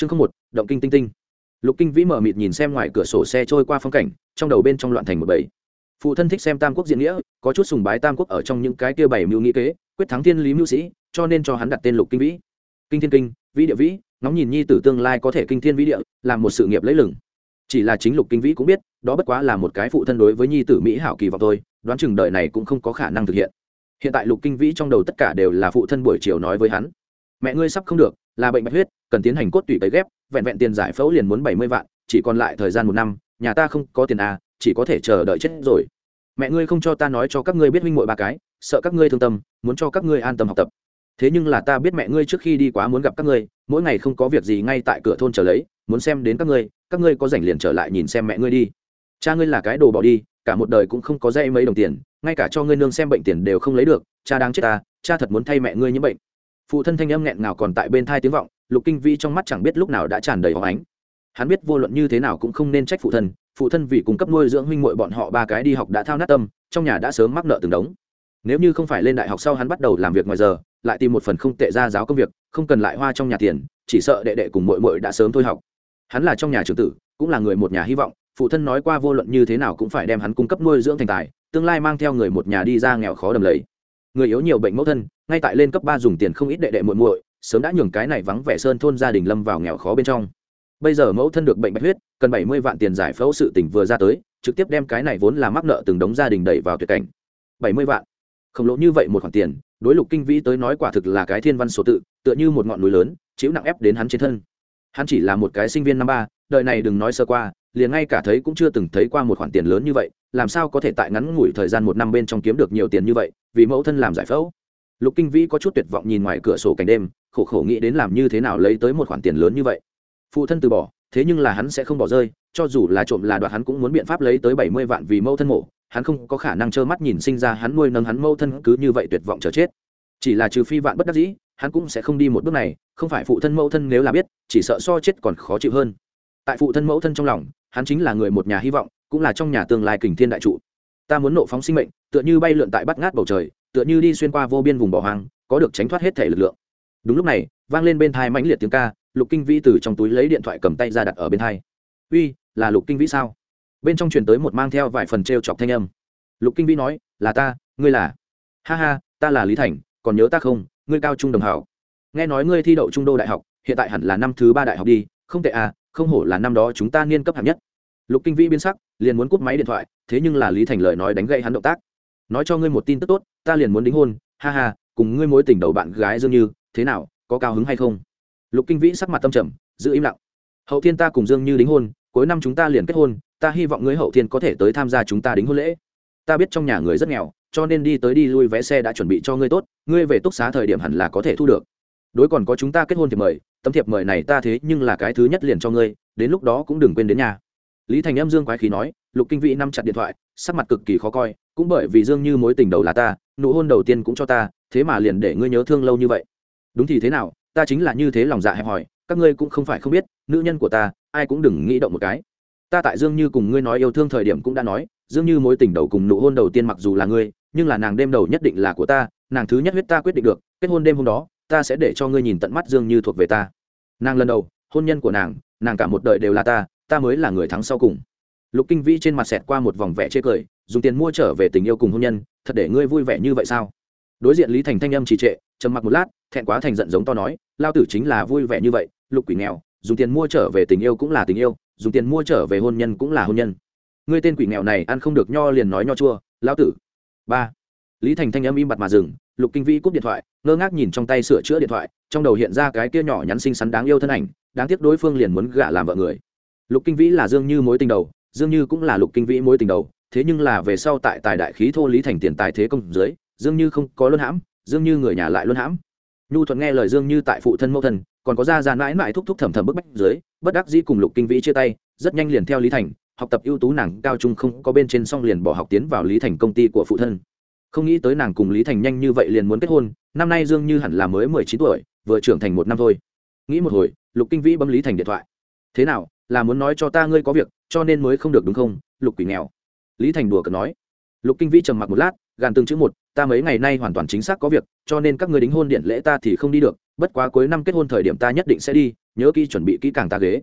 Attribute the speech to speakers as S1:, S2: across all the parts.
S1: chương không một, động kinh tinh tinh. Lục kinh vĩ mở mịt nhìn xem ngoài cửa sổ xe trôi qua phong cảnh, trong đầu bên trong loạn thành một bầy. Phụ thân thích xem tam quốc diễn nghĩa, có chút sùng bái tam quốc ở trong những cái kia bảy mưu nghĩ kế, quyết thắng thiên lý mưu sĩ, cho nên cho hắn đặt tên lục kinh vĩ. Kinh thiên kinh, vĩ địa vĩ, ngóng nhìn nhi tử tương lai có thể kinh thiên vĩ địa, làm một sự nghiệp lấy lừng. Chỉ là chính lục kinh vĩ cũng biết, đó bất quá là một cái phụ thân đối với nhi tử mỹ hảo kỳ vọng thôi, đoán chừng đời này cũng không có khả năng thực hiện. Hiện tại lục kinh vĩ trong đầu tất cả đều là phụ thân buổi chiều nói với hắn. Mẹ ngươi sắp không được là bệnh bạch huyết, cần tiến hành cốt tủy cấy ghép, vẹn vẹn tiền giải phẫu liền muốn bảy mươi vạn, chỉ còn lại thời gian một năm, nhà ta không có tiền à chỉ có thể chờ đợi chết rồi. Mẹ ngươi không cho ta nói cho các ngươi biết huynh muội ba cái, sợ các ngươi thương tâm, muốn cho các ngươi an tâm học tập. Thế nhưng là ta biết mẹ ngươi trước khi đi quá muốn gặp các ngươi, mỗi ngày không có việc gì ngay tại cửa thôn chờ lấy, muốn xem đến các ngươi các ngươi có rảnh liền trở lại nhìn xem mẹ ngươi đi. Cha ngươi là cái đồ bỏ đi, cả một đời cũng không có dây mấy đồng tiền, ngay cả cho ngươi nương xem bệnh tiền đều không lấy được, cha đáng chết ta, cha thật muốn thay mẹ ngươi những bệnh phụ thân thanh âm nghẹn ngào còn tại bên thai tiếng vọng, lục kinh vi trong mắt chẳng biết lúc nào đã tràn đầy hóng ánh. Hắn biết vô luận như thế nào cũng không nên trách phụ thân phụ thân vì cung cấp nuôi dưỡng huynh muội bọn họ ba cái đi học đã thao nát tâm, trong nhà đã sớm mắc nợ từng đống. Nếu như không phải lên đại học sau hắn bắt đầu làm việc ngoài giờ, lại tìm một phần không tệ ra giáo công việc, không cần lại hoa trong nhà tiền, chỉ sợ đệ đệ cùng muội muội đã sớm thôi học. Hắn là trong nhà trưởng tử, cũng là người một nhà hy vọng, phụ thân nói qua vô luận như thế nào cũng phải đem hắn cung cấp nuôi dưỡng thành tài, tương lai mang theo người một nhà đi ra nghèo khó đầm lầy. Người yếu nhiều bệnh mẫu thân ngay tại lên cấp ba dùng tiền không ít đệ đệ muội muội, sớm đã nhường cái này vắng vẻ sơn thôn gia đình lâm vào nghèo khó bên trong. Bây giờ mẫu thân được bệnh bạch huyết, cần bảy mươi vạn tiền giải phẫu sự tỉnh vừa ra tới, trực tiếp đem cái này vốn là mắc nợ từng đống gia đình đẩy vào tuyệt cảnh. bảy mươi vạn. Khổng lỗ như vậy một khoản tiền, đối lục kinh vĩ tới nói quả thực là cái thiên văn số tự, tựa như một ngọn núi lớn, chịu nặng ép đến hắn trên thân. Hắn chỉ là một cái sinh viên năm ba, đời này đừng nói sơ qua, liền ngay cả thấy cũng chưa từng thấy qua một khoản tiền lớn như vậy, làm sao có thể tại ngắn ngủi thời gian một năm bên trong kiếm được nhiều tiền như vậy, vì mẫu thân làm giải phẫu? Lục kinh vĩ có chút tuyệt vọng nhìn ngoài cửa sổ cảnh đêm, khổ khổ nghĩ đến làm như thế nào lấy tới một khoản tiền lớn như vậy. Phụ thân từ bỏ, thế nhưng là hắn sẽ không bỏ rơi, cho dù là trộm là đoạt hắn cũng muốn biện pháp lấy tới bảy mươi vạn vì mâu thân mộ hắn không có khả năng trơ mắt nhìn sinh ra hắn nuôi nâng hắn mâu thân cứ như vậy tuyệt vọng chờ chết. Chỉ là trừ phi vạn bất đắc dĩ, hắn cũng sẽ không đi một bước này, không phải phụ thân mẫu thân nếu là biết, chỉ sợ so chết còn khó chịu hơn. Tại phụ thân mẫu thân trong lòng, hắn chính là người một nhà hy vọng, cũng là trong nhà tương lai kình thiên đại trụ. Ta muốn nộ phóng sinh mệnh tựa như bay lượn tại bắt ngát bầu trời, tựa như đi xuyên qua vô biên vùng bỏ hoang, có được tránh thoát hết thể lực lượng. Đúng lúc này, vang lên bên thai mãnh liệt tiếng ca, lục kinh vĩ từ trong túi lấy điện thoại cầm tay ra đặt ở bên thai. Uy, là lục kinh vĩ sao? Bên trong truyền tới một mang theo vài phần t r e o chọc thanh âm. Lục kinh vĩ nói, là ta, ngươi là. Ha ha, ta là lý thành, còn nhớ ta không? Ngươi cao trung đồng hảo. Nghe nói ngươi thi đậu trung đô đại học, hiện tại hẳn là năm thứ ba đại học đi. Không tệ à không hổ là năm đó chúng ta niên cấp hạng nhất. Lục kinh vĩ biến sắc, liền muốn cúp máy điện thoại, thế nhưng là lý thành lời nói đánh gậy hắn động tác nói cho ngươi một tin tức tốt, ta liền muốn đính hôn, ha ha, cùng ngươi mối tình đầu bạn gái dương như, thế nào, có cao hứng hay không? Lục kinh vĩ sắc mặt tâm trầm, giữ im lặng. Hậu thiên ta cùng dương như đính hôn, cuối năm chúng ta liền kết hôn, ta hy vọng ngươi hậu thiên có thể tới tham gia chúng ta đính hôn lễ. Ta biết trong nhà người rất nghèo, cho nên đi tới đi lui vé xe đã chuẩn bị cho ngươi tốt, ngươi về túc xá thời điểm hẳn là có thể thu được. Đối còn có chúng ta kết hôn thì mời, tấm thiệp mời này ta thế nhưng là cái thứ nhất liền cho ngươi, đến lúc đó cũng đừng quên đến nhà. Lý thành em dương quái khí nói, lục kinh vĩ nắm chặt điện thoại, sắc mặt cực kỳ khó coi cũng bởi vì dương như mối tình đầu là ta, nụ hôn đầu tiên cũng cho ta, thế mà liền để ngươi nhớ thương lâu như vậy. Đúng thì thế nào, ta chính là như thế lòng dạ hẹp hòi, các ngươi cũng không phải không biết, nữ nhân của ta, ai cũng đừng nghĩ động một cái. Ta tại dương như cùng ngươi nói yêu thương thời điểm cũng đã nói, dương như mối tình đầu cùng nụ hôn đầu tiên mặc dù là ngươi, nhưng là nàng đêm đầu nhất định là của ta, nàng thứ nhất huyết ta quyết định được, kết hôn đêm hôm đó, ta sẽ để cho ngươi nhìn tận mắt dương như thuộc về ta. Nàng lần đầu, hôn nhân của nàng nàng cả một đời đều là ta ta mới là người thắng sau cùng lục kinh vĩ trên mặt xẹt qua một vòng vẻ chê cười, dùng tiền mua trở về tình yêu cùng hôn nhân, thật để ngươi vui vẻ như vậy sao? Đối diện lý thành thanh âm trì trệ, trầm mặc một lát, thẹn quá thành giận giống to nói, lao tử chính là vui vẻ như vậy, lục quỷ nghèo, dùng tiền mua trở về tình yêu cũng là tình yêu, dùng tiền mua trở về hôn nhân cũng là hôn nhân. Ngươi tên quỷ nghèo này ăn không được nho liền nói nho chua, lao tử. Ba. Lý thành thanh âm im bặt mà dừng, lục kinh vĩ cúp điện thoại, ngơ ngác nhìn trong tay sửa chữa điện thoại, trong đầu hiện ra cái kia nhỏ nhắn xinh xắn đáng yêu thân ảnh, đáng tiếc đối phương liền muốn gả làm vợ người. Lục kinh vĩ là dương như mối tình đầu dương như cũng là lục kinh vĩ mối tình đầu, thế nhưng là về sau tại tài đại khí thô lý thành tiền tài thế công dưới, dương như không có luân hãm, dương như người nhà lại luân hãm. Nhu thuận nghe lời dương như tại phụ thân mẫu thân, còn có ra ra mãi mãi thúc thúc thầm thầm bức bách dưới, bất đắc dĩ cùng lục kinh vĩ chia tay, rất nhanh liền theo lý thành, học tập ưu tú nàng cao trung không có bên trên xong liền bỏ học tiến vào lý thành công ty của phụ thân. Không nghĩ tới nàng cùng lý thành nhanh như vậy liền muốn kết hôn, năm nay dương như hẳn là mới mười chín tuổi, vừa trưởng thành một năm thôi. Nghĩ một hồi, lục kinh vĩ bấm lý thành điện thoại. Thế nào là muốn nói cho ta ngươi có việc, cho nên mới không được đúng không? Lục quỷ nghèo. Lý thành đùa cợt nói. Lục kinh vĩ trầm mặc một lát, gàn từng chữ một, ta mấy ngày nay hoàn toàn chính xác có việc, cho nên các người đính hôn điện lễ ta thì không đi được, bất quá cuối năm kết hôn thời điểm ta nhất định sẽ đi, nhớ kỹ chuẩn bị kỹ càng ta ghế.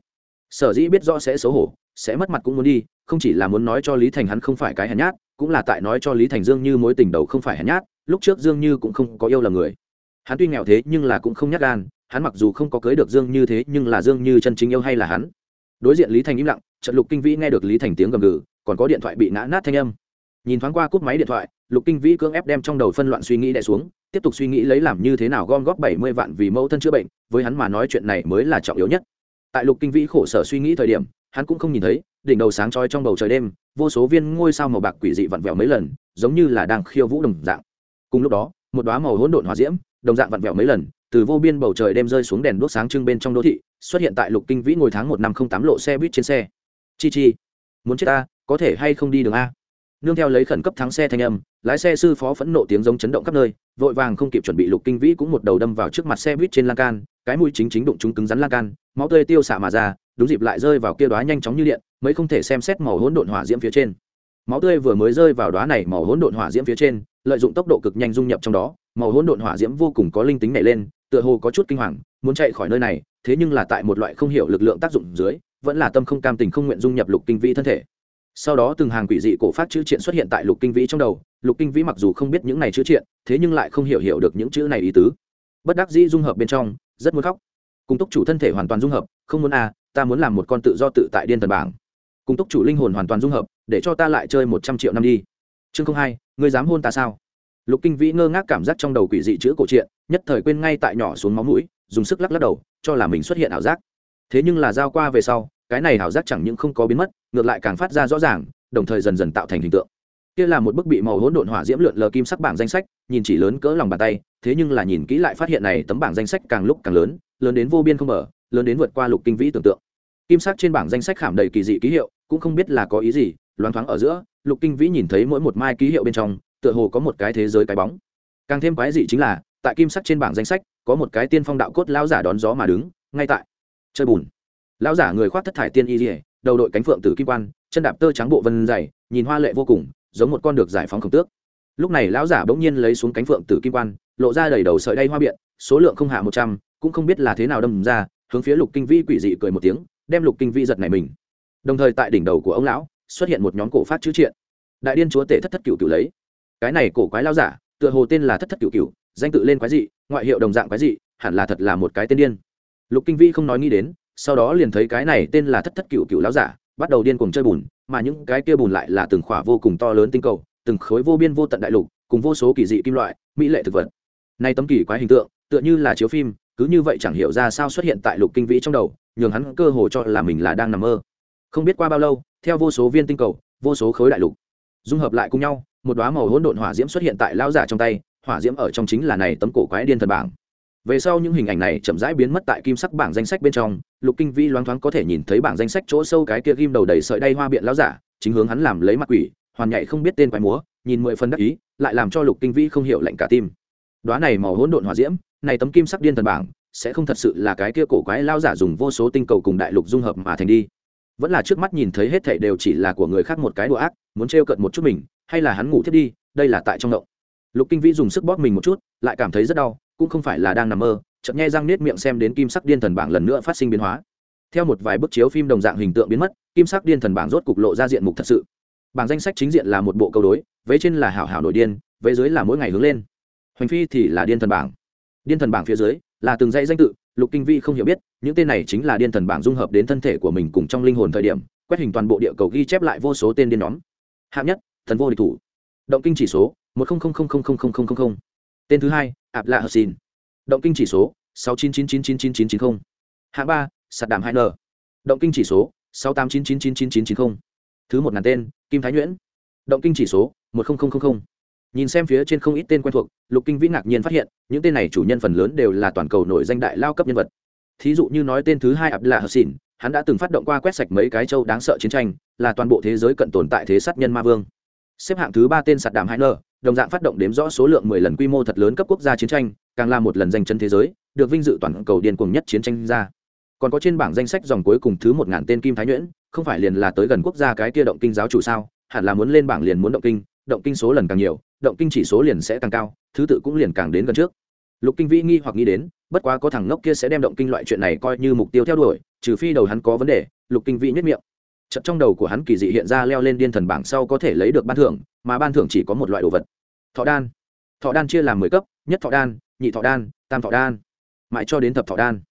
S1: Sở dĩ biết rõ sẽ xấu hổ, sẽ mất mặt cũng muốn đi, không chỉ là muốn nói cho lý thành hắn không phải cái hèn nhát, cũng là tại nói cho lý thành dương như mối tình đầu không phải hèn nhát, lúc trước dương như cũng không có yêu là người. Hắn tuy nghèo thế nhưng là cũng không nhát gan, hắn mặc dù không có cưới được dương như thế nhưng là dương như chân chính yêu hay là hắn? Đối diện lý thành im lặng trận lục kinh vĩ nghe được lý thành tiếng gầm gừ, còn có điện thoại bị nã nát thanh âm. Nhìn thoáng qua cúp máy điện thoại, lục kinh vĩ cưỡng ép đem trong đầu phân loạn suy nghĩ đẻ xuống, tiếp tục suy nghĩ lấy làm như thế nào gom góp bảy mươi vạn vì mẫu thân chữa bệnh, với hắn mà nói chuyện này mới là trọng yếu nhất. Tại lục kinh vĩ khổ sở suy nghĩ thời điểm, hắn cũng không nhìn thấy, đỉnh đầu sáng trói trong bầu trời đêm, vô số viên ngôi sao màu bạc quỷ dị vặn vẹo mấy lần, giống như là đang khiêu vũ đồng dạng. Cùng lúc đó, một đoá màu hỗn độn hòa diễm, đồng dạng vặn vẹo mấy lần từ vô biên bầu trời đêm rơi xuống đèn đuốc sáng trưng bên trong đô thị, xuất hiện tại lục kinh vĩ ngồi tháng một năm không tám lộ xe buýt trên xe. Chi chi, muốn chết ta, có thể hay không đi đường a? Nương theo lấy khẩn cấp thắng xe thanh âm, lái xe sư phó phẫn nộ tiếng giống chấn động khắp nơi, vội vàng không kịp chuẩn bị lục kinh vĩ cũng một đầu đâm vào trước mặt xe buýt trên lan can, cái mũi chính chính đụng chúng cứng rắn lan can, máu tươi tiêu xạ mà ra, đúng dịp lại rơi vào kia đoá nhanh chóng như điện mới không thể xem xét màu hỗn độn hỏa diễm phía trên. Máu tươi vừa mới rơi vào đoá này màu hỗn độn hỏa diễm phía trên, lợi dụng tốc độ cực nhanh dung nhập trong đó, màu hỗn độn hỏa diễm vô cùng có linh tính nảy lên tựa hồ có chút kinh hoàng, muốn chạy khỏi nơi này, thế nhưng là tại một loại không hiểu lực lượng tác dụng dưới, vẫn là tâm không cam tình không nguyện dung nhập lục kinh vĩ thân thể. Sau đó từng hàng quỷ dị cổ phát chữ triện xuất hiện tại lục kinh vĩ trong đầu, lục kinh vĩ mặc dù không biết những này chữ triện, thế nhưng lại không hiểu hiểu được những chữ này ý tứ. Bất đắc dĩ dung hợp bên trong, rất muốn khóc. Cùng túc chủ thân thể hoàn toàn dung hợp, không muốn à ta muốn làm một con tự do tự tại điên thần bảng. Cùng túc chủ linh hồn hoàn toàn dung hợp, để cho ta lại chơi một trăm triệu năm đi. Chương không hai, ngươi dám hôn ta sao? Lục kinh vĩ ngơ ngác cảm giác trong đầu quỷ dị chữ cổ truyện nhất thời quên ngay tại nhỏ xuống máu mũi, dùng sức lắc lắc đầu, cho là mình xuất hiện ảo giác. Thế nhưng là giao qua về sau, cái này ảo giác chẳng những không có biến mất, ngược lại càng phát ra rõ ràng, đồng thời dần dần tạo thành hình tượng. Kia là một bức bị màu hỗn độn hỏa diễm lượn lờ kim sắc bảng danh sách, nhìn chỉ lớn cỡ lòng bàn tay, thế nhưng là nhìn kỹ lại phát hiện này tấm bảng danh sách càng lúc càng lớn lớn đến vô biên không mở, lớn đến vượt qua lục kinh vĩ tưởng tượng. Kim sắc trên bảng danh sách khảm đầy kỳ dị ký hiệu, cũng không biết là có ý gì, loáng thoáng ở giữa, lục kinh vĩ nhìn thấy mỗi một mai ký hiệu bên trong, tựa hồ có một cái thế giới cái bóng. Càng thêm quái dị chính là tại kim sắc trên bảng danh sách, có một cái tiên phong đạo cốt lão giả đón gió mà đứng, ngay tại. Chơi bùn. Lão giả người khoác thất thải tiên y dỉa đầu đội cánh phượng tử kim quan, chân đạp tơ trắng bộ vân dày, nhìn hoa lệ vô cùng, giống một con được giải phóng khổng tước. Lúc này lão giả bỗng nhiên lấy xuống cánh phượng tử kim quan, lộ ra đầy đầu sợi đay hoa biện, số lượng không hạ một trăm, cũng không biết là thế nào đâm ra, hướng phía lục kinh vi quỷ dị cười một tiếng, đem lục kinh vi giật này mình. Đồng thời tại đỉnh đầu của ông lão, xuất hiện một nhóm cổ phát chữ triện. Đại điên chúa tể thất thất cựu cựu lấy. Cái này cổ quái lão giả, tựa hồ tên là thất thất cựu cựu danh tự lên quái dị, ngoại hiệu đồng dạng quái dị, hẳn là thật là một cái tên điên. Lục kinh vi không nói nghĩ đến, sau đó liền thấy cái này tên là thất thất cựu cựu lão giả, bắt đầu điên cuồng chơi bùn, mà những cái kia bùn lại là từng khỏa vô cùng to lớn tinh cầu, từng khối vô biên vô tận đại lục, cùng vô số kỳ dị kim loại, mỹ lệ thực vật. Nay tấm kỳ quái hình tượng, tựa như là chiếu phim, cứ như vậy chẳng hiểu ra sao xuất hiện tại lục kinh vĩ trong đầu, nhường hắn cơ hồ cho là mình là đang nằm mơ. Không biết qua bao lâu, theo vô số viên tinh cầu, vô số khối đại lục, dung hợp lại cùng nhau, một đoá màu hỗn độn hỏa diễm xuất hiện tại lão giả trong tay hỏa diễm ở trong chính là này tấm cổ quái điên thần bảng. Về sau những hình ảnh này chậm rãi biến mất tại kim sắc bảng danh sách bên trong, lục kinh vĩ loáng thoáng có thể nhìn thấy bảng danh sách chỗ sâu cái kia ghim đầu đầy sợi đay hoa biện lão giả, chính hướng hắn làm lấy mặt quỷ, hoàn nhảy không biết tên quái múa, nhìn mười phần đắc ý, lại làm cho lục kinh vĩ không hiểu lạnh cả tim. Đoá này màu hỗn độn hỏa diễm, này tấm kim sắc điên thần bảng, sẽ không thật sự là cái kia cổ quái lao giả dùng vô số tinh cầu cùng đại lục dung hợp mà thành đi. Vẫn là trước mắt nhìn thấy hết thảy đều chỉ là của người khác một cái đùa ác, muốn trêu cận một chút mình, hay là hắn ngủ thiết đi, đây là tại trong động lục kinh vĩ dùng sức bóp mình một chút, lại cảm thấy rất đau, cũng không phải là đang nằm mơ chậm nghe răng nết miệng xem đến kim sắc điên thần bảng lần nữa phát sinh biến hóa. Theo một vài bức chiếu phim đồng dạng hình tượng biến mất, kim sắc điên thần bảng rốt cục lộ ra diện mục thật sự. Bảng danh sách chính diện là một bộ câu đối, vế trên là hảo hảo nổi điên, vế dưới là mỗi ngày hướng lên. Hoành phi thì là điên thần bảng. Điên thần bảng phía dưới là từng dãy danh tự, lục kinh vi không hiểu biết, những tên này chính là điên thần bảng dung hợp đến thân thể của mình cùng trong linh hồn thời điểm, quét hình toàn bộ địa cầu ghi chép lại vô số tên điên nhóm. Hạng nhất, thần vô địch thủ. Động kinh chỉ số một tên thứ hai ạp lạ hờ xin động kinh chỉ số sáu chín chín chín chín chín chín chín mươi hạng ba sạt đảm hai n động kinh chỉ số sáu tám chín chín chín chín chín chín không thứ một ngàn tên kim thái nhuyễn động kinh chỉ số một nhìn xem phía trên không ít tên quen thuộc lục kinh vĩ ngạc nhiên phát hiện những tên này chủ nhân phần lớn đều là toàn cầu nổi danh đại lao cấp nhân vật thí dụ như nói tên thứ hai abdullah hassin hắn đã từng phát động qua quét sạch mấy cái châu đáng sợ chiến tranh là toàn bộ thế giới cận tồn tại thế sát nhân ma vương xếp hạng thứ ba tên sạt đàm hai nơ đồng dạng phát động đếm rõ số lượng mười lần quy mô thật lớn cấp quốc gia chiến tranh, càng là một lần danh chân thế giới, được vinh dự toàn cầu điên cuồng nhất chiến tranh ra. Còn có trên bảng danh sách dòng cuối cùng thứ một ngàn tên kim thái nhuyễn, không phải liền là tới gần quốc gia cái kia động kinh giáo chủ sao, hẳn là muốn lên bảng liền muốn động kinh động kinh số lần càng nhiều, động kinh chỉ số liền sẽ càng cao, thứ tự cũng liền càng đến gần trước. Lục kinh vĩ nghi hoặc nghĩ đến, bất quá có thằng ngốc kia sẽ đem động kinh loại chuyện này coi như mục tiêu theo đuổi, trừ phi đầu hắn có vấn đề, lục kinh vĩ nhất miệng trận trong đầu của hắn kỳ dị hiện ra leo lên điên thần bảng sau có thể lấy được ban thưởng, mà ban thưởng chỉ có một loại đồ vật. Thọ đan. Thọ đan chia làm mười cấp, nhất thọ đan, nhị thọ đan, tam thọ đan. Mãi cho đến thập thọ đan.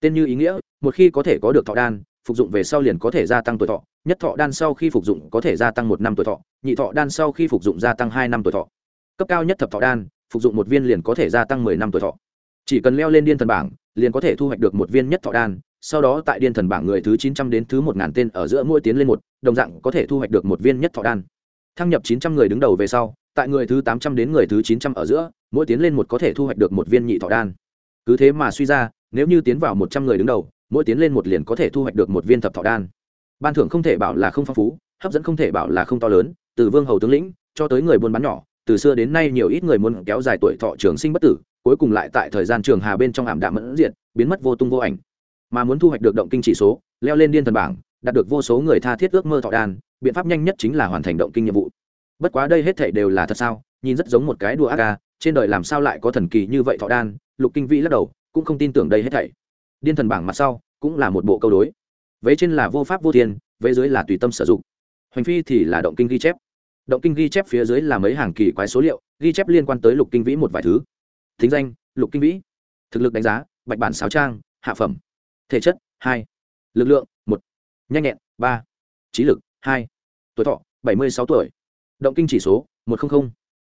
S1: Tên như ý nghĩa, một khi có thể có được thọ đan, phục dụng về sau liền có thể gia tăng tuổi thọ, nhất thọ đan sau khi phục dụng có thể gia tăng một năm tuổi thọ, nhị thọ đan sau khi phục dụng gia tăng hai năm tuổi thọ. Cấp cao nhất thập thọ đan, phục dụng một viên liền có thể gia tăng mười năm tuổi thọ. Chỉ cần leo lên điên thần bảng, liền có thể thu hoạch được một viên nhất thọ đan sau đó tại điên thần bảng người thứ chín trăm đến thứ một ngàn tên ở giữa mỗi tiến lên một, đồng dạng có thể thu hoạch được một viên nhất thọ đan. Thăng nhập chín trăm người đứng đầu về sau, tại người thứ tám trăm đến người thứ chín trăm ở giữa, mỗi tiến lên một có thể thu hoạch được một viên nhị thọ đan. Cứ thế mà suy ra, nếu như tiến vào một trăm người đứng đầu, mỗi tiến lên một liền có thể thu hoạch được một viên thập thọ đan. Ban thưởng không thể bảo là không phong phú, hấp dẫn không thể bảo là không to lớn, từ vương hầu tướng lĩnh cho tới người buôn bán nhỏ, từ xưa đến nay nhiều ít người muốn kéo dài tuổi thọ trường sinh bất tử, cuối cùng lại tại thời gian trường hà bên trong ảm đạm mẫn diện biến mất vô tung vô ảnh mà muốn thu hoạch được động kinh chỉ số, leo lên điên thần bảng, đạt được vô số người tha thiết ước mơ thọ đan, biện pháp nhanh nhất chính là hoàn thành động kinh nhiệm vụ. Bất quá đây hết thảy đều là thật sao? Nhìn rất giống một cái đùa ác ca, trên đời làm sao lại có thần kỳ như vậy thọ đan? Lục kinh vĩ lắc đầu, cũng không tin tưởng đây hết thảy. Điên thần bảng mặt sau, cũng là một bộ câu đối. Vế trên là vô pháp vô thiên, vế dưới là tùy tâm sử dụng. Hành phi thì là động kinh ghi chép. Động kinh ghi chép phía dưới là mấy hàng kỳ quái số liệu, ghi chép liên quan tới lục kinh vĩ một vài thứ. Thính danh, lục kinh vĩ. Thực lực đánh giá, bạch bản sáo trang, hạ phẩm thể chất, hai. Lực lượng, một. Nhanh nhẹn, ba. Trí lực, hai. Tuổi thọ, bảy mươi sáu tuổi. Động kinh chỉ số, một trăm linh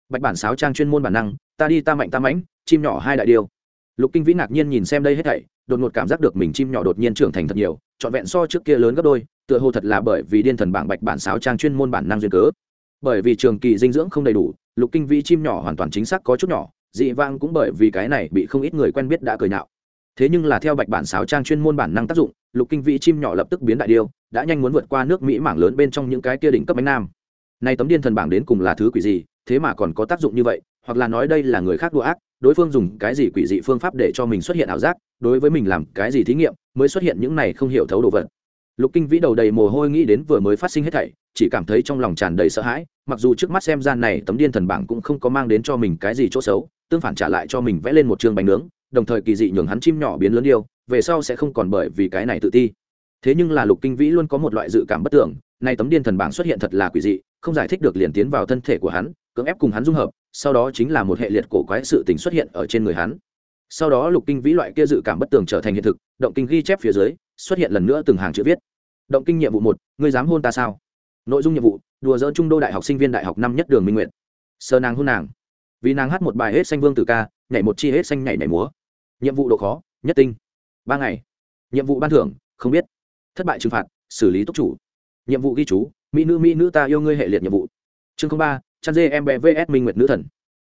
S1: bạch bản sáo trang chuyên môn bản năng, ta đi ta mạnh ta mãnh, chim nhỏ hai đại điều. Lục kinh vĩ ngạc nhiên nhìn xem đây hết thảy, đột ngột cảm giác được mình chim nhỏ đột nhiên trưởng thành thật nhiều, trọn vẹn so trước kia lớn gấp đôi, tựa hồ thật là bởi vì điên thần bảng bạch bản sáo trang chuyên môn bản năng duyên cớ. Bởi vì trường kỳ dinh dưỡng không đầy đủ, lục kinh vĩ chim nhỏ hoàn toàn chính xác có chút nhỏ, dị vang cũng bởi vì cái này bị không ít người quen biết đã cười nhạo thế nhưng là theo bạch bản sáo trang chuyên môn bản năng tác dụng, lục kinh vĩ chim nhỏ lập tức biến đại điêu, đã nhanh muốn vượt qua nước mỹ mảng lớn bên trong những cái kia đỉnh cấp bánh nam. Nay tấm điên thần bảng đến cùng là thứ quỷ gì, thế mà còn có tác dụng như vậy, hoặc là nói đây là người khác đùa ác, đối phương dùng cái gì quỷ dị phương pháp để cho mình xuất hiện ảo giác, đối với mình làm cái gì thí nghiệm, mới xuất hiện những này không hiểu thấu đồ vật. Lục kinh vĩ đầu đầy mồ hôi nghĩ đến vừa mới phát sinh hết thảy, chỉ cảm thấy trong lòng tràn đầy sợ hãi, mặc dù trước mắt xem gian này tấm điên thần bảng cũng không có mang đến cho mình cái gì chỗ xấu, tương phản trả lại cho mình vẽ lên một chương bánh nướng đồng thời kỳ dị nhường hắn chim nhỏ biến lớn điêu, về sau sẽ không còn bởi vì cái này tự ti. Thế nhưng là lục kinh vĩ luôn có một loại dự cảm bất tưởng, nay tấm điên thần bảng xuất hiện thật là quỷ dị, không giải thích được liền tiến vào thân thể của hắn, cưỡng ép cùng hắn dung hợp, sau đó chính là một hệ liệt cổ quái sự tình xuất hiện ở trên người hắn. Sau đó lục kinh vĩ loại kia dự cảm bất tường trở thành hiện thực, động kinh ghi chép phía dưới, xuất hiện lần nữa từng hàng chữ viết. Động kinh nhiệm vụ một, ngươi dám hôn ta sao? Nội dung nhiệm vụ, đùa dỡ trung đô đại học sinh viên đại học năm nhất đường minh nguyện sơ nàng hôn nàng. Vì nàng hát một bài hết xanh vương từ ca, nhảy một chi hết xanh nhảy nhảy múa nhiệm vụ độ khó, nhất tinh. Ba ngày. Nhiệm vụ ban thưởng, không biết. Thất bại trừng phạt, xử lý túc chủ. Nhiệm vụ ghi chú, mỹ nữ mỹ nữ ta yêu ngươi hệ liệt nhiệm vụ. Chương ba, chăn dê em bé vs minh nguyệt nữ thần.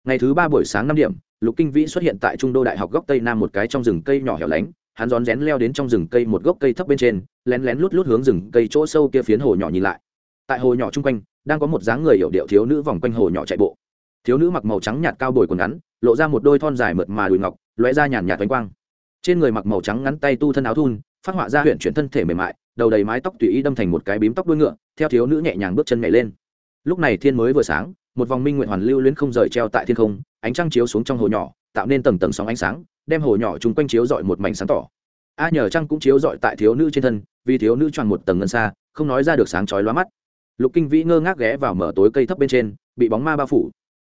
S1: Ngày thứ ba buổi sáng năm điểm, lục kinh vĩ xuất hiện tại trung đô đại học góc tây nam một cái trong rừng cây nhỏ hẻo lánh. Hắn rón rén leo đến trong rừng cây một gốc cây thấp bên trên, lén lén lút lút hướng rừng cây chỗ sâu kia phiến hồ nhỏ nhìn lại. Tại hồ nhỏ chung quanh, đang có một dáng người hiểu điệu thiếu nữ vòng quanh hồ nhỏ chạy bộ. Thiếu nữ mặc màu trắng nhạt cao bồi quần ngắn, lộ ra một đôi thon dài mượt mà đùi ngọc lóe ra nhàn nhạt ánh quang. Trên người mặc màu trắng ngắn tay tu thân áo thun, phát họa ra huyện chuyển thân thể mềm mại, đầu đầy mái tóc tùy ý đâm thành một cái bím tóc đuôi ngựa, theo thiếu nữ nhẹ nhàng bước chân nhảy lên. Lúc này thiên mới vừa sáng, một vòng minh nguyện hoàn lưu luyến không rời treo tại thiên không, ánh trăng chiếu xuống trong hồ nhỏ, tạo nên tầng tầng sóng ánh sáng, đem hồ nhỏ chung quanh chiếu dọi một mảnh sáng tỏ. A nhờ trăng cũng chiếu dọi tại thiếu nữ trên thân, vì thiếu nữ tròn một tầng ngân xa, không nói ra được sáng chói lóa mắt. Lục kinh vĩ ngơ ngác ghé vào mở tối cây thấp bên trên, bị bóng ma bao phủ.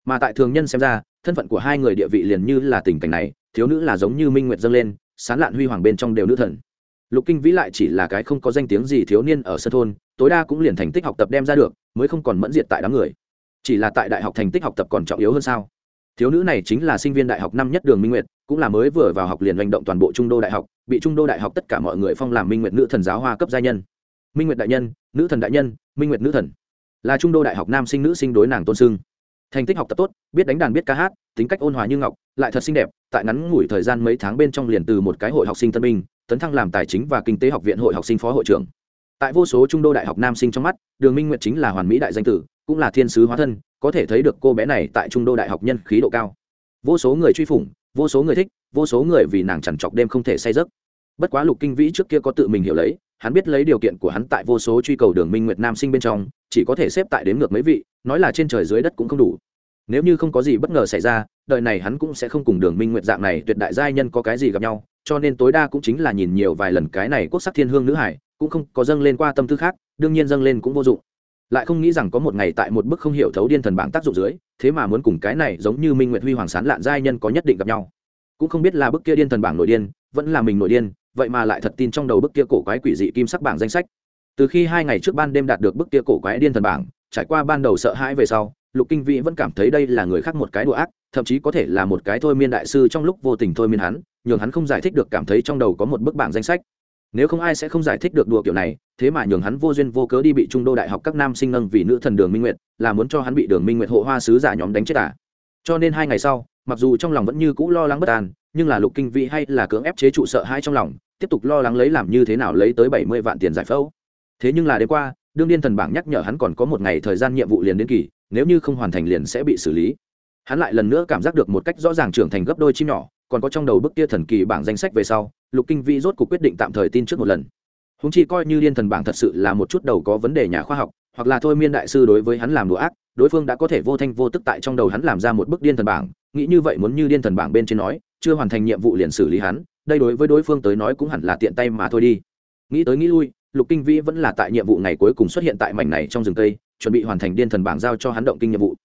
S1: Mà tại thường nhân xem ra, thân phận của hai người địa vị liền như là tình cảnh này thiếu nữ là giống như minh nguyệt dâng lên, sán lạn huy hoàng bên trong đều nữ thần. Lục kinh vĩ lại chỉ là cái không có danh tiếng gì thiếu niên ở sân thôn, tối đa cũng liền thành tích học tập đem ra được, mới không còn mẫn diệt tại đám người. Chỉ là tại đại học thành tích học tập còn trọng yếu hơn sao? Thiếu nữ này chính là sinh viên đại học năm nhất đường minh nguyệt, cũng là mới vừa vào học liền hành động toàn bộ trung đô đại học, bị trung đô đại học tất cả mọi người phong làm minh nguyệt nữ thần giáo hoa cấp gia nhân. Minh nguyệt đại nhân, nữ thần đại nhân, minh nguyệt nữ thần. Là trung đô đại học nam sinh nữ sinh đối nàng tôn sưng. Thành tích học tập tốt, biết đánh đàn biết ca hát, tính cách ôn hòa như ngọc, lại thật xinh đẹp tại ngắn ngủi thời gian mấy tháng bên trong liền từ một cái hội học sinh tân binh, tấn thăng làm tài chính và kinh tế học viện hội học sinh phó hội trưởng. Tại vô số trung đô đại học nam sinh trong mắt, đường minh nguyệt chính là hoàn mỹ đại danh tử, cũng là thiên sứ hóa thân, có thể thấy được cô bé này tại trung đô đại học nhân khí độ cao. Vô số người truy phủng, vô số người thích, vô số người vì nàng chẳng chọc đêm không thể say giấc. Bất quá lục kinh vĩ trước kia có tự mình hiểu lấy, hắn biết lấy điều kiện của hắn tại vô số truy cầu đường minh nguyệt nam sinh bên trong, chỉ có thể xếp tại đến ngược mấy vị, nói là trên trời dưới đất cũng không đủ nếu như không có gì bất ngờ xảy ra, đời này hắn cũng sẽ không cùng đường minh nguyện dạng này tuyệt đại giai nhân có cái gì gặp nhau, cho nên tối đa cũng chính là nhìn nhiều vài lần cái này quốc sắc thiên hương nữ hải, cũng không có dâng lên qua tâm tư khác, đương nhiên dâng lên cũng vô dụng. Lại không nghĩ rằng có một ngày tại một bức không hiểu thấu điên thần bảng tác dụng dưới, thế mà muốn cùng cái này giống như minh nguyện huy hoàng sán lạn giai nhân có nhất định gặp nhau. Cũng không biết là bức kia điên thần bảng nội điên, vẫn là mình nội điên, vậy mà lại thật tin trong đầu bức kia cổ quái quỷ dị kim sắc bảng danh sách. Từ khi hai ngày trước ban đêm đạt được bức kia cổ quái điên thần bảng, trải qua ban đầu sợ hãi về sau lục kinh vĩ vẫn cảm thấy đây là người khác một cái đùa ác, thậm chí có thể là một cái thôi miên đại sư trong lúc vô tình thôi miên hắn, nhường hắn không giải thích được cảm thấy trong đầu có một bức bảng danh sách nếu không ai sẽ không giải thích được đùa kiểu này, thế mà nhường hắn vô duyên vô cớ đi bị trung đô đại học các nam sinh nâng vì nữ thần đường minh nguyệt, là muốn cho hắn bị đường minh nguyệt hộ hoa sứ giả nhóm đánh chết à. cho nên hai ngày sau, mặc dù trong lòng vẫn như cũ lo lắng bất an, nhưng là lục kinh vĩ hay là cưỡng ép chế trụ sợ hai trong lòng, tiếp tục lo lắng lấy làm như thế nào lấy tới bảy mươi vạn tiền giải phẫu thế nhưng là đêm qua, đương điên thần bảng nhắc nhở hắn còn có một ngày thời gian nhiệm vụ liền đến kỳ nếu như không hoàn thành liền sẽ bị xử lý. Hắn lại lần nữa cảm giác được một cách rõ ràng trưởng thành gấp đôi chim nhỏ, còn có trong đầu bức kia thần kỳ bảng danh sách về sau, lục kinh Vi rốt cuộc quyết định tạm thời tin trước một lần. Húng chi coi như điên thần bảng thật sự là một chút đầu có vấn đề nhà khoa học, hoặc là thôi miên đại sư đối với hắn làm đồ ác, đối phương đã có thể vô thanh vô tức tại trong đầu hắn làm ra một bức điên thần bảng, nghĩ như vậy muốn như điên thần bảng bên trên nói, chưa hoàn thành nhiệm vụ liền xử lý hắn, đây đối với đối phương tới nói cũng hẳn là tiện tay mà thôi đi. Nghĩ tới nghĩ lui, lục kinh vĩ vẫn là tại nhiệm vụ ngày cuối cùng xuất hiện tại mảnh này trong rừng cây chuẩn bị hoàn thành điên thần bảng giao cho hắn động kinh nhiệm vụ.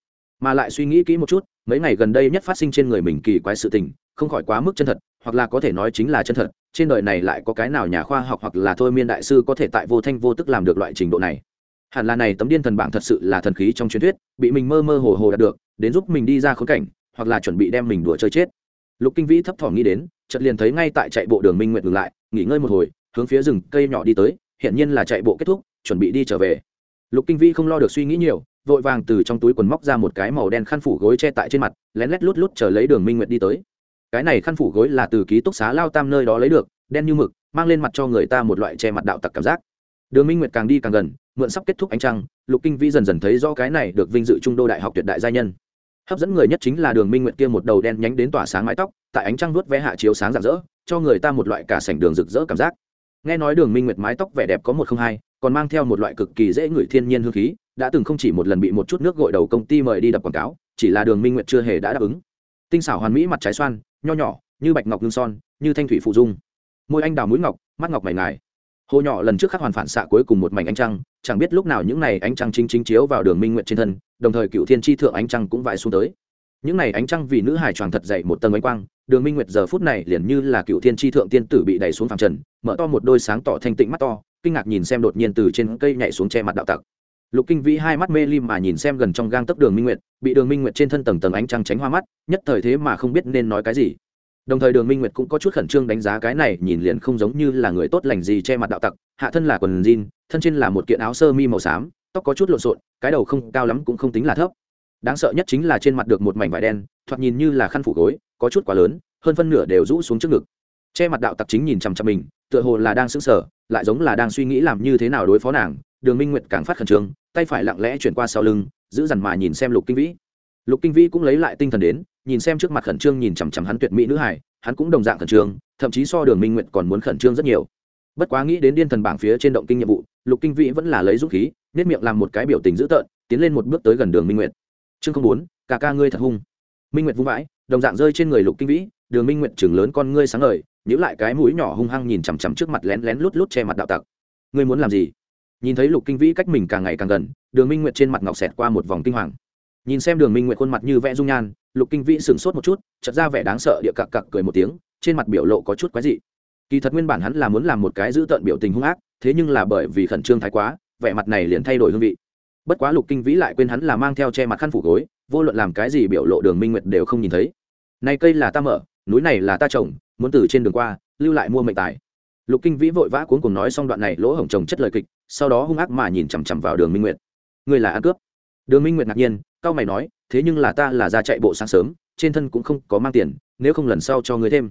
S1: Mà lại suy nghĩ kỹ một chút, mấy ngày gần đây nhất phát sinh trên người mình kỳ quái sự tình, không khỏi quá mức chân thật, hoặc là có thể nói chính là chân thật, trên đời này lại có cái nào nhà khoa học hoặc là thôi miên đại sư có thể tại vô thanh vô tức làm được loại trình độ này. Hẳn là này tấm điên thần bảng thật sự là thần khí trong truyền thuyết, bị mình mơ mơ hồ hồ đạt được, đến giúp mình đi ra khốn cảnh, hoặc là chuẩn bị đem mình đùa chơi chết. Lục kinh vĩ thấp thỏm nghĩ đến, chợt liền thấy ngay tại chạy bộ đường minh nguyện ngừng lại, nghỉ ngơi một hồi, hướng phía rừng cây nhỏ đi tới hiện nhiên là chạy bộ kết thúc, chuẩn bị đi trở về lục kinh vĩ không lo được suy nghĩ nhiều, vội vàng từ trong túi quần móc ra một cái màu đen khăn phủ gối che tại trên mặt, lén lét lút lút chờ lấy đường minh nguyệt đi tới. Cái này khăn phủ gối là từ ký túc xá lao tam nơi đó lấy được, đen như mực, mang lên mặt cho người ta một loại che mặt đạo tặc cảm giác. Đường minh nguyệt càng đi càng gần, mượn sắp kết thúc ánh trăng, lục kinh vĩ dần dần thấy do cái này được vinh dự trung đô đại học tuyệt đại gia nhân. Hấp dẫn người nhất chính là đường minh nguyệt kia một đầu đen nhánh đến tỏa sáng mái tóc, tại ánh trăng nuốt vé hạ chiếu sáng rạng rỡ, cho người ta một loại cả sảnh đường rực rỡ cảm giác. Nghe nói đường minh nguyệt mái tóc vẻ đẹp có một không hai còn mang theo một loại cực kỳ dễ ngửi thiên nhiên hương khí, đã từng không chỉ một lần bị một chút nước gội đầu công ty mời đi đập quảng cáo, chỉ là đường minh nguyệt chưa hề đã đáp ứng. Tinh xảo hoàn mỹ mặt trái xoan, nho nhỏ, như bạch ngọc ngưng son, như thanh thủy phụ dung. Môi anh đào mũi ngọc, mắt ngọc mày ngài. Hồ nhỏ lần trước khắc hoàn phản xạ cuối cùng một mảnh ánh trăng, chẳng biết lúc nào những n à y ánh trăng chính chính chiếu vào đường minh nguyện trên thân, đồng thời cựu thiên tri thượng ánh trăng cũng vãi xuống tới. Những n à y ánh trăng vì nữ hải tròn thật dậy một tầng ánh quang, đường minh nguyệt giờ phút này liền như là cựu thiên tri thượng tiên tử bị đẩy xuống phẳng trần, mở to một đôi sáng tỏ thanh tịnh mắt to kinh ngạc nhìn xem đột nhiên từ trên cây nhảy xuống che mặt đạo tặc. Lục kinh vĩ hai mắt mê lim mà nhìn xem gần trong gang tấc đường minh nguyệt, bị đường minh nguyệt trên thân tầng tầng ánh trăng tránh hoa mắt, nhất thời thế mà không biết nên nói cái gì. Đồng thời đường minh nguyệt cũng có chút khẩn trương đánh giá cái này, nhìn liền không giống như là người tốt lành gì che mặt đạo tặc, hạ thân là quần jean, thân trên là một kiện áo sơ mi màu xám, tóc có chút lộn xộn, cái đầu không, cao lắm cũng không tính là thấp. Đáng sợ nhất chính là trên mặt được một mảnh vải đen, thoạt nhìn như là khăn phủ gối, có chút quá lớn, hơn phân nửa đều rũ xuống trước ngực che mặt đạo tặc chính nhìn chằm chằm mình, tựa hồ là đang sững sờ, lại giống là đang suy nghĩ làm như thế nào đối phó nàng. Đường minh nguyệt càng phát khẩn trương, tay phải lặng lẽ chuyển qua sau lưng, giữ dằn mà nhìn xem lục kinh vĩ. Lục kinh vĩ cũng lấy lại tinh thần đến, nhìn xem trước mặt khẩn trương nhìn chằm chằm hắn tuyệt mỹ nữ hải hắn cũng đồng dạng khẩn trương, thậm chí so đường minh nguyệt còn muốn khẩn trương rất nhiều. Bất quá nghĩ đến điên thần bảng phía trên động kinh nhiệm vụ, lục kinh vĩ vẫn là lấy dũng khí nết miệng làm một cái biểu tình dữ tợn, tiến lên một bước tới gần đường minh nguyệt. Chương không bốn cả ca ngươi thật hung. Minh nguyệt vung vãi, đồng dạng rơi trên người lục kinh vĩ, đường minh nguyệt, chừng lớn con ngươi sáng ngời nhữ lại cái mũi nhỏ hung hăng nhìn chằm chằm trước mặt lén lén lút lút che mặt đạo tặc. Ngươi muốn làm gì? Nhìn thấy lục kinh vĩ cách mình càng ngày càng gần, đường minh nguyệt trên mặt ngọc xẹt qua một vòng kinh hoàng. Nhìn xem đường minh nguyệt khuôn mặt như vẽ dung nhan, lục kinh vĩ sửng sốt một chút chật ra vẻ đáng sợ địa cặc cặc cười một tiếng, trên mặt biểu lộ có chút quái dị. Kỳ thật nguyên bản hắn là muốn làm một cái giữ tợn biểu tình hung ác, thế nhưng là bởi vì khẩn trương thái quá, vẻ mặt này liền thay đổi hương vị. Bất quá lục kinh vĩ lại quên hắn là mang theo che mặt khăn phủ gối, vô luận làm cái gì biểu lộ đường minh nguyệt đều không nhìn thấy. Này cây là ta mở, núi này là ta trồng muốn từ trên đường qua, lưu lại mua mệnh tài. Lục kinh vĩ vội vã cuốn cùng nói xong đoạn này lỗ hổng trồng chất lời kịch, sau đó hung ác mà nhìn chằm chằm vào đường minh nguyệt. Người là ăn cướp. Đường minh nguyệt ngạc nhiên, cao mày nói, thế nhưng là ta là ra chạy bộ sáng sớm, trên thân cũng không có mang tiền, nếu không lần sau cho người thêm.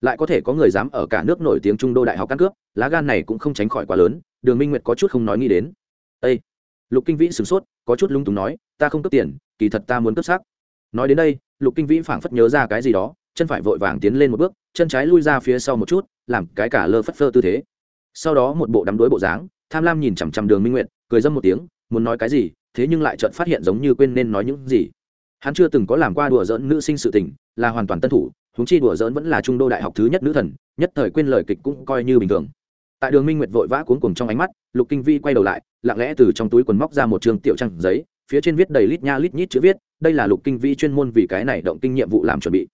S1: Lại có thể có người dám ở cả nước nổi tiếng trung đô đại học ăn cướp, lá gan này cũng không tránh khỏi quá lớn, đường minh nguyệt có chút không nói nghĩ đến. Â lục kinh vĩ sửng sốt, có chút lung túng nói, ta không cướp tiền, kỳ thật ta muốn cướp xác. Nói đến đây, lục kinh vĩ phảng phất nhớ ra cái gì đó chân phải vội vàng tiến lên một bước, chân trái lui ra phía sau một chút, làm cái cả lơ phất phơ tư thế. Sau đó một bộ đắm đuối bộ dáng, tham lam nhìn chằm chằm đường minh nguyệt, cười dâm một tiếng, muốn nói cái gì, thế nhưng lại chợt phát hiện giống như quên nên nói những gì. Hắn chưa từng có làm qua đùa dỡn nữ sinh sự tình, là hoàn toàn tân thủ, huống chi đùa dỡn vẫn là trung đô đại học thứ nhất nữ thần, nhất thời quên lời kịch cũng coi như bình thường. Tại đường minh nguyệt vội vã cuốn cùng trong ánh mắt, lục kinh vi quay đầu lại, lặng lẽ từ trong túi quần móc ra một trường tiểu trang giấy, phía trên viết đầy lít nha lít nhít chữ viết, đây là lục kinh vi chuyên môn vì cái này động kinh nhiệm vụ làm chuẩn bị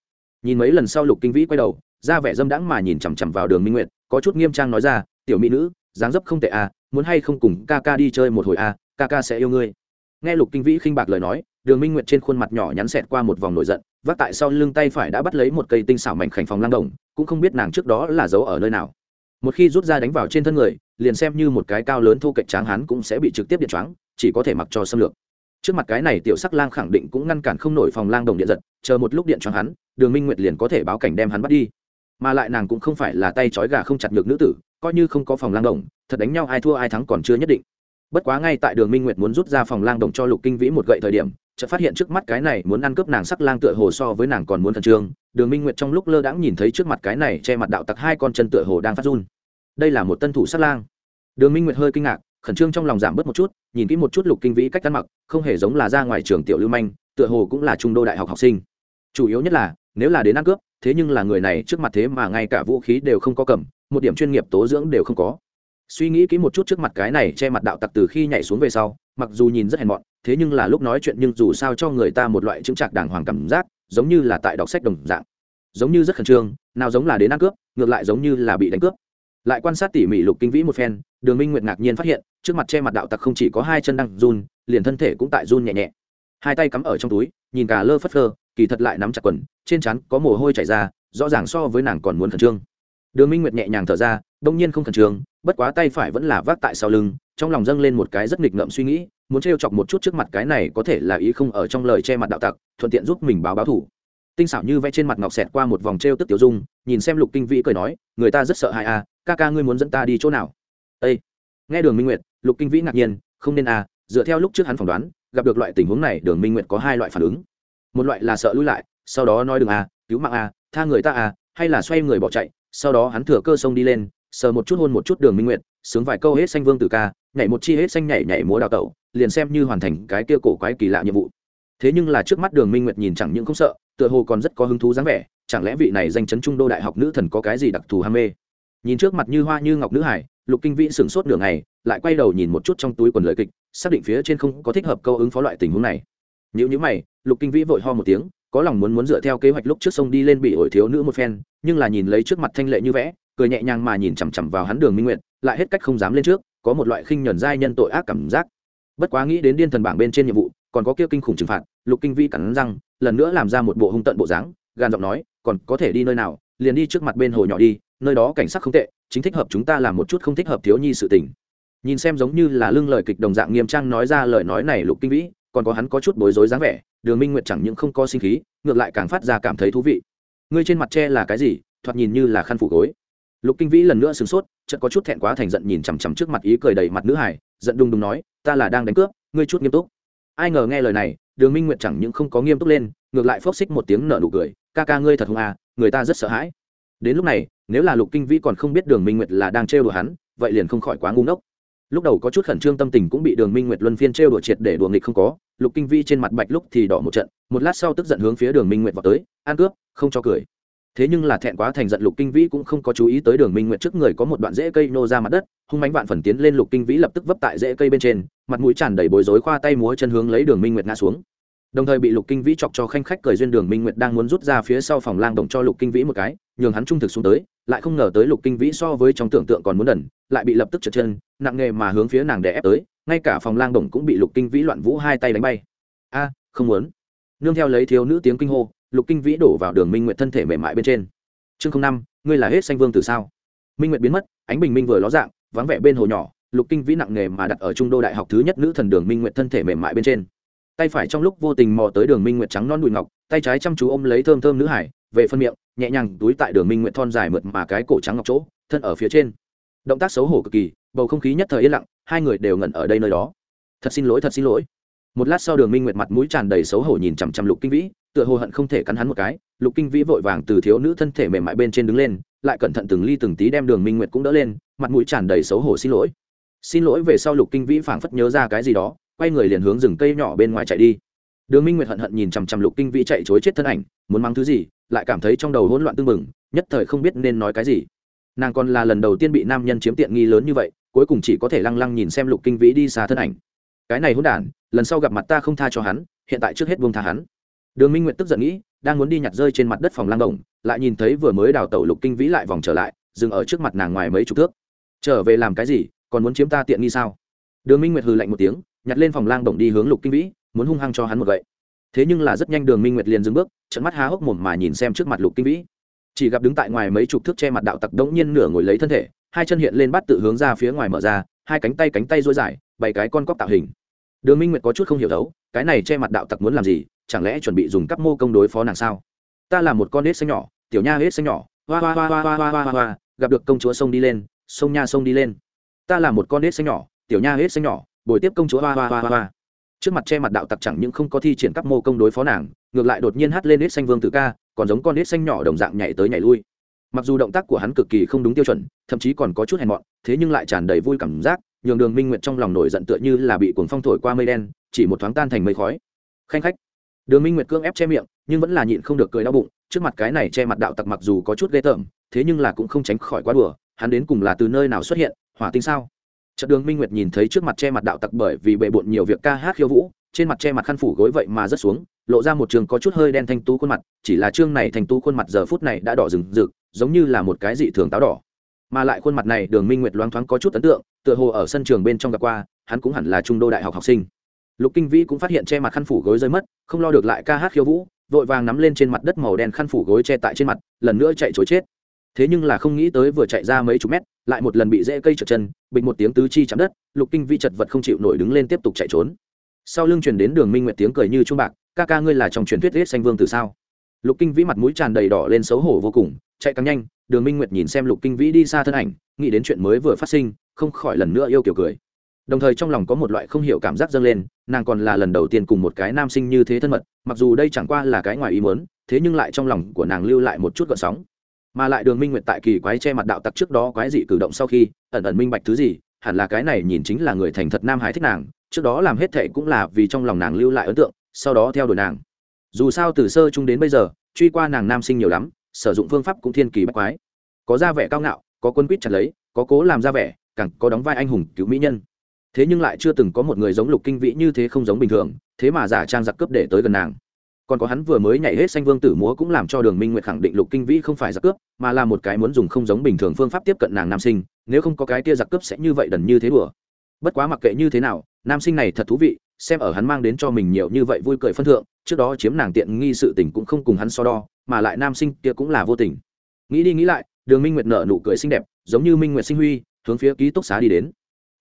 S1: nhìn mấy lần sau lục kinh vĩ quay đầu, ra vẻ dâm đãng mà nhìn chằm chằm vào đường minh nguyệt, có chút nghiêm trang nói ra, tiểu mỹ nữ, dáng dấp không tệ à muốn hay không cùng ca ca đi chơi một hồi à ca ca sẽ yêu ngươi. Nghe lục kinh vĩ khinh bạc lời nói, đường minh nguyệt trên khuôn mặt nhỏ nhắn xẹt qua một vòng nổi giận, vác tại sau lưng tay phải đã bắt lấy một cây tinh xảo mảnh khảnh phòng lang đồng, cũng không biết nàng trước đó là giấu ở nơi nào. Một khi rút ra đánh vào trên thân người, liền xem như một cái cao lớn thô cạnh tráng hắn cũng sẽ bị trực tiếp điện choáng, chỉ có thể mặc cho xâm lược trước mặt cái này tiểu sắc lang khẳng định cũng ngăn cản không nổi phòng lang đồng điện giật, chờ một lúc điện cho hắn, đường minh nguyệt liền có thể báo cảnh đem hắn bắt đi. Mà lại nàng cũng không phải là tay trói gà không chặt được nữ tử, coi như không có phòng lang đồng, thật đánh nhau ai thua ai thắng còn chưa nhất định. Bất quá ngay tại đường minh nguyệt muốn rút ra phòng lang đồng cho lục kinh vĩ một gậy thời điểm, chợt phát hiện trước mắt cái này muốn ăn cướp nàng sắc lang tựa hồ so với nàng còn muốn thần trương, đường minh nguyệt trong lúc lơ đãng nhìn thấy trước mặt cái này che mặt đạo tặc hai con chân tựa hồ đang phát run. Đây là một tân thủ sắc lang. Đường minh nguyệt hơi kinh ngạc khẩn trương trong lòng giảm bớt một chút, nhìn kỹ một chút lục kinh vĩ cách ăn mặc, không hề giống là ra ngoài trường tiểu lưu manh, tựa hồ cũng là trung đô đại học học sinh. Chủ yếu nhất là, nếu là đến ăn cướp, thế nhưng là người này trước mặt thế mà ngay cả vũ khí đều không có cầm, một điểm chuyên nghiệp tố dưỡng đều không có. Suy nghĩ kỹ một chút trước mặt cái này che mặt đạo tặc từ khi nhảy xuống về sau, mặc dù nhìn rất hèn mọn, thế nhưng là lúc nói chuyện nhưng dù sao cho người ta một loại chứng trạc đàng hoàng cảm giác, giống như là tại đọc sách đồng dạng. Giống như rất khẩn trương, nào giống là đến ăn cướp, ngược lại giống như là bị đánh cướp lại quan sát tỉ mỉ lục kinh vĩ một phen, đường minh nguyệt ngạc nhiên phát hiện, trước mặt che mặt đạo tặc không chỉ có hai chân đang run, liền thân thể cũng tại run nhẹ nhẹ. Hai tay cắm ở trong túi, nhìn cả lơ phất phơ, kỳ thật lại nắm chặt quần, trên chắn có mồ hôi chảy ra, rõ ràng so với nàng còn muốn khẩn trương. Đường minh nguyệt nhẹ nhàng thở ra, đông nhiên không khẩn trương, bất quá tay phải vẫn là vác tại sau lưng, trong lòng dâng lên một cái rất nghịch ngợm suy nghĩ, muốn trêu chọc một chút trước mặt cái này có thể là ý không ở trong lời che mặt đạo tặc, thuận tiện giúp mình báo báo thủ. Tinh xảo như vẽ trên mặt ngọc xẹt qua một vòng trêu tức tiểu dung, nhìn xem lục kinh vĩ cười nói, người ta rất sợ hãi à ca ca ngươi muốn dẫn ta đi chỗ nào? Ây nghe đường minh nguyệt, lục kinh vĩ ngạc nhiên, không nên à dựa theo lúc trước hắn phỏng đoán, gặp được loại tình huống này, đường minh nguyệt có hai loại phản ứng. Một loại là sợ lui lại, sau đó nói đừng à cứu mạng à tha người ta à hay là xoay người bỏ chạy, sau đó hắn thừa cơ sông đi lên, sờ một chút hôn một chút đường minh nguyệt, sướng vài câu hết xanh vương tử ca, nhảy một chi hết xanh nhảy nhảy múa đào tẩu, liền xem như hoàn thành cái kia cổ quái kỳ lạ nhiệm vụ. Thế nhưng là trước mắt đường minh nguyệt nhìn chẳng những không sợ, tựa hồ còn rất có hứng thú dáng vẻ, chẳng lẽ vị này danh chấn trung đô đại học nữ thần có cái gì đặc thù ham mê? Nhìn trước mặt như hoa như ngọc nữ hải, lục kinh vĩ sửng sốt nửa ngày, lại quay đầu nhìn một chút trong túi quần lời kịch, xác định phía trên không có thích hợp câu ứng phó loại tình huống này. Nếu như mày, lục kinh vĩ vội ho một tiếng, có lòng muốn muốn dựa theo kế hoạch lúc trước sông đi lên bị ổi thiếu nữ một phen, nhưng là nhìn lấy trước mặt thanh lệ như vẽ, cười nhẹ nhàng mà nhìn chằm chằm vào hắn đường minh nguyện lại hết cách không dám lên trước, có một loại khinh nhẫn giai nhân tội ác cảm giác. Bất quá nghĩ đến điên thần bảng bên trên nhiệm vụ, còn có kia kinh khủng trừng phạt, lục kinh vi cắn răng, lần nữa làm ra một bộ hung tận bộ dáng gan giọng nói, còn có thể đi nơi nào liền đi trước mặt bên hồ nhỏ đi, nơi đó cảnh sắc không tệ, chính thích hợp chúng ta làm một chút không thích hợp thiếu nhi sự tình. Nhìn xem giống như là lưng lời kịch đồng dạng nghiêm trang nói ra lời nói này lục kinh vĩ, còn có hắn có chút bối rối dáng vẻ, đường minh nguyệt chẳng những không có sinh khí, ngược lại càng phát ra cảm thấy thú vị. Ngươi trên mặt tre là cái gì, thoạt nhìn như là khăn phủ gối. Lục kinh vĩ lần nữa sửng sốt, chợt có chút thẹn quá thành giận nhìn chằm chằm trước mặt ý cười đầy mặt nữ hải giận đùng đùng nói, ta là đang đánh cướp, ngươi chút nghiêm túc. Ai ngờ nghe lời này, đường minh nguyệt chẳng những không có nghiêm túc lên, ngược lại phốc xích một tiếng nở nụ cười, ca ca ngươi thật hung à người ta rất sợ hãi. Đến lúc này, nếu là lục kinh vĩ còn không biết đường minh nguyệt là đang trêu đùa hắn, vậy liền không khỏi quá ngu ngốc. Lúc đầu có chút khẩn trương tâm tình cũng bị đường minh nguyệt luân phiên trêu đùa triệt để đùa nghịch không có. Lục kinh vi trên mặt bạch lúc thì đỏ một trận, một lát sau tức giận hướng phía đường minh nguyệt vào tới, an cướp, không cho cười. Thế nhưng là thẹn quá thành giận lục kinh vĩ cũng không có chú ý tới đường minh nguyệt trước người có một đoạn rễ cây nô ra mặt đất, hung mánh vạn phần tiến lên lục kinh vĩ lập tức vấp tại rễ cây bên trên, mặt mũi tràn đầy bối rối khoa tay múa chân hướng lấy đường minh nguyệt ngã xuống đồng thời bị lục kinh vĩ chọc cho khanh khách cười duyên đường minh nguyệt đang muốn rút ra phía sau phòng lang động cho lục kinh vĩ một cái, nhường hắn trung thực xuống tới, lại không ngờ tới lục kinh vĩ so với trong tưởng tượng còn muốn đần, lại bị lập tức trượt chân, nặng nghề mà hướng phía nàng đè ép tới, ngay cả phòng lang động cũng bị lục kinh vĩ loạn vũ hai tay đánh bay. A, không muốn. Nương theo lấy thiếu nữ tiếng kinh hô, lục kinh vĩ đổ vào đường minh nguyệt thân thể mềm mại bên trên. Chương năm, ngươi là hết xanh vương từ sao? Minh nguyệt biến mất, ánh bình minh vừa ló dạng, vắng vẻ bên hồ nhỏ, lục kinh vĩ nặng nghề mà đặt ở trung đô đại học thứ nhất nữ thần đường minh nguyệt thân thể mềm mại bên trên tay phải trong lúc vô tình mò tới đường minh nguyệt trắng non đùi ngọc, tay trái chăm chú ôm lấy thơm thơm nữ hải, về phân miệng, nhẹ nhàng túi tại đường minh nguyệt thon dài mượt mà cái cổ trắng ngọc chỗ, thân ở phía trên. Động tác xấu hổ cực kỳ, bầu không khí nhất thời yên lặng, hai người đều ngẩn ở đây nơi đó. Thật xin lỗi, thật xin lỗi. Một lát sau đường minh nguyệt mặt mũi tràn đầy xấu hổ nhìn chằm chằm lục kinh vĩ, tựa hồ hận không thể cắn hắn một cái. Lục kinh vĩ vội vàng từ thiếu nữ thân thể mềm mại bên trên đứng lên, lại cẩn thận từng ly từng tí đem đường minh nguyệt cũng đỡ lên, mặt mũi tràn đầy xấu hổ xin lỗi. Xin lỗi về sau lục kinh vĩ phảng phất nhớ ra cái gì đó quay người liền hướng rừng cây nhỏ bên ngoài chạy đi. Đường minh nguyệt hận hận nhìn chằm chằm lục kinh vĩ chạy chối chết thân ảnh, muốn mắng thứ gì, lại cảm thấy trong đầu hỗn loạn tưng bừng, nhất thời không biết nên nói cái gì. Nàng còn là lần đầu tiên bị nam nhân chiếm tiện nghi lớn như vậy, cuối cùng chỉ có thể lăng lăng nhìn xem lục kinh vĩ đi xa thân ảnh. Cái này hỗn đản, lần sau gặp mặt ta không tha cho hắn, hiện tại trước hết buông tha hắn. Đường minh nguyệt tức giận nghĩ, đang muốn đi nhặt rơi trên mặt đất phòng lang đồng, lại nhìn thấy vừa mới đào tẩu lục kinh vĩ lại vòng trở lại, dừng ở trước mặt nàng ngoài mấy chục thước. Trở về làm cái gì, còn muốn chiếm ta tiện nghi sao? Đường minh nguyệt hừ lạnh một tiếng nhặt lên phòng lang động đi hướng lục kinh vĩ, muốn hung hăng cho hắn một gậy. Thế nhưng là rất nhanh đường minh nguyệt liền dừng bước, trận mắt há hốc mồm mà nhìn xem trước mặt lục kinh vĩ. Chỉ gặp đứng tại ngoài mấy chục thước che mặt đạo tặc đống nhiên nửa ngồi lấy thân thể, hai chân hiện lên bắt tự hướng ra phía ngoài mở ra, hai cánh tay cánh tay dối dài, bảy cái con cóc tạo hình. Đường minh nguyệt có chút không hiểu đấu, cái này che mặt đạo tặc muốn làm gì, chẳng lẽ chuẩn bị dùng các mô công đối phó nàng sao? Ta là một con hết xanh nhỏ, tiểu nha hết xanh nhỏ, hoa hoa hoa hoa hoa hoa hoa hoa gặp được công chúa sông đi lên sông nha sông đi lên. Ta là một con hết xanh nhỏ, tiểu nha hết xanh nhỏ bồi tiếp công chúa hoa hoa hoa hoa trước mặt che mặt đạo tặc chẳng những không có thi triển các mô công đối phó nàng, ngược lại đột nhiên hát lên nết xanh vương tự ca, còn giống con nết xanh nhỏ đồng dạng nhảy tới nhảy lui. Mặc dù động tác của hắn cực kỳ không đúng tiêu chuẩn, thậm chí còn có chút hèn mọn, thế nhưng lại tràn đầy vui cảm giác, nhường đường minh nguyệt trong lòng nổi giận tựa như là bị cuồng phong thổi qua mây đen, chỉ một thoáng tan thành mây khói. Khanh khách. Đường minh nguyệt cương ép che miệng, nhưng vẫn là nhịn không được cười đau bụng, trước mặt cái này che mặt đạo tặc mặc dù có chút ghê tởm, thế nhưng là cũng không tránh khỏi quá đùa, hắn đến cùng là từ nơi nào xuất hiện, hỏa tinh sao? Trận đường minh nguyệt nhìn thấy trước mặt che mặt đạo tặc bởi vì bệ bội nhiều việc ca hát khiêu vũ, trên mặt che mặt khăn phủ gối vậy mà rất xuống, lộ ra một trường có chút hơi đen thanh tú khuôn mặt, chỉ là trương này thanh tú khuôn mặt giờ phút này đã đỏ rừng rực, giống như là một cái dị thường táo đỏ. Mà lại khuôn mặt này, đường minh nguyệt loáng thoáng có chút ấn tượng, tựa hồ ở sân trường bên trong gặp qua, hắn cũng hẳn là trung đô đại học học sinh. Lục kinh vĩ cũng phát hiện che mặt khăn phủ gối rơi mất, không lo được lại ca hát khiêu vũ, vội vàng nắm lên trên mặt đất màu đen khăn phủ gối che tại trên mặt, lần nữa chạy trối chết thế nhưng là không nghĩ tới vừa chạy ra mấy chục mét, lại một lần bị rễ cây trượt chân, bịch một tiếng tứ chi chạm đất, lục kinh vĩ chật vật không chịu nổi đứng lên tiếp tục chạy trốn. Sau lưng truyền đến đường minh nguyệt tiếng cười như trung bạc, ca ca ngươi là trong truyền thuyết riết xanh vương từ sao? Lục kinh vĩ mặt mũi tràn đầy đỏ lên xấu hổ vô cùng, chạy càng nhanh, đường minh nguyệt nhìn xem lục kinh vĩ đi xa thân ảnh, nghĩ đến chuyện mới vừa phát sinh, không khỏi lần nữa yêu kiểu cười. Đồng thời trong lòng có một loại không hiểu cảm giác dâng lên, nàng còn là lần đầu tiên cùng một cái nam sinh như thế thân mật, mặc dù đây chẳng qua là cái ngoài ý muốn, thế nhưng lại trong lòng của nàng lưu lại một chút gợn sóng mà lại đường minh nguyệt tại kỳ quái che mặt đạo tặc trước đó quái dị cử động sau khi ẩn ẩn minh bạch thứ gì, hẳn là cái này nhìn chính là người thành thật nam hải thích nàng, trước đó làm hết thệ cũng là vì trong lòng nàng lưu lại ấn tượng, sau đó theo đuổi nàng. Dù sao từ sơ chung đến bây giờ, truy qua nàng nam sinh nhiều lắm, sử dụng phương pháp cũng thiên kỳ bách quái. Có ra vẻ cao ngạo, có quân quýt chặt lấy, có cố làm ra vẻ, càng có đóng vai anh hùng cứu mỹ nhân. Thế nhưng lại chưa từng có một người giống lục kinh vĩ như thế không giống bình thường, thế mà giả trang giặc cướp để tới gần nàng còn có hắn vừa mới nhảy hết xanh vương tử múa cũng làm cho đường minh nguyệt khẳng định lục kinh vĩ không phải giặc cướp, mà là một cái muốn dùng không giống bình thường phương pháp tiếp cận nàng nam sinh, nếu không có cái tia giặc cướp sẽ như vậy đần như thế đùa. Bất quá mặc kệ như thế nào, nam sinh này thật thú vị, xem ở hắn mang đến cho mình nhiều như vậy vui cười phân thượng, trước đó chiếm nàng tiện nghi sự tình cũng không cùng hắn so đo, mà lại nam sinh kia cũng là vô tình. Nghĩ đi nghĩ lại, đường minh nguyệt nở nụ cười xinh đẹp, giống như minh nguyệt sinh huy, hướng phía ký túc xá đi đến.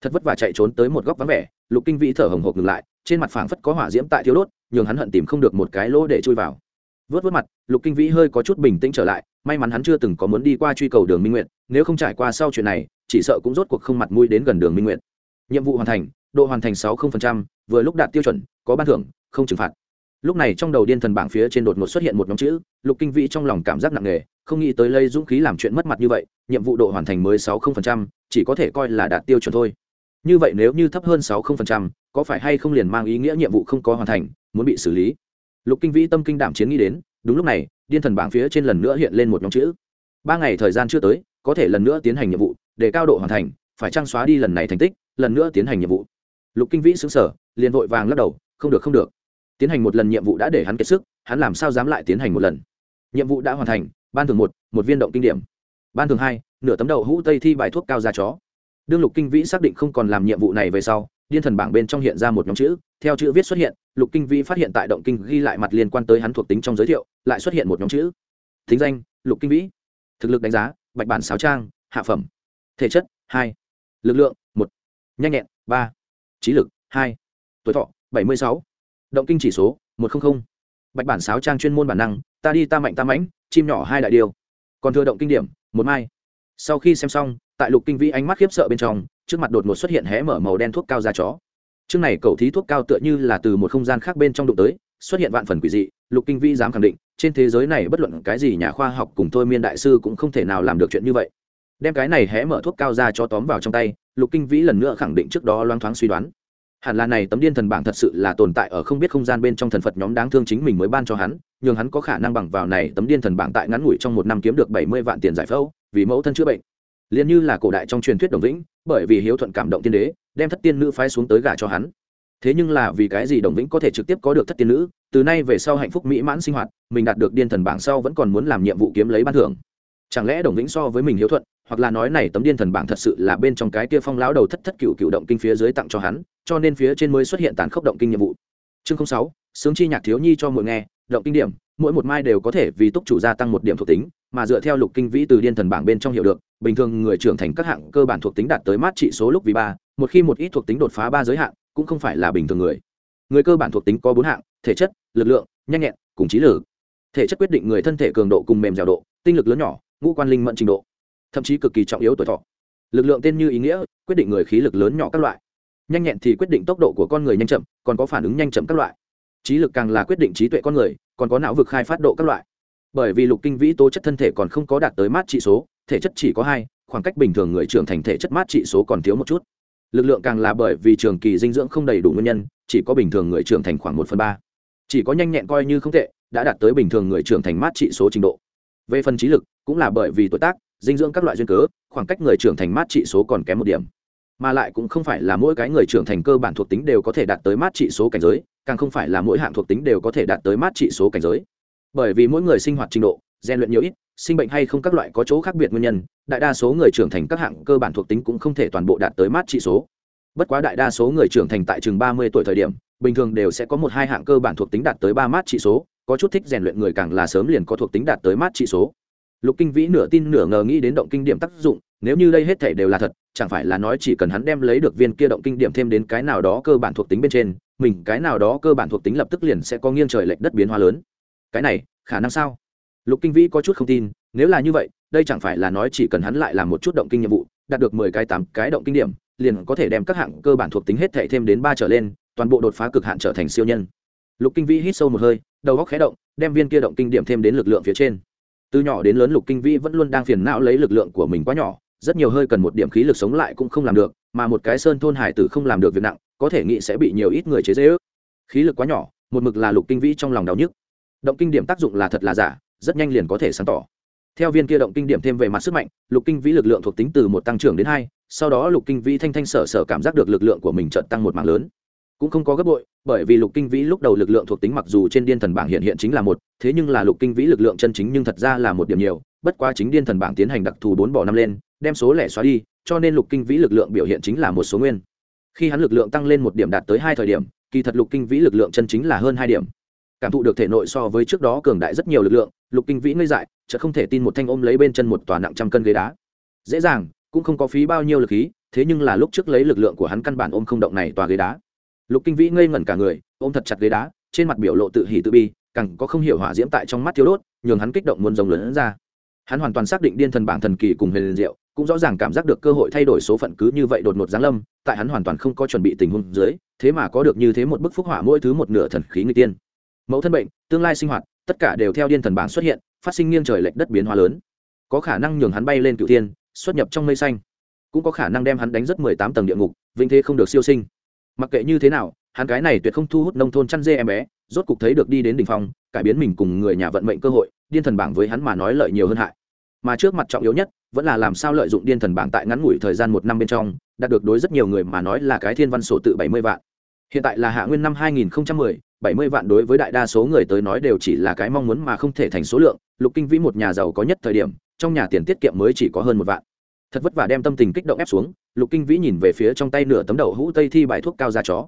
S1: Thật vất vả chạy trốn tới một góc vắng vẻ, lục kinh vĩ thở hồng hộc ngừng lại, trên mặt phảng phất có hỏa diễm tại thiếu đốt nhường hắn hận tìm không được một cái lỗ để chui vào. Vớt vớt mặt, lục kinh vĩ hơi có chút bình tĩnh trở lại, may mắn hắn chưa từng có muốn đi qua truy cầu đường minh nguyện nếu không trải qua sau chuyện này, chỉ sợ cũng rốt cuộc không mặt mũi đến gần đường minh nguyện nhiệm vụ hoàn thành, độ hoàn thành sáu vừa lúc đạt tiêu chuẩn, có ban thưởng, không trừng phạt. Lúc này trong đầu điên thần bảng phía trên đột ngột xuất hiện một nhóm chữ, lục kinh vĩ trong lòng cảm giác nặng nề, không nghĩ tới lây dũng khí làm chuyện mất mặt như vậy, nhiệm vụ độ hoàn thành mới sáu chỉ có thể coi là đạt tiêu chuẩn thôi. Như vậy nếu như thấp hơn sáu có phải hay không liền mang ý nghĩa nhiệm vụ không có hoàn thành muốn bị xử lý. Lục kinh vĩ tâm kinh đảm chiến nghĩ đến, đúng lúc này, điên thần bảng phía trên lần nữa hiện lên một nhóm chữ. Ba ngày thời gian chưa tới, có thể lần nữa tiến hành nhiệm vụ, để cao độ hoàn thành, phải trang xóa đi lần này thành tích, lần nữa tiến hành nhiệm vụ. Lục kinh vĩ xứng sở liền vội vàng lắc đầu, không được không được. Tiến hành một lần nhiệm vụ đã để hắn kiệt sức, hắn làm sao dám lại tiến hành một lần? Nhiệm vụ đã hoàn thành, ban thường một một viên động kinh điểm. Ban thường hai, nửa tấm đậu hũ tây thi bài thuốc cao ra chó. Đương lục kinh vĩ xác định không còn làm nhiệm vụ này về sau, điên thần bảng bên trong hiện ra một nhóm chữ theo chữ viết xuất hiện, lục kinh vĩ phát hiện tại động kinh ghi lại mặt liên quan tới hắn thuộc tính trong giới thiệu, lại xuất hiện một nhóm chữ. Thính danh, lục kinh vĩ. Thực lực đánh giá, bạch bản sáo trang, hạ phẩm. Thể chất, hai. Lực lượng, một. Nhanh nhẹn, ba. Trí lực, hai. Tuổi thọ, bảy mươi sáu. Động kinh chỉ số, một trăm linh bạch bản sáo trang chuyên môn bản năng, ta đi ta mạnh ta mãnh, chim nhỏ hai đại điều. Còn thừa động kinh điểm, một mai. Sau khi xem xong, tại lục kinh vĩ ánh mắt khiếp sợ bên trong, trước mặt đột ngột xuất hiện hé mở màu đen thuốc cao da chó trước này cậu thí thuốc cao tựa như là từ một không gian khác bên trong đụng tới, xuất hiện vạn phần quỷ dị, lục kinh vĩ dám khẳng định, trên thế giới này bất luận cái gì nhà khoa học cùng thôi miên đại sư cũng không thể nào làm được chuyện như vậy. Đem cái này hé mở thuốc cao ra cho tóm vào trong tay, lục kinh vĩ lần nữa khẳng định trước đó loang thoáng suy đoán. Hẳn là này tấm điên thần bảng thật sự là tồn tại ở không biết không gian bên trong thần phật nhóm đáng thương chính mình mới ban cho hắn nhưng hắn có khả năng bằng vào này tấm điên thần bảng tại ngắn ngủi trong một năm kiếm được bảy mươi vạn tiền giải phẫu, vì mẫu thân chữa bệnh. Liền như là cổ đại trong truyền thuyết đồng vĩnh, bởi vì hiếu thuận cảm động tiên đế đem thất tiên nữ phái xuống tới gả cho hắn. Thế nhưng là vì cái gì đồng vĩnh có thể trực tiếp có được thất tiên nữ, từ nay về sau hạnh phúc mỹ mãn sinh hoạt, mình đạt được điên thần bảng sau vẫn còn muốn làm nhiệm vụ kiếm lấy ban thưởng. Chẳng lẽ đồng vĩnh so với mình hiếu thuận, hoặc là nói này tấm điên thần bảng thật sự là bên trong cái kia phong lão đầu thất thất cựu cựu động kinh phía dưới tặng cho hắn, cho nên phía trên mới xuất hiện tàn khốc động kinh nhiệm vụ. Chương sáu, sướng chi nhạc thiếu nhi cho mỗi nghe, động kinh điểm, mỗi một mai đều có thể vì túc chủ gia tăng một điểm thuộc tính mà dựa theo lục kinh vĩ từ điên thần bảng bên trong hiểu được, bình thường người trưởng thành các hạng cơ bản thuộc tính đạt tới mát trị số lúc vì ba, một khi một ít thuộc tính đột phá ba giới hạn, cũng không phải là bình thường người. Người cơ bản thuộc tính có bốn hạng, thể chất, lực lượng, nhanh nhẹn, cùng trí lực. Thể chất quyết định người thân thể cường độ cùng mềm dẻo độ, tinh lực lớn nhỏ, ngũ quan linh mẫn trình độ, thậm chí cực kỳ trọng yếu tuổi thọ. Lực lượng tên như ý nghĩa, quyết định người khí lực lớn nhỏ các loại. Nhanh nhẹn thì quyết định tốc độ của con người nhanh chậm, còn có phản ứng nhanh chậm các loại. Trí lực càng là quyết định trí tuệ con người, còn có não vực khai phát độ các loại bởi vì lục kinh vĩ tố chất thân thể còn không có đạt tới mát trị số, thể chất chỉ có hai, khoảng cách bình thường người trưởng thành thể chất mát trị số còn thiếu một chút. Lực lượng càng là bởi vì trường kỳ dinh dưỡng không đầy đủ nguyên nhân, chỉ có bình thường người trưởng thành khoảng một phần ba. Chỉ có nhanh nhẹn coi như không tệ, đã đạt tới bình thường người trưởng thành mát trị số trình độ. Về phần trí lực, cũng là bởi vì tuổi tác, dinh dưỡng các loại duyên cớ, khoảng cách người trưởng thành mát trị số còn kém một điểm. Mà lại cũng không phải là mỗi cái người trưởng thành cơ bản thuộc tính đều có thể đạt tới mát trị số cảnh giới, càng không phải là mỗi hạng thuộc tính đều có thể đạt tới mát trị số cảnh giới bởi vì mỗi người sinh hoạt trình độ, rèn luyện nhiều ít, sinh bệnh hay không các loại có chỗ khác biệt nguyên nhân, đại đa số người trưởng thành các hạng cơ bản thuộc tính cũng không thể toàn bộ đạt tới mát trị số. Bất quá đại đa số người trưởng thành tại chừng ba mươi tuổi thời điểm, bình thường đều sẽ có một hai hạng cơ bản thuộc tính đạt tới ba mát trị số, có chút thích rèn luyện người càng là sớm liền có thuộc tính đạt tới mát trị số. Lục kinh vĩ nửa tin nửa ngờ nghĩ đến động kinh điểm tác dụng, nếu như đây hết thể đều là thật, chẳng phải là nói chỉ cần hắn đem lấy được viên kia động kinh điểm thêm đến cái nào đó cơ bản thuộc tính bên trên, mình cái nào đó cơ bản thuộc tính lập tức liền sẽ có nghiêng trời lệch đất biến hóa lớn cái này, khả năng sao? Lục kinh vĩ có chút không tin, nếu là như vậy, đây chẳng phải là nói chỉ cần hắn lại làm một chút động kinh nhiệm vụ, đạt được mười cái tám cái động kinh điểm, liền có thể đem các hạng cơ bản thuộc tính hết thệ thêm đến ba trở lên, toàn bộ đột phá cực hạn trở thành siêu nhân. Lục kinh vĩ hít sâu một hơi, đầu góc khé động, đem viên kia động kinh điểm thêm đến lực lượng phía trên. Từ nhỏ đến lớn lục kinh vĩ vẫn luôn đang phiền não lấy lực lượng của mình quá nhỏ, rất nhiều hơi cần một điểm khí lực sống lại cũng không làm được, mà một cái sơn thôn hải tử không làm được việc nặng, có thể nghĩ sẽ bị nhiều ít người chế dễ ước khí lực quá nhỏ, một mực là lục kinh vĩ trong lòng đau nhức động kinh điểm tác dụng là thật là giả, rất nhanh liền có thể sáng tỏ. Theo viên kia động kinh điểm thêm về mặt sức mạnh, lục kinh vĩ lực lượng thuộc tính từ một tăng trưởng đến hai, sau đó lục kinh vĩ thanh thanh sở sở cảm giác được lực lượng của mình chợt tăng một mạng lớn. Cũng không có gấp bội, bởi vì lục kinh vĩ lúc đầu lực lượng thuộc tính mặc dù trên điên thần bảng hiện hiện chính là một, thế nhưng là lục kinh vĩ lực lượng chân chính nhưng thật ra là một điểm nhiều, bất quá chính điên thần bảng tiến hành đặc thù bốn bỏ năm lên, đem số lẻ xóa đi, cho nên lục kinh vĩ lực lượng biểu hiện chính là một số nguyên. Khi hắn lực lượng tăng lên một điểm đạt tới hai thời điểm, kỳ thật lục kinh vĩ lực lượng chân chính là hơn hai điểm cảm thụ được thể nội so với trước đó cường đại rất nhiều lực lượng, lục kinh vĩ ngây dại, chợt không thể tin một thanh ôm lấy bên chân một tòa nặng trăm cân ghế đá. Dễ dàng, cũng không có phí bao nhiêu lực khí, thế nhưng là lúc trước lấy lực lượng của hắn căn bản ôm không động này tòa ghế đá. Lục kinh vĩ ngây ngẩn cả người, ôm thật chặt ghế đá, trên mặt biểu lộ tự hỉ tự bi, càng có không hiểu hỏa diễm tại trong mắt thiếu đốt, nhường hắn kích động muôn rồng lớn ra. Hắn hoàn toàn xác định điên thần bảng thần kỳ cùng huyền diệu, cũng rõ ràng cảm giác được cơ hội thay đổi số phận cứ như vậy đột ngột giáng lâm, tại hắn hoàn toàn không có chuẩn bị tình huống dưới, thế mà có được như thế một bức phúc họa mỗi thứ một nửa thần khí người tiên mẫu thân bệnh, tương lai sinh hoạt, tất cả đều theo điên thần bảng xuất hiện, phát sinh nghiêng trời lệch đất biến hóa lớn. Có khả năng nhường hắn bay lên cựu tiên xuất nhập trong mây xanh. Cũng có khả năng đem hắn đánh rất mười tám tầng địa ngục vinh thế không được siêu sinh. Mặc kệ như thế nào, hắn cái này tuyệt không thu hút nông thôn chăn dê em bé, rốt cục thấy được đi đến đ ỉ n h phong, cải biến mình cùng người nhà vận mệnh cơ hội, điên thần bảng với hắn mà nói lợi nhiều hơn hại. Mà trước mặt trọng yếu nhất, vẫn là làm sao lợi dụng điên thần bảng tại ngắn ngủi thời gian một năm bên trong, đạt được đối rất nhiều người mà nói là cái thiên văn sổ tự bảy mươi vạn hiện tại là hạ nguyên năm hai nghìn mười, bảy mươi vạn đối với đại đa số người tới nói đều chỉ là cái mong muốn mà không thể thành số lượng. Lục kinh vĩ một nhà giàu có nhất thời điểm, trong nhà tiền tiết kiệm mới chỉ có hơn một vạn. Thật vất vả đem tâm tình kích động ép xuống, lục kinh vĩ nhìn về phía trong tay nửa tấm đậu hũ tây thi bài thuốc cao da chó.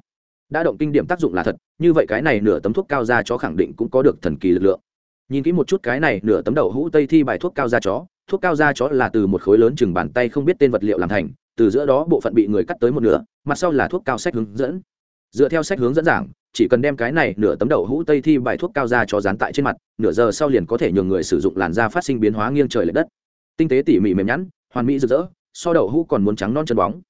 S1: Đã động kinh điểm tác dụng là thật, như vậy cái này nửa tấm thuốc cao da chó khẳng định cũng có được thần kỳ lực lượng. Nhìn kỹ một chút cái này nửa tấm đậu hũ tây thi bài thuốc cao da chó, thuốc cao da chó là từ một khối lớn chừng bàn tay không biết tên vật liệu làm thành, từ giữa đó bộ phận bị người cắt tới một nửa, mặt sau là thuốc cao sách hướng dẫn dựa theo sách hướng dẫn giảng, chỉ cần đem cái này nửa tấm đậu hũ tây thi bài thuốc cao ra cho dán tại trên mặt, nửa giờ sau liền có thể nhường người sử dụng làn da phát sinh biến hóa nghiêng trời l ệ đất. Tinh tế tỉ mỉ mềm nhẵn, hoàn mỹ rực rỡ, so đậu hũ còn muốn trắng non chân bóng.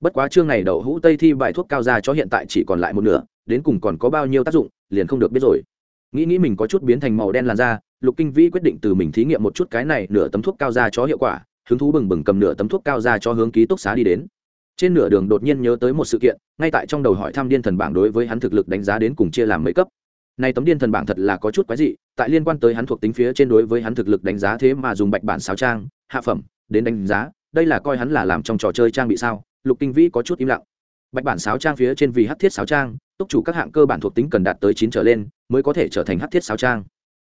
S1: Bất quá chương này đậu hũ tây thi bài thuốc cao ra cho hiện tại chỉ còn lại một nửa, đến cùng còn có bao nhiêu tác dụng, liền không được biết rồi. Nghĩ nghĩ mình có chút biến thành màu đen làn da, lục kinh vĩ quyết định từ mình thí nghiệm một chút cái này nửa tấm thuốc cao ra cho hiệu quả, hứng thú bừng bừng cầm nửa tấm thuốc cao ra cho hướng ký túc xá đi đến trên nửa đường đột nhiên nhớ tới một sự kiện, ngay tại trong đầu hỏi thăm điên thần bảng đối với hắn thực lực đánh giá đến cùng chia làm mấy cấp. Nay tấm điên thần bảng thật là có chút quái dị, tại liên quan tới hắn thuộc tính phía trên đối với hắn thực lực đánh giá thế mà dùng bạch bản sáo trang, hạ phẩm, đến đánh giá, đây là coi hắn là làm trong trò chơi trang bị sao? Lục kinh vĩ có chút im lặng. Bạch bản sáo trang phía trên vì hát thiết sáo trang túc chủ các hạng cơ bản thuộc tính cần đạt tới chín trở lên mới có thể trở thành hát thiết sáo trang.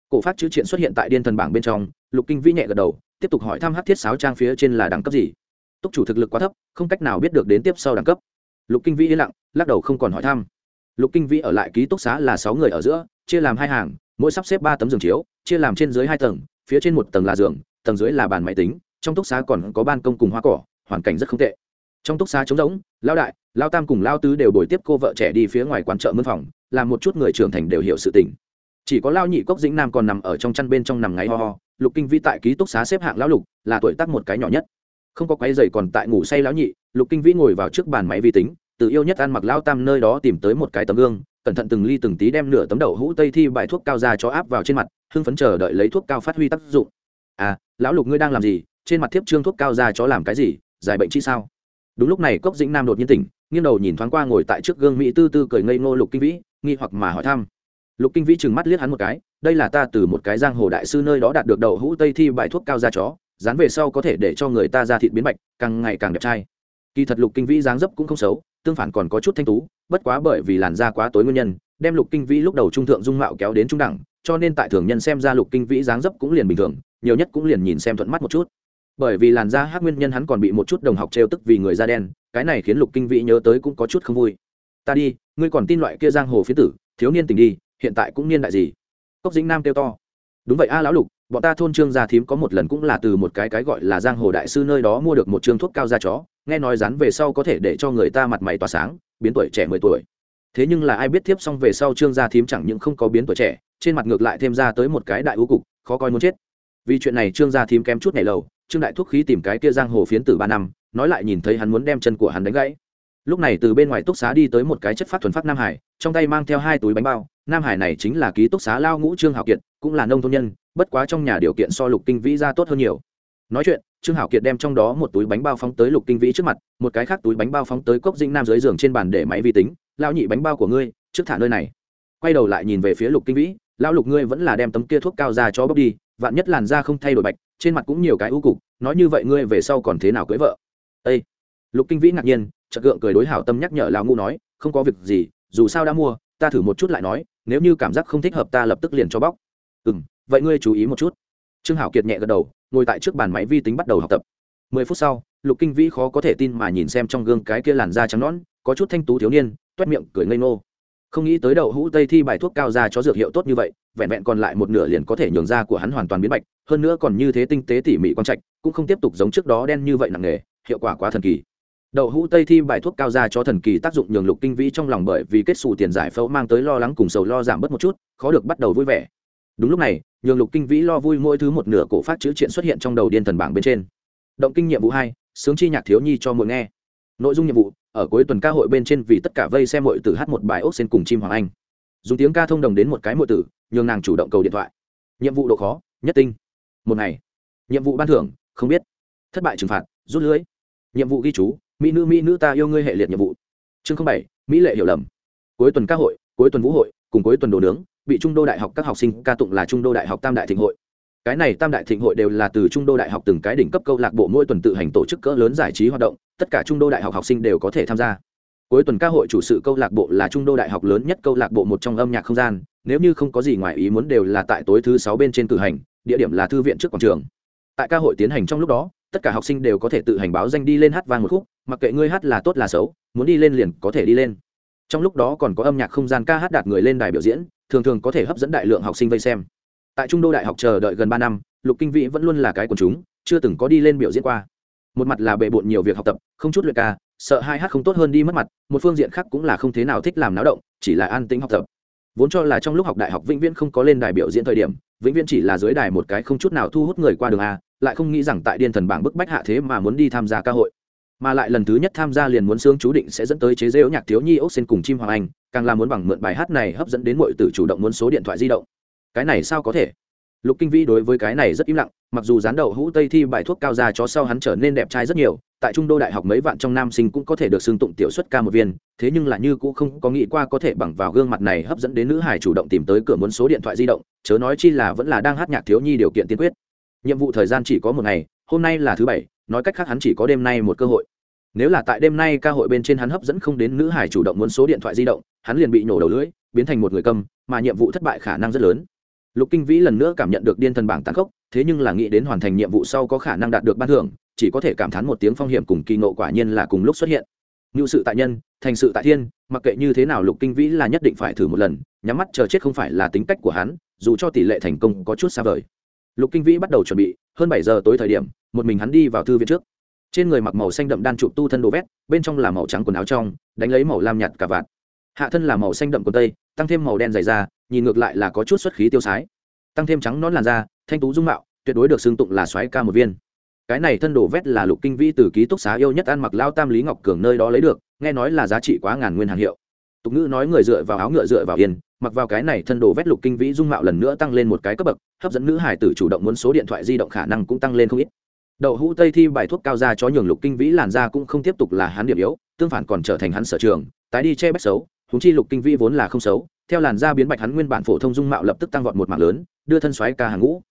S1: Cổ phát chữ triện xuất hiện tại điên thần bảng bên trong, lục kinh vĩ nhẹ gật đầu, tiếp tục hỏi thăm hát thiết sáo trang phía trên là đẳng cấp gì? Túc chủ thực lực quá thấp, không cách nào biết được đến tiếp sau đẳng cấp. Lục kinh vĩ yên lặng, lắc đầu không còn hỏi thăm. Lục kinh vĩ ở lại ký túc xá là sáu người ở giữa, chia làm hai hàng, mỗi sắp xếp ba tấm giường chiếu, chia làm trên dưới hai tầng, phía trên một tầng là giường, tầng dưới là bàn máy tính, trong túc xá còn có ban công cùng hoa cỏ, hoàn cảnh rất không tệ. Trong túc xá trống rỗng lao đại lao tam cùng lao tứ đều bồi tiếp cô vợ trẻ đi phía ngoài quán chợ mân phòng, làm một chút người trưởng thành đều hiểu sự tình. Chỉ có lao nhị cốc dĩnh nam còn nằm ở trong chăn bên trong nằm ngáy ho ho, lục kinh vĩ tại ký túc xá xếp hạng lão lục, là tuổi tác một cái nhỏ nhất không có quái dày còn tại ngủ say lão nhị, lục kinh vĩ ngồi vào trước bàn máy vi tính tự yêu nhất ăn mặc lao tam nơi đó tìm tới một cái tấm gương, cẩn thận từng ly từng tí đem nửa tấm đậu hũ tây thi bài thuốc cao ra cho áp vào trên mặt, hưng phấn chờ đợi lấy thuốc cao phát huy tác dụng. À lão lục ngươi đang làm gì? Trên mặt thiếp trương thuốc cao ra cho làm cái gì? Giải bệnh chi sao? Đúng lúc này cốc dĩnh nam đột nhiên tỉnh, nghiêng đầu nhìn thoáng qua ngồi tại trước gương mỹ tư tư cười ngây ngô lục kinh vĩ, nghi hoặc mà hỏi thăm. Lục kinh vĩ trừng mắt liếc hắn một cái, đây là ta từ một cái giang hồ đại sư nơi đó đạt được đậu hũ tây thi bài thuốc cao ra chó dán về sau có thể để cho người ta ra thịt biến bạch càng ngày càng đẹp trai. Kỳ thật lục kinh vĩ dáng dấp cũng không xấu, tương phản còn có chút thanh tú, bất quá bởi vì làn da quá tối nguyên nhân, đem lục kinh vĩ lúc đầu trung thượng dung mạo kéo đến trung đẳng, cho nên tại thường nhân xem ra lục kinh vĩ dáng dấp cũng liền bình thường, nhiều nhất cũng liền nhìn xem thuận mắt một chút. Bởi vì làn da hát nguyên nhân hắn còn bị một chút đồng học trêu tức vì người da đen, cái này khiến lục kinh vĩ nhớ tới cũng có chút không vui. Ta đi, ngươi còn tin loại kia giang hồ phía tử, thiếu niên tình đi, hiện tại cũng niên đại gì? Cốc dĩnh nam kêu to. Đúng vậy a, lão lục bọn ta thôn trương gia thím có một lần cũng là từ một cái cái gọi là giang hồ đại sư nơi đó mua được một chương thuốc cao da chó, nghe nói rắn về sau có thể để cho người ta mặt mày tỏa sáng, biến tuổi trẻ mười tuổi. Thế nhưng là ai biết tiếp xong về sau trương gia thím chẳng những không có biến tuổi trẻ, trên mặt ngược lại thêm ra tới một cái đại ưu cục, khó coi muốn chết. Vì chuyện này trương gia thím kém chút ngày lầu, trương đại thuốc khí tìm cái kia giang hồ phiến tử ba năm, nói lại nhìn thấy hắn muốn đem chân của hắn đánh gãy. Lúc này từ bên ngoài túc xá đi tới một cái chất phát thuần phát nam hải, trong tay mang theo hai túi bánh bao nam hải này chính là ký túc xá lao ngũ trương hảo kiệt, cũng là nông thôn nhân, bất quá trong nhà điều kiện so lục kinh vĩ ra tốt hơn nhiều. Nói chuyện, trương hảo kiệt đem trong đó một túi bánh bao phóng tới lục kinh vĩ trước mặt, một cái khác túi bánh bao phóng tới cốc dinh nam dưới giường trên bàn để máy vi tính lao nhị bánh bao của ngươi, trước thả nơi này. Quay đầu lại nhìn về phía lục kinh vĩ lao lục ngươi vẫn là đem tấm kia thuốc cao ra cho bốc đi, vạn nhất làn da không thay đổi bạch, trên mặt cũng nhiều cái ưu cục, nói như vậy ngươi về sau còn thế nào cưới vợ? Ây lục kinh vĩ ngạc nhiên, chợt gượng cười đối hảo tâm nhắc nhở lão Ngũ nói, không có việc gì, dù sao đã mua, ta thử một chút lại nói nếu như cảm giác không thích hợp ta lập tức liền cho bóc. Ừ vậy ngươi chú ý một chút. Trương hảo kiệt nhẹ gật đầu, ngồi tại trước bàn máy vi tính bắt đầu học tập. Mười phút sau, lục kinh vĩ khó có thể tin mà nhìn xem trong gương cái kia làn da trắng nõn, có chút thanh tú thiếu niên, toét miệng cười ngây ngô. Không nghĩ tới đậu hũ tây thi bài thuốc cao ra cho dược hiệu tốt như vậy, vẹn vẹn còn lại một nửa liền có thể nhường da của hắn hoàn toàn biến bạch, hơn nữa còn như thế tinh tế tỉ mỉ quan trạch, cũng không tiếp tục giống trước đó đen như vậy nặng nề, hiệu quả quá thần kỳ đậu hũ tây thi bài thuốc cao ra cho thần kỳ tác dụng nhường lục kinh vĩ trong lòng bởi vì kết xù tiền giải phẫu mang tới lo lắng cùng sầu lo giảm bớt một chút, khó được bắt đầu vui vẻ. Đúng lúc này, nhường lục kinh vĩ lo vui mỗi thứ một nửa cổ phát chữ triện xuất hiện trong đầu điên thần bảng bên trên. Động kinh nhiệm vụ hai, sướng chi nhạc thiếu nhi cho mỗi nghe. Nội dung nhiệm vụ, ở cuối tuần ca hội bên trên vì tất cả vây xem hội tử hát một bài ốc sen cùng chim hoàng anh. Dùng tiếng ca thông đồng đến một cái mọi tử, nhường nàng chủ động cầu điện thoại. Nhiệm vụ độ khó, nhất tinh. Một ngày. Nhiệm vụ ban thưởng, không biết. Thất bại trừng phạt, rút lưới. Nhiệm vụ ghi chú mỹ nữ mỹ nữ ta yêu ngươi hệ liệt nhiệm vụ. Chương bảy, mỹ lệ hiểu lầm. Cuối tuần ca hội, cuối tuần vũ hội, cùng cuối tuần đồ nướng, bị trung đô đại học các học sinh ca tụng là trung đô đại học tam đại thịnh hội. Cái này tam đại thịnh hội đều là từ trung đô đại học từng cái đỉnh cấp câu lạc bộ mỗi tuần tự hành tổ chức cỡ lớn giải trí hoạt động, tất cả trung đô đại học học sinh đều có thể tham gia. Cuối tuần ca hội chủ sự câu lạc bộ là trung đô đại học lớn nhất câu lạc bộ một trong âm nhạc không gian, nếu như không có gì ngoài ý muốn đều là tại tối thứ sáu bên trên cử hành, địa điểm là thư viện trước quảng trường. Tại ca hội tiến hành trong lúc đó, tất cả học sinh đều có thể tự hành báo danh đi lên hát vang một khúc mặc kệ ngươi hát là tốt là xấu, muốn đi lên liền có thể đi lên. Trong lúc đó còn có âm nhạc không gian ca hát đạt người lên đài biểu diễn, thường thường có thể hấp dẫn đại lượng học sinh vây xem. Tại trung đô đại học chờ đợi gần ba năm, lục kinh vĩ vẫn luôn là cái quần chúng, chưa từng có đi lên biểu diễn qua. Một mặt là bề bộn nhiều việc học tập, không chút luyện ca, sợ hai hát không tốt hơn đi mất mặt, một phương diện khác cũng là không thế nào thích làm náo động, chỉ là an tĩnh học tập. Vốn cho là trong lúc học đại học vĩnh viễn không có lên đài biểu diễn thời điểm, vĩnh viễn chỉ là dưới đài một cái không chút nào thu hút người qua đường a, lại không nghĩ rằng tại điên thần bảng bức bách hạ thế mà muốn đi tham gia ca hội mà lại lần thứ nhất tham gia liền muốn sướng chú định sẽ dẫn tới chế rêu nhạc thiếu nhi ốc sen cùng chim hoàng anh, càng là muốn bằng mượn bài hát này hấp dẫn đến mọi tử chủ động muốn số điện thoại di động. Cái này sao có thể? Lục kinh vĩ đối với cái này rất im lặng, mặc dù dán đầu hũ tây thi bài thuốc cao ra cho sau hắn trở nên đẹp trai rất nhiều, tại trung đô đại học mấy vạn trong nam sinh cũng có thể được xưng tụng tiểu xuất ca một viên, thế nhưng là như cũng không có nghĩ qua có thể bằng vào gương mặt này hấp dẫn đến nữ hải chủ động tìm tới cửa muốn số điện thoại di động, chớ nói chi là vẫn là đang hát nhạc thiếu nhi điều kiện tiên quyết. Nhiệm vụ thời gian chỉ có một ngày, hôm nay là thứ bảy nói cách khác hắn chỉ có đêm nay một cơ hội. Nếu là tại đêm nay ca hội bên trên hắn hấp dẫn không đến nữ hải chủ động muốn số điện thoại di động, hắn liền bị nổ đầu lưỡi, biến thành một người câm mà nhiệm vụ thất bại khả năng rất lớn. Lục kinh vĩ lần nữa cảm nhận được điên thần bảng tàn khốc, thế nhưng là nghĩ đến hoàn thành nhiệm vụ sau có khả năng đạt được ban thưởng, chỉ có thể cảm thán một tiếng phong hiểm cùng kỳ ngộ quả nhiên là cùng lúc xuất hiện. Ngự sự tại nhân, thành sự tại thiên, mặc kệ như thế nào lục kinh vĩ là nhất định phải thử một lần, nhắm mắt chờ chết không phải là tính cách của hắn, dù cho tỷ lệ thành công có chút xa vời. Lục kinh vĩ bắt đầu chuẩn bị, hơn bảy giờ tối thời điểm một mình hắn đi vào thư viện trước. Trên người mặc màu xanh đậm đan trụ tu thân đồ vét, bên trong là màu trắng quần áo trong, đánh lấy màu lam nhạt cả vạt. Hạ thân là màu xanh đậm quần tây, tăng thêm màu đen dày da, nhìn ngược lại là có chút xuất khí tiêu sái. Tăng thêm trắng nón làn da, thanh tú dung mạo, tuyệt đối được xưng tụng là xoáy ca một viên. Cái này thân đồ vét là lục kinh vĩ từ ký túc xá yêu nhất ăn mặc lao tam lý ngọc cường nơi đó lấy được, nghe nói là giá trị quá ngàn nguyên hàng hiệu. Tục ngữ nói người dựa vào áo ngựa dựa vào yên, mặc vào cái này thân đồ vét lục kinh vĩ dung mạo lần nữa tăng lên một cái cấp bậc, hấp dẫn nữ hải tử chủ động muốn số điện thoại di động khả năng cũng tăng lên không ít đậu hũ tây thi bài thuốc cao ra cho nhường lục kinh vĩ làn da cũng không tiếp tục là hắn điểm yếu, tương phản còn trở thành hắn sở trường, tái đi che bách xấu húng chi lục kinh vĩ vốn là không xấu, theo làn da biến bạch hắn nguyên bản phổ thông dung mạo lập tức tăng vọt một mạng lớn, đưa thân xoáy ca hàng ngũ.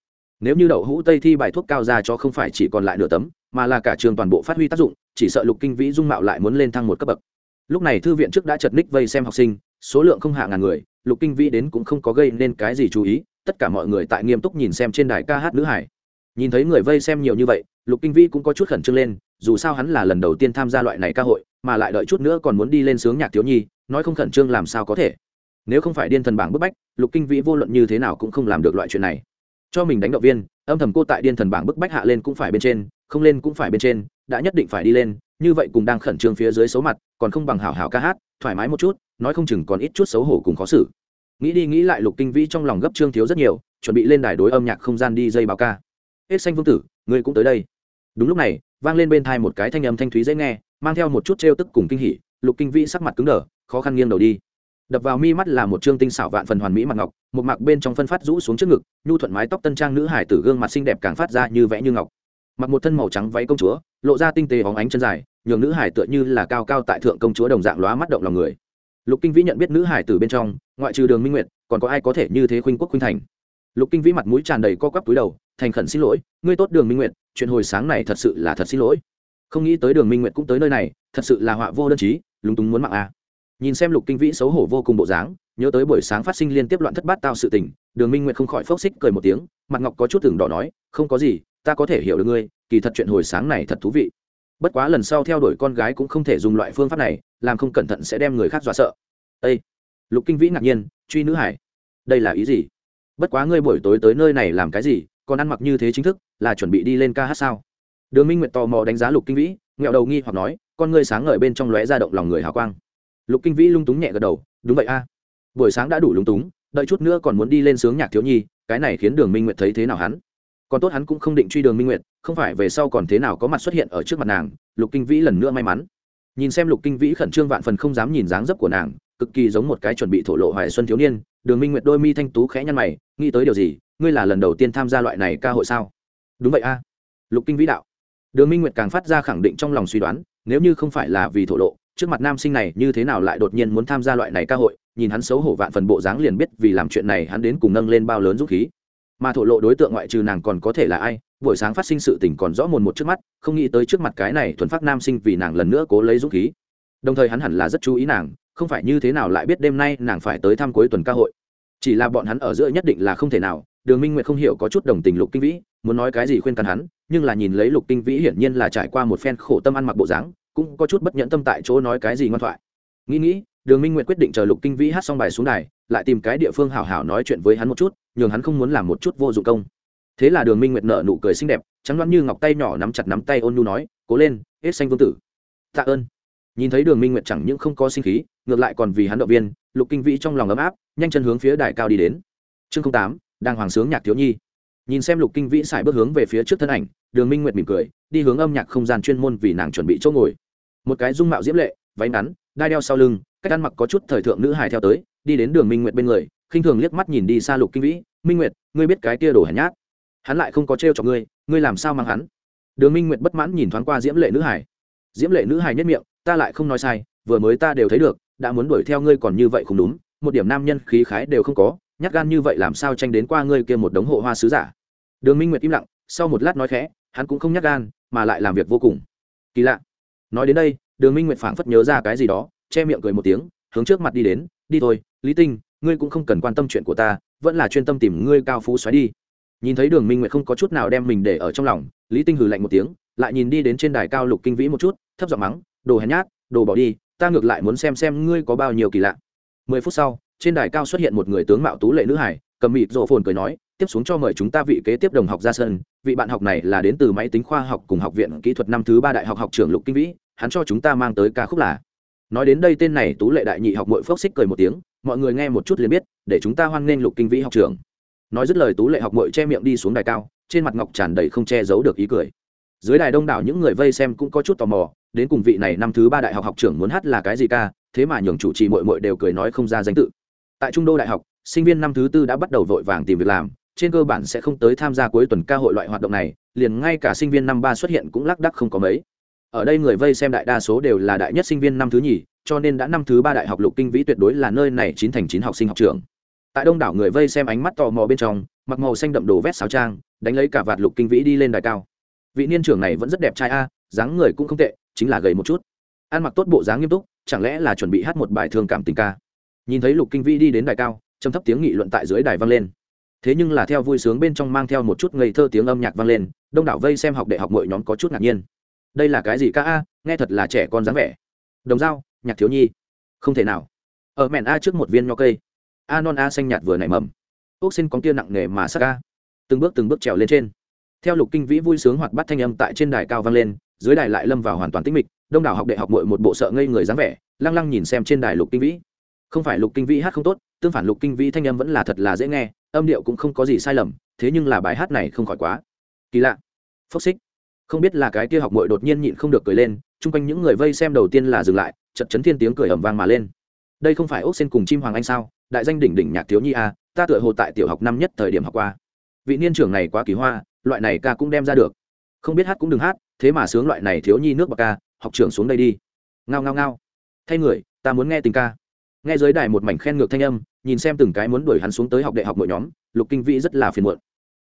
S1: Nếu như đậu hũ tây thi bài thuốc cao ra cho không phải chỉ còn lại nửa tấm, mà là cả trường toàn bộ phát huy tác dụng, chỉ sợ lục kinh vĩ dung mạo lại muốn lên thăng một cấp bậc. Lúc này thư viện trước đã chật ních vây xem học sinh, số lượng không hạ ngàn người, lục kinh vĩ đến cũng không có gây nên cái gì chú ý, tất cả mọi người tại nghiêm túc nhìn xem trên đài ca hát nữ hải. Nhìn thấy người vây xem nhiều như vậy lục kinh vĩ cũng có chút khẩn trương lên, dù sao hắn là lần đầu tiên tham gia loại này ca hội, mà lại đợi chút nữa còn muốn đi lên sướng nhạc thiếu nhi, nói không khẩn trương làm sao có thể. Nếu không phải điên thần bảng bức bách, lục kinh vĩ vô luận như thế nào cũng không làm được loại chuyện này. Cho mình đánh động viên, âm thầm cô tại điên thần bảng bức bách hạ lên cũng phải bên trên, không lên cũng phải bên trên, đã nhất định phải đi lên, như vậy cùng đang khẩn trương phía dưới xấu mặt, còn không bằng hảo hảo ca hát, thoải mái một chút, nói không chừng còn ít chút xấu hổ cùng khó xử. Nghĩ đi nghĩ lại, lục kinh vĩ trong lòng gấp trương thiếu rất nhiều, chuẩn bị lên đài đối âm nhạc không gian đi dây báo ca. Hết xanh vương tử ngươi cũng tới đây đúng lúc này, vang lên bên thai một cái thanh âm thanh thúy dễ nghe, mang theo một chút trêu tức cùng kinh hỉ, lục kinh vĩ sắc mặt cứng đờ, khó khăn nghiêng đầu đi. Đập vào mi mắt là một trương tinh xảo vạn phần hoàn mỹ mặt ngọc, một mặc bên trong phân phát rũ xuống trước ngực, nhu thuận mái tóc tân trang nữ hải tử gương mặt xinh đẹp càng phát ra như vẽ như ngọc. Mặc một thân màu trắng váy công chúa, lộ ra tinh tế hóng ánh chân dài, nhường nữ hải tựa như là cao cao tại thượng công chúa đồng dạng lóa mắt động lòng người. Lục kinh vĩ nhận biết nữ hải tử bên trong, ngoại trừ đường minh nguyệt, còn có ai có thể như thế khuynh quốc khuynh thành? Lục kinh vĩ mặt mũi tràn đầy co quắp túi đầu, thành khẩn xin lỗi, ngươi tốt đường minh nguyệt chuyện hồi sáng này thật sự là thật xin lỗi. Không nghĩ tới đường minh nguyệt cũng tới nơi này, thật sự là họa vô đơn chí, lúng túng muốn mạng à nhìn xem lục kinh vĩ xấu hổ vô cùng bộ dáng, nhớ tới buổi sáng phát sinh liên tiếp loạn thất bát tao sự tình, đường minh nguyệt không khỏi phốc xích cười một tiếng, mặt ngọc có chút tưởng đỏ nói, không có gì, ta có thể hiểu được ngươi, kỳ thật chuyện hồi sáng này thật thú vị. Bất quá lần sau theo đuổi con gái cũng không thể dùng loại phương pháp này, làm không cẩn thận sẽ đem người khác dọa sợ. Ê! lục kinh vĩ ngạc nhiên, truy nữ hải, đây là ý gì? Bất quá ngươi buổi tối tới nơi này làm cái gì? Còn ăn mặc như thế chính thức, là chuẩn bị đi lên ca hát sao? Đường minh nguyệt tò mò đánh giá lục kinh vĩ, nghẹo đầu nghi hoặc nói, con ngươi sáng ngời bên trong lóe ra động lòng người hào quang. Lục kinh vĩ lung túng nhẹ gật đầu, đúng vậy a. Buổi sáng đã đủ lung túng, đợi chút nữa còn muốn đi lên sướng nhạc thiếu nhi, cái này khiến đường minh nguyệt thấy thế nào hắn? Còn tốt hắn cũng không định truy đường minh nguyệt, không phải về sau còn thế nào có mặt xuất hiện ở trước mặt nàng, lục kinh vĩ lần nữa may mắn. Nhìn xem lục kinh vĩ khẩn trương vạn phần không dám nhìn dáng dấp của nàng, cực kỳ giống một cái chuẩn bị thổ lộ hoài xuân thiếu niên, đường minh nguyệt đôi mi thanh tú khẽ nhăn mày, nghĩ tới điều gì ngươi là lần đầu tiên tham gia loại này ca hội sao? Đúng vậy a. Lục kinh vĩ đạo. Đường minh nguyệt càng phát ra khẳng định trong lòng suy đoán, nếu như không phải là vì thổ lộ, trước mặt nam sinh này như thế nào lại đột nhiên muốn tham gia loại này ca hội, nhìn hắn xấu hổ vạn phần bộ dáng liền biết vì làm chuyện này hắn đến cùng nâng lên bao lớn dũng khí. Mà thổ lộ đối tượng ngoại trừ nàng còn có thể là ai, buổi sáng phát sinh sự tình còn rõ mồn một trước mắt, không nghĩ tới trước mặt cái này thuần phát nam sinh vì nàng lần nữa cố lấy dũng khí. Đồng thời hắn hẳn là rất chú ý nàng, không phải như thế nào lại biết đêm nay nàng phải tới thăm cuối tuần ca hội. Chỉ là bọn hắn ở giữa nhất định là không thể nào đường minh nguyệt không hiểu có chút đồng tình lục kinh vĩ, muốn nói cái gì khuyên can hắn, nhưng là nhìn lấy lục kinh vĩ hiển nhiên là trải qua một phen khổ tâm ăn mặc bộ dáng, cũng có chút bất nhẫn tâm tại chỗ nói cái gì ngoan thoại. Nghĩ nghĩ, đường minh nguyệt quyết định chờ lục kinh vĩ hát xong bài xuống đài, lại tìm cái địa phương hảo hảo nói chuyện với hắn một chút, nhường hắn không muốn làm một chút vô dụng công. Thế là đường minh nguyệt nở nụ cười xinh đẹp, trắng đoán như ngọc tay nhỏ nắm chặt nắm tay ôn nhu nói, cố lên, hết xanh vương tử. Tạ ơn. Nhìn thấy đường minh nguyệt chẳng những không có sinh khí, ngược lại còn vì hắn động viên, lục kinh vĩ trong lòng ấm áp, nhanh chân hướng phía đài cao đi đến. Chương tám đang hoàng sướng nhạc thiếu nhi. Nhìn xem lục kinh vĩ xài bước hướng về phía trước thân ảnh, đường minh nguyệt mỉm cười, đi hướng âm nhạc không gian chuyên môn vì nàng chuẩn bị chỗ ngồi. Một cái dung mạo diễm lệ, váy ngắn, đai đeo sau lưng, cách ăn mặc có chút thời thượng nữ hài theo tới, đi đến đường minh nguyệt bên người, khinh thường liếc mắt nhìn đi xa lục kinh vĩ, minh nguyệt, ngươi biết cái kia đồ hèn nhát? Hắn lại không có trêu cho ngươi ngươi làm sao mang hắn? Đường minh nguyệt bất mãn nhìn thoáng qua diễm lệ nữ hải diễm lệ nữ hải nhất miệng, ta lại không nói sai, vừa mới ta đều thấy được, đã muốn đuổi theo ngươi còn như vậy không đúng, một điểm nam nhân khí khái đều không có nhát gan như vậy làm sao tranh đến qua ngươi kia một đống hộ hoa sứ giả? Đường minh nguyệt im lặng, sau một lát nói khẽ, hắn cũng không nhát gan, mà lại làm việc vô cùng. Kỳ lạ. Nói đến đây, đường minh nguyệt phảng phất nhớ ra cái gì đó, che miệng cười một tiếng, hướng trước mặt đi đến, đi thôi, lý tinh, ngươi cũng không cần quan tâm chuyện của ta, vẫn là chuyên tâm tìm ngươi cao phú xoáy đi. Nhìn thấy đường minh nguyệt không có chút nào đem mình để ở trong lòng, lý tinh hừ lạnh một tiếng, lại nhìn đi đến trên đài cao lục kinh vĩ một chút, thấp giọng mắng, đồ hèn nhát, đồ bỏ đi, ta ngược lại muốn xem xem ngươi có bao nhiêu kỳ lạ. Mười phút sau trên đài cao xuất hiện một người tướng mạo tú lệ nữ hải, cầm mịt rộ phồn cười nói, tiếp xuống cho mời chúng ta vị kế tiếp đồng học ra sân, vị bạn học này là đến từ máy tính khoa học cùng học viện kỹ thuật năm thứ ba đại học học trưởng lục kinh vĩ, hắn cho chúng ta mang tới ca khúc là. Nói đến đây tên này tú lệ đại nhị học mội phốc xích cười một tiếng, mọi người nghe một chút liền biết, để chúng ta hoan nghênh lục kinh vĩ học trưởng. Nói dứt lời tú lệ học mội che miệng đi xuống đài cao, trên mặt ngọc tràn đầy không che giấu được ý cười. Dưới đài đông đảo những người vây xem cũng có chút tò mò, đến cùng vị này năm thứ ba đại học học trưởng muốn hát là cái gì ca, thế mà nhường chủ trì mội mội đều cười nói không ra danh tự tại trung đô đại học, sinh viên năm thứ tư đã bắt đầu vội vàng tìm việc làm, trên cơ bản sẽ không tới tham gia cuối tuần ca hội loại hoạt động này, liền ngay cả sinh viên năm ba xuất hiện cũng lác đắc không có mấy. Ở đây người vây xem đại đa số đều là đại nhất sinh viên năm thứ nhì, cho nên đã năm thứ ba đại học lục kinh vĩ tuyệt đối là nơi này chín thành chín học sinh học trường tại đông đảo người vây xem ánh mắt tò mò bên trong, mặc màu xanh đậm đồ vét sáo trang, đánh lấy cả vạt lục kinh vĩ đi lên đài cao. Vị niên trưởng này vẫn rất đẹp trai a, dáng người cũng không tệ, chính là gầy một chút. Ăn mặc tốt bộ dáng nghiêm túc, chẳng lẽ là chuẩn bị hát một bài thương cảm tình ca? Nhìn thấy lục kinh vĩ đi đến đài cao, trầm thấp tiếng nghị luận tại dưới đài vang lên. Thế nhưng là theo vui sướng bên trong mang theo một chút ngây thơ tiếng âm nhạc vang lên, đông đảo vây xem học đại học mọi nhóm có chút ngạc nhiên. Đây là cái gì ca a? Nghe thật là trẻ con dáng vẻ. Đồng dao nhạc thiếu nhi. Không thể nào. Ở mẹn a trước một viên nho cây. A non a xanh nhạt vừa nảy mầm. Ốc xin con kia nặng nề mà sắc ca từng bước từng bước trèo lên trên. Theo lục kinh vĩ vui sướng hoạt bắt thanh âm tại trên đài cao vang lên, dưới đài lại lâm vào hoàn toàn tĩnh mịch, đông đảo học đại học mội một bộ sợ ngây người dáng vẻ, lăng lăng nhìn xem trên đài lục kinh vĩ không phải lục kinh vĩ hát không tốt tương phản lục kinh vĩ thanh âm vẫn là thật là dễ nghe âm điệu cũng không có gì sai lầm thế nhưng là bài hát này không khỏi quá kỳ lạ. Phốc xích. Không biết là cái kia học mội đột nhiên nhịn không được cười lên chung quanh những người vây xem đầu tiên là dừng lại chật chấn thiên tiếng cười ẩm vang mà lên. Đây không phải ốc sen cùng chim hoàng anh sao? Đại danh đỉnh đỉnh nhạc thiếu nhi a à, ta tựa hồ tại tiểu học năm nhất thời điểm học qua. Vị niên trưởng này quá kỳ hoa loại này ca cũng đem ra được. Không biết hát cũng đừng hát thế mà sướng loại này thiếu nhi nước bạc ca học trưởng xuống đây đi. Ngao ngao ngao. Thay người ta muốn nghe tình ca nghe giới đài một mảnh khen ngược thanh âm, nhìn xem từng cái muốn đuổi hắn xuống tới học đại học mỗi nhóm, lục kinh vĩ rất là phiền muộn.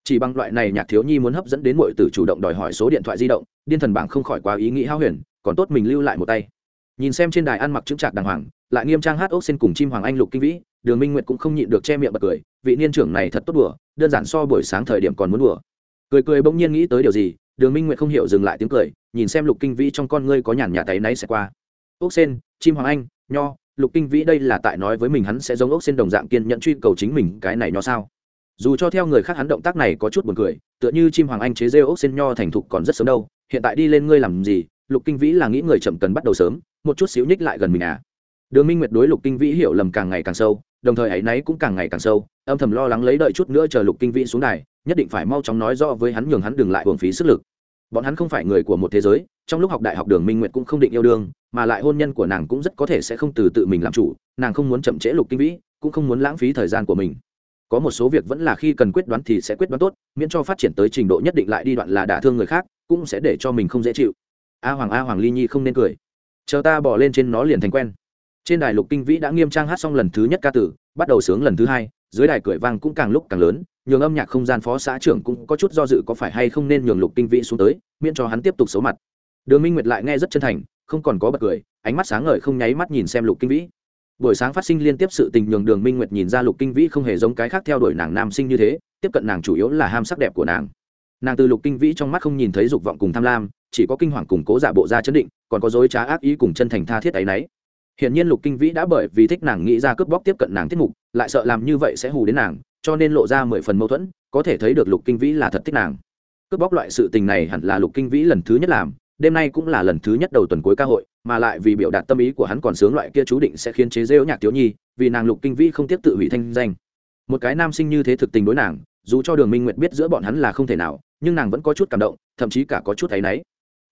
S1: Chỉ bằng loại này nhạc thiếu nhi muốn hấp dẫn đến mọi tử chủ động đòi hỏi số điện thoại di động, điên thần bảng không khỏi quá ý nghĩ hao huyền, còn tốt mình lưu lại một tay. Nhìn xem trên đài ăn mặc chứng trạc đàng hoàng, lại nghiêm trang hát ốc xin cùng chim hoàng anh lục kinh vĩ, đường minh nguyệt cũng không nhịn được che miệng bật cười, vị niên trưởng này thật tốt đùa, đơn giản so buổi sáng thời điểm còn muốn đùa. Cười cười bỗng nhiên nghĩ tới điều gì, đường minh nguyệt không hiểu dừng lại tiếng cười, nhìn xem lục kinh vĩ trong con ngươi có nhàn nhà tay náy sẽ qua. Ốc sen chim hoàng anh, nho lục kinh vĩ đây là tại nói với mình hắn sẽ giống ốc xin đồng dạng kiên nhận truy cầu chính mình cái này nho sao? Dù cho theo người khác hắn động tác này có chút buồn cười, tựa như chim hoàng anh chế rêu ốc xin nho thành thục còn rất sớm đâu. Hiện tại đi lên ngươi làm gì? Lục kinh vĩ là nghĩ người chậm cần bắt đầu sớm, một chút xíu nhích lại gần mình à? Đường minh nguyệt đối lục kinh vĩ hiểu lầm càng ngày càng sâu, đồng thời ấy náy cũng càng ngày càng sâu, âm thầm lo lắng lấy đợi chút nữa chờ lục kinh vĩ xuống đài, nhất định phải mau chóng nói rõ với hắn nhường hắn đừng lại hưởng phí sức lực bọn hắn không phải người của một thế giới, trong lúc học đại học đường minh nguyệt cũng không định yêu đương, mà lại hôn nhân của nàng cũng rất có thể sẽ không từ tự mình làm chủ, nàng không muốn chậm trễ lục kinh vĩ, cũng không muốn lãng phí thời gian của mình. Có một số việc vẫn là khi cần quyết đoán thì sẽ quyết đoán tốt, miễn cho phát triển tới trình độ nhất định lại đi đoạn là đả thương người khác, cũng sẽ để cho mình không dễ chịu. A hoàng a hoàng ly nhi không nên cười. Chờ ta bỏ lên trên nó liền thành quen. Trên đài lục kinh vĩ đã nghiêm trang hát xong lần thứ nhất ca tử, bắt đầu sướng lần thứ hai dưới đài cười vang cũng càng lúc càng lớn nhường âm nhạc không gian phó xã trưởng cũng có chút do dự có phải hay không nên nhường lục kinh vĩ xuống tới miễn cho hắn tiếp tục xấu mặt. Đường minh nguyệt lại nghe rất chân thành không còn có bật cười ánh mắt sáng ngời không nháy mắt nhìn xem lục kinh vĩ. Buổi sáng phát sinh liên tiếp sự tình nhường đường minh nguyệt nhìn ra lục kinh vĩ không hề giống cái khác theo đuổi nàng nam sinh như thế tiếp cận nàng chủ yếu là ham sắc đẹp của nàng. Nàng từ lục kinh vĩ trong mắt không nhìn thấy dục vọng cùng tham lam chỉ có kinh hoàng củng cố giả bộ ra chấn định còn có dối trá ác ý cùng chân thành tha thiết áy náy hiện nhiên Lục Kinh Vĩ đã bởi vì thích nàng nghĩ ra cướp bóc tiếp cận nàng tiết mục, lại sợ làm như vậy sẽ hù đến nàng, cho nên lộ ra mười phần mâu thuẫn, có thể thấy được Lục Kinh Vĩ là thật thích nàng. Cướp bóc loại sự tình này hẳn là Lục Kinh Vĩ lần thứ nhất làm, đêm nay cũng là lần thứ nhất đầu tuần cuối ca hội, mà lại vì biểu đạt tâm ý của hắn còn sướng loại kia chú định sẽ khiến chế rêu nhạc thiếu nhi, vì nàng Lục Kinh Vĩ không tiếp tự hủy thanh danh. Một cái nam sinh như thế thực tình đối nàng, dù cho Đường Minh Nguyệt biết giữa bọn hắn là không thể nào, nhưng nàng vẫn có chút cảm động, thậm chí cả có chút thấy náy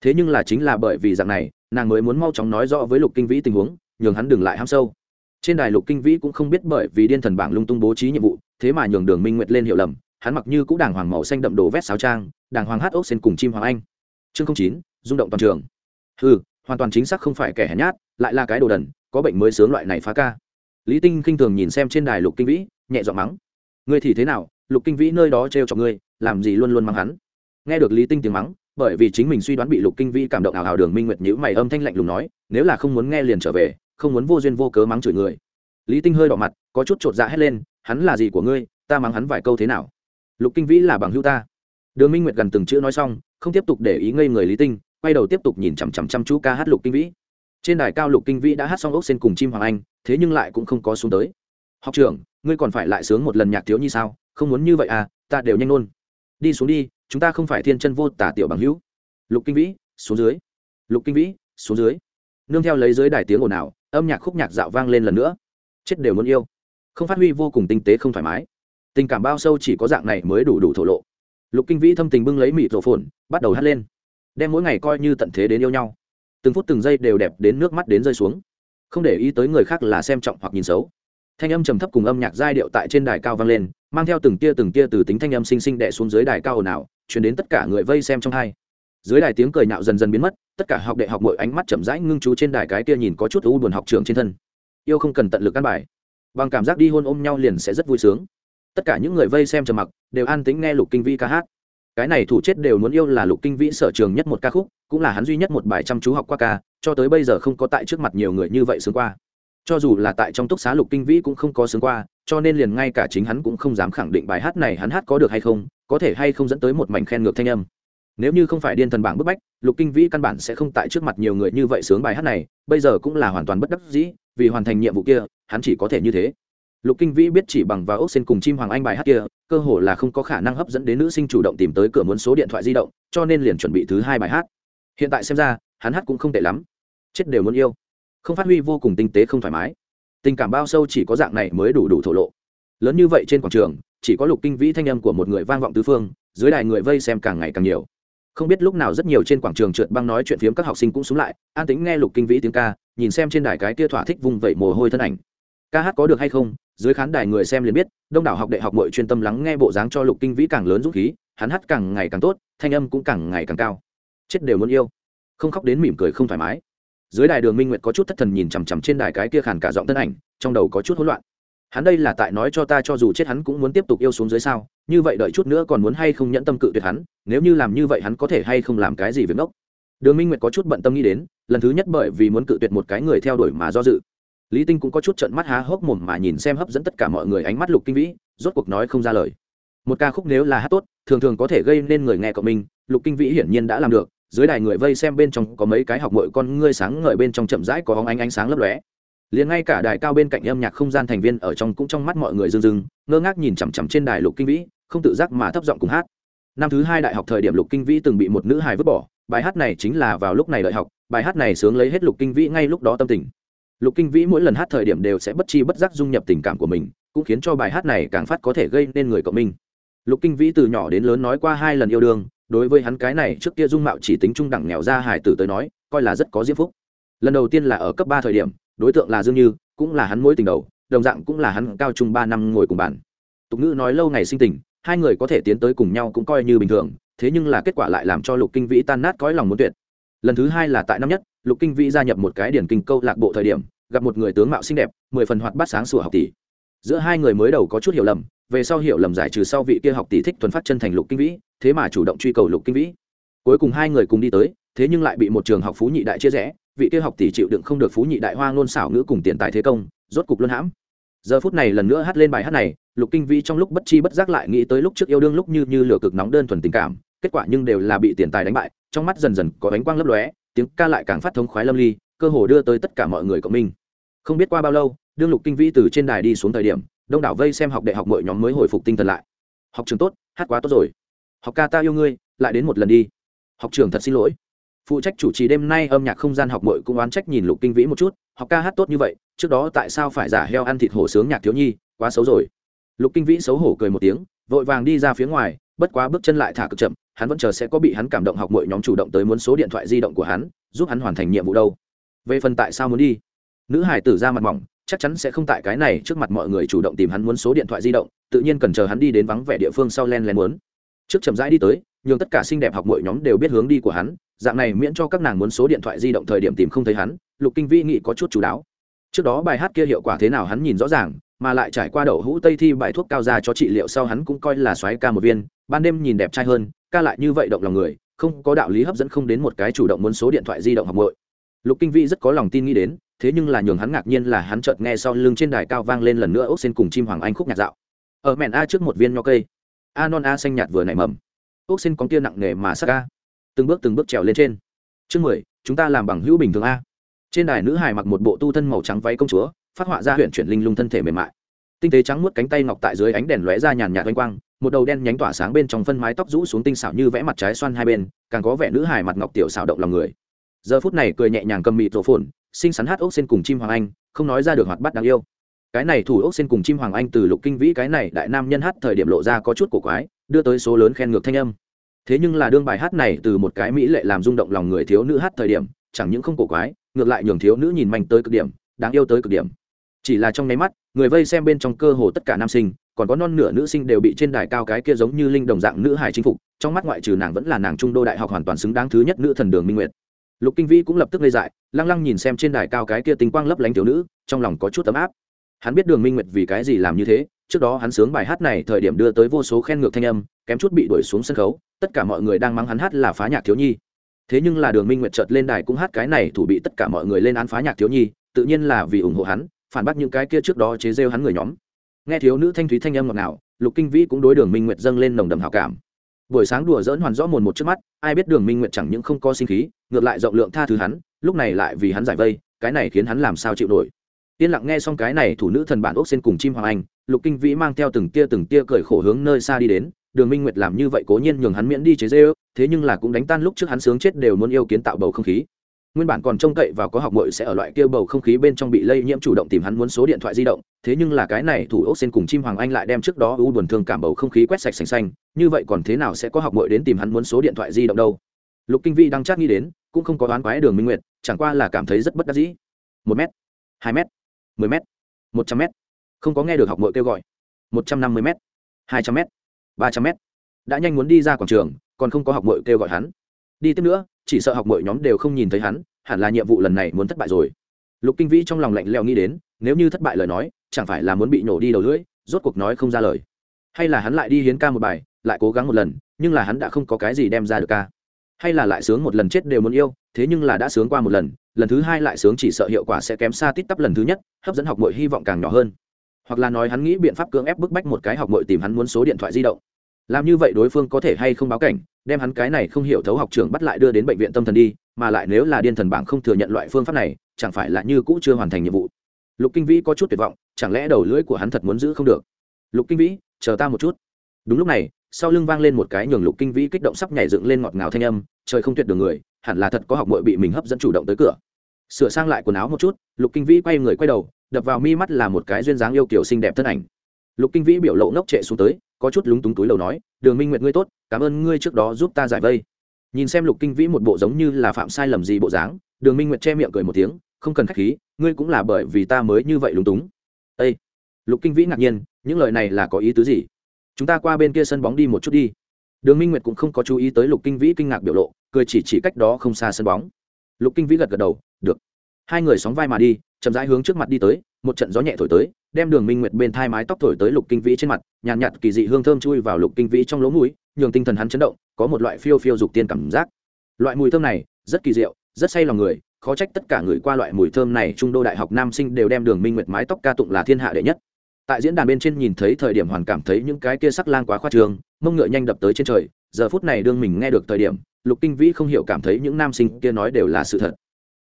S1: Thế nhưng là chính là bởi vì dạng này, nàng mới muốn mau chóng nói rõ với Lục Kinh Vĩ tình huống, nhường hắn đừng lại ham sâu trên đài lục kinh vĩ cũng không biết bởi vì điên thần bảng lung tung bố trí nhiệm vụ, thế mà nhường đường minh nguyệt lên hiểu lầm, hắn mặc như cũng đàng hoàng màu xanh đậm đồ vét sáo trang, đàng hoàng hát ốc xen cùng chim hoàng anh. Chương chín, rung động toàn trường. Ừ hoàn toàn chính xác không phải kẻ hèn nhát, lại là cái đồ đần, có bệnh mới sướng loại này phá ca. Lý tinh khinh thường nhìn xem trên đài lục kinh vĩ, nhẹ giọng mắng. Ngươi thì thế nào, lục kinh vĩ nơi đó trêu cho ngươi, làm gì luôn luôn mắng hắn? Nghe được lý tinh tiếng mắng, bởi vì chính mình suy đoán bị lục kinh vĩ cảm động ảo hào đường minh nguyệt nhữ mày âm thanh lạnh lùng nói, nếu là không muốn nghe liền trở về không muốn vô duyên vô cớ mắng chửi người. Lý tinh hơi đỏ mặt, có chút chột dạ hét lên, hắn là gì của ngươi? Ta mắng hắn vài câu thế nào? Lục kinh vĩ là bằng hữu ta. Đường minh nguyệt gần từng chữ nói xong, không tiếp tục để ý ngây người lý tinh, quay đầu tiếp tục nhìn chằm chằm chăm chú ca hát lục kinh vĩ. Trên đài cao lục kinh vĩ đã hát xong ốc sen cùng chim hoàng anh, thế nhưng lại cũng không có xuống tới. Học trưởng, ngươi còn phải lại sướng một lần nhạc thiếu như sao? Không muốn như vậy à ta đều nhanh nôn. Đi xuống đi, chúng ta không phải thiên chân vô tả tiểu bằng hữu. Lục kinh vĩ, xuống dưới. Lục kinh vĩ, xuống dưới. Nương theo lấy dưới đài tiếng ồn ào âm nhạc khúc nhạc dạo vang lên lần nữa. Chết đều muốn yêu. Không phát huy vô cùng tinh tế không thoải mái. Tình cảm bao sâu chỉ có dạng này mới đủ đủ thổ lộ. Lục kinh vĩ thâm tình bưng lấy mịt rổ phồn, bắt đầu hát lên. Đem mỗi ngày coi như tận thế đến yêu nhau. Từng phút từng giây đều đẹp đến nước mắt đến rơi xuống. Không để ý tới người khác là xem trọng hoặc nhìn xấu. Thanh âm trầm thấp cùng âm nhạc giai điệu tại trên đài cao vang lên, mang theo từng tia từng tia từ tính thanh âm xinh xinh đẻ xuống dưới đài cao ồn ào chuyển đến tất cả người vây xem trong hai dưới đài tiếng cười nhạo dần dần biến mất, tất cả học đệ học mọi ánh mắt chậm rãi ngưng chú trên đài cái kia nhìn có chút u buồn học trường trên thân. Yêu không cần tận lực căn bài. Bằng cảm giác đi hôn ôm nhau liền sẽ rất vui sướng. Tất cả những người vây xem trầm mặc, đều an tính nghe lục kinh vĩ ca hát. Cái này thủ chết đều muốn yêu là lục kinh vĩ sở trường nhất một ca khúc, cũng là hắn duy nhất một bài chăm chú học qua ca, cho tới bây giờ không có tại trước mặt nhiều người như vậy sướng qua. Cho dù là tại trong túc xá lục kinh vĩ cũng không có sướng qua, cho nên liền ngay cả chính hắn cũng không dám khẳng định bài hát này hắn hát có được hay không, có thể hay không dẫn tới một mảnh khen ngược thanh âm nếu như không phải điên thần bảng bức bách, lục kinh vĩ căn bản sẽ không tại trước mặt nhiều người như vậy sướng bài hát này, bây giờ cũng là hoàn toàn bất đắc dĩ, vì hoàn thành nhiệm vụ kia, hắn chỉ có thể như thế. Lục kinh vĩ biết chỉ bằng và ốc sen cùng chim hoàng anh bài hát kia, cơ hồ là không có khả năng hấp dẫn đến nữ sinh chủ động tìm tới cửa muốn số điện thoại di động, cho nên liền chuẩn bị thứ hai bài hát. Hiện tại xem ra, hắn hát cũng không tệ lắm. Chết đều muốn yêu. Không phát huy vô cùng tinh tế không thoải mái. Tình cảm bao sâu chỉ có dạng này mới đủ đủ thổ lộ. Lớn như vậy trên quảng trường, chỉ có lục kinh vĩ thanh âm của một người vang vọng tứ phương, dưới đài người vây xem càng ngày càng nhiều không biết lúc nào rất nhiều trên quảng trường trượt băng nói chuyện phiếm các học sinh cũng xuống lại, an tính nghe lục kinh vĩ tiếng ca, nhìn xem trên đài cái kia thỏa thích vung vẩy mồ hôi thân ảnh. Ca hát có được hay không? Dưới khán đài người xem liền biết, đông đảo học đại học mọi chuyên tâm lắng nghe bộ dáng cho lục kinh vĩ càng lớn dũng khí, hắn hát càng ngày càng tốt, thanh âm cũng càng ngày càng cao. Chết đều muốn yêu. Không khóc đến mỉm cười không thoải mái. Dưới đài đường minh nguyệt có chút thất thần nhìn chằm chằm trên đài cái kia khàn cả giọng thân ảnh, trong đầu có chút hỗn loạn hắn đây là tại nói cho ta cho dù chết hắn cũng muốn tiếp tục yêu xuống dưới sao, như vậy đợi chút nữa còn muốn hay không nhẫn tâm cự tuyệt hắn, nếu như làm như vậy hắn có thể hay không làm cái gì việc ngốc? Đường minh nguyệt có chút bận tâm nghĩ đến, lần thứ nhất bởi vì muốn cự tuyệt một cái người theo đuổi mà do dự. Lý tinh cũng có chút trận mắt há hốc mồm mà nhìn xem hấp dẫn tất cả mọi người ánh mắt lục kinh vĩ, rốt cuộc nói không ra lời. Một ca khúc nếu là hát tốt, thường thường có thể gây nên người nghe cộng minh, lục kinh vĩ hiển nhiên đã làm được, dưới đài người vây xem bên trong có mấy cái học mội con ngươi sáng ngời bên trong chậm rãi có hóng ánh ánh sáng lấp lóe liền ngay cả đài cao bên cạnh âm nhạc không gian thành viên ở trong cũng trong mắt mọi người rưng rưng, ngơ ngác nhìn chằm chằm trên đài lục kinh vĩ, không tự giác mà thấp giọng cùng hát. Năm thứ hai đại học thời điểm lục kinh vĩ từng bị một nữ hài vứt bỏ, bài hát này chính là vào lúc này đợi học, bài hát này sướng lấy hết lục kinh vĩ ngay lúc đó tâm tình. Lục kinh vĩ mỗi lần hát thời điểm đều sẽ bất chi bất giác dung nhập tình cảm của mình, cũng khiến cho bài hát này càng phát có thể gây nên người cộng minh. Lục kinh vĩ từ nhỏ đến lớn nói qua hai lần yêu đương, đối với hắn cái này trước kia dung mạo chỉ tính trung đẳng nghèo ra hải tử tới nói, coi là rất có diễm phúc. Lần đầu tiên là ở cấp ba thời điểm đối tượng là dương như, cũng là hắn mối tình đầu, đồng dạng cũng là hắn cao trung ba năm ngồi cùng bàn. Tục ngữ nói lâu ngày sinh tình, hai người có thể tiến tới cùng nhau cũng coi như bình thường, thế nhưng là kết quả lại làm cho lục kinh vĩ tan nát cõi lòng muốn tuyệt. Lần thứ hai là tại năm nhất, lục kinh vĩ gia nhập một cái điển kinh câu lạc bộ thời điểm, gặp một người tướng mạo xinh đẹp, mười phần hoạt bát sáng sủa học tỷ. Giữa hai người mới đầu có chút hiểu lầm, về sau hiểu lầm giải trừ sau vị kia học tỷ thích thuần phát chân thành lục kinh vĩ, thế mà chủ động truy cầu lục kinh vĩ. Cuối cùng hai người cùng đi tới, thế nhưng lại bị một trường học phú nhị đại chia rẽ vị kia học tỷ chịu đựng không được phú nhị đại hoa ngôn xảo ngữ cùng tiền tài thế công, rốt cục luân hãm. Giờ phút này lần nữa hát lên bài hát này, lục kinh vĩ trong lúc bất chi bất giác lại nghĩ tới lúc trước yêu đương lúc như như lửa cực nóng đơn thuần tình cảm, kết quả nhưng đều là bị tiền tài đánh bại, trong mắt dần dần có ánh quang lấp lóe, tiếng ca lại càng phát thống khoái lâm ly, cơ hồ đưa tới tất cả mọi người cộng minh. Không biết qua bao lâu, đương lục kinh vĩ từ trên đài đi xuống thời điểm, đông đảo vây xem học đại học mọi nhóm mới hồi phục tinh thần lại. Học trường tốt, hát quá tốt rồi. Học ca ta yêu ngươi, lại đến một lần đi. Học trường thật xin lỗi phụ trách chủ trì đêm nay âm nhạc không gian học mội cũng oán trách nhìn lục kinh vĩ một chút, học ca hát tốt như vậy, trước đó tại sao phải giả heo ăn thịt hổ sướng nhạc thiếu nhi, quá xấu rồi. Lục kinh vĩ xấu hổ cười một tiếng, vội vàng đi ra phía ngoài, bất quá bước chân lại thả cực chậm, hắn vẫn chờ sẽ có bị hắn cảm động học mội nhóm chủ động tới muốn số điện thoại di động của hắn, giúp hắn hoàn thành nhiệm vụ đâu. Về phần tại sao muốn đi? Nữ hải tử ra mặt mỏng, chắc chắn sẽ không tại cái này trước mặt mọi người chủ động tìm hắn muốn số điện thoại di động, tự nhiên cần chờ hắn đi đến vắng vẻ địa phương sau len len muốn. Trước chậm rãi đi tới nhường tất cả xinh đẹp học mọi nhóm đều biết hướng đi của hắn, dạng này miễn cho các nàng muốn số điện thoại di động thời điểm tìm không thấy hắn, lục kinh vĩ nghĩ có chút chú đáo. Trước đó bài hát kia hiệu quả thế nào hắn nhìn rõ ràng, mà lại trải qua đậu hũ tây thi bài thuốc cao ra cho trị liệu sau hắn cũng coi là xoáy ca một viên, ban đêm nhìn đẹp trai hơn, ca lại như vậy động lòng người, không có đạo lý hấp dẫn không đến một cái chủ động muốn số điện thoại di động học muội. Lục kinh vĩ rất có lòng tin nghĩ đến, thế nhưng là nhường hắn ngạc nhiên là hắn chợt nghe sau lưng trên đài cao vang lên lần nữa ốc xên cùng chim hoàng anh khúc nhạc dạo. Ở mẹn a trước một viên nho cây. A non a xanh nhạt vừa nảy mầm ốc sen con kia nặng nề mà sắc ca từng bước từng bước trèo lên trên. Chương mười, chúng ta làm bằng hữu bình thường a. Trên đài nữ hài mặc một bộ tu thân màu trắng váy công chúa, phát họa ra huyện chuyển linh lung thân thể mềm mại. Tinh tế trắng muốt cánh tay ngọc tại dưới ánh đèn lóe ra nhàn nhạt oanh quang, một đầu đen nhánh tỏa sáng bên trong phân mái tóc rũ xuống tinh xảo như vẽ mặt trái xoan hai bên, càng có vẻ nữ hài mặt ngọc tiểu xảo động lòng người. Giờ phút này cười nhẹ nhàng cầm mịt rổ phồn, xinh xắn hát ốc sen cùng chim hoàng anh, không nói ra được hoạt bắt đáng yêu. Cái này thủ ốc sen cùng chim hoàng anh từ lục kinh vĩ cái này đại nam nhân hát thời điểm lộ ra có chút cổ quái đưa tới số lớn khen ngược thanh âm. Thế nhưng là đương bài hát này từ một cái mỹ lệ làm rung động lòng người thiếu nữ hát thời điểm, chẳng những không cổ quái, ngược lại nhường thiếu nữ nhìn mạnh tới cực điểm, đáng yêu tới cực điểm. Chỉ là trong nháy mắt, người vây xem bên trong cơ hồ tất cả nam sinh, còn có non nửa nữ sinh đều bị trên đài cao cái kia giống như linh đồng dạng nữ hải chinh phục, trong mắt ngoại trừ nàng vẫn là nàng trung đô đại học hoàn toàn xứng đáng thứ nhất nữ thần đường minh nguyệt. Lục kinh vĩ cũng lập tức lê dại, lăng lăng nhìn xem trên đài cao cái kia tinh quang lấp lánh thiếu nữ, trong lòng có chút ấm áp. Hắn biết đường minh nguyệt vì cái gì làm như thế trước đó hắn sướng bài hát này thời điểm đưa tới vô số khen ngược thanh âm, kém chút bị đuổi xuống sân khấu, tất cả mọi người đang mắng hắn hát là phá nhạc thiếu nhi. Thế nhưng là đường minh nguyệt chợt lên đài cũng hát cái này thủ bị tất cả mọi người lên án phá nhạc thiếu nhi, tự nhiên là vì ủng hộ hắn, phản bác những cái kia trước đó chế rêu hắn người nhóm. Nghe thiếu nữ thanh thúy thanh âm ngọt ngào, lục kinh vĩ cũng đối đường minh nguyệt dâng lên nồng đầm hào cảm. Buổi sáng đùa dỡn hoàn rõ mồn một trước mắt, ai biết đường minh nguyệt chẳng những không có sinh khí, ngược lại rộng lượng tha thứ hắn, lúc này lại vì hắn giải vây, cái này khiến hắn làm sao chịu nổi. Yên lặng nghe xong cái này thủ nữ thần bản ốc xên cùng chim hoàng anh lục kinh vĩ mang theo từng tia từng tia cởi khổ hướng nơi xa đi đến, đường minh nguyệt làm như vậy cố nhiên nhường hắn miễn đi chế dê thế nhưng là cũng đánh tan lúc trước hắn sướng chết đều muốn yêu kiến tạo bầu không khí. Nguyên bản còn trông cậy vào có học mội sẽ ở loại kia bầu không khí bên trong bị lây nhiễm chủ động tìm hắn muốn số điện thoại di động, thế nhưng là cái này thủ ốc xen cùng chim hoàng anh lại đem trước đó u buồn thương cảm bầu không khí quét sạch sành xanh, như vậy còn thế nào sẽ có học mội đến tìm hắn muốn số điện thoại di động đâu? Lục kinh vi đang chát nghĩ đến, cũng không có đoán quái đường minh nguyệt, chẳng qua là cảm thấy rất bất đắc dĩ. Một m hai m mười m một trăm m không có nghe được học mội kêu gọi. Một trăm năm mươi m hai trăm m ba trăm m đã nhanh muốn đi ra quảng trường, còn không có học mội kêu gọi hắn. Đi tiếp nữa, chỉ sợ học mội nhóm đều không nhìn thấy hắn, hẳn là nhiệm vụ lần này muốn thất bại rồi. Lục kinh vĩ trong lòng lạnh leo nghĩ đến, nếu như thất bại lời nói, chẳng phải là muốn bị nổ đi đầu lưỡi, rốt cuộc nói không ra lời. Hay là hắn lại đi hiến ca một bài, lại cố gắng một lần, nhưng là hắn đã không có cái gì đem ra được ca. Hay là lại sướng một lần chết đều muốn yêu, thế nhưng là đã sướng qua một lần lần thứ hai lại sướng chỉ sợ hiệu quả sẽ kém xa tít tắp lần thứ nhất, hấp dẫn học mội hy vọng càng nhỏ hơn hoặc là nói hắn nghĩ biện pháp cưỡng ép bức bách một cái học mội tìm hắn muốn số điện thoại di động. Làm như vậy đối phương có thể hay không báo cảnh, đem hắn cái này không hiểu thấu học trường bắt lại đưa đến bệnh viện tâm thần đi, mà lại nếu là điên thần bảng không thừa nhận loại phương pháp này, chẳng phải là như cũ chưa hoàn thành nhiệm vụ. Lục kinh vĩ có chút tuyệt vọng, chẳng lẽ đầu lưỡi của hắn thật muốn giữ không được? Lục kinh vĩ, chờ ta một chút. Đúng lúc này, sau lưng vang lên một cái nhường lục kinh vĩ kích động sắp nhảy dựng lên ngọt ngào thanh âm, trời không tuyệt đường người, hẳn là thật có học mội bị mình hấp dẫn chủ động tới cửa. Sửa sang lại quần áo một chút, lục kinh vĩ quay người quay đầu đập vào mi mắt là một cái duyên dáng yêu kiểu xinh đẹp thân ảnh. Lục kinh vĩ biểu lộ ngốc trệ xuống tới, có chút lúng túng túi lầu nói, đường minh nguyệt ngươi tốt, cảm ơn ngươi trước đó giúp ta giải vây. Nhìn xem lục kinh vĩ một bộ giống như là phạm sai lầm gì bộ dáng, đường minh nguyệt che miệng cười một tiếng, không cần k h á c h khí, ngươi cũng là bởi vì ta mới như vậy lúng túng. Â lục kinh vĩ ngạc nhiên, những lời này là có ý tứ gì? Chúng ta qua bên kia sân bóng đi một chút đi. Đường minh nguyệt cũng không có chú ý tới lục kinh vĩ kinh ngạc biểu lộ, cười chỉ chỉ cách đó không xa sân bóng. Lục kinh vĩ gật gật đầu, được hai người sóng vai mà đi chậm rãi hướng trước mặt đi tới một trận gió nhẹ thổi tới đem đường minh nguyệt bên thai mái tóc thổi tới lục kinh vĩ trên mặt nhàn nhạt, nhạt kỳ dị hương thơm chui vào lục kinh vĩ trong lỗ mũi nhường tinh thần hắn chấn động có một loại phiêu phiêu dục tiên cảm giác. Loại mùi thơm này rất kỳ diệu rất say lòng người khó trách tất cả người qua loại mùi thơm này trung đô đại học nam sinh đều đem đường minh nguyệt mái tóc ca tụng là thiên hạ đệ nhất. Tại diễn đàn bên trên nhìn thấy thời điểm hoàn cảm thấy những cái kia sắc lang quá khoa trường mông ngựa nhanh đập tới trên trời giờ phút này đương mình nghe được thời điểm lục kinh vĩ không hiểu cảm thấy những nam sinh kia nói đều là sự thật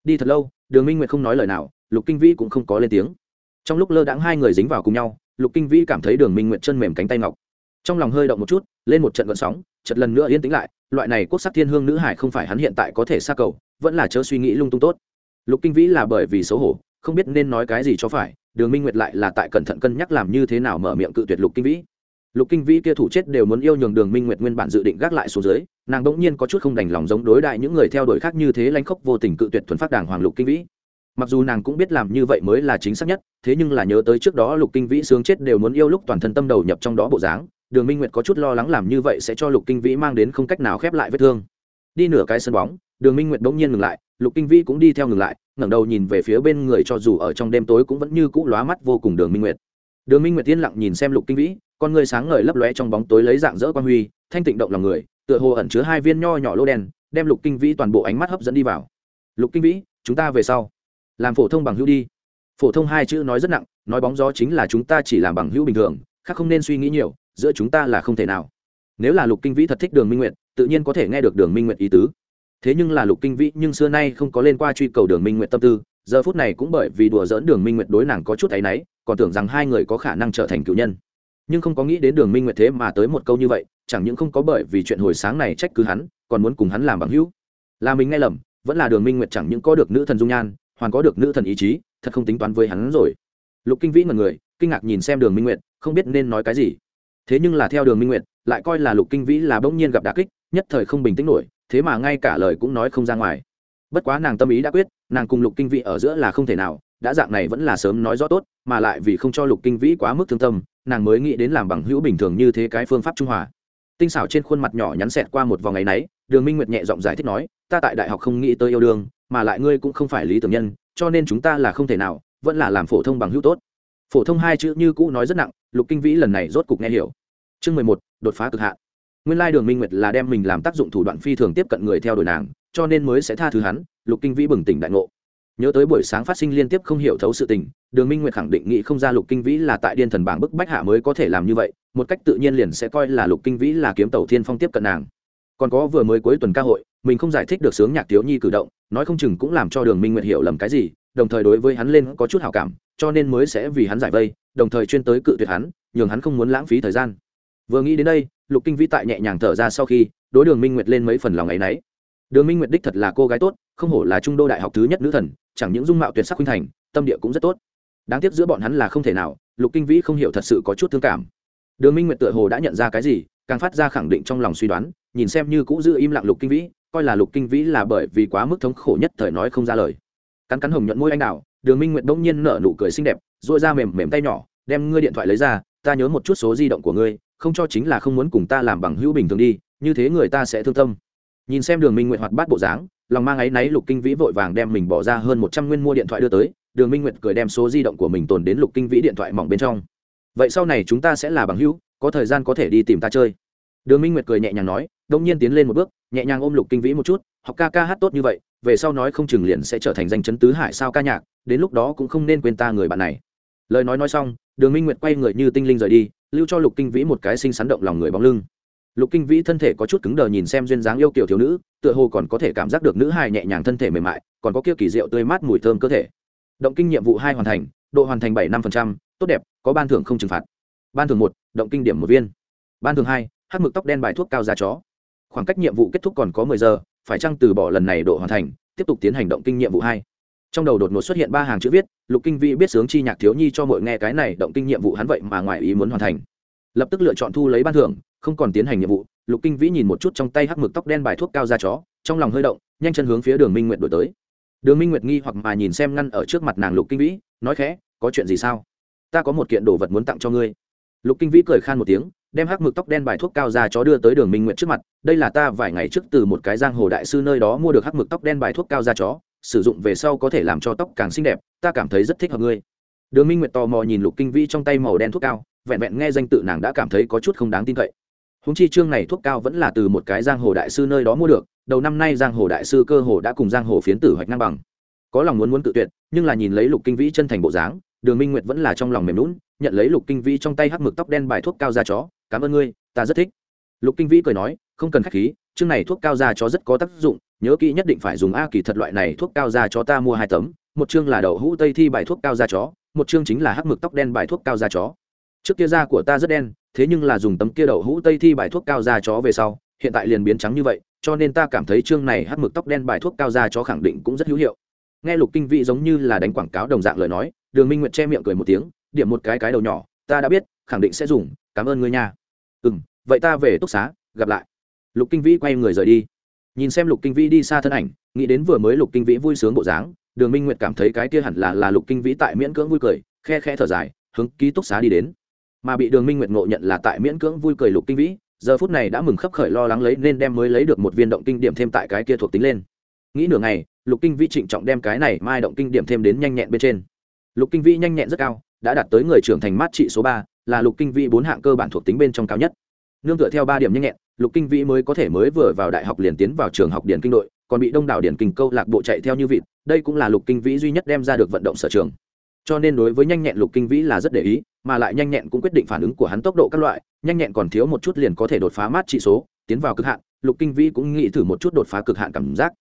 S1: đi thật lâu, đường minh nguyệt không nói lời nào, lục kinh vĩ cũng không có lên tiếng. Trong lúc lơ đãng hai người dính vào cùng nhau, lục kinh vĩ cảm thấy đường minh nguyệt chân mềm cánh tay ngọc. Trong lòng hơi động một chút, lên một trận gợn sóng chật lần nữa yên tĩnh lại, loại này quốc sắc thiên hương nữ hải không phải hắn hiện tại có thể xa cầu, vẫn là chớ suy nghĩ lung tung tốt. Lục kinh vĩ là bởi vì xấu hổ, không biết nên nói cái gì cho phải, đường minh nguyệt lại là tại cẩn thận cân nhắc làm như thế nào mở miệng cự tuyệt lục kinh vĩ lục kinh vĩ kia thủ chết đều muốn yêu nhường đường minh nguyệt nguyên bản dự định gác lại xuống dưới, nàng đ ỗ n g nhiên có chút không đành lòng giống đối đại những người theo đuổi khác như thế lanh khóc vô tình cự tuyệt thuần phát đàng hoàng lục kinh vĩ. Mặc dù nàng cũng biết làm như vậy mới là chính xác nhất, thế nhưng là nhớ tới trước đó lục kinh vĩ sướng chết đều muốn yêu lúc toàn thân tâm đầu nhập trong đó bộ dáng, đường minh nguyệt có chút lo lắng làm như vậy sẽ cho lục kinh vĩ mang đến không cách nào khép lại vết thương. Đi nửa cái sân bóng, đường minh nguyệt bỗng nhiên ngừng lại, lục kinh vĩ cũng đi theo ngừng lại, ngẩng đầu nhìn về phía bên người cho dù ở trong đêm tối cũng vẫn như cũ lóa mắt vô cùng đường minh nguyệt. Đường minh nguyệt yên lặng nhìn xem lục kinh vĩ con người sáng ngời lấp lóe trong bóng tối lấy dạng dỡ quan huy, thanh tịnh động lòng người, tựa hồ ẩn chứa hai viên nho nhỏ lô đen, đem lục kinh vĩ toàn bộ ánh mắt hấp dẫn đi vào. Lục kinh vĩ, chúng ta về sau. Làm phổ thông bằng hữu đi. Phổ thông hai chữ nói rất nặng, nói bóng gió chính là chúng ta chỉ làm bằng hữu bình thường, khác không nên suy nghĩ nhiều, giữa chúng ta là không thể nào. Nếu là lục kinh vĩ thật thích đường minh nguyệt, tự nhiên có thể nghe được đường minh nguyệt ý tứ. Thế nhưng là lục kinh vĩ nhưng xưa nay không có lên qua truy cầu đường minh nguyệt tâm tư, giờ phút này cũng bởi vì đùa dỡn đường minh nguyệt đối nàng có chút áy náy, còn tưởng rằng hai người có khả năng trở thành cựu nhân nhưng không có nghĩ đến đường minh nguyệt thế mà tới một câu như vậy, chẳng những không có bởi vì chuyện hồi sáng này trách cứ hắn, còn muốn cùng hắn làm bằng hữu. Là mình nghe lầm, vẫn là đường minh nguyệt chẳng những có được nữ thần dung nhan, hoàn có được nữ thần ý chí, thật không tính toán với hắn rồi. Lục kinh vĩ ngần người, kinh ngạc nhìn xem đường minh nguyệt, không biết nên nói cái gì. Thế nhưng là theo đường minh nguyệt, lại coi là lục kinh vĩ là bỗng nhiên gặp đà kích, nhất thời không bình tĩnh nổi, thế mà ngay cả lời cũng nói không ra ngoài. Bất quá nàng tâm ý đã quyết, nàng cùng lục kinh vĩ ở giữa là không thể nào, đã dạng này vẫn là sớm nói rõ tốt, mà lại vì không cho lục kinh vĩ quá mức thương tâm nàng mới nghĩ đến làm bằng hữu bình thường như thế cái phương pháp trung hòa. Tinh xảo trên khuôn mặt nhỏ nhắn xẹt qua một vòng ngày náy đường minh nguyệt nhẹ giọng giải thích nói, ta tại đại học không nghĩ tới yêu đương, mà lại ngươi cũng không phải lý tưởng nhân, cho nên chúng ta là không thể nào, vẫn là làm phổ thông bằng hữu tốt. Phổ thông hai chữ như cũ nói rất nặng, lục kinh vĩ lần này rốt cục nghe hiểu. Chương mười một, đột phá cực hạn. Nguyên lai đường minh nguyệt là đem mình làm tác dụng thủ đoạn phi thường tiếp cận người theo đuổi nàng, cho nên mới sẽ tha thứ hắn, lục kinh vĩ bừng tỉnh đại ngộ. Nhớ tới buổi sáng phát sinh liên tiếp không hiểu thấu sự tình đường minh nguyệt khẳng định nghĩ không ra lục kinh vĩ là tại điên thần bảng bức bách hạ mới có thể làm như vậy, một cách tự nhiên liền sẽ coi là lục kinh vĩ là kiếm tàu thiên phong tiếp cận nàng. Còn có vừa mới cuối tuần ca hội, mình không giải thích được sướng nhạc thiếu nhi cử động, nói không chừng cũng làm cho đường minh nguyệt hiểu lầm cái gì, đồng thời đối với hắn lên có chút hảo cảm, cho nên mới sẽ vì hắn giải vây, đồng thời chuyên tới cự tuyệt hắn, nhường hắn không muốn lãng phí thời gian. Vừa nghĩ đến đây, lục kinh vĩ tại nhẹ nhàng thở ra sau khi, đối đường minh nguyệt lên mấy phần lòng ấ y n ấ y đường minh nguyệt đích thật là cô gái tốt, không hổ là trung đô đại học thứ nhất nữ thần, chẳng những dung mạo tuyệt sắc khuynh thành, tâm địa cũng rất tốt đáng tiếc giữa bọn hắn là không thể nào lục kinh vĩ không hiểu thật sự có chút thương cảm. Đường minh nguyệt tựa hồ đã nhận ra cái gì càng phát ra khẳng định trong lòng suy đoán nhìn xem như cũ giữ im lặng lục kinh vĩ coi là lục kinh vĩ là bởi vì quá mức thống khổ nhất thời nói không ra lời. Cắn cắn hồng nhuận môi anh đào, đường minh nguyệt bỗng nhiên nở nụ cười xinh đẹp dội ra mềm mềm tay nhỏ đem ngươi điện thoại lấy ra ta nhớ một chút số di động của ngươi không cho chính là không muốn cùng ta làm bằng hữu bình thường đi như thế người ta sẽ thương tâm. Nhìn xem đường minh nguyện hoạt bát bộ dáng lòng mang áy náy lục kinh vĩ vội vàng đem mình bỏ ra hơn một trăm nguyên mua điện thoại đưa tới đường minh nguyệt cười đem số di động của mình tồn đến lục kinh vĩ điện thoại mỏng bên trong. Vậy sau này chúng ta sẽ là bằng hữu, có thời gian có thể đi tìm ta chơi. Đường minh nguyệt cười nhẹ nhàng nói, đông nhiên tiến lên một bước, nhẹ nhàng ôm lục kinh vĩ một chút, học ca ca hát tốt như vậy, về sau nói không chừng liền sẽ trở thành danh chấn tứ hải sao ca nhạc, đến lúc đó cũng không nên quên ta người bạn này. Lời nói nói xong, đường minh nguyệt quay người như tinh linh rời đi, lưu cho lục kinh vĩ một cái sinh sắn động lòng người bóng lưng. Lục kinh vĩ thân thể có chút cứng đờ nhìn xem duyên dáng yêu kiểu thiếu nữ, tựa hồ còn có thể cảm giác được nữ hài nhẹ nhàng thân thể mềm mại, còn có kia kỳ diệu tươi mát mùi thơm cơ thể động kinh nhiệm vụ hai hoàn thành, độ hoàn thành bảy năm tốt đẹp, có ban thưởng không trừng phạt. Ban thưởng một, động kinh điểm một viên. Ban thưởng hai hát mực tóc đen bài thuốc cao ra chó. Khoảng cách nhiệm vụ kết thúc còn có mười giờ, phải chăng từ bỏ lần này độ hoàn thành, tiếp tục tiến hành động kinh nhiệm vụ hai. Trong đầu đột ngột xuất hiện ba hàng chữ viết, lục kinh vĩ biết sướng chi nhạc thiếu nhi cho mọi nghe cái này động kinh nhiệm vụ hắn vậy mà ngoài ý muốn hoàn thành. Lập tức lựa chọn thu lấy ban thưởng, không còn tiến hành nhiệm vụ, lục kinh vĩ nhìn một chút trong tay hắc mực tóc đen bài thuốc cao ra chó, trong lòng hơi động, nhanh chân hướng phía đường minh nguyện đổi tới đường minh nguyệt nghi hoặc mà nhìn xem ngăn ở trước mặt nàng lục kinh vĩ, nói khẽ, có chuyện gì sao? Ta có một kiện đồ vật muốn tặng cho ngươi. Lục kinh vĩ cười khan một tiếng, đem hắc mực tóc đen bài thuốc cao ra chó đưa tới đường minh nguyệt trước mặt, đây là ta vài ngày trước từ một cái giang hồ đại sư nơi đó mua được hắc mực tóc đen bài thuốc cao ra chó, sử dụng về sau có thể làm cho tóc càng xinh đẹp, ta cảm thấy rất thích hợp ngươi. Đường minh nguyệt tò mò nhìn lục kinh vĩ trong tay màu đen thuốc cao, vẹn vẹn nghe danh tự nàng đã cảm thấy có chút không đáng tin cậy. Húng chi chương này thuốc cao vẫn là từ một cái giang hồ đại sư nơi đó mua được đầu năm nay giang hồ đại sư cơ hồ đã cùng giang hồ phiến tử hoạch ngang bằng. Có lòng muốn muốn tự tuyệt, nhưng là nhìn lấy lục kinh vĩ chân thành bộ dáng, đường minh nguyệt vẫn là trong lòng mềm lún nhận lấy lục kinh vĩ trong tay hắc mực tóc đen bài thuốc cao da chó, cảm ơn ngươi, ta rất thích. Lục kinh vĩ cười nói, không cần k h á c h khí, chương này thuốc cao da chó rất có tác dụng, nhớ kỹ nhất định phải dùng a kỳ thật loại này thuốc cao da chó ta mua hai tấm, một chương là đậu hũ tây thi bài thuốc cao da chó, một chương chính là hắc mực tóc đen bài thuốc cao da chó. Trước kia da của ta rất đen, thế nhưng là dùng tấm kia đậu hũ tây thi bài thuốc cao da chó về sau hiện tại liền biến trắng như vậy, cho nên ta cảm thấy chương này hát mực tóc đen bài thuốc cao ra cho khẳng định cũng rất hữu hiệu. Nghe lục kinh vĩ giống như là đánh quảng cáo đồng dạng lời nói, đường minh nguyệt che miệng cười một tiếng, điểm một cái cái đầu nhỏ, ta đã biết, khẳng định sẽ dùng, cảm ơn ngươi nha. Ừ m vậy ta về túc xá, gặp lại. Lục kinh vĩ quay người rời đi. Nhìn xem lục kinh vĩ đi xa thân ảnh, nghĩ đến vừa mới lục kinh vĩ vui sướng bộ dáng, đường minh nguyệt cảm thấy cái kia hẳn là là lục kinh vĩ tại miễn cưỡng vui cười, khe khe thở dài, hướng ký túc xá đi đến. Mà bị đường minh nguyệt ngộ nhận là tại miễn cưỡng vui cười lục kinh vĩ giờ phút này đã mừng khấp khởi lo lắng lấy nên đem mới lấy được một viên động kinh điểm thêm tại cái kia thuộc tính lên. Nghĩ nửa ngày, lục kinh vĩ trịnh trọng đem cái này mai động kinh điểm thêm đến nhanh nhẹn bên trên. Lục kinh vĩ nhanh nhẹn rất cao, đã đạt tới người trưởng thành mát trị số ba, là lục kinh vĩ bốn hạng cơ bản thuộc tính bên trong cao nhất. Nương tựa theo ba điểm nhanh nhẹn, lục kinh vĩ mới có thể mới vừa vào đại học liền tiến vào trường học điển kinh đội, còn bị đông đảo điển kinh câu lạc bộ chạy theo như vịt, đây cũng là lục kinh vĩ duy nhất đem ra được vận động sở trường. Cho nên đối với nhanh nhẹn lục kinh vĩ là rất để ý mà lại nhanh nhẹn cũng quyết định phản ứng của hắn tốc độ các loại, nhanh nhẹn còn thiếu một chút liền có thể đột phá mát trị số, tiến vào cực hạn, lục kinh vĩ cũng nghĩ thử một chút đột phá cực hạn cảm giác.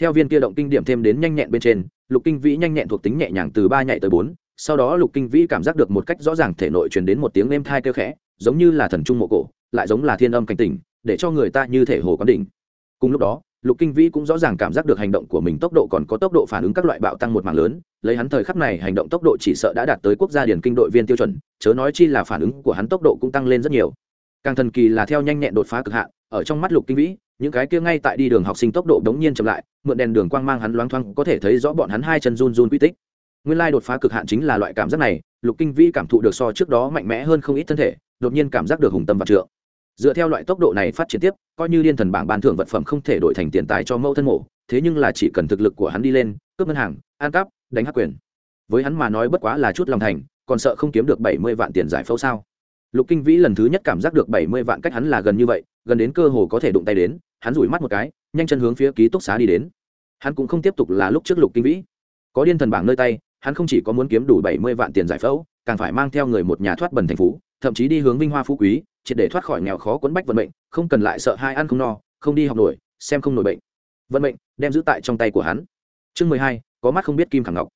S1: Theo viên kia động kinh điểm thêm đến nhanh nhẹn bên trên, lục kinh vĩ nhanh nhẹn thuộc tính nhẹ nhàng từ ba nhạy tới bốn, sau đó lục kinh vĩ cảm giác được một cách rõ ràng thể nội truyền đến một tiếng êm thai kêu khẽ, giống như là thần trung mộ cổ, lại giống là thiên âm cảnh tỉnh, để cho người ta như thể hồ quán đỉnh. Cùng lúc đó lục kinh vĩ cũng rõ ràng cảm giác được hành động của mình tốc độ còn có tốc độ phản ứng các loại bạo tăng một mảng lớn, lấy hắn thời khắc này hành động tốc độ chỉ sợ đã đạt tới quốc gia điển kinh đội viên tiêu chuẩn, chớ nói chi là phản ứng của hắn tốc độ cũng tăng lên rất nhiều. Càng thần kỳ là theo nhanh nhẹn đột phá cực hạn, ở trong mắt lục kinh vĩ, những cái kia ngay tại đi đường học sinh tốc độ đống nhiên chậm lại, mượn đèn đường quang mang hắn loáng thoáng có thể thấy rõ bọn hắn hai chân run run quy tích. Nguyên lai đột phá cực hạn chính là loại cảm giác này, lục kinh vĩ cảm thụ được so trước đó mạnh mẽ hơn không ít thân thể, đột nhiên cảm giác được hùng tâm và trượng dựa theo loại tốc độ này phát triển tiếp, coi như liên thần bảng ban thưởng vật phẩm không thể đổi thành tiền tài cho mẫu thân mộ thế nhưng là chỉ cần thực lực của hắn đi lên, cướp ngân hàng an cắp, đánh hắc quyền. Với hắn mà nói bất quá là chút lòng thành, còn sợ không kiếm được bảy mươi vạn tiền giải phẫu sao? Lục kinh vĩ lần thứ nhất cảm giác được bảy mươi vạn cách hắn là gần như vậy, gần đến cơ hồ có thể đụng tay đến, hắn rủi mắt một cái, nhanh chân hướng phía ký túc xá đi đến. Hắn cũng không tiếp tục là lúc trước lục kinh vĩ. Có điên thần bảng nơi tay, hắn không chỉ có muốn kiếm đủ bảy mươi vạn tiền giải phẫu, càng phải mang theo người một nhà thoát bần thành phú thậm chí đi hướng vinh hoa phú quý triệt để thoát khỏi nghèo khó quấn bách vận mệnh, không cần lại sợ hai ăn không no, không đi học nổi, xem không nổi bệnh. Vận mệnh đem giữ tại trong tay của hắn. Chương mười hai, có mắt không biết kim khẳng ngọc.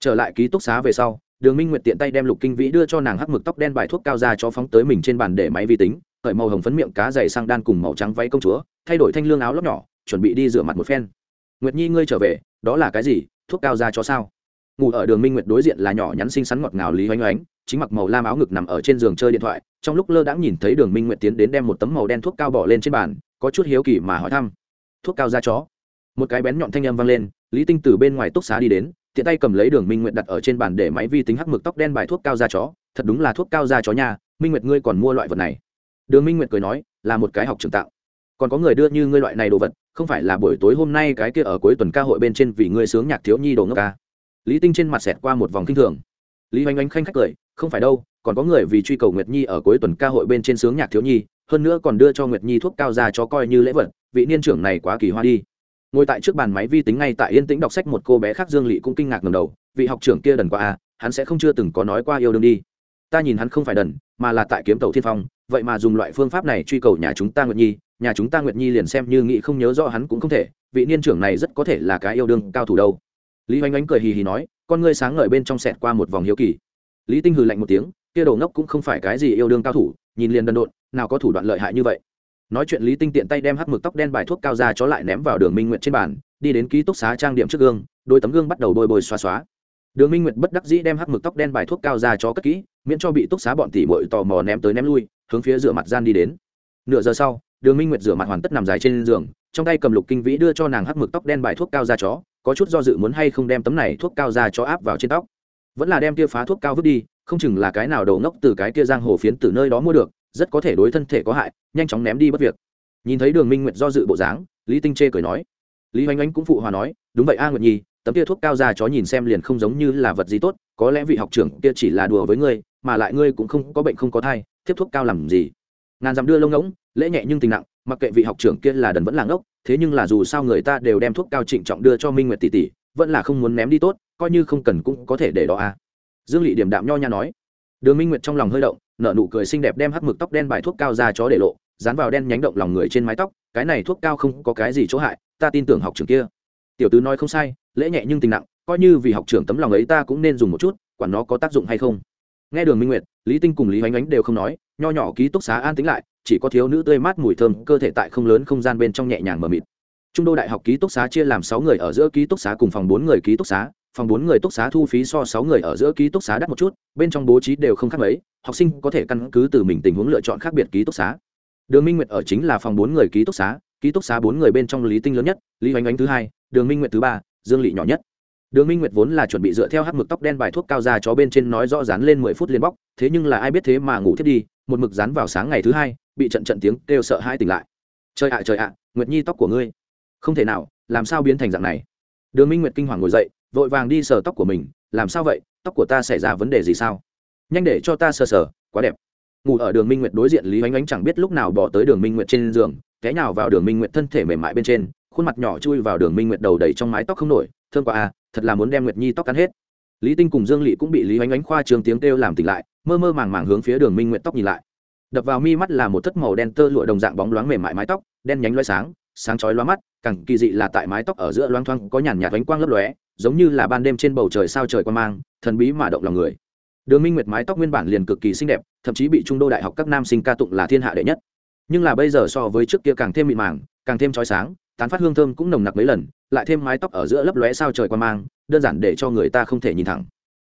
S1: Trở lại ký túc xá về sau, đường minh nguyệt tiện tay đem lục kinh vĩ đưa cho nàng hắc mực tóc đen bài thuốc cao ra cho phóng tới mình trên bàn để máy vi tính khởi màu hồng phấn miệng cá dày sang đan cùng màu trắng váy công chúa, thay đổi thanh lương áo lóc nhỏ, chuẩn bị đi rửa mặt một phen. Nguyệt nhi, ngươi trở về, đó là cái gì? Thuốc cao ra cho sao? Ngủ ở đường minh nguyệt đối diện là nhỏ nhắn xinh xắn ngọt ngào lý oanh oánh chính mặc màu lam áo ngực nằm ở trên giường chơi điện thoại, trong lúc lơ đãng nhìn thấy đường minh nguyện tiến đến đem một tấm màu đen thuốc cao bỏ lên trên bàn, có chút hiếu kỳ mà hỏi thăm. Thuốc cao ra chó? Một cái bén nhọn thanh âm vang lên, lý tinh từ bên ngoài túc xá đi đến, tiện tay cầm lấy đường minh nguyện đặt ở trên bàn để máy vi tính hắc mực tóc đen bài thuốc cao da chó. Thật đúng là thuốc cao da chó nha, minh nguyệt ngươi còn mua loại vật này? Đường minh nguyệt cười nói, là một cái học trường tạo. Còn có người đưa như ngươi loại này đồ vật, không phải là buổi tối hôm nay cái kia ở cuối tuần ca hội bên trên vì ngươi sướng nhạc thiếu nhi đồ ngốc ca. Lý tinh trên mặt xẹt qua một vòng kinh thường lý oanh oanh khanh khách cười, không phải đâu, còn có người vì truy cầu nguyệt nhi ở cuối tuần ca hội bên trên sướng nhạc thiếu nhi, hơn nữa còn đưa cho nguyệt nhi thuốc cao ra cho coi như lễ vật, vị niên trưởng này quá kỳ hoa đi. Ngồi tại trước bàn máy vi tính ngay tại yên tĩnh đọc sách một cô bé khác dương lỵ cũng kinh ngạc ngầm đầu, vị học trưởng kia đần qua à hắn sẽ không chưa từng có nói qua yêu đương đi. Ta nhìn hắn không phải đần, mà là tại kiếm tàu thiên phong, vậy mà dùng loại phương pháp này truy cầu nhà chúng ta nguyệt nhi, nhà chúng ta nguyệt nhi liền xem như nghĩ không nhớ rõ hắn cũng không thể, vị niên trưởng này rất có thể là cái yêu đương cao thủ đâu. Lý oanh oanh cười hì hì nói con ngươi sáng ngời bên trong sẹt qua một vòng hiếu kỳ. Lý tinh hừ lạnh một tiếng, kia đồ ngốc cũng không phải cái gì yêu đương cao thủ, nhìn liền đần độn, nào có thủ đoạn lợi hại như vậy. Nói chuyện lý tinh tiện tay đem hắc mực tóc đen bài thuốc cao ra chó lại ném vào đường minh nguyện trên bàn, đi đến ký túc xá trang điểm trước gương, đôi tấm gương bắt đầu bôi bôi xoa xóa. Đường minh nguyệt bất đắc dĩ đem hắc mực tóc đen bài thuốc cao ra cho cất kỹ, miễn cho bị túc xá bọn tỉ bội tò mò ném tới ném lui, hướng phía rửa mặt gian đi đến. Nửa giờ sau đường minh nguyệt rửa mặt hoàn tất nằm dài trên giường, trong tay cầm lục kinh vĩ đưa cho nàng hắc mực tóc đen bài thuốc cao ra chó, có chút do dự muốn hay không đem tấm này thuốc cao ra chó áp vào trên tóc. Vẫn là đem tia phá thuốc cao vứt đi, không chừng là cái nào đầu ngốc từ cái kia giang hồ phiến từ nơi đó mua được, rất có thể đối thân thể có hại, nhanh chóng ném đi bất việc. Nhìn thấy đường minh nguyệt do dự bộ dáng, lý tinh chê cười nói. Lý Hoành Anh cũng phụ hòa nói, đúng vậy a nguyệt nhi, tấm kia thuốc cao ra chó nhìn xem liền không giống như là vật gì tốt, có lẽ vị học trưởng kia chỉ là đùa với ngươi, mà lại ngươi cũng không có bệnh không có thai tiếp thuốc cao làm gì? Ngàn dặm đưa lông ngỗng, lễ nhẹ nhưng tình nặng, mặc kệ vị học trưởng kia là đần vẫn là ngốc, thế nhưng là dù sao người ta đều đem thuốc cao trịnh trọng đưa cho minh nguyệt tỷ tỷ, vẫn là không muốn ném đi tốt, coi như không cần cũng có thể để đó à? dương lị điểm đạm nho nha nói. Đường minh nguyệt trong lòng hơi động, nở nụ cười xinh đẹp đem hắc mực tóc đen bài thuốc cao ra chó để lộ, dán vào đen nhánh động lòng người trên mái tóc, cái này thuốc cao không có cái gì chỗ hại, ta tin tưởng học trưởng kia. Tiểu tứ nói không sai, lễ nhẹ nhưng tình nặng, coi như vì học trưởng tấm lòng ấy ta cũng nên dùng một chút, quản nó có tác dụng hay không. Nghe đường minh nguyệt, lý tinh cùng lý hoánh ánh đều không nói nho nhỏ ký túc xá an tĩnh lại, chỉ có thiếu nữ tươi mát mùi thơm, cơ thể tại không lớn không gian bên trong nhẹ nhàng mờ mịt. Trung đô đại học ký túc xá chia làm sáu người ở giữa ký túc xá cùng phòng bốn người ký túc xá, phòng bốn người túc xá thu phí so sáu người ở giữa ký túc xá đắt một chút, bên trong bố trí đều không khác mấy, học sinh có thể căn cứ từ mình tình huống lựa chọn khác biệt ký túc xá. Đường minh nguyệt ở chính là phòng bốn người ký túc xá, ký túc xá bốn người bên trong lý tinh lớn nhất, lý oanh oanh thứ hai, đường minh nguyệt thứ ba, dương lị nhỏ nhất. Đường minh nguyệt vốn là chuẩn bị dựa theo hát mực tóc đen bài thuốc cao ra chó bên trên nói rõ dán lên mười phút liền bóc, thế nhưng là ai biết thế mà ngủ thiết đi một mực dán vào sáng ngày thứ hai, bị trận trận tiếng kêu sợ hai tỉnh lại. Trời ạ trời ạ, nguyệt nhi tóc của ngươi. Không thể nào, làm sao biến thành dạng này? Đường minh nguyệt kinh hoàng ngồi dậy, vội vàng đi sờ tóc của mình, làm sao vậy? Tóc của ta xảy ra vấn đề gì sao? Nhanh để cho ta sờ sờ, quá đẹp. Ngủ ở đường minh nguyệt đối diện lý oanh oanh chẳng biết lúc nào bỏ tới đường minh nguyệt trên giường, té nhào vào đường minh nguyệt thân thể mềm mại bên trên, khuôn mặt nhỏ chui vào đường minh nguyệt đầu đầy trong mái tóc không nổi. Thương quá à thật là muốn đem nguyệt nhi tóc cắn hết lý tinh cùng dương lỵ cũng bị lý oanh oanh khoa trường tiếng kêu làm tỉnh lại, mơ mơ màng màng hướng phía đường minh nguyệt tóc nhìn lại. Đập vào mi mắt là một thất màu đen tơ lụa đồng dạng bóng loáng mềm mại mái tóc, đen nhánh loay sáng sáng chói loa mắt, càng kỳ dị là tại mái tóc ở giữa loang thoang có nhàn nhạt ánh quang lấp lóe, giống như là ban đêm trên bầu trời sao trời quan mang, thần bí mà động lòng người. Đường minh nguyệt mái tóc nguyên bản liền cực kỳ xinh đẹp, thậm chí bị trung đô đại học các nam sinh ca tụng là thiên hạ đệ nhất. Nhưng là bây giờ so với trước kia càng thêm mịn màng, càng thêm chói sáng, tán phát hương thơm cũng nồng nặc mấy lần, lại thêm mái tóc ở giữa lấp lóe sao trời quan mang đơn giản để cho người ta không thể nhìn thẳng.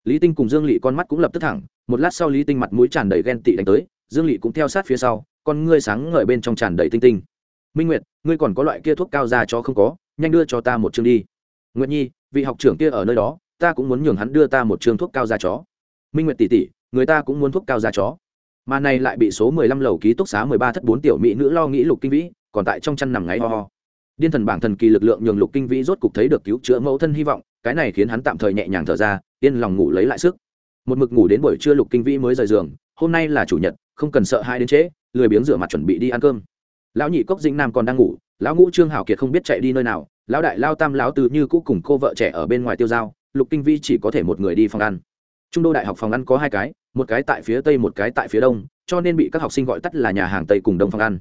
S1: Lý tinh cùng dương lỵ con mắt cũng lập tức thẳng, một lát sau lý tinh mặt mũi tràn đầy ghen tị đánh tới, dương lỵ cũng theo sát phía sau, con ngươi sáng ngời bên trong tràn đầy tinh tinh. Minh nguyệt, ngươi còn có loại kia thuốc cao ra cho không có, nhanh đưa cho ta một chương đi. Nguyệt nhi, vị học trưởng kia ở nơi đó, ta cũng muốn nhường hắn đưa ta một chương thuốc cao gia chó. Minh nguyệt tỷ tỷ, người ta cũng muốn thuốc cao gia chó. Mà này lại bị số mười lăm lầu ký túc xá mười ba thất bốn tiểu mỹ nữ lo nghĩ lục kinh vĩ, còn tại trong chăn nằm ngáy ho ho. Điên thần bảng thần kỳ lực lượng nhường lục kinh vĩ rốt cục thấy được cứu chữa mẫu thân hy vọng cái này khiến hắn tạm thời nhẹ nhàng thở ra, yên lòng ngủ lấy lại sức. Một mực ngủ đến buổi trưa lục kinh vĩ mới rời giường, hôm nay là chủ nhật, không cần sợ hai đến trễ, lười biếng rửa mặt chuẩn bị đi ăn cơm. Lão nhị cốc dĩnh nam còn đang ngủ, lão ngũ trương hảo kiệt không biết chạy đi nơi nào, lão đại lao tam lão tứ như cũ cùng cô vợ trẻ ở bên ngoài tiêu dao lục kinh vi chỉ có thể một người đi phòng ăn. Trung đô đại học phòng ăn có hai cái, một cái tại phía tây một cái tại phía đông, cho nên bị các học sinh gọi tắt là nhà hàng tây cùng đông phòng ăn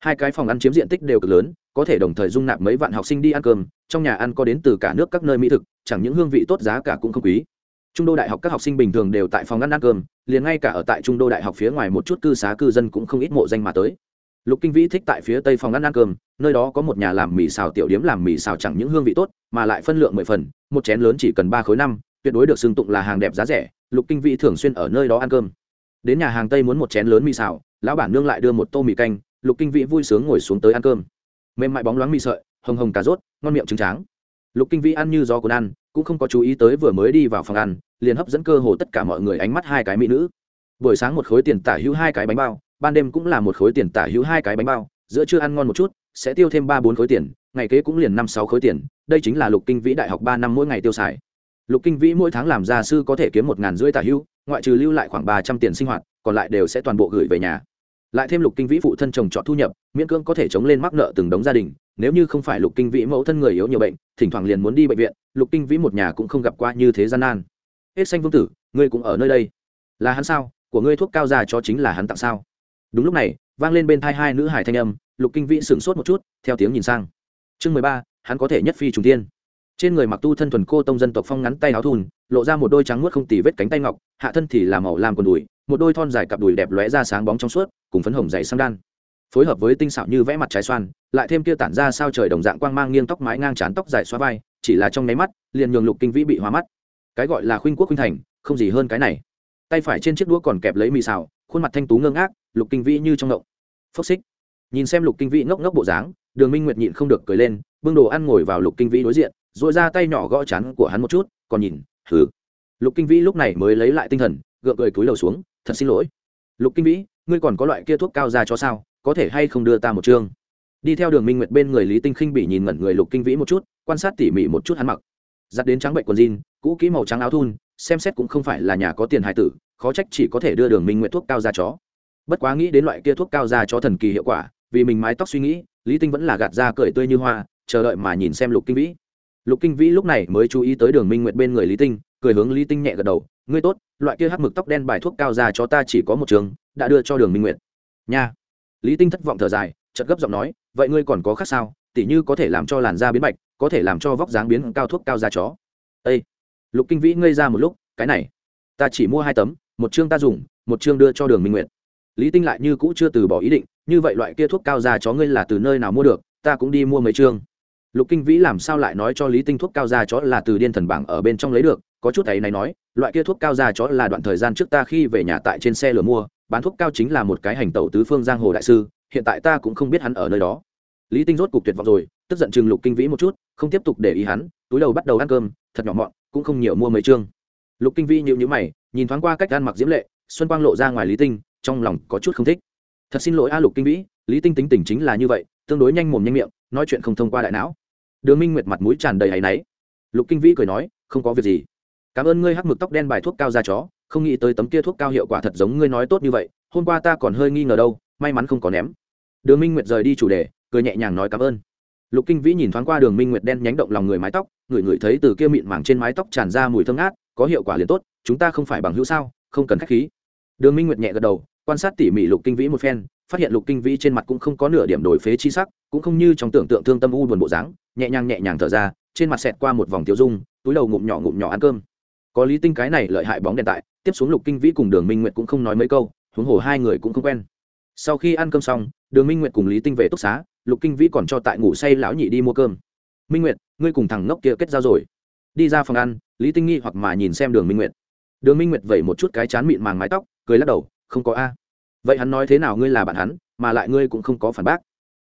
S1: hai cái phòng ăn chiếm diện tích đều cực lớn, có thể đồng thời dung nạp mấy vạn học sinh đi ăn cơm, trong nhà ăn có đến từ cả nước các nơi mỹ thực, chẳng những hương vị tốt giá cả cũng không quý. Trung đô đại học các học sinh bình thường đều tại phòng ăn ăn cơm, liền ngay cả ở tại trung đô đại học phía ngoài một chút cư xá cư dân cũng không ít mộ danh mà tới. Lục kinh vĩ thích tại phía tây phòng ăn ăn cơm, nơi đó có một nhà làm mì xào tiểu điếm làm mì xào chẳng những hương vị tốt, mà lại phân lượng mười phần, một chén lớn chỉ cần ba khối năm, tuyệt đối được xưng tụng là hàng đẹp giá rẻ, lục kinh vĩ thường xuyên ở nơi đó ăn cơm. Đến nhà hàng tây muốn một chén lớn mì xào, lão bản nương lại đưa một tô mì canh lục kinh vĩ vui sướng ngồi xuống tới ăn cơm. Mềm mại bóng loáng mì sợi, hồng hồng cà rốt, ngon miệng trứng tráng. Lục kinh vĩ ăn như gió cuốn ăn, cũng không có chú ý tới vừa mới đi vào phòng ăn, liền hấp dẫn cơ hồ tất cả mọi người ánh mắt hai cái mỹ nữ. Buổi sáng một khối tiền tả hữu hai cái bánh bao, ban đêm cũng là một khối tiền tả hữu hai cái bánh bao, giữa chưa ăn ngon một chút, sẽ tiêu thêm ba bốn khối tiền, ngày kế cũng liền năm sáu khối tiền, đây chính là lục kinh vĩ đại học ba năm mỗi ngày tiêu xài. Lục kinh vĩ mỗi tháng làm gia sư có thể kiếm một ngàn rưỡi tả hữu, ngoại trừ lưu lại khoảng ba trăm tiền sinh hoạt, còn lại đều sẽ toàn bộ gửi về nhà lại thêm lục kinh vĩ phụ thân chồng trọt thu nhập, miễn cưỡng có thể chống lên mắc nợ từng đống gia đình, nếu như không phải lục kinh vĩ mẫu thân người yếu nhiều bệnh, thỉnh thoảng liền muốn đi bệnh viện, lục kinh vĩ một nhà cũng không gặp qua như thế gian nan. Hết xanh vương tử, ngươi cũng ở nơi đây. Là hắn sao? Của ngươi thuốc cao già cho chính là hắn tặng sao? Đúng lúc này, vang lên bên thai hai nữ hải thanh âm, lục kinh vĩ sửng sốt một chút, theo tiếng nhìn sang. Chương mười ba, hắn có thể nhất phi trùng tiên trên người mặc tu thân thuần cô tông dân tộc phong ngắn tay áo thùn lộ ra một đôi trắng muốt không tì vết cánh tay ngọc, hạ thân thì là màu làm quần đùi, một đôi thon dài cặp đùi đẹp lóe ra sáng bóng trong suốt cùng phấn hồng dày sang đan. Phối hợp với tinh xảo như vẽ mặt trái xoan, lại thêm kia tản ra sao trời đồng dạng quang mang nghiêng tóc mái ngang trán tóc dài xóa vai, chỉ là trong nháy mắt, liền nhường lục kinh vĩ bị hóa mắt. Cái gọi là khuynh quốc khuynh thành, không gì hơn cái này. Tay phải trên chiếc đũa còn kẹp lấy mì xào, khuôn mặt thanh tú ngơ ngác, lục kinh vĩ như trong ngộng. Phốc xích. Nhìn xem lục kinh vĩ ngốc ngốc bộ dáng, đường minh nguyệt nhịn không được cười lên, bưng đồ ăn ngồi vào lục kinh vĩ đối diện dội ra tay nhỏ gõ chắn của hắn một chút, còn nhìn thử lục kinh vĩ lúc này mới lấy lại tinh thần, gượng cười túi đầu xuống, thật xin lỗi. Lục kinh vĩ ngươi còn có loại kia thuốc cao ra cho sao, có thể hay không đưa ta một chương? Đi theo đường minh nguyệt bên người lý tinh khinh bị nhìn ngẩn người lục kinh vĩ một chút, quan sát tỉ mỉ một chút hắn mặc. Giặt đến trắng bệnh quần jean, cũ kỹ màu trắng áo thun, xem xét cũng không phải là nhà có tiền hài tử, khó trách chỉ có thể đưa đường minh nguyện thuốc cao ra chó. Bất quá nghĩ đến loại kia thuốc cao ra cho thần kỳ hiệu quả, vì mình mái tóc suy nghĩ, lý tinh vẫn là gạt ra cười tươi như hoa, chờ đợi mà nhìn xem lục kinh vĩ. Lục kinh vĩ lúc này mới chú ý tới đường minh nguyện bên người lý tinh, cười hướng lý tinh nhẹ gật đầu, ngươi tốt, loại kia hắc mực tóc đen bài thuốc cao ra cho ta chỉ có một trường đã đưa cho đường minh Nguyệt. nha. Lý tinh thất vọng thở dài chật gấp giọng nói, vậy ngươi còn có khác sao? Tỉ như có thể làm cho làn da biến bạch, có thể làm cho vóc dáng biến cao thuốc cao da chó. Â lục kinh vĩ ngây ra một lúc, cái này, ta chỉ mua hai tấm, một chương ta dùng, một chương đưa cho đường minh nguyệt. Lý tinh lại như cũ chưa từ bỏ ý định, như vậy loại kia thuốc cao da chó ngươi là từ nơi nào mua được, ta cũng đi mua mấy chương. Lục kinh vĩ làm sao lại nói cho lý tinh thuốc cao da chó là từ điên thần bảng ở bên trong lấy được, có chút ấy này nói, loại kia thuốc cao da chó là đoạn thời gian trước ta khi về nhà tại trên xe lửa mua bán thuốc cao chính là một cái hành tẩu tứ phương giang hồ đại sư, hiện tại ta cũng không biết hắn ở nơi đó. Lý tinh rốt cục tuyệt vọng rồi, tức giận chừng lục kinh vĩ một chút, không tiếp tục để ý hắn, túi đầu bắt đầu ăn cơm, thật nhỏ mọn, cũng không nhiều mua mấy chương. Lục kinh vĩ nhịu nhữ mày, nhìn thoáng qua cách ăn mặc diễm lệ, xuân quang lộ ra ngoài lý tinh, trong lòng có chút không thích. Thật xin lỗi a lục kinh vĩ, lý tinh tính tình chính là như vậy, tương đối nhanh mồm nhanh miệng, nói chuyện không thông qua đại não. Đường minh nguyệt mặt mũi tràn đầy áy náy. Lục kinh vĩ cười nói, không có việc gì. Cảm ơn ngươi hắc mực tóc đen bài thuốc cao ra chó không nghĩ tới tấm kia thuốc cao hiệu quả thật giống ngươi nói tốt như vậy, hôm qua ta còn hơi nghi ngờ đâu, may mắn không có ném. Đường minh nguyệt rời đi chủ đề, cười nhẹ nhàng nói cảm ơn. Lục kinh vĩ nhìn thoáng qua đường minh nguyệt đen nhánh động lòng người mái tóc, người người thấy từ kia mịn màng trên mái tóc tràn ra mùi thơm ngát, có hiệu quả liền tốt, chúng ta không phải bằng hữu sao, không cần khách khí. Đường minh nguyệt nhẹ gật đầu, quan sát tỉ mỉ lục kinh vĩ một phen, phát hiện lục kinh vĩ trên mặt cũng không có nửa điểm đổi phế chi sắc, cũng không như trong tưởng tượng thương tâm u buồn bộ dáng, nhẹ nhàng nhẹ nhàng thở ra, trên mặt xẹt qua một vòng tiêu dung, túi đầu ngụm nhỏ ngụm nhỏ ăn cơm có lý tinh cái này lợi hại bóng đèn tại, tiếp xuống lục kinh vĩ cùng đường minh nguyệt cũng không nói mấy câu, huống hồ hai người cũng không quen. Sau khi ăn cơm xong, đường minh nguyệt cùng lý tinh về túc xá, lục kinh vĩ còn cho tại ngủ say lão nhị đi mua cơm. Minh nguyệt, ngươi cùng thằng ngốc kia kết giao rồi. Đi ra phòng ăn, lý tinh nghi hoặc mà nhìn xem đường minh nguyệt. Đường minh nguyệt vẩy một chút cái chán mịn màng mái tóc, cười lắc đầu, không có a. Vậy hắn nói thế nào ngươi là bạn hắn, mà lại ngươi cũng không có phản bác.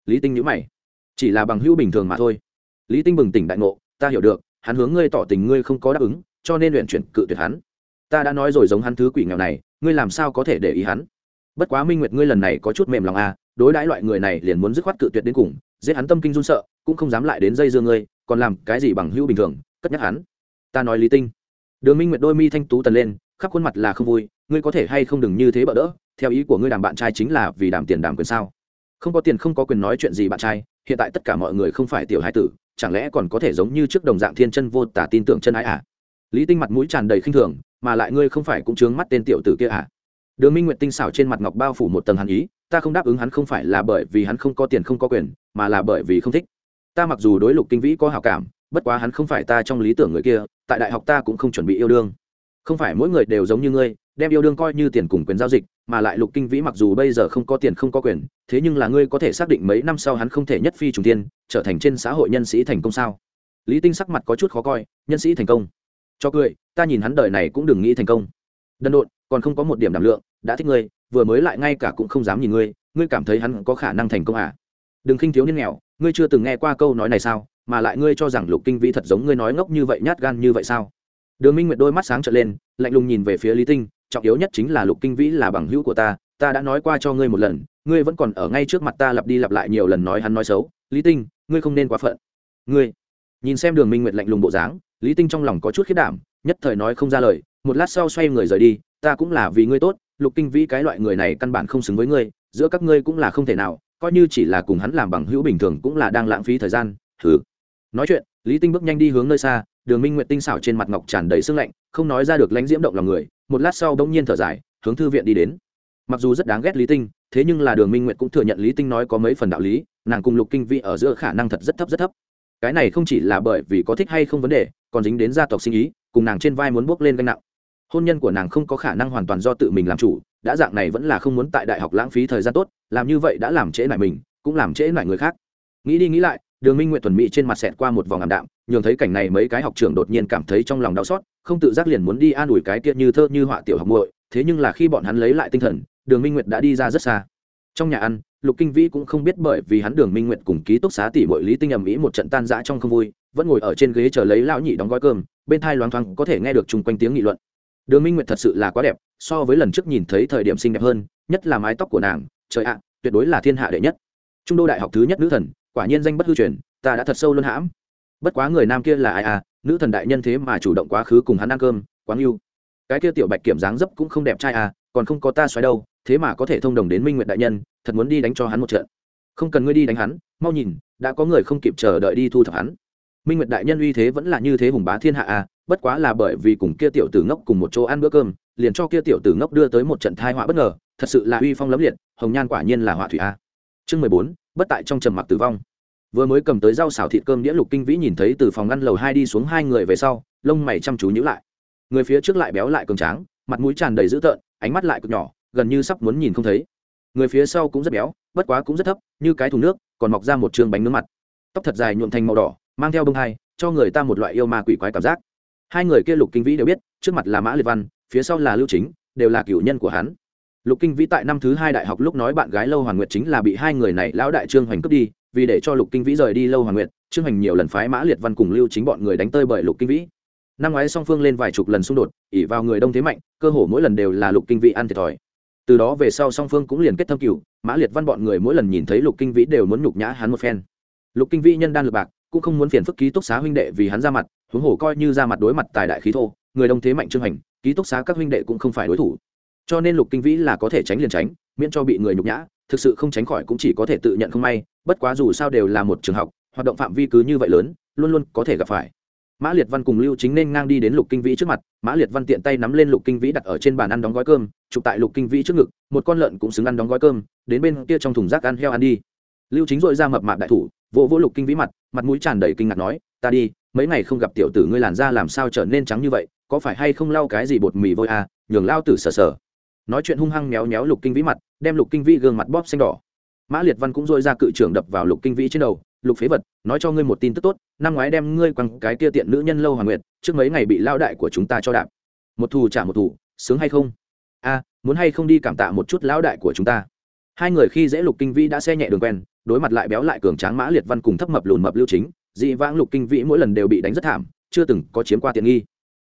S1: Lý tinh nhữ mày. Chỉ là bằng hữu bình thường mà thôi. Lý tinh bừng tỉnh đại ngộ, ta hiểu được, hắn hướng ngươi tỏ tình ngươi không có đáp ứng cho nên luyện chuyển cự tuyệt hắn. Ta đã nói rồi giống hắn thứ quỷ nghèo này, ngươi làm sao có thể để ý hắn? Bất quá minh nguyệt ngươi lần này có chút mềm lòng à đối đãi loại người này liền muốn dứt khoát cự tuyệt đến cùng, giết hắn tâm kinh run sợ, cũng không dám lại đến dây dưa ngươi, còn làm cái gì bằng hữu bình thường, cất nhắc hắn. Ta nói lý tinh. Đường minh nguyệt đôi mi thanh tú tần lên, khắp khuôn mặt là không vui, ngươi có thể hay không đừng như thế bỡ đỡ, theo ý của ngươi đàm bạn trai chính là vì đàm tiền đàm quyền sao? Không có tiền không có quyền nói chuyện gì bạn trai, hiện tại tất cả mọi người không phải tiểu hai tử, chẳng lẽ còn có thể giống như trước đồng dạng thiên chân vô tả tin tưởng chân ái à? Lý tinh mặt mũi tràn đầy khinh thường, mà lại ngươi không phải cũng chướng mắt tên tiểu tử kia à? Đường minh nguyệt tinh xảo trên mặt ngọc bao phủ một tầng hàn ý, ta không đáp ứng hắn không phải là bởi vì hắn không có tiền không có quyền, mà là bởi vì không thích. Ta mặc dù đối lục kinh vĩ có hảo cảm, bất quá hắn không phải ta trong lý tưởng người kia, tại đại học ta cũng không chuẩn bị yêu đương. Không phải mỗi người đều giống như ngươi, đem yêu đương coi như tiền cùng quyền giao dịch, mà lại lục kinh vĩ mặc dù bây giờ không có tiền không có quyền, thế nhưng là ngươi có thể xác định mấy năm sau hắn không thể nhất phi trùng tiên trở thành trên xã hội nhân sĩ thành công sao? Lý tinh sắc mặt có chút khó coi, nhân sĩ thành công cho cười, ta nhìn hắn đời này cũng đừng nghĩ thành công. Đần độn, còn không có một điểm đảm lượng, đã thích ngươi, vừa mới lại ngay cả cũng không dám nhìn ngươi ngươi cảm thấy hắn có khả năng thành công à? Đừng khinh thiếu niên nghèo, ngươi chưa từng nghe qua câu nói này sao? Mà lại ngươi cho rằng lục kinh vĩ thật giống ngươi nói ngốc như vậy, nhát gan như vậy sao? Đường minh nguyệt đôi mắt sáng trở lên, lạnh lùng nhìn về phía lý tinh, trọng yếu nhất chính là lục kinh vĩ là bằng hữu của ta ta đã nói qua cho ngươi một lần, ngươi vẫn còn ở ngay trước mặt ta lặp đi lặp lại nhiều lần nói hắn nói xấu. Lý tinh, ngươi không nên quá phận. Ngươi, nhìn xem đường minh nguyệt lạnh lùng bộ dáng lý tinh trong lòng có chút khiết đảm, nhất thời nói không ra lời, một lát sau xoay người rời đi, ta cũng là vì ngươi tốt, lục kinh vĩ cái loại người này căn bản không xứng với ngươi, giữa các ngươi cũng là không thể nào, coi như chỉ là cùng hắn làm bằng hữu bình thường cũng là đang lãng phí thời gian. Thử nói chuyện, lý tinh bước nhanh đi hướng nơi xa, đường minh nguyệt tinh xảo trên mặt ngọc tràn đầy sưng lạnh, không nói ra được lãnh diễm động lòng người, một lát sau bỗng nhiên thở dài, hướng thư viện đi đến. Mặc dù rất đáng ghét lý tinh, thế nhưng là đường minh nguyệt cũng thừa nhận lý tinh nói có mấy phần đạo lý, nàng cùng lục kinh vĩ ở giữa khả năng thật rất thấp rất thấp. Cái này không chỉ là bởi vì có thích hay không vấn đề còn dính đến gia tộc sinh ý, cùng nàng trên vai muốn bước lên gánh nặng. Hôn nhân của nàng không có khả năng hoàn toàn do tự mình làm chủ, đã dạng này vẫn là không muốn tại đại học lãng phí thời gian tốt, làm như vậy đã làm trễ lại mình, cũng làm trễ lại người khác. Nghĩ đi nghĩ lại, đường minh nguyện thuần mỹ trên mặt xẹt qua một vòng ảm đạm, nhường thấy cảnh này mấy cái học trưởng đột nhiên cảm thấy trong lòng đau xót, không tự giác liền muốn đi an ủi cái kia như thơ như họa tiểu học muội, thế nhưng là khi bọn hắn lấy lại tinh thần, đường minh nguyệt đã đi ra rất xa. Trong nhà ăn, lục kinh vĩ cũng không biết bởi vì hắn đường minh nguyệt cùng ký túc xá tỷ bội lý tinh ầm ĩ một trận tan rã trong không vui vẫn ngồi ở trên ghế chờ lấy lão nhị đóng gói cơm, bên thai loáng thoáng có thể nghe được chung quanh tiếng nghị luận. Đường minh nguyệt thật sự là quá đẹp, so với lần trước nhìn thấy thời điểm xinh đẹp hơn, nhất là mái tóc của nàng, trời ạ, tuyệt đối là thiên hạ đệ nhất. Trung đô đại học thứ nhất nữ thần, quả nhiên danh bất hư truyền, ta đã thật sâu luôn hãm. Bất quá người nam kia là ai à nữ thần đại nhân thế mà chủ động quá khứ cùng hắn ăn cơm quáng yêu cái kia tiểu bạch kiểm dáng dấp cũng không đẹp trai à còn không có ta xoáy đâu, thế mà có thể thông đồng đến minh nguyệt đại nhân, thật muốn đi đánh cho hắn một trận. Không cần ngươi đi đánh hắn, mau nhìn, đã có người không kịp chờ đợi đi thu thập hắn minh nguyệt đại nhân uy thế vẫn là như thế hùng bá thiên hạ à bất quá là bởi vì cùng kia tiểu tử ngốc cùng một chỗ ăn bữa cơm, liền cho kia tiểu tử ngốc đưa tới một trận thai họa bất ngờ, thật sự là uy phong lấm liệt, hồng nhan quả nhiên là họa thủy a. Chương mười bốn, bất tại trong trầm mặc tử vong. Vừa mới cầm tới rau xào thịt cơm đĩa lục kinh vĩ nhìn thấy từ phòng ngăn lầu hai đi xuống hai người về sau, lông mày chăm chú nhữ lại. Người phía trước lại béo lại cường tráng, mặt mũi tràn đầy dữ tợn, ánh mắt lại cực nhỏ, gần như sắp muốn nhìn không thấy. Người phía sau cũng rất béo, bất quá cũng rất thấp, như cái thùng nước, còn mọc ra một trường bánh nướng mặt. Tóc thật dài nhuộm thành màu đỏ mang theo bông hai, cho người ta một loại yêu ma quỷ quái cảm giác. Hai người kia lục kinh vĩ đều biết, trước mặt là mã liệt văn, phía sau là lưu chính, đều là cựu nhân của hắn. Lục kinh vĩ tại năm thứ hai đại học lúc nói bạn gái lâu hoàng nguyệt chính là bị hai người này lão đại trương hoành cướp đi, vì để cho lục kinh vĩ rời đi lâu hoàng nguyệt, trương hoành nhiều lần phái mã liệt văn cùng lưu chính bọn người đánh tơi bởi lục kinh vĩ. Năm ngoái song phương lên vài chục lần xung đột ỉ vào người đông thế mạnh, cơ hồ mỗi lần đều là lục kinh vĩ ăn thiệt thòi. Từ đó về sau song phương cũng liền kết thâm cựu mã liệt văn bọn người mỗi lần nhìn thấy lục kinh vĩ đều muốn nhục nhã hắn một phen. Lục kinh vĩ nhân đan lực bạc cũng không muốn phiền phức ký túc xá huynh đệ vì hắn ra mặt, huống hồ coi như ra mặt đối mặt tài đại khí thô, người đông thế mạnh trương hành ký túc xá các huynh đệ cũng không phải đối thủ. Cho nên lục kinh vĩ là có thể tránh liền tránh, miễn cho bị người nhục nhã, thực sự không tránh khỏi cũng chỉ có thể tự nhận không may, bất quá dù sao đều là một trường học, hoạt động phạm vi cứ như vậy lớn, luôn luôn có thể gặp phải. Mã liệt văn cùng lưu chính nên ngang đi đến lục kinh vĩ trước mặt, mã liệt văn tiện tay nắm lên lục kinh vĩ đặt ở trên bàn ăn đóng gói cơm, chụp tại lục kinh vĩ trước ngực, một con lợn cũng xứng ăn đóng gói cơm, đến bên kia trong thùng rác ăn heo ăn đi. Lưu chính dội ra mập mạp đại thủ, vỗ vỗ lục kinh vĩ mặt mặt mũi tràn đầy kinh ngạc nói, ta đi, mấy ngày không gặp tiểu tử ngươi làn da làm sao trở nên trắng như vậy, có phải hay không lau cái gì bột mì vôi à nhường lao tử sờ sờ. Nói chuyện hung hăng méo méo lục kinh vĩ mặt, đem lục kinh vĩ gương mặt bóp xanh đỏ. Mã liệt văn cũng dội ra cự trưởng đập vào lục kinh vĩ trên đầu, lục phế vật, nói cho ngươi một tin tức tốt, năm ngoái đem ngươi quăng cái kia tiện nữ nhân lâu hoàng nguyệt, trước mấy ngày bị lao đại của chúng ta cho đạp. Một thù trả một thù, sướng hay không? A, muốn hay không đi cảm tạ một chút lão đại của chúng ta. Hai người khi dễ lục kinh vĩ đã xe nhẹ đường quen đối mặt lại béo lại cường tráng mã liệt văn cùng thấp mập lùn mập lưu chính, dị vãng lục kinh vĩ mỗi lần đều bị đánh rất thảm, chưa từng có chiếm qua tiện nghi.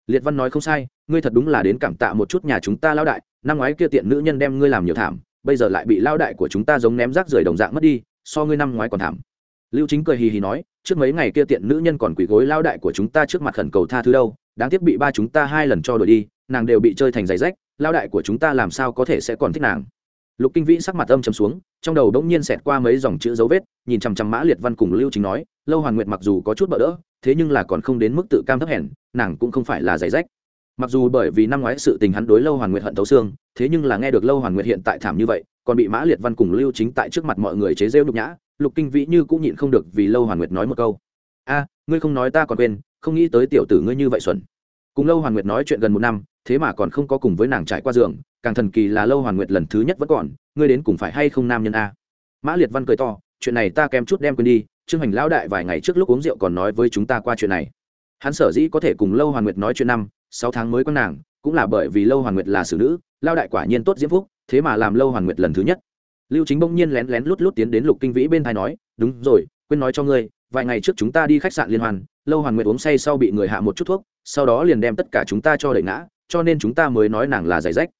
S1: Liệt văn nói không sai, ngươi thật đúng là đến cảm tạ một chút nhà chúng ta lao đại, năm ngoái kia tiện nữ nhân đem ngươi làm nhiều thảm, bây giờ lại bị lao đại của chúng ta giống ném rác rưởi đồng dạng mất đi, so ngươi năm ngoái còn thảm. Lưu chính cười hì hì nói, trước mấy ngày kia tiện nữ nhân còn quỳ gối lao đại của chúng ta trước mặt khẩn cầu tha thứ đâu, đáng tiếc bị ba chúng ta hai lần cho đổi đi, nàng đều bị chơi thành giày rách lao đại của chúng ta làm sao có thể sẽ còn thích nàng? Lục kinh vĩ sắc mặt âm trầm xuống, trong đầu đ ỗ n g nhiên xẹt qua mấy dòng chữ dấu vết, nhìn chằm chằm mã liệt văn cùng lưu chính nói, lâu hoàn nguyệt mặc dù có chút bỡ đỡ, thế nhưng là còn không đến mức tự cam thấp hèn, nàng cũng không phải là giày rách. Mặc dù bởi vì năm ngoái sự tình hắn đối lâu hoàn nguyệt hận thấu xương, thế nhưng là nghe được lâu hoàn nguyệt hiện tại thảm như vậy, còn bị mã liệt văn cùng lưu chính tại trước mặt mọi người chế rêu nhục nhã, lục kinh vĩ như cũng nhịn không được vì lâu hoàn nguyệt nói một câu. A, ngươi không nói ta còn quên, không nghĩ tới tiểu tử ngươi như vậy xuẩn cùng lâu hoàn nguyệt nói chuyện gần một năm, thế mà còn không có cùng với nàng trải qua giường, càng thần kỳ là lâu hoàn nguyệt lần thứ nhất vẫn còn, ngươi đến cùng phải hay không nam nhân a? Mã liệt văn cười to, chuyện này ta kém chút đem quên đi, trương hành lão đại vài ngày trước lúc uống rượu còn nói với chúng ta qua chuyện này. Hắn sở dĩ có thể cùng lâu hoàn nguyệt nói chuyện năm, sáu tháng mới có nàng, cũng là bởi vì lâu hoàn nguyệt là xử nữ lao đại quả nhiên tốt diễm phúc, thế mà làm lâu hoàn nguyệt lần thứ nhất. Lưu chính bỗng nhiên lén lén lút lút tiến đến lục kinh vĩ bên thai nói, đúng rồi, quên nói cho ngươi, vài ngày trước chúng ta đi khách sạn liên hoàn lâu hoàn nguyệt uống say sau bị người hạ một chút thuốc, sau đó liền đem tất cả chúng ta cho đẩy ngã, cho nên chúng ta mới nói nàng là giày rách.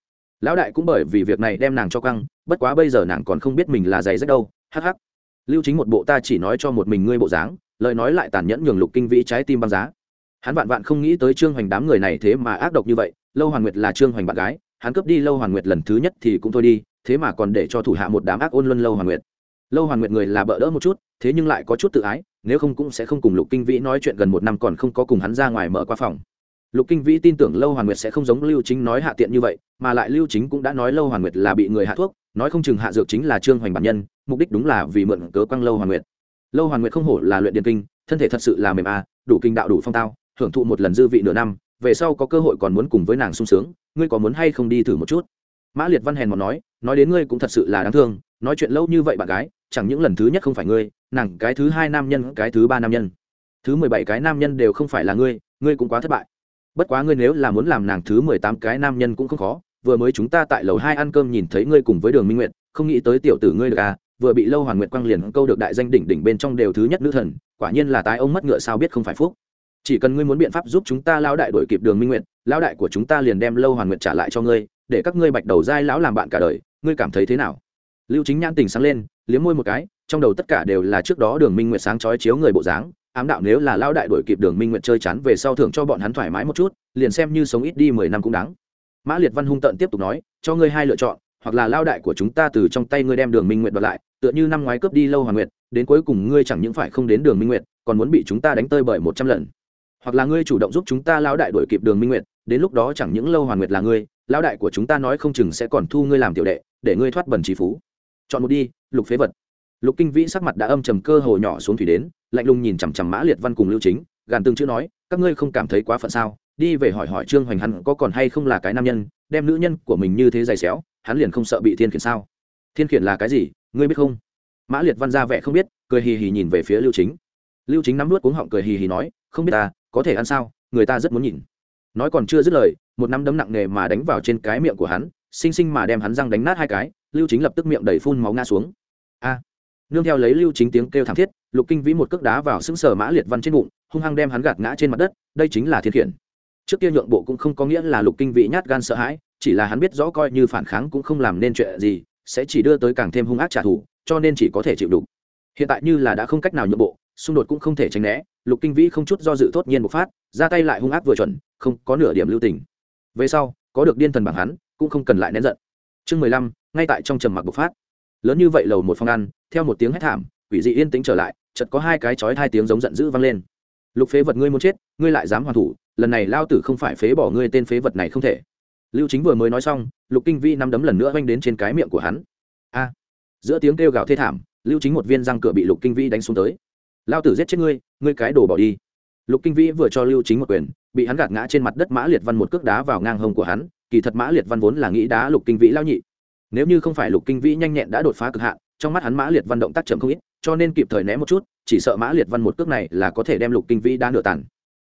S1: Lão đại cũng bởi vì việc này đem nàng cho căng, bất quá bây giờ nàng còn không biết mình là giày rách đâu, hắc hắc. Lưu chính một bộ ta chỉ nói cho một mình ngươi bộ dáng, lời nói lại tàn nhẫn nhường lục kinh vĩ trái tim băng giá. Hắn vạn vạn không nghĩ tới trương hoành đám người này thế mà ác độc như vậy, lâu hoàn nguyệt là trương hoành bạn gái, hắn cướp đi lâu hoàn nguyệt lần thứ nhất thì cũng thôi đi, thế mà còn để cho thủ hạ một đám ác ôn luân lâu hoàn nguyệt lâu hoàn nguyệt người là bỡ đỡ một chút, thế nhưng lại có chút tự ái, nếu không cũng sẽ không cùng lục kinh vĩ nói chuyện gần một năm còn không có cùng hắn ra ngoài mở qua phòng. Lục kinh vĩ tin tưởng lâu hoàn nguyệt sẽ không giống lưu chính nói hạ tiện như vậy, mà lại lưu chính cũng đã nói lâu hoàn nguyệt là bị người hạ thuốc, nói không chừng hạ dược chính là trương hoành bản nhân, mục đích đúng là vì mượn cớ quăng lâu hoàn nguyệt. Lâu hoàn nguyệt không hổ là luyện điện kinh, thân thể thật sự là mềm à đủ kinh đạo đủ phong tao hưởng thụ một lần dư vị nửa năm, về sau có cơ hội còn muốn cùng với nàng sung sướng, ngươi có muốn hay không đi thử một chút? Mã liệt văn hèn một nói nói đến ngươi cũng thật sự là đáng thương, nói chuyện lâu như vậy bạn gái chẳng những lần thứ nhất không phải ngươi, nàng cái thứ hai nam nhân, cái thứ ba nam nhân, thứ mười bảy cái nam nhân đều không phải là ngươi ngươi cũng quá thất bại. Bất quá ngươi nếu là muốn làm nàng thứ mười tám cái nam nhân cũng không khó, vừa mới chúng ta tại lầu hai ăn cơm nhìn thấy ngươi cùng với đường minh nguyệt, không nghĩ tới tiểu tử ngươi được à vừa bị lâu hoàn nguyệt quang liền câu được đại danh đỉnh đỉnh bên trong đều thứ nhất nữ thần, quả nhiên là tái ông mất ngựa sao biết không phải phúc. Chỉ cần ngươi muốn biện pháp giúp chúng ta lao đại đổi kịp đường minh nguyệt lao đại của chúng ta liền đem lâu hoàn nguyệt trả lại cho ngươi, để các ngươi bạch đầu dai lão làm bạn cả đời, ngươi cảm thấy thế nào? Lưu chính nhãn tình sáng lên, liếm môi một cái, trong đầu tất cả đều là trước đó đường minh nguyệt sáng chói chiếu người bộ dáng, ám đạo nếu là lao đại đổi kịp đường minh nguyệt chơi chán về sau thưởng cho bọn hắn thoải mái một chút, liền xem như sống ít đi mười năm cũng đáng. Mã liệt văn hung tận tiếp tục nói, cho ngươi hai lựa chọn, hoặc là lao đại của chúng ta từ trong tay ngươi đem đường minh nguyệt đoạt lại, tựa như năm ngoái cướp đi lâu hoàng nguyệt, đến cuối cùng ngươi chẳng những phải không đến đường minh nguyệt, còn muốn bị chúng ta đánh tơi bởi một trăm lần. Hoặc là ngươi chủ động giúp chúng ta lao đại đổi kịp đường minh nguyệt, đến lúc đó chẳng những lâu hoàng nguyệt là ngươi lao đại của chúng ta nói không chừng sẽ còn thu ngươi làm tiểu đệ, để ngươi thoát bẩn trí phú chọn một đi, lục phế vật. Lục kinh vĩ sắc mặt đã âm trầm cơ hồ nhỏ xuống thủy đến, lạnh lùng nhìn chằm chằm mã liệt văn cùng lưu chính, gàn từng chữ nói, các ngươi không cảm thấy quá phận sao? Đi về hỏi hỏi trương hoành hắn có còn hay không là cái nam nhân, đem nữ nhân của mình như thế dày xéo, hắn liền không sợ bị thiên khiển sao? Thiên khiển là cái gì? Ngươi biết không? Mã liệt văn ra vẻ không biết, cười hì hì nhìn về phía lưu chính. Lưu chính nắm nuốt cuống họng cười hì hì nói, không biết ta, có thể ăn sao? Người ta rất muốn nhìn. Nói còn chưa dứt lời, một năm đấm nặng nề mà đánh vào trên cái miệng của hắn xinh xinh mà đem hắn răng đánh nát hai cái, lưu chính lập tức miệng đầy phun máu ngã xuống. A! Nương theo lấy lưu chính tiếng kêu thảm thiết, lục kinh vĩ một cước đá vào xứng sở mã liệt văn trên bụng, hung hăng đem hắn gạt ngã trên mặt đất, đây chính là thiên khiển trước kia nhượng bộ cũng không có nghĩa là lục kinh vĩ nhát gan sợ hãi, chỉ là hắn biết rõ coi như phản kháng cũng không làm nên chuyện gì, sẽ chỉ đưa tới càng thêm hung ác trả thù, cho nên chỉ có thể chịu đục. Hiện tại như là đã không cách nào nhượng bộ, xung đột cũng không thể tránh né, lục kinh vĩ không chút do dự tốt nhiên bộc phát, ra tay lại hung ác vừa chuẩn, không có nửa điểm lưu tình. Về sau, có được điên thần bằng hắn cũng không cần lại nén giận. Chương mười lăm, ngay tại trong trầm mặc bộc phát. Lớn như vậy lầu một phòng ăn, theo một tiếng hét thảm, quỷ dị yên tĩnh trở lại, chợt có hai cái chói hai tiếng giống giận dữ vang lên. Lục phế vật ngươi muốn chết, ngươi lại dám hoàn thủ, lần này lao tử không phải phế bỏ ngươi tên phế vật này không thể. Lưu chính vừa mới nói xong, lục kinh vi nắm đấm lần nữa oanh đến trên cái miệng của hắn. A! Giữa tiếng kêu gào thê thảm, lưu chính một viên răng cửa bị lục kinh vi đánh xuống tới. Lao tử giết chết ngươi ngươi cái đồ bỏ đi. Lục kinh vi vừa cho lưu chính một quyền, bị hắn gạt ngã trên mặt đất mã liệt văn một cước đá vào ngang hông của hắn kỳ thật mã liệt văn vốn là nghĩ đá lục kinh vĩ lao nhị. Nếu như không phải lục kinh vĩ nhanh nhẹn đã đột phá cực hạn trong mắt hắn mã liệt văn động tác chậm không ít cho nên kịp thời né một chút chỉ sợ mã liệt văn một cước này là có thể đem lục kinh vĩ đá nửa tàn.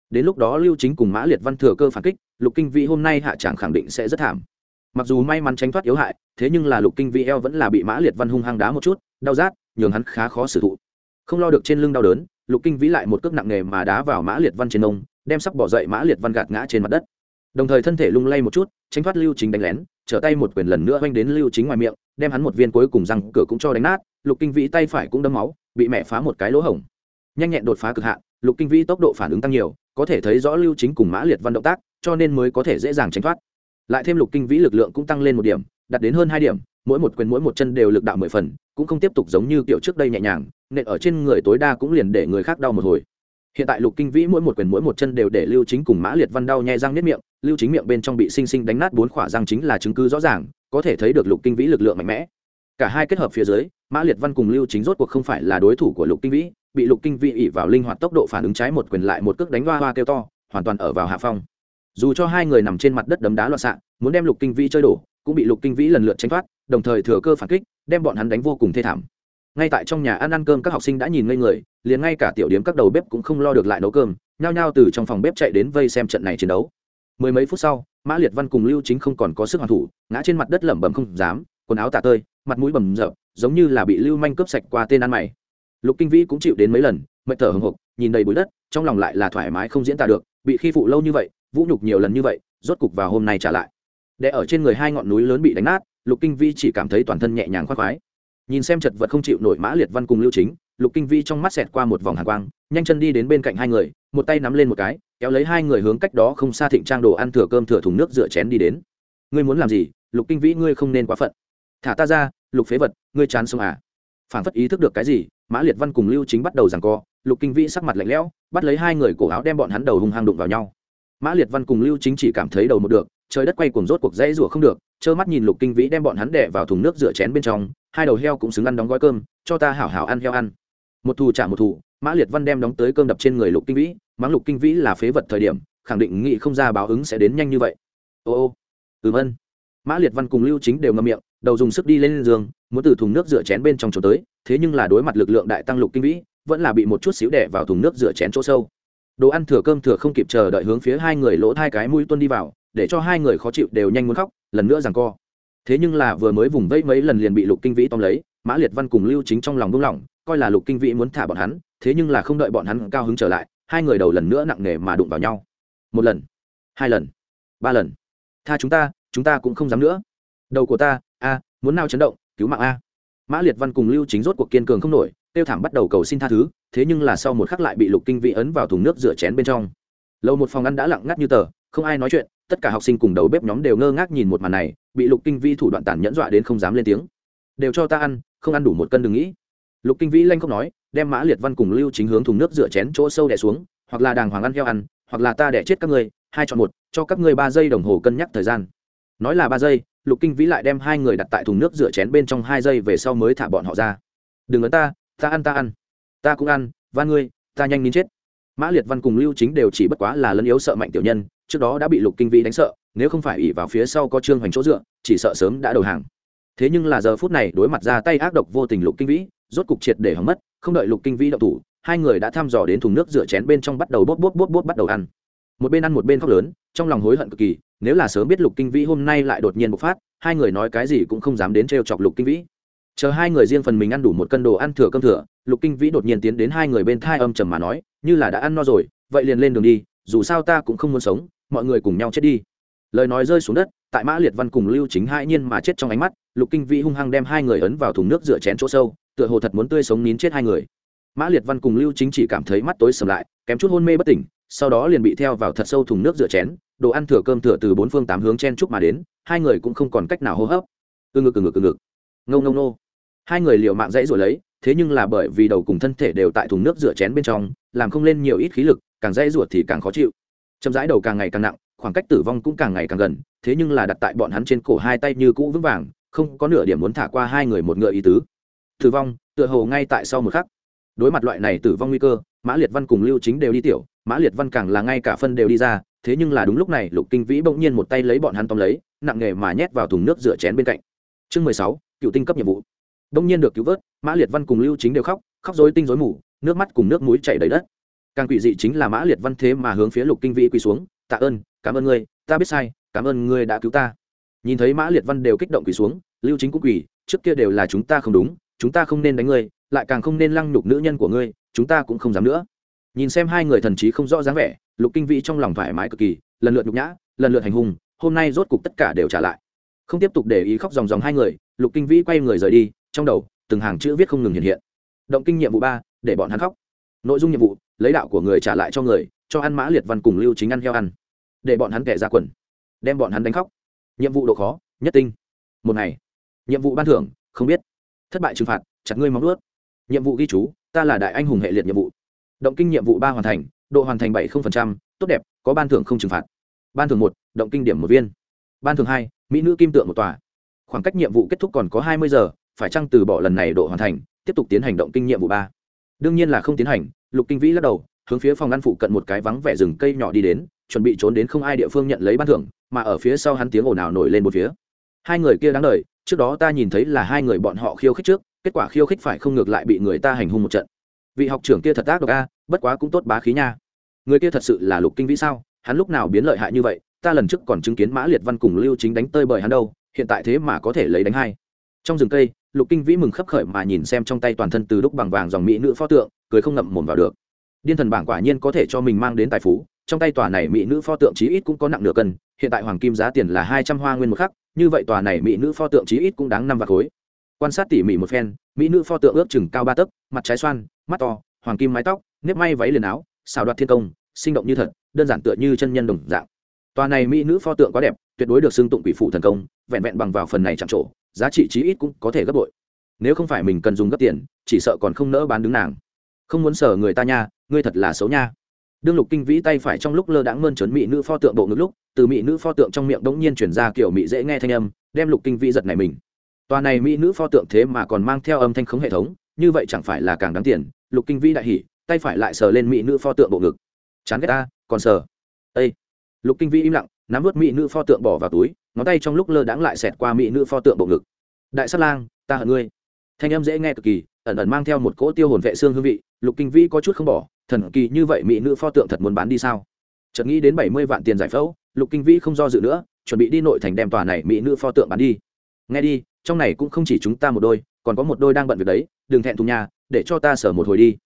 S1: Đến lúc đó lưu chính cùng mã liệt văn thừa cơ phản kích lục kinh vĩ hôm nay hạ tràng khẳng định sẽ rất thảm. Mặc dù may mắn tránh thoát yếu hại thế nhưng là lục kinh vĩ eo vẫn là bị mã liệt văn hung hăng đá một chút đau rát nhường hắn khá khó xử thụ. Không lo được trên lưng đau đớn lục kinh vĩ lại một cước nặng nề mà đá vào mã liệt văn trên ông, đem sắp bỏ dậy mã liệt văn gạt ngã trên mặt đất đồng thời thân thể lung lay một chút, tránh thoát lưu chính đánh lén, trở tay một quyền lần nữa oanh đến lưu chính ngoài miệng, đem hắn một viên cuối cùng răng cửa cũng cho đánh nát, lục kinh vĩ tay phải cũng đâm máu, bị mẹ phá một cái lỗ hổng. Nhanh nhẹn đột phá cực hạn, lục kinh vĩ tốc độ phản ứng tăng nhiều, có thể thấy rõ lưu chính cùng mã liệt văn động tác, cho nên mới có thể dễ dàng tránh thoát. Lại thêm lục kinh vĩ lực lượng cũng tăng lên một điểm, đạt đến hơn hai điểm, mỗi một quyền mỗi một chân đều lực đạo mười phần, cũng không tiếp tục giống như kiểu trước đây nhẹ nhàng, nện ở trên người tối đa cũng liền để người khác đau một hồi hiện tại lục kinh vĩ mỗi một quyền mỗi một chân đều để lưu chính cùng mã liệt văn đau nhai răng nếp miệng, lưu chính miệng bên trong bị sinh sinh đánh nát bốn khỏa răng chính là chứng cứ rõ ràng, có thể thấy được lục kinh vĩ lực lượng mạnh mẽ. Cả hai kết hợp phía dưới, mã liệt văn cùng lưu chính rốt cuộc không phải là đối thủ của lục kinh vĩ, bị lục kinh vĩ ỉ vào linh hoạt tốc độ phản ứng trái một quyền lại một cước đánh hoa hoa kêu to, hoàn toàn ở vào hạ phong. Dù cho hai người nằm trên mặt đất đấm đá loạn xạ, muốn đem lục kinh vĩ chơi đổ, cũng bị lục kinh vĩ lần lượt tranh thoát, đồng thời thừa cơ phản kích, đem bọn hắn đánh vô cùng thê thảm ngay tại trong nhà ăn ăn cơm các học sinh đã nhìn ngây người, liền ngay cả tiểu điếm các đầu bếp cũng không lo được lại nấu cơm, nhao nhao từ trong phòng bếp chạy đến vây xem trận này chiến đấu. Mười mấy phút sau, mã liệt văn cùng lưu chính không còn có sức hoàn thủ, ngã trên mặt đất lẩm bẩm không dám, quần áo tả tơi, mặt mũi bầm rợp giống như là bị lưu manh cướp sạch qua tên ăn mày. Lục kinh vĩ cũng chịu đến mấy lần, mệt thở hồng hộc, nhìn đầy bụi đất, trong lòng lại là thoải mái không diễn tả được, bị khi phụ lâu như vậy, vũ nhục nhiều lần như vậy, rốt cục vào hôm nay trả lại. Để ở trên người hai ngọn núi lớn bị đánh nát, lục kinh vi chỉ cảm thấy toàn thân nhẹ nhàng khoác khoái nhìn xem chật vật không chịu nổi mã liệt văn cùng lưu chính, lục kinh vi trong mắt xẹt qua một vòng hàng quang, nhanh chân đi đến bên cạnh hai người, một tay nắm lên một cái, kéo lấy hai người hướng cách đó không xa thịnh trang đồ ăn thừa cơm thừa thùng nước rửa chén đi đến. Ngươi muốn làm gì? Lục kinh vĩ, ngươi không nên quá phận. Thả ta ra, lục phế vật, ngươi chán sông à? Phản phất ý thức được cái gì, mã liệt văn cùng lưu chính bắt đầu giằng co, lục kinh vĩ sắc mặt lạnh lẽo, bắt lấy hai người cổ áo đem bọn hắn đầu hung hăng đụng vào nhau. Mã liệt văn cùng lưu chính chỉ cảm thấy đầu một được, trời đất quay cuồng rốt cuộc dãy rủa không được trơ mắt nhìn lục kinh vĩ đem bọn hắn đẻ vào thùng nước rửa chén bên trong, hai đầu heo cũng xứng ăn đóng gói cơm, cho ta hảo hảo ăn heo ăn. Một thù trả một thù, mã liệt văn đem đóng tới cơm đập trên người lục kinh vĩ, mắng lục kinh vĩ là phế vật thời điểm, khẳng định nghị không ra báo ứng sẽ đến nhanh như vậy. Ô ô, ừm ân. Mã liệt văn cùng lưu chính đều ngậm miệng, đầu dùng sức đi lên giường, muốn từ thùng nước rửa chén bên trong chỗ tới, thế nhưng là đối mặt lực lượng đại tăng lục kinh vĩ, vẫn là bị một chút xíu đẻ vào thùng nước rửa chén chỗ sâu đồ ăn thừa cơm thừa không kịp chờ đợi hướng phía hai người lỗ hai cái mũi tuân đi vào, để cho hai người khó chịu đều nhanh muốn khóc, lần nữa rằng co. Thế nhưng là vừa mới vùng vẫy mấy lần liền bị lục kinh vĩ tóm lấy, mã liệt văn cùng lưu chính trong lòng buông lỏng, coi là lục kinh vĩ muốn thả bọn hắn, thế nhưng là không đợi bọn hắn cao hứng trở lại, hai người đầu lần nữa nặng nề mà đụng vào nhau. Một lần, hai lần, ba lần. Tha chúng ta chúng ta cũng không dám nữa. Đầu của ta, a, muốn nào chấn động, cứu mạng a. Mã liệt văn cùng lưu chính rốt cuộc kiên cường không nổi tiêu thảm bắt đầu cầu xin tha thứ thế nhưng là sau một khắc lại bị lục kinh vĩ ấn vào thùng nước rửa chén bên trong. Lâu một phòng ăn đã lặng ngắt như tờ không ai nói chuyện tất cả học sinh cùng đầu bếp nhóm đều ngơ ngác nhìn một màn này bị lục kinh vĩ thủ đoạn tàn nhẫn dọa đến không dám lên tiếng. Đều cho ta ăn không ăn đủ một cân đừng nghĩ. Lục kinh vĩ lanh không nói đem mã liệt văn cùng lưu chính hướng thùng nước rửa chén chỗ sâu đẻ xuống hoặc là đàng hoàng ăn heo ăn hoặc là ta đẻ chết các người, hai chọn một cho các ngươi ba giây đồng hồ cân nhắc thời gian. Nói là ba giây lục kinh vĩ lại đem hai người đặt tại thùng nước rửa chén bên trong hai giây về sau mới thả bọn họ ra. Đừng ấn ta ta ăn ta ăn. Ta cũng ăn Van ngươi, ta nhanh nín chết. Mã liệt văn cùng lưu chính đều chỉ bất quá là lân yếu sợ mạnh tiểu nhân, trước đó đã bị lục kinh vĩ đánh sợ, nếu không phải ỉ vào phía sau có trương hoành chỗ dựa, chỉ sợ sớm đã đầu hàng. Thế nhưng là giờ phút này đối mặt ra tay ác độc vô tình lục kinh vĩ, rốt cục triệt để hỏng mất, không đợi lục kinh vĩ động thủ, hai người đã thăm dò đến thùng nước rửa chén bên trong bắt đầu bốt bốt bốt bốt bắt đầu ăn. Một bên ăn một bên khóc lớn, trong lòng hối hận cực kỳ, nếu là sớm biết lục kinh vĩ hôm nay lại đột nhiên bộc phát, hai người nói cái gì cũng không dám đến trêu chọc lục kinh vĩ chờ hai người riêng phần mình ăn đủ một cân đồ ăn thừa cơm thừa, lục kinh vĩ đột nhiên tiến đến hai người bên thai âm trầm mà nói, như là đã ăn no rồi, vậy liền lên đường đi, dù sao ta cũng không muốn sống, mọi người cùng nhau chết đi. Lời nói rơi xuống đất, tại mã liệt văn cùng lưu chính hai nhiên mà chết trong ánh mắt, lục kinh vĩ hung hăng đem hai người ấn vào thùng nước rửa chén chỗ sâu, tựa hồ thật muốn tươi sống nín chết hai người. Mã liệt văn cùng lưu chính chỉ cảm thấy mắt tối sầm lại, kém chút hôn mê bất tỉnh, sau đó liền bị theo vào thật sâu thùng nước rửa chén, đồ ăn thừa cơm thừa từ bốn phương tám hướng chen chúc mà đến, hai người cũng không còn cách nào hô hấp. Từ ngực từ ngực từ ngực. Ngông ngông nô hai người liều mạng dãy rồi lấy, thế nhưng là bởi vì đầu cùng thân thể đều tại thùng nước rửa chén bên trong, làm không lên nhiều ít khí lực, càng dãy ruột thì càng khó chịu. Chậm rãi đầu càng ngày càng nặng, khoảng cách tử vong cũng càng ngày càng gần, thế nhưng là đặt tại bọn hắn trên cổ hai tay như cũ vững vàng, không có nửa điểm muốn thả qua hai người một ngựa ý tứ. Tử vong, tựa hồ ngay tại sau một khắc. Đối mặt loại này tử vong nguy cơ, mã liệt văn cùng lưu chính đều đi tiểu, mã liệt văn càng là ngay cả phân đều đi ra, thế nhưng là đúng lúc này, lục kinh vĩ bỗng nhiên một tay lấy bọn hắn tóm lấy, nặng nghề mà nhét vào thùng nước rửa chén bên cạnh. Chương mười sáu, cựu tinh cấp nhiệm vụ đông nhiên được cứu vớt, mã liệt văn cùng lưu chính đều khóc khóc dối tinh dối mù, nước mắt cùng nước mũi chảy đầy đất. Càng quỷ dị chính là mã liệt văn thế mà hướng phía lục kinh vĩ quỳ xuống, tạ ơn, cảm ơn ngươi, ta biết sai, cảm ơn ngươi đã cứu ta. Nhìn thấy mã liệt văn đều kích động quỳ xuống, lưu chính cũng quỳ, trước kia đều là chúng ta không đúng, chúng ta không nên đánh ngươi, lại càng không nên lăng nhục nữ nhân của ngươi, chúng ta cũng không dám nữa. Nhìn xem hai người thần trí không rõ dáng vẻ, lục kinh vĩ trong lòng thoải mái cực kỳ, lần lượt nhục nhã, lần lượt hành hung, hôm nay rốt cục tất cả đều trả lại. Không tiếp tục để ý khóc dòng dòng hai người, lục kinh vĩ quay người rời đi trong đầu, từng hàng chữ viết không ngừng hiện hiện. Động kinh nhiệm vụ ba, để bọn hắn khóc. Nội dung nhiệm vụ, lấy đạo của người trả lại cho người, cho ăn mã liệt văn cùng lưu chính ăn heo ăn. Để bọn hắn kẻ ra quần, đem bọn hắn đánh khóc. Nhiệm vụ độ khó, nhất tinh. Một ngày. Nhiệm vụ ban thưởng, không biết. Thất bại trừng phạt, chặt ngươi móng ướt nhiệm vụ ghi chú, ta là đại anh hùng hệ liệt nhiệm vụ. Động kinh nhiệm vụ ba hoàn thành, độ hoàn thành bảy tốt đẹp, có ban thưởng không trừng phạt. Ban thưởng một, động kinh điểm một viên. Ban thưởng hai, mỹ nữ kim tượng một tòa. Khoảng cách nhiệm vụ kết thúc còn có hai mươi giờ phải chăng từ bỏ lần này độ hoàn thành, tiếp tục tiến hành động kinh nhiệm vụ ba? Đương nhiên là không tiến hành, lục kinh vĩ lắc đầu, hướng phía phòng ngăn phụ cận một cái vắng vẻ rừng cây nhỏ đi đến, chuẩn bị trốn đến không ai địa phương nhận lấy ban thưởng, mà ở phía sau hắn tiếng ồn ào nổi lên một phía. Hai người kia đáng đời, trước đó ta nhìn thấy là hai người bọn họ khiêu khích trước, kết quả khiêu khích phải không ngược lại bị người ta hành hung một trận. Vị học trưởng kia thật ác độc a, bất quá cũng tốt bá khí nha. Người kia thật sự là lục kinh vĩ sao? Hắn lúc nào biến lợi hại như vậy? Ta lần trước còn chứng kiến mã liệt văn cùng lưu chính đánh tơi bời hắn đâu, hiện tại thế mà có thể lấy đánh hai. Trong rừng cây lục kinh vĩ mừng khấp khởi mà nhìn xem trong tay toàn thân từ đúc bằng vàng dòng mỹ nữ pho tượng, cười không ngậm mồm vào được. Điên thần bảng quả nhiên có thể cho mình mang đến tài phú, trong tay tòa này mỹ nữ pho tượng chí ít cũng có nặng nửa cân, hiện tại hoàng kim giá tiền là hai trăm hoa nguyên một khắc, như vậy tòa này mỹ nữ pho tượng chí ít cũng đáng năm vạt khối. Quan sát tỉ mỉ một phen, mỹ nữ pho tượng ước chừng cao ba tấc, mặt trái xoan, mắt to, hoàng kim mái tóc, nếp may váy liền áo xào đoạt thiên công, sinh động như thật, đơn giản tựa như chân nhân đồng dạng. Tòa này mỹ nữ pho tượng quá đẹp, tuyệt đối được xưng tụng quỷ phụ thần công vẹn vẹn bằng vào phần này chạm trổ, giá trị chí ít cũng có thể gấp bội. Nếu không phải mình cần dùng gấp tiền, chỉ sợ còn không nỡ bán đứng nàng. Không muốn sở người ta nha, ngươi thật là xấu nha. Đương lục kinh vĩ tay phải trong lúc lơ đãng mơn trớn mỹ nữ pho tượng bộ ngực lúc, từ mỹ nữ pho tượng trong miệng đống nhiên chuyển ra kiểu mỹ dễ nghe thanh âm, đem lục kinh vĩ giật này mình. Tòa này mỹ nữ pho tượng thế mà còn mang theo âm thanh khống hệ thống, như vậy chẳng phải là càng đáng tiền, lục kinh vĩ đại hỉ, tay phải lại sờ lên mỹ nữ pho tượng bộ ngực. Chán ghét ta, còn sờ. Ây lục kinh vĩ im lặng, nắm vớt mỹ nữ pho tượng bỏ vào túi ngón tay trong lúc lơ đãng lại xẹt qua mỹ nữ pho tượng bộ ngực. Đại sát lang, ta hận ngươi. Thanh âm dễ nghe cực kỳ, ẩn ẩn mang theo một cỗ tiêu hồn vệ xương hương vị, lục kinh vĩ có chút không bỏ, thần kỳ như vậy mỹ nữ pho tượng thật muốn bán đi sao? Chợt nghĩ đến bảy mươi vạn tiền giải phẫu, lục kinh vĩ không do dự nữa, chuẩn bị đi nội thành đem tòa này mỹ nữ pho tượng bán đi. Nghe đi, trong này cũng không chỉ chúng ta một đôi, còn có một đôi đang bận việc đấy, đừng thẹn thùng nhà để cho ta sở một hồi đi.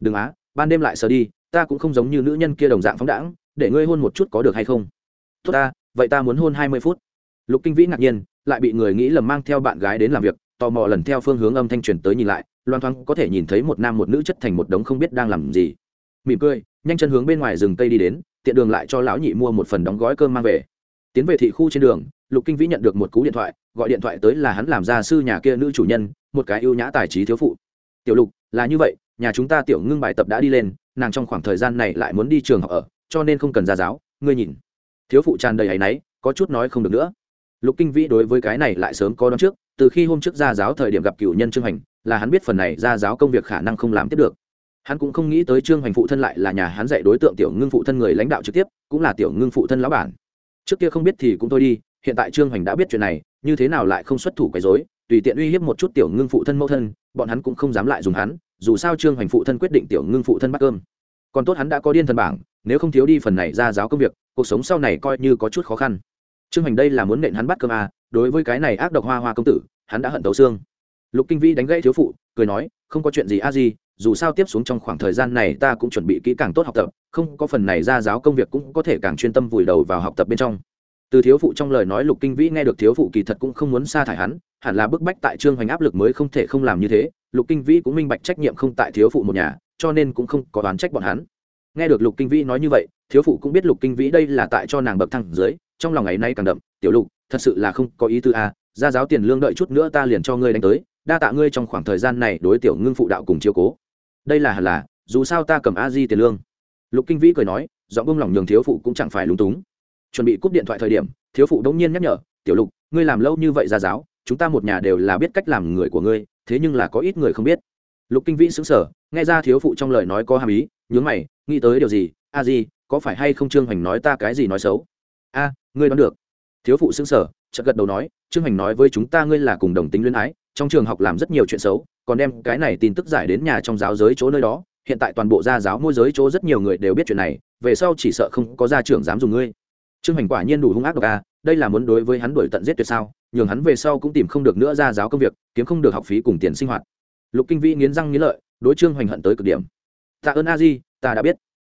S1: Đừng á, ban đêm lại sở đi, ta cũng không giống như nữ nhân kia đồng dạng phóng đãng, để ngươi hôn một chút có được hay không? Tốt ta, vậy ta muốn hôn hai mươi phút lục kinh vĩ ngạc nhiên, lại bị người nghĩ lầm mang theo bạn gái đến làm việc, tò mò lần theo phương hướng âm thanh truyền tới nhìn lại, loan thoáng có thể nhìn thấy một nam một nữ chất thành một đống không biết đang làm gì. Mỉm cười, nhanh chân hướng bên ngoài rừng tây đi đến, tiện đường lại cho lão nhị mua một phần đóng gói cơm mang về. Tiến về thị khu trên đường, lục kinh vĩ nhận được một cú điện thoại, gọi điện thoại tới là hắn làm gia sư nhà kia nữ chủ nhân, một cái ưu nhã tài trí thiếu phụ. Tiểu lục, là như vậy, nhà chúng ta tiểu ngưng bài tập đã đi lên, nàng trong khoảng thời gian này lại muốn đi trường học ở, cho nên không cần ra giáo, ngươi nhìn. Thiếu phụ tràn đầy áy náy, có chút nói không được nữa lục kinh vĩ đối với cái này lại sớm có đón trước, từ khi hôm trước ra giáo thời điểm gặp cựu nhân trương hành là hắn biết phần này ra giáo công việc khả năng không làm tiếp được. Hắn cũng không nghĩ tới trương hành phụ thân lại là nhà hắn dạy đối tượng tiểu ngưng phụ thân người lãnh đạo trực tiếp, cũng là tiểu ngưng phụ thân lão bản. Trước kia không biết thì cũng thôi đi, hiện tại trương hành đã biết chuyện này, như thế nào lại không xuất thủ quấy dối tùy tiện uy hiếp một chút tiểu ngưng phụ thân mẫu thân, bọn hắn cũng không dám lại dùng hắn, dù sao trương hành phụ thân quyết định tiểu ngưng phụ thân bắt cơm. Còn tốt hắn đã có điên thần bảng, nếu không thiếu đi phần này ra giáo công việc, cuộc sống sau này coi như có chút khó khăn trương hành đây là muốn nện hắn bắt cơm à, đối với cái này ác độc hoa hoa công tử hắn đã hận tấu xương. Lục kinh vĩ đánh gãy thiếu phụ cười nói không có chuyện gì a di dù sao tiếp xuống trong khoảng thời gian này ta cũng chuẩn bị kỹ càng tốt học tập không có phần này ra giáo công việc cũng có thể càng chuyên tâm vùi đầu vào học tập bên trong. Từ thiếu phụ trong lời nói lục kinh vĩ nghe được thiếu phụ kỳ thật cũng không muốn sa thải hắn hẳn là bức bách tại trương hoành áp lực mới không thể không làm như thế lục kinh vĩ cũng minh bạch trách nhiệm không tại thiếu phụ một nhà cho nên cũng không có đoán trách bọn hắn. Nghe được lục kinh vĩ nói như vậy thiếu phụ cũng biết lục kinh vĩ đây là tại cho nàng bậc thang dưới trong lòng ấy nay càng đậm, tiểu lục, thật sự là không có ý tư à, a ra giáo tiền lương đợi chút nữa ta liền cho ngươi đánh tới, đa tạ ngươi trong khoảng thời gian này đối tiểu ngưng phụ đạo cùng chiếu cố. Đây là hẳn là, dù sao ta cầm a di tiền lương. Lục kinh vĩ cười nói dọn bông lỏng nhường thiếu phụ cũng chẳng phải lúng túng. Chuẩn bị cúp điện thoại thời điểm, thiếu phụ đông nhiên nhắc nhở, tiểu lục, ngươi làm lâu như vậy ra giáo, chúng ta một nhà đều là biết cách làm người của ngươi, thế nhưng là có ít người không biết. Lục kinh vĩ xứng sở nghe ra thiếu phụ trong lời nói có hàm ý, nhướng mày, nghĩ tới điều gì? A di, có phải hay không trương hoành nói ta cái gì nói xấu? A ngươi đoán được. Thiếu phụ xứng sở chợt gật đầu nói, trương hoành nói với chúng ta ngươi là cùng đồng tính luyến ái, trong trường học làm rất nhiều chuyện xấu, còn đem cái này tin tức giải đến nhà trong giáo giới chỗ nơi đó, hiện tại toàn bộ gia giáo môi giới chỗ rất nhiều người đều biết chuyện này, về sau chỉ sợ không có gia trưởng dám dùng ngươi. Trương hoành quả nhiên đủ hung ác độc à đây là muốn đối với hắn đuổi tận giết tuyệt sao, nhường hắn về sau cũng tìm không được nữa gia giáo công việc, kiếm không được học phí cùng tiền sinh hoạt. Lục kinh vĩ nghiến răng nghiến lợi, đối trương hoành hận tới cực điểm. Tạ ơn a di, ta đã biết.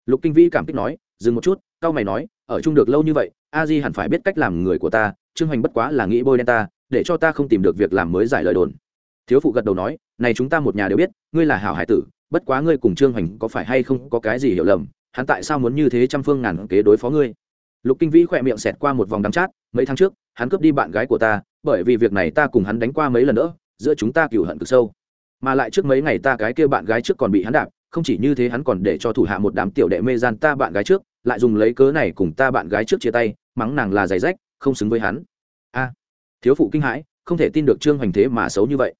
S1: Lục kinh vĩ cảm kích nói, dừng một chút cao mày nói ở chung được lâu như vậy, a di hẳn phải biết cách làm người của ta, trương hoành bất quá là nghĩ bôi đen ta, để cho ta không tìm được việc làm mới giải lời đồn. Thiếu phụ gật đầu nói, này chúng ta một nhà đều biết, ngươi là hảo hải tử, bất quá ngươi cùng trương hoành có phải hay không có cái gì hiểu lầm, hắn tại sao muốn như thế trăm phương ngàn kế đối phó ngươi? Lục kinh vĩ khỏe miệng xẹt qua một vòng đắng chát, mấy tháng trước, hắn cướp đi bạn gái của ta, bởi vì việc này ta cùng hắn đánh qua mấy lần nữa, giữa chúng ta cựu hận cực sâu. Mà lại trước mấy ngày ta cái kia bạn gái trước còn bị hắn đạp không chỉ như thế hắn còn để cho thủ hạ một đám tiểu đệ mê gian ta bạn gái trước, lại dùng lấy cớ này cùng ta bạn gái trước chia tay, mắng nàng là giày rách, không xứng với hắn. A, thiếu phụ kinh hãi, không thể tin được trương hoành thế mà xấu như vậy.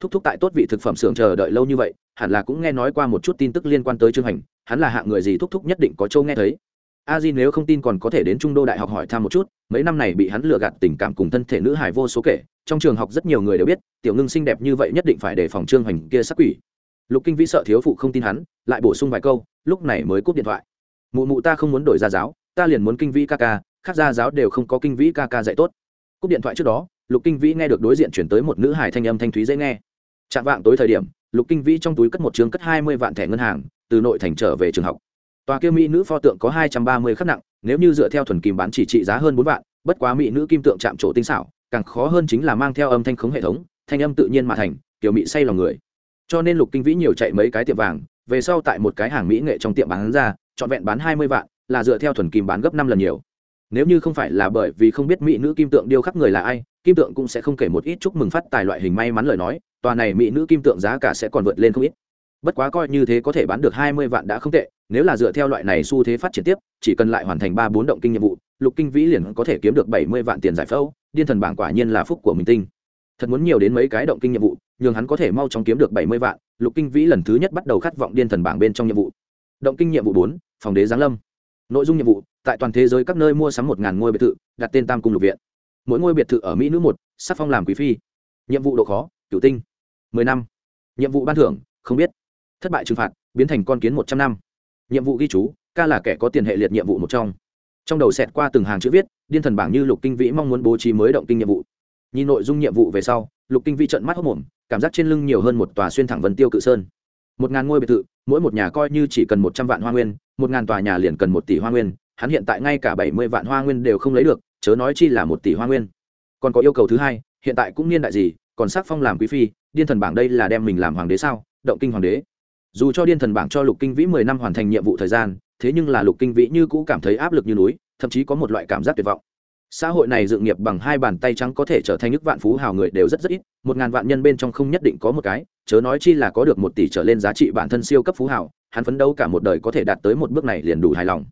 S1: Thúc thúc tại tốt vị thực phẩm xưởng chờ đợi lâu như vậy, hẳn là cũng nghe nói qua một chút tin tức liên quan tới trương hoành, hắn là hạng người gì thúc thúc nhất định có châu nghe thấy. A di nếu không tin còn có thể đến trung đô đại học hỏi thăm một chút, mấy năm này bị hắn lừa gạt tình cảm cùng thân thể nữ hải vô số kể, trong trường học rất nhiều người đều biết, tiểu ngưng xinh đẹp như vậy nhất định phải đề phòng trương hoành kia sắc quỷ lục kinh vĩ sợ thiếu phụ không tin hắn, lại bổ sung vài câu, lúc này mới cúp điện thoại. Mụ mụ ta không muốn đổi gia giáo, ta liền muốn kinh vĩ ca ca, khác gia giáo đều không có kinh vĩ ca ca dạy tốt. Cúp điện thoại trước đó, lục kinh vĩ nghe được đối diện chuyển tới một nữ hải thanh âm thanh thúy dễ nghe. Chạm vạng tối thời điểm, lục kinh vĩ trong túi cất một trường cất hai mươi vạn thẻ ngân hàng, từ nội thành trở về trường học. Tòa kia mỹ nữ pho tượng có hai trăm ba mươi khắc nặng, nếu như dựa theo thuần kim bán chỉ trị giá hơn bốn vạn, bất quá mỹ nữ kim tượng chạm trổ tinh xảo, càng khó hơn chính là mang theo âm thanh khống hệ thống, thanh âm tự nhiên mà thành, kiểu mỹ say lòng người cho nên lục kinh vĩ nhiều chạy mấy cái tiệm vàng, về sau tại một cái hàng mỹ nghệ trong tiệm bán ra, trọn vẹn bán hai mươi vạn, là dựa theo thuần kim bán gấp năm lần nhiều. Nếu như không phải là bởi vì không biết mỹ nữ kim tượng điêu khắc người là ai, kim tượng cũng sẽ không kể một ít chúc mừng phát tài loại hình may mắn lời nói, tòa này mỹ nữ kim tượng giá cả sẽ còn vượt lên không ít. Bất quá coi như thế có thể bán được hai mươi vạn đã không tệ, nếu là dựa theo loại này xu thế phát triển tiếp, chỉ cần lại hoàn thành ba bốn động kinh nhiệm vụ, lục kinh vĩ liền có thể kiếm được bảy mươi vạn tiền giải phẫu, điên thần bảng quả nhiên là phúc của mình tinh thật muốn nhiều đến mấy cái động kinh nhiệm vụ, nhường hắn có thể mau chóng kiếm được bảy mươi vạn, lục kinh vĩ lần thứ nhất bắt đầu khát vọng điên thần bảng bên trong nhiệm vụ. Động kinh nhiệm vụ bốn, phòng đế giáng lâm. Nội dung nhiệm vụ, tại toàn thế giới các nơi mua sắm một ngàn ngôi biệt thự, đặt tên tam cung lục viện. Mỗi ngôi biệt thự ở mỹ nữ một, sắc phong làm quý phi. Nhiệm vụ độ khó, cửu tinh. mười năm. Nhiệm vụ ban thưởng, không biết. Thất bại trừng phạt, biến thành con kiến một trăm năm. Nhiệm vụ ghi chú, ca là kẻ có tiền hệ liệt nhiệm vụ một trong. Trong đầu xẹt qua từng hàng chữ viết, điên thần bảng như lục kinh vĩ mong muốn bố trí mới động kinh nhiệm vụ nhìn nội dung nhiệm vụ về sau, lục kinh vi trận mắt hốc mồm, cảm giác trên lưng nhiều hơn một tòa xuyên thẳng vân tiêu cự sơn. Một ngàn ngôi biệt thự, mỗi một nhà coi như chỉ cần một trăm vạn hoa nguyên, một ngàn tòa nhà liền cần một tỷ hoa nguyên, hắn hiện tại ngay cả bảy mươi vạn hoa nguyên đều không lấy được, chớ nói chi là một tỷ hoa nguyên. Còn có yêu cầu thứ hai, hiện tại cũng niên đại gì, còn sắc phong làm quý phi, điên thần bảng đây là đem mình làm hoàng đế sao? Động kinh hoàng đế. Dù cho điên thần bảng cho lục kinh vĩ mười năm hoàn thành nhiệm vụ thời gian, thế nhưng là lục kinh vĩ như cũ cảm thấy áp lực như núi, thậm chí có một loại cảm giác tuyệt vọng xã hội này dựng nghiệp bằng hai bàn tay trắng có thể trở thành nước vạn phú hào người đều rất rất ít, một ngàn vạn nhân bên trong không nhất định có một cái, chớ nói chi là có được một tỷ trở lên giá trị bản thân siêu cấp phú hào, hắn phấn đấu cả một đời có thể đạt tới một bước này liền đủ hài lòng.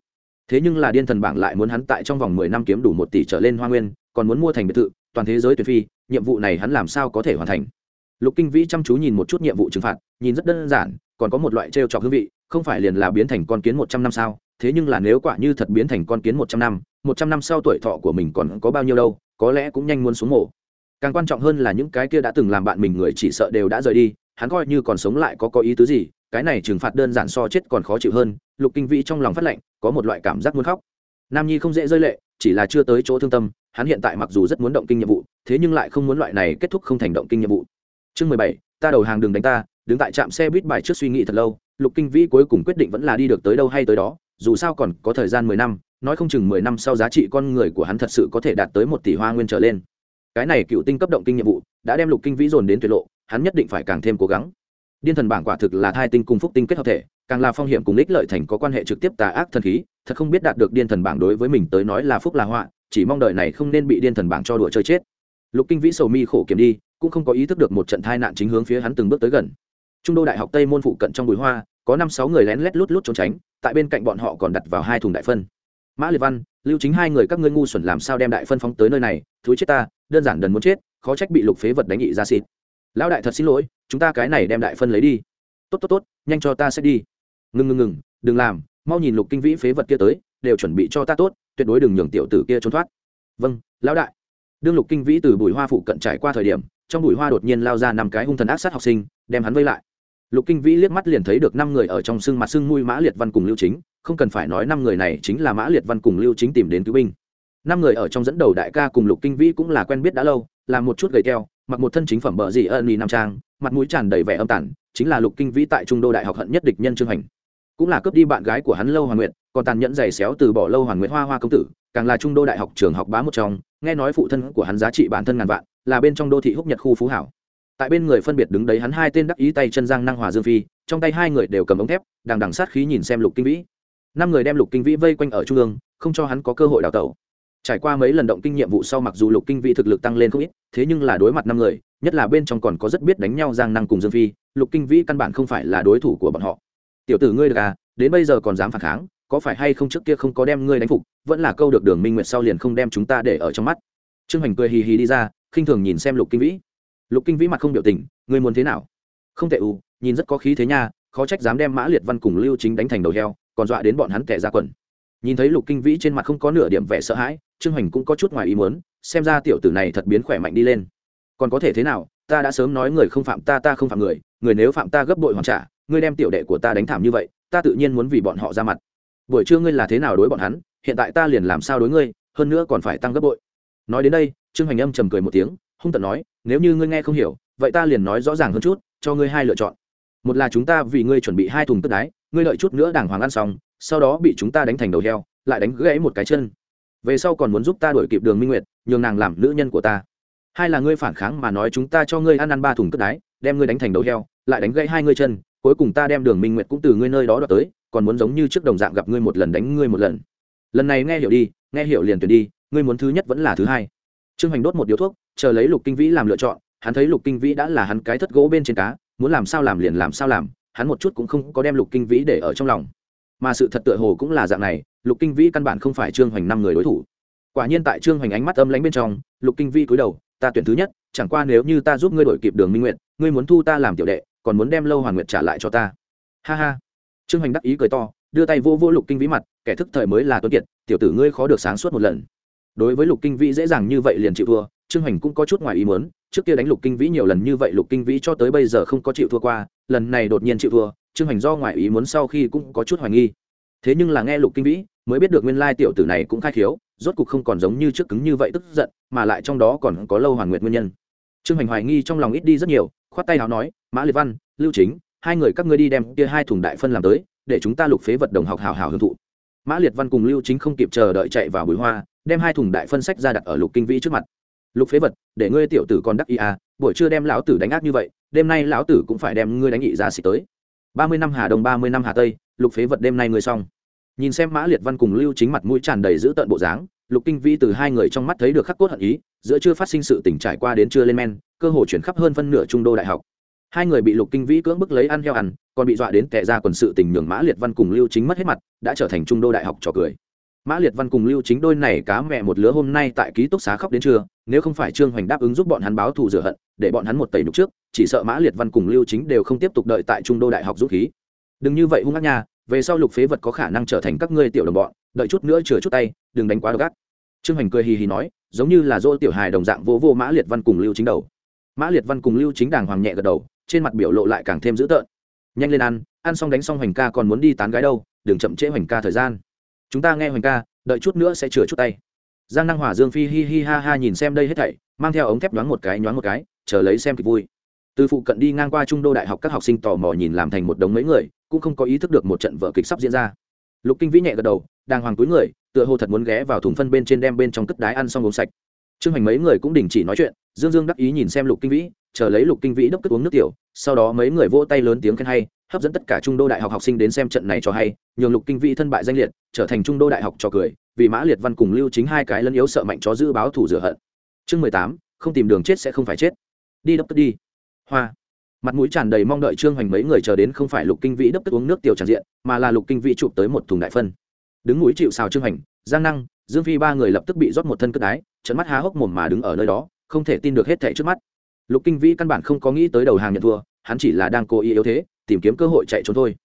S1: Thế nhưng là điên thần bảng lại muốn hắn tại trong vòng mười năm kiếm đủ một tỷ trở lên hoa nguyên, còn muốn mua thành biệt thự, toàn thế giới tuyệt phi, nhiệm vụ này hắn làm sao có thể hoàn thành? Lục kinh vĩ chăm chú nhìn một chút nhiệm vụ trừng phạt, nhìn rất đơn giản, còn có một loại trêu trọc hương vị, không phải liền là biến thành con kiến một trăm năm sao? Thế nhưng là nếu quả như thật biến thành con kiến một trăm năm một trăm năm sau tuổi thọ của mình còn có bao nhiêu đâu, có lẽ cũng nhanh muốn xuống mổ càng quan trọng hơn là những cái kia đã từng làm bạn mình người chỉ sợ đều đã rời đi, hắn coi như còn sống lại có có ý tứ gì, cái này trừng phạt đơn giản so chết còn khó chịu hơn, lục kinh vĩ trong lòng phát lệnh, có một loại cảm giác muốn khóc. Nam nhi không dễ rơi lệ, chỉ là chưa tới chỗ thương tâm, hắn hiện tại mặc dù rất muốn động kinh nhiệm vụ, thế nhưng lại không muốn loại này kết thúc không thành động kinh nhiệm vụ. Chương mười bảy, ta đầu hàng đừng đánh ta, đứng tại trạm xe buýt bài trước suy nghĩ thật lâu, lục kinh vĩ cuối cùng quyết định vẫn là đi được tới đâu hay tới đó, dù sao còn có thời gian mười năm nói không chừng mười năm sau giá trị con người của hắn thật sự có thể đạt tới một tỷ hoa nguyên trở lên. Cái này cựu tinh cấp động kinh nhiệm vụ đã đem lục kinh vĩ dồn đến tuyệt lộ, hắn nhất định phải càng thêm cố gắng. Điên thần bảng quả thực là thai tinh cùng phúc tinh kết hợp thể, càng là phong hiểm cùng ích lợi thành có quan hệ trực tiếp tà ác thần khí, thật không biết đạt được điên thần bảng đối với mình tới nói là phúc là họa, chỉ mong đợi này không nên bị điên thần bảng cho đùa chơi chết. Lục kinh vĩ sầu mi khổ kiểm đi, cũng không có ý thức được một trận tai nạn chính hướng phía hắn từng bước tới gần. Trung đô đại học tây môn phụ cận trong bụi hoa, có năm sáu người lén lét lút lút trốn tránh, tại bên cạnh bọn họ còn đặt vào hai thùng đại phân mã liệt văn, lưu chính hai người các ngươi ngu xuẩn làm sao đem đại phân phóng tới nơi này, thúi chết ta, đơn giản đần muốn chết, khó trách bị lục phế vật đánh nghị ra xịt. Lão đại thật xin lỗi, chúng ta cái này đem đại phân lấy đi. Tốt tốt tốt, nhanh cho ta sẽ đi. Ngừng ngừng ngừng đừng làm, mau nhìn lục kinh vĩ phế vật kia tới, đều chuẩn bị cho ta tốt, tuyệt đối đừng nhường tiểu tử kia trốn thoát. Vâng lão đại. Đương lục kinh vĩ từ bụi hoa phụ cận trải qua thời điểm, trong bụi hoa đột nhiên lao ra năm cái hung thần ác sát học sinh, đem hắn vây lại. Lục kinh vĩ liếc mắt liền thấy được năm người ở trong sưng mặt sưng mui mã liệt văn cùng lưu chính không cần phải nói năm người này chính là mã liệt văn cùng lưu chính tìm đến cứu binh. Năm người ở trong dẫn đầu đại ca cùng lục kinh vĩ cũng là quen biết đã lâu làm một chút gầy keo, mặc một thân chính phẩm bờ dị ân y nam trang, mặt mũi tràn đầy vẻ âm tản chính là lục kinh vĩ tại trung đô đại học hận nhất địch nhân trương hành cũng là cướp đi bạn gái của hắn lâu hoàng nguyện còn tàn nhẫn giày xéo từ bỏ lâu hoàng nguyện hoa hoa công tử, càng là trung đô đại học trường học bá một trong, nghe nói phụ thân của hắn giá trị bản thân ngàn vạn, là bên trong đô thị húc nhật khu phú hảo. Tại bên người phân biệt đứng đấy hắn hai tên đắc ý tay chân giang năng hòa dương phi, trong tay hai người đều cầm ống thép đang đằng sát khí nhìn xem lục kinh vĩ năm người đem lục kinh vĩ vây quanh ở trung ương, không cho hắn có cơ hội đào tẩu. Trải qua mấy lần động kinh nhiệm vụ sau mặc dù lục kinh vĩ thực lực tăng lên không ít, thế nhưng là đối mặt năm người, nhất là bên trong còn có rất biết đánh nhau giang năng cùng dương phi, lục kinh vĩ căn bản không phải là đối thủ của bọn họ. Tiểu tử ngươi được à đến bây giờ còn dám phản kháng, có phải hay không trước kia không có đem ngươi đánh phục, vẫn là câu được đường minh nguyệt sau liền không đem chúng ta để ở trong mắt. Trương hành cười hì hì đi ra, khinh thường nhìn xem lục kinh vĩ. Lục kinh vĩ mặt không biểu tình, ngươi muốn thế nào? Không tệ ù nhìn rất có khí thế nha, khó trách dám đem mã liệt văn cùng lưu chính đánh thành đầu heo còn dọa đến bọn hắn kẻ ra quần. Nhìn thấy lục kinh vĩ trên mặt không có nửa điểm vẻ sợ hãi, trương hoành cũng có chút ngoài ý muốn, xem ra tiểu tử này thật biến khỏe mạnh đi lên. Còn có thể thế nào, ta đã sớm nói người không phạm ta ta không phạm người người nếu phạm ta gấp bội hoàn trả, ngươi đem tiểu đệ của ta đánh thảm như vậy, ta tự nhiên muốn vì bọn họ ra mặt. Buổi trưa ngươi là thế nào đối bọn hắn, hiện tại ta liền làm sao đối ngươi, hơn nữa còn phải tăng gấp bội. Nói đến đây, trương hoành âm trầm cười một tiếng, hung tận nói, nếu như ngươi nghe không hiểu, vậy ta liền nói rõ ràng hơn chút, cho ngươi hai lựa chọn. Một là chúng ta vì ngươi chuẩn bị hai thùng tức đái ngươi lợi chút nữa đàng hoàng ăn xong, sau đó bị chúng ta đánh thành đầu heo, lại đánh gãy một cái chân. Về sau còn muốn giúp ta đuổi kịp đường minh nguyệt, nhường nàng làm nữ nhân của ta. Hai là ngươi phản kháng mà nói chúng ta cho ngươi ăn ăn ba thùng cất đái, đem ngươi đánh thành đầu heo, lại đánh gãy hai ngươi chân, cuối cùng ta đem đường minh nguyệt cũng từ ngươi nơi đó đoạt tới, còn muốn giống như trước đồng dạng gặp ngươi một lần đánh ngươi một lần. Lần này nghe hiểu đi, nghe hiểu liền tuyển đi, ngươi muốn thứ nhất vẫn là thứ hai. Trương hoành đốt một điếu thuốc, chờ lấy lục kinh vĩ làm lựa chọn, hắn thấy lục kinh vĩ đã là hắn cái thất gỗ bên trên cá, muốn làm sao làm liền làm sao làm hắn một chút cũng không có đem lục kinh vĩ để ở trong lòng. Mà sự thật tựa hồ cũng là dạng này, lục kinh vĩ căn bản không phải trương hoành năm người đối thủ. Quả nhiên tại trương hoành ánh mắt âm lánh bên trong, lục kinh vĩ cúi đầu, ta tuyển thứ nhất, chẳng qua nếu như ta giúp ngươi đổi kịp đường minh nguyện ngươi muốn thu ta làm tiểu đệ, còn muốn đem lâu hoàn nguyện trả lại cho ta. Ha ha. Trương hoành đắc ý cười to, đưa tay vô vô lục kinh vĩ mặt, kẻ thức thời mới là tuấn kiệt, tiểu tử ngươi khó được sáng suốt một lần. Đối với lục kinh vĩ dễ dàng như vậy liền chịu thua, trương hoành cũng có chút ngoài ý muốn trước kia đánh lục kinh vĩ nhiều lần như vậy, lục kinh vĩ cho tới bây giờ không có chịu thua qua, lần này đột nhiên chịu thua, trương hoành do ngoại ý muốn sau khi cũng có chút hoài nghi. Thế nhưng là nghe lục kinh vĩ, mới biết được nguyên lai tiểu tử này cũng khai khiếu, rốt cục không còn giống như trước cứng như vậy tức giận, mà lại trong đó còn có lâu hoàn nguyệt nguyên nhân. Trương hoành hoài nghi trong lòng ít đi rất nhiều, khoát tay nào nói, mã liệt văn, lưu chính, hai người các ngươi đi đem kia hai thùng đại phân làm tới, để chúng ta lục phế vật đồng học hào hào hưởng thụ. Mã liệt văn cùng lưu chính không kịp chờ đợi chạy vào bụi hoa, đem hai thùng đại phân sách ra đặt ở lục kinh vĩ trước mặt lục phế vật, để ngươi tiểu tử còn đắc ý à buổi trưa đem lão tử đánh ác như vậy, đêm nay lão tử cũng phải đem ngươi đánh nghị ra xịt tới. Ba mươi năm hà đông, ba mươi năm hà tây, lục phế vật đêm nay ngươi xong. Nhìn xem mã liệt văn cùng lưu chính mặt mũi tràn đầy giữ tợn bộ dáng, lục kinh vĩ từ hai người trong mắt thấy được khắc cốt hận ý, giữa chưa phát sinh sự tỉnh trải qua đến chưa lên men, cơ hồ chuyển khắp hơn phân nửa trung đô đại học. Hai người bị lục kinh vĩ cưỡng bức lấy ăn heo ăn, còn bị dọa đến tệ ra quần sự tình nhường mã liệt văn cùng lưu chính mất hết mặt, đã trở thành trung đô đại học trò cười mã liệt văn cùng lưu chính đôi này cá mẹ một lứa hôm nay tại ký túc xá khóc đến trưa, nếu không phải trương hoành đáp ứng giúp bọn hắn báo thù rửa hận, để bọn hắn một tẩy nhục trước, chỉ sợ mã liệt văn cùng lưu chính đều không tiếp tục đợi tại trung đô đại học dũng khí. Đừng như vậy hung ác nha, về sau lục phế vật có khả năng trở thành các ngươi tiểu đồng bọn, đợi chút nữa chừa chút tay, đừng đánh quá độc ác. Trương hoành cười hì hì nói, giống như là dỗ tiểu hài đồng dạng vô vô mã liệt văn cùng lưu chính đầu. Mã liệt văn cùng lưu chính đàng hoàng nhẹ gật đầu, trên mặt biểu lộ lại càng thêm dữ tợn. Nhanh lên ăn ăn xong đánh xong hoành ca còn muốn đi tán gái đâu, đừng chậm trễ hoành ca thời gian chúng ta nghe hoành ca, đợi chút nữa sẽ chừa chút tay. Giang năng hỏa dương phi hi hi ha ha nhìn xem đây hết thảy, mang theo ống thép nhoáng một cái, nhoáng một cái, chờ lấy xem kịch vui. Từ phụ cận đi ngang qua trung đô đại học, các học sinh tò mò nhìn làm thành một đống mấy người, cũng không có ý thức được một trận vở kịch sắp diễn ra. Lục kinh vĩ nhẹ gật đầu, đàng hoàng túi người, tựa hồ thật muốn ghé vào thùng phân bên trên đem bên trong cất đái ăn xong uống sạch. Trương hành mấy người cũng đình chỉ nói chuyện, dương dương đắc ý nhìn xem lục kinh vĩ, chờ lấy lục kinh vĩ đốc cất uống nước tiểu, sau đó mấy người vỗ tay lớn tiếng khen hay hấp dẫn tất cả trung đô đại học học sinh đến xem trận này cho hay, nhường lục kinh vĩ thân bại danh liệt, trở thành trung đô đại học cho cười, vì mã liệt văn cùng lưu chính hai cái lân yếu sợ mạnh chó giữ báo thủ rửa hận. Chương mười tám, không tìm đường chết sẽ không phải chết. Đi đốc tức đi. Hoa. Mặt mũi tràn đầy mong đợi trương hoành mấy người chờ đến không phải lục kinh vĩ đốc tức uống nước tiểu tràn diện, mà là lục kinh vĩ chụp tới một thùng đại phân. Đứng mũi chịu xào trương hoành, giang năng, dương phi ba người lập tức bị rót một thân cất đái trận mắt há hốc mồm mà đứng ở nơi đó, không thể tin được hết thảy trước mắt. Lục kinh vĩ căn bản không có nghĩ tới đầu hàng nhận thua, hắn chỉ là đang cố ý yếu thế tìm kiếm cơ hội chạy trốn thôi.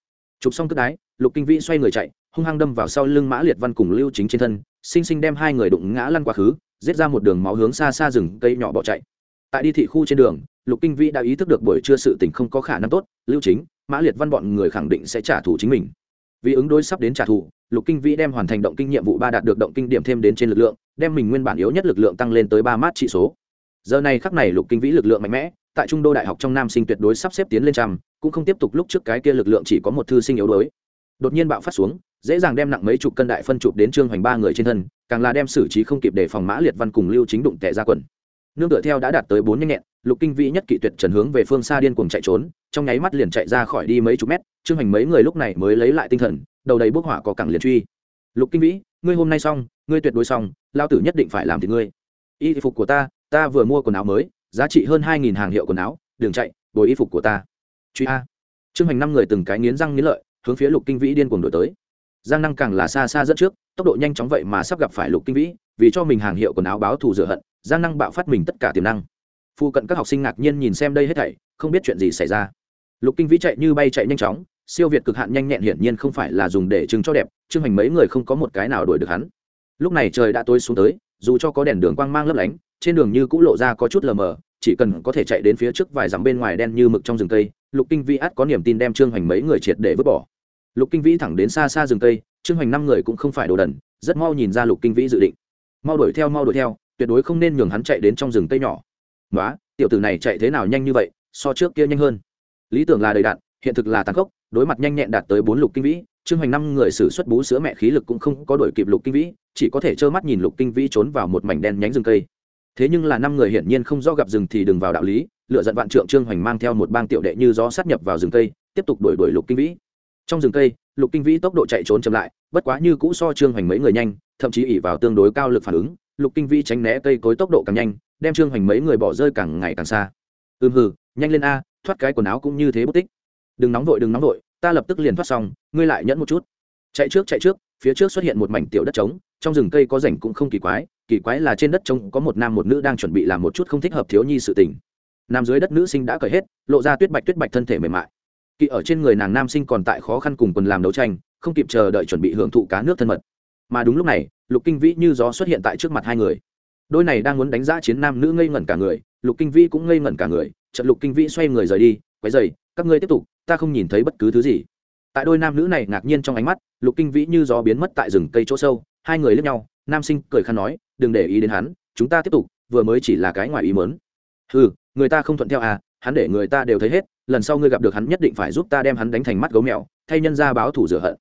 S1: Chụp xong cất đái, lục kinh vĩ xoay người chạy, hung hăng đâm vào sau lưng mã liệt văn cùng lưu chính trên thân, sinh sinh đem hai người đụng ngã lăn quá khứ, giết ra một đường máu hướng xa xa rừng cây nhỏ bỏ chạy. Tại đi thị khu trên đường, lục kinh vĩ đã ý thức được buổi trưa sự tình không có khả năng tốt, lưu chính, mã liệt văn bọn người khẳng định sẽ trả thù chính mình. Vì ứng đối sắp đến trả thù, lục kinh vĩ đem hoàn thành động kinh nhiệm vụ ba đạt được động kinh điểm thêm đến trên lực lượng, đem mình nguyên bản yếu nhất lực lượng tăng lên tới ba mát trị số. Giờ này khắc này lục kinh vĩ lực lượng mạnh mẽ tại trung đô đại học trong nam sinh tuyệt đối sắp xếp tiến lên trăm, cũng không tiếp tục lúc trước cái kia lực lượng chỉ có một thư sinh yếu đuối. Đột nhiên bạo phát xuống, dễ dàng đem nặng mấy chục cân đại phân chụp đến trương hoành ba người trên thân, càng là đem xử trí không kịp để phòng mã liệt văn cùng lưu chính đụng tệ ra quần. Nương tựa theo đã đạt tới bốn nhanh nhẹn, lục kinh vĩ nhất kỵ tuyệt trần hướng về phương xa điên cuồng chạy trốn, trong nháy mắt liền chạy ra khỏi đi mấy chục mét, trương hoành mấy người lúc này mới lấy lại tinh thần, đầu đầy bốc hỏa có cẳng liền truy. Lục kinh vĩ, ngươi hôm nay xong, ngươi tuyệt đối xong lao tử nhất định phải làm thì ngươi. Y phục của ta ta vừa mua quần áo mới giá trị hơn hai nghìn hàng hiệu quần áo, đường chạy, bồi y phục của ta. Truy a. Trương hành năm người từng cái nghiến răng nghiến lợi, hướng phía lục kinh vĩ điên cuồng đổi tới. Giang năng càng là xa xa dẫn trước, tốc độ nhanh chóng vậy mà sắp gặp phải lục kinh vĩ, vì cho mình hàng hiệu quần áo báo thù rửa hận, giang năng bạo phát mình tất cả tiềm năng. Phụ cận các học sinh ngạc nhiên nhìn xem đây hết thảy, không biết chuyện gì xảy ra. Lục kinh vĩ chạy như bay chạy nhanh chóng, siêu việt cực hạn nhanh nhẹn hiển nhiên không phải là dùng để chứng cho đẹp, trương hành mấy người không có một cái nào đuổi được hắn. Lúc này trời đã tối xuống tới, dù cho có đèn đường quang mang lấp lánh trên đường như cũng lộ ra có chút lờ mờ, chỉ cần có thể chạy đến phía trước vài dặm bên ngoài đen như mực trong rừng cây, lục kinh vĩ át có niềm tin đem trương hoành mấy người triệt để vứt bỏ. Lục kinh vĩ thẳng đến xa xa rừng cây, trương hoành năm người cũng không phải đồ đần, rất mau nhìn ra lục kinh vĩ dự định. Mau đuổi theo, mau đuổi theo, tuyệt đối không nên nhường hắn chạy đến trong rừng cây nhỏ. Nói tiểu tử này chạy thế nào nhanh như vậy, so trước kia nhanh hơn. Lý tưởng là đầy đạn, hiện thực là tàn khốc, đối mặt nhanh nhẹn đạt tới bốn lục kinh vĩ, trương hoành năm người xử xuất bú sữa mẹ khí lực cũng không có đổi kịp lục kinh vĩ, chỉ có thể trơ mắt nhìn lục kinh vĩ trốn vào một mảnh đen nhánh rừng cây thế nhưng là năm người hiển nhiên không do gặp rừng thì đừng vào đạo lý, lựa dận vạn trượng trương hoành mang theo một bang tiểu đệ như gió sát nhập vào rừng cây, tiếp tục đuổi đuổi lục kinh vĩ. Trong rừng cây, lục kinh vĩ tốc độ chạy trốn chậm lại, bất quá như cũ so trương hoành mấy người nhanh, thậm chí ỉ vào tương đối cao lực phản ứng, lục kinh vĩ tránh né cây cối tốc độ càng nhanh, đem trương hoành mấy người bỏ rơi càng ngày càng xa. Ừm hừ, nhanh lên a, thoát cái quần áo cũng như thế bất tích. Đừng nóng vội, đừng nóng vội, ta lập tức liền thoát xong, ngươi lại nhẫn một chút. Chạy trước chạy trước, phía trước xuất hiện một mảnh tiểu đất trống, trong rừng cây có rảnh cũng không kỳ quái kỳ quái là trên đất trông có một nam một nữ đang chuẩn bị làm một chút không thích hợp thiếu nhi sự tình. Nam dưới đất nữ sinh đã cởi hết, lộ ra tuyết bạch tuyết bạch thân thể mềm mại. Kỳ ở trên người nàng nam sinh còn tại khó khăn cùng quần làm đấu tranh, không kịp chờ đợi chuẩn bị hưởng thụ cá nước thân mật. Mà đúng lúc này, lục kinh vĩ như gió xuất hiện tại trước mặt hai người. Đôi này đang muốn đánh giá chiến nam nữ ngây ngẩn cả người, lục kinh vĩ cũng ngây ngẩn cả người trận lục kinh vĩ xoay người rời đi, quấy dày các ngươi tiếp tục, ta không nhìn thấy bất cứ thứ gì. Tại đôi nam nữ này ngạc nhiên trong ánh mắt, lục kinh vĩ như gió biến mất tại rừng cây chỗ sâu, hai người lướt nhau nam sinh cười khăn nói, đừng để ý đến hắn, chúng ta tiếp tục, vừa mới chỉ là cái ngoài ý mớn ừ người ta không thuận theo à hắn để người ta đều thấy hết, lần sau ngươi gặp được hắn nhất định phải giúp ta đem hắn đánh thành mắt gấu mèo, thay nhân ra báo thủ rửa hận.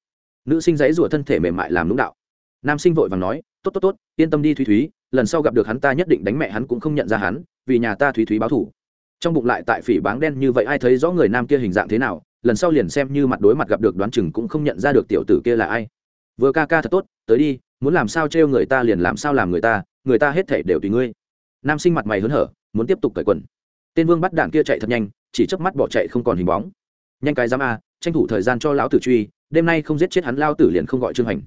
S1: Nữ sinh dãy rủa thân thể mềm mại làm lũng đạo. Nam sinh vội vàng nói, tốt tốt tốt, yên tâm đi thúy thúy, lần sau gặp được hắn ta nhất định đánh mẹ hắn cũng không nhận ra hắn, vì nhà ta thúy thúy báo thủ trong bụng lại tại phỉ báng đen như vậy, ai thấy rõ người nam kia hình dạng thế nào, lần sau liền xem như mặt đối mặt gặp được đoán chừng cũng không nhận ra được tiểu tử kia là ai vừa ca ca thật tốt, tới đi, muốn làm sao trêu người ta liền làm sao làm người ta người ta hết thể đều tùy ngươi. Nam sinh mặt mày hớn hở, muốn tiếp tục cởi quần. Tên vương bắt đạn kia chạy thật nhanh, chỉ chớp mắt bỏ chạy không còn hình bóng. Nhanh cái dám a, tranh thủ thời gian cho lão tử truy, đêm nay không giết chết hắn lao tử liền không gọi trương hành.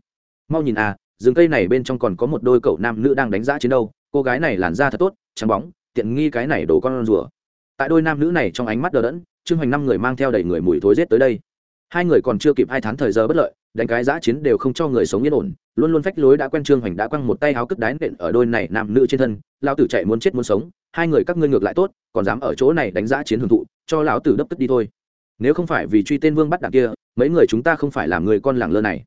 S1: Mau nhìn a, rừng cây này bên trong còn có một đôi cậu nam nữ đang đánh giá chiến đâu cô gái này làn da thật tốt, trắng bóng, tiện nghi cái này đổ con rùa. Tại đôi nam nữ này trong ánh mắt đờ đẫn, trương hoành năm người mang theo đầy người mùi thối rết tới đây. Hai người còn chưa kịp hai tháng thời giờ bất lợi đánh cái giã chiến đều không cho người sống yên ổn, luôn luôn phách lối đã quen trương hoành đã quăng một tay áo cất đái nện ở đôi này nam nữ trên thân, lão tử chạy muốn chết muốn sống, hai người các ngươi ngược lại tốt, còn dám ở chỗ này đánh giã chiến hưởng thụ, cho lão tử đấp tức đi thôi. Nếu không phải vì truy tên vương bắt đạn kia, mấy người chúng ta không phải làm người con làng lơ này.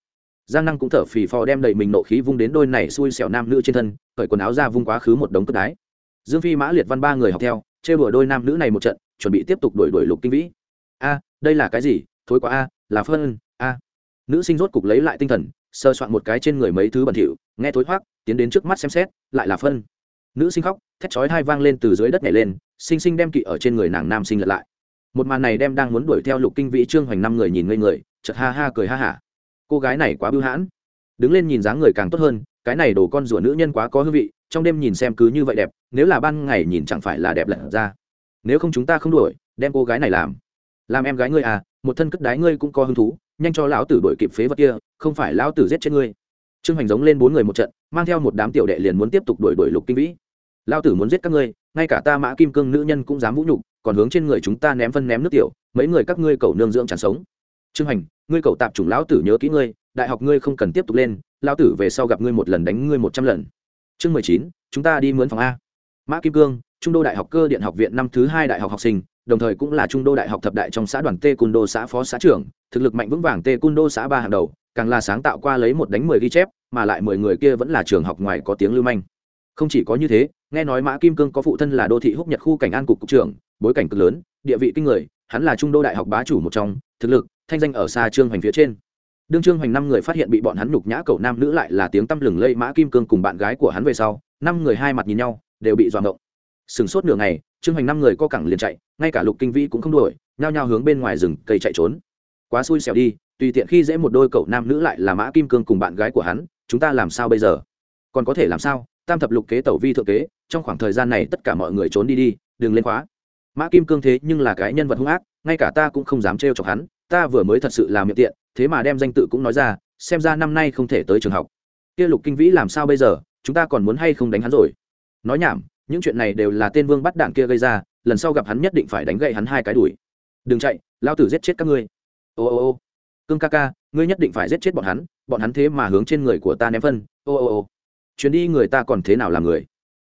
S1: Giang năng cũng thở phì phò đem đầy mình nộ khí vung đến đôi này xui xẻo nam nữ trên thân, cởi quần áo ra vung quá khứ một đống cất đái. Dương phi, mã liệt, văn ba người học theo chê đuổi đôi nam nữ này một trận, chuẩn bị tiếp tục đuổi đuổi lục kinh vĩ. A, đây là cái gì? Thối quá a, là phân nữ sinh rốt cục lấy lại tinh thần sơ soạn một cái trên người mấy thứ bẩn thỉu, nghe thối thoát tiến đến trước mắt xem xét, lại là phân. Nữ sinh khóc, thét chói hai vang lên từ dưới đất nhảy lên sinh sinh đem kỵ ở trên người nàng nam sinh lật lại. Một màn này đem đang muốn đuổi theo lục kinh vĩ trương hoành năm người nhìn ngây người chật ha ha cười ha hả. Cô gái này quá bưu hãn. Đứng lên nhìn dáng người càng tốt hơn, cái này đồ con rủa nữ nhân quá có hương vị, trong đêm nhìn xem cứ như vậy đẹp, nếu là ban ngày nhìn chẳng phải là đẹp lật ra. Nếu không chúng ta không đuổi, đem cô gái này làm. Làm em gái ngươi à một thân cất đái ngươi cũng có hứng thú nhanh cho lão tử đuổi kịp phế vật kia, không phải lão tử giết chết ngươi. Trương hoành giống lên bốn người một trận, mang theo một đám tiểu đệ liền muốn tiếp tục đuổi đuổi lục kinh vĩ. Lão tử muốn giết các ngươi, ngay cả ta mã kim cương nữ nhân cũng dám vũ nhục, còn hướng trên người chúng ta ném phân ném nước tiểu, mấy người các ngươi cầu nương dưỡng chẳng sống. Trương hoành, ngươi cầu tạp chủng lão tử nhớ kỹ ngươi, đại học ngươi không cần tiếp tục lên, lão tử về sau gặp ngươi một lần đánh ngươi một trăm lần. Chương mười chín, chúng ta đi mướn phòng a. Mã kim cương, trung đô đại học cơ điện học viện năm thứ hai đại học học sinh đồng thời cũng là trung đô đại học thập đại trong xã đoàn tê cun đô xã phó xã trưởng, thực lực mạnh vững vàng tê cun đô xã ba hàng đầu, càng là sáng tạo qua lấy một đánh mười ghi chép, mà lại mười người kia vẫn là trường học ngoài có tiếng lưu manh. Không chỉ có như thế, nghe nói mã kim cương có phụ thân là đô thị húc nhật khu cảnh an cục cục trưởng, bối cảnh cực lớn, địa vị kinh người, hắn là trung đô đại học bá chủ một trong, thực lực, thanh danh ở xa trương hoành phía trên. Đương trương hoành năm người phát hiện bị bọn hắn nhục nhã cầu nam nữ lại là tiếng tăm lừng lây mã kim cương cùng bạn gái của hắn về sau, năm người hai mặt nhìn nhau, đều bị dọa ngộng sừng sốt nửa ngày, trương hoành năm người co cẳng liền chạy, ngay cả lục kinh vĩ cũng không đuổi, nhao nhao hướng bên ngoài rừng cây chạy trốn. Quá xui xẻo đi, tùy tiện khi dễ một đôi cậu nam nữ lại là mã kim cương cùng bạn gái của hắn, chúng ta làm sao bây giờ? Còn có thể làm sao? Tam thập lục kế tẩu vi thượng kế, trong khoảng thời gian này tất cả mọi người trốn đi đi, đừng lên khóa. Mã kim cương thế nhưng là cái nhân vật hung ác, ngay cả ta cũng không dám trêu chọc hắn, ta vừa mới thật sự làm miệng tiện, thế mà đem danh tự cũng nói ra, xem ra năm nay không thể tới trường học. Kia lục kinh vĩ làm sao bây giờ? Chúng ta còn muốn hay không đánh hắn rồi? Nói nhảm những chuyện này đều là tên vương bắt đạn kia gây ra, lần sau gặp hắn nhất định phải đánh gậy hắn hai cái đuổi. Đừng chạy, lao tử giết chết các ngươi. Ô ô ô. Cương ca ca, ngươi nhất định phải giết chết bọn hắn bọn hắn thế mà hướng trên người của ta ném phân. Ô ô ô. Chuyến đi người ta còn thế nào làm người?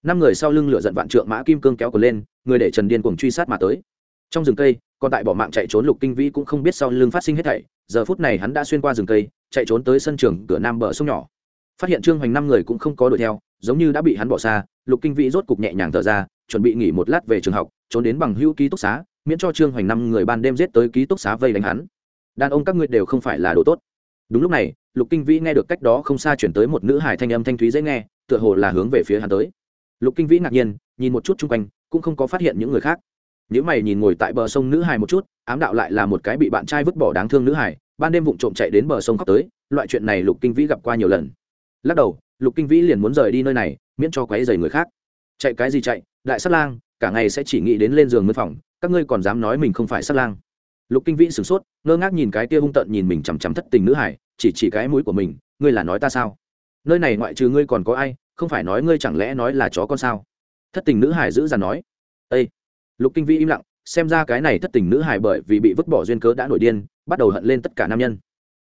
S1: Năm người sau lưng lửa giận vạn trượng mã kim cương kéo cờ lên, người để trần điên cùng truy sát mà tới. Trong rừng cây, còn tại bỏ mạng chạy trốn lục kinh vĩ cũng không biết sau lưng phát sinh hết thảy. Giờ phút này hắn đã xuyên qua rừng cây, chạy trốn tới sân trường cửa nam bờ sông nhỏ. Phát hiện trương hoành năm người cũng không có đuổi theo giống như đã bị hắn bỏ xa, lục kinh vĩ rốt cục nhẹ nhàng thở ra, chuẩn bị nghỉ một lát về trường học, trốn đến bằng hữu ký túc xá, miễn cho trương hoành năm người ban đêm giết tới ký túc xá vây đánh hắn. Đàn ông các ngươi đều không phải là đồ tốt. Đúng lúc này, lục kinh vĩ nghe được cách đó không xa chuyển tới một nữ hải thanh âm thanh thúy dễ nghe, tựa hồ là hướng về phía hắn tới. Lục kinh vĩ ngạc nhiên, nhìn một chút chung quanh, cũng không có phát hiện những người khác. Nếu mày nhìn ngồi tại bờ sông nữ hải một chút, ám đạo lại là một cái bị bạn trai vứt bỏ đáng thương nữ hải ban đêm vụng trộm chạy đến bờ sông khóc tới, loại chuyện này lục kinh vĩ gặp qua nhiều lần. Lắc đầu lục kinh vĩ liền muốn rời đi nơi này, miễn cho quấy dày người khác. Chạy cái gì chạy, đại sát lang, cả ngày sẽ chỉ nghĩ đến lên giường mân phòng, các ngươi còn dám nói mình không phải sát lang. Lục kinh vĩ sửng sốt, ngơ ngác nhìn cái tia hung tợn nhìn mình chằm chằm thất tình nữ hải, chỉ chỉ cái mũi của mình, ngươi là nói ta sao? Nơi này ngoại trừ ngươi còn có ai, không phải nói ngươi chẳng lẽ nói là chó con sao? Thất tình nữ hải giữ dằn nói. Ây lục kinh vĩ im lặng, xem ra cái này thất tình nữ hải bởi vì bị vứt bỏ duyên cớ đã nổi điên, bắt đầu hận lên tất cả nam nhân.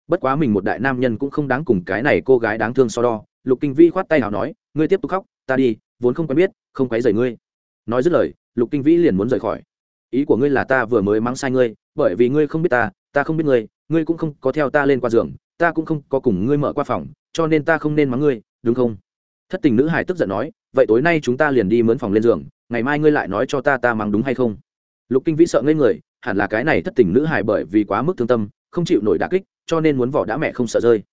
S1: Bất quá mình một đại nam nhân cũng không đáng cùng cái này cô gái đáng thương so đo lục kinh vĩ khoát tay nào nói, ngươi tiếp tục khóc, ta đi, vốn không quen biết, không quấy rầy ngươi. Nói dứt lời, lục kinh vĩ liền muốn rời khỏi. Ý của ngươi là ta vừa mới mắng sai ngươi, bởi vì ngươi không biết ta ta không biết ngươi ngươi cũng không có theo ta lên qua giường, ta cũng không có cùng ngươi mở qua phòng, cho nên ta không nên mắng ngươi, đúng không? Thất tình nữ hải tức giận nói, vậy tối nay chúng ta liền đi mướn phòng lên giường, ngày mai ngươi lại nói cho ta ta mắng đúng hay không? Lục kinh vĩ sợ ngây người, hẳn là cái này thất tình nữ hải bởi vì quá mức thương tâm, không chịu nổi đả kích, cho nên muốn vỏ đã mẹ không sợ rơi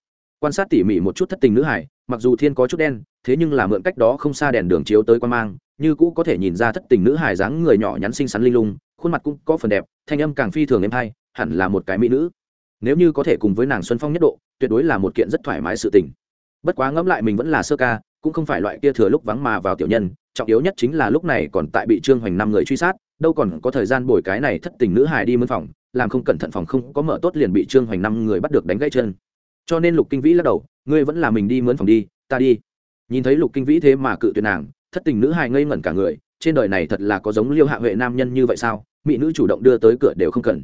S1: quan sát tỉ mỉ một chút thất tình nữ hải, mặc dù thiên có chút đen, thế nhưng là mượn cách đó không xa đèn đường chiếu tới quan mang, như cũ có thể nhìn ra thất tình nữ hải dáng người nhỏ nhắn xinh xắn linh lung, khuôn mặt cũng có phần đẹp, thanh âm càng phi thường êm hay, hẳn là một cái mỹ nữ. Nếu như có thể cùng với nàng xuân phong nhất độ, tuyệt đối là một kiện rất thoải mái sự tình. Bất quá ngẫm lại mình vẫn là sơ ca, cũng không phải loại kia thừa lúc vắng mà vào tiểu nhân, trọng yếu nhất chính là lúc này còn tại bị trương hoành năm người truy sát, đâu còn có thời gian bồi cái này thất tình nữ hài đi mướn phòng, làm không cẩn thận phòng không có mở tốt liền bị trương hoành năm người bắt được đánh gãy chân cho nên lục kinh vĩ lắc đầu ngươi vẫn là mình đi mướn phòng đi ta đi. Nhìn thấy lục kinh vĩ thế mà cự tuyệt nàng thất tình nữ hài ngây ngẩn cả người trên đời này thật là có giống liêu hạ huệ nam nhân như vậy sao? Mỹ nữ chủ động đưa tới cửa đều không cần.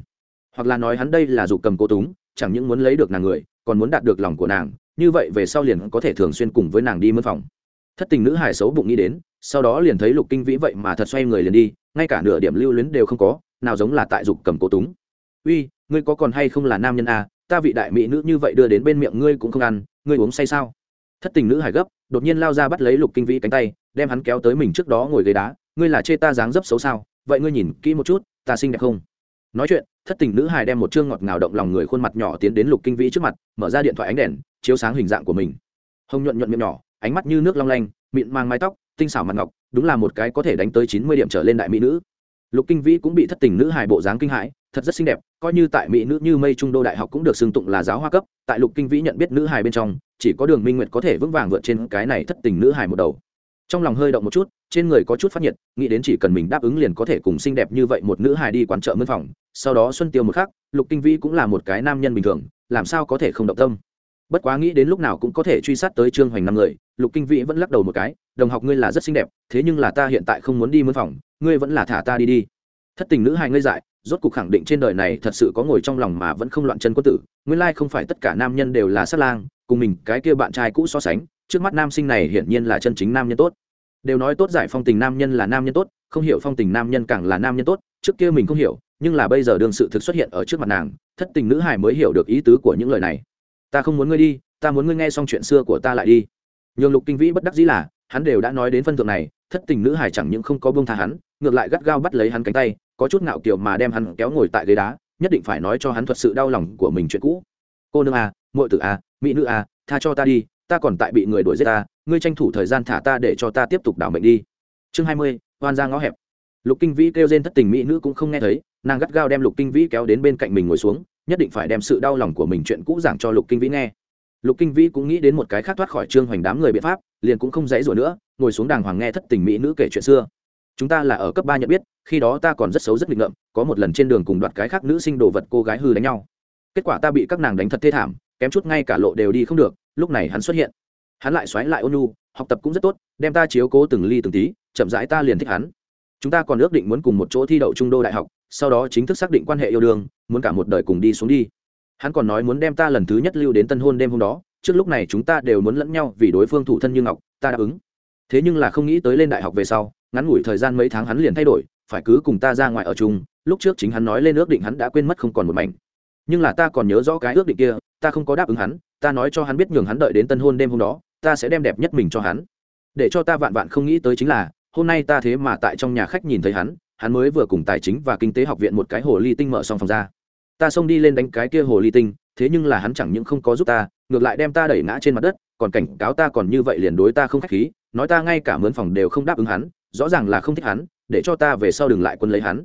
S1: Hoặc là nói hắn đây là dục cầm cô túng chẳng những muốn lấy được nàng người còn muốn đạt được lòng của nàng như vậy về sau liền có thể thường xuyên cùng với nàng đi mướn phòng. Thất tình nữ hài xấu bụng nghĩ đến sau đó liền thấy lục kinh vĩ vậy mà thật xoay người liền đi ngay cả nửa điểm lưu luyến đều không có nào giống là tại dục cầm cố túng. Uy ngươi có còn hay không là nam nhân à, ta vị đại mỹ nữ như vậy đưa đến bên miệng ngươi cũng không ăn, ngươi uống say sao? Thất tình nữ hải gấp, đột nhiên lao ra bắt lấy lục kinh vĩ cánh tay, đem hắn kéo tới mình trước đó ngồi ghế đá. Ngươi là chê ta dáng dấp xấu sao? Vậy ngươi nhìn kỹ một chút, ta xinh đẹp không? Nói chuyện, thất tình nữ hài đem một chương ngọt ngào động lòng người khuôn mặt nhỏ tiến đến lục kinh vĩ trước mặt, mở ra điện thoại ánh đèn, chiếu sáng hình dạng của mình. Hồng nhuận nhuận miệng nhỏ, ánh mắt như nước long lanh, mịn mang mái tóc, tinh xảo mặt ngọc, đúng là một cái có thể đánh tới chín mươi điểm trở lên đại mỹ nữ lục kinh vĩ cũng bị thất tình nữ hài bộ dáng kinh hãi, thật rất xinh đẹp, coi như tại mỹ nữ như mây trung đô đại học cũng được xưng tụng là giáo hoa cấp, tại lục kinh vĩ nhận biết nữ hài bên trong, chỉ có đường minh nguyệt có thể vững vàng vượt trên cái này thất tình nữ hài một đầu. Trong lòng hơi động một chút, trên người có chút phát nhiệt, nghĩ đến chỉ cần mình đáp ứng liền có thể cùng xinh đẹp như vậy một nữ hài đi quán chợ mân phòng, sau đó xuân tiêu một khắc, lục kinh vĩ cũng là một cái nam nhân bình thường, làm sao có thể không động tâm. Bất quá nghĩ đến lúc nào cũng có thể truy sát tới trương hoành năm người lục kinh vĩ vẫn lắc đầu một cái, đồng học ngươi là rất xinh đẹp, thế nhưng là ta hiện tại không muốn đi mướn phòng, ngươi vẫn là thả ta đi đi. Thất tình nữ hài ngươi dại, rốt cuộc khẳng định trên đời này thật sự có ngồi trong lòng mà vẫn không loạn chân quân tử, nguyên lai không phải tất cả nam nhân đều là sát lang, cùng mình cái kia bạn trai cũ so sánh, trước mắt nam sinh này hiển nhiên là chân chính nam nhân tốt. Đều nói tốt giải phong tình nam nhân là nam nhân tốt, không hiểu phong tình nam nhân càng là nam nhân tốt, trước kia mình không hiểu, nhưng là bây giờ đương sự thực xuất hiện ở trước mặt nàng, thất tình nữ hải mới hiểu được ý tứ của những lời này. Ta không muốn ngươi đi, ta muốn ngươi nghe xong chuyện xưa của ta lại đi nhường lục kinh vĩ bất đắc dĩ là, hắn đều đã nói đến phân thượng này, thất tình nữ hải chẳng những không có bông tha hắn, ngược lại gắt gao bắt lấy hắn cánh tay, có chút ngạo kiều mà đem hắn kéo ngồi tại ghế đá, nhất định phải nói cho hắn thật sự đau lòng của mình chuyện cũ. Cô nương à muội tử à mỹ nữ à tha cho ta đi, ta còn tại bị người đuổi giết ta, ngươi tranh thủ thời gian thả ta để cho ta tiếp tục đảo mệnh đi. Chương hai mươi hoan ra ngõ hẹp. Lục kinh vĩ kêu trên thất tình mỹ nữ cũng không nghe thấy, nàng gắt gao đem lục kinh vĩ kéo đến bên cạnh mình ngồi xuống, nhất định phải đem sự đau lòng của mình chuyện cũ giảng cho lục kinh vĩ nghe lục kinh vĩ cũng nghĩ đến một cái khác thoát khỏi trương hoành đám người biện pháp, liền cũng không dãy rủa nữa, ngồi xuống đàng hoàng nghe thất tình mỹ nữ kể chuyện xưa. Chúng ta là ở cấp ba nhận biết, khi đó ta còn rất xấu rất nghịch ngợm, có một lần trên đường cùng đoạt cái khác nữ sinh đồ vật cô gái hư đánh nhau. Kết quả ta bị các nàng đánh thật thê thảm, kém chút ngay cả lộ đều đi không được, lúc này hắn xuất hiện. Hắn lại xoáy lại ôn nhu, học tập cũng rất tốt, đem ta chiếu cố từng ly từng tí, chậm rãi ta liền thích hắn. Chúng ta còn ước định muốn cùng một chỗ thi đậu trung đô đại học, sau đó chính thức xác định quan hệ yêu đương, muốn cả một đời cùng đi xuống đi hắn còn nói muốn đem ta lần thứ nhất lưu đến tân hôn đêm hôm đó, trước lúc này chúng ta đều muốn lẫn nhau vì đối phương thủ thân như ngọc, ta đáp ứng. Thế nhưng là không nghĩ tới lên đại học về sau, ngắn ngủi thời gian mấy tháng hắn liền thay đổi, phải cứ cùng ta ra ngoài ở chung, lúc trước chính hắn nói lên ước định hắn đã quên mất không còn một mảnh. Nhưng là ta còn nhớ rõ cái ước định kia, ta không có đáp ứng hắn, ta nói cho hắn biết nhường hắn đợi đến tân hôn đêm hôm đó, ta sẽ đem đẹp nhất mình cho hắn. Để cho ta vạn vạn không nghĩ tới chính là, hôm nay ta thế mà tại trong nhà khách nhìn thấy hắn hắn mới vừa cùng tài chính và kinh tế học viện một cái hồ ly tinh mở xong phòng ra ta xông đi lên đánh cái kia hồ ly tinh, thế nhưng là hắn chẳng những không có giúp ta, ngược lại đem ta đẩy ngã trên mặt đất, còn cảnh cáo ta còn như vậy liền đối ta không khách khí, nói ta ngay cả mướn phòng đều không đáp ứng hắn, rõ ràng là không thích hắn, để cho ta về sau đừng lại quân lấy hắn.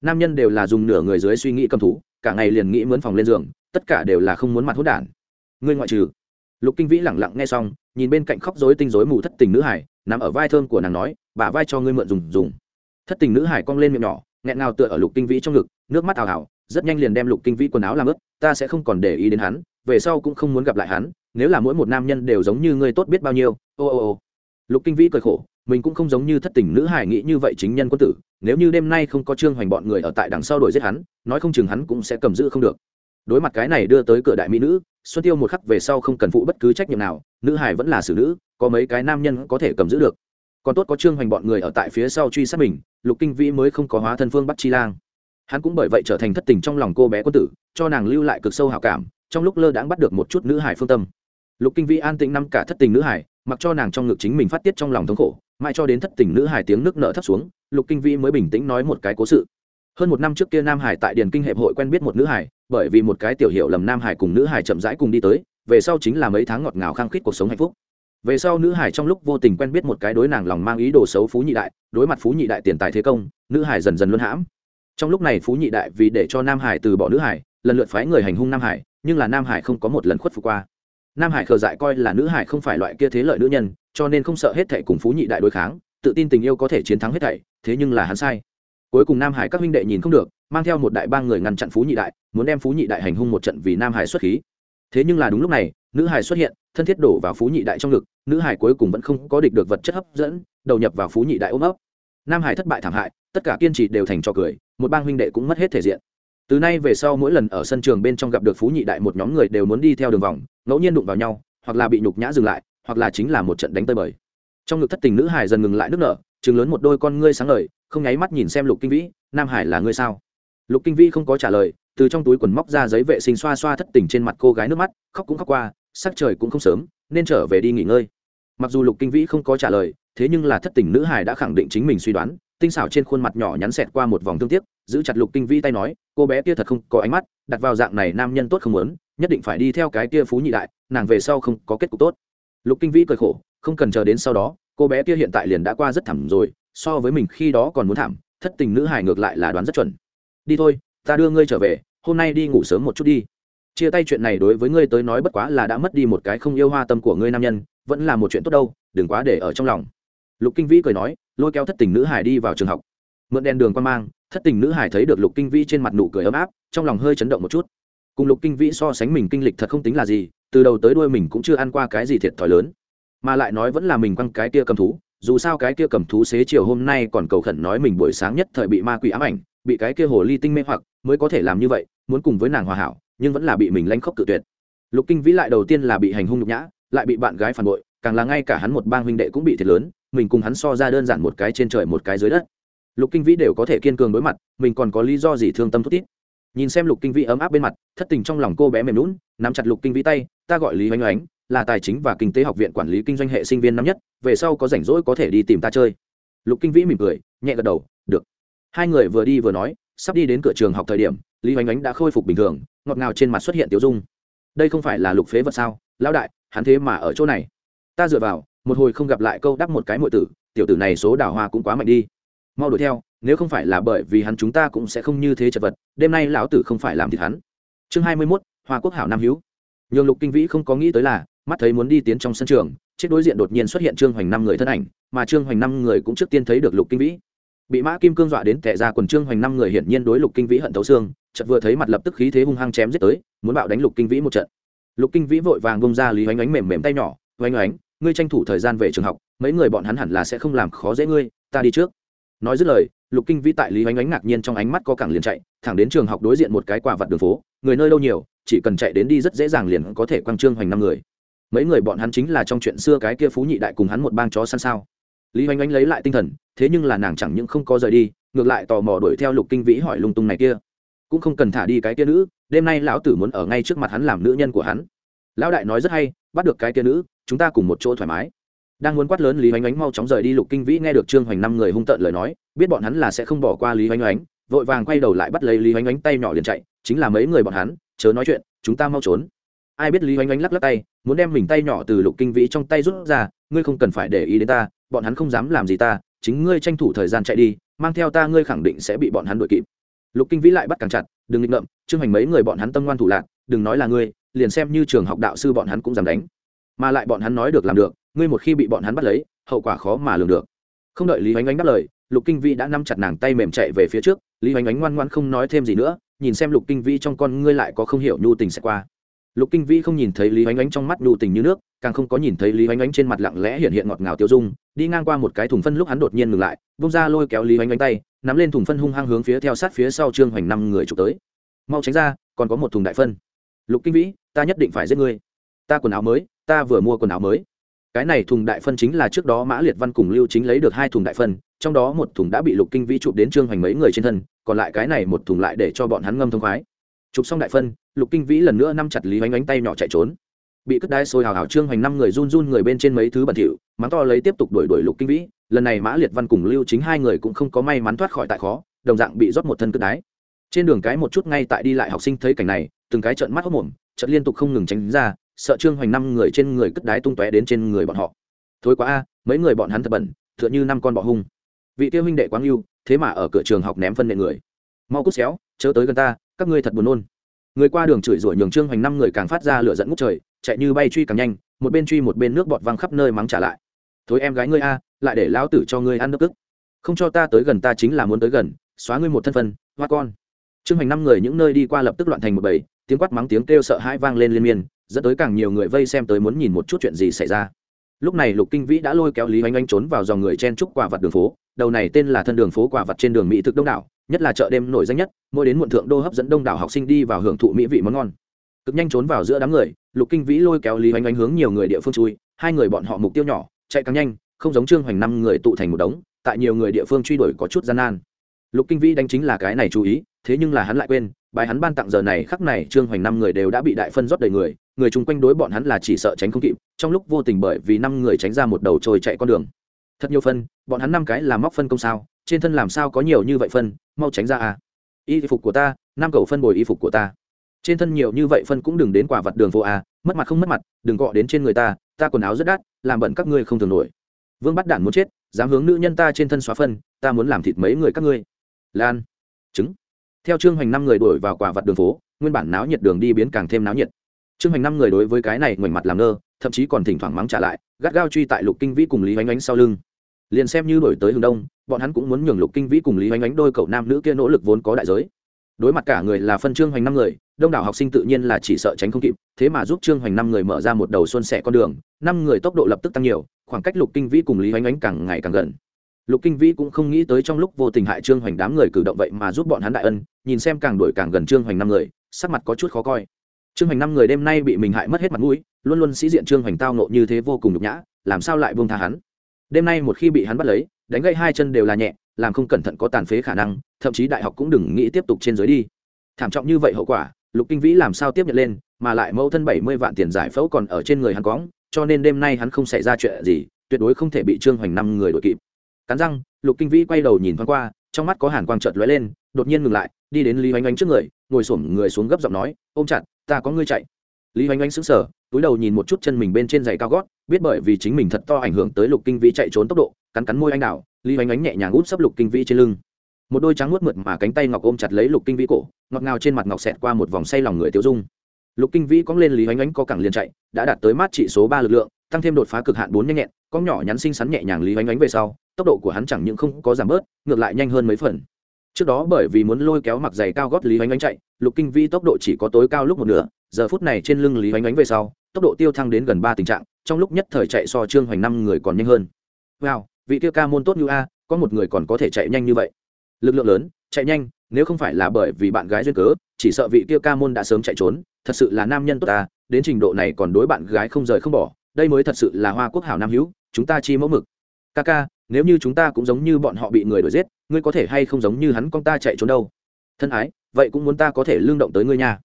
S1: Nam nhân đều là dùng nửa người dưới suy nghĩ cầm thú, cả ngày liền nghĩ mướn phòng lên giường, tất cả đều là không muốn mặt hốt đản. Ngươi ngoại trừ. Lục kinh vĩ lẳng lặng nghe xong, nhìn bên cạnh khóc dối tinh dối mù thất tình nữ hải, nằm ở vai thơm của nàng nói bà vai cho ngươi mượn dùng dùng. Thất tình nữ hải cong lên miệng nhỏ, nghẹn ngào tựa ở lục kinh vĩ trong ngực, nước mắt ảo ảo rất nhanh liền đem lục kinh vĩ quần áo làm ướt, ta sẽ không còn để ý đến hắn, về sau cũng không muốn gặp lại hắn, nếu là mỗi một nam nhân đều giống như ngươi tốt biết bao nhiêu, ô ô ô. Lục kinh vĩ cười khổ, mình cũng không giống như thất tình nữ hải nghĩ như vậy chính nhân quân tử, nếu như đêm nay không có trương hoành bọn người ở tại đằng sau đuổi giết hắn, nói không chừng hắn cũng sẽ cầm giữ không được. Đối mặt cái này đưa tới cửa đại mỹ nữ, xuân tiêu một khắc về sau không cần phụ bất cứ trách nhiệm nào, nữ hải vẫn là xử nữ, có mấy cái nam nhân có thể cầm giữ được. Còn tốt có trương hoành bọn người ở tại phía sau truy sát mình, lục kinh vĩ mới không có hóa thân phương bắt chi lang hắn cũng bởi vậy trở thành thất tình trong lòng cô bé quân tử, cho nàng lưu lại cực sâu hào cảm, trong lúc lơ đãng bắt được một chút nữ hải phương tâm. Lục kinh vi an tĩnh năm cả thất tình nữ hải mặc cho nàng trong ngực chính mình phát tiết trong lòng thống khổ, mãi cho đến thất tình nữ hải tiếng nước nợ thấp xuống, lục kinh vi mới bình tĩnh nói một cái cố sự. Hơn một năm trước kia nam hải tại điền kinh hiệp hội quen biết một nữ hải bởi vì một cái tiểu hiệu lầm nam hải cùng nữ hải chậm rãi cùng đi tới, về sau chính là mấy tháng ngọt ngào khăng khít cuộc sống hạnh phúc. Về sau nữ hải trong lúc vô tình quen biết một cái đối nàng lòng mang ý đồ xấu phú nhị đại, đối mặt phú nhị đại tiền tài thế công, nữ hải dần dần luân hãm trong lúc này phú nhị đại vì để cho nam hải từ bỏ nữ hải, lần lượt phái người hành hung nam hải, nhưng là nam hải không có một lần khuất phục qua. Nam hải khờ dại coi là nữ hải không phải loại kia thế lợi nữ nhân, cho nên không sợ hết thệ cùng phú nhị đại đối kháng, tự tin tình yêu có thể chiến thắng hết thảy, thế nhưng là hắn sai. Cuối cùng nam hải các huynh đệ nhìn không được, mang theo một đại ba người ngăn chặn phú nhị đại, muốn đem phú nhị đại hành hung một trận vì nam hải xuất khí. Thế nhưng là đúng lúc này, nữ hải xuất hiện, thân thiết đổ vào phú nhị đại trong ngực, nữ hải cuối cùng vẫn không có địch được vật chất hấp dẫn, đầu nhập vào phú nhị đại ôm ấp. Nam hải thất bại thảm hại, tất cả kiên trì đều thành cho cười một bang huynh đệ cũng mất hết thể diện. Từ nay về sau mỗi lần ở sân trường bên trong gặp được phú nhị đại một nhóm người đều muốn đi theo đường vòng, ngẫu nhiên đụng vào nhau, hoặc là bị nhục nhã dừng lại, hoặc là chính là một trận đánh tơi bời. Trong ngực thất tình nữ hải dần ngừng lại nước nở chừng lớn một đôi con ngươi sáng ngời, không nháy mắt nhìn xem lục kinh vĩ, nam hải là ngươi sao? Lục kinh vĩ không có trả lời, từ trong túi quần móc ra giấy vệ sinh xoa xoa thất tình trên mặt cô gái nước mắt, khóc cũng khóc qua, sắc trời cũng không sớm, nên trở về đi nghỉ ngơi. Mặc dù lục kinh vĩ không có trả lời, thế nhưng là thất tình nữ hải đã khẳng định chính mình suy đoán, tinh xảo trên khuôn mặt nhỏ nhắn xẹt qua một vòng thương tiếc giữ chặt lục kinh vĩ tay nói, cô bé kia thật không có ánh mắt, đặt vào dạng này nam nhân tốt không muốn, nhất định phải đi theo cái kia phú nhị đại, nàng về sau không có kết cục tốt. Lục kinh vĩ cười khổ, không cần chờ đến sau đó, cô bé kia hiện tại liền đã qua rất thẳm rồi, so với mình khi đó còn muốn thảm, thất tình nữ hải ngược lại là đoán rất chuẩn. Đi thôi, ta đưa ngươi trở về, hôm nay đi ngủ sớm một chút đi. Chia tay chuyện này đối với ngươi tới nói bất quá là đã mất đi một cái không yêu hoa tâm của ngươi nam nhân, vẫn là một chuyện tốt đâu, đừng quá để ở trong lòng. Lục kinh vĩ cười nói, lôi kéo thất tình nữ hải đi vào trường học. Mượn đèn đường quan mang thất tình nữ hải thấy được lục kinh vĩ trên mặt nụ cười ấm áp, trong lòng hơi chấn động một chút. Cùng lục kinh vĩ so sánh mình kinh lịch thật không tính là gì, từ đầu tới đuôi mình cũng chưa ăn qua cái gì thiệt thòi lớn. Mà lại nói vẫn là mình quăng cái kia cầm thú, dù sao cái kia cầm thú xế chiều hôm nay còn cầu khẩn nói mình buổi sáng nhất thời bị ma quỷ ám ảnh, bị cái kia hồ ly tinh mê hoặc, mới có thể làm như vậy, muốn cùng với nàng hòa hảo, nhưng vẫn là bị mình lanh khóc cự tuyệt. Lục kinh vĩ lại đầu tiên là bị hành hung nhục nhã, lại bị bạn gái phản bội, càng là ngay cả hắn một bang huynh đệ cũng bị thiệt lớn, mình cùng hắn so ra đơn giản một cái trên trời một cái dưới đất lục kinh vĩ đều có thể kiên cường đối mặt, mình còn có lý do gì thương tâm thút tít nhìn xem lục kinh vĩ ấm áp bên mặt, thất tình trong lòng cô bé mềm lún nắm chặt lục kinh vĩ tay, ta gọi lý oanh oánh là tài chính và kinh tế học viện quản lý kinh doanh hệ sinh viên năm nhất, về sau có rảnh rỗi có thể đi tìm ta chơi. Lục kinh vĩ mỉm cười, nhẹ gật đầu, được. Hai người vừa đi vừa nói, sắp đi đến cửa trường học thời điểm, lý oanh oánh đã khôi phục bình thường, ngọt ngào trên mặt xuất hiện tiểu dung. Đây không phải là lục phế vật sao? Lão đại, hắn thế mà ở chỗ này. Ta dựa vào, một hồi không gặp lại câu đắp một cái muội tử, tiểu tử này số đào hoa cũng quá mạnh đi mau đuổi theo, nếu không phải là bởi vì hắn chúng ta cũng sẽ không như thế chật vật, đêm nay lão tử không phải làm thịt hắn. Chương hai mươi mốt, hoa quốc hảo nam hữu nhường lục kinh vĩ không có nghĩ tới là, mắt thấy muốn đi tiến trong sân trường chiếc đối diện đột nhiên xuất hiện trương hoành năm người thân ảnh, mà trương hoành năm người cũng trước tiên thấy được lục kinh vĩ. Bị mã kim cương dọa đến tệ ra quần trương hoành năm người hiển nhiên đối lục kinh vĩ hận thấu xương, chợt vừa thấy mặt lập tức khí thế hung hăng chém giết tới, muốn bạo đánh lục kinh vĩ một trận. Lục kinh vĩ vội vàng bông ra lý oánh oánh mềm mềm tay nhỏ oánh oánh, ngươi tranh thủ thời gian về trường học, mấy người bọn hắn hẳn là sẽ không làm khó dễ ngươi, ta đi trước nói dứt lời, lục kinh vĩ tại lý oanh oánh ngạc nhiên trong ánh mắt có cảng liền chạy, thẳng đến trường học đối diện một cái quả vặt đường phố, người nơi đâu nhiều, chỉ cần chạy đến đi rất dễ dàng liền có thể quăng trương hoành năm người. Mấy người bọn hắn chính là trong chuyện xưa cái kia phú nhị đại cùng hắn một bang chó săn sao. Lý oanh oánh lấy lại tinh thần, thế nhưng là nàng chẳng những không có rời đi, ngược lại tò mò đuổi theo lục kinh vĩ hỏi lung tung này kia. Cũng không cần thả đi cái kia nữ, đêm nay lão tử muốn ở ngay trước mặt hắn làm nữ nhân của hắn. Lão đại nói rất hay, bắt được cái kia nữ, chúng ta cùng một chỗ thoải mái đang muốn quát lớn lý oanh oánh mau chóng rời đi, lục kinh vĩ nghe được trương hoành năm người hung tợn lời nói, biết bọn hắn là sẽ không bỏ qua lý oanh oánh vội vàng quay đầu lại bắt lấy lý oanh oánh tay nhỏ liền chạy, chính là mấy người bọn hắn, chớ nói chuyện, chúng ta mau trốn. Ai biết lý oanh oánh lắc lắc tay, muốn đem mình tay nhỏ từ lục kinh vĩ trong tay rút ra, ngươi không cần phải để ý đến ta, bọn hắn không dám làm gì ta, chính ngươi tranh thủ thời gian chạy đi, mang theo ta ngươi khẳng định sẽ bị bọn hắn đuổi kịp. Lục kinh vĩ lại bắt càng chặt, đừng nghịch ngợm, trương hoành mấy người bọn hắn tâm ngoan thủ lạc, đừng nói là ngươi, liền xem như trường học đạo sư bọn hắn cũng dám đánh. Mà lại bọn hắn nói được làm được ngươi một khi bị bọn hắn bắt lấy, hậu quả khó mà lường được. Không đợi lý oanh Ánh đáp lời, lục kinh vĩ đã nắm chặt nàng tay mềm chạy về phía trước. Lý oanh Ánh ngoan ngoan không nói thêm gì nữa, nhìn xem lục kinh vĩ trong con ngươi lại có không hiểu nhu tình sẽ qua. Lục kinh vĩ không nhìn thấy lý oanh Ánh trong mắt nhu tình như nước, càng không có nhìn thấy lý oanh Ánh trên mặt lặng lẽ hiện hiện ngọt ngào tiêu dung. Đi ngang qua một cái thùng phân lúc hắn đột nhiên ngừng lại bông ra lôi kéo lý oanh Ánh tay, nắm lên thùng phân hung hăng hướng phía theo sát phía sau trương hoành năm người chụp tới. Mau tránh ra, còn có một thùng đại phân. Lục kinh vĩ, ta nhất định phải giết ngươi. Ta quần áo mới, ta vừa mua quần áo mới cái này thùng đại phân chính là trước đó mã liệt văn cùng lưu chính lấy được hai thùng đại phân, trong đó một thùng đã bị lục kinh vĩ chụp đến trương hoành mấy người trên thân, còn lại cái này một thùng lại để cho bọn hắn ngâm thông khoái. Chụp xong đại phân, lục kinh vĩ lần nữa nắm chặt lý oanh oánh tay nhỏ chạy trốn. Bị cất đai sôi hào hào trương hoành năm người run run người bên trên mấy thứ bẩn thỉu, mắng to lấy tiếp tục đuổi đuổi lục kinh vĩ. Lần này mã liệt văn cùng lưu chính hai người cũng không có may mắn thoát khỏi tại khó, đồng dạng bị rót một thân cất đái. Trên đường cái một chút ngay tại đi lại học sinh thấy cảnh này, từng cái trợn mắt hốc mồm trận liên tục không ngừng tránh ra sợ trương hoành năm người trên người cất đái tung tóe đến trên người bọn họ. Thối quá a, mấy người bọn hắn thật bẩn, tựa như năm con bọ hung. Vị tiêu huynh đệ quáng yêu thế mà ở cửa trường học ném phân nệ người. Mau cút xéo, chớ tới gần ta, các ngươi thật buồn nôn. Người qua đường chửi rủa nhường trương hoành năm người càng phát ra lửa dẫn ngút trời, chạy như bay truy càng nhanh, một bên truy một bên nước bọt văng khắp nơi mắng trả lại. Thối em gái ngươi a, lại để lão tử cho ngươi ăn nước tức không cho ta tới gần ta chính là muốn tới gần, xóa ngươi một thân phân, hoa con. Trương hoành năm người những nơi đi qua lập tức loạn thành một bầy, tiếng quát mắng tiếng kêu sợ hãi vang lên liên miên dẫn tới càng nhiều người vây xem tới muốn nhìn một chút chuyện gì xảy ra. Lúc này lục kinh vĩ đã lôi kéo lý oanh oanh trốn vào dòng người chen trúc quả vặt đường phố, đầu này tên là thân đường phố quả vặt trên đường mỹ thực đông đảo, nhất là chợ đêm nổi danh nhất, mỗi đến muộn thượng đô hấp dẫn đông đảo học sinh đi vào hưởng thụ mỹ vị món ngon. Cực nhanh trốn vào giữa đám người, lục kinh vĩ lôi kéo lý oanh oanh hướng nhiều người địa phương chui, hai người bọn họ mục tiêu nhỏ, chạy càng nhanh, không giống trương hoành năm người tụ thành một đống, tại nhiều người địa phương truy đuổi có chút gian nan. Lục kinh vĩ đánh chính là cái này chú ý, thế nhưng là hắn lại quên, bài hắn ban tặng giờ này, khắc này trương hoành năm người đều đã bị đại phân rót đầy người người chung quanh đối bọn hắn là chỉ sợ tránh không kịp, trong lúc vô tình bởi vì năm người tránh ra một đầu trôi chạy con đường. Thật nhiều phân, bọn hắn năm cái làm móc phân công sao, trên thân làm sao có nhiều như vậy phân, mau tránh ra à. Y phục của ta, năm cầu phân bồi y phục của ta. Trên thân nhiều như vậy phân cũng đừng đến quả vật đường phố à mất mặt không mất mặt, đừng gọ đến trên người ta ta quần áo rất đắt, làm bận các ngươi không thường nổi. Vương bắt đản muốn chết, dám hướng nữ nhân ta trên thân xóa phân, ta muốn làm thịt mấy người các ngươi. Lan. Trứng. Theo trương hoành năm người đuổi vào quả vật đường phố, nguyên bản náo nhiệt đường đi biến càng thêm náo nhiệt trương hoành năm người đối với cái này ngoảnh mặt làm ngơ, thậm chí còn thỉnh thoảng mắng trả lại, gắt gao truy tại lục kinh vĩ cùng lý oanh oánh sau lưng. Liền xem như đổi tới hướng đông, bọn hắn cũng muốn nhường lục kinh vĩ cùng lý oanh oánh đôi cậu nam nữ kia nỗ lực vốn có đại giới. Đối mặt cả người là phân trương hoành năm người, đông đảo học sinh tự nhiên là chỉ sợ tránh không kịp, thế mà giúp trương hoành năm người mở ra một đầu xuân sẻ con đường, năm người tốc độ lập tức tăng nhiều, khoảng cách lục kinh vĩ cùng lý oanh oánh càng ngày càng gần. Lục kinh vĩ cũng không nghĩ tới trong lúc vô tình hại trương hoành đám người cử động vậy mà giúp bọn hắn đại ân, nhìn xem càng đổi càng gần trương hoành năm người, sắc mặt có chút khó coi trương hoành năm người đêm nay bị mình hại mất hết mặt mũi, luôn luôn sĩ diện trương hoành tao nộ như thế vô cùng nhục nhã, làm sao lại buông tha hắn? Đêm nay một khi bị hắn bắt lấy, đánh gãy hai chân đều là nhẹ, làm không cẩn thận có tàn phế khả năng, thậm chí đại học cũng đừng nghĩ tiếp tục trên dưới đi. Thảm trọng như vậy hậu quả, lục kinh vĩ làm sao tiếp nhận lên, mà lại mẫu thân bảy mươi vạn tiền giải phẫu còn ở trên người hắn cóng cho nên đêm nay hắn không xảy ra chuyện gì, tuyệt đối không thể bị trương hoành năm người đội kịp. Cắn răng, lục kinh vĩ quay đầu nhìn thoáng qua, trong mắt có hàn quang trợt lóe lên, đột nhiên ngừng lại, đi đến lý oanh oanh trước người, ngồi xổm người xuống gấp giọng nói, ôm chặt ta có ngươi chạy. Lý oanh oanh sững sờ, túi đầu nhìn một chút chân mình bên trên giày cao gót, biết bởi vì chính mình thật to ảnh hưởng tới lục kinh vĩ chạy trốn tốc độ, cắn cắn môi anh đào, lý oanh oanh nhẹ nhàng út sấp lục kinh vĩ trên lưng. Một đôi trắng nuốt mượt mà cánh tay ngọc ôm chặt lấy lục kinh vĩ cổ, ngọt ngào trên mặt ngọc xẹt qua một vòng say lòng người tiêu dung. Lục kinh vĩ cóng lên lý oanh oanh có cẳng liền chạy, đã đạt tới mát trị số ba lực lượng, tăng thêm đột phá cực hạn bốn nhanh nhẹn cóng nhỏ nhắn xinh xắn nhẹ nhàng lý oanh oanh về sau, tốc độ của hắn chẳng những không có giảm bớt, ngược lại nhanh hơn mấy phần trước đó bởi vì muốn lôi kéo mặc giày cao gót lý oanh oanh chạy, lục kinh vi tốc độ chỉ có tối cao lúc một nửa, giờ phút này trên lưng lý oanh oanh về sau, tốc độ tiêu thăng đến gần ba tình trạng, trong lúc nhất thời chạy so trương hoành năm người còn nhanh hơn. Wow, vị tiêu ca môn tốt như a, có một người còn có thể chạy nhanh như vậy. Lực lượng lớn, chạy nhanh, nếu không phải là bởi vì bạn gái duyên cớ, chỉ sợ vị tiêu ca môn đã sớm chạy trốn, thật sự là nam nhân tốt ta đến trình độ này còn đối bạn gái không rời không bỏ, đây mới thật sự là hoa quốc hảo nam hữu, chúng ta chi mẫu mực. Ca ca nếu như chúng ta cũng giống như bọn họ bị người đuổi giết, ngươi có thể hay không giống như hắn con ta chạy trốn đâu? Thân ái, vậy cũng muốn ta có thể lương động tới ngươi nha.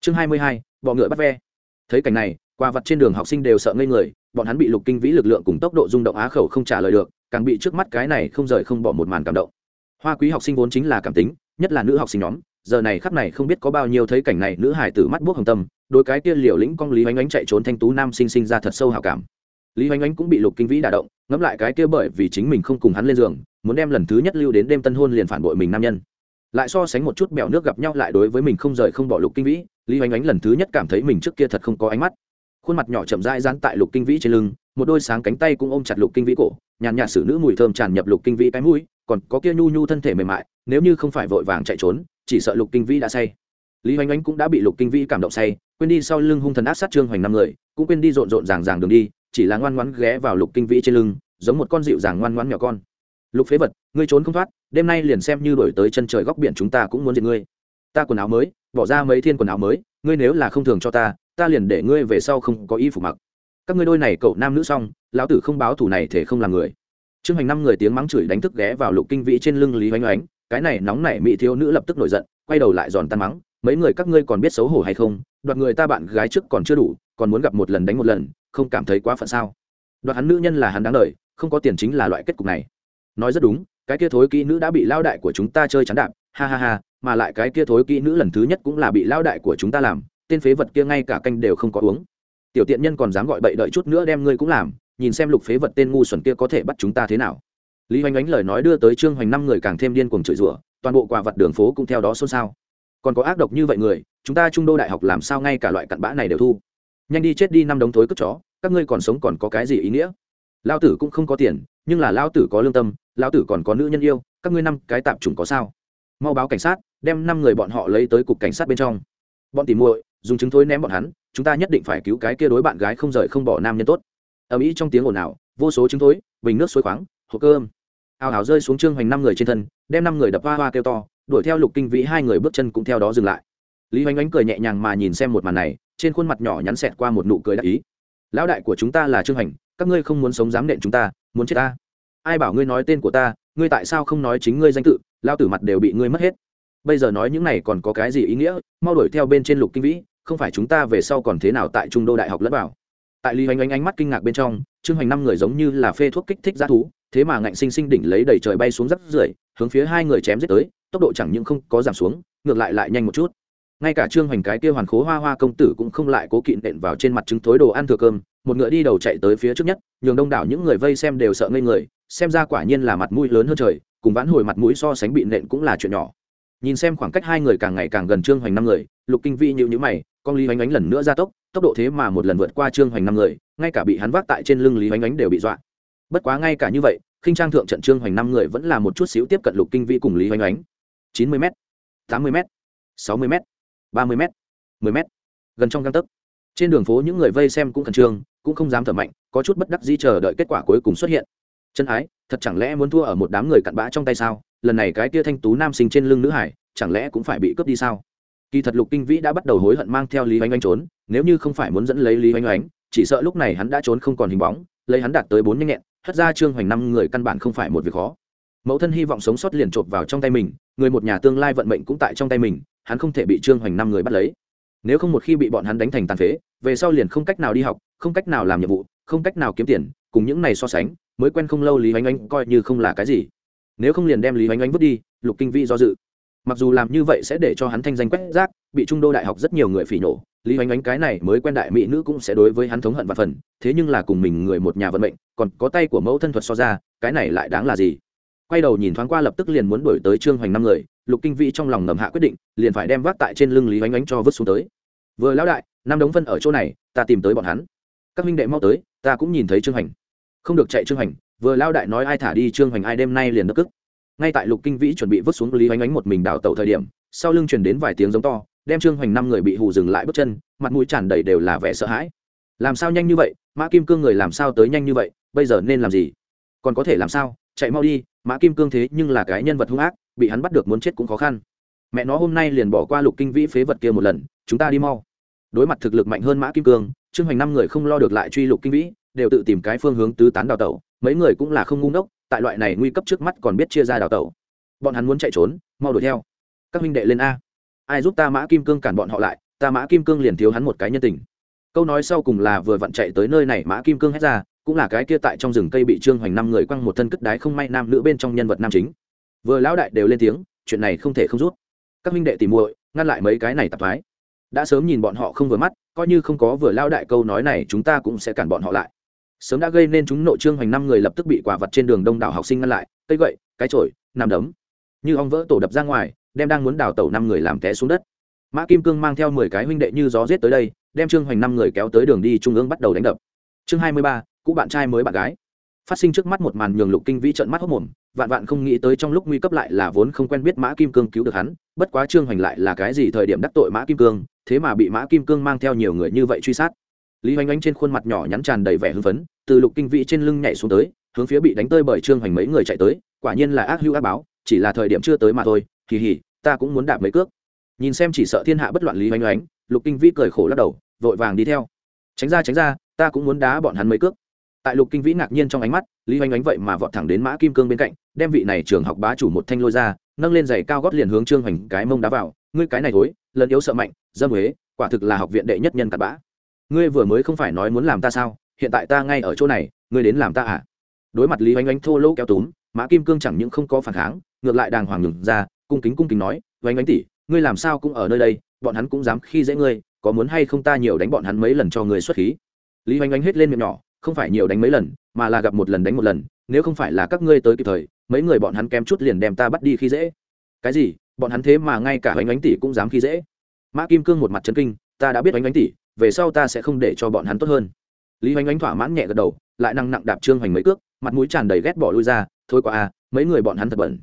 S1: Chương hai mươi hai, bọ ngựa bắt ve. Thấy cảnh này qua vặt trên đường học sinh đều sợ ngây người, bọn hắn bị lục kinh vĩ lực lượng cùng tốc độ rung động á khẩu không trả lời được, càng bị trước mắt cái này không rời không bỏ một màn cảm động. Hoa quý học sinh vốn chính là cảm tính, nhất là nữ học sinh nhóm, giờ này khắp này không biết có bao nhiêu thấy cảnh này nữ hải tử mắt buốc hồng tâm đôi cái kia liều lĩnh con lý oanh oánh chạy trốn thanh tú nam sinh sinh ra thật sâu hào cảm lý oanh oánh cũng bị lục kinh vĩ đả động, ngẫm lại cái kia bởi vì chính mình không cùng hắn lên giường, muốn đem lần thứ nhất lưu đến đêm tân hôn liền phản bội mình nam nhân. Lại so sánh một chút bèo nước gặp nhau lại đối với mình không rời không bỏ lục kinh vĩ, lý oanh oánh lần thứ nhất cảm thấy mình trước kia thật không có ánh mắt. Khuôn mặt nhỏ chậm rãi dán tại lục kinh vĩ trên lưng, một đôi sáng cánh tay cũng ôm chặt lục kinh vĩ cổ, nhàn nhạt xử nữ mùi thơm tràn nhập lục kinh vĩ cái mũi, còn có kia nhu nhu thân thể mềm mại, nếu như không phải vội vàng chạy trốn, chỉ sợ lục kinh vĩ đã say. Lý hoành ánh cũng đã bị lục kinh vĩ cảm động say, quên đi sau lưng hung thần áp sát trương hoành năm người, cũng quên đi rộn rộn ràng ràng đường đi chỉ là ngoan ngoãn ghé vào lục kinh vĩ trên lưng, giống một con dịu dàng ngoan ngoãn nhỏ con. Lục phế vật, ngươi trốn không thoát, đêm nay liền xem như đổi tới chân trời góc biển chúng ta cũng muốn diệt ngươi. Ta quần áo mới, bỏ ra mấy thiên quần áo mới, ngươi nếu là không thường cho ta ta liền để ngươi về sau không có y phục mặc. Các ngươi đôi này cậu nam nữ xong, lão tử không báo thủ này thể không là người. Trương hành năm người tiếng mắng chửi đánh thức ghé vào lục kinh vĩ trên lưng lý oanh oánh cái này nóng nảy mỹ thiếu nữ lập tức nổi giận, quay đầu lại giòn tan mắng, mấy người các ngươi còn biết xấu hổ hay không? Đoạt người ta bạn gái trước còn chưa đủ, còn muốn gặp một lần đánh một lần không cảm thấy quá phận sao? Đoạt hắn nữ nhân là hắn đáng đời, không có tiền chính là loại kết cục này. Nói rất đúng, cái kia thối kỹ nữ đã bị lao đại của chúng ta chơi chán đạp, ha ha ha, mà lại cái kia thối kỹ nữ lần thứ nhất cũng là bị lao đại của chúng ta làm, tên phế vật kia ngay cả canh đều không có uống. Tiểu tiện nhân còn dám gọi bậy đợi chút nữa đem ngươi cũng làm, nhìn xem lục phế vật tên ngu xuẩn kia có thể bắt chúng ta thế nào. Lý hoành ánh lời nói đưa tới trương hoành năm người càng thêm điên cuồng chửi rủa, toàn bộ quả vật đường phố cũng theo đó xôn xao. Còn có ác độc như vậy người, chúng ta trung đô đại học làm sao ngay cả loại cặn bã này đều thu? Nhanh đi chết đi năm đống thối cất chó, các ngươi còn sống còn có cái gì ý nghĩa? Lao tử cũng không có tiền, nhưng là lao tử có lương tâm lao tử còn có nữ nhân yêu, các ngươi năm cái tạp chủng có sao? Mau báo cảnh sát, đem năm người bọn họ lấy tới cục cảnh sát bên trong. Bọn tìm muội, dùng chứng thối ném bọn hắn, chúng ta nhất định phải cứu cái kia đối bạn gái không rời không bỏ nam nhân tốt. Ở mỹ trong tiếng ồn ào, vô số chứng thối, bình nước suối khoáng, hộp cơm. Ào ào rơi xuống trương hoành năm người trên thân, đem năm người đập hoa hoa kêu to, đuổi theo lục kinh vĩ hai người bước chân cũng theo đó dừng lại. Lý hoành ánh cười nhẹ nhàng mà nhìn xem một màn này trên khuôn mặt nhỏ nhắn xẹt qua một nụ cười đắc ý. Lão đại của chúng ta là trương hành, các ngươi không muốn sống dám nện chúng ta, muốn chết ta. Ai bảo ngươi nói tên của ta, ngươi tại sao không nói chính ngươi danh tự lao tử mặt đều bị ngươi mất hết. Bây giờ nói những này còn có cái gì ý nghĩa? Mau đuổi theo bên trên lục kinh vĩ, không phải chúng ta về sau còn thế nào tại trung đô đại học lẫn vào. Tại lý hoành ánh ánh mắt kinh ngạc bên trong, trương hoành năm người giống như là phê thuốc kích thích g thú, thế mà ngạnh sinh sinh đỉnh lấy đầy trời bay xuống rắc rưởi, hướng phía hai người chém giết tới, tốc độ chẳng những không có giảm xuống, ngược lại lại nhanh một chút ngay cả trương hoành cái kia hoàn khố hoa hoa công tử cũng không lại cố kỵ nện vào trên mặt trứng thối đồ ăn thừa cơm, một ngựa đi đầu chạy tới phía trước nhất, nhường đông đảo những người vây xem đều sợ ngây người, xem ra quả nhiên là mặt mũi lớn hơn trời, cùng vãn hồi mặt mũi so sánh bị nện cũng là chuyện nhỏ. Nhìn xem khoảng cách hai người càng ngày càng gần trương hoành năm người, lục kinh vi nhịu nhữ mày, con lý hoành ánh lần nữa ra tốc tốc độ thế mà một lần vượt qua trương hoành năm người, ngay cả bị hắn vác tại trên lưng lý hoành ánh đều bị dọa. Bất quá ngay cả như vậy, khinh trang thượng trận trương hoành năm người vẫn là một chút xíu tiếp cận lục kinh vi cùng lý hoành ánh. chín mươi m tám mươi m sáu mươi m ba mươi m mười m gần trong găng tấc. Trên đường phố những người vây xem cũng khẩn trương, cũng không dám thở mạnh, có chút bất đắc dĩ chờ đợi kết quả cuối cùng xuất hiện. Chân ái, thật chẳng lẽ muốn thua ở một đám người cặn bã trong tay sao? Lần này cái tia thanh tú nam sinh trên lưng nữ hải, chẳng lẽ cũng phải bị cướp đi sao? Kỳ thật lục kinh vĩ đã bắt đầu hối hận mang theo lý oanh oanh trốn, nếu như không phải muốn dẫn lấy lý oanh oanh chỉ sợ lúc này hắn đã trốn không còn hình bóng, lấy hắn đạt tới bốn nhanh nhẹn, hất ra trương hoành năm người căn bản không phải một việc khó. Mẫu thân hy vọng sống sót liền chộp vào trong tay mình, người một nhà tương lai vận mệnh cũng tại trong tay mình hắn không thể bị trương hoành năm người bắt lấy. Nếu không một khi bị bọn hắn đánh thành tàn phế, về sau liền không cách nào đi học, không cách nào làm nhiệm vụ, không cách nào kiếm tiền, cùng những này so sánh, mới quen không lâu lý oanh oanh coi như không là cái gì. Nếu không liền đem lý oanh oanh vứt đi, lục kinh vi do dự. Mặc dù làm như vậy sẽ để cho hắn thanh danh quét rác, bị trung đô đại học rất nhiều người phỉ nổ lý oanh oanh cái này mới quen đại mỹ nữ cũng sẽ đối với hắn thống hận và phần, thế nhưng là cùng mình người một nhà vận mệnh, còn có tay của mẫu thân thuật so ra, cái này lại đáng là gì? Quay đầu nhìn thoáng qua lập tức liền muốn đổi tới trương hoành năm người, lục kinh vĩ trong lòng ngầm hạ quyết định, liền phải đem vác tại trên lưng lý oanh oanh cho vứt xuống tới. Vừa lão đại, năm đống phân ở chỗ này, ta tìm tới bọn hắn. Các minh đệ mau tới, ta cũng nhìn thấy trương hoành. Không được chạy trương hoành, vừa lao đại nói ai thả đi trương hoành ai đêm nay liền đất cức ngay tại lục kinh vĩ chuẩn bị vứt xuống lý oanh oánh một mình đào tẩu thời điểm, sau lưng chuyển đến vài tiếng giống to, đem trương hoành năm người bị hù dừng lại bước chân, mặt mũi tràn đầy đều là vẻ sợ hãi. Làm sao nhanh như vậy, mã kim cương người làm sao tới nhanh như vậy, bây giờ nên làm gì? Còn có thể làm sao, chạy mau đi mã kim cương thế nhưng là cái nhân vật hung ác, bị hắn bắt được muốn chết cũng khó khăn. Mẹ nó hôm nay liền bỏ qua lục kinh vĩ phế vật kia một lần, chúng ta đi mau. Đối mặt thực lực mạnh hơn mã kim cương, trương hoành năm người không lo được lại truy lục kinh vĩ, đều tự tìm cái phương hướng tứ tán đào tẩu. Mấy người cũng là không ngu ngốc, tại loại này nguy cấp trước mắt còn biết chia ra đào tẩu. Bọn hắn muốn chạy trốn, mau đuổi theo. Các huynh đệ lên a. Ai giúp ta mã kim cương cản bọn họ lại, ta mã kim cương liền thiếu hắn một cái nhân tình. Câu nói sau cùng là vừa vặn chạy tới nơi này, mã kim cương hét ra cũng là cái kia tại trong rừng cây bị trương hoành năm người quăng một thân cất đái không may nam nữ bên trong nhân vật nam chính. Vừa lão đại đều lên tiếng, chuyện này không thể không rút. Các minh đệ tìm muội, ngăn lại mấy cái này tạp thoái đã sớm nhìn bọn họ không vừa mắt, coi như không có vừa lao đại câu nói này, chúng ta cũng sẽ cản bọn họ lại. Sớm đã gây nên chúng nội trương hoành năm người lập tức bị quả vật trên đường đông đảo học sinh ngăn lại, cây gậy, cái chổi, nằm đấm. Như ong vỡ tổ đập ra ngoài, đem đang muốn đào tẩu năm người làm té xuống đất. Mã kim cương mang theo mười cái huynh đệ như gió giết tới đây, đem trương hoành năm người kéo tới đường đi trung ương bắt đầu đánh đập. Chương hai mươi ba cũ bạn trai mới bạn gái. Phát sinh trước mắt một màn nhường lục kinh vĩ trận mắt hốc mồm, vạn vạn không nghĩ tới trong lúc nguy cấp lại là vốn không quen biết mã kim cương cứu được hắn, bất quá trương hoành lại là cái gì thời điểm đắc tội mã kim cương, thế mà bị mã kim cương mang theo nhiều người như vậy truy sát. Lý hoành ánh trên khuôn mặt nhỏ nhắn tràn đầy vẻ hưng phấn, từ lục kinh vĩ trên lưng nhảy xuống tới, hướng phía bị đánh tơi bởi trương hoành mấy người chạy tới, quả nhiên là ác hữu ác báo, chỉ là thời điểm chưa tới mà thôi, kỳ hỉ, ta cũng muốn đạp mấy cước. Nhìn xem chỉ sợ thiên hạ bất loạn lý hoành ánh, lục kinh vĩ cười khổ lắc đầu, vội vàng đi theo. Tránh ra tránh ra, ta cũng muốn đá bọn hắn mấy cước tại lục kinh vĩ ngạc nhiên trong ánh mắt, lý oanh oánh vậy mà vọt thẳng đến mã kim cương bên cạnh, đem vị này trường học bá chủ một thanh lôi ra, nâng lên giày cao gót liền hướng trương hoành cái mông đá vào. Ngươi cái này thối lần yếu sợ mạnh, dâm huế quả thực là học viện đệ nhất nhân cặn bã. Ngươi vừa mới không phải nói muốn làm ta sao? Hiện tại ta ngay ở chỗ này, ngươi đến làm ta à? Đối mặt lý oanh oanh thô lỗ kéo túm, mã kim cương chẳng những không có phản kháng, ngược lại đàng hoàng ngừng ra, cung kính cung kính nói oanh oanh tỷ, ngươi làm sao cũng ở nơi đây, bọn hắn cũng dám khi dễ ngươi, có muốn hay không ta nhiều đánh bọn hắn mấy lần cho ngươi xuất khí? Lý oanh oanh hết lên miệng nhỏ không phải nhiều đánh mấy lần, mà là gặp một lần đánh một lần, nếu không phải là các ngươi tới kịp thời, mấy người bọn hắn kém chút liền đem ta bắt đi khi dễ. Cái gì? Bọn hắn thế mà ngay cả oanh oánh tỷ cũng dám khi dễ. Mã kim cương một mặt chân kinh, ta đã biết oanh oánh tỷ, về sau ta sẽ không để cho bọn hắn tốt hơn. Lý oanh oánh thỏa mãn nhẹ gật đầu, lại năng nặng đạp trương hoành mấy cước, mặt mũi tràn đầy ghét bỏ lui ra, thôi qua à mấy người bọn hắn thật bẩn.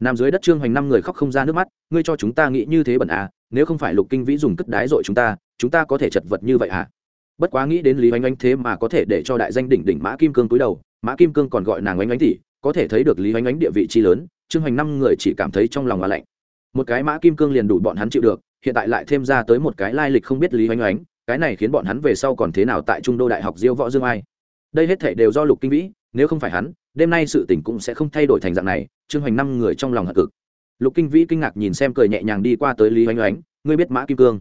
S1: Nằm dưới đất trương hoành năm người khóc không ra nước mắt, ngươi cho chúng ta nghĩ như thế bẩn à nếu không phải lục kinh vĩ dùng cất đái dội chúng ta chúng ta có thể chật vật như vậy à? Bất quá nghĩ đến lý oanh oanh thế mà có thể để cho đại danh đỉnh đỉnh mã kim cương cúi đầu, mã kim cương còn gọi nàng oanh oanh tỷ, có thể thấy được lý oanh oanh địa vị chi lớn, trương hoành năm người chỉ cảm thấy trong lòng và lạnh. Một cái mã kim cương liền đủ bọn hắn chịu được, hiện tại lại thêm ra tới một cái lai lịch không biết lý oanh oanh, cái này khiến bọn hắn về sau còn thế nào tại trung đô đại học diêu võ dương ai. Đây hết thể đều do lục kinh vĩ, nếu không phải hắn, đêm nay sự tình cũng sẽ không thay đổi thành dạng này, trương hoành năm người trong lòng hận cực. Lục kinh vĩ kinh ngạc nhìn xem cười nhẹ nhàng đi qua tới lý oanh oánh ngươi biết mã kim cương?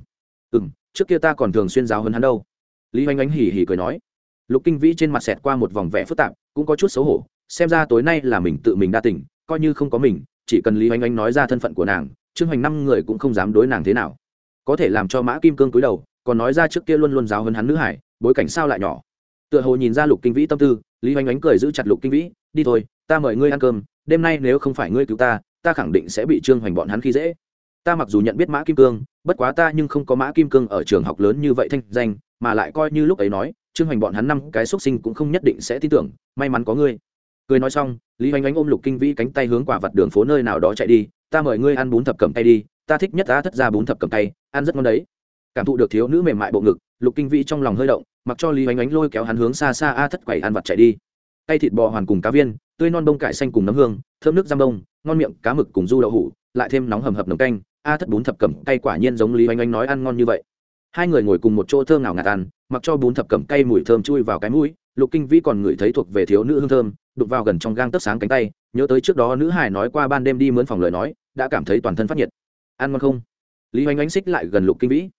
S1: Ừ m trước kia ta còn thường xuyên giáo hơn hắn đâu lý oanh Ánh hỉ hỉ cười nói, lục kinh vĩ trên mặt xẹt qua một vòng vẻ phức tạp, cũng có chút xấu hổ, xem ra tối nay là mình tự mình đa tỉnh coi như không có mình, chỉ cần lý oanh oanh nói ra thân phận của nàng, trương hoành năm người cũng không dám đối nàng thế nào. Có thể làm cho mã kim cương cúi đầu, còn nói ra trước kia luôn luôn giáo hơn hắn nữ hải, bối cảnh sao lại nhỏ. Tựa hồ nhìn ra lục kinh vĩ tâm tư, lý oanh Ánh cười giữ chặt lục kinh vĩ, đi thôi, ta mời ngươi ăn cơm, đêm nay nếu không phải ngươi cứu ta ta khẳng định sẽ bị trương hoành bọn hắn khi dễ. Ta mặc dù nhận biết mã kim cương bất quá ta nhưng không có mã kim cương ở trường học lớn như vậy thanh danh, mà lại coi như lúc ấy nói, trương hoành bọn hắn năm cái xuất sinh cũng không nhất định sẽ tin tưởng, may mắn có ngươi. Cười nói xong, lý hoành ánh ôm lục kinh vĩ cánh tay hướng quả vặt đường phố nơi nào đó chạy đi, ta mời ngươi ăn bún thập cầm tay đi, ta thích nhất ta thất ra bún thập cầm tay ăn rất ngon đấy. Cảm thụ được thiếu nữ mềm mại bộ ngực, lục kinh vĩ trong lòng hơi động, mặc cho lý hoành ánh lôi kéo hắn hướng xa xa a thất quẩy ăn vặt chạy đi. Tay thịt bò hoàn cùng cá viên, tươi non bông cải xanh cùng nấm hương, thơm nước giam đông, ngon miệng cá mực cùng du đậu hủ, lại thêm nóng hầm hập nồng canh a thất bún thập cẩm cay quả nhiên giống lý oanh oanh nói ăn ngon như vậy. Hai người ngồi cùng một chỗ thơm nào ngạt ăn, mặc cho bún thập cẩm cay mùi thơm chui vào cái mũi, lục kinh vĩ còn ngửi thấy thuộc về thiếu nữ hương thơm đục vào gần trong gang tấc sáng cánh tay, nhớ tới trước đó nữ hải nói qua ban đêm đi mướn phòng lời nói, đã cảm thấy toàn thân phát nhiệt. Ăn ngon không? Lý oanh oanh xích lại gần lục kinh vĩ.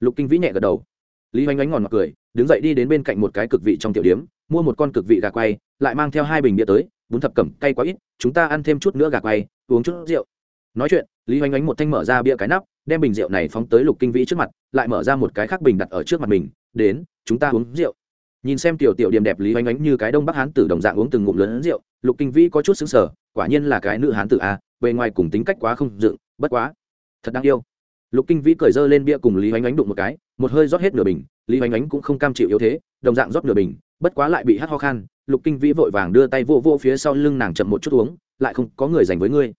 S1: Lục kinh vĩ nhẹ gật đầu. Lý oanh oanh ngòn mặc cười, đứng dậy đi đến bên cạnh một cái cực vị trong tiểu điếm, mua một con cực vị gà quay, lại mang theo hai bình bia tới, bún thập cẩm cay quá ít, chúng ta ăn thêm chút nữa gà quay, uống chút rượu. Nói chuyện lý oanh Ánh một thanh mở ra bia cái nắp, đem bình rượu này phóng tới lục kinh vĩ trước mặt, lại mở ra một cái khác bình đặt ở trước mặt mình, đến, chúng ta uống rượu. Nhìn xem tiểu tiểu điểm đẹp lý oanh Ánh như cái đông bắc hán tử đồng dạng uống từng ngụm lớn rượu, lục kinh vĩ có chút xứng sở quả nhiên là cái nữ hán tử a, bề ngoài cùng tính cách quá không dựng, bất quá, thật đáng yêu. Lục kinh vĩ cởi dơ lên bia cùng lý oanh Ánh đụng một cái, một hơi rót hết nửa bình, lý oanh Ánh cũng không cam chịu yếu thế, đồng dạng rót nửa bình, bất quá lại bị hát ho khan, lục kinh vĩ vội vàng đưa tay vô vô phía sau lưng nàng chậm một chút uống, lại không có người dành với ngươi.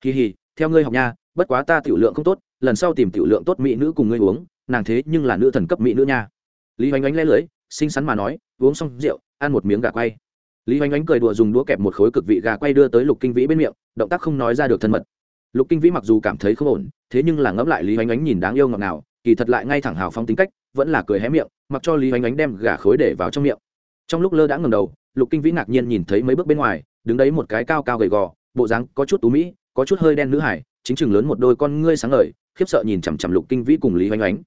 S1: Kỳ hì theo ngươi học nha, bất quá ta tiểu lượng không tốt, lần sau tìm tiểu lượng tốt mỹ nữ cùng ngươi uống, nàng thế nhưng là nữ thần cấp mỹ nữ nha. Lý oanh oanh le lưới xinh xắn mà nói, uống xong rượu, ăn một miếng gà quay. Lý oanh oanh cười đùa dùng đũa kẹp một khối cực vị gà quay đưa tới lục kinh vĩ bên miệng, động tác không nói ra được thân mật. Lục kinh vĩ mặc dù cảm thấy không ổn, thế nhưng là ngẫm lại lý oanh oanh nhìn đáng yêu ngọt ngào, kỳ thật lại ngay thẳng hào phong tính cách, vẫn là cười hé miệng, mặc cho lý oanh oanh đem gà khối để vào trong miệng. Trong lúc lơ đã ngầm đầu, lục kinh vĩ ngạc nhiên nhìn thấy mấy bước bên ngoài, đứng đấy một cái cao cao gầy gò, bộ dáng có chút tú mỹ có chút hơi đen nữ hải, chính chừng lớn một đôi con ngươi sáng ngời, khiếp sợ nhìn chằm chằm lục kinh vĩ cùng lý oanh oánh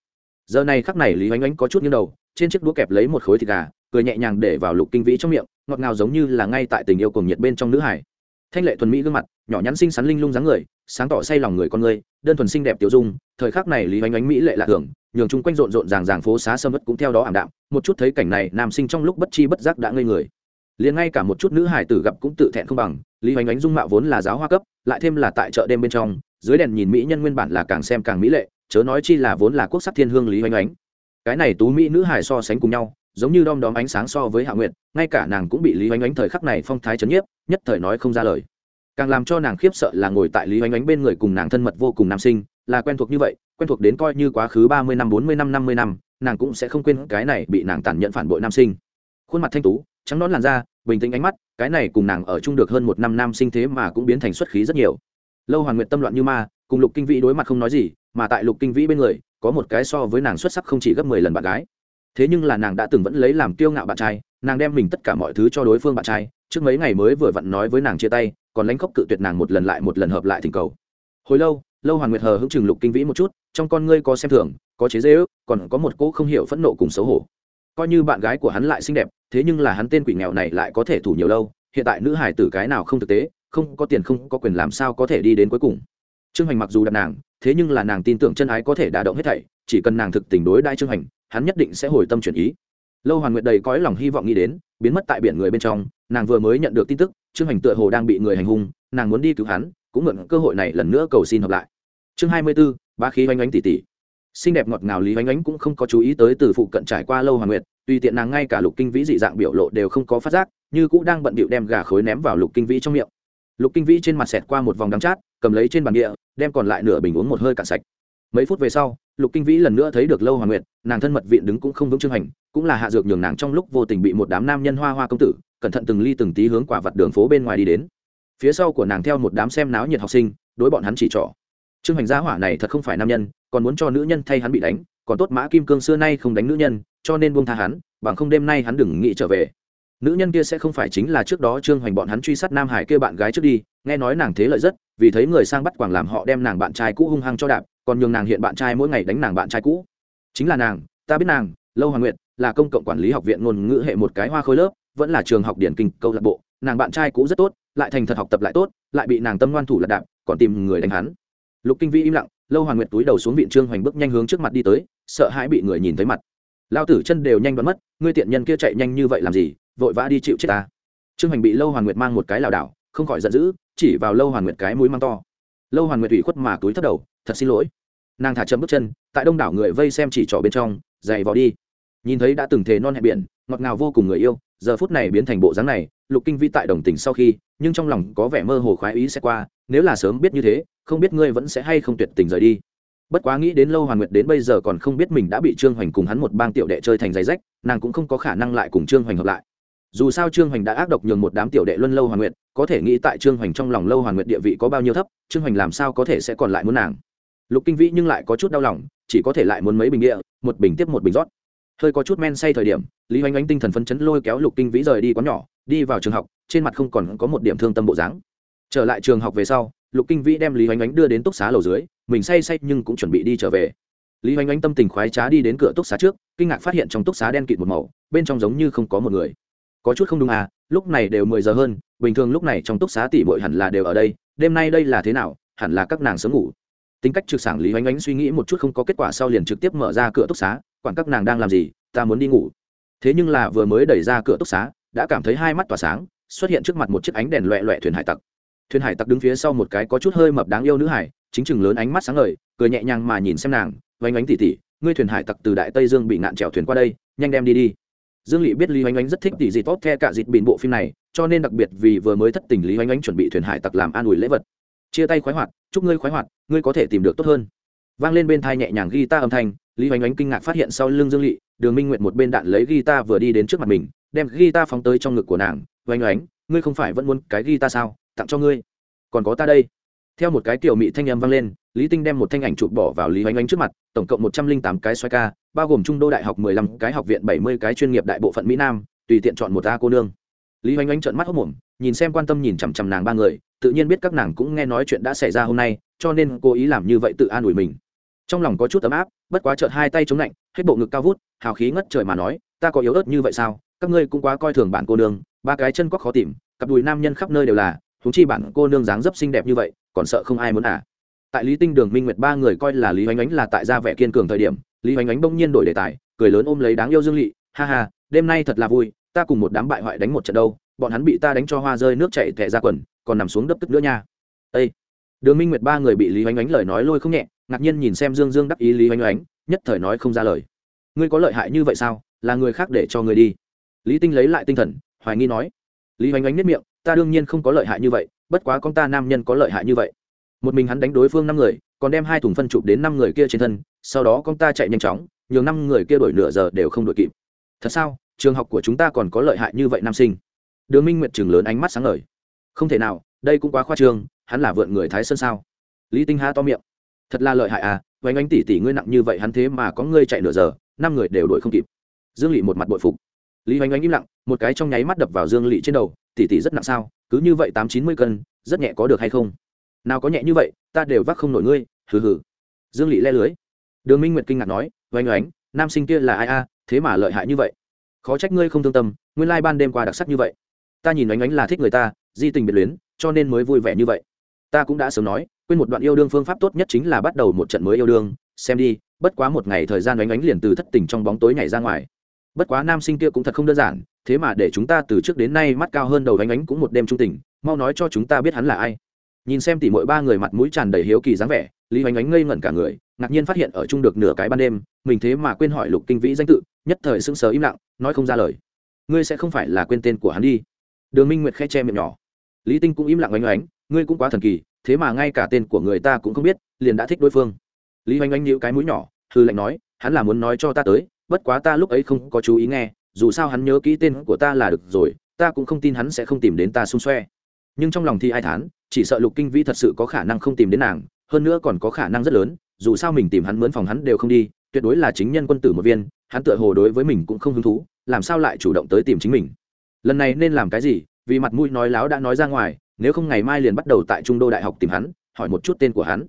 S1: giờ này khắc này lý oanh oánh có chút nghiêng đầu, trên chiếc đũa kẹp lấy một khối thịt gà, cười nhẹ nhàng để vào lục kinh vĩ trong miệng, ngọt ngào giống như là ngay tại tình yêu cùng nhiệt bên trong nữ hải. Thanh lệ thuần mỹ gương mặt, nhỏ nhắn xinh xắn linh lung dáng người, sáng tỏ say lòng người con người, đơn thuần xinh đẹp tiểu dung, thời khắc này lý oanh oánh mỹ lệ lạ thường, nhường chung quanh rộn rộn ràng ràng phố xá sâm ất cũng theo đó ảm đạm, một chút thấy cảnh này nam sinh trong lúc bất chi bất giác đã ngây người liền ngay cả một chút nữ hải tử gặp cũng tự thẹn không bằng, lý hoành ánh dung mạo vốn là giáo hoa cấp, lại thêm là tại chợ đêm bên trong, dưới đèn nhìn mỹ nhân nguyên bản là càng xem càng mỹ lệ, chớ nói chi là vốn là quốc sắc thiên hương lý hoành ánh. Cái này tú mỹ nữ hải so sánh cùng nhau, giống như đom đóm ánh sáng so với hạ nguyệt, ngay cả nàng cũng bị lý hoành ánh thời khắc này phong thái chấn nhiếp, nhất thời nói không ra lời. Càng làm cho nàng khiếp sợ là ngồi tại lý hoành ánh bên người cùng nàng thân mật vô cùng nam sinh, là quen thuộc như vậy, quen thuộc đến coi như quá khứ ba mươi năm, bốn mươi năm năm mươi năm, nàng cũng sẽ không quên cái này bị nàng tàn nhẫn phản bội nam sinh. Khuôn mặt thanh tú trắng nón làn da, bình tĩnh ánh mắt, cái này cùng nàng ở chung được hơn một năm nam sinh thế mà cũng biến thành xuất khí rất nhiều. Lâu hoàn nguyện tâm loạn như ma, cùng lục kinh vĩ đối mặt không nói gì, mà tại lục kinh vĩ bên người, có một cái so với nàng xuất sắc không chỉ gấp mười lần bạn gái. Thế nhưng là nàng đã từng vẫn lấy làm kiêu ngạo bạn trai, nàng đem mình tất cả mọi thứ cho đối phương bạn trai, trước mấy ngày mới vừa vặn nói với nàng chia tay, còn lãnh khóc cự tuyệt nàng một lần lại một lần hợp lại thỉnh cầu. Hồi lâu lâu hoàn nguyệt hờ hững chừng lục kinh vĩ một chút, trong con ngươi có xem thường, có chế dễ ước còn có một cỗ không hiểu phẫn nộ cùng xấu hổ coi như bạn gái của hắn lại xinh đẹp thế nhưng là hắn tên quỷ nghèo này lại có thể thủ nhiều lâu hiện tại nữ hải tử cái nào không thực tế không có tiền không có quyền làm sao có thể đi đến cuối cùng. Trương Hoành mặc dù đặt nàng thế nhưng là nàng tin tưởng chân ái có thể đả động hết thảy chỉ cần nàng thực tình đối đãi trương Hoành, hắn nhất định sẽ hồi tâm chuyển ý. Lâu hoàn nguyệt đầy cõi lòng hy vọng nghĩ đến biến mất tại biển người bên trong nàng vừa mới nhận được tin tức trương Hoành tựa hồ đang bị người hành hung nàng muốn đi cứu hắn cũng mượn cơ hội này lần nữa cầu xin hợp lại. Chương hai mươi b ố ba khí oanh oanh tỉ tỉ xinh đẹp ngọt ngào lý oanh oánh cũng không có chú ý tới từ phụ cận trải qua lâu hoàng nguyệt, tùy tiện nàng ngay cả lục kinh vĩ dị dạng biểu lộ đều không có phát giác, như cũ đang bận bịu đem gà khối ném vào lục kinh vĩ trong miệng. Lục kinh vĩ trên mặt xẹt qua một vòng đắng chát, cầm lấy trên bàn địa, đem còn lại nửa bình uống một hơi cạn sạch. Mấy phút về sau, lục kinh vĩ lần nữa thấy được lâu hoàng nguyệt, nàng thân mật viện đứng cũng không vững chương hành, cũng là hạ dược nhường nàng trong lúc vô tình bị một đám nam nhân hoa hoa công tử, cẩn thận từng ly từng tí hướng quả vặt đường phố bên ngoài đi đến. Phía sau của nàng theo một đám xem náo nhiệt học sinh, đối bọn hắn chỉ trỏ trương hành gia hỏa này thật không phải nam nhân, còn muốn cho nữ nhân thay hắn bị đánh, còn tốt mã kim cương xưa nay không đánh nữ nhân, cho nên buông tha hắn, bằng không đêm nay hắn đừng nghĩ trở về. Nữ nhân kia sẽ không phải chính là trước đó trương hoành bọn hắn truy sát nam hải kia bạn gái trước đi, nghe nói nàng thế lợi rất, vì thấy người sang bắt quảng làm họ đem nàng bạn trai cũ hung hăng cho đạp, còn nhường nàng hiện bạn trai mỗi ngày đánh nàng bạn trai cũ. Chính là nàng, ta biết nàng, lâu hoàng nguyệt, là công cộng quản lý học viện ngôn ngữ hệ một cái hoa khối lớp, vẫn là trường học điển kinh câu lạc bộ, nàng bạn trai cũ rất tốt, lại thành thật học tập lại tốt, lại bị nàng tâm ngoan thủ lật đạp, còn tìm người đánh hắn lục kinh vĩ im lặng, lâu hoàng nguyệt túi đầu xuống vịn trương hoành bước nhanh hướng trước mặt đi tới, sợ hãi bị người nhìn thấy mặt. Lao tử chân đều nhanh đoán mất, ngươi tiện nhân kia chạy nhanh như vậy làm gì, vội vã đi chịu chết ta. Trương hoành bị lâu hoàng nguyệt mang một cái lảo đảo, không khỏi giận dữ, chỉ vào lâu hoàng nguyệt cái mũi mang to. Lâu hoàng nguyệt ủy khuất mà túi thất đầu, thật xin lỗi. Nàng thả chậm bước chân, tại đông đảo người vây xem chỉ trỏ bên trong, dày vào đi. Nhìn thấy đã từng thề non hẹn biển, ngọt ngào vô cùng người yêu, giờ phút này biến thành bộ dáng này, lục kinh vi tại đồng tình sau khi nhưng trong lòng có vẻ mơ hồ khoái ý sẽ qua, nếu là sớm biết như thế, không biết ngươi vẫn sẽ hay không tuyệt tình rời đi. Bất quá nghĩ đến lâu hoàn nguyệt đến bây giờ còn không biết mình đã bị trương hoành cùng hắn một bang tiểu đệ chơi thành giày rách, nàng cũng không có khả năng lại cùng trương hoành hợp lại. Dù sao trương hoành đã ác độc nhường một đám tiểu đệ luân lâu hoàn nguyệt, có thể nghĩ tại trương hoành trong lòng lâu hoàn nguyệt địa vị có bao nhiêu thấp, trương hoành làm sao có thể sẽ còn lại muốn nàng? Lục kinh vĩ nhưng lại có chút đau lòng, chỉ có thể lại muốn mấy bình địa, một bình tiếp một bình rót. Hơi có chút men say thời điểm, lý oanh oanh tinh thần phấn chấn lôi kéo lục kinh vĩ rời đi quán nhỏ, đi vào trường học trên mặt không còn có một điểm thương tâm bộ dáng. Trở lại trường học về sau, lục kinh vĩ đem lý oanh ánh đưa đến túc xá lầu dưới, mình say say nhưng cũng chuẩn bị đi trở về. Lý oanh ánh tâm tình khoái trá đi đến cửa túc xá trước, kinh ngạc phát hiện trong túc xá đen kịt một màu, bên trong giống như không có một người. Có chút không đúng à lúc này đều mười giờ hơn, bình thường lúc này trong túc xá tỷ bội hẳn là đều ở đây, đêm nay đây là thế nào, hẳn là các nàng sớm ngủ. Tính cách trực sảng, lý oanh ánh suy nghĩ một chút không có kết quả sau liền trực tiếp mở ra cửa túc xá, quản các nàng đang làm gì, ta muốn đi ngủ. Thế nhưng là vừa mới đẩy ra cửa túc xá, đã cảm thấy hai mắt tỏa sáng xuất hiện trước mặt một chiếc ánh đèn loẹ loẹ thuyền hải tặc. Thuyền hải tặc đứng phía sau một cái có chút hơi mập đáng yêu nữ hải, chính chừng lớn ánh mắt sáng ngời, cười nhẹ nhàng mà nhìn xem nàng, oanh oánh tỉ tỉ, ngươi thuyền hải tặc từ đại tây dương bị nạn chèo thuyền qua đây, nhanh đem đi đi. Dương lỵ biết lý oanh oánh rất thích tỉ dịt tốt the cả dịt bịn bộ phim này, cho nên đặc biệt vì vừa mới thất tình lý oanh oánh chuẩn bị thuyền hải tặc làm an ủi lễ vật. Chia tay khoái hoạt, chúc ngươi khoái hoạt, ngươi có thể tìm được tốt hơn. Vang lên bên thai nhẹ nhàng ghi ta âm thanh, lý oanh oánh kinh ngạc phát hiện sau lưng dương lỵ đường minh nguyện một bên đạn lấy ghi ta vừa đi đến trước mặt mình đem ghi ta phóng tới trong ngực của nàng, oanh oánh, ngươi không phải vẫn muốn cái ghi ta sao? Tặng cho ngươi. Còn có ta đây. Theo một cái tiểu mị thanh âm vang lên, lý tinh đem một thanh ảnh chụp bỏ vào lý oanh oánh trước mặt, tổng cộng một trăm linh tám cái xoay ca, bao gồm trung đô đại học mười lăm cái học viện bảy mươi cái chuyên nghiệp đại bộ phận mỹ nam, tùy tiện chọn một ta cô nương. Lý oanh oánh trợn mắt hốc mồm nhìn xem quan tâm nhìn chằm chằm nàng ba người, tự nhiên biết các nàng cũng nghe nói chuyện đã xảy ra hôm nay, cho nên cố ý làm như vậy tự an ủi mình. Trong lòng có chút ấm áp, bất quá trợn hai tay chống lạnh, hết bộ ngực cao vút, hào khí ngất trời mà nói ta có yếu ớt như vậy sao? Các ngươi cũng quá coi thường bạn cô nương, ba cái chân quắc khó tìm, cặp đùi nam nhân khắp nơi đều là thúng chi bạn cô nương dáng dấp xinh đẹp như vậy, còn sợ không ai muốn à? Tại lý tinh đường, minh nguyệt ba người coi là lý oanh ánh là tại gia vẻ kiên cường thời điểm, lý oanh ánh bỗng nhiên đổi đề tài, cười lớn ôm lấy đáng yêu dương lị, ha ha, đêm nay thật là vui, ta cùng một đám bại hoại đánh một trận đâu, bọn hắn bị ta đánh cho hoa rơi nước chảy thẻ ra quần, còn nằm xuống đấp tức nữa nha. Ây đường minh nguyệt ba người bị lý oanh ánh lời nói lôi không nhẹ, ngạc nhiên nhìn xem dương dương đắc ý lý oanh oánh nhất thời nói không ra lời. Ngươi có lợi hại như vậy sao? Là người khác để cho người đi. Lý tinh lấy lại tinh thần, hoài nghi nói, lý Hoành Ánh nếp miệng, ta đương nhiên không có lợi hại như vậy, bất quá con ta nam nhân có lợi hại như vậy. Một mình hắn đánh đối phương năm người, còn đem hai thùng phân chụp đến năm người kia trên thân, sau đó con ta chạy nhanh chóng, nhường năm người kia đổi nửa giờ đều không đổi kịp. Thật sao? Trường học của chúng ta còn có lợi hại như vậy nam sinh? Đường minh nguyệt chừng lớn ánh mắt sáng ngời. Không thể nào, đây cũng quá khoa trương, hắn là vượn người thái sơn sao? Lý tinh ha to miệng. Thật là lợi hại à vánh Ánh tỷ tỷ ngươi nặng như vậy hắn thế mà có ngươi chạy nửa giờ, năm người đều đuổi không kịp dương lỵ một mặt bội phục. Lý hoành oanh im lặng, một cái trong nháy mắt đập vào dương lỵ trên đầu, tỷ tỷ rất nặng sao, cứ như vậy tám chín mươi cân, rất nhẹ có được hay không? Nào có nhẹ như vậy, ta đều vác không nổi ngươi, hừ hừ. Dương lỵ le lưới. Đường minh nguyệt kinh ngạc nói oanh oánh nam sinh kia là ai a, thế mà lợi hại như vậy? Khó trách ngươi không thương tâm, nguyên lai ban đêm qua đặc sắc như vậy. Ta nhìn oanh oánh là thích người ta, di tình biệt luyến, cho nên mới vui vẻ như vậy. Ta cũng đã sớm nói, quên một đoạn yêu đương phương pháp tốt nhất chính là bắt đầu một trận mới yêu đương, xem đi, bất quá một ngày thời gian oanh oánh liền từ thất tình trong bóng tối nhảy ra ngoài bất quá nam sinh kia cũng thật không đơn giản, thế mà để chúng ta từ trước đến nay mắt cao hơn đầu oanh ánh cũng một đêm trung tình, mau nói cho chúng ta biết hắn là ai. Nhìn xem tỉ mỗi ba người mặt mũi tràn đầy hiếu kỳ dáng vẻ, lý hoành ánh ngây ngẩn cả người, ngạc nhiên phát hiện ở chung được nửa cái ban đêm, mình thế mà quên hỏi lục kinh vĩ danh tự, nhất thời sững sờ im lặng, nói không ra lời. Ngươi sẽ không phải là quên tên của hắn đi. Đường minh nguyệt khe che miệng nhỏ. Lý tinh cũng im lặng oanh oánh ngươi cũng quá thần kỳ, thế mà ngay cả tên của người ta cũng không biết, liền đã thích đối phương. Lý oanh oanh nhíu cái mũi nhỏ hư lạnh nói, hắn là muốn nói cho ta tới bất quá ta lúc ấy không có chú ý nghe, dù sao hắn nhớ kỹ tên của ta là được rồi, ta cũng không tin hắn sẽ không tìm đến ta xung xoe. Nhưng trong lòng thì ai thán, chỉ sợ lục kinh vĩ thật sự có khả năng không tìm đến nàng, hơn nữa còn có khả năng rất lớn, dù sao mình tìm hắn mướn phòng hắn đều không đi, tuyệt đối là chính nhân quân tử một viên, hắn tựa hồ đối với mình cũng không hứng thú, làm sao lại chủ động tới tìm chính mình? Lần này nên làm cái gì? Vì mặt mũi nói láo đã nói ra ngoài, nếu không ngày mai liền bắt đầu tại trung đô đại học tìm hắn, hỏi một chút tên của hắn.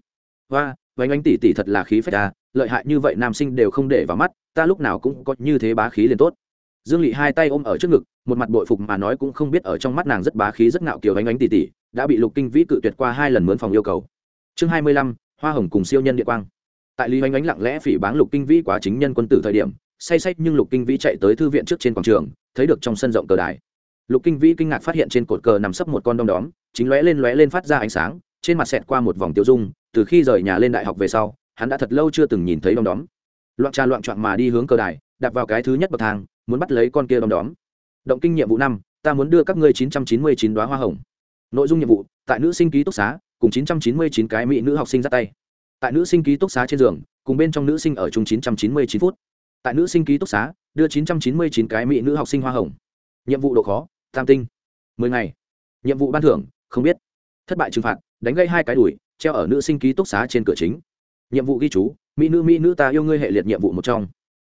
S1: Hoa vánh anh tỷ tỷ thật là khí phách à lợi hại như vậy nam sinh đều không để vào mắt, ta lúc nào cũng có như thế bá khí liền tốt. Dương lị hai tay ôm ở trước ngực, một mặt bội phục mà nói cũng không biết ở trong mắt nàng rất bá khí rất ngạo kiều ánh ánh tỉ tỉ, đã bị lục kinh vĩ cự tuyệt qua hai lần mướn phòng yêu cầu. Chương hai mươi lăm, hoa hồng cùng siêu nhân địa quang. Tại lý ánh ánh lặng lẽ phỉ báng lục kinh vĩ quá chính nhân quân tử thời điểm, say say nhưng lục kinh vĩ chạy tới thư viện trước trên quảng trường, thấy được trong sân rộng cờ đài. Lục kinh vĩ kinh ngạc phát hiện trên cột cờ nằm sấp một con đom đóm, chính lóe lên lóe lên phát ra ánh sáng, trên mặt xẹt qua một vòng tiêu dung, từ khi rời nhà lên đại học về sau hắn đã thật lâu chưa từng nhìn thấy đom đóm. Loạn trà loạn trọn mà đi hướng cờ đài, đạp vào cái thứ nhất bậc thang, muốn bắt lấy con kia đom đóm. Động kinh nhiệm vụ năm, ta muốn đưa các ngươi chín trăm chín mươi chín đoá hoa hồng. Nội dung nhiệm vụ, tại nữ sinh ký túc xá, cùng chín trăm chín mươi chín cái mỹ nữ học sinh ra tay. Tại nữ sinh ký túc xá trên giường, cùng bên trong nữ sinh ở chung chín trăm chín mươi chín phút. Tại nữ sinh ký túc xá, đưa chín trăm chín mươi chín cái mỹ nữ học sinh hoa hồng. Nhiệm vụ độ khó, tam tinh. Mười ngày. Nhiệm vụ ban thưởng, không biết. Thất bại trừng phạt, đánh gây hai cái đùi, treo ở nữ sinh ký túc xá trên cửa chính nhiệm vụ ghi chú, mỹ nữ mỹ nữ ta yêu ngươi hệ liệt nhiệm vụ một trong.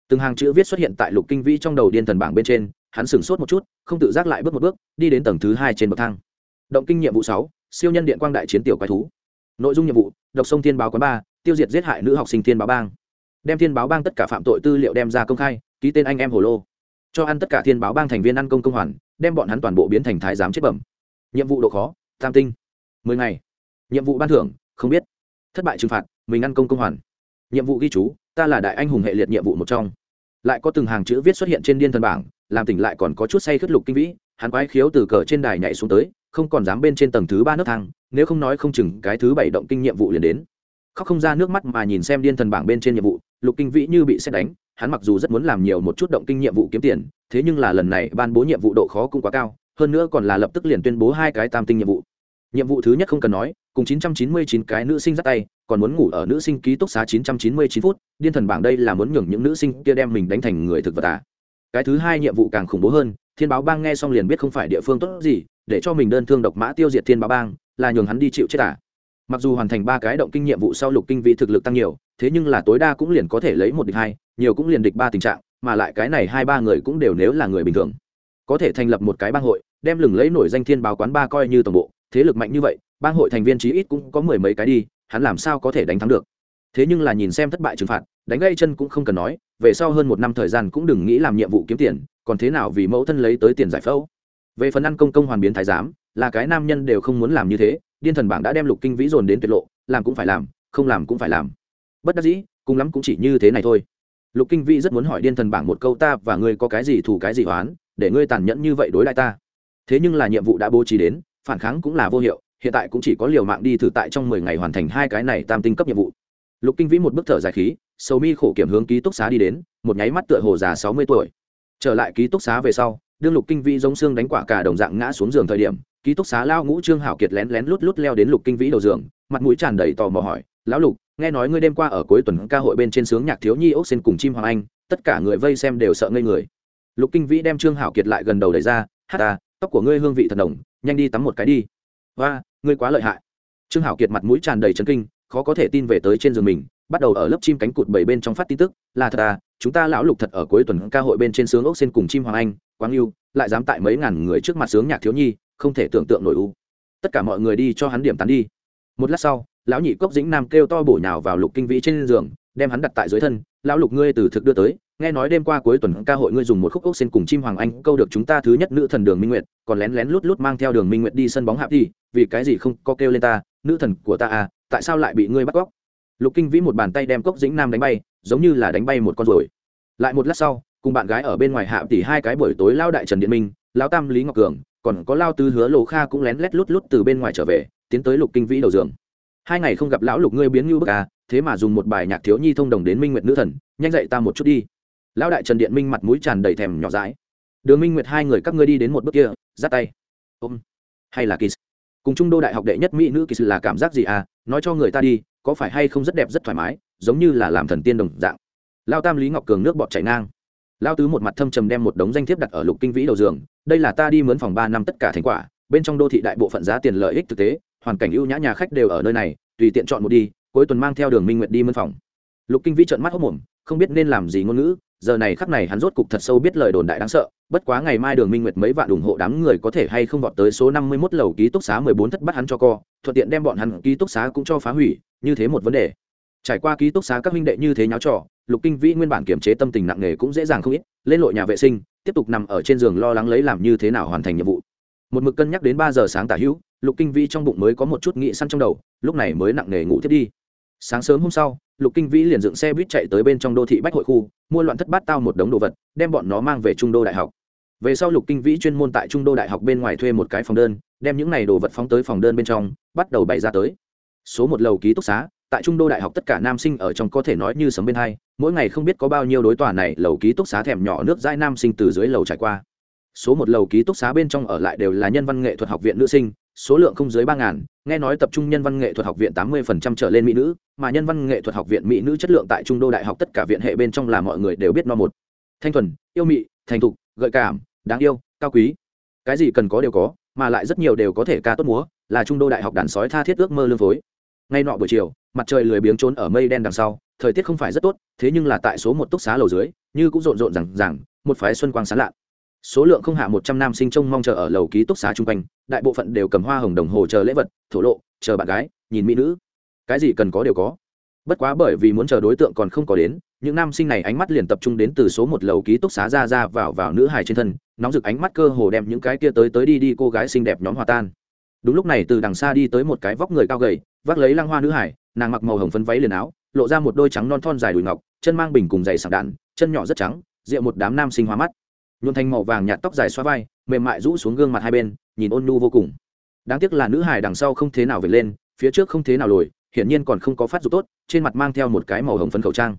S1: Từng hàng chữ viết xuất hiện tại lục kinh vĩ trong đầu điên thần bảng bên trên, hắn sửng sốt một chút, không tự giác lại bước một bước, đi đến tầng thứ hai trên bậc thang. Động kinh nhiệm vụ sáu, siêu nhân điện quang đại chiến tiểu quái thú. Nội dung nhiệm vụ, độc sông thiên báo quán ba, tiêu diệt giết hại nữ học sinh thiên báo bang. Đem thiên báo bang tất cả phạm tội tư liệu đem ra công khai, ký tên anh em hồ lô. Cho ăn tất cả thiên báo bang thành viên ăn công công hoàn, đem bọn hắn toàn bộ biến thành thái giám chết bẩm. Nhiệm vụ độ khó, tam tinh. Mười ngày. Nhiệm vụ ban thưởng, không biết. Thất bại trừng phạt mình ăn công công hoàn. Nhiệm vụ ghi chú, ta là đại anh hùng hệ liệt nhiệm vụ một trong. Lại có từng hàng chữ viết xuất hiện trên điên thần bảng, làm tỉnh lại còn có chút say khất lục kinh vĩ, hắn quái khiếu từ cờ trên đài nhảy xuống tới, không còn dám bên trên tầng thứ ba nước thang, nếu không nói không chừng cái thứ bảy động kinh nhiệm vụ liền đến. Khóc không ra nước mắt mà nhìn xem điên thần bảng bên trên nhiệm vụ, lục kinh vĩ như bị xét đánh, hắn mặc dù rất muốn làm nhiều một chút động kinh nhiệm vụ kiếm tiền, thế nhưng là lần này ban bố nhiệm vụ độ khó cũng quá cao, hơn nữa còn là lập tức liền tuyên bố hai cái tam tinh nhiệm vụ. Nhiệm vụ thứ nhất không cần nói, cùng 999 cái nữ sinh dắt tay còn muốn ngủ ở nữ sinh ký túc xá 999 phút, điên thần bảng đây là muốn nhường những nữ sinh kia đem mình đánh thành người thực vật à. Cái thứ hai nhiệm vụ càng khủng bố hơn, thiên báo bang nghe xong liền biết không phải địa phương tốt gì, để cho mình đơn thương độc mã tiêu diệt thiên báo bang, là nhường hắn đi chịu chết à. Mặc dù hoàn thành ba cái động kinh nhiệm vụ sau lục kinh vị thực lực tăng nhiều, thế nhưng là tối đa cũng liền có thể lấy một địch hai, nhiều cũng liền địch ba tình trạng, mà lại cái này hai ba người cũng đều nếu là người bình thường, có thể thành lập một cái bang hội, đem lừng lấy nổi danh thiên báo quán ba coi như toàn bộ, thế lực mạnh như vậy, bang hội thành viên chí ít cũng có mười mấy cái đi hắn làm sao có thể đánh thắng được? Thế nhưng là nhìn xem thất bại trừng phạt, đánh gây chân cũng không cần nói, về sau hơn một năm thời gian cũng đừng nghĩ làm nhiệm vụ kiếm tiền, còn thế nào vì mẫu thân lấy tới tiền giải phẫu? Về phần ăn công công hoàn biến thái giám, là cái nam nhân đều không muốn làm như thế, điên thần bảng đã đem lục kinh vĩ dồn đến tuyệt lộ, làm cũng phải làm, không làm cũng phải làm. Bất đắc dĩ, cùng lắm cũng chỉ như thế này thôi. Lục kinh vĩ rất muốn hỏi điên thần bảng một câu ta và ngươi có cái gì thù cái gì oán, để ngươi tàn nhẫn như vậy đối lại ta. Thế nhưng là nhiệm vụ đã bố trí đến, phản kháng cũng là vô hiệu hiện tại cũng chỉ có liều mạng đi thử tại trong mười ngày hoàn thành hai cái này tam tinh cấp nhiệm vụ. Lục kinh vĩ một bức thở dài khí, sầu mi khổ kiểm hướng ký túc xá đi đến, một nháy mắt tựa hồ già sáu mươi tuổi. Trở lại ký túc xá về sau, đương lục kinh vĩ giống xương đánh quả cả đồng dạng ngã xuống giường thời điểm, ký túc xá lao ngũ trương hảo kiệt lén lén lút lút leo đến lục kinh vĩ đầu giường, mặt mũi tràn đầy tò mò hỏi, lão lục, nghe nói ngươi đêm qua ở cuối tuần ca hội bên trên sướng nhạc thiếu nhi ốc xin cùng chim hoàng anh, tất cả người vây xem đều sợ ngây người. Lục kinh vĩ đem trương hảo kiệt lại gần đầu đẩy ra hát ta, tóc của ngươi hương vị thật đồng nhanh đi tắm một cái đi. Và ngươi quá lợi hại. Trương hảo kiệt mặt mũi tràn đầy chấn kinh, khó có thể tin về tới trên giường mình, bắt đầu ở lớp chim cánh cụt bảy bên trong phát tin tức, là thật à chúng ta lão lục thật ở cuối tuần ca hội bên trên sướng ốc xin cùng chim hoàng anh, quang yêu, lại dám tại mấy ngàn người trước mặt sướng nhạc thiếu nhi, không thể tưởng tượng nổi u. Tất cả mọi người đi cho hắn điểm tán đi. Một lát sau, lão nhị cốc dĩnh nam kêu to bổ nhào vào lục kinh vĩ trên giường, đem hắn đặt tại dưới thân, lão lục ngươi từ thực đưa tới nghe nói đêm qua cuối tuần ca hội ngươi dùng một khúc ốc xin cùng chim hoàng anh, câu được chúng ta thứ nhất nữ thần đường minh nguyệt, còn lén lén lút lút mang theo đường minh nguyệt đi sân bóng hạp đi, vì cái gì không có kêu lên ta, nữ thần của ta à tại sao lại bị ngươi bắt cóc? Lục kinh vĩ một bàn tay đem cốc dĩnh nam đánh bay, giống như là đánh bay một con rồi lại một lát sau, cùng bạn gái ở bên ngoài hạ thì hai cái buổi tối lao đại trần điện minh, lao tam lý ngọc cường, còn có lao tư hứa lô kha cũng lén lét lút lút từ bên ngoài trở về, tiến tới lục kinh vĩ đầu giường. Hai ngày không gặp lão lục ngươi biến như bức à thế mà dùng một bài nhạc thiếu nhi thông đồng đến minh nguyệt nữ thần, nhanh dậy ta một chút đi lão đại trần điện minh mặt mũi tràn đầy thèm nhỏ dãi. Đường minh nguyệt hai người các ngươi đi đến một bước kia giáp tay. Ôm. Hay là kiss. Cùng trung đô đại học đệ nhất mỹ nữ kiss là cảm giác gì à? Nói cho người ta đi, có phải hay không rất đẹp, rất thoải mái, giống như là làm thần tiên đồng dạng. Lao tam lý ngọc cường nước bọt chảy ngang. Lao tứ một mặt thâm trầm đem một đống danh thiếp đặt ở lục kinh vĩ đầu giường. Đây là ta đi mướn phòng ba năm tất cả thành quả. Bên trong đô thị đại bộ phận giá tiền lợi ích thực tế, hoàn cảnh ưu nhã nhà khách đều ở nơi này, tùy tiện chọn một đi, cuối tuần mang theo đường minh nguyệt đi mướn phòng. Lục kinh vĩ trợn mắt hốc mồm, không biết nên làm gì ngôn ngữ giờ này khắc này hắn rốt cục thật sâu biết lời đồn đại đáng sợ, bất quá ngày mai đường minh nguyệt mấy vạn ủng hộ đám người có thể hay không vọt tới số năm mươi mốt lầu ký túc xá mười bốn thất bắt hắn cho co, thuận tiện đem bọn hắn ký túc xá cũng cho phá hủy, như thế một vấn đề. Trải qua ký túc xá các huynh đệ như thế nháo trò, lục kinh vĩ nguyên bản kiềm chế tâm tình nặng nề cũng dễ dàng không ít, lên lội nhà vệ sinh, tiếp tục nằm ở trên giường lo lắng lấy làm như thế nào hoàn thành nhiệm vụ. Một mực cân nhắc đến ba giờ sáng tả hữu, lục kinh vĩ trong bụng mới có một chút nghị săn trong đầu, lúc này mới nặng nề ngủ thiết đi sáng sớm hôm sau, lục kinh vĩ liền dựng xe buýt chạy tới bên trong đô thị bách hội khu, mua loạn thất bát tao một đống đồ vật, đem bọn nó mang về trung đô đại học. Về sau lục kinh vĩ chuyên môn tại trung đô đại học bên ngoài thuê một cái phòng đơn, đem những này đồ vật phóng tới phòng đơn bên trong, bắt đầu bày ra tới. Số một lầu ký túc xá, tại trung đô đại học tất cả nam sinh ở trong có thể nói như sấm bên hai, mỗi ngày không biết có bao nhiêu đối tòa này lầu ký túc xá thèm nhỏ nước dãi nam sinh từ dưới lầu trải qua. Số một lầu ký túc xá bên trong ở lại đều là nhân văn nghệ thuật học viện nữ sinh, số lượng không dưới ba ngàn nghe nói tập trung nhân văn nghệ thuật học viện tám mươi phần trăm trở lên mỹ nữ, mà nhân văn nghệ thuật học viện mỹ nữ chất lượng tại trung đô đại học tất cả viện hệ bên trong là mọi người đều biết no một. Thanh thuần, yêu mị, thành thục, gợi cảm, đáng yêu, cao quý. Cái gì cần có đều có, mà lại rất nhiều đều có thể ca tốt múa, là trung đô đại học đàn sói tha thiết ước mơ lương phối. Ngay nọ buổi chiều, mặt trời lười biếng trốn ở mây đen đằng sau, thời tiết không phải rất tốt, thế nhưng là tại số một túc xá lầu dưới, như cũng rộn rộn rằng rằng một phái xuân quang sáng lạ số lượng không hạ một trăm nam sinh trông mong chờ ở lầu ký túc xá chung quanh, đại bộ phận đều cầm hoa hồng đồng hồ chờ lễ vật, thổ lộ, chờ bạn gái, nhìn mỹ nữ. Cái gì cần có đều có. Bất quá bởi vì muốn chờ đối tượng còn không có đến, những nam sinh này ánh mắt liền tập trung đến từ số một lầu ký túc xá ra ra vào vào nữ hài trên thân, nóng rực ánh mắt cơ hồ đem những cái kia tới tới đi đi cô gái xinh đẹp nhóm hòa tan. Đúng lúc này từ đằng xa đi tới một cái vóc người cao gầy, vác lấy lăng hoa nữ hải nàng mặc màu hồng phấn váy liền áo, lộ ra một đôi trắng non thon dài đùi ngọc, chân mang bình cùng giày sảng đạn, chân nhỏ rất trắng, rượu một đám nam sinh hoa mắt nhuộn thành màu vàng nhạt tóc dài xoa vai, mềm mại rũ xuống gương mặt hai bên, nhìn ôn nhu vô cùng. Đáng tiếc là nữ hải đằng sau không thế nào về lên, phía trước không thế nào lồi, hiển nhiên còn không có phát dục tốt, trên mặt mang theo một cái màu hồng phấn khẩu trang.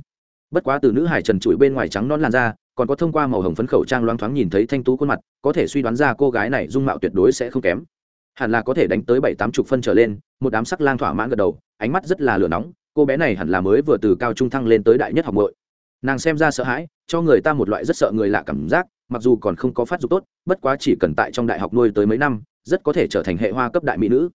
S1: Bất quá từ nữ hải trần trụi bên ngoài trắng non làn da, còn có thông qua màu hồng phấn khẩu trang loáng thoáng nhìn thấy thanh tú khuôn mặt, có thể suy đoán ra cô gái này dung mạo tuyệt đối sẽ không kém. Hẳn là có thể đánh tới bảy tám chục phân trở lên, một đám sắc lang thỏa mãn gật đầu, ánh mắt rất là lửa nóng, cô bé này hẳn là mới vừa từ cao trung thăng lên tới đại nhất học bội nàng xem ra sợ hãi, cho người ta một loại rất sợ người lạ cảm giác mặc dù còn không có phát dục tốt, bất quá chỉ cần tại trong đại học nuôi tới mấy năm, rất có thể trở thành hệ hoa cấp đại mỹ nữ.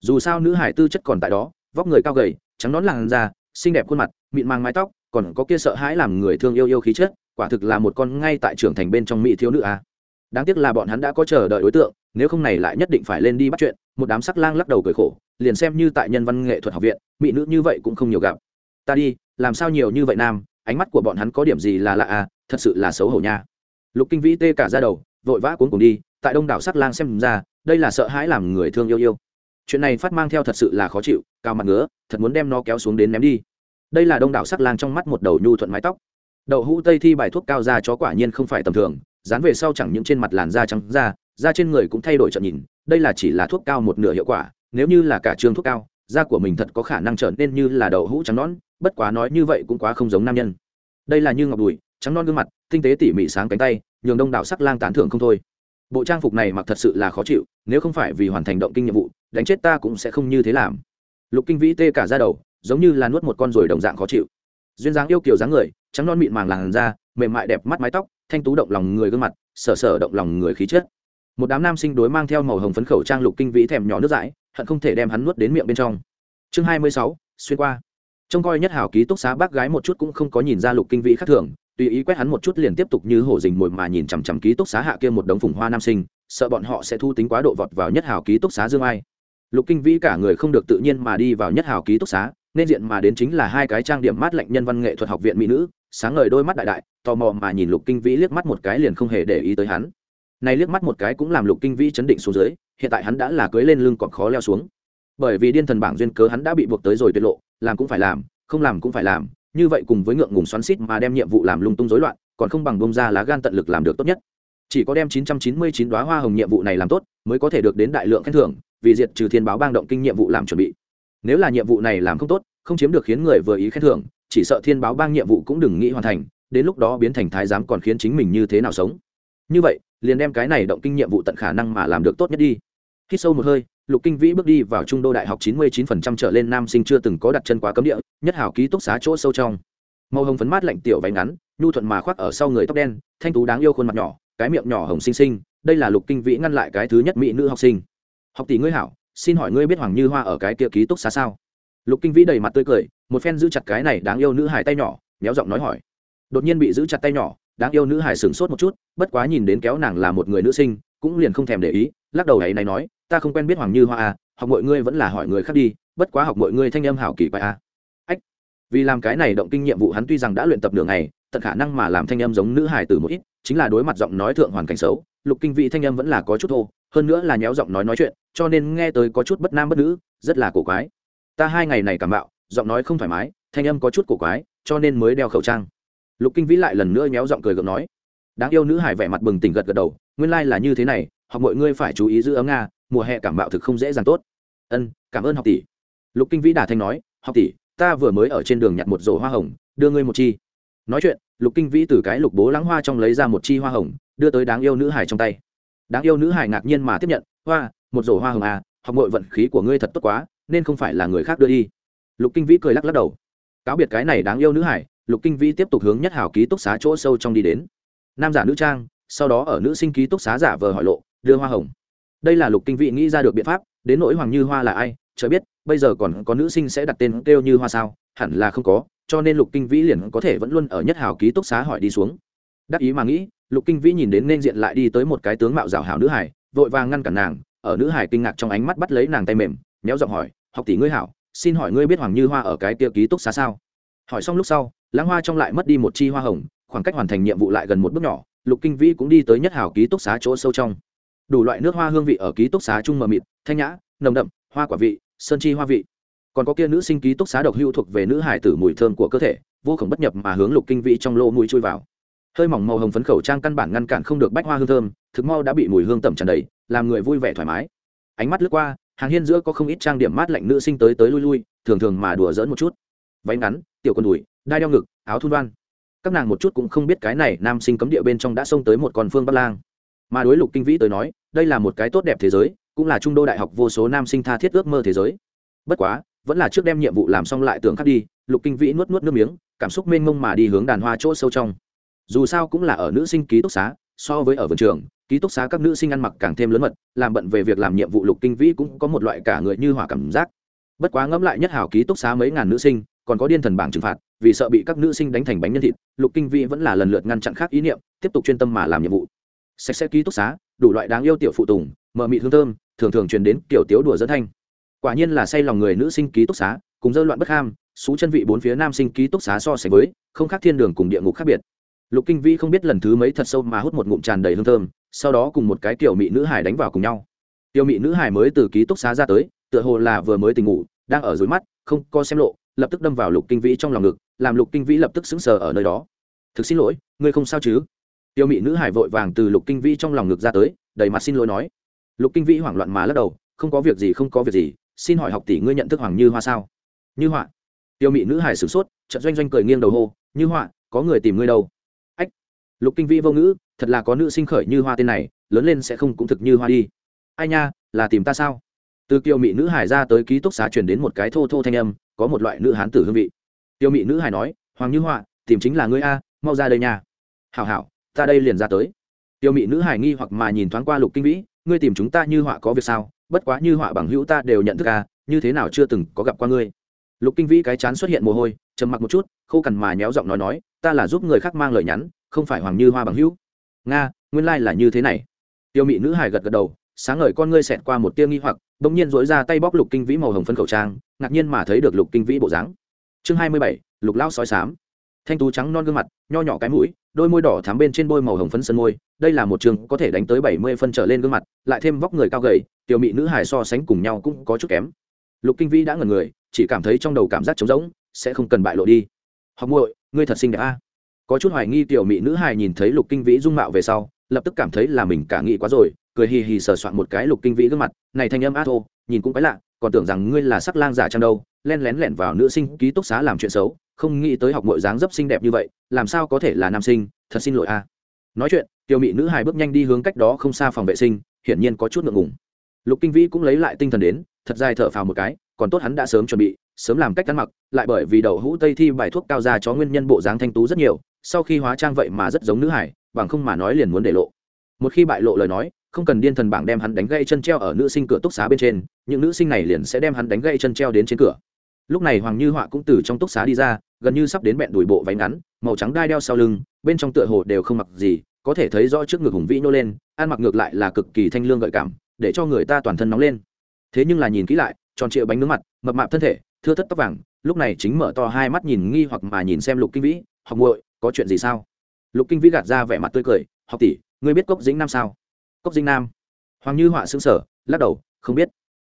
S1: Dù sao nữ hải tư chất còn tại đó, vóc người cao gầy, trắng nón làn da, xinh đẹp khuôn mặt, mịn mang mái tóc, còn có kia sợ hãi làm người thương yêu yêu khí chất, quả thực là một con ngay tại trưởng thành bên trong mỹ thiếu nữ a. À. đáng tiếc là bọn hắn đã có chờ đợi đối tượng, nếu không này lại nhất định phải lên đi bắt chuyện, một đám sắc lang lắc đầu cười khổ, liền xem như tại nhân văn nghệ thuật học viện, mỹ nữ như vậy cũng không nhiều gặp. Ta đi, làm sao nhiều như vậy nam, ánh mắt của bọn hắn có điểm gì là lạ à thật sự là xấu hổ nha lục kinh vĩ tê cả ra đầu, vội vã cuốn cùng đi, tại đông đảo sắc lang xem ra, đây là sợ hãi làm người thương yêu yêu. Chuyện này phát mang theo thật sự là khó chịu, cao mặt ngứa, thật muốn đem nó kéo xuống đến ném đi. Đây là đông đảo sắc lang trong mắt một đầu nhu thuận mái tóc. Đậu hũ tây thi bài thuốc cao ra chó quả nhiên không phải tầm thường, dán về sau chẳng những trên mặt làn da trắng da da trên người cũng thay đổi trận nhìn, đây là chỉ là thuốc cao một nửa hiệu quả, nếu như là cả trường thuốc cao, da của mình thật có khả năng trở nên như là đậu hũ trắng nón bất quá nói như vậy cũng quá không giống nam nhân. Đây là như ngọc đùi, trắng non gương mặt tinh tế tỉ mỉ sáng cánh tay, nhường đông đảo sắc lang tán thưởng không thôi. Bộ trang phục này mặc thật sự là khó chịu, nếu không phải vì hoàn thành động kinh nhiệm vụ, đánh chết ta cũng sẽ không như thế làm. Lục kinh vĩ tê cả ra đầu, giống như là nuốt một con ruồi đồng dạng khó chịu. Duyên dáng yêu kiều dáng người, trắng non mịn màng làn da, mềm mại đẹp mắt mái tóc, thanh tú động lòng người gương mặt, sở sở động lòng người khí chất. Một đám nam sinh đối mang theo màu hồng phấn khẩu trang lục kinh vĩ thèm nhỏ nước dãi, hận không thể đem hắn nuốt đến miệng bên trong. Chương hai mươi sáu, xuyên qua. Trông coi nhất hảo ký túc xá bác gái một chút cũng không có nhìn ra lục kinh vĩ khác thường tùy ý quét hắn một chút liền tiếp tục như hổ dình mồi mà nhìn chằm chằm ký túc xá hạ kia một đống phùng hoa nam sinh, sợ bọn họ sẽ thu tính quá độ vọt vào nhất hảo ký túc xá dương ai. Lục kinh vĩ cả người không được tự nhiên mà đi vào nhất hảo ký túc xá, nên diện mà đến chính là hai cái trang điểm mát lạnh nhân văn nghệ thuật học viện mỹ nữ, sáng ngời đôi mắt đại đại, tò mò mà nhìn lục kinh vĩ liếc mắt một cái liền không hề để ý tới hắn. Nay liếc mắt một cái cũng làm lục kinh vĩ chấn định xuống dưới, hiện tại hắn đã là cưới lên lưng còn khó leo xuống. Bởi vì điên thần bảng duyên cớ hắn đã bị buộc tới rồi tuyệt lộ, làm cũng phải làm, không làm cũng phải làm như vậy cùng với ngượng ngùng xoắn xít mà đem nhiệm vụ làm lung tung rối loạn, còn không bằng bông ra lá gan tận lực làm được tốt nhất. Chỉ có đem 999 đóa hoa hồng nhiệm vụ này làm tốt, mới có thể được đến đại lượng khen thưởng, vì diệt trừ thiên báo bang động kinh nhiệm vụ làm chuẩn bị. Nếu là nhiệm vụ này làm không tốt, không chiếm được khiến người vừa ý khen thưởng, chỉ sợ thiên báo bang nhiệm vụ cũng đừng nghĩ hoàn thành, đến lúc đó biến thành thái giám còn khiến chính mình như thế nào sống. Như vậy, liền đem cái này động kinh nhiệm vụ tận khả năng mà làm được tốt nhất đi khi sâu một hơi, lục kinh vĩ bước đi vào trung đô đại học chín mươi 99% trở lên nam sinh chưa từng có đặt chân quá cấm địa, nhất hảo ký túc xá chỗ sâu trong. Màu hồng phấn mát lạnh tiểu váy ngắn, nhu thuận mà khoác ở sau người tóc đen, thanh tú đáng yêu khuôn mặt nhỏ, cái miệng nhỏ hồng xinh xinh, đây là lục kinh vĩ ngăn lại cái thứ nhất mỹ nữ học sinh. Học tỷ ngươi hảo, xin hỏi ngươi biết hoàng như hoa ở cái kia ký túc xá sao? Lục kinh vĩ đầy mặt tươi cười, một phen giữ chặt cái này đáng yêu nữ hài tay nhỏ, méo giọng nói hỏi. Đột nhiên bị giữ chặt tay nhỏ, đáng yêu nữ hài sửng sốt một chút, bất quá nhìn đến kéo nàng là một người nữ sinh, cũng liền không thèm để ý, lắc đầu ấy này nói ta không quen biết hoàng như hoa à học mọi ngươi vẫn là hỏi người khác đi, bất quá học mọi ngươi thanh âm hảo kỳ bài à. Ách, vì làm cái này động kinh nhiệm vụ hắn tuy rằng đã luyện tập nửa ngày, tận khả năng mà làm thanh âm giống nữ hải tử một ít, chính là đối mặt giọng nói thượng hoàn cảnh xấu, lục kinh vị thanh âm vẫn là có chút thô, hơn nữa là nhéo giọng nói nói chuyện, cho nên nghe tới có chút bất nam bất nữ, rất là cổ quái. Ta hai ngày này cảm bạo, giọng nói không thoải mái, thanh âm có chút cổ quái, cho nên mới đeo khẩu trang. Lục kinh vĩ lại lần nữa nhéo giọng cười gượng nói. Đáng yêu nữ hải vẻ mặt bừng tỉnh gật gật đầu, nguyên lai là như thế này, học mọi ngươi phải chú ý giữ ấm nga mùa hè cảm bạo thực không dễ dàng tốt. Ân, cảm ơn học tỷ. Lục kinh vĩ đà thanh nói, học tỷ, ta vừa mới ở trên đường nhặt một rổ hoa hồng, đưa ngươi một chi. Nói chuyện, lục kinh vĩ từ cái lục bố lãng hoa trong lấy ra một chi hoa hồng, đưa tới đáng yêu nữ hải trong tay. Đáng yêu nữ hải ngạc nhiên mà tiếp nhận, hoa, một rổ hoa hồng à học nội vận khí của ngươi thật tốt quá, nên không phải là người khác đưa đi. Lục kinh vĩ cười lắc lắc đầu. Cáo biệt cái này đáng yêu nữ hải lục kinh vĩ tiếp tục hướng nhất hảo ký túc xá chỗ sâu trong đi đến. Nam giả nữ trang, sau đó ở nữ sinh ký túc xá giả vờ hỏi lộ, đưa hoa hồng đây là lục kinh vĩ nghĩ ra được biện pháp, đến nỗi hoàng như hoa là ai, chớ biết, bây giờ còn có nữ sinh sẽ đặt tên kêu như hoa sao? Hẳn là không có, cho nên lục kinh vĩ liền có thể vẫn luôn ở nhất hảo ký túc xá hỏi đi xuống. Đắc ý mà nghĩ, lục kinh vĩ nhìn đến nên diện lại đi tới một cái tướng mạo rào hảo nữ hải, vội vàng ngăn cản nàng, ở nữ hải kinh ngạc trong ánh mắt bắt lấy nàng tay mềm méo giọng hỏi, học tỷ ngươi hảo, xin hỏi ngươi biết hoàng như hoa ở cái kia ký túc xá sao? Hỏi xong lúc sau, lãng hoa trong lại mất đi một chi hoa hồng, khoảng cách hoàn thành nhiệm vụ lại gần một bước nhỏ, lục kinh vĩ cũng đi tới nhất hảo ký túc xá chỗ sâu trong đủ loại nước hoa hương vị ở ký túc xá chung mờ mịt, thanh nhã, nồng đậm, hoa quả vị, sơn chi hoa vị. Còn có kia nữ sinh ký túc xá độc hưu thuộc về nữ hải tử mùi thơm của cơ thể, vô khổng bất nhập mà hướng lục kinh vĩ trong lô mũi chui vào. Hơi mỏng màu hồng phấn khẩu trang căn bản ngăn cản không được bách hoa hương thơm, thực mau đã bị mùi hương tẩm tràn đầy, làm người vui vẻ thoải mái. Ánh mắt lướt qua, hàng hiên giữa có không ít trang điểm mát lạnh nữ sinh tới tới lui lui, thường thường mà đùa giỡn một chút. Váy ngắn, tiểu quần đùi, đai đeo ngực, áo thun đoan các nàng một chút cũng không biết cái này nam sinh cấm địa bên trong đã xông tới một con phương bắt lang mà đối lục kinh vĩ tới nói, đây là một cái tốt đẹp thế giới, cũng là trung đô đại học vô số nam sinh tha thiết ước mơ thế giới. Bất quá, vẫn là trước đem nhiệm vụ làm xong lại tưởng khắc đi, lục kinh vĩ nuốt nuốt nước miếng, cảm xúc mênh mông mà đi hướng đàn hoa chỗ sâu trong. Dù sao cũng là ở nữ sinh ký túc xá, so với ở vườn trường, ký túc xá các nữ sinh ăn mặc càng thêm lớn mật, làm bận về việc làm nhiệm vụ lục kinh vĩ cũng có một loại cả người như hỏa cảm giác. Bất quá ngẫm lại nhất hảo ký túc xá mấy ngàn nữ sinh, còn có điên thần bảng trừng phạt, vì sợ bị các nữ sinh đánh thành bánh nhân thịt, lục kinh vĩ vẫn là lần lượt ngăn chặn khác ý niệm, tiếp tục chuyên tâm mà làm nhiệm vụ sạch sẽ ký túc xá, đủ loại đáng yêu tiểu phụ tùng, mờ mị hương thơm, thường thường truyền đến kiểu tiếu đùa dẫn thanh. Quả nhiên là say lòng người nữ sinh ký túc xá, cùng dơ loạn bất ham, xú chân vị bốn phía nam sinh ký túc xá so sánh với, không khác thiên đường cùng địa ngục khác biệt. Lục kinh vĩ không biết lần thứ mấy thật sâu mà hút một ngụm tràn đầy hương thơm, sau đó cùng một cái tiểu mỹ nữ hải đánh vào cùng nhau. Tiểu mỹ nữ hải mới từ ký túc xá ra tới, tựa hồ là vừa mới tỉnh ngủ, đang ở dưới mắt, không có xem lộ, lập tức đâm vào lục kinh vĩ trong lòng ngực, làm lục kinh vĩ lập tức sững sờ ở nơi đó. Thực xin lỗi, ngươi không sao chứ? Tiêu Mị nữ hải vội vàng từ lục kinh vĩ trong lòng ngực ra tới, đầy mặt xin lỗi nói. Lục kinh vĩ hoảng loạn mà lắc đầu, không có việc gì, không có việc gì, xin hỏi học tỷ ngươi nhận thức hoàng như hoa sao? Như họa tiêu Mị nữ hải sửng sốt trận doanh doanh cười nghiêng đầu hô, như họa có người tìm ngươi đâu? Ách. Lục kinh vĩ vô ngữ, thật là có nữ sinh khởi như hoa tên này, lớn lên sẽ không cũng thực như hoa đi. Ai nha, là tìm ta sao? Từ kiều Mị nữ hải ra tới ký túc xá truyền đến một cái thô thô thanh âm, có một loại nữ hán tử hương vị. Tiêu Mị nữ hải nói, hoàng như họa tìm chính là ngươi a, mau ra đây nha. Hảo hảo ta đây liền ra tới. Tiêu Mị nữ hải nghi hoặc mà nhìn thoáng qua lục kinh vĩ, ngươi tìm chúng ta như họa có việc sao? Bất quá như họa bằng hữu ta đều nhận thức à như thế nào chưa từng có gặp qua ngươi. Lục kinh vĩ cái chán xuất hiện mồ hôi, trầm mặc một chút, khô cằn mà nhéo giọng nói nói, ta là giúp người khác mang lời nhắn, không phải hoàng như hoa bằng hữu. Nga, nguyên lai là như thế này. Tiêu mị nữ hải gật gật đầu, sáng ngời con ngươi xẹt qua một tia nghi hoặc đ ỗ n g nhiên dối ra tay bóc lục kinh vĩ màu hồng phân khẩu trang, ngạc nhiên mà thấy được lục kinh vĩ bộ dáng. Chương hai mươi bảy, lục lao sói sám thanh tú trắng non gương mặt, nho nhỏ cái mũi, đôi môi đỏ thám bên trên bôi màu hồng phấn sân môi, đây là một trường có thể đánh tới bảy mươi phân trở lên gương mặt, lại thêm vóc người cao gầy, tiểu mị nữ hải so sánh cùng nhau cũng có chút kém. Lục kinh vĩ đã ngần người, chỉ cảm thấy trong đầu cảm giác trống rỗng, sẽ không cần bại lộ đi. Học muội, ngươi thật xinh đẹp a. Có chút hoài nghi tiểu mỹ nữ hài nhìn thấy lục kinh vĩ dung mạo về sau, lập tức cảm thấy là mình cả nghĩ quá rồi, cười hì hì sờ soạn một cái lục kinh vĩ gương mặt, này thanh âm át thô, nhìn cũng quái lạ, còn tưởng rằng ngươi là sắc lang giả trang đâu, len lén lẻn vào nữ sinh ký túc xá làm chuyện xấu không nghĩ tới học mọi dáng dấp xinh đẹp như vậy, làm sao có thể là nam sinh, thật xin lỗi a. Nói chuyện, tiểu mỹ nữ hài bước nhanh đi hướng cách đó không xa phòng vệ sinh, hiển nhiên có chút ngượng ngùng. Lục kinh vĩ cũng lấy lại tinh thần đến, thật dài thở phào một cái, còn tốt hắn đã sớm chuẩn bị, sớm làm cách ăn mặc, lại bởi vì đậu hũ tây thi bài thuốc cao ra cho nguyên nhân bộ dáng thanh tú rất nhiều, sau khi hóa trang vậy mà rất giống nữ hải bằng không mà nói liền muốn để lộ. Một khi bại lộ lời nói, không cần điên thần bảng đem hắn đánh gây chân treo ở nữ sinh cửa túc xá bên trên, những nữ sinh này liền sẽ đem hắn đánh gây chân treo đến trên cửa lúc này hoàng như họa cũng từ trong túc xá đi ra, gần như sắp đến bẹn đùi bộ váy ngắn, màu trắng đai đeo sau lưng, bên trong tựa hồ đều không mặc gì, có thể thấy rõ trước ngực hùng vĩ nô lên, ăn mặc ngược lại là cực kỳ thanh lương gợi cảm, để cho người ta toàn thân nóng lên. Thế nhưng là nhìn kỹ lại, tròn trịa bánh nướng mặt, mập mạp thân thể, thưa thất tóc vàng, lúc này chính mở to hai mắt nhìn nghi hoặc mà nhìn xem lục kinh vĩ, học muội, có chuyện gì sao? Lục kinh vĩ gạt ra vẻ mặt tươi cười, học tỷ, ngươi biết cốc dĩnh nam sao? Cốc dĩnh nam? Hoàng như họa xứng sở lắc đầu, không biết.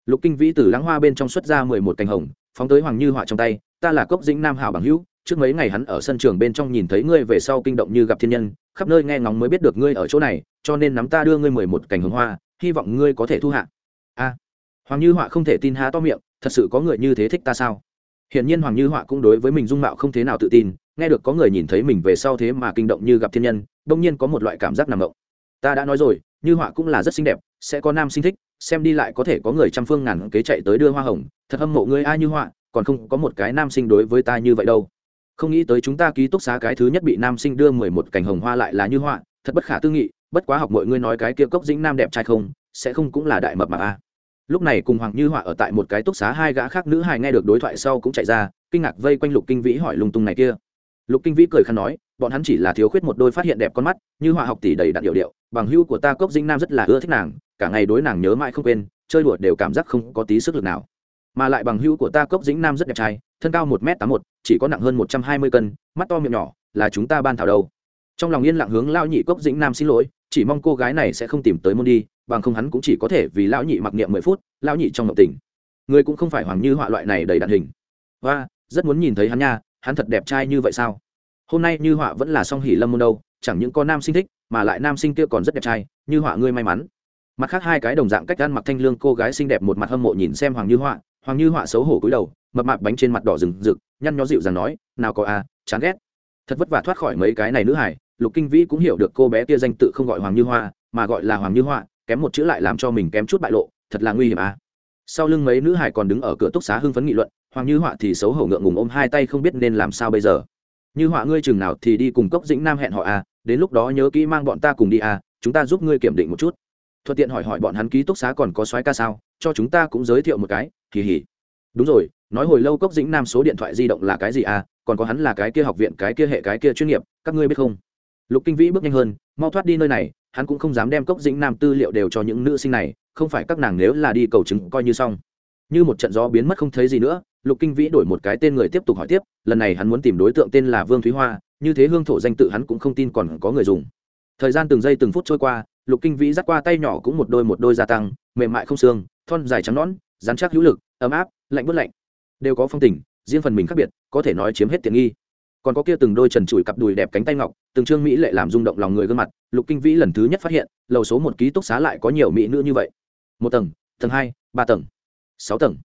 S1: Lục kinh vĩ từ lãng hoa bên trong xuất ra mười một cành hồng phóng tới hoàng như họa trong tay, ta là cốc dĩnh nam hảo bằng hữu, trước mấy ngày hắn ở sân trường bên trong nhìn thấy ngươi về sau kinh động như gặp thiên nhân, khắp nơi nghe ngóng mới biết được ngươi ở chỗ này, cho nên nắm ta đưa ngươi mười một cành hồng hoa, hy vọng ngươi có thể thu hạ. A. Hoàng như họa không thể tin há to miệng, thật sự có người như thế thích ta sao? Hiển nhiên hoàng như họa cũng đối với mình dung mạo không thế nào tự tin, nghe được có người nhìn thấy mình về sau thế mà kinh động như gặp thiên nhân, đông nhiên có một loại cảm giác nằm động ta đã nói rồi như họa cũng là rất xinh đẹp, sẽ có nam sinh thích, xem đi lại có thể có người trăm phương ngàn kế chạy tới đưa hoa hồng, thật hâm mộ ngươi ai như họa, còn không có một cái nam sinh đối với ta như vậy đâu. Không nghĩ tới chúng ta ký túc xá cái thứ nhất bị nam sinh đưa mười một cành hồng hoa lại là như họa, thật bất khả tư nghị, bất quá học mọi ngươi nói cái kia cốc dĩnh nam đẹp trai không, sẽ không cũng là đại mập mà a. Lúc này cùng hoàng như họa ở tại một cái túc xá hai gã khác nữ hài nghe được đối thoại sau cũng chạy ra, kinh ngạc vây quanh lục kinh vĩ hỏi lung tung này kia lục kinh vĩ cười khăn nói, bọn hắn chỉ là thiếu khuyết một đôi phát hiện đẹp con mắt, như họa học tỷ đầy đặn điệu điệu, bằng hưu của ta cốc dĩnh nam rất là ưa thích nàng, cả ngày đối nàng nhớ mãi không quên, chơi đùa đều cảm giác không có tí sức lực nào. Mà lại bằng hữu của ta cốc dĩnh nam rất đẹp trai, thân cao một m tám một, chỉ có nặng hơn một trăm hai mươi cân, mắt to miệng nhỏ, là chúng ta ban thảo đâu. Trong lòng yên lặng hướng lao nhị cốc dĩnh nam xin lỗi, chỉ mong cô gái này sẽ không tìm tới môn đi, bằng không hắn cũng chỉ có thể vì lão nhị mặc niệm mười phút, lão nhị trong ngọc tình. Người cũng không phải hoàng như họa loại này đầy đạn hình. Và rất muốn nhìn thấy hắn nha hắn thật đẹp trai như vậy sao? Hôm nay như họa vẫn là song hỉ lâm môn đâu chẳng những có nam sinh thích mà lại nam sinh kia còn rất đẹp trai như họa ngươi may mắn. Mặt khác hai cái đồng dạng cách ăn mặc thanh lương cô gái xinh đẹp một mặt hâm mộ nhìn xem hoàng như họa hoàng như họa xấu hổ cúi đầu mập mạp bánh trên mặt đỏ rừng rực nhăn nhó dịu dàng nói nào có a à, chán ghét. Thật vất vả thoát khỏi mấy cái này nữ hải lục kinh vĩ cũng hiểu được cô bé kia danh tự không gọi hoàng như hoa mà gọi là hoàng như họa kém một chữ lại làm cho mình kém chút bại lộ thật là nguy hiểm à sau lưng mấy nữ hải còn đứng ở cửa túc xá hưng phấn nghị luận hoàng như họa thì xấu hổ ngượng ngùng ôm hai tay không biết nên làm sao bây giờ. Như họa ngươi chừng nào thì đi cùng cốc dĩnh nam hẹn họ à đến lúc đó nhớ kỹ mang bọn ta cùng đi à chúng ta giúp ngươi kiểm định một chút. Thuận tiện hỏi hỏi bọn hắn ký túc xá còn có soái ca sao, cho chúng ta cũng giới thiệu một cái kỳ hỉ đúng rồi, nói hồi lâu cốc dĩnh nam số điện thoại di động là cái gì à còn có hắn là cái kia học viện, cái kia hệ, cái kia chuyên nghiệp, các ngươi biết không? Lục kinh vĩ bước nhanh hơn, mau thoát đi nơi này, hắn cũng không dám đem cốc dĩnh nam tư liệu đều cho những nữ sinh này, không phải các nàng nếu là đi cầu chứng coi như xong như một trận gió biến mất không thấy gì nữa, lục kinh vĩ đổi một cái tên người tiếp tục hỏi tiếp, lần này hắn muốn tìm đối tượng tên là vương thúy hoa, như thế hương thổ danh tự hắn cũng không tin còn có người dùng. Thời gian từng giây từng phút trôi qua, lục kinh vĩ dắt qua tay nhỏ cũng một đôi một đôi gia tăng, mềm mại không xương, thon dài trắng nõn dán chắc hữu lực, ấm áp, lạnh bớt lạnh. Đều có phong tình, riêng phần mình khác biệt, có thể nói chiếm hết tiện nghi. Còn có kia từng đôi trần trụi cặp đùi đẹp cánh tay ngọc, từng trương mỹ lệ làm rung động lòng người gương mặt, lục kinh vĩ lần thứ nhất phát hiện, lầu số một ký túc xá lại có nhiều mỹ nữ như vậy. Một tầng tầng hai, ba tầng sáu tầng.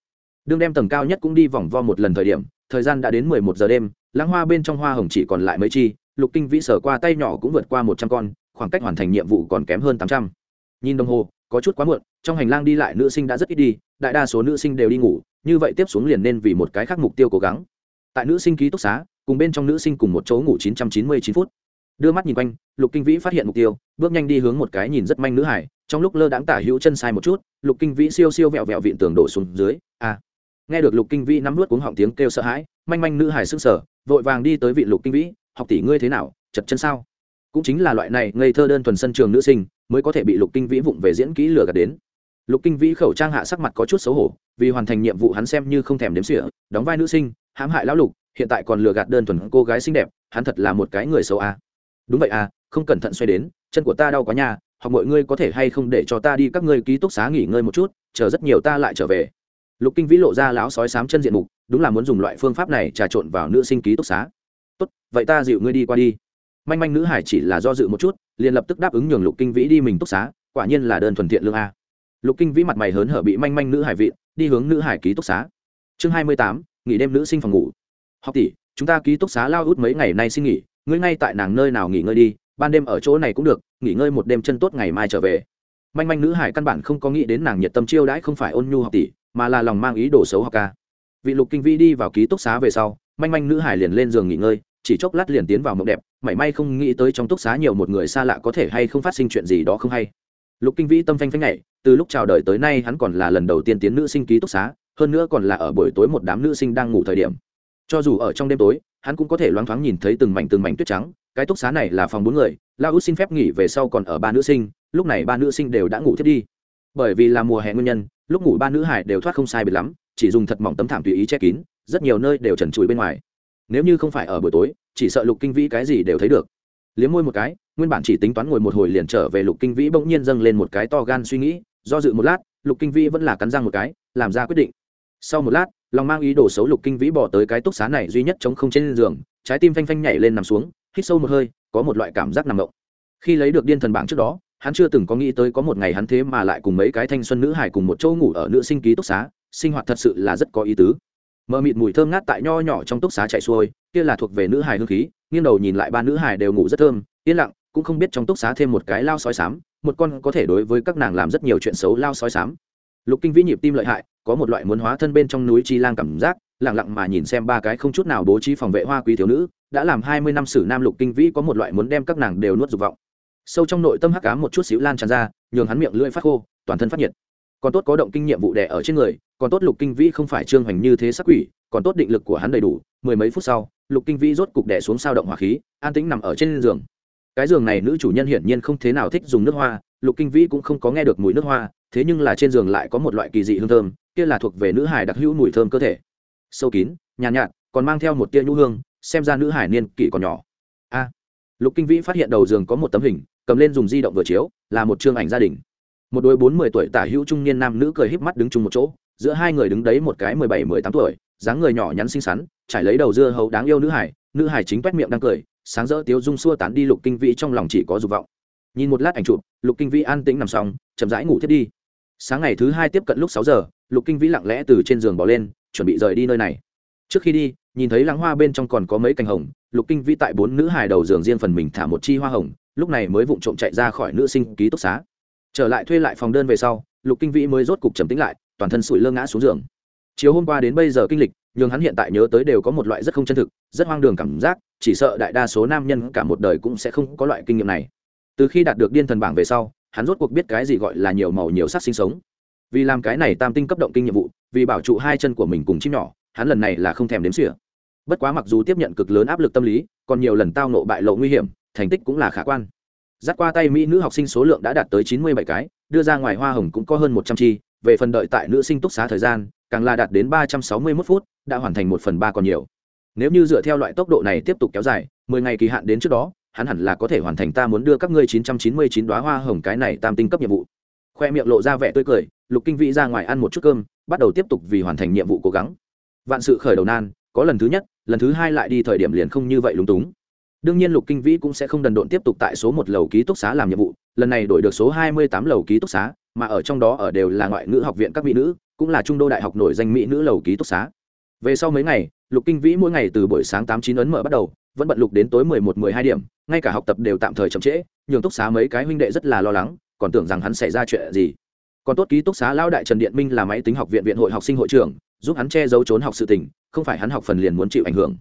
S1: Đương đem tầng cao nhất cũng đi vòng vo một lần thời điểm, thời gian đã đến mười một giờ đêm, lãng hoa bên trong hoa hồng chỉ còn lại mấy chi, lục kinh vĩ sở qua tay nhỏ cũng vượt qua một trăm con, khoảng cách hoàn thành nhiệm vụ còn kém hơn tám trăm. Nhìn đồng hồ, có chút quá muộn, trong hành lang đi lại nữ sinh đã rất ít đi, đại đa số nữ sinh đều đi ngủ, như vậy tiếp xuống liền nên vì một cái khác mục tiêu cố gắng. Tại nữ sinh ký túc xá, cùng bên trong nữ sinh cùng một chỗ ngủ 999 phút đưa mắt nhìn quanh, lục kinh vĩ phát hiện mục tiêu, bước nhanh đi hướng một cái nhìn rất manh nữ hải trong lúc lơ đãng tả hữu chân sai một chút, lục kinh vĩ siêu siêu vẹo vẹo vịn tường đổ xuống dưới a nghe được lục kinh vĩ nắm nuốt cuống họng tiếng kêu sợ hãi, manh manh nữ hải sưng sở vội vàng đi tới vị lục kinh vĩ, học tỷ ngươi thế nào, chật chân sao? Cũng chính là loại này ngây thơ đơn thuần sân trường nữ sinh, mới có thể bị lục kinh vĩ vụng về diễn kỹ lừa gạt đến. Lục kinh vĩ khẩu trang hạ sắc mặt có chút xấu hổ, vì hoàn thành nhiệm vụ hắn xem như không thèm đếm sỉa đóng vai nữ sinh, hãm hại lão lục, hiện tại còn lừa gạt đơn thuần cô gái xinh đẹp, hắn thật là một cái người xấu à đúng vậy à không cẩn thận xoay đến, chân của ta đau quá nhà hoặc mọi ngươi có thể hay không để cho ta đi các ngươi ký túc xá nghỉ ngơi một chút, chờ rất nhiều ta lại trở về. Lục kinh vĩ lộ ra lão sói sám chân diện mục, đúng là muốn dùng loại phương pháp này trà trộn vào nữ sinh ký túc xá. Tốt, vậy ta dịu ngươi đi qua đi. Manh manh nữ hải chỉ là do dự một chút, liền lập tức đáp ứng nhường lục kinh vĩ đi mình túc xá, quả nhiên là đơn thuần thiện lương a. Lục kinh vĩ mặt mày hớn hở bị manh manh nữ hải vị, đi hướng nữ hải ký túc xá. Chương hai mươi tám, nghỉ đêm nữ sinh phòng ngủ. Học tỷ, chúng ta ký túc xá lao út mấy ngày nay xin nghỉ ngươi ngay tại nàng nơi nào nghỉ ngơi đi, ban đêm ở chỗ này cũng được, nghỉ ngơi một đêm chân tốt ngày mai trở về. Manh manh nữ hải căn bản không có nghĩ đến nàng nhiệt tâm chiêu đãi không phải ôn nhu học tỷ, mà là lòng mang ý đồ xấu học ca. Vị lục kinh vĩ đi vào ký túc xá về sau, manh manh nữ hải liền lên giường nghỉ ngơi, chỉ chốc lát liền tiến vào mộng đẹp, mảy may không nghĩ tới trong túc xá nhiều một người xa lạ có thể hay không phát sinh chuyện gì đó không hay. Lục kinh vĩ tâm phanh phanh nhảy, từ lúc chào đời tới nay hắn còn là lần đầu tiên tiến nữ sinh ký túc xá, hơn nữa còn là ở buổi tối một đám nữ sinh đang ngủ thời điểm cho dù ở trong đêm tối, hắn cũng có thể loáng thoáng nhìn thấy từng mảnh từng mảnh tuyết trắng, cái túc xá này là phòng bốn người La út xin phép nghỉ về sau còn ở ba nữ sinh, lúc này ba nữ sinh đều đã ngủ thiết đi. Bởi vì là mùa hè nguyên nhân, lúc ngủ ba nữ hải đều thoát không sai biệt lắm, chỉ dùng thật mỏng tấm thảm tùy ý che kín, rất nhiều nơi đều trần trụi bên ngoài. Nếu như không phải ở buổi tối, chỉ sợ lục kinh vĩ cái gì đều thấy được. Liếm môi một cái, nguyên bản chỉ tính toán ngồi một hồi liền trở về lục kinh vĩ bỗng nhiên dâng lên một cái to gan suy nghĩ, do dự một lát, lục kinh vĩ vẫn là cắn răng một cái, làm ra quyết định. Sau một lát lòng mang ý đồ xấu lục kinh vĩ bỏ tới cái túc xá này duy nhất chống không trên giường, trái tim phanh phanh nhảy lên nằm xuống, hít sâu một hơi, có một loại cảm giác nằm ngộng khi lấy được điên thần bảng trước đó, hắn chưa từng có nghĩ tới có một ngày hắn thế mà lại cùng mấy cái thanh xuân nữ hải cùng một chỗ ngủ ở nữ sinh ký túc xá, sinh hoạt thật sự là rất có ý tứ. Mờ mịt mùi thơm ngát tại nho nhỏ trong túc xá chạy xuôi, kia là thuộc về nữ hải hương khí, nghiêng đầu nhìn lại ba nữ hải đều ngủ rất thơm, yên lặng, cũng không biết trong túc xá thêm một cái lao sói sám một con có thể đối với các nàng làm rất nhiều chuyện xấu lao sói sám lục kinh vĩ nhịp tim lợi hại, có một loại muốn hóa thân bên trong núi chi lang cảm giác lẳng lặng mà nhìn xem ba cái không chút nào bố trí phòng vệ hoa quý thiếu nữ, đã làm hai mươi năm sử nam lục kinh vĩ có một loại muốn đem các nàng đều nuốt dục vọng. Sâu trong nội tâm hắc ám một chút xíu lan tràn ra, nhường hắn miệng lưỡi phát khô, toàn thân phát nhiệt. Còn tốt có động kinh nghiệm vụ đẻ ở trên người, còn tốt lục kinh vĩ không phải trương hoành như thế sắc quỷ, còn tốt định lực của hắn đầy đủ, mười mấy phút sau, lục kinh vĩ rốt cục đẻ xuống sao động hỏa khí, an tĩnh nằm ở trên giường. Cái giường này nữ chủ nhân hiển nhiên không thế nào thích dùng nước hoa lục kinh vĩ cũng không có nghe được mùi nước hoa thế nhưng là trên giường lại có một loại kỳ dị hương thơm kia là thuộc về nữ hải đặc hữu mùi thơm cơ thể. Sâu kín nhàn nhạt, nhạt còn mang theo một tia nhũ hương xem ra nữ hải niên kỷ còn nhỏ. A! Lục kinh vĩ phát hiện đầu giường có một tấm hình cầm lên dùng di động vừa chiếu là một chương ảnh gia đình. Một đôi bốn mươi tuổi tả hữu trung niên nam nữ cười híp mắt đứng chung một chỗ giữa hai người đứng đấy một cái mười bảy mười tám tuổi dáng người nhỏ nhắn xinh xắn trải lấy đầu dưa hấu đáng yêu nữ hải nữ hải chính quét miệng đang cười sáng rỡ tiếu dung xua tán đi lục kinh vĩ trong lòng chỉ có dục vọng nhìn một lát ảnh chụp, lục kinh vĩ an tĩnh nằm xong, chậm rãi ngủ thiết đi. Sáng ngày thứ hai tiếp cận lúc sáu giờ, lục kinh vĩ lặng lẽ từ trên giường bỏ lên, chuẩn bị rời đi nơi này. Trước khi đi, nhìn thấy lãng hoa bên trong còn có mấy cành hồng, lục kinh vĩ tại bốn nữ hài đầu giường riêng phần mình thả một chi hoa hồng, lúc này mới vụng trộm chạy ra khỏi nữ sinh ký túc xá. Trở lại thuê lại phòng đơn về sau, lục kinh vĩ mới rốt cục trầm tính lại, toàn thân sủi lơ ngã xuống giường. Chiều hôm qua đến bây giờ kinh lịch nhưng hắn hiện tại nhớ tới đều có một loại rất không chân thực, rất hoang đường cảm giác, chỉ sợ đại đa số nam nhân cả một đời cũng sẽ không có loại kinh nghiệm này từ khi đạt được điên thần bảng về sau, hắn rốt cuộc biết cái gì gọi là nhiều màu nhiều sắc sinh sống. Vì làm cái này tam tinh cấp động kinh nhiệm vụ, vì bảo trụ hai chân của mình cùng chim nhỏ, hắn lần này là không thèm đếm xỉa. Bất quá mặc dù tiếp nhận cực lớn áp lực tâm lý, còn nhiều lần tao nộ bại lộ nguy hiểm, thành tích cũng là khả quan. Dắt qua tay mỹ nữ học sinh số lượng đã đạt tới chín mươi bảy cái, đưa ra ngoài hoa hồng cũng có hơn một trăm chi, về phần đợi tại nữ sinh túc xá thời gian, càng là đạt đến ba trăm sáu mươi mốt phút, đã hoàn thành một phần ba còn nhiều. Nếu như dựa theo loại tốc độ này tiếp tục kéo dài, mười ngày kỳ hạn đến trước đó hắn hẳn là có thể hoàn thành ta muốn đưa các ngươi 999 đóa hoa hồng cái này tam tinh cấp nhiệm vụ. Khoe miệng lộ ra vẻ tươi cười, lục kinh vĩ ra ngoài ăn một chút cơm, bắt đầu tiếp tục vì hoàn thành nhiệm vụ cố gắng. Vạn sự khởi đầu nan, có lần thứ nhất, lần thứ hai lại đi thời điểm liền không như vậy lúng túng. Đương nhiên lục kinh vĩ cũng sẽ không đần độn tiếp tục tại số một lầu ký túc xá làm nhiệm vụ, lần này đổi được số hai mươi tám lầu ký túc xá, mà ở trong đó ở đều là ngoại ngữ học viện các mỹ nữ, cũng là trung đô đại học nổi danh mỹ nữ lầu ký túc xá. Về sau mấy ngày, lục kinh vĩ mỗi ngày từ buổi sáng tám chín ấn mở bắt đầu vẫn bận lục đến tối mười một, mười hai điểm, ngay cả học tập đều tạm thời chậm trễ, nhường túc xá mấy cái huynh đệ rất là lo lắng, còn tưởng rằng hắn xảy ra chuyện gì. Còn tốt ký túc xá lão đại trần điện minh là máy tính học viện viện hội học sinh hội trưởng, giúp hắn che giấu trốn học sự tình, không phải hắn học phần liền muốn chịu ảnh hưởng.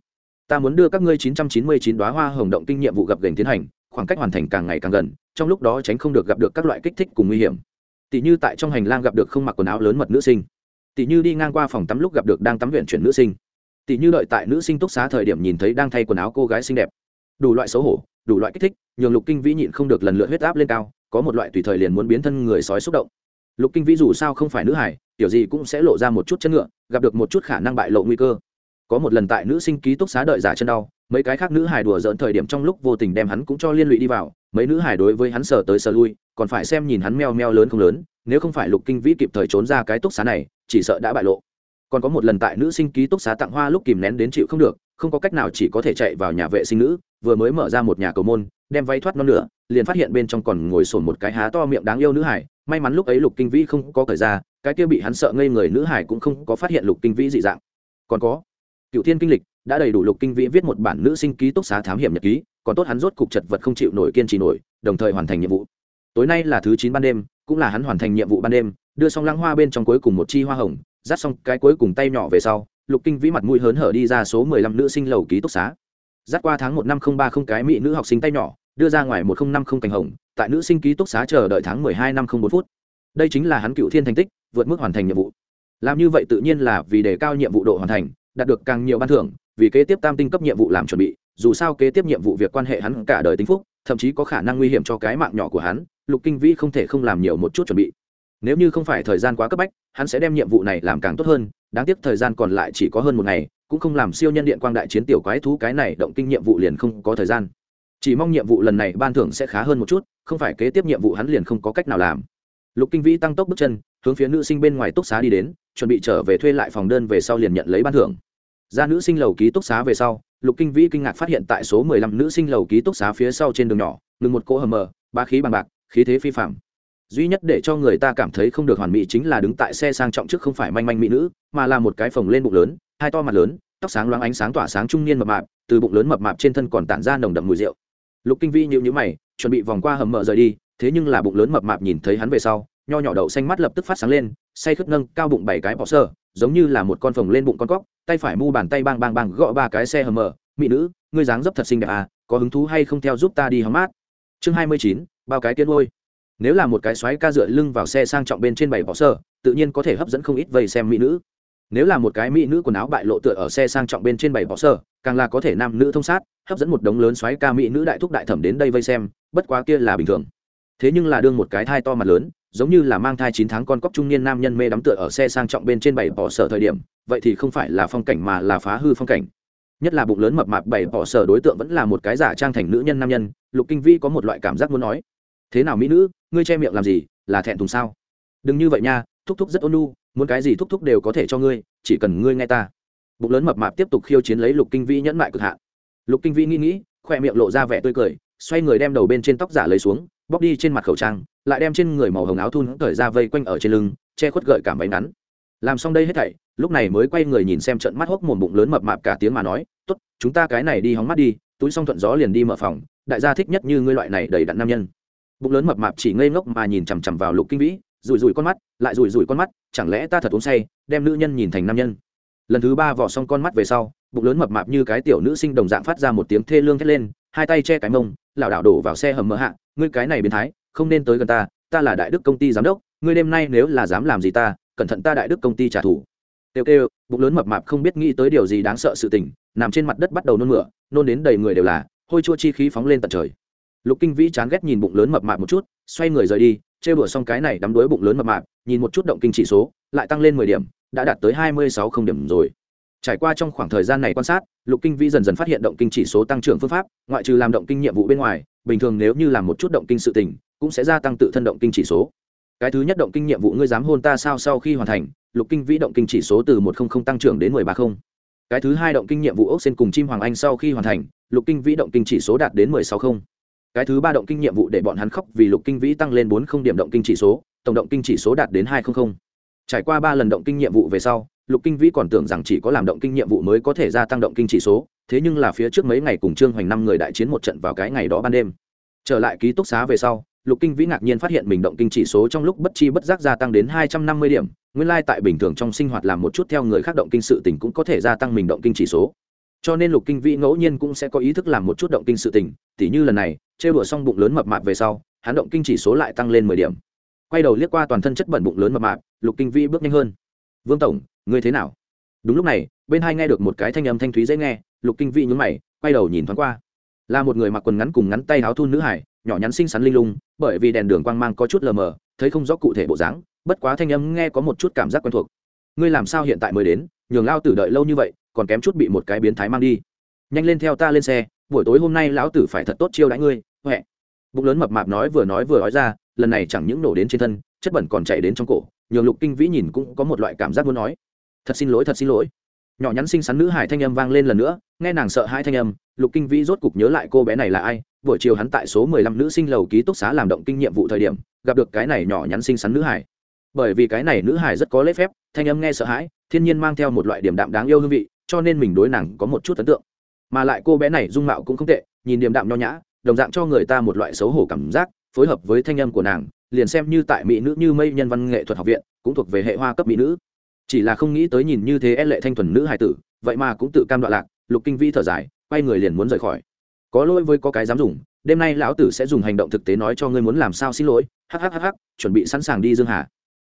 S1: Ta muốn đưa các ngươi 999 đóa hoa hồng động kinh nhiệm vụ gặp gành tiến hành, khoảng cách hoàn thành càng ngày càng gần, trong lúc đó tránh không được gặp được các loại kích thích cùng nguy hiểm. Tỷ như tại trong hành lang gặp được không mặc quần áo lớn mật nữ sinh. Tỷ như đi ngang qua phòng tắm lúc gặp được đang tắm viện chuyển nữ sinh tỷ như đợi tại nữ sinh túc xá thời điểm nhìn thấy đang thay quần áo cô gái xinh đẹp. Đủ loại xấu hổ, đủ loại kích thích, nhường lục kinh vĩ nhịn không được lần lượt huyết áp lên cao, có một loại tùy thời liền muốn biến thân người sói xúc động. Lục kinh vĩ dù sao không phải nữ hải kiểu gì cũng sẽ lộ ra một chút chân ngựa, gặp được một chút khả năng bại lộ nguy cơ. Có một lần tại nữ sinh ký túc xá đợi giả chân đau, mấy cái khác nữ hải đùa dỡn thời điểm trong lúc vô tình đem hắn cũng cho liên lụy đi vào, mấy nữ hải đối với hắn sờ tới sờ lui, còn phải xem nhìn hắn meo meo lớn không lớn, nếu không phải lục kinh vĩ kịp thời trốn ra cái túc xá này, chỉ sợ đã bại lộ còn có một lần tại nữ sinh ký túc xá tặng hoa lúc kìm nén đến chịu không được, không có cách nào chỉ có thể chạy vào nhà vệ sinh nữ, vừa mới mở ra một nhà cầu môn, đem váy thoát non nửa, liền phát hiện bên trong còn ngồi sồn một cái há to miệng đáng yêu nữ hải. May mắn lúc ấy lục kinh vĩ không có cởi ra, cái kia bị hắn sợ ngây người nữ hải cũng không có phát hiện lục kinh vĩ dị dạng. Còn có cựu thiên kinh lịch đã đầy đủ lục kinh vĩ viết một bản nữ sinh ký túc xá thám hiểm nhật ký, còn tốt hắn rốt cục chật vật không chịu nổi kiên trì nổi, đồng thời hoàn thành nhiệm vụ. Tối nay là thứ chín ban đêm, cũng là hắn hoàn thành nhiệm vụ ban đêm, đưa xong lăng hoa bên trong cuối cùng một chi hoa hồng dắt xong cái cuối cùng tay nhỏ về sau, lục kinh vĩ mặt mũi hớn hở đi ra số mười lăm nữ sinh lầu ký túc xá. Dắt qua tháng một năm không ba không cái mỹ nữ học sinh tay nhỏ, đưa ra ngoài một không năm không cành hồng, tại nữ sinh ký túc xá chờ đợi tháng mười hai năm không bốn phút. Đây chính là hắn cựu thiên thành tích, vượt mức hoàn thành nhiệm vụ. Làm như vậy tự nhiên là vì đề cao nhiệm vụ độ hoàn thành, đạt được càng nhiều ban thưởng, vì kế tiếp tam tinh cấp nhiệm vụ làm chuẩn bị, dù sao kế tiếp nhiệm vụ việc quan hệ hắn cả đời tính phúc, thậm chí có khả năng nguy hiểm cho cái mạng nhỏ của hắn, lục kinh vĩ không thể không làm nhiều một chút chuẩn bị nếu như không phải thời gian quá cấp bách, hắn sẽ đem nhiệm vụ này làm càng tốt hơn, đáng tiếc thời gian còn lại chỉ có hơn một ngày, cũng không làm siêu nhân điện quang đại chiến tiểu quái thú cái này động kinh nhiệm vụ liền không có thời gian. Chỉ mong nhiệm vụ lần này ban thưởng sẽ khá hơn một chút, không phải kế tiếp nhiệm vụ hắn liền không có cách nào làm. Lục kinh vĩ tăng tốc bước chân, hướng phía nữ sinh bên ngoài túc xá đi đến, chuẩn bị trở về thuê lại phòng đơn về sau liền nhận lấy ban thưởng. Ra nữ sinh lầu ký túc xá về sau, lục kinh vĩ kinh ngạc phát hiện tại số mười lăm nữ sinh lầu ký túc xá phía sau trên đường nhỏ, ngừng một cỗ hầm mờ, ba khí bằng bạc, khí thế phi phạm duy nhất để cho người ta cảm thấy không được hoàn mỹ chính là đứng tại xe sang trọng trước không phải manh manh mỹ nữ mà là một cái phồng lên bụng lớn hai to mặt lớn tóc sáng loáng ánh sáng tỏa sáng trung niên mập mạp từ bụng lớn mập mạp trên thân còn tản ra nồng đậm mùi rượu. Lục kinh Vi nhịu nhữ mày chuẩn bị vòng qua hầm mở rời đi thế nhưng là bụng lớn mập mạp nhìn thấy hắn về sau nho nhỏ đậu xanh mắt lập tức phát sáng lên say khướt nâng cao bụng bảy cái bỏ sơ giống như là một con phồng lên bụng con cóc tay phải mu bàn tay bang bang bang gõ ba cái xe hầm mở, mỹ nữ ngươi dáng dấp thật xinh đẹp à có hứng thú hay không theo giúp ta đi hóng mát? Chương hai mươi chín bao cái tiên ôi nếu là một cái xoáy ca dựa lưng vào xe sang trọng bên trên bảy bỏ sơ, tự nhiên có thể hấp dẫn không ít vây xem mỹ nữ. Nếu là một cái mỹ nữ quần áo bại lộ tựa ở xe sang trọng bên trên bảy bỏ sơ, càng là có thể nam nữ thông sát, hấp dẫn một đống lớn xoáy ca mỹ nữ đại thúc đại thẩm đến đây vây xem, bất quá kia là bình thường. Thế nhưng là đương một cái thai to mặt lớn, giống như là mang thai chín tháng con cóc trung niên nam nhân mê đắm tựa ở xe sang trọng bên trên bảy bỏ sở thời điểm, vậy thì không phải là phong cảnh mà là phá hư phong cảnh. Nhất là bụng lớn mập mạp bảy bỏ sở đối tượng vẫn là một cái giả trang thành nữ nhân nam nhân, lục kinh vi có một loại cảm giác muốn nói, thế nào mỹ nữ ngươi che miệng làm gì, là thẹn thùng sao? Đừng như vậy nha, thúc thúc rất ôn nhu, muốn cái gì thúc thúc đều có thể cho ngươi, chỉ cần ngươi nghe ta. Bụng lớn mập mạp tiếp tục khiêu chiến lấy lục kinh vi nhẫn mại cực hạn. Lục kinh vi nghĩ nghĩ, khoe miệng lộ ra vẻ tươi cười, xoay người đem đầu bên trên tóc giả lấy xuống bóc đi trên mặt khẩu trang, lại đem trên người màu hồng áo thun cởi ra vây quanh ở trên lưng, che khuất gợi cảm váy ngắn. Làm xong đây hết thảy, lúc này mới quay người nhìn xem trận mắt hốc mồm bụng lớn mập mạp cả tiếng mà nói, tốt, chúng ta cái này đi hóng mắt đi, túi xong thuận gió liền đi mở phòng, đại gia thích nhất như ngươi loại này đầy đặn nam nhân bụng lớn mập mạp chỉ ngây ngốc mà nhìn chằm chằm vào lục kinh vĩ, rủi rủi con mắt, lại rủi rủi con mắt, chẳng lẽ ta thật uống say, đem nữ nhân nhìn thành nam nhân. Lần thứ ba vỏ xong con mắt về sau, bụng lớn mập mạp như cái tiểu nữ sinh đồng dạng phát ra một tiếng thê lương thét lên, hai tay che cái mông, lảo đảo đổ vào xe hầm mỡ hạ, ngươi cái này biến thái, không nên tới gần ta ta là đại đức công ty giám đốc, ngươi đêm nay nếu là dám làm gì ta, cẩn thận ta đại đức công ty trả thù. Tiêu kêu, bụng lớn mập mạp không biết nghĩ tới điều gì đáng sợ sự tình, nằm trên mặt đất bắt đầu nôn mửa, nôn đến đầy người đều là, hôi chua chi khí phóng lên tận trời lục kinh vĩ chán ghét nhìn bụng lớn mập mạp một chút, xoay người rời đi, trêu đùa xong cái này đắm đuối bụng lớn mập mạp, nhìn một chút động kinh chỉ số, lại tăng lên mười điểm, đã đạt tới hai mươi sáu không điểm rồi. Trải qua trong khoảng thời gian này quan sát, lục kinh vĩ dần dần phát hiện động kinh chỉ số tăng trưởng phương pháp, ngoại trừ làm động kinh nhiệm vụ bên ngoài, bình thường nếu như làm một chút động kinh sự tình, cũng sẽ gia tăng tự thân động kinh chỉ số. Cái thứ nhất động kinh nhiệm vụ ngươi dám hôn ta sao sau khi hoàn thành, lục kinh vĩ động kinh chỉ số từ một không tăng trưởng đến mười ba không. Cái thứ hai động kinh nhiệm vụ ốc sen cùng chim hoàng anh sau khi hoàn thành, lục kinh vĩ động kinh chỉ số đạt đến mười sáu không cái thứ ba động kinh nhiệm vụ để bọn hắn khóc vì lục kinh vĩ tăng lên bốn không điểm động kinh chỉ số, tổng động kinh chỉ số đạt đến hai không không. Trải qua ba lần động kinh nhiệm vụ về sau, lục kinh vĩ còn tưởng rằng chỉ có làm động kinh nhiệm vụ mới có thể gia tăng động kinh chỉ số, thế nhưng là phía trước mấy ngày cùng trương hoành năm người đại chiến một trận vào cái ngày đó ban đêm. Trở lại ký túc xá về sau, lục kinh vĩ ngạc nhiên phát hiện mình động kinh chỉ số trong lúc bất chi bất giác gia tăng đến hai trăm năm mươi điểm, nguyên lai、like、tại bình thường trong sinh hoạt làm một chút theo người khác động kinh sự tình cũng có thể gia tăng mình động kinh chỉ số cho nên lục kinh vĩ ngẫu nhiên cũng sẽ có ý thức làm một chút động kinh sự tình, tỉ như lần này, trêu đùa xong bụng lớn mập mạp về sau, hắn động kinh chỉ số lại tăng lên mười điểm. Quay đầu liếc qua toàn thân chất bẩn bụng lớn mập mạp, lục kinh vĩ bước nhanh hơn. Vương tổng, ngươi thế nào? Đúng lúc này, bên hai nghe được một cái thanh âm thanh thúy dễ nghe, lục kinh vĩ nhúng mày, quay đầu nhìn thoáng qua. Là một người mặc quần ngắn cùng ngắn tay áo thun nữ hải, nhỏ nhắn xinh xắn linh lung, bởi vì đèn đường quang mang có chút lờ mờ, thấy không rõ cụ thể bộ dáng, bất quá thanh âm nghe có một chút cảm giác quen thuộc. Ngươi làm sao hiện tại mới đến? Nhường lao tử đợi lâu như vậy còn kém chút bị một cái biến thái mang đi. Nhanh lên theo ta lên xe, buổi tối hôm nay lão tử phải thật tốt chiêu đãi ngươi, huệ. Bụng lớn mập mạp nói vừa nói vừa nói ra, lần này chẳng những nổ đến trên thân, chất bẩn còn chạy đến trong cổ, nhường lục kinh vĩ nhìn cũng có một loại cảm giác muốn nói. Thật xin lỗi, thật xin lỗi. Nhỏ nhắn xinh xắn nữ hải thanh âm vang lên lần nữa, nghe nàng sợ hai thanh âm, lục kinh vĩ rốt cục nhớ lại cô bé này là ai. Buổi chiều hắn tại số mười lăm nữ sinh lầu ký túc xá làm động kinh nhiệm vụ thời điểm, gặp được cái này nhỏ nhắn xinh xắn nữ hải. Bởi vì cái này nữ hải rất có lễ phép, thanh âm nghe sợ hãi, thiên nhiên mang theo một loại điểm đạm đáng yêu hương vị cho nên mình đối nàng có một chút ấn tượng. Mà lại cô bé này dung mạo cũng không tệ, nhìn điềm đạm nho nhã, đồng dạng cho người ta một loại xấu hổ cảm giác, phối hợp với thanh âm của nàng, liền xem như tại mỹ nữ như mây nhân văn nghệ thuật học viện, cũng thuộc về hệ hoa cấp mỹ nữ. Chỉ là không nghĩ tới nhìn như thế lệ thanh thuần nữ hài tử, vậy mà cũng tự cam đoạn lạc, lục kinh vi thở dài, quay người liền muốn rời khỏi. Có lỗi với có cái dám dùng, đêm nay lão tử sẽ dùng hành động thực tế nói cho ngươi muốn làm sao xin lỗi hắc hắc hắc, chuẩn bị sẵn sàng đi dương hà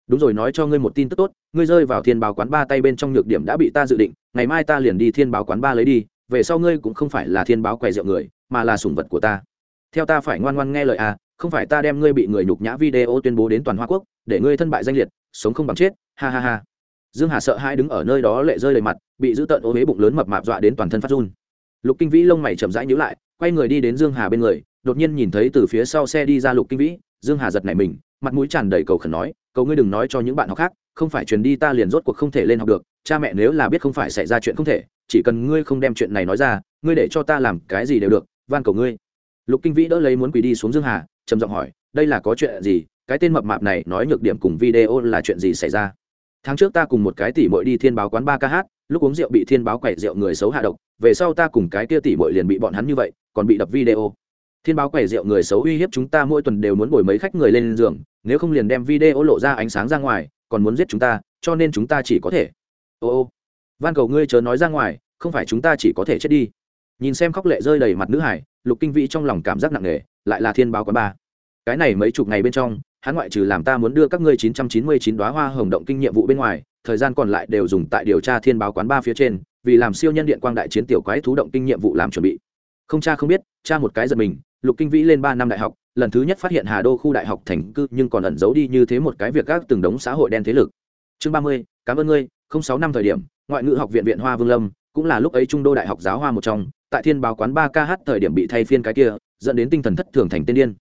S1: đúng rồi, nói cho ngươi một tin tức tốt, ngươi rơi vào thiên báo quán ba tay bên trong nhược điểm đã bị ta dự định, ngày mai ta liền đi thiên báo quán ba lấy đi, về sau ngươi cũng không phải là thiên báo quầy rượu người, mà là sủng vật của ta. Theo ta phải ngoan ngoan nghe lời à không phải ta đem ngươi bị người nhục nhã video tuyên bố đến toàn hoa quốc, để ngươi thân bại danh liệt, sống không bằng chết, ha ha ha. Dương hà sợ hai đứng ở nơi đó lệ rơi đầy mặt, bị giữ tợn ô huế bụng lớn mập mạp dọa đến toàn thân phát run. Lục kinh vĩ lông mày chậm rãi nhíu lại, quay người đi đến dương hà bên người, đột nhiên nhìn thấy từ phía sau xe đi ra lục kinh vĩ, dương hà giật nảy mình, mặt mũi tràn đầy cầu khẩn nói cầu ngươi đừng nói cho những bạn học khác, không phải truyền đi ta liền rốt cuộc không thể lên học được, cha mẹ nếu là biết không phải xảy ra chuyện không thể, chỉ cần ngươi không đem chuyện này nói ra, ngươi để cho ta làm cái gì đều được, van cầu ngươi. Lục kinh vĩ đỡ lấy muốn quỳ đi xuống dương hà, trầm giọng hỏi, đây là có chuyện gì? Cái tên mập mạp này nói nhược điểm cùng video là chuyện gì xảy ra? Tháng trước ta cùng một cái tỷ muội đi thiên báo quán ba ca hát, lúc uống rượu bị thiên báo quậy rượu người xấu hạ độc, về sau ta cùng cái kia tỷ muội liền bị bọn hắn như vậy, còn bị đập video. Thiên báo quầy rượu người xấu uy hiếp chúng ta mỗi tuần đều muốn bồi mấy khách người lên giường nếu không liền đem video lộ ra ánh sáng ra ngoài, còn muốn giết chúng ta, cho nên chúng ta chỉ có thể. Ô ô, van cầu ngươi chớ nói ra ngoài, không phải chúng ta chỉ có thể chết đi. Nhìn xem khóc lệ rơi đầy mặt nữ hải, lục kinh vĩ trong lòng cảm giác nặng nề, lại là thiên báo quán ba. Cái này mấy chục ngày bên trong, hắn ngoại trừ làm ta muốn đưa các ngươi 999 đóa hoa hồng động kinh nhiệm vụ bên ngoài, thời gian còn lại đều dùng tại điều tra thiên báo quán ba phía trên, vì làm siêu nhân điện quang đại chiến tiểu quái thú động kinh nhiệm vụ làm chuẩn bị. Không cha không biết, cha một cái giật mình, lục kinh vĩ lên ba năm đại học lần thứ nhất phát hiện hà đô khu đại học thành cư nhưng còn ẩn giấu đi như thế một cái việc các từng đống xã hội đen thế lực. Chương ba mươi, cảm ơn ngươi, không sáu năm thời điểm, ngoại ngữ học viện viện hoa vương lâm, cũng là lúc ấy trung đô đại học giáo hoa một trong, tại thiên báo quán ba kh thời điểm bị thay phiên cái kia, dẫn đến tinh thần thất thường thành tiên điên.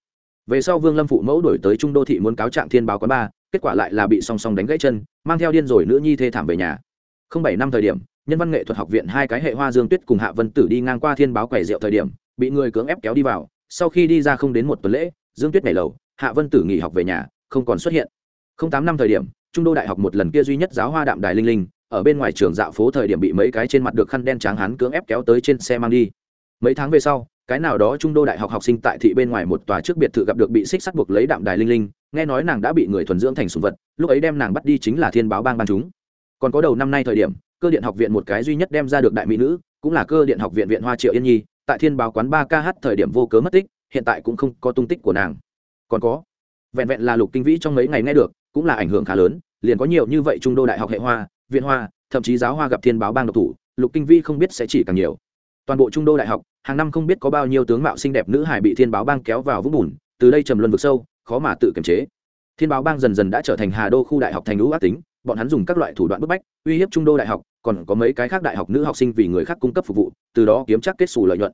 S1: Về sau vương lâm phụ mẫu đổi tới trung đô thị muốn cáo trạng thiên báo quán ba, kết quả lại là bị song song đánh gãy chân, mang theo điên rồi nữ nhi thê thảm về nhà. Không bảy năm thời điểm, nhân văn nghệ thuật học viện hai cái hệ hoa dương tuyết cùng hạ vân tử đi ngang qua thiên báo quầy rượu thời điểm, bị người cưỡng ép kéo đi vào sau khi đi ra không đến một tuần lễ, dương tuyết nhảy lầu, hạ vân tử nghỉ học về nhà, không còn xuất hiện. Không tám năm thời điểm, trung đô đại học một lần kia duy nhất giáo hoa đạm đài linh linh, ở bên ngoài trường dạo phố thời điểm bị mấy cái trên mặt được khăn đen tráng hắn cưỡng ép kéo tới trên xe mang đi. Mấy tháng về sau, cái nào đó trung đô đại học học sinh tại thị bên ngoài một tòa trước biệt thự gặp được bị xích sắt buộc lấy đạm đài linh linh, nghe nói nàng đã bị người thuần dưỡng thành sùng vật, lúc ấy đem nàng bắt đi chính là thiên báo bang ban chúng. Còn có đầu năm nay thời điểm, cơ điện học viện một cái duy nhất đem ra được đại mỹ nữ, cũng là cơ điện học viện viện hoa triệu yên nhi tại thiên báo quán ba kh thời điểm vô cớ mất tích, hiện tại cũng không có tung tích của nàng. Còn có, vẹn vẹn là lục kinh vĩ trong mấy ngày nghe được, cũng là ảnh hưởng khá lớn, liền có nhiều như vậy trung đô đại học hệ hoa, viện hoa, thậm chí giáo hoa gặp thiên báo bang độc thủ, lục kinh vĩ không biết sẽ chỉ càng nhiều. Toàn bộ trung đô đại học, hàng năm không biết có bao nhiêu tướng mạo xinh đẹp nữ hải bị thiên báo bang kéo vào vũng bùn, từ đây trầm luân vực sâu, khó mà tự kiềm chế. Thiên báo bang dần dần đã trở thành hà đô khu đại học thành lũ ác tính, bọn hắn dùng các loại thủ đoạn bức bách, uy hiếp trung đô đại học còn có mấy cái khác đại học nữ học sinh vì người khác cung cấp phục vụ, từ đó kiếm chắc kết xù lợi nhuận.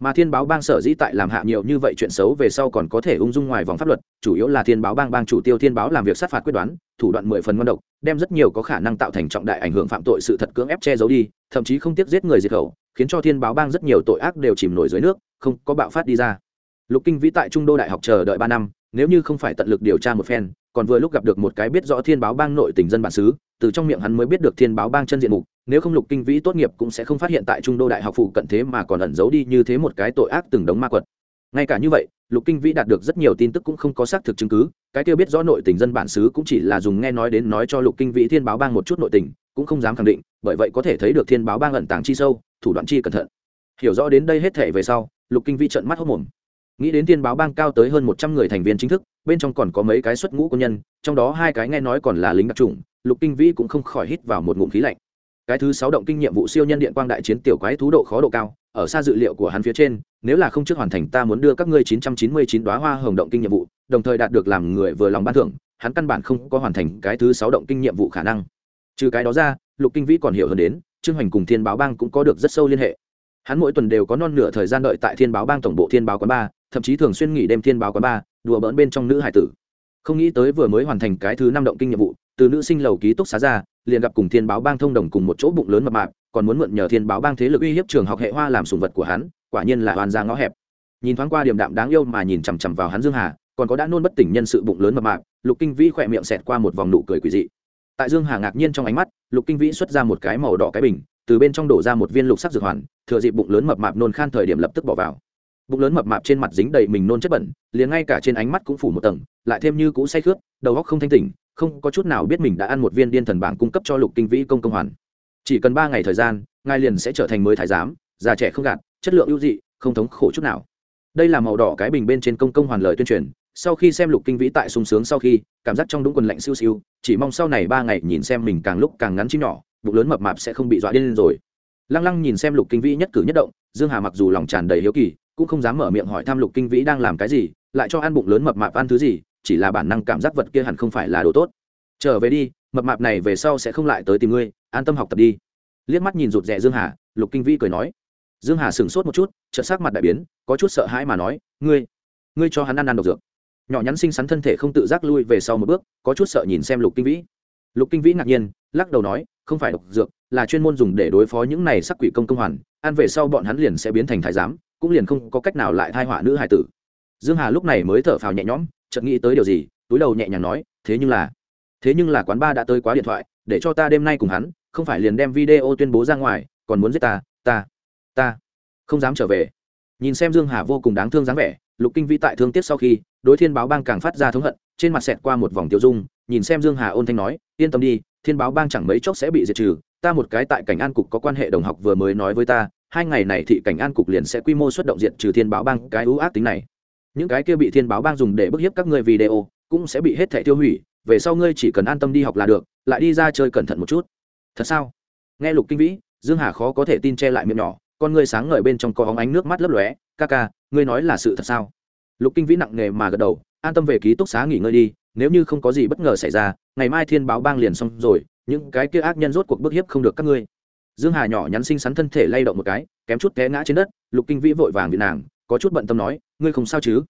S1: Mà thiên báo bang sở dĩ tại làm hạ nhiều như vậy chuyện xấu về sau còn có thể ung dung ngoài vòng pháp luật, chủ yếu là thiên báo bang bang chủ tiêu thiên báo làm việc sát phạt quyết đoán, thủ đoạn mười phần ngon độc, đem rất nhiều có khả năng tạo thành trọng đại ảnh hưởng phạm tội sự thật cưỡng ép che giấu đi, thậm chí không tiếc giết người diệt khẩu, khiến cho thiên báo bang rất nhiều tội ác đều chìm nổi dưới nước, không có bạo phát đi ra. Lục kinh vĩ tại trung đô đại học chờ đợi ba năm, nếu như không phải tận lực điều tra một phen còn vừa lúc gặp được một cái biết rõ thiên báo bang nội tình dân bản xứ, từ trong miệng hắn mới biết được thiên báo bang chân diện mục, nếu không lục kinh vĩ tốt nghiệp cũng sẽ không phát hiện tại trung đô đại học phụ cận thế mà còn ẩn giấu đi như thế một cái tội ác từng đống ma quật. Ngay cả như vậy, lục kinh vĩ đạt được rất nhiều tin tức cũng không có xác thực chứng cứ, cái kêu biết rõ nội tình dân bản xứ cũng chỉ là dùng nghe nói đến nói cho lục kinh vĩ thiên báo bang một chút nội tình, cũng không dám khẳng định, bởi vậy có thể thấy được thiên báo bang ẩn tàng chi sâu, thủ đoạn chi cẩn thận. Hiểu rõ đến đây hết thể về sau, lục kinh vĩ trận mắt hốc mồm. Nghĩ đến thiên báo bang cao tới hơn một trăm người thành viên chính thức bên trong còn có mấy cái xuất ngũ quân nhân, trong đó hai cái nghe nói còn là lính đặc trùng lục kinh vĩ cũng không khỏi hít vào một ngụm khí lạnh. Cái thứ sáu động kinh nhiệm vụ siêu nhân điện quang đại chiến tiểu quái thú độ khó độ cao, ở xa dự liệu của hắn phía trên, nếu là không trước hoàn thành ta muốn đưa các ngươi chín trăm chín mươi chín hoa hồng động kinh nhiệm vụ, đồng thời đạt được làm người vừa lòng ban thưởng, hắn căn bản không có hoàn thành cái thứ sáu động kinh nhiệm vụ khả năng. Trừ cái đó ra, lục kinh vĩ còn hiểu hơn đến, trương hoành cùng thiên báo bang cũng có được rất sâu liên hệ. Hắn mỗi tuần đều có non nửa thời gian đợi tại thiên báo bang tổng bộ thiên báo quán ba, thậm chí thường xuyên nghỉ đêm thiên báo quán ba đùa bỡn bên trong nữ hải tử. Không nghĩ tới vừa mới hoàn thành cái thứ năm động kinh nhiệm vụ, từ nữ sinh lầu ký túc xá ra, liền gặp cùng thiên báo bang thông đồng cùng một chỗ bụng lớn mập mạp, còn muốn mượn nhờ thiên báo bang thế lực uy hiếp trường học hệ hoa làm sùng vật của hắn, quả nhiên là hoàn ra ngõ hẹp. Nhìn thoáng qua điểm đạm đáng yêu mà nhìn chằm chằm vào hắn dương hà, còn có đã nôn bất tỉnh nhân sự bụng lớn mập mạp, lục kinh vĩ khỏe miệng xẹt qua một vòng nụ cười quỳ dị. Tại dương hà ngạc nhiên trong ánh mắt, lục kinh vĩ xuất ra một cái màu đỏ cái bình, từ bên trong đổ ra một viên lục sắc dược hoàn, thừa dịp bụng lớn mập mạp nôn khan thời điểm lập tức bỏ vào bụng lớn mập mạp trên mặt dính đầy mình nôn chất bẩn, liền ngay cả trên ánh mắt cũng phủ một tầng, lại thêm như cũ say khướt, đầu óc không thanh tỉnh, không có chút nào biết mình đã ăn một viên điên thần bảng cung cấp cho lục kinh vĩ công công hoàn. Chỉ cần ba ngày thời gian, ngài liền sẽ trở thành mới thái giám, già trẻ không gạt, chất lượng ưu dị, không thống khổ chút nào. Đây là màu đỏ cái bình bên trên công công hoàn lời tuyên truyền, sau khi xem lục kinh vĩ tại sung sướng sau khi, cảm giác trong đúng quần lạnh siêu siêu, chỉ mong sau này ba ngày nhìn xem mình càng lúc càng ngắn chim nhỏ, bụng lớn mập mạp sẽ không bị dọa điên lên rồi. Lăng lăng nhìn xem lục kinh vĩ nhất cử nhất động, dương hà mặc dù lòng tràn đầy hiếu kỳ cũng không dám mở miệng hỏi tham lục kinh vĩ đang làm cái gì, lại cho ăn bụng lớn mập mạp ăn thứ gì, chỉ là bản năng cảm giác vật kia hẳn không phải là đồ tốt. Trở về đi, mập mạp này về sau sẽ không lại tới tìm ngươi, an tâm học tập đi. Liếc mắt nhìn rụt rè dương hà, lục kinh vĩ cười nói. Dương hà sửng sốt một chút, chợt sắc mặt đại biến, có chút sợ hãi mà nói, ngươi ngươi cho hắn ăn ăn độc dược. Nhỏ nhắn xinh xắn thân thể không tự giác lui về sau một bước, có chút sợ nhìn xem lục kinh vĩ. Lục kinh vĩ ngạc nhiên, lắc đầu nói, không phải độc dược, là chuyên môn dùng để đối phó những này sắc quỷ công công hoàn, ăn về sau bọn hắn liền sẽ biến thành thái giám cũng liền không có cách nào lại thai họa nữ hải tử. Dương hà lúc này mới thở phào nhẹ nhõm, chợt nghĩ tới điều gì, túi đầu nhẹ nhàng nói, thế nhưng là, thế nhưng là quán ba đã tới quá điện thoại, để cho ta đêm nay cùng hắn, không phải liền đem video tuyên bố ra ngoài, còn muốn giết ta ta ta, không dám trở về. Nhìn xem dương hà vô cùng đáng thương dáng vẻ, lục kinh vĩ tại thương tiếc sau khi, đối thiên báo bang càng phát ra thống hận, trên mặt xẹt qua một vòng tiêu dung, nhìn xem dương hà ôn thanh nói, yên tâm đi, thiên báo bang chẳng mấy chốc sẽ bị diệt trừ, ta một cái tại cảnh an cục có quan hệ đồng học vừa mới nói với ta hai ngày này thị cảnh an cục liền sẽ quy mô xuất động diện trừ thiên báo bang cái ưu ác tính này. Những cái kia bị thiên báo bang dùng để bức hiếp các ngươi video cũng sẽ bị hết thẻ tiêu hủy, về sau ngươi chỉ cần an tâm đi học là được, lại đi ra chơi cẩn thận một chút. Thật sao? Nghe lục kinh vĩ, dương hà khó có thể tin che lại miệng nhỏ, con ngươi sáng ngời bên trong có hóng ánh nước mắt lấp lóe, ca ca, ngươi nói là sự thật sao? Lục kinh vĩ nặng nề mà gật đầu, an tâm về ký túc xá nghỉ ngơi đi, nếu như không có gì bất ngờ xảy ra, ngày mai thiên báo bang liền xong rồi, những cái kia ác nhân rốt cuộc bức hiếp không được các ngươi dương hà nhỏ nhắn xinh xắn thân thể lay động một cái, kém chút té ngã trên đất, lục kinh vĩ vội vàng vì nàng, có chút bận tâm nói, ngươi không sao chứ?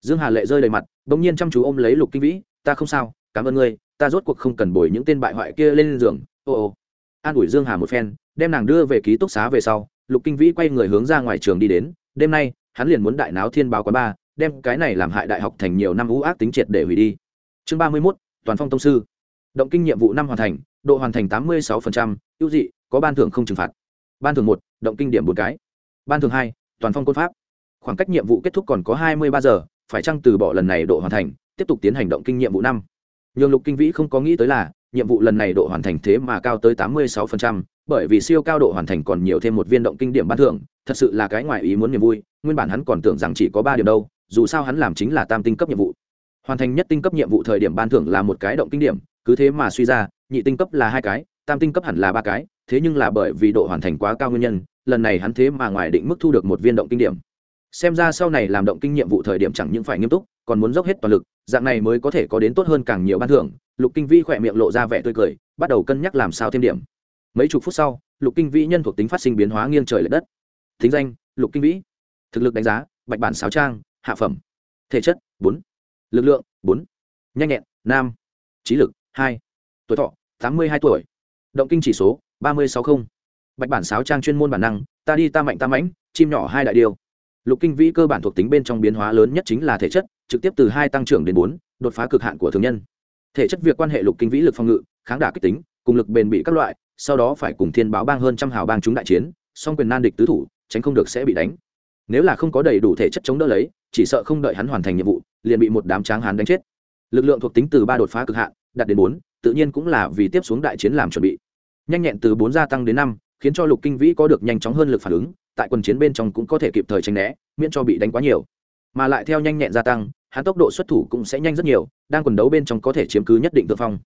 S1: Dương hà lệ rơi đầy mặt đ ỗ n g nhiên chăm chú ôm lấy lục kinh vĩ, ta không sao, cảm ơn ngươi, ta rốt cuộc không cần bồi những tên bại hoại kia lên giường. Ô ô. An ủi dương hà một phen, đem nàng đưa về ký túc xá về sau, lục kinh vĩ quay người hướng ra ngoài trường đi đến, đêm nay, hắn liền muốn đại náo thiên báo quán ba, đem cái này làm hại đại học thành nhiều năm ưu ác tính triệt để hủy đi. Chương ba mươi mốt, toàn phong tông sư. Động kinh nhiệm vụ năm hoàn thành, độ hoàn thành tám mươi sáu ưu dị có ban thưởng không trừng phạt. Ban thưởng một, động kinh điểm một cái. Ban thưởng hai, toàn phong côn pháp. Khoảng cách nhiệm vụ kết thúc còn có hai mươi ba giờ, phải chăng từ bỏ lần này độ hoàn thành, tiếp tục tiến hành động kinh nhiệm vụ năm? Nhường lục kinh vĩ không có nghĩ tới là, nhiệm vụ lần này độ hoàn thành thế mà cao tới tám mươi sáu bởi vì siêu cao độ hoàn thành còn nhiều thêm một viên động kinh điểm ban thưởng, thật sự là cái ngoài ý muốn niềm vui, nguyên bản hắn còn tưởng rằng chỉ có ba điểm đâu, dù sao hắn làm chính là tam tinh cấp nhiệm vụ. Hoàn thành nhất tinh cấp nhiệm vụ thời điểm ban thưởng là một cái động kinh điểm, cứ thế mà suy ra, nhị tinh cấp là hai cái tam tinh cấp hẳn là ba cái, thế nhưng là bởi vì độ hoàn thành quá cao nguyên nhân, lần này hắn thế mà ngoài định mức thu được một viên động kinh điểm. Xem ra sau này làm động kinh nhiệm vụ thời điểm chẳng những phải nghiêm túc, còn muốn dốc hết toàn lực, dạng này mới có thể có đến tốt hơn càng nhiều ban thưởng. Lục kinh vĩ khỏe miệng lộ ra vẻ tươi cười, bắt đầu cân nhắc làm sao thêm điểm. Mấy chục phút sau, lục kinh vĩ nhân thuộc tính phát sinh biến hóa nghiêng trời l ệ đất. Thính danh, lục kinh vĩ thực lực đánh giá, bạch bản sáo trang, hạ phẩm. Thể chất, bốn. Lực lượng, bốn. Nhanh nhẹn nam trí lực, hai. Tuổi thọ, tám mươi hai tuổi động kinh chỉ số, ba mươi sáu không. Bạch bản sáo trang chuyên môn bản năng, ta đi ta mạnh ta mãnh, chim nhỏ hai đại điều. Lục kinh vĩ cơ bản thuộc tính bên trong biến hóa lớn nhất chính là thể chất, trực tiếp từ hai tăng trưởng đến bốn, đột phá cực hạn của thường nhân. Thể chất việc quan hệ lục kinh vĩ lực phòng ngự, kháng đả kích tính, cùng lực bền bị các loại, sau đó phải cùng thiên báo bang hơn trăm hào bang chúng đại chiến, song quyền nan địch tứ thủ, tránh không được sẽ bị đánh. Nếu là không có đầy đủ thể chất chống đỡ lấy, chỉ sợ không đợi hắn hoàn thành nhiệm vụ, liền bị một đám tráng hán đánh chết. Lực lượng thuộc tính từ ba đột phá cực hạn, đạt đến bốn tự nhiên cũng là vì tiếp xuống đại chiến làm chuẩn bị. Nhanh nhẹn từ bốn gia tăng đến năm, khiến cho lục kinh vĩ có được nhanh chóng hơn lực phản ứng, tại quần chiến bên trong cũng có thể kịp thời tránh né, miễn cho bị đánh quá nhiều. Mà lại theo nhanh nhẹn gia tăng, hắn tốc độ xuất thủ cũng sẽ nhanh rất nhiều, đang quần đấu bên trong có thể chiếm cứ nhất định tự phong.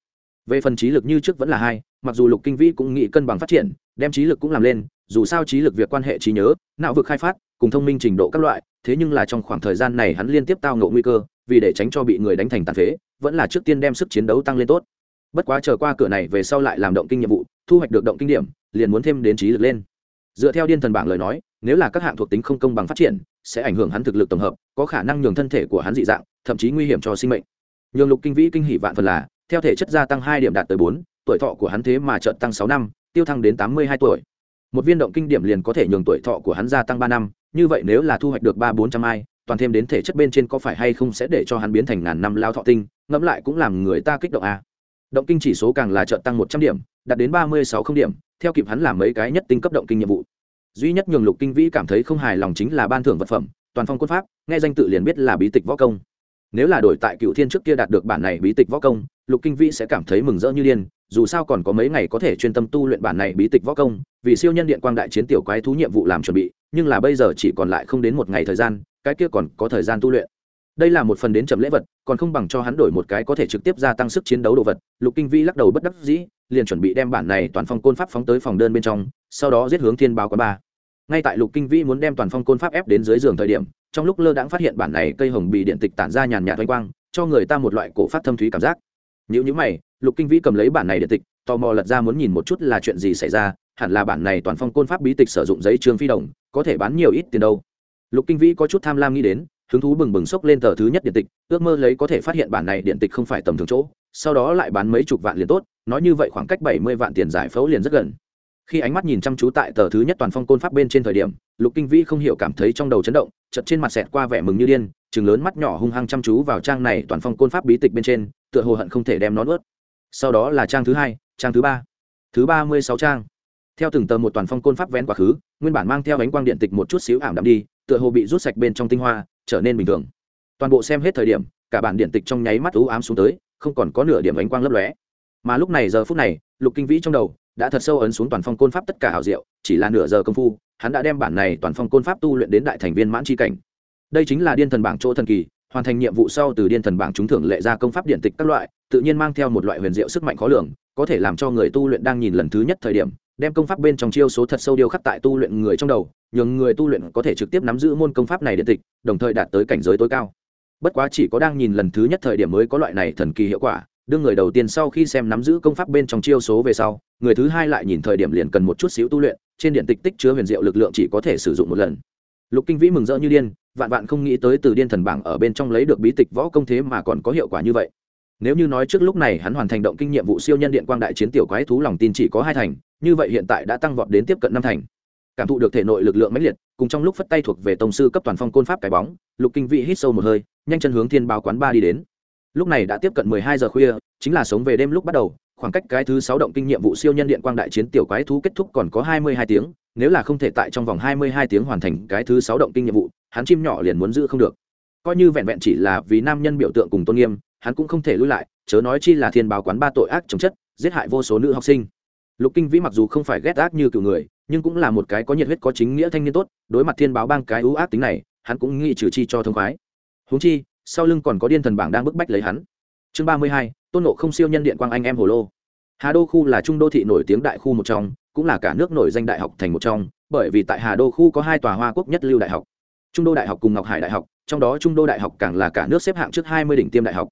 S1: Về phần trí lực như trước vẫn là hai, mặc dù lục kinh vĩ cũng nghĩ cân bằng phát triển, đem trí lực cũng làm lên, dù sao trí lực việc quan hệ trí nhớ, não vực khai phát, cùng thông minh trình độ các loại, thế nhưng là trong khoảng thời gian này hắn liên tiếp tao ngộ nguy cơ, vì để tránh cho bị người đánh thành tàn phế, vẫn là trước tiên đem sức chiến đấu tăng lên tốt bất quá chờ qua cửa này về sau lại làm động kinh nhiệm vụ, thu hoạch được động kinh điểm, liền muốn thêm đến trí lực lên. Dựa theo điên thần bảng lời nói, nếu là các hạng thuộc tính không công bằng phát triển, sẽ ảnh hưởng hắn thực lực tổng hợp, có khả năng nhường thân thể của hắn dị dạng, thậm chí nguy hiểm cho sinh mệnh. Nhường lục kinh vĩ kinh hỷ vạn phần là, theo thể chất gia tăng hai điểm đạt tới bốn, tuổi thọ của hắn thế mà trợn tăng sáu năm, tiêu thăng đến tám mươi hai tuổi. Một viên động kinh điểm liền có thể nhường tuổi thọ của hắn gia tăng ba năm, như vậy nếu là thu hoạch được ba bốn trăm ai, toàn thêm đến thể chất bên trên có phải hay không sẽ để cho hắn biến thành ngàn năm lao thọ tinh, ngẫm lại cũng làm người ta kích động à? Động kinh chỉ số càng là trợ tăng một trăm điểm, đạt đến ba mươi sáu không điểm, theo kịp hắn làm mấy cái nhất tinh cấp động kinh nhiệm vụ. Duy nhất nhường lục kinh vĩ cảm thấy không hài lòng chính là ban thưởng vật phẩm, toàn phong quân pháp, nghe danh tự liền biết là bí tịch võ công. Nếu là đổi tại cựu thiên trước kia đạt được bản này bí tịch võ công, lục kinh vĩ sẽ cảm thấy mừng rỡ như điên, dù sao còn có mấy ngày có thể chuyên tâm tu luyện bản này bí tịch võ công, vì siêu nhân điện quang đại chiến tiểu quái thú nhiệm vụ làm chuẩn bị, nhưng là bây giờ chỉ còn lại không đến một ngày thời gian, cái kia còn có thời gian tu luyện đây là một phần đến chậm lễ vật, còn không bằng cho hắn đổi một cái có thể trực tiếp gia tăng sức chiến đấu đồ vật. Lục kinh vi lắc đầu bất đắc dĩ, liền chuẩn bị đem bản này toàn phong côn pháp phóng tới phòng đơn bên trong, sau đó giết hướng thiên báo quá ba. Ngay tại lục kinh vi muốn đem toàn phong côn pháp ép đến dưới giường thời điểm, trong lúc lơ đãng phát hiện bản này cây hồng bị điện tịch tản ra nhàn nhạt thanh quang, cho người ta một loại cổ phát thâm thúy cảm giác. Nếu như mày, lục kinh vĩ cầm lấy bản này điện tịch, tò mò lật ra muốn nhìn một chút là chuyện gì xảy ra, hẳn là bản này toàn phong côn pháp bí tịch sử dụng giấy trương phi đồng, có thể bán nhiều ít tiền đâu. Lục kinh vĩ có chút tham lam nghĩ đến hứng thú bừng bừng xốc lên tờ thứ nhất điện tịch, ước mơ lấy có thể phát hiện bản này điện tịch không phải tầm thường chỗ, sau đó lại bán mấy chục vạn liền tốt, nói như vậy khoảng cách bảy mươi vạn tiền giải phẫu liền rất gần. Khi ánh mắt nhìn chăm chú tại tờ thứ nhất toàn phong côn pháp bên trên thời điểm, lục kinh vĩ không hiểu cảm thấy trong đầu chấn động chật trên mặt xẹt qua vẻ mừng như điên, chừng lớn mắt nhỏ hung hăng chăm chú vào trang này toàn phong côn pháp bí tịch bên trên, tựa hồ hận không thể đem nó nuốt. Sau đó là trang thứ hai, trang thứ ba thứ ba mươi sáu trang. Theo từng tờ một toàn phong côn pháp vén quá khứ, nguyên bản mang theo ánh quang điện tịch một chút xíu ảm đạm đi, tựa hồ bị rút sạch bên trong tinh hoa trở nên bình thường. Toàn bộ xem hết thời điểm, cả bản điện tịch trong nháy mắt u ám xuống tới, không còn có nửa điểm ánh quang lấp lóe. Mà lúc này giờ phút này, lục kinh vĩ trong đầu đã thật sâu ấn xuống toàn phong côn pháp tất cả hảo diệu, chỉ là nửa giờ công phu, hắn đã đem bản này toàn phong côn pháp tu luyện đến đại thành viên mãn chi cảnh. Đây chính là điên thần bảng chỗ thần kỳ, hoàn thành nhiệm vụ sau từ điên thần bảng trúng thưởng lệ ra công pháp điện tịch các loại, tự nhiên mang theo một loại huyền diệu sức mạnh khó lường, có thể làm cho người tu luyện đang nhìn lần thứ nhất thời điểm đem công pháp bên trong chiêu số thật sâu điêu khắc tại tu luyện người trong đầu, nhường người tu luyện có thể trực tiếp nắm giữ môn công pháp này điện tịch, đồng thời đạt tới cảnh giới tối cao. Bất quá chỉ có đang nhìn lần thứ nhất thời điểm mới có loại này thần kỳ hiệu quả, đương người đầu tiên sau khi xem nắm giữ công pháp bên trong chiêu số về sau, người thứ hai lại nhìn thời điểm liền cần một chút xíu tu luyện, trên điện tịch tích chứa huyền diệu lực lượng chỉ có thể sử dụng một lần. Lục kinh vĩ mừng rỡ như điên, vạn vạn không nghĩ tới từ điên thần bảng ở bên trong lấy được bí tịch võ công thế mà còn có hiệu quả như vậy. Nếu như nói trước lúc này hắn hoàn thành động kinh nhiệm vụ siêu nhân điện quang đại chiến tiểu quái thú lòng tin chỉ có hai thành như vậy hiện tại đã tăng vọt đến tiếp cận năm thành. Cảm thụ được thể nội lực lượng mãnh liệt, cùng trong lúc phất tay thuộc về tổng sư cấp toàn phong côn pháp cái bóng, lục kinh vị hít sâu một hơi, nhanh chân hướng thiên báo quán ba đi đến. Lúc này đã tiếp cận mười hai giờ khuya, chính là sống về đêm lúc bắt đầu, khoảng cách cái thứ sáu động kinh nhiệm vụ siêu nhân điện quang đại chiến tiểu quái thú kết thúc còn có hai mươi hai tiếng, nếu là không thể tại trong vòng hai mươi hai tiếng hoàn thành cái thứ sáu động kinh nhiệm vụ, hắn chim nhỏ liền muốn giữ không được. Coi như vẹn vẹn chỉ là vì nam nhân biểu tượng cùng tôn nghiêm, hắn cũng không thể lui lại, chớ nói chi là thiên báo quán ba tội ác chống chất, giết hại vô số nữ học sinh lục kinh vĩ mặc dù không phải ghét ác như cựu người, nhưng cũng là một cái có nhiệt huyết có chính nghĩa thanh niên tốt, đối mặt thiên báo bang cái ưu ác tính này, hắn cũng nghĩ trừ chi cho thông khoái. Huống chi, sau lưng còn có điên thần bảng đang bức bách lấy hắn. Chương ba mươi hai, tôn nộ không siêu nhân điện quang anh em hồ lô. Hà đô khu là trung đô thị nổi tiếng đại khu một trong, cũng là cả nước nổi danh đại học thành một trong, bởi vì tại hà đô khu có hai tòa hoa quốc nhất lưu đại học. Trung đô đại học cùng ngọc hải đại học, trong đó trung đô đại học càng là cả nước xếp hạng trước hai mươi đỉnh tiêm đại học.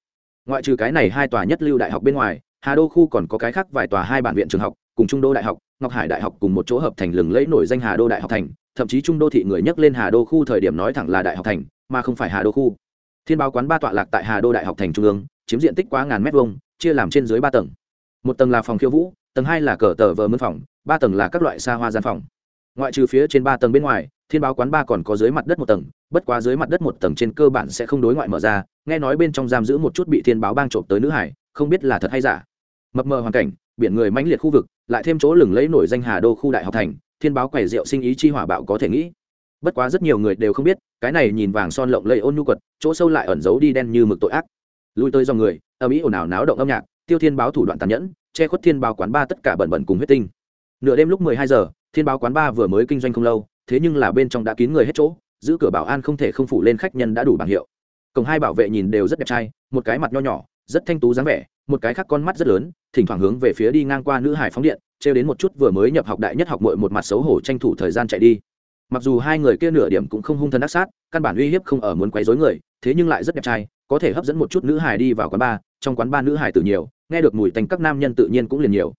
S1: Ngoại trừ cái này hai tòa nhất lưu đại học bên ngoài, hà đô khu còn có cái khác vài tòa hai bản viện trường học cùng trung đô đại học, ngọc hải đại học cùng một chỗ hợp thành lừng lẫy nổi danh hà đô đại học thành, thậm chí trung đô thị người nhắc lên hà đô khu thời điểm nói thẳng là đại học thành, mà không phải hà đô khu. Thiên báo quán ba tọa lạc tại hà đô đại học thành trung ương, chiếm diện tích quá ngàn mét vuông, chia làm trên dưới ba tầng. Một tầng là phòng khiêu vũ, tầng hai là cờ tờ vờ mân phòng, ba tầng là các loại xa hoa gian phòng. Ngoại trừ phía trên ba tầng bên ngoài, thiên báo quán ba còn có dưới mặt đất một tầng, bất quá dưới mặt đất một tầng trên cơ bản sẽ không đối ngoại mở ra, nghe nói bên trong giam giữ một chút bị thiên báo bang trộm tới nữ hải, không biết là thật hay giả. Mập mờ hoàn cảnh, biển người mãnh liệt khu vực lại thêm chỗ lừng lấy nổi danh hà đô khu đại học thành, thiên báo quẻ rượu sinh ý chi hỏa bạo có thể nghĩ. Bất quá rất nhiều người đều không biết, cái này nhìn vàng son lộng lẫy ôn nhu quật, chỗ sâu lại ẩn giấu đi đen như mực tội ác. Lui tới dòng người, âm ý ồn ào náo động âm nhạc, tiêu thiên báo thủ đoạn tàn nhẫn, che khuất thiên báo quán ba tất cả bẩn bẩn cùng huyết tinh. Nửa đêm lúc mười hai giờ, thiên báo quán ba vừa mới kinh doanh không lâu, thế nhưng là bên trong đã kín người hết chỗ, giữ cửa bảo an không thể không phủ lên khách nhân đã đủ bảng hiệu. Cổng hai bảo vệ nhìn đều rất đẹp trai, một cái mặt nho nhỏ, rất thanh tú dáng vẻ một cái khác con mắt rất lớn, thỉnh thoảng hướng về phía đi ngang qua nữ hải phóng điện, trêu đến một chút vừa mới nhập học đại nhất học mội một mặt xấu hổ tranh thủ thời gian chạy đi. Mặc dù hai người kia nửa điểm cũng không hung thân ác sát, căn bản uy hiếp không ở muốn quấy rối người, thế nhưng lại rất đẹp trai, có thể hấp dẫn một chút nữ hải đi vào quán bar trong quán bar nữ hải từ nhiều, nghe được mùi tành các nam nhân tự nhiên cũng liền nhiều.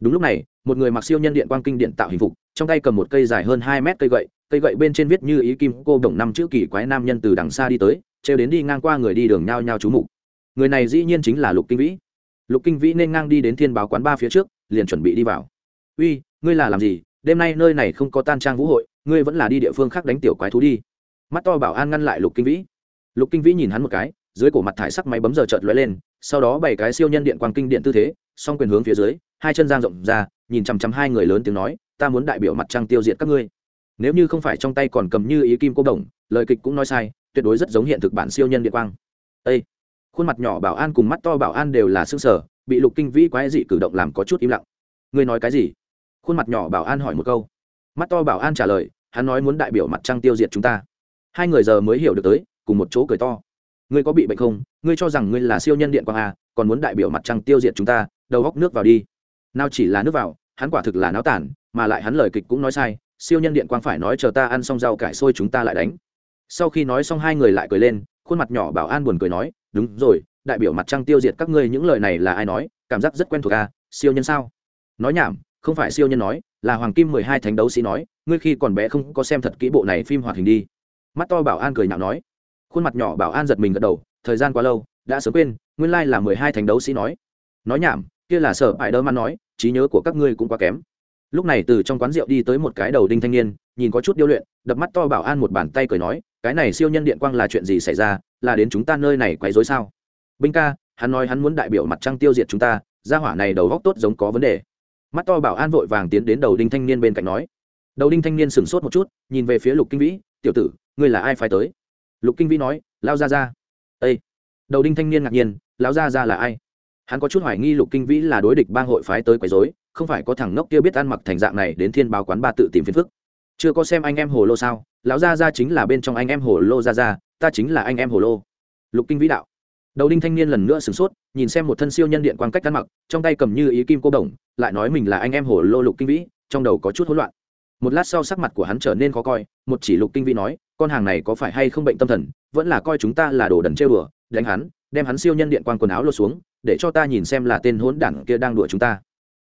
S1: Đúng lúc này, một người mặc siêu nhân điện quang kinh điện tạo hình phục, trong tay cầm một cây dài hơn hai mét cây gậy cây gậy bên trên viết như ý kim cô đồng năm chữ kỳ quái nam nhân từ đằng xa đi tới, trêu đến đi ngang qua người đi đường nhao nhao trú mục. Người này dĩ nhiên chính là lục kinh vĩ lục kinh vĩ nên ngang đi đến thiên báo quán ba phía trước, liền chuẩn bị đi vào. Uy, ngươi là làm gì? Đêm nay nơi này không có tan trang vũ hội, ngươi vẫn là đi địa phương khác đánh tiểu quái thú đi. Mắt to bảo an ngăn lại lục kinh vĩ. Lục kinh vĩ nhìn hắn một cái, dưới cổ mặt thải sắc máy bấm giờ chợt lóe lên, sau đó bảy cái siêu nhân điện quang kinh điện tư thế, song quyền hướng phía dưới, hai chân giang rộng ra, nhìn chằm chằm hai người lớn tiếng nói, ta muốn đại biểu mặt trăng tiêu diệt các ngươi. Nếu như không phải trong tay còn cầm như ý kim cô đồng, lời kịch cũng nói sai, tuyệt đối rất giống hiện thực bản siêu nhân điện quang. Ê! Khuôn mặt nhỏ bảo an cùng mắt to bảo an đều là xương sở bị lục kinh vĩ quái dị cử động làm có chút im lặng. Ngươi nói cái gì? Khuôn mặt nhỏ bảo an hỏi một câu. Mắt to bảo an trả lời, hắn nói muốn đại biểu mặt trăng tiêu diệt chúng ta. Hai người giờ mới hiểu được tới, cùng một chỗ cười to. Ngươi có bị bệnh không? Ngươi cho rằng ngươi là siêu nhân điện quang à còn muốn đại biểu mặt trăng tiêu diệt chúng ta, đầu góc nước vào đi. Nào chỉ là nước vào, hắn quả thực là náo tản, mà lại hắn lời kịch cũng nói sai, siêu nhân điện quang phải nói chờ ta ăn xong rau cải sôi chúng ta lại đánh. Sau khi nói xong hai người lại cười lên khuôn mặt nhỏ bảo an buồn cười nói, đúng rồi, đại biểu mặt trăng tiêu diệt các ngươi những lời này là ai nói? Cảm giác rất quen thuộc à siêu nhân sao? Nói nhảm, không phải siêu nhân nói, là hoàng kim mười hai thánh đấu sĩ nói, ngươi khi còn bé không có xem thật kỹ bộ này phim hoạt hình đi. Mắt to bảo an cười nhạo nói. Khuôn mặt nhỏ bảo an giật mình gật đầu, thời gian quá lâu, đã sớm quên, nguyên lai là mười hai thánh đấu sĩ nói. Nói nhảm, kia là sở ải đơ man nói, trí nhớ của các ngươi cũng quá kém lúc này từ trong quán rượu đi tới một cái đầu đinh thanh niên, nhìn có chút điêu luyện, đập mắt to bảo an một bàn tay cười nói, cái này siêu nhân điện quang là chuyện gì xảy ra, là đến chúng ta nơi này quấy rối sao? Binh ca, hắn nói hắn muốn đại biểu mặt trăng tiêu diệt chúng ta, gia hỏa này đầu góc tốt giống có vấn đề. Mắt to bảo an vội vàng tiến đến đầu đinh thanh niên bên cạnh nói. Đầu đinh thanh niên sửng sốt một chút, nhìn về phía lục kinh vĩ, tiểu tử, ngươi là ai phải tới? Lục kinh vĩ nói lao ra ra ây đầu đinh thanh niên ngạc nhiên lao ra ra là ai? Hắn có chút hoài nghi lục kinh vĩ là đối địch bang hội phái tới quấy dối không phải có thằng ngốc kia biết ăn mặc thành dạng này đến thiên báo quán ba tự tìm phiền phức. Chưa có xem anh em hồ lô sao? Lão gia gia chính là bên trong anh em hồ lô gia gia, ta chính là anh em hồ lô. Lục kinh vĩ đạo. Đầu đinh thanh niên lần nữa sửng sốt, nhìn xem một thân siêu nhân điện quan cách ăn mặc, trong tay cầm như ý kim cô đồng, lại nói mình là anh em hồ lô lục kinh vĩ, trong đầu có chút hỗn loạn. Một lát sau sắc mặt của hắn trở nên khó coi, một chỉ lục kinh vĩ nói, con hàng này có phải hay không bệnh tâm thần, vẫn là coi chúng ta là đồ đần trêu đùa, đánh hắn, đem hắn siêu nhân điện quan quần áo lột xuống, để cho ta nhìn xem là tên hỗn đảng kia đang đùa chúng ta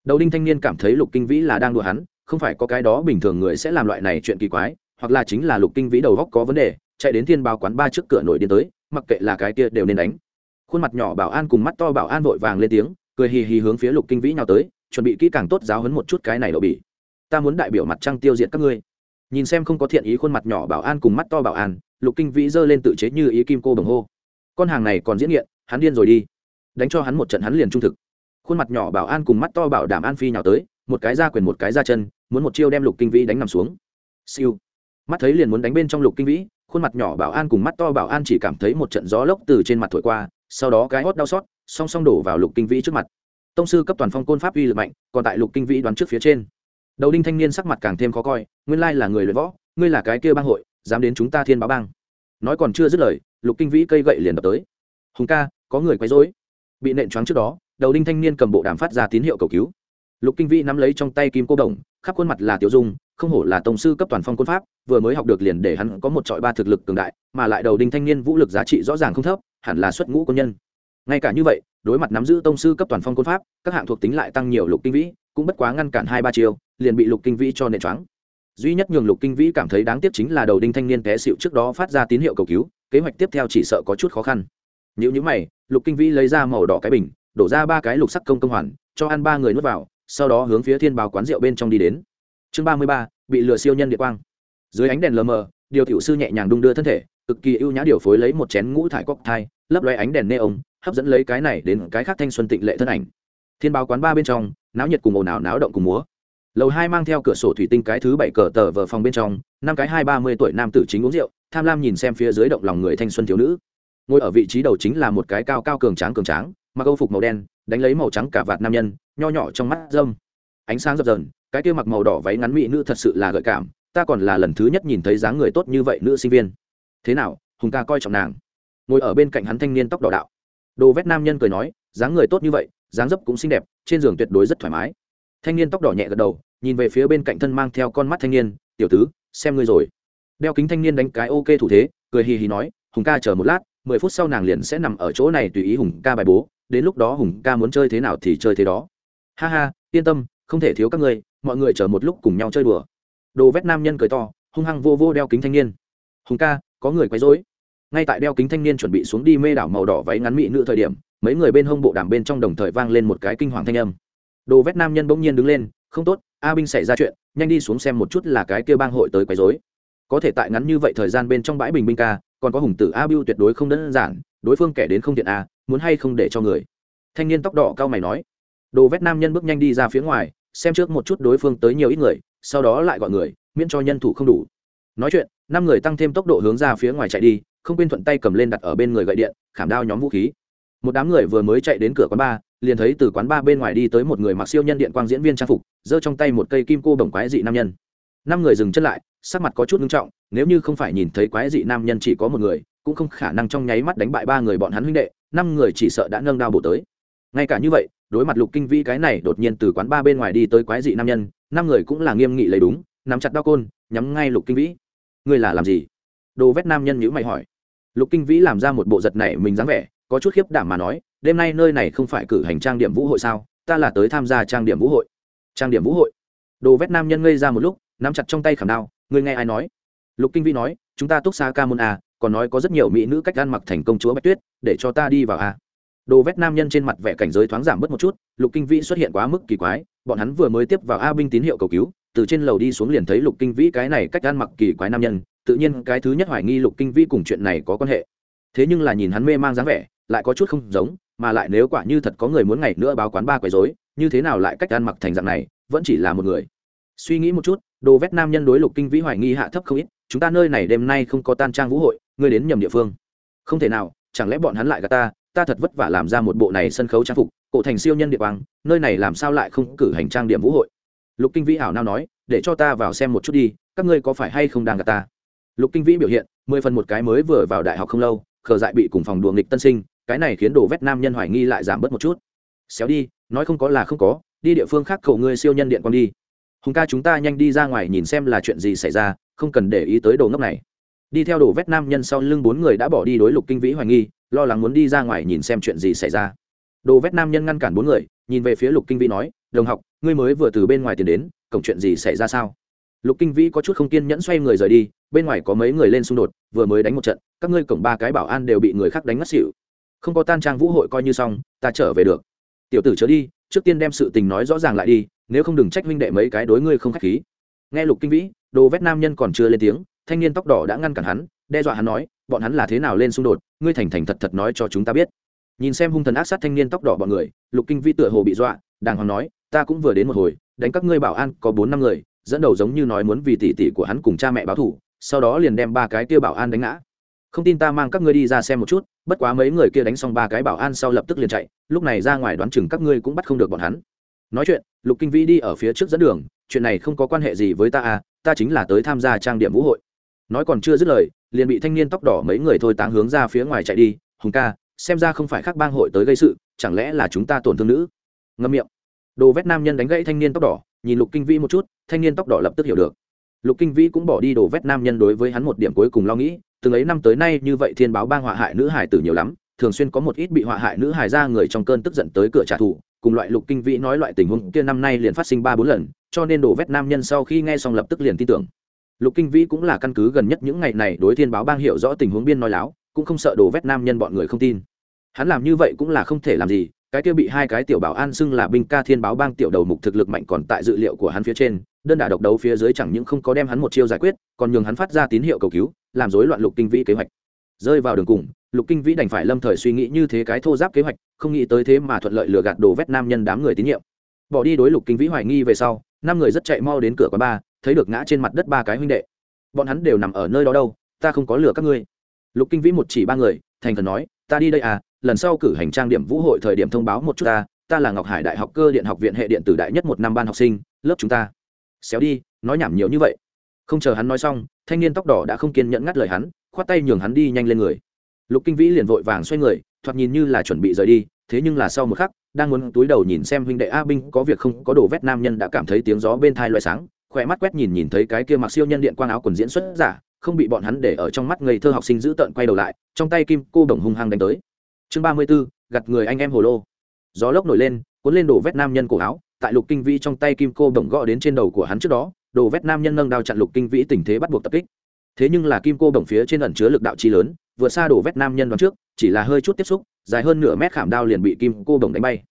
S1: đầu đinh thanh niên cảm thấy lục kinh vĩ là đang đùa hắn, không phải có cái đó bình thường người sẽ làm loại này chuyện kỳ quái, hoặc là chính là lục kinh vĩ đầu góc có vấn đề, chạy đến thiên bao quán ba trước cửa nổi điên tới, mặc kệ là cái kia đều nên đánh. Khuôn mặt nhỏ bảo an cùng mắt to bảo an vội vàng lên tiếng, cười hì hì hướng phía lục kinh vĩ nhào tới, chuẩn bị kỹ càng tốt giáo hấn một chút cái này đậu bỉ. Ta muốn đại biểu mặt trăng tiêu diệt các ngươi. Nhìn xem không có thiện ý khuôn mặt nhỏ bảo an cùng mắt to bảo an, lục kinh vĩ giơ lên tự chế như ý kim cô bồng hô. Con hàng này còn diễn nghiện, hắn điên rồi đi. Đánh cho hắn một trận hắn liền trung thực khuôn mặt nhỏ bảo an cùng mắt to bảo đảm an phi nhào tới, một cái ra quyền một cái ra chân, muốn một chiêu đem lục kinh vĩ đánh nằm xuống. Siêu. Mắt thấy liền muốn đánh bên trong lục kinh vĩ, khuôn mặt nhỏ bảo an cùng mắt to bảo an chỉ cảm thấy một trận gió lốc từ trên mặt thổi qua, sau đó cái hót đau xót, song song đổ vào lục kinh vĩ trước mặt. Tông sư cấp toàn phong côn pháp uy lực mạnh, còn tại lục kinh vĩ đoán trước phía trên. Đầu đinh thanh niên sắc mặt càng thêm khó coi, nguyên lai là người luyện võ, ngươi là cái kia bang hội, dám đến chúng ta thiên báo bang. Nói còn chưa dứt lời, lục kinh vĩ cây gậy liền đập tới. Hùng ca, có người quấy rối. Bị nện choáng trước đó đầu đinh thanh niên cầm bộ đàm phát ra tín hiệu cầu cứu. Lục kinh vĩ nắm lấy trong tay kim cô đồng, khắp khuôn mặt là tiểu dung, không hổ là tổng sư cấp toàn phong quân pháp, vừa mới học được liền để hắn có một trọi ba thực lực cường đại, mà lại đầu đinh thanh niên vũ lực giá trị rõ ràng không thấp, hẳn là xuất ngũ quân nhân. Ngay cả như vậy, đối mặt nắm giữ tông sư cấp toàn phong quân pháp, các hạng thuộc tính lại tăng nhiều lục kinh vĩ, cũng bất quá ngăn cản hai ba chiều liền bị lục kinh vĩ cho nệ choáng. Duy nhất nhường lục kinh vĩ cảm thấy đáng tiếc chính là đầu đinh thanh niên té xịu trước đó phát ra tín hiệu cầu cứu, kế hoạch tiếp theo chỉ sợ có chút khó khăn. Nếu như mày, lục kinh vĩ lấy ra màu đỏ cái bình đổ ra ba cái lục sắc công công hoàn, cho ăn ba người nuốt vào, sau đó hướng phía thiên Bảo quán rượu bên trong đi đến. Chương ba mươi ba, bị lừa siêu nhân địa quang. Dưới ánh đèn lờ mờ, điều tiểu sư nhẹ nhàng đung đưa thân thể, cực kỳ ưu nhã điều phối lấy một chén ngũ thải cóc thai, lấp loe ánh đèn nê ống hấp dẫn lấy cái này đến cái khác thanh xuân tịnh lệ thân ảnh. Thiên báo quán ba bên trong, náo nhiệt cùng ồn ào náo động cùng múa. Lầu hai mang theo cửa sổ thủy tinh cái thứ bảy cờ tờ vờ phòng bên trong, năm cái hai ba mươi tuổi nam tử chính uống rượu, tham lam nhìn xem phía dưới động lòng người thanh xuân thiếu nữ. Ngồi ở vị trí đầu chính là một cái cao cao cường tráng cường tráng mặc âu phục màu đen, đánh lấy màu trắng cả vạt nam nhân, nho nhỏ trong mắt dâm. Ánh sáng dập dờn, cái kia mặc màu đỏ váy ngắn mỹ nữ thật sự là gợi cảm, ta còn là lần thứ nhất nhìn thấy dáng người tốt như vậy nữ sinh viên. Thế nào, hùng ca coi trọng nàng. Ngồi ở bên cạnh hắn thanh niên tóc đỏ đạo. Đồ vét nam nhân cười nói, dáng người tốt như vậy, dáng dấp cũng xinh đẹp, trên giường tuyệt đối rất thoải mái. Thanh niên tóc đỏ nhẹ gật đầu, nhìn về phía bên cạnh thân mang theo con mắt thanh niên, tiểu tứ, xem ngươi rồi. Đeo kính thanh niên đánh cái ok thủ thế, cười hì hì nói, hùng ca chờ một lát, mười phút sau nàng liền sẽ nằm ở chỗ này tùy ý hùng ca bài bố đến lúc đó hùng ca muốn chơi thế nào thì chơi thế đó. Ha ha, yên tâm, không thể thiếu các ngươi mọi người chờ một lúc cùng nhau chơi đùa. Đồ vét nam nhân cười to, hung hăng vô vô đeo kính thanh niên. Hùng ca, có người quấy rối. Ngay tại đeo kính thanh niên chuẩn bị xuống đi mê đảo màu đỏ váy ngắn mị nữ thời điểm, mấy người bên hông bộ đàm bên trong đồng thời vang lên một cái kinh hoàng thanh âm. Đồ vét nam nhân bỗng nhiên đứng lên, không tốt, a binh xảy ra chuyện, nhanh đi xuống xem một chút là cái kia bang hội tới quấy rối. Có thể tại ngắn như vậy thời gian bên trong bãi bình binh ca, còn có hùng tử a bưu tuyệt đối không đơn giản, đối phương kẻ đến không thiện a muốn hay không để cho người. Thanh niên tóc đỏ cao mày nói. Đồ vét nam nhân bước nhanh đi ra phía ngoài, xem trước một chút đối phương tới nhiều ít người, sau đó lại gọi người, miễn cho nhân thủ không đủ. Nói chuyện, năm người tăng thêm tốc độ hướng ra phía ngoài chạy đi, không quên thuận tay cầm lên đặt ở bên người gậy điện, khảm đao nhóm vũ khí. Một đám người vừa mới chạy đến cửa quán bar liền thấy từ quán bar bên ngoài đi tới một người mặc siêu nhân điện quang diễn viên trang phục, giơ trong tay một cây kim cô bồng quái dị nam nhân. Năm người dừng chân lại, sắc mặt có chút nghiêm trọng, nếu như không phải nhìn thấy quái dị nam nhân chỉ có một người, cũng không khả năng trong nháy mắt đánh bại ba người bọn hắn huynh đệ năm người chỉ sợ đã nâng đao bổ tới. Ngay cả như vậy, đối mặt lục kinh vĩ cái này đột nhiên từ quán ba bên ngoài đi tới quái dị nam nhân, năm người cũng là nghiêm nghị lấy đúng, nắm chặt đao côn, nhắm ngay lục kinh vĩ. Ngươi là làm gì? Đồ vét nam nhân nhữ mày hỏi. Lục kinh vĩ làm ra một bộ giật này mình dáng vẻ, có chút khiếp đảm mà nói, đêm nay nơi này không phải cử hành trang điểm vũ hội sao? Ta là tới tham gia trang điểm vũ hội. Trang điểm vũ hội? Đồ vét nam nhân ngây ra một lúc, nắm chặt trong tay khảm đao người nghe ai nói? Lục kinh vĩ nói, chúng ta túc xa ca môn à? Còn nói có rất nhiều mỹ nữ cách ăn mặc thành công chúa bạch tuyết, để cho ta đi vào a đồ vét nam nhân trên mặt vẻ cảnh giới thoáng giảm bớt một chút, lục kinh vĩ xuất hiện quá mức kỳ quái, bọn hắn vừa mới tiếp vào a binh tín hiệu cầu cứu, từ trên lầu đi xuống liền thấy lục kinh vĩ cái này cách ăn mặc kỳ quái nam nhân, tự nhiên cái thứ nhất hoài nghi lục kinh vĩ cùng chuyện này có quan hệ. Thế nhưng là nhìn hắn mê mang dáng vẻ, lại có chút không giống, mà lại nếu quả như thật có người muốn ngày nữa báo quán ba quấy rối, như thế nào lại cách ăn mặc thành dạng này, vẫn chỉ là một người. Suy nghĩ một chút, đồ vét nam nhân đối lục kinh vĩ hoài nghi hạ thấp không ít, chúng ta nơi này đêm nay không có tan trang vũ hội ngươi đến nhầm địa phương. Không thể nào, chẳng lẽ bọn hắn lại gạt ta? Ta thật vất vả làm ra một bộ này sân khấu trang phục, cổ thành siêu nhân địa quang, nơi này làm sao lại không cử hành trang điểm vũ hội? Lục kinh vĩ ảo nao nói, để cho ta vào xem một chút đi, các ngươi có phải hay không đang gạt ta? Lục kinh vĩ biểu hiện, mười phần một cái mới vừa vào đại học không lâu, khờ dại bị cùng phòng đùa nghịch tân sinh, cái này khiến đồ vét nam nhân hoài nghi lại giảm bớt một chút. Xéo đi, nói không có là không có, đi địa phương khác cầu ngươi siêu nhân điện quang đi. Hùng ca chúng ta nhanh đi ra ngoài nhìn xem là chuyện gì xảy ra, không cần để ý tới đồ ngốc này đi theo đồ vét nam nhân sau lưng bốn người đã bỏ đi đối lục kinh vĩ hoài nghi, lo lắng muốn đi ra ngoài nhìn xem chuyện gì xảy ra. Đồ vét nam nhân ngăn cản bốn người, nhìn về phía lục kinh vĩ nói, đồng học, ngươi mới vừa từ bên ngoài tiền đến, cổng chuyện gì xảy ra sao? Lục kinh vĩ có chút không kiên nhẫn xoay người rời đi, bên ngoài có mấy người lên xung đột, vừa mới đánh một trận, các ngươi cổng ba cái bảo an đều bị người khác đánh ngất xỉu. Không có tan trang vũ hội coi như xong, ta trở về được. Tiểu tử trở đi, trước tiên đem sự tình nói rõ ràng lại đi, nếu không đừng trách huynh đệ mấy cái đối ngươi không k h á c h khí. Nghe lục kinh vĩ, đồ vét nam nhân còn chưa lên tiếng thanh niên tóc đỏ đã ngăn cản hắn, đe dọa hắn nói, bọn hắn là thế nào lên xung đột? Ngươi thành thành thật thật nói cho chúng ta biết. Nhìn xem hung thần ác sát thanh niên tóc đỏ bọn người, lục kinh vĩ tựa hồ bị dọa, đàng hoàng nói, ta cũng vừa đến một hồi, đánh các ngươi bảo an có bốn năm người, dẫn đầu giống như nói muốn vì tỷ tỷ của hắn cùng cha mẹ báo thủ sau đó liền đem ba cái kia bảo an đánh ngã. Không tin ta mang các ngươi đi ra xem một chút, bất quá mấy người kia đánh xong ba cái bảo an sau lập tức liền chạy, lúc này ra ngoài đoán chừng các ngươi cũng bắt không được bọn hắn. Nói chuyện, lục kinh vĩ đi ở phía trước dẫn đường, chuyện này không có quan hệ gì với ta à ta chính là tới tham gia trang điểm vũ hội nói còn chưa dứt lời, liền bị thanh niên tóc đỏ mấy người thôi táng hướng ra phía ngoài chạy đi. Hùng ca, xem ra không phải khác bang hội tới gây sự, chẳng lẽ là chúng ta tổn thương nữ? Ngâm miệng. Đồ vét nam nhân đánh gãy thanh niên tóc đỏ, nhìn lục kinh vĩ một chút, thanh niên tóc đỏ lập tức hiểu được. Lục kinh vĩ cũng bỏ đi đồ vét nam nhân đối với hắn một điểm cuối cùng lo nghĩ, từng ấy năm tới nay như vậy thiên báo bang họa hại nữ hải tử nhiều lắm, thường xuyên có một ít bị họa hại nữ hải ra người trong cơn tức giận tới cửa trả thù. Cùng loại lục kinh vĩ nói loại tình huống kia năm nay liền phát sinh ba bốn lần, cho nên đồ vét nam nhân sau khi nghe xong lập tức liền tin tưởng lục kinh vĩ cũng là căn cứ gần nhất những ngày này đối thiên báo bang hiểu rõ tình huống biên nói láo, cũng không sợ đồ vét nam nhân bọn người không tin. Hắn làm như vậy cũng là không thể làm gì, cái kia bị hai cái tiểu bảo an xưng là binh ca thiên báo bang tiểu đầu mục thực lực mạnh còn tại dự liệu của hắn phía trên, đơn đả độc đấu phía dưới chẳng những không có đem hắn một chiêu giải quyết, còn nhường hắn phát ra tín hiệu cầu cứu, làm rối loạn lục kinh vĩ kế hoạch. Rơi vào đường cùng, lục kinh vĩ đành phải lâm thời suy nghĩ như thế cái thô giáp kế hoạch, không nghĩ tới thế mà thuận lợi lừa gạt đồ vét nam nhân đám người tín nhiệm. Bỏ đi đối lục kinh vĩ hoài nghi về sau, năm người rất chạy mau đến cửa quán ba thấy được ngã trên mặt đất ba cái huynh đệ. Bọn hắn đều nằm ở nơi đó đâu, ta không có lừa các ngươi. Lục kinh vĩ một chỉ ba người, thành thần nói, ta đi đây à lần sau cử hành trang điểm vũ hội thời điểm thông báo một chút ta ta là ngọc hải đại học cơ điện học viện hệ điện tử đại nhất một năm ban học sinh, lớp chúng ta. Xéo đi, nói nhảm nhiều như vậy. Không chờ hắn nói xong, thanh niên tóc đỏ đã không kiên nhẫn ngắt lời hắn, khoát tay nhường hắn đi nhanh lên người. Lục kinh vĩ liền vội vàng xoay người, thoạt nhìn như là chuẩn bị rời đi, thế nhưng là sau một khắc, đang muốn túi đầu nhìn xem huynh đệ a binh có việc không, có đồ vét nam nhân đã cảm thấy tiếng gió bên thai loại sáng khỏe mắt quét nhìn nhìn thấy cái kia mặc siêu nhân điện quang áo quần diễn xuất giả, không bị bọn hắn để ở trong mắt ngây thơ học sinh giữ tợn quay đầu lại, trong tay kim cô đồng hung hăng đánh tới. Chương ba mươi b ố gặt người anh em hồ lô. Gió lốc nổi lên, cuốn lên đổ vét nam nhân cổ áo, tại lục kinh vĩ trong tay kim cô đồng gõ đến trên đầu của hắn trước đó, đồ vét nam nhân nâng đao chặn lục kinh vĩ tình thế bắt buộc tập kích. Thế nhưng là kim cô đồng phía trên ẩn chứa lực đạo chi lớn vượt xa đổ vét nam nhân đoán trước, chỉ là hơi chút tiếp xúc, dài hơn nửa mét khảm đao liền bị kim cô đồng đánh bay.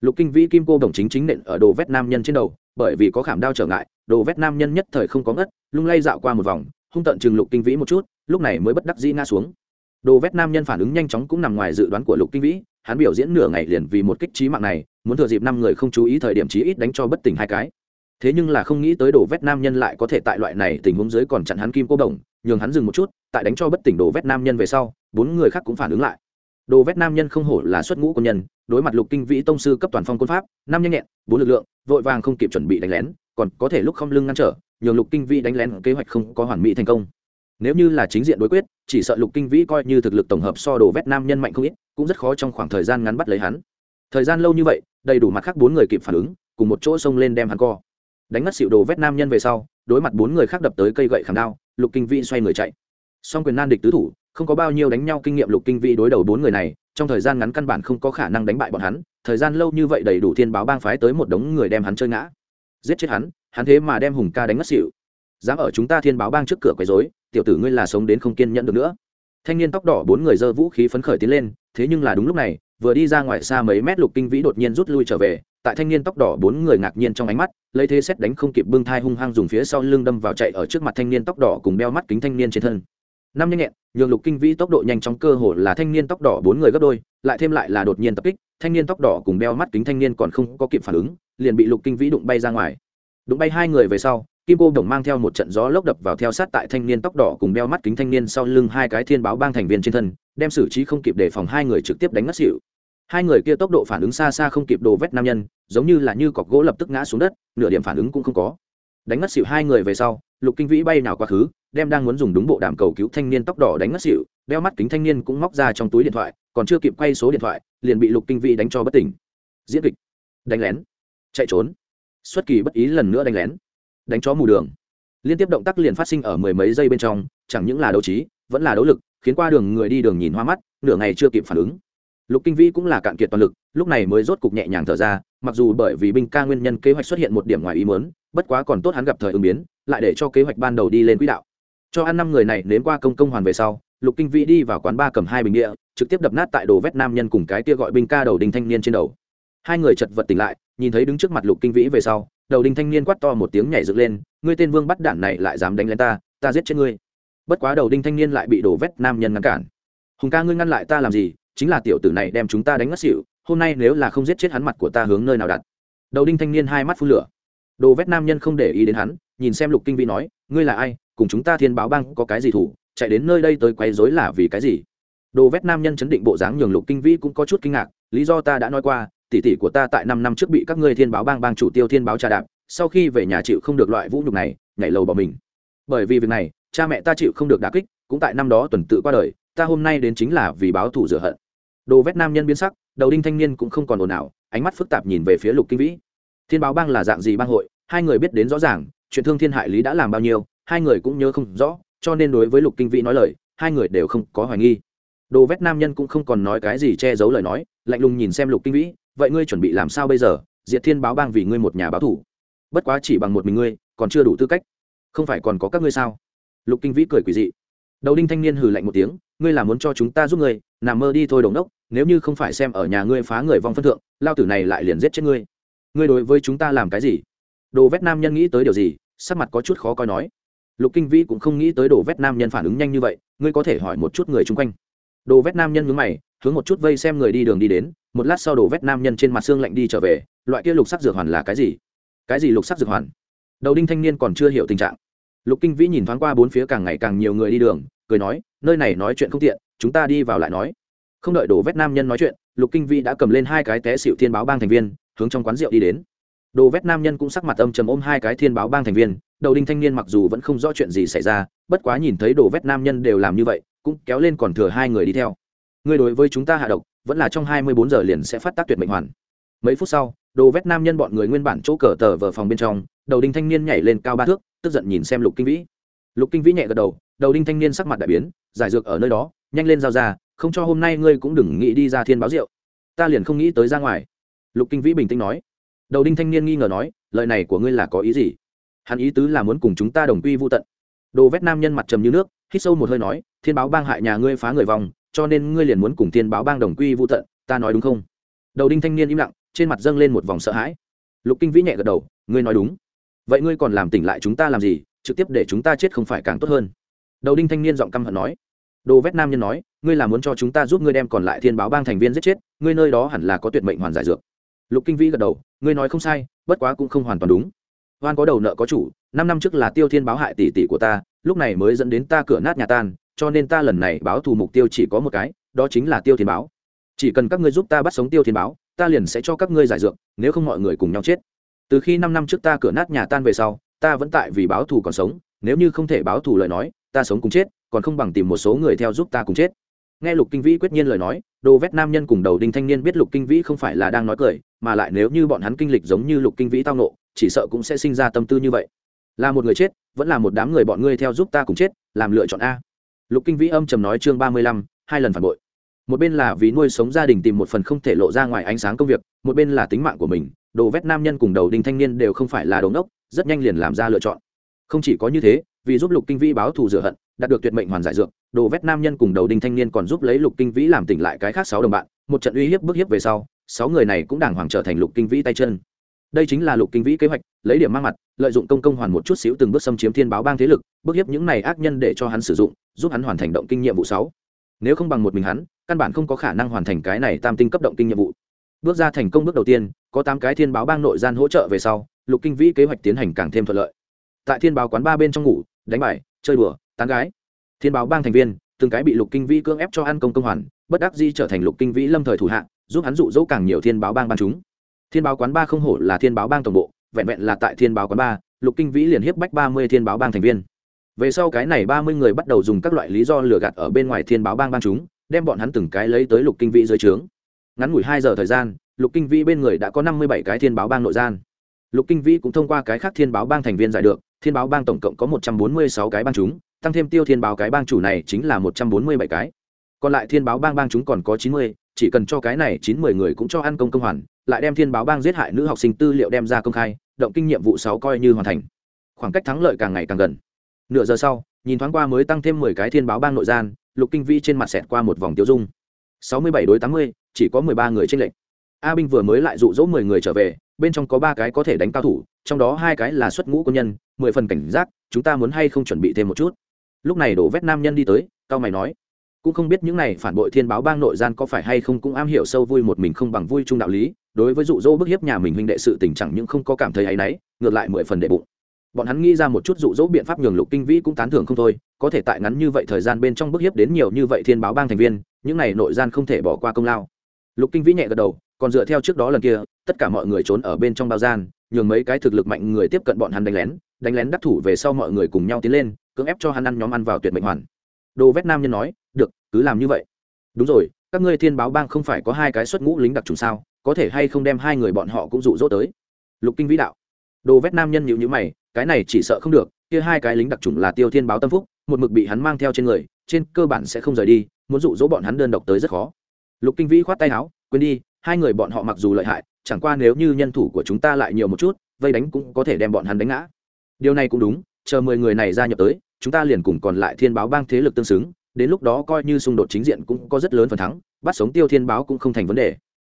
S1: Lục kinh vĩ kim cô đồng chính chính nện ở đồ vét nam nhân trên đầu bởi vì có khảm đao trở ngại, đồ vét nam nhân nhất thời không có ngất, lung lay dạo qua một vòng, hung tận chừng lục kinh vĩ một chút, lúc này mới bất đắc dĩ ngã xuống. Đồ vét nam nhân phản ứng nhanh chóng cũng nằm ngoài dự đoán của lục kinh vĩ, hắn biểu diễn nửa ngày liền vì một kích trí mạng này, muốn thừa dịp năm người không chú ý thời điểm chí ít đánh cho bất tỉnh hai cái. Thế nhưng là không nghĩ tới đồ vét nam nhân lại có thể tại loại này tình huống dưới còn chặn hắn kim cô đồng, nhường hắn dừng một chút, tại đánh cho bất tỉnh đồ vét nam nhân về sau, bốn người khác cũng phản ứng lại. Đồ vét nam nhân không hổ là xuất ngũ quân nhân đối mặt lục kinh vĩ tông sư cấp toàn phong quân pháp, năm nhanh nhẹn, bốn lực lượng, vội vàng không kịp chuẩn bị đánh lén, còn có thể lúc không lưng ngăn trở, nhường lục kinh vĩ đánh lén kế hoạch không có hoàn mỹ thành công. Nếu như là chính diện đối quyết, chỉ sợ lục kinh vĩ coi như thực lực tổng hợp so đồ vét nam nhân mạnh không ít, cũng rất khó trong khoảng thời gian ngắn bắt lấy hắn. Thời gian lâu như vậy, đầy đủ mặt khác bốn người kịp phản ứng, cùng một chỗ xông lên đem hắn co. Đánh ngất xịu đồ vét nam nhân về sau, đối mặt bốn người khác đập tới cây gậy khảm đao, lục kinh vĩ xoay người chạy. Song quyền nan địch tứ thủ, không có bao nhiêu đánh nhau kinh nghiệm lục kinh vĩ đối đầu bốn người này trong thời gian ngắn căn bản không có khả năng đánh bại bọn hắn, thời gian lâu như vậy đầy đủ thiên báo bang phái tới một đống người đem hắn chơi ngã. Giết chết hắn hắn thế mà đem hùng ca đánh ngất xỉu. Dám ở chúng ta thiên báo bang trước cửa quấy rối, tiểu tử ngươi là sống đến không kiên nhẫn được nữa. Thanh niên tóc đỏ bốn người giơ vũ khí phấn khởi tiến lên, thế nhưng là đúng lúc này, vừa đi ra ngoài xa mấy mét lục kinh vĩ đột nhiên rút lui trở về, tại thanh niên tóc đỏ bốn người ngạc nhiên trong ánh mắt, lấy thế xét đánh không kịp bưng thai hung hăng dùng phía sau lưng đâm vào chạy ở trước mặt thanh niên tóc đỏ cùng đeo mắt kính thanh niên trên thân năm nhanh nhẹn, nhường lục kinh vĩ tốc độ nhanh trong cơ hồ là thanh niên tóc đỏ bốn người gấp đôi, lại thêm lại là đột nhiên tập kích, thanh niên tóc đỏ cùng đeo mắt kính thanh niên còn không có kịp phản ứng, liền bị lục kinh vĩ đụng bay ra ngoài. Đụng bay hai người về sau, kim cô đồng mang theo một trận gió lốc đập vào theo sát tại thanh niên tóc đỏ cùng đeo mắt kính thanh niên sau lưng hai cái thiên báo bang thành viên trên thân, đem xử trí không kịp để phòng hai người trực tiếp đánh ngất xỉu. Hai người kia tốc độ phản ứng xa xa không kịp đồ vét nam nhân, giống như là như cọc gỗ lập tức ngã xuống đất, nửa điểm phản ứng cũng không có đánh ngất xỉu hai người về sau, lục kinh vĩ bay nào quá khứ, đem đang muốn dùng đúng bộ đàm cầu cứu thanh niên tóc đỏ đánh ngất xỉu, đeo mắt kính thanh niên cũng móc ra trong túi điện thoại, còn chưa kịp quay số điện thoại, liền bị lục kinh vĩ đánh cho bất tỉnh. Diễn kịch. Đánh lén. Chạy trốn. Xuất kỳ bất ý lần nữa đánh lén. Đánh chó mù đường. Liên tiếp động tác liền phát sinh ở mười mấy giây bên trong, chẳng những là đấu trí, vẫn là đấu lực, khiến qua đường người đi đường nhìn hoa mắt, nửa ngày chưa kịp phản ứng. Lục kinh vĩ cũng là cạn kiệt toàn lực, lúc này mới rốt cục nhẹ nhàng thở ra, mặc dù bởi vì binh ca nguyên nhân kế hoạch xuất hiện một điểm ngoài ý mớn bất quá còn tốt hắn gặp thời ứng biến, lại để cho kế hoạch ban đầu đi lên quỹ đạo. Cho ăn năm người này đến qua công công hoàn về sau, lục kinh vĩ đi vào quán ba cầm hai bình địa trực tiếp đập nát tại đồ vét nam nhân cùng cái kia gọi binh ca đầu đinh thanh niên trên đầu. Hai người chật vật tỉnh lại, nhìn thấy đứng trước mặt lục kinh vĩ về sau, đầu đinh thanh niên quát to một tiếng nhảy dựng lên, ngươi tên vương bắt đản này lại dám đánh lên ta ta giết chết ngươi. Bất quá đầu đinh thanh niên lại bị đổ vét nam nhân ngăn cản. Hùng ca ngươi ngăn lại ta làm gì? Chính là tiểu tử này đem chúng ta đánh ngất xỉu, hôm nay nếu là không giết chết hắn mặt của ta hướng nơi nào đặt. Đầu đinh thanh niên hai mắt phun lửa đồ vét nam nhân không để ý đến hắn, nhìn xem lục kinh vĩ nói, ngươi là ai? Cùng chúng ta thiên báo bang có cái gì thủ? Chạy đến nơi đây tới quấy rối là vì cái gì? Đồ vét nam nhân chấn định bộ dáng nhường lục kinh vĩ cũng có chút kinh ngạc, lý do ta đã nói qua, tỷ tỷ của ta tại năm năm trước bị các ngươi thiên báo bang bang chủ tiêu thiên báo trà đạp, sau khi về nhà chịu không được loại vũ nhục này, nhảy lầu bỏ mình. Bởi vì việc này, cha mẹ ta chịu không được đả kích, cũng tại năm đó tuần tự qua đời, ta hôm nay đến chính là vì báo thù rửa hận. Đồ vét nam nhân biến sắc, đầu đinh thanh niên cũng không còn ồn ào, ánh mắt phức tạp nhìn về phía lục kinh vĩ thiên báo bang là dạng gì bang hội, hai người biết đến rõ ràng, chuyện thương thiên hại lý đã làm bao nhiêu, hai người cũng nhớ không rõ, cho nên đối với lục kinh vĩ nói lời, hai người đều không có hoài nghi. Đồ vét nam nhân cũng không còn nói cái gì che giấu lời nói, lạnh lùng nhìn xem lục kinh vĩ, vậy ngươi chuẩn bị làm sao bây giờ? Diệt thiên báo bang vì ngươi một nhà báo thủ. Bất quá chỉ bằng một mình ngươi, còn chưa đủ tư cách. Không phải còn có các ngươi sao? Lục kinh vĩ cười quỷ dị. Đầu đinh thanh niên hừ lạnh một tiếng, ngươi là muốn cho chúng ta giúp ngươi, nằm mơ đi thôi đồng đốc, nếu như không phải xem ở nhà ngươi phá người vong phân thượng, lao tử này lại liền giết chết ngươi ngươi đối với chúng ta làm cái gì? Đồ vét nam nhân nghĩ tới điều gì, sắc mặt có chút khó coi nói. Lục kinh vĩ cũng không nghĩ tới đồ vét nam nhân phản ứng nhanh như vậy, ngươi có thể hỏi một chút người chung quanh. Đồ vét nam nhân nhướng mày, hướng một chút vây xem người đi đường đi đến, một lát sau đồ vét nam nhân trên mặt xương lạnh đi trở về, loại kia lục sắc dược hoàn là cái gì? Cái gì lục sắc dược hoàn? Đầu đinh thanh niên còn chưa hiểu tình trạng. Lục kinh vĩ nhìn thoáng qua bốn phía càng ngày càng nhiều người đi đường, cười nói, nơi này nói chuyện không tiện, chúng ta đi vào lại nói. Không đợi đồ vét nam nhân nói chuyện, lục kinh vĩ đã cầm lên hai cái té xịu thiên báo bang thành viên hướng trong quán rượu đi đến. Đồ vét nam nhân cũng sắc mặt âm trầm ôm hai cái thiên báo bang thành viên, đầu đinh thanh niên mặc dù vẫn không rõ chuyện gì xảy ra, bất quá nhìn thấy đồ vét nam nhân đều làm như vậy, cũng kéo lên còn thừa hai người đi theo. Người đối với chúng ta hạ độc, vẫn là trong hai mươi bốn giờ liền sẽ phát tác tuyệt mệnh hoàn. Mấy phút sau, đồ vét nam nhân bọn người nguyên bản chỗ cờ tờ vờ phòng bên trong, đầu đinh thanh niên nhảy lên cao ba thước, tức giận nhìn xem lục kinh vĩ. Lục kinh vĩ nhẹ gật đầu đầu đinh thanh niên sắc mặt đại biến, giải dược ở nơi đó, nhanh lên giao ra, không cho hôm nay ngươi cũng đừng nghĩ đi ra thiên báo rượu. Ta liền không nghĩ tới ra ngoài lục kinh vĩ bình tĩnh nói. Đầu đinh thanh niên nghi ngờ nói, lời này của ngươi là có ý gì? Hắn ý tứ là muốn cùng chúng ta đồng quy vô tận. Đồ vét nam nhân mặt trầm như nước, hít sâu một hơi nói, thiên báo bang hại nhà ngươi phá người vòng, cho nên ngươi liền muốn cùng thiên báo bang đồng quy vô tận, ta nói đúng không? Đầu đinh thanh niên im lặng, trên mặt dâng lên một vòng sợ hãi. Lục kinh vĩ nhẹ gật đầu, ngươi nói đúng. Vậy ngươi còn làm tỉnh lại chúng ta làm gì, trực tiếp để chúng ta chết không phải càng tốt hơn? Đầu đinh thanh niên giọng căm hận nói. Đồ vét nam nhân nói, ngươi là muốn cho chúng ta giúp ngươi đem còn lại thiên báo bang thành viên giết chết, ngươi nơi đó hẳn là có tuyệt mệnh hoàn giải dược lục kinh vĩ gật đầu, ngươi nói không sai, bất quá cũng không hoàn toàn đúng. Hoan có đầu nợ có chủ, năm năm trước là tiêu thiên báo hại tỷ tỷ của ta, lúc này mới dẫn đến ta cửa nát nhà tan, cho nên ta lần này báo thù mục tiêu chỉ có một cái, đó chính là tiêu thiên báo. Chỉ cần các ngươi giúp ta bắt sống tiêu thiên báo, ta liền sẽ cho các ngươi giải dượng nếu không mọi người cùng nhau chết. Từ khi năm năm trước ta cửa nát nhà tan về sau, ta vẫn tại vì báo thù còn sống, nếu như không thể báo thù lời nói, ta sống cùng chết, còn không bằng tìm một số người theo giúp ta cùng chết. Nghe lục kinh vĩ quyết nhiên lời nói, đồ vét nam nhân cùng đầu đinh thanh niên biết lục kinh vĩ không phải là đang nói cười mà lại nếu như bọn hắn kinh lịch giống như lục kinh vĩ tao nộ chỉ sợ cũng sẽ sinh ra tâm tư như vậy. Là một người chết, vẫn là một đám người bọn ngươi theo giúp ta cùng chết, làm lựa chọn a. Lục kinh vĩ âm trầm nói chương ba mươi lăm, hai lần phản bội. Một bên là vì nuôi sống gia đình tìm một phần không thể lộ ra ngoài ánh sáng công việc, một bên là tính mạng của mình, đồ vét nam nhân cùng đầu đinh thanh niên đều không phải là đồ ngốc, rất nhanh liền làm ra lựa chọn. Không chỉ có như thế, vì giúp lục kinh vĩ báo thù rửa hận, đạt được tuyệt mệnh hoàn giải dược, đồ vét nam nhân cùng đầu đinh thanh niên còn giúp lấy lục kinh vĩ làm tỉnh lại cái khác sáu đồng bạn, một trận uy hiếp bức hiếp về sau sáu người này cũng đàng hoàng trở thành lục kinh vĩ tay chân. Đây chính là lục kinh vĩ kế hoạch, lấy điểm mang mặt, lợi dụng công công hoàn một chút xíu từng bước xâm chiếm thiên báo bang thế lực, bức hiếp những này ác nhân để cho hắn sử dụng, giúp hắn hoàn thành động kinh nhiệm vụ sáu. Nếu không bằng một mình hắn, căn bản không có khả năng hoàn thành cái này tam tinh cấp động kinh nhiệm vụ. Bước ra thành công bước đầu tiên, có tám cái thiên báo bang nội gian hỗ trợ về sau, lục kinh vĩ kế hoạch tiến hành càng thêm thuận lợi. Tại thiên báo quán ba bên trong ngủ, đánh bài, chơi đùa, tán gái. Thiên báo bang thành viên, từng cái bị lục kinh vĩ cưỡng ép cho ăn công công hoàn, bất đắc di trở thành lục kinh vĩ lâm thời thủ hạ giúp hắn dụ dỗ càng nhiều thiên báo bang ban chúng thiên báo quán ba không hổ là thiên báo bang tổng bộ vẹn vẹn là tại thiên báo quán ba lục kinh vĩ liền hiếp bách ba mươi thiên báo bang thành viên về sau cái này ba mươi người bắt đầu dùng các loại lý do lừa gạt ở bên ngoài thiên báo bang ban chúng đem bọn hắn từng cái lấy tới lục kinh vĩ dưới trướng ngắn ngủi hai giờ thời gian lục kinh vĩ bên người đã có năm mươi bảy cái thiên báo bang nội gian lục kinh vĩ cũng thông qua cái khác thiên báo bang thành viên giải được thiên báo bang tổng cộng có một trăm bốn mươi sáu cái bang chúng tăng thêm tiêu thiên báo cái bang chủ này chính là một trăm bốn mươi bảy cái còn lại thiên báo bang bang chúng còn có chín mươi chỉ cần cho cái này chín mươi người cũng cho ăn công công hoàn, lại đem thiên báo bang giết hại nữ học sinh tư liệu đem ra công khai, động kinh nhiệm vụ sáu coi như hoàn thành. Khoảng cách thắng lợi càng ngày càng gần. Nửa giờ sau, nhìn thoáng qua mới tăng thêm mười cái thiên báo bang nội gian, lục kinh vĩ trên mặt xẹt qua một vòng tiêu dung. Sáu mươi bảy đối tám mươi, chỉ có mười ba người tranh lệch. A binh vừa mới lại dụ dỗ mười người trở về, bên trong có ba cái có thể đánh cao thủ, trong đó hai cái là xuất ngũ quân nhân, mười phần cảnh giác, chúng ta muốn hay không chuẩn bị thêm một chút. Lúc này đổ vét nam nhân đi tới, cao mày nói cũng không biết những này phản bội thiên báo bang nội gian có phải hay không cũng am hiểu sâu vui một mình không bằng vui chung đạo lý, đối với dụ dỗ bức hiếp nhà mình huynh đệ sự tình chẳng những không có cảm thấy áy náy, ngược lại mười phần đệ bụng. Bọn hắn nghĩ ra một chút dụ dỗ biện pháp nhường lục kinh vĩ cũng tán thưởng không thôi, có thể tại ngắn như vậy thời gian bên trong bức hiếp đến nhiều như vậy thiên báo bang thành viên, những này nội gian không thể bỏ qua công lao. Lục kinh vĩ nhẹ gật đầu, còn dựa theo trước đó lần kia, tất cả mọi người trốn ở bên trong bao gian, nhường mấy cái thực lực mạnh người tiếp cận bọn hắn đánh lén đánh lén đắc thủ về sau mọi người cùng nhau tiến lên, cưỡng ép cho hắn ăn nhóm ăn vào tuyệt mệnh hoàn đồ vét nam nhân nói, được, cứ làm như vậy. Đúng rồi, các ngươi thiên báo bang không phải có hai cái xuất ngũ lính đặc trùng sao, có thể hay không đem hai người bọn họ cũng dụ dỗ tới? Lục kinh vĩ đạo. Đồ vét nam nhân nhịu nhữ mày, cái này chỉ sợ không được, kia hai cái lính đặc trùng là tiêu thiên báo tâm phúc, một mực bị hắn mang theo trên người, trên cơ bản sẽ không rời đi, muốn dụ dỗ bọn hắn đơn độc tới rất khó. Lục kinh vĩ khoát tay áo, quên đi, hai người bọn họ mặc dù lợi hại, chẳng qua nếu như nhân thủ của chúng ta lại nhiều một chút, vây đánh cũng có thể đem bọn hắn đánh ngã. Điều này cũng đúng, chờ mười người này gia nhập tới chúng ta liền cùng còn lại thiên báo bang thế lực tương xứng, đến lúc đó coi như xung đột chính diện cũng có rất lớn phần thắng, bắt sống tiêu thiên báo cũng không thành vấn đề.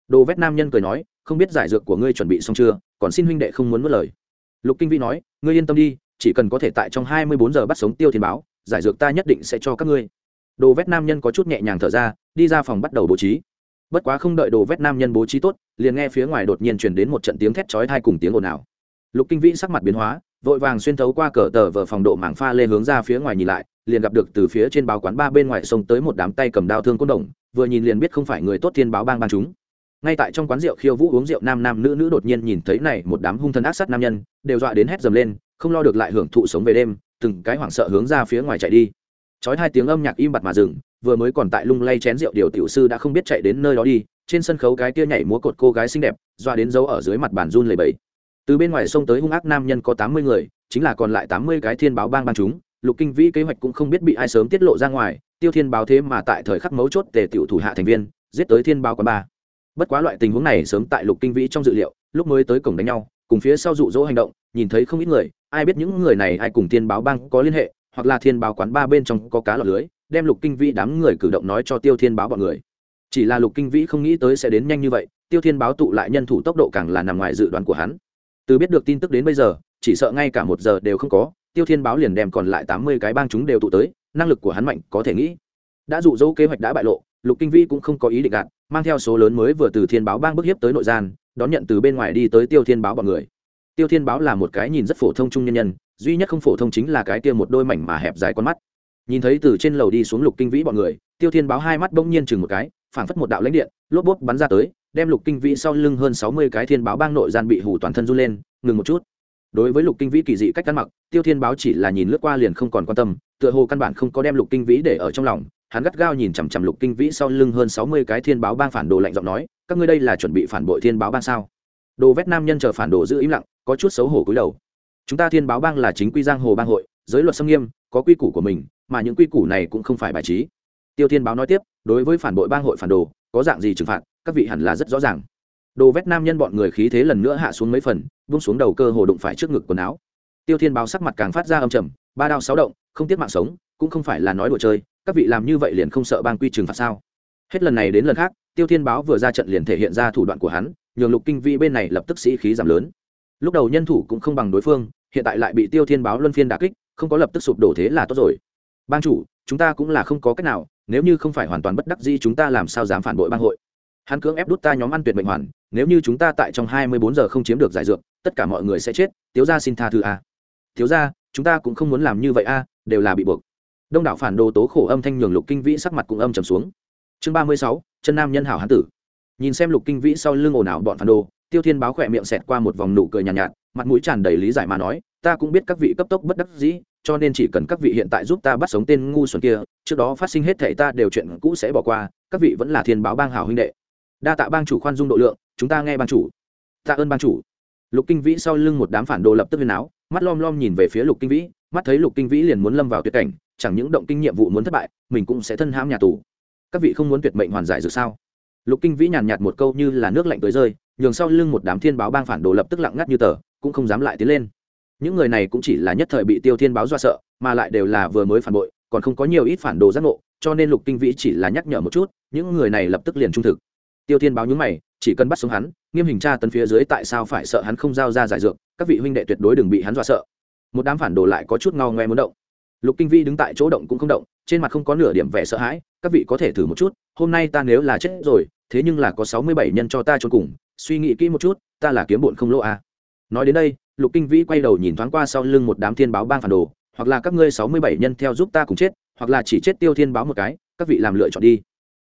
S1: Đồ vét nam nhân cười nói, không biết giải dược của ngươi chuẩn bị xong chưa, còn xin huynh đệ không muốn mất lời. Lục kinh Vĩ nói, ngươi yên tâm đi, chỉ cần có thể tại trong hai mươi bốn giờ bắt sống tiêu thiên báo, giải dược ta nhất định sẽ cho các ngươi. Đồ vét nam nhân có chút nhẹ nhàng thở ra, đi ra phòng bắt đầu bố trí. Bất quá không đợi đồ vét nam nhân bố trí tốt, liền nghe phía ngoài đột nhiên truyền đến một trận tiếng thét chói thai cùng tiếng ồn ào. Lục kinh vĩ sắc mặt biến hóa vội vàng xuyên thấu qua cờ tờ vờ phòng độ mảng pha lê hướng ra phía ngoài nhìn lại, liền gặp được từ phía trên báo quán ba bên ngoài sông tới một đám tay cầm đao thương côn đồng, vừa nhìn liền biết không phải người tốt thiên báo bang ban chúng. Ngay tại trong quán rượu khiêu vũ uống rượu nam nam nữ nữ đột nhiên nhìn thấy này một đám hung thân ác sát nam nhân, đều dọa đến hét dầm lên, không lo được lại hưởng thụ sống về đêm, từng cái hoảng sợ hướng ra phía ngoài chạy đi. Chói hai tiếng âm nhạc im bặt mà dừng, vừa mới còn tại lung lay chén rượu điều tiểu sư đã không biết chạy đến nơi đó đi, trên sân khấu cái kia nhảy múa cột cô gái xinh đẹp, dọa đến dấu ở dưới mặt bàn run lầy bẫy từ bên ngoài sông tới hung ác nam nhân có tám mươi người, chính là còn lại tám mươi cái thiên báo bang ban chúng. Lục kinh vĩ kế hoạch cũng không biết bị ai sớm tiết lộ ra ngoài, tiêu thiên báo thế mà tại thời khắc mấu chốt tề tiểu thủ hạ thành viên, giết tới thiên báo quán ba. Bất quá loại tình huống này sớm tại lục kinh vĩ trong dự liệu, lúc mới tới cổng đánh nhau, cùng phía sau rụ rỗ hành động, nhìn thấy không ít người, ai biết những người này ai cùng thiên báo bang có liên hệ, hoặc là thiên báo quán ba bên trong có cá lọc lưới, đem lục kinh vĩ đám người cử động nói cho tiêu thiên báo bọn người. Chỉ là lục kinh vĩ không nghĩ tới sẽ đến nhanh như vậy, tiêu thiên báo tụ lại nhân thủ tốc độ càng là nằm ngoài dự đoán của hắn từ biết được tin tức đến bây giờ, chỉ sợ ngay cả một giờ đều không có, tiêu thiên báo liền đem còn lại tám mươi cái bang chúng đều tụ tới, năng lực của hắn mạnh, có thể nghĩ. Đã dụ dỗ kế hoạch đã bại lộ, lục kinh vĩ cũng không có ý định gạt, mang theo số lớn mới vừa từ thiên báo bang bức hiếp tới nội gian, đón nhận từ bên ngoài đi tới tiêu thiên báo bọn người. Tiêu thiên báo là một cái nhìn rất phổ thông trung nhân nhân, duy nhất không phổ thông chính là cái kia một đôi mảnh mà hẹp dài con mắt. Nhìn thấy từ trên lầu đi xuống lục kinh vĩ bọn người, tiêu thiên báo hai mắt bỗng nhiên chừng một cái phảng phất một đạo lãnh điện, lốp bốp bắn ra tới, đem lục kinh vĩ sau lưng hơn sáu mươi cái thiên báo bang nội gian bị hủ toàn thân run lên, ngừng một chút. Đối với lục kinh vĩ kỳ dị cách ăn mặc, tiêu thiên báo chỉ là nhìn lướt qua liền không còn quan tâm, tựa hồ căn bản không có đem lục kinh vĩ để ở trong lòng. Hắn gắt gao nhìn chằm chằm lục kinh vĩ sau lưng hơn sáu mươi cái thiên báo bang phản đồ lạnh giọng nói, các ngươi đây là chuẩn bị phản bội thiên báo bang sao? Đồ vét nam nhân chờ phản đồ giữ im lặng, có chút xấu hổ cúi đầu. Chúng ta thiên báo bang là chính quy giang hồ bang hội, giới luật xâm nghiêm, có quy củ của mình, mà những quy củ này cũng không phải bài trí tiêu thiên báo nói tiếp, đối với phản bội bang hội phản đồ, có dạng gì trừng phạt, các vị hẳn là rất rõ ràng. Đồ vét nam nhân bọn người khí thế lần nữa hạ xuống mấy phần bung xuống đầu cơ hồ đụng phải trước ngực quần áo. Tiêu thiên báo sắc mặt càng phát ra âm trầm, ba đao sáu động, không tiếc mạng sống, cũng không phải là nói đùa chơi, các vị làm như vậy liền không sợ bang quy trừng phạt sao? Hết lần này đến lần khác, tiêu thiên báo vừa ra trận liền thể hiện ra thủ đoạn của hắn, nhường lục kinh vi bên này lập tức sĩ khí giảm lớn. Lúc đầu nhân thủ cũng không bằng đối phương, hiện tại lại bị tiêu thiên báo luân phiên đà kích, không có lập tức sụp đổ thế là tốt rồi. Bang chủ, chúng ta cũng là không có cách nào nếu như không phải hoàn toàn bất đắc dĩ chúng ta làm sao dám phản bội bang hội. Hắn cưỡng ép đút ta nhóm ăn tuyệt mệnh hoàn nếu như chúng ta tại trong hai mươi bốn giờ không chiếm được giải dược tất cả mọi người sẽ chết tiếu ra xin tha thứ a. À. Thiếu ra chúng ta cũng không muốn làm như vậy a à, đều là bị buộc. Đông đảo phản đồ tố khổ âm thanh nhường lục kinh vĩ sắc mặt cũng âm trầm xuống. Chương ba mươi sáu chân nam nhân hảo hán tử. Nhìn xem lục kinh vĩ sau lưng ồn ào bọn phản đồ tiêu thiên báo khỏe miệng xẹt qua một vòng nụ cười nhàn nhạt, nhạt mặt mũi tràn đầy lý giải mà nói ta cũng biết các vị cấp tốc bất đắc dĩ cho nên chỉ cần các vị hiện tại giúp ta bắt sống tên ngu xuẩn kia, trước đó phát sinh hết thể ta đều chuyện cũ sẽ bỏ qua, các vị vẫn là thiên báo bang hảo huynh đệ. Đa tạ bang chủ khoan dung độ lượng, chúng ta nghe bang chủ. Tạ ơn bang chủ. Lục kinh vĩ sau lưng một đám phản đồ lập tức huyền áo mắt lom lom nhìn về phía lục kinh vĩ, mắt thấy lục kinh vĩ liền muốn lâm vào tuyệt cảnh, chẳng những động kinh nhiệm vụ muốn thất bại, mình cũng sẽ thân hãm nhà tù. Các vị không muốn tuyệt mệnh hoàn giải dược sao? Lục kinh vĩ nhàn nhạt một câu như là nước lạnh tới rơi, nhường sau lưng một đám thiên báo bang phản đồ lập tức lặng ngắt như tờ, cũng không dám lại tiến lên những người này cũng chỉ là nhất thời bị tiêu thiên báo do sợ, mà lại đều là vừa mới phản bội, còn không có nhiều ít phản đồ giác ngộ, cho nên lục kinh vĩ chỉ là nhắc nhở một chút, những người này lập tức liền trung thực. Tiêu thiên báo nhúng mày, chỉ cần bắt sống hắn, nghiêm hình tra tấn phía dưới tại sao phải sợ hắn không giao ra giải dược, các vị huynh đệ tuyệt đối đừng bị hắn dọa sợ. Một đám phản đồ lại có chút ngao ngoe muốn động. Lục kinh vi đứng tại chỗ động cũng không động, trên mặt không có nửa điểm vẻ sợ hãi, các vị có thể thử một chút, hôm nay ta nếu là chết rồi, thế nhưng là có sáu mươi bảy nhân cho ta trốn cùng, suy nghĩ kỹ một chút, ta là kiếm bụn không lỗ à nói đến đây, lục kinh vĩ quay đầu nhìn thoáng qua sau lưng một đám thiên báo bang phản đồ, hoặc là các ngươi sáu mươi bảy nhân theo giúp ta cùng chết, hoặc là chỉ chết tiêu thiên báo một cái, các vị làm lựa chọn đi.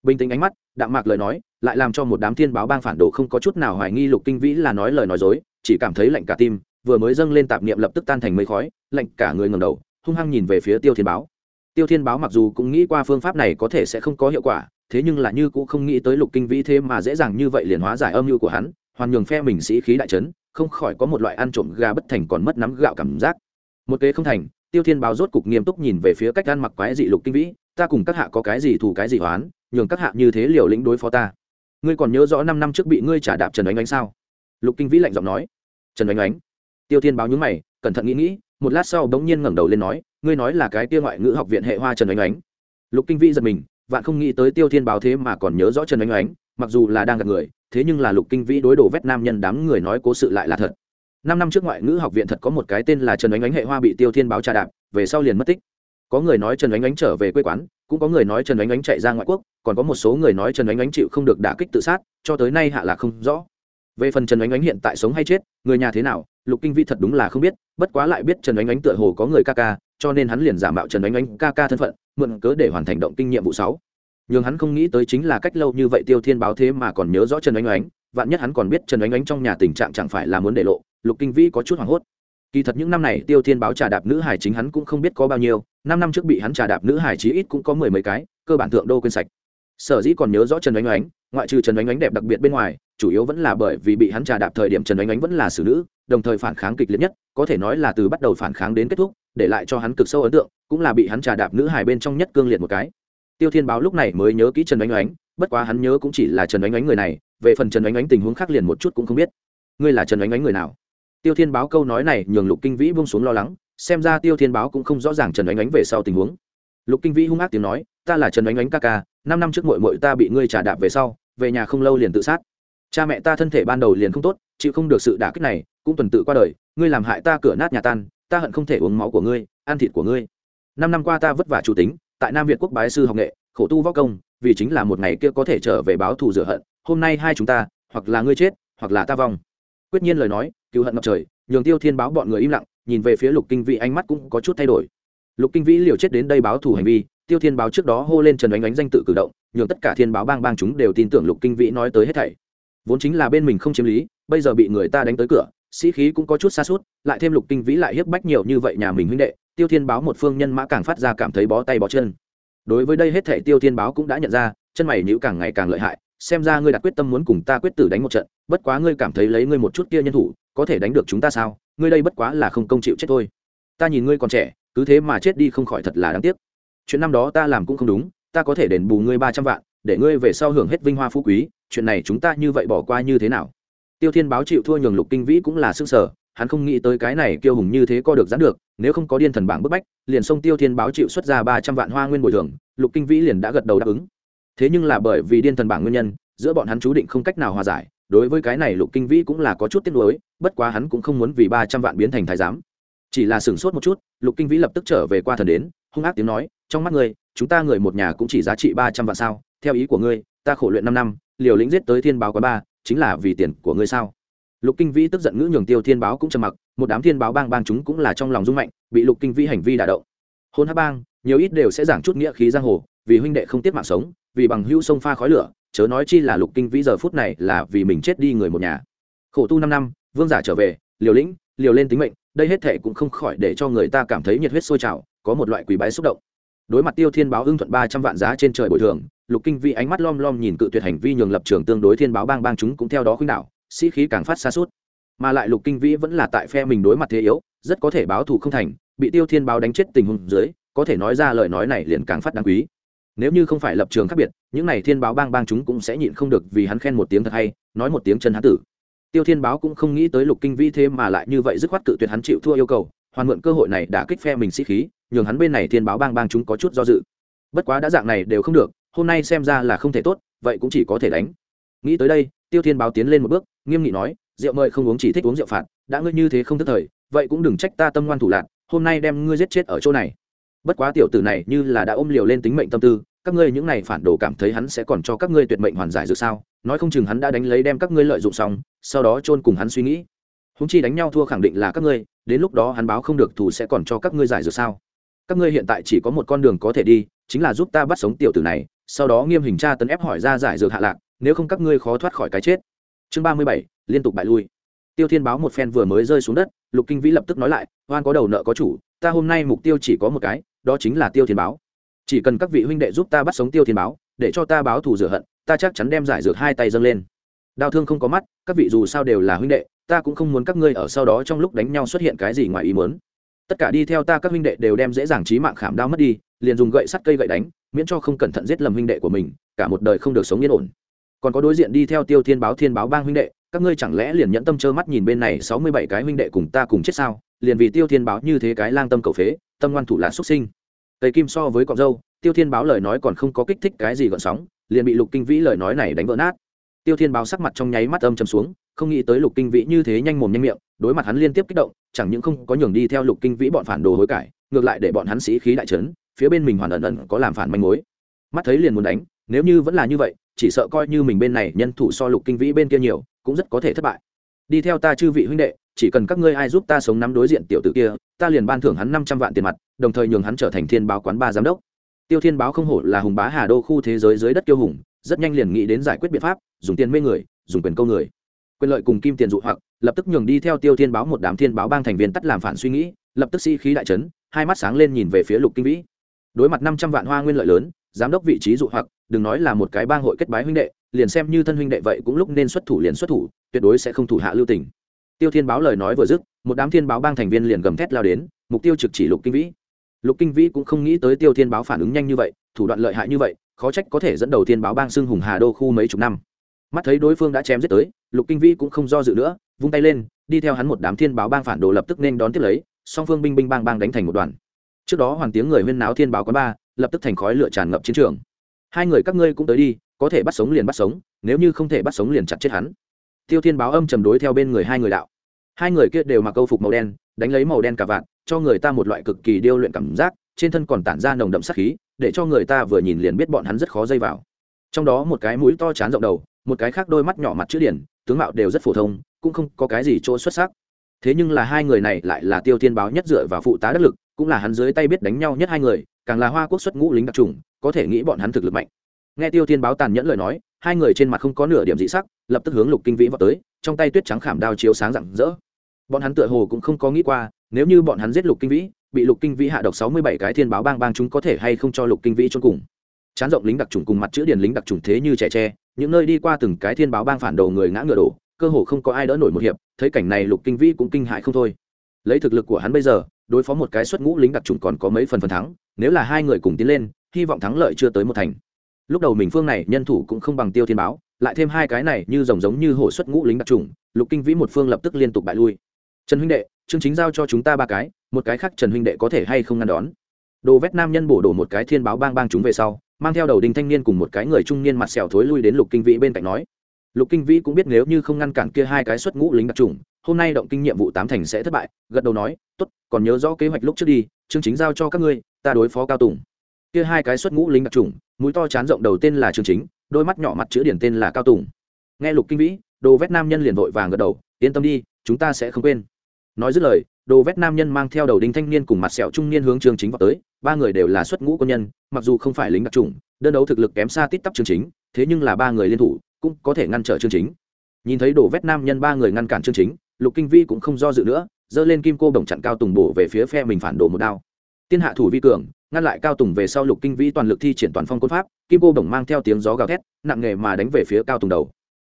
S1: Bình tĩnh ánh mắt đạm mạc lời nói, lại làm cho một đám thiên báo bang phản đồ không có chút nào hoài nghi lục kinh vĩ là nói lời nói dối, chỉ cảm thấy lạnh cả tim, vừa mới dâng lên tạp niệm lập tức tan thành mây khói, lạnh cả người ngầm đầu, hung hăng nhìn về phía tiêu thiên báo. Tiêu thiên báo mặc dù cũng nghĩ qua phương pháp này có thể sẽ không có hiệu quả, thế nhưng là như cũng không nghĩ tới lục kinh vĩ thế mà dễ dàng như vậy liền hóa giải âm mưu của hắn, hoàn nhường phe mình sĩ khí đại trấn không khỏi có một loại ăn trộm gà bất thành còn mất nắm gạo cảm giác. Một kế không thành, tiêu thiên báo rốt cục nghiêm túc nhìn về phía cách ăn mặc quái dị lục kinh vĩ, ta cùng các hạ có cái gì thù cái gì hoán nhường các hạ như thế liều lĩnh đối phó ta. Ngươi còn nhớ rõ năm năm trước bị ngươi trả đạp trần oánh oánh sao? Lục kinh vĩ lạnh giọng nói. Trần oánh oánh? Tiêu thiên báo nhúng mày, cẩn thận nghĩ nghĩ, một lát sau bỗng nhiên ngẩng đầu lên nói, ngươi nói là cái kia ngoại ngữ học viện hệ hoa trần oánh oánh? Lục kinh vĩ giật mình, vạn không nghĩ tới tiêu thiên báo thế mà còn nhớ rõ trần oánh oánh, mặc dù là đang gặp người thế nhưng là lục kinh vĩ đối đồ vét nam nhân đám người nói cố sự lại là thật. Năm năm trước ngoại ngữ học viện thật có một cái tên là trần ánh ánh hệ hoa bị tiêu thiên báo trà đạp, về sau liền mất tích. Có người nói trần ánh ánh trở về quê quán, cũng có người nói trần ánh ánh chạy ra ngoại quốc, còn có một số người nói trần ánh ánh chịu không được đả kích tự sát, cho tới nay hạ là không rõ. Về phần trần ánh ánh hiện tại sống hay chết, người nhà thế nào, lục kinh vi thật đúng là không biết, bất quá lại biết trần ánh ánh tựa hồ có người ca ca, cho nên hắn liền giả mạo trần ánh ánh ca ca thân phận, mượn cớ để hoàn thành động kinh nhiệm vụ sáu nhưng hắn không nghĩ tới chính là cách lâu như vậy tiêu thiên báo thế mà còn nhớ rõ trần ánh ánh vạn nhất hắn còn biết trần ánh ánh trong nhà tình trạng chẳng phải là muốn để lộ, lục kinh Vĩ có chút hoảng hốt. Kỳ thật những năm này tiêu thiên báo trà đạp nữ hải chính hắn cũng không biết có bao nhiêu, năm năm trước bị hắn trà đạp nữ hải chí ít cũng có mười mấy cái, cơ bản thượng đô quên sạch. Sở dĩ còn nhớ rõ trần oánh oánh, ngoại trừ trần oánh oánh đẹp đặc biệt bên ngoài, chủ yếu vẫn là bởi vì bị hắn trà đạp thời điểm trần oánh oánh vẫn là xử nữ, đồng thời phản kháng kịch liệt nhất, có thể nói là từ bắt đầu phản kháng đến kết thúc, để lại cho hắn cực sâu ấn tượng, cũng là bị hắn trà đạp nữ hải bên trong nhất cương liệt một cái tiêu thiên báo lúc này mới nhớ kỹ trần oánh oánh, bất quá hắn nhớ cũng chỉ là trần oánh oánh người này, về phần trần oánh oánh tình huống khác liền một chút cũng không biết. Ngươi là trần oánh oánh người nào? Tiêu thiên báo câu nói này nhường lục kinh vĩ buông xuống lo lắng, xem ra tiêu thiên báo cũng không rõ ràng trần oánh oánh về sau tình huống. Lục kinh vĩ hung ác tiếng nói, ta là trần oánh oánh ca ca, năm năm trước mội mội ta bị ngươi trả đạp về sau, về nhà không lâu liền tự sát. Cha mẹ ta thân thể ban đầu liền không tốt, chịu không được sự đả kích này, cũng tuần tự qua đời, ngươi làm hại ta cửa nát nhà tan, ta hận không thể uống máu của ngươi, ăn thịt của ngươi. Năm năm qua ta vất vả chủ tính tại nam việt quốc bái sư học nghệ, khổ tu võ công, vì chính là một ngày kia có thể trở về báo thù rửa hận, hôm nay hai chúng ta, hoặc là ngươi chết, hoặc là ta vong. Quyết nhiên lời nói, cứu hận ngập trời, nhường tiêu thiên báo bọn người im lặng, nhìn về phía lục kinh vĩ ánh mắt cũng có chút thay đổi. Lục kinh vĩ liều chết đến đây báo thù hành vi, tiêu thiên báo trước đó hô lên trần đánh đánh danh tự cử động, nhường tất cả thiên báo bang bang chúng đều tin tưởng lục kinh vĩ nói tới hết thảy. Vốn chính là bên mình không chiếm lý, bây giờ bị người ta đánh tới cửa, sĩ khí cũng có chút xa suốt lại thêm lục kinh vĩ lại hiếp bách nhiều như vậy nhà mình huynh đệ tiêu thiên báo một phương nhân mã càng phát ra cảm thấy bó tay bó chân. Đối với đây hết thảy tiêu thiên báo cũng đã nhận ra, chân mày nhữ càng ngày càng lợi hại, xem ra ngươi đặt quyết tâm muốn cùng ta quyết tử đánh một trận, bất quá ngươi cảm thấy lấy ngươi một chút kia nhân thủ, có thể đánh được chúng ta sao? Ngươi đây bất quá là không công chịu chết thôi. Ta nhìn ngươi còn trẻ, cứ thế mà chết đi không khỏi thật là đáng tiếc. Chuyện năm đó ta làm cũng không đúng, ta có thể đền bù ngươi ba trăm vạn, để ngươi về sau hưởng hết vinh hoa phú quý, chuyện này chúng ta như vậy bỏ qua như thế nào? Tiêu thiên báo chịu thua nhường lục kinh vĩ cũng là s ư ơ n g sở hắn không nghĩ tới cái này kiêu hùng như thế co được gián được, nếu không có điên thần bảng bức bách, liền xông tiêu thiên báo chịu xuất ra ba trăm vạn hoa nguyên bồi thường, lục kinh vĩ liền đã gật đầu đáp ứng. Thế nhưng là bởi vì điên thần bảng nguyên nhân, giữa bọn hắn chú định không cách nào hòa giải, đối với cái này lục kinh vĩ cũng là có chút tiếc nuối, bất quá hắn cũng không muốn vì ba trăm vạn biến thành thái giám. Chỉ là sửng sốt một chút, lục kinh vĩ lập tức trở về qua thần đến, hung ác tiếng nói, trong mắt ngươi, chúng ta người một nhà cũng chỉ giá trị ba trăm vạn sao? Theo ý của ngươi, ta khổ luyện năm năm, liều lĩnh giết tới thiên báo quá ba, chính là vì tiền của ngươi sao? Lục kinh vĩ tức giận ngữ nhường tiêu thiên báo cũng trầm mặc, một đám thiên báo bang bang chúng cũng là trong lòng rung mạnh, bị lục kinh vĩ hành vi đả động. Hôn hát bang, nhiều ít đều sẽ giảng chút nghĩa khí giang hồ, vì huynh đệ không tiếp mạng sống, vì bằng hữu sông pha khói lửa, chớ nói chi là lục kinh vĩ giờ phút này là vì mình chết đi người một nhà. Khổ tu năm năm, vương giả trở về, liều lĩnh, liều lên tính mệnh, đây hết thể cũng không khỏi để cho người ta cảm thấy nhiệt huyết sôi trào, có một loại quý bái xúc động. Đối mặt tiêu thiên báo ưng thuận ba trăm vạn giá trên trời bồi thường, lục kinh vĩ ánh mắt lom lom nhìn cự tuyệt hành vi nhường lập trường tương đối thiên báo bang bang chúng cũng theo đó khuynh đảo sĩ khí càng phát xa suốt. Mà lại lục kinh vĩ vẫn là tại phe mình đối mặt thế yếu, rất có thể báo thù không thành, bị tiêu thiên báo đánh chết tình huống dưới, có thể nói ra lời nói này liền càng phát đáng quý. Nếu như không phải lập trường khác biệt, những này thiên báo bang bang chúng cũng sẽ nhịn không được vì hắn khen một tiếng thật hay, nói một tiếng chân hán tử. Tiêu thiên báo cũng không nghĩ tới lục kinh vĩ thế mà lại như vậy dứt khoát cự tuyệt hắn chịu thua yêu cầu, hoàn mượn cơ hội này đã kích phe mình sĩ khí, nhường hắn bên này thiên báo bang bang chúng có chút do dự. Bất quá đã dạng này đều không được, hôm nay xem ra là không thể tốt, vậy cũng chỉ có thể đánh. Nghĩ tới đây tiêu thiên báo tiến lên một bước, nghiêm nghị nói, rượu mời không uống chỉ thích uống rượu phạt, đã ngươi như thế không tức thời, vậy cũng đừng trách ta tâm ngoan thủ lạc hôm nay đem ngươi giết chết ở chỗ này. Bất quá tiểu tử này như là đã ôm liều lên tính mệnh tâm tư, các ngươi những này phản đồ cảm thấy hắn sẽ còn cho các ngươi tuyệt mệnh hoàn giải dự sao? Nói không chừng hắn đã đánh lấy đem các ngươi lợi dụng xong, sau đó chôn cùng hắn suy nghĩ. Húng chi đánh nhau thua khẳng định là các ngươi, đến lúc đó hắn báo không được thủ sẽ còn cho các ngươi giải dự sao? Các ngươi hiện tại chỉ có một con đường có thể đi, chính là giúp ta bắt sống tiểu tử này, sau đó nghiêm hình tra tấn ép hỏi ra giải dược hạ lạc nếu không các ngươi khó thoát khỏi cái chết. Chương ba mươi bảy, liên tục bại lui. Tiêu thiên báo một phen vừa mới rơi xuống đất, lục kinh vĩ lập tức nói lại, oan có đầu nợ có chủ, ta hôm nay mục tiêu chỉ có một cái, đó chính là tiêu thiên báo. Chỉ cần các vị huynh đệ giúp ta bắt sống tiêu thiên báo, để cho ta báo thù rửa hận, ta chắc chắn đem giải dược hai tay dâng lên. Đau thương không có mắt, các vị dù sao đều là huynh đệ, ta cũng không muốn các ngươi ở sau đó trong lúc đánh nhau xuất hiện cái gì ngoài ý muốn. Tất cả đi theo ta các huynh đệ đều đem dễ dàng trí mạng khảm đau mất đi, liền dùng gậy sắt cây gậy đánh, miễn cho không cẩn thận giết lầm huynh đệ của mình, cả một đời không được sống yên ổn còn có đối diện đi theo tiêu thiên báo thiên báo bang huynh đệ, các ngươi chẳng lẽ liền nhẫn tâm trơ mắt nhìn bên này sáu mươi bảy cái huynh đệ cùng ta cùng chết sao? Liền vì tiêu thiên báo như thế cái lang tâm cầu phế, tâm ngoan thủ là xuất sinh. Tây kim so với cọng dâu, tiêu thiên báo lời nói còn không có kích thích cái gì gợn sóng, liền bị lục kinh vĩ lời nói này đánh vỡ nát. Tiêu thiên báo sắc mặt trong nháy mắt âm chầm xuống, không nghĩ tới lục kinh vĩ như thế nhanh mồm nhanh miệng, đối mặt hắn liên tiếp kích động, chẳng những không có nhường đi theo lục kinh vĩ bọn phản đồ hối cải, ngược lại để bọn hắn sĩ khí đại trấn phía bên mình hoàn ẩn ẩn có làm phản manh mối. Mắt thấy liền muốn đánh nếu như vẫn là như vậy, chỉ sợ coi như mình bên này nhân thủ so lục kinh vĩ bên kia nhiều, cũng rất có thể thất bại. Đi theo ta chư vị huynh đệ, chỉ cần các ngươi ai giúp ta sống nắm đối diện tiểu tử kia, ta liền ban thưởng hắn năm trăm vạn tiền mặt, đồng thời nhường hắn trở thành thiên báo quán ba giám đốc. Tiêu thiên báo không hổ là hùng bá hà đô khu thế giới dưới đất kiêu hùng, rất nhanh liền nghĩ đến giải quyết biện pháp, dùng tiền mê người, dùng quyền câu người. Quyền lợi cùng kim tiền dụ hoặc, lập tức nhường đi theo tiêu thiên báo một đám thiên báo bang thành viên tắt làm phản suy nghĩ, lập tức sĩ、si、khí đại trấn hai mắt sáng lên nhìn về phía lục kinh vĩ. Đối mặt năm trăm vạn hoa nguyên lợi lớn, giám đốc vị trí dụ hoặc đừng nói là một cái bang hội kết bái huynh đệ, liền xem như thân huynh đệ vậy cũng lúc nên xuất thủ liền xuất thủ, tuyệt đối sẽ không thủ hạ lưu tình. Tiêu thiên báo lời nói vừa dứt, một đám thiên báo bang thành viên liền gầm thét lao đến, mục tiêu trực chỉ lục kinh vĩ. Lục kinh vĩ cũng không nghĩ tới tiêu thiên báo phản ứng nhanh như vậy, thủ đoạn lợi hại như vậy, khó trách có thể dẫn đầu thiên báo bang xưng hùng hà đô khu mấy chục năm. Mắt thấy đối phương đã chém giết tới, lục kinh vĩ cũng không do dự nữa, vung tay lên, đi theo hắn một đám thiên báo bang phản đồ lập tức nên đón tiếp lấy, song phương binh binh bang bang đánh thành một đoàn. Trước đó hoàn tiếng người huyên náo thiên báo quán ba, lập tức thành khói lửa tràn ngập chiến trường hai người các ngươi cũng tới đi, có thể bắt sống liền bắt sống, nếu như không thể bắt sống liền chặt chết hắn. Tiêu thiên báo âm trầm đối theo bên người hai người đạo. Hai người kia đều mặc câu phục màu đen, đánh lấy màu đen cả vạn, cho người ta một loại cực kỳ điêu luyện cảm giác, trên thân còn tản ra nồng đậm sắc khí, để cho người ta vừa nhìn liền biết bọn hắn rất khó dây vào. Trong đó một cái mũi to chán rộng đầu, một cái khác đôi mắt nhỏ mặt chữ điển, tướng mạo đều rất phổ thông, cũng không có cái gì chỗ xuất sắc. Thế nhưng là hai người này lại là tiêu thiên báo nhất dựa và phụ tá đắc lực, cũng là hắn dưới tay biết đánh nhau nhất hai người, càng là hoa quốc xuất ngũ lính đặc trùng có thể nghĩ bọn hắn thực lực mạnh. Nghe tiêu thiên báo tàn nhẫn lời nói, hai người trên mặt không có nửa điểm dị sắc, lập tức hướng lục kinh vĩ vào tới, trong tay tuyết trắng khảm đao chiếu sáng rạng rỡ. Bọn hắn tựa hồ cũng không có nghĩ qua, nếu như bọn hắn giết lục kinh vĩ, bị lục kinh vĩ hạ độc sáu mươi bảy cái thiên báo bang bang chúng có thể hay không cho lục kinh vĩ cho cùng. Chán rộng lính đặc trùng cùng mặt chữ điền lính đặc trùng thế như trẻ tre, những nơi đi qua từng cái thiên báo bang phản đầu người ngã ngựa đổ, cơ hồ không có ai đỡ nổi một hiệp, thấy cảnh này lục kinh vĩ cũng kinh hại không thôi. Lấy thực lực của hắn bây giờ, đối phó một cái xuất ngũ lính đặc trùng còn có mấy phần phần thắng, nếu là hai người cùng tiến lên hy vọng thắng lợi chưa tới một thành. Lúc đầu mình phương này, nhân thủ cũng không bằng tiêu thiên báo, lại thêm hai cái này như rồng giống như hổ xuất ngũ lính đặc trùng, lục kinh vĩ một phương lập tức liên tục bại lui. Trần huynh đệ, chương chính giao cho chúng ta ba cái, một cái khác trần huynh đệ có thể hay không ngăn đón? Đồ vét nam nhân bổ đổ một cái thiên báo bang bang chúng về sau, mang theo đầu đinh thanh niên cùng một cái người trung niên mặt sẹo thối lui đến lục kinh vĩ bên cạnh nói. Lục kinh vĩ cũng biết nếu như không ngăn cản kia hai cái xuất ngũ lính đặc trùng, hôm nay động kinh nhiệm vụ tám thành sẽ thất bại, gật đầu nói, tốt, còn nhớ rõ kế hoạch lúc trước đi, chương chính giao cho các ngươi, ta đối phó cao tùng kia hai cái xuất ngũ lính đặc trùng, mũi to chán rộng đầu tên là trường chính, đôi mắt nhỏ mặt chữ điển tên là cao tùng. Nghe lục kinh vĩ, đồ vét nam nhân liền vội vàng gật đầu, yên tâm đi, chúng ta sẽ không quên. Nói dứt lời, đồ vét nam nhân mang theo đầu đinh thanh niên cùng mặt sẹo trung niên hướng trường chính vào tới, ba người đều là xuất ngũ quân nhân, mặc dù không phải lính đặc trùng, đơn đấu thực lực kém xa tít tắp trường chính, thế nhưng là ba người liên thủ, cũng có thể ngăn trở chương chính. Nhìn thấy đồ vét nam nhân ba người ngăn cản chương chính, lục kinh vi cũng không do dự nữa, giơ lên kim cô đồng chặn cao tùng bổ về phía phe mình phản đồ một đao. Tiên hạ thủ vi cường ngăn lại cao tùng về sau lục kinh vĩ toàn lực thi triển toàn phong côn pháp, kim cô đồng mang theo tiếng gió gào thét, nặng nghề mà đánh về phía cao tùng đầu.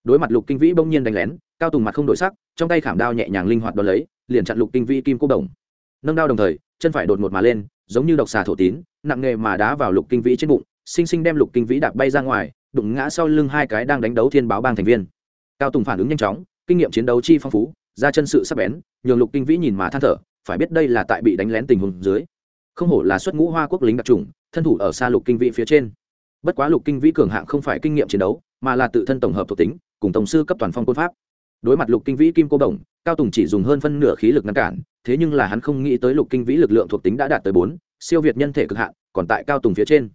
S1: Đối mặt lục kinh vĩ bỗng nhiên đánh lén, cao tùng mặt không đổi sắc, trong tay khảm đao nhẹ nhàng linh hoạt đ ó lấy, liền chặn lục kinh vĩ kim cô đồng. Nâng đao đồng thời, chân phải đột một mà lên, giống như độc xà thổ tín, nặng nghề mà đá vào lục kinh vĩ trên bụng, xinh xinh đem lục kinh vĩ đạp bay ra ngoài, đụng ngã sau lưng hai cái đang đánh đấu thiên báo bang thành viên. Cao tùng phản ứng nhanh chóng, kinh nghiệm chiến đấu chi phong phú, ra chân sự sắc bén, nhường lục kinh vĩ nhìn mà than thở, phải biết đây là tại bị đánh lén tình huống dưới không hổ là xuất ngũ hoa quốc lính đặc trùng, thân thủ ở xa lục kinh vĩ phía trên. Bất quá lục kinh vĩ cường hạng không phải kinh nghiệm chiến đấu, mà là tự thân tổng hợp thuộc tính, cùng tổng sư cấp toàn phong côn pháp. Đối mặt lục kinh vĩ kim cô đồng cao tùng chỉ dùng hơn phân nửa khí lực ngăn cản, thế nhưng là hắn không nghĩ tới lục kinh vĩ lực lượng thuộc tính đã đạt tới bốn, siêu việt nhân thể cực hạn, còn tại cao tùng phía trên.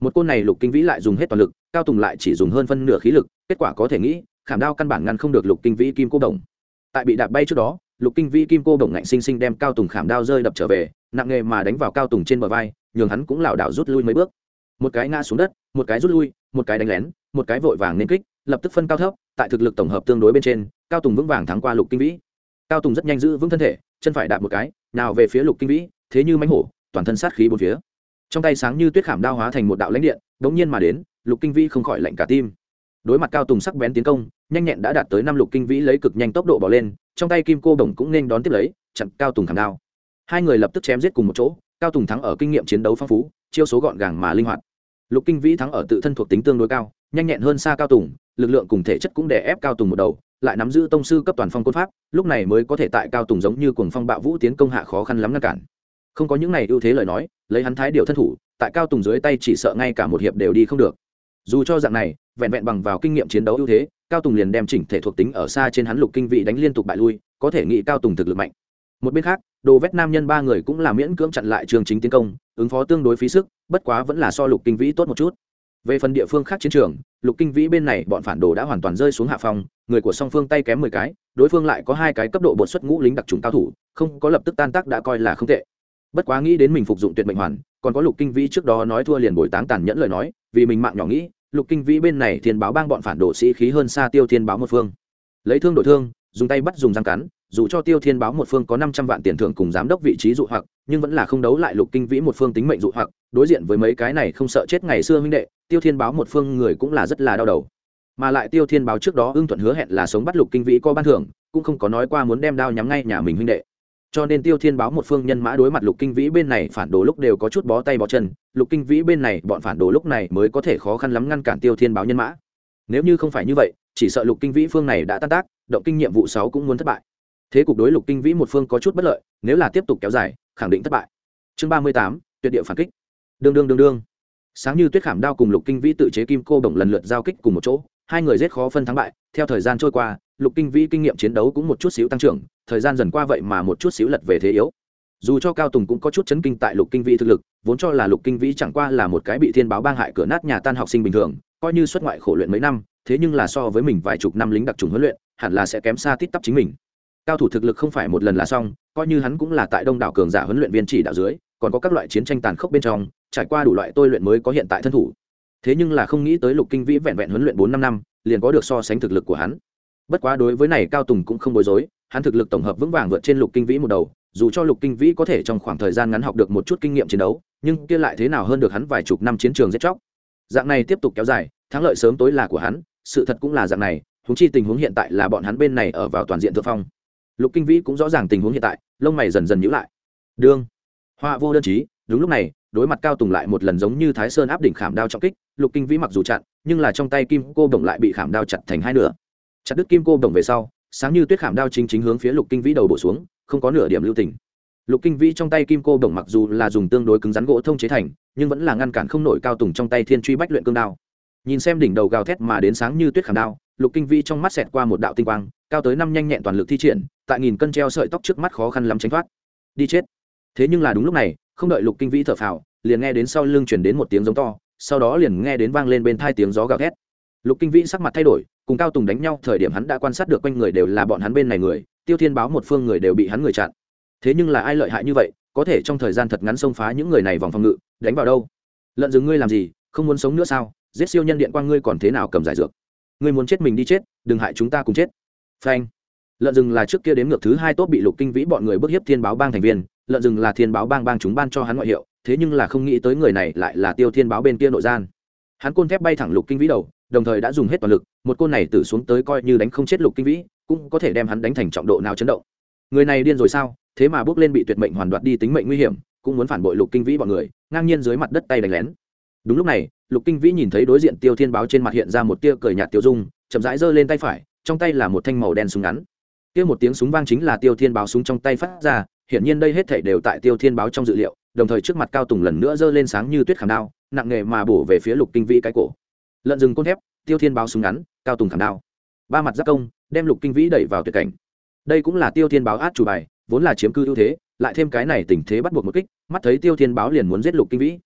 S1: Một côn này lục kinh vĩ lại dùng hết toàn lực, cao tùng lại chỉ dùng hơn phân nửa khí lực, kết quả có thể nghĩ, khảm đao căn bản ngăn không được lục kinh vĩ kim cô đồng tại bị đạp bay trước đó lục kinh vĩ kim cô đồng ngạnh sinh sinh đem cao tùng khảm đao rơi đập trở về, nặng nghề mà đánh vào cao tùng trên bờ vai, nhường hắn cũng lảo đảo rút lui mấy bước. Một cái ngã xuống đất, một cái rút lui, một cái đánh lén, một cái vội vàng nên kích, lập tức phân cao thấp, tại thực lực tổng hợp tương đối bên trên, cao tùng vững vàng thắng qua lục kinh vĩ. Cao tùng rất nhanh giữ vững thân thể, chân phải đạp một cái, nào về phía lục kinh vĩ, thế như mánh hổ, toàn thân sát khí bốn phía. Trong tay sáng như tuyết khảm đao hóa thành một đạo lãnh điện đ ố n g nhiên mà đến, lục kinh vĩ không khỏi lạnh cả tim. Đối mặt cao tùng sắc bén tiến công nhanh nhẹn đã đạt tới năm lục kinh vĩ lấy cực nhanh tốc độ bỏ lên, trong tay kim cô bổng cũng nên đón tiếp lấy, chặn cao tùng thẳng đao. Hai người lập tức chém giết cùng một chỗ, cao tùng thắng ở kinh nghiệm chiến đấu phong phú, chiêu số gọn gàng mà linh hoạt. Lục kinh vĩ thắng ở tự thân thuộc tính tương đối cao, nhanh nhẹn hơn xa cao tùng, lực lượng cùng thể chất cũng đè ép cao tùng một đầu, lại nắm giữ tông sư cấp toàn phong côn pháp, lúc này mới có thể tại cao tùng giống như cuồng phong bạo vũ tiến công hạ khó khăn lắm ngăn cản. Không có những này ưu thế lời nói, lấy hắn thái điều thân thủ, tại cao tùng dưới tay chỉ sợ ngay cả một hiệp đều đi không được. Dù cho dạng này, vẹn vẹn bằng vào kinh nghiệm chiến đấu ưu thế cao tùng liền đem chỉnh thể thuộc tính ở xa trên hắn lục kinh vị đánh liên tục bại lui, có thể nghĩ cao tùng thực lực mạnh. Một bên khác, đồ vét nam nhân ba người cũng là miễn cưỡng chặn lại trường chính tiến công, ứng phó tương đối phí sức, bất quá vẫn là so lục kinh vĩ tốt một chút. Về phần địa phương khác chiến trường, lục kinh vĩ bên này bọn phản đồ đã hoàn toàn rơi xuống hạ phòng người của song phương tay kém mười cái, đối phương lại có hai cái cấp độ bột xuất ngũ lính đặc trùng cao thủ, không có lập tức tan tác đã coi là không tệ. Bất quá nghĩ đến mình phục dụng tuyệt mệnh hoàn, còn có lục kinh vĩ trước đó nói thua liền bồi táng tàn nhẫn lời nói, vì mình mạng nhỏ nghĩ lục kinh vĩ bên này thiên báo bang bọn phản đồ sĩ khí hơn xa tiêu thiên báo một phương. Lấy thương đổi thương, dùng tay bắt dùng răng cắn, dù cho tiêu thiên báo một phương có năm trăm vạn tiền thưởng cùng giám đốc vị trí dụ hoặc, nhưng vẫn là không đấu lại lục kinh vĩ một phương tính mệnh dụ hoặc, đối diện với mấy cái này không sợ chết ngày xưa huynh đệ, tiêu thiên báo một phương người cũng là rất là đau đầu. Mà lại tiêu thiên báo trước đó ưng thuận hứa hẹn là sống bắt lục kinh vĩ có ban thưởng, cũng không có nói qua muốn đem đao nhắm ngay nhà mình huynh đệ cho nên tiêu thiên báo một phương nhân mã đối mặt lục kinh vĩ bên này phản đồ lúc đều có chút bó tay bó chân. Lục kinh vĩ bên này bọn phản đồ lúc này mới có thể khó khăn lắm ngăn cản tiêu thiên báo nhân mã. Nếu như không phải như vậy, chỉ sợ lục kinh vĩ phương này đã tan tác, động kinh nhiệm vụ sáu cũng muốn thất bại. Thế cục đối lục kinh vĩ một phương có chút bất lợi, nếu là tiếp tục kéo dài, khẳng định thất bại. Chương ba mươi tám, tuyệt địa phản kích. Đương đương đương đương. Sáng như tuyết khảm đao cùng lục kinh vĩ tự chế kim cô đồng lần lượt giao kích cùng một chỗ, hai người rất khó phân thắng bại, theo thời gian trôi qua lục kinh vĩ kinh nghiệm chiến đấu cũng một chút xíu tăng trưởng, thời gian dần qua vậy mà một chút xíu lật về thế yếu. Dù cho cao tùng cũng có chút chấn kinh tại lục kinh vĩ thực lực, vốn cho là lục kinh vĩ chẳng qua là một cái bị thiên báo bang hại cửa nát nhà tan học sinh bình thường, coi như xuất ngoại khổ luyện mấy năm, thế nhưng là so với mình vài chục năm lính đặc trùng huấn luyện, hẳn là sẽ kém xa tít tắp chính mình. Cao thủ thực lực không phải một lần là xong, coi như hắn cũng là tại đông đảo cường giả huấn luyện viên chỉ đạo dưới, còn có các loại chiến tranh tàn khốc bên trong, trải qua đủ loại tôi luyện mới có hiện tại thân thủ. Thế nhưng là không nghĩ tới lục kinh vĩ vẹn vẹn huấn luyện bốn năm năm, liền có được so sánh thực lực của hắn bất quá đối với này cao tùng cũng không bối rối, hắn thực lực tổng hợp vững vàng vượt trên lục kinh vĩ một đầu, dù cho lục kinh vĩ có thể trong khoảng thời gian ngắn học được một chút kinh nghiệm chiến đấu, nhưng kia lại thế nào hơn được hắn vài chục năm chiến trường giết chóc. Dạng này tiếp tục kéo dài, thắng lợi sớm tối là của hắn, sự thật cũng là dạng này húng chi tình huống hiện tại là bọn hắn bên này ở vào toàn diện thượng phong. Lục kinh vĩ cũng rõ ràng tình huống hiện tại, lông mày dần dần nhữ lại. Đương. Họa vô đơn chí, đúng lúc này, đối mặt cao tùng lại một lần giống như thái sơn áp đỉnh khảm đao trọng kích, lục kinh vĩ mặc dù chặn, nhưng là trong tay kim cô đồng lại bị khảm đao chặt thành hai nửa chặt đứt kim cô đồng về sau, sáng như tuyết khảm đao chính chính hướng phía lục kinh vĩ đầu bổ xuống, không có nửa điểm lưu tình. Lục kinh vĩ trong tay kim cô đồng mặc dù là dùng tương đối cứng rắn gỗ thông chế thành, nhưng vẫn là ngăn cản không nổi cao tùng trong tay thiên truy bách luyện cương đao. Nhìn xem đỉnh đầu gào thét mà đến sáng như tuyết khảm đao, lục kinh vĩ trong mắt xẹt qua một đạo tinh quang, cao tới năm nhanh nhẹn toàn lực thi triển, tại nghìn cân treo sợi tóc trước mắt khó khăn lắm tránh thoát. Đi chết. Thế nhưng là đúng lúc này, không đợi lục kinh vĩ thở phào, liền nghe đến sau lưng chuyển đến một tiếng giống to, sau đó liền nghe đến vang lên bên thai tiếng gió gào thét. Lục kinh vĩ sắc mặt thay đổi cùng cao tùng đánh nhau, thời điểm hắn đã quan sát được quanh người đều là bọn hắn bên này người, tiêu thiên báo một phương người đều bị hắn người chặn. Thế nhưng là ai lợi hại như vậy, có thể trong thời gian thật ngắn xông phá những người này vòng phòng ngự, đánh vào đâu? Lợn rừng ngươi làm gì, không muốn sống nữa sao? Giết siêu nhân điện quang ngươi còn thế nào cầm giải dược? Ngươi muốn chết mình đi chết, đừng hại chúng ta cùng chết. Phanh. Lợn rừng là trước kia đến ngược thứ hai tốt bị lục kinh vĩ bọn người bức hiếp thiên báo bang thành viên, lợn rừng là thiên báo bang bang chúng ban cho hắn ngoại hiệu, thế nhưng là không nghĩ tới người này lại là tiêu thiên báo bên kia nội gian. Hắn côn thép bay thẳng lục kinh vĩ đầu đồng thời đã dùng hết toàn lực, một côn này tử xuống tới coi như đánh không chết lục kinh vĩ, cũng có thể đem hắn đánh thành trọng độ nào chấn động. Người này điên rồi sao? Thế mà bước lên bị tuyệt mệnh hoàn đoạt đi tính mệnh nguy hiểm, cũng muốn phản bội lục kinh vĩ bọn người, ngang nhiên dưới mặt đất tay đánh lén. Đúng lúc này, lục kinh vĩ nhìn thấy đối diện tiêu thiên báo trên mặt hiện ra một tia cười nhạt tiêu dung, chậm rãi giơ lên tay phải, trong tay là một thanh màu đen súng ngắn. Kia một tiếng súng vang chính là tiêu thiên báo súng trong tay phát ra, hiển nhiên đây hết thảy đều tại tiêu thiên báo trong dự liệu, đồng thời trước mặt cao tùng lần nữa giơ lên sáng như tuyết khảm đao, nặng nghề mà bổ về phía lục kinh vĩ cái cổ lợn rừng côn thép, tiêu thiên báo súng ngắn, cao tùng khảm đao. Ba mặt giáp công, đem lục kinh vĩ đẩy vào tuyệt cảnh. Đây cũng là tiêu thiên báo át chủ bài, vốn là chiếm cư ưu thế, lại thêm cái này tình thế bắt buộc một kích, mắt thấy tiêu thiên báo liền muốn giết lục kinh vĩ.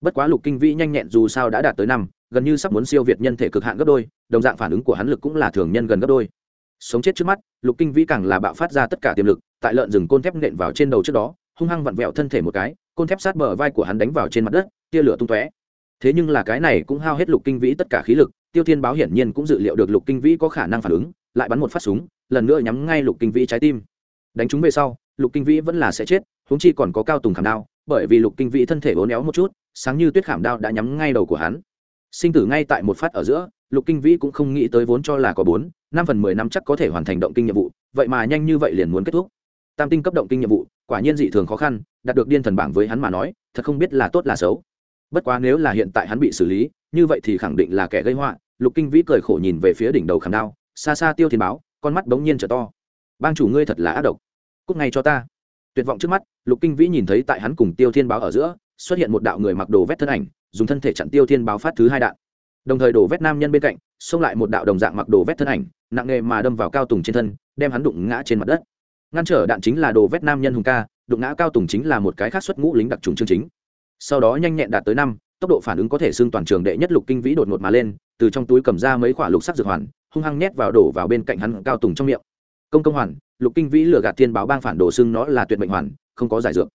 S1: Bất quá lục kinh vĩ nhanh nhẹn dù sao đã đạt tới năm, gần như sắp muốn siêu việt nhân thể cực hạn gấp đôi, đồng dạng phản ứng của hắn lực cũng là thường nhân gần gấp đôi. Sống chết trước mắt, lục kinh vĩ càng là bạo phát ra tất cả tiềm lực, tại lợn rừng côn thép nện vào trên đầu trước đó, hung hăng vặn vẹo thân thể một cái, côn thép sát bờ vai của hắn đánh vào trên mặt đất, tia lửa tung tóe thế nhưng là cái này cũng hao hết lục kinh vĩ tất cả khí lực, tiêu thiên báo hiển nhiên cũng dự liệu được lục kinh vĩ có khả năng phản ứng, lại bắn một phát súng, lần nữa nhắm ngay lục kinh vĩ trái tim. Đánh chúng về sau, lục kinh vĩ vẫn là sẽ chết húng chi còn có cao tùng khảm đao, bởi vì lục kinh vĩ thân thể uốn éo một chút, sáng như tuyết khảm đao đã nhắm ngay đầu của hắn. Sinh tử ngay tại một phát ở giữa, lục kinh vĩ cũng không nghĩ tới vốn cho là có bốn, năm phần mười năm chắc có thể hoàn thành động kinh nhiệm vụ, vậy mà nhanh như vậy liền muốn kết thúc. Tam tinh cấp động kinh nhiệm vụ, quả nhiên dị thường khó khăn, đạt được điên thần bảng với hắn mà nói, thật không biết là tốt là xấu bất quá nếu là hiện tại hắn bị xử lý, như vậy thì khẳng định là kẻ gây họa. Lục kinh vĩ cười khổ nhìn về phía đỉnh đầu khảm đao, xa xa tiêu thiên báo, con mắt bỗng nhiên trở to. Bang chủ ngươi thật là ác độc. Cúc ngay cho ta. Tuyệt vọng trước mắt, lục kinh vĩ nhìn thấy tại hắn cùng tiêu thiên báo ở giữa, xuất hiện một đạo người mặc đồ vét thân ảnh, dùng thân thể chặn tiêu thiên báo phát thứ hai đạn. Đồng thời đổ vét nam nhân bên cạnh, xông lại một đạo đồng dạng mặc đồ vét thân ảnh, nặng nề mà đâm vào cao tùng trên thân, đem hắn đụng ngã trên mặt đất. Ngăn trở đạn chính là đồ vét nam nhân hùng ca, đụng ngã cao tùng chính là một cái khác xuất ngũ lính đặc trùng chương chính sau đó nhanh nhẹn đạt tới năm, tốc độ phản ứng có thể xưng toàn trường đệ nhất lục kinh vĩ đột ngột mà lên, từ trong túi cầm ra mấy quả lục sắc dược hoàn, hung hăng nhét vào đổ vào bên cạnh hắn cao tùng trong miệng. Công công hoàn, lục kinh vĩ lừa gạt thiên báo bang phản đồ xưng nó là tuyệt mệnh hoàn, không có giải dược.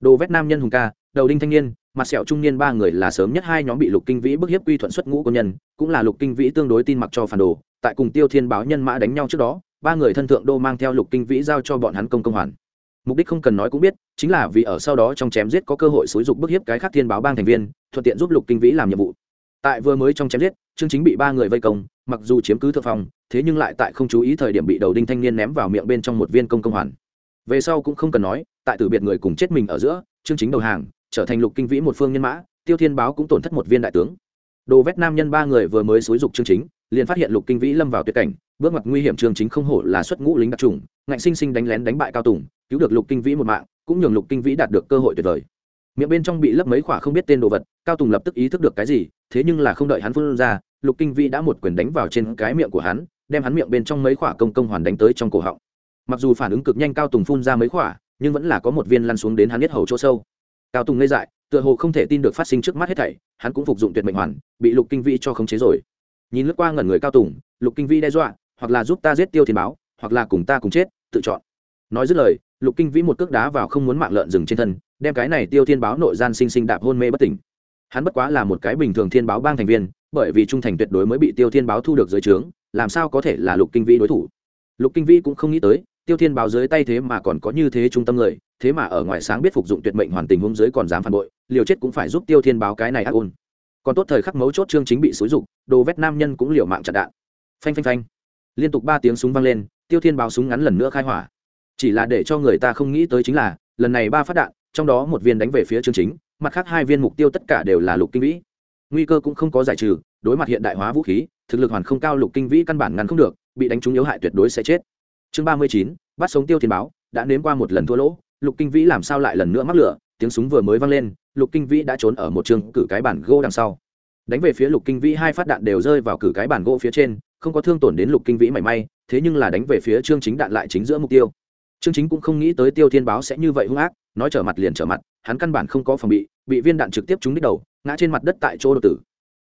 S1: Đồ vét nam nhân hùng ca, đầu đinh thanh niên, mặt sẹo trung niên ba người là sớm nhất hai nhóm bị lục kinh vĩ bức hiếp quy thuận xuất ngũ công nhân, cũng là lục kinh vĩ tương đối tin mặc cho phản đồ, tại cùng tiêu thiên báo nhân mã đánh nhau trước đó, ba người thân thượng đô mang theo lục kinh vĩ giao cho bọn hắn công công hoàn mục đích không cần nói cũng biết, chính là vì ở sau đó trong chém giết có cơ hội xúi dục bức hiếp cái khác thiên báo bang thành viên, thuận tiện giúp lục kinh vĩ làm nhiệm vụ. Tại vừa mới trong chém giết chương chính bị ba người vây công, mặc dù chiếm cứ thượng phòng, thế nhưng lại tại không chú ý thời điểm bị đầu đinh thanh niên ném vào miệng bên trong một viên công công hoàn. Về sau cũng không cần nói, tại từ biệt người cùng chết mình ở giữa chương chính đầu hàng, trở thành lục kinh vĩ một phương nhân mã, tiêu thiên báo cũng tổn thất một viên đại tướng. Đồ vét nam nhân ba người vừa mới xúi dục chương chính, liền phát hiện lục kinh vĩ lâm vào tuyệt cảnh, bước mặt nguy hiểm chương chính không hổ là xuất ngũ lính đặc trùng ngạnh sinh sinh đánh lén đánh bại cao tùng cứu được lục kinh vĩ một mạng, cũng nhường lục kinh vĩ đạt được cơ hội tuyệt vời. Miệng bên trong bị lấp mấy khỏa không biết tên đồ vật, cao tùng lập tức ý thức được cái gì, thế nhưng là không đợi hắn phun ra, lục kinh vĩ đã một quyền đánh vào trên cái miệng của hắn, đem hắn miệng bên trong mấy khỏa công công hoàn đánh tới trong cổ họng. Mặc dù phản ứng cực nhanh cao tùng phun ra mấy khỏa, nhưng vẫn là có một viên lăn xuống đến hắn biết hầu chỗ sâu. Cao tùng ngây dại, tựa hồ không thể tin được phát sinh trước mắt hết thảy, hắn cũng phục dụng tuyệt mệnh hoàn, bị lục kinh vĩ cho khống chế rồi. Nhìn lướt qua ngẩn người cao tùng, lục kinh vĩ đe dọa, hoặc là giúp ta giết tiêu thiên báo, hoặc là cùng ta cùng chết, tự chọn nói dứt lời, lục kinh vĩ một cước đá vào không muốn mạng lợn rừng trên thân, đem cái này tiêu thiên báo nội gian sinh sinh đạp hôn mê bất tỉnh. Hắn bất quá là một cái bình thường thiên báo bang thành viên, bởi vì trung thành tuyệt đối mới bị tiêu thiên báo thu được dưới trướng, làm sao có thể là lục kinh vĩ đối thủ? Lục kinh vĩ cũng không nghĩ tới, tiêu thiên báo dưới tay thế mà còn có như thế trung tâm người, thế mà ở ngoài sáng biết phục dụng tuyệt mệnh hoàn tình hung dưới còn dám phản bội, liều chết cũng phải giúp tiêu thiên báo cái này ác ôn. Còn tốt thời khắc mấu chốt chương chính bị xúi dục, đồ vét nam nhân cũng liều mạng chặn đạn. Phanh phanh phanh. Liên tục ba tiếng súng vang lên, tiêu thiên báo súng ngắn lần nữa khai hỏa chỉ là để cho người ta không nghĩ tới chính là, lần này ba phát đạn, trong đó một viên đánh về phía chương chính, mặt khác hai viên mục tiêu tất cả đều là lục kinh vĩ. Nguy cơ cũng không có giải trừ, đối mặt hiện đại hóa vũ khí, thực lực hoàn không cao lục kinh vĩ căn bản ngăn không được, bị đánh trúng yếu hại tuyệt đối sẽ chết. Chương ba mươi chín, bắt sống tiêu thiên báo, đã nếm qua một lần thua lỗ, lục kinh vĩ làm sao lại lần nữa mắc lửa? Tiếng súng vừa mới vang lên, lục kinh vĩ đã trốn ở một trường cử cái bản gỗ đằng sau. Đánh về phía lục kinh vĩ hai phát đạn đều rơi vào cử cái bản gỗ phía trên, không có thương tổn đến lục kinh vĩ mảy may, thế nhưng là đánh về phía trương chính đạn lại chính giữa mục tiêu trương chính cũng không nghĩ tới tiêu thiên báo sẽ như vậy hung ác, nói trở mặt liền trở mặt, hắn căn bản không có phòng bị bị viên đạn trực tiếp trúng đích đầu, ngã trên mặt đất tại chỗ đột tử.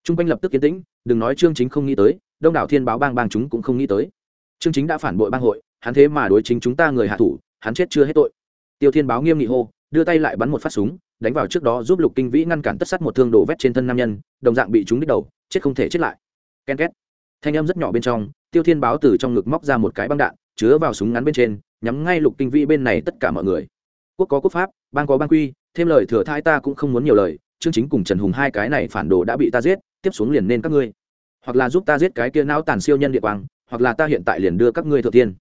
S1: Trung quanh lập tức yên tĩnh, đừng nói trương chính không nghĩ tới, đông đảo thiên báo bang bang chúng cũng không nghĩ tới. Trương chính đã phản bội bang hội, hắn thế mà đối chính chúng ta người hạ thủ, hắn chết chưa hết tội. Tiêu thiên báo nghiêm nghị hô, đưa tay lại bắn một phát súng, đánh vào trước đó giúp lục kinh vĩ ngăn cản tất sắt một thương đổ vét trên thân nam nhân, đồng dạng bị trúng đích đầu, chết không thể chết lại. Ken két. Thanh âm rất nhỏ bên trong, tiêu thiên báo từ trong ngực móc ra một cái băng đạn, chứa vào súng ngắn bên trên nhắm ngay lục kinh vĩ bên này tất cả mọi người. Quốc có quốc pháp, bang có bang quy, thêm lời thừa thai ta cũng không muốn nhiều lời, chương chính cùng trần hùng hai cái này phản đồ đã bị ta giết, tiếp xuống liền nên các ngươi. Hoặc là giúp ta giết cái kia não tàn siêu nhân địa quang, hoặc là ta hiện tại liền đưa các ngươi thượng tiên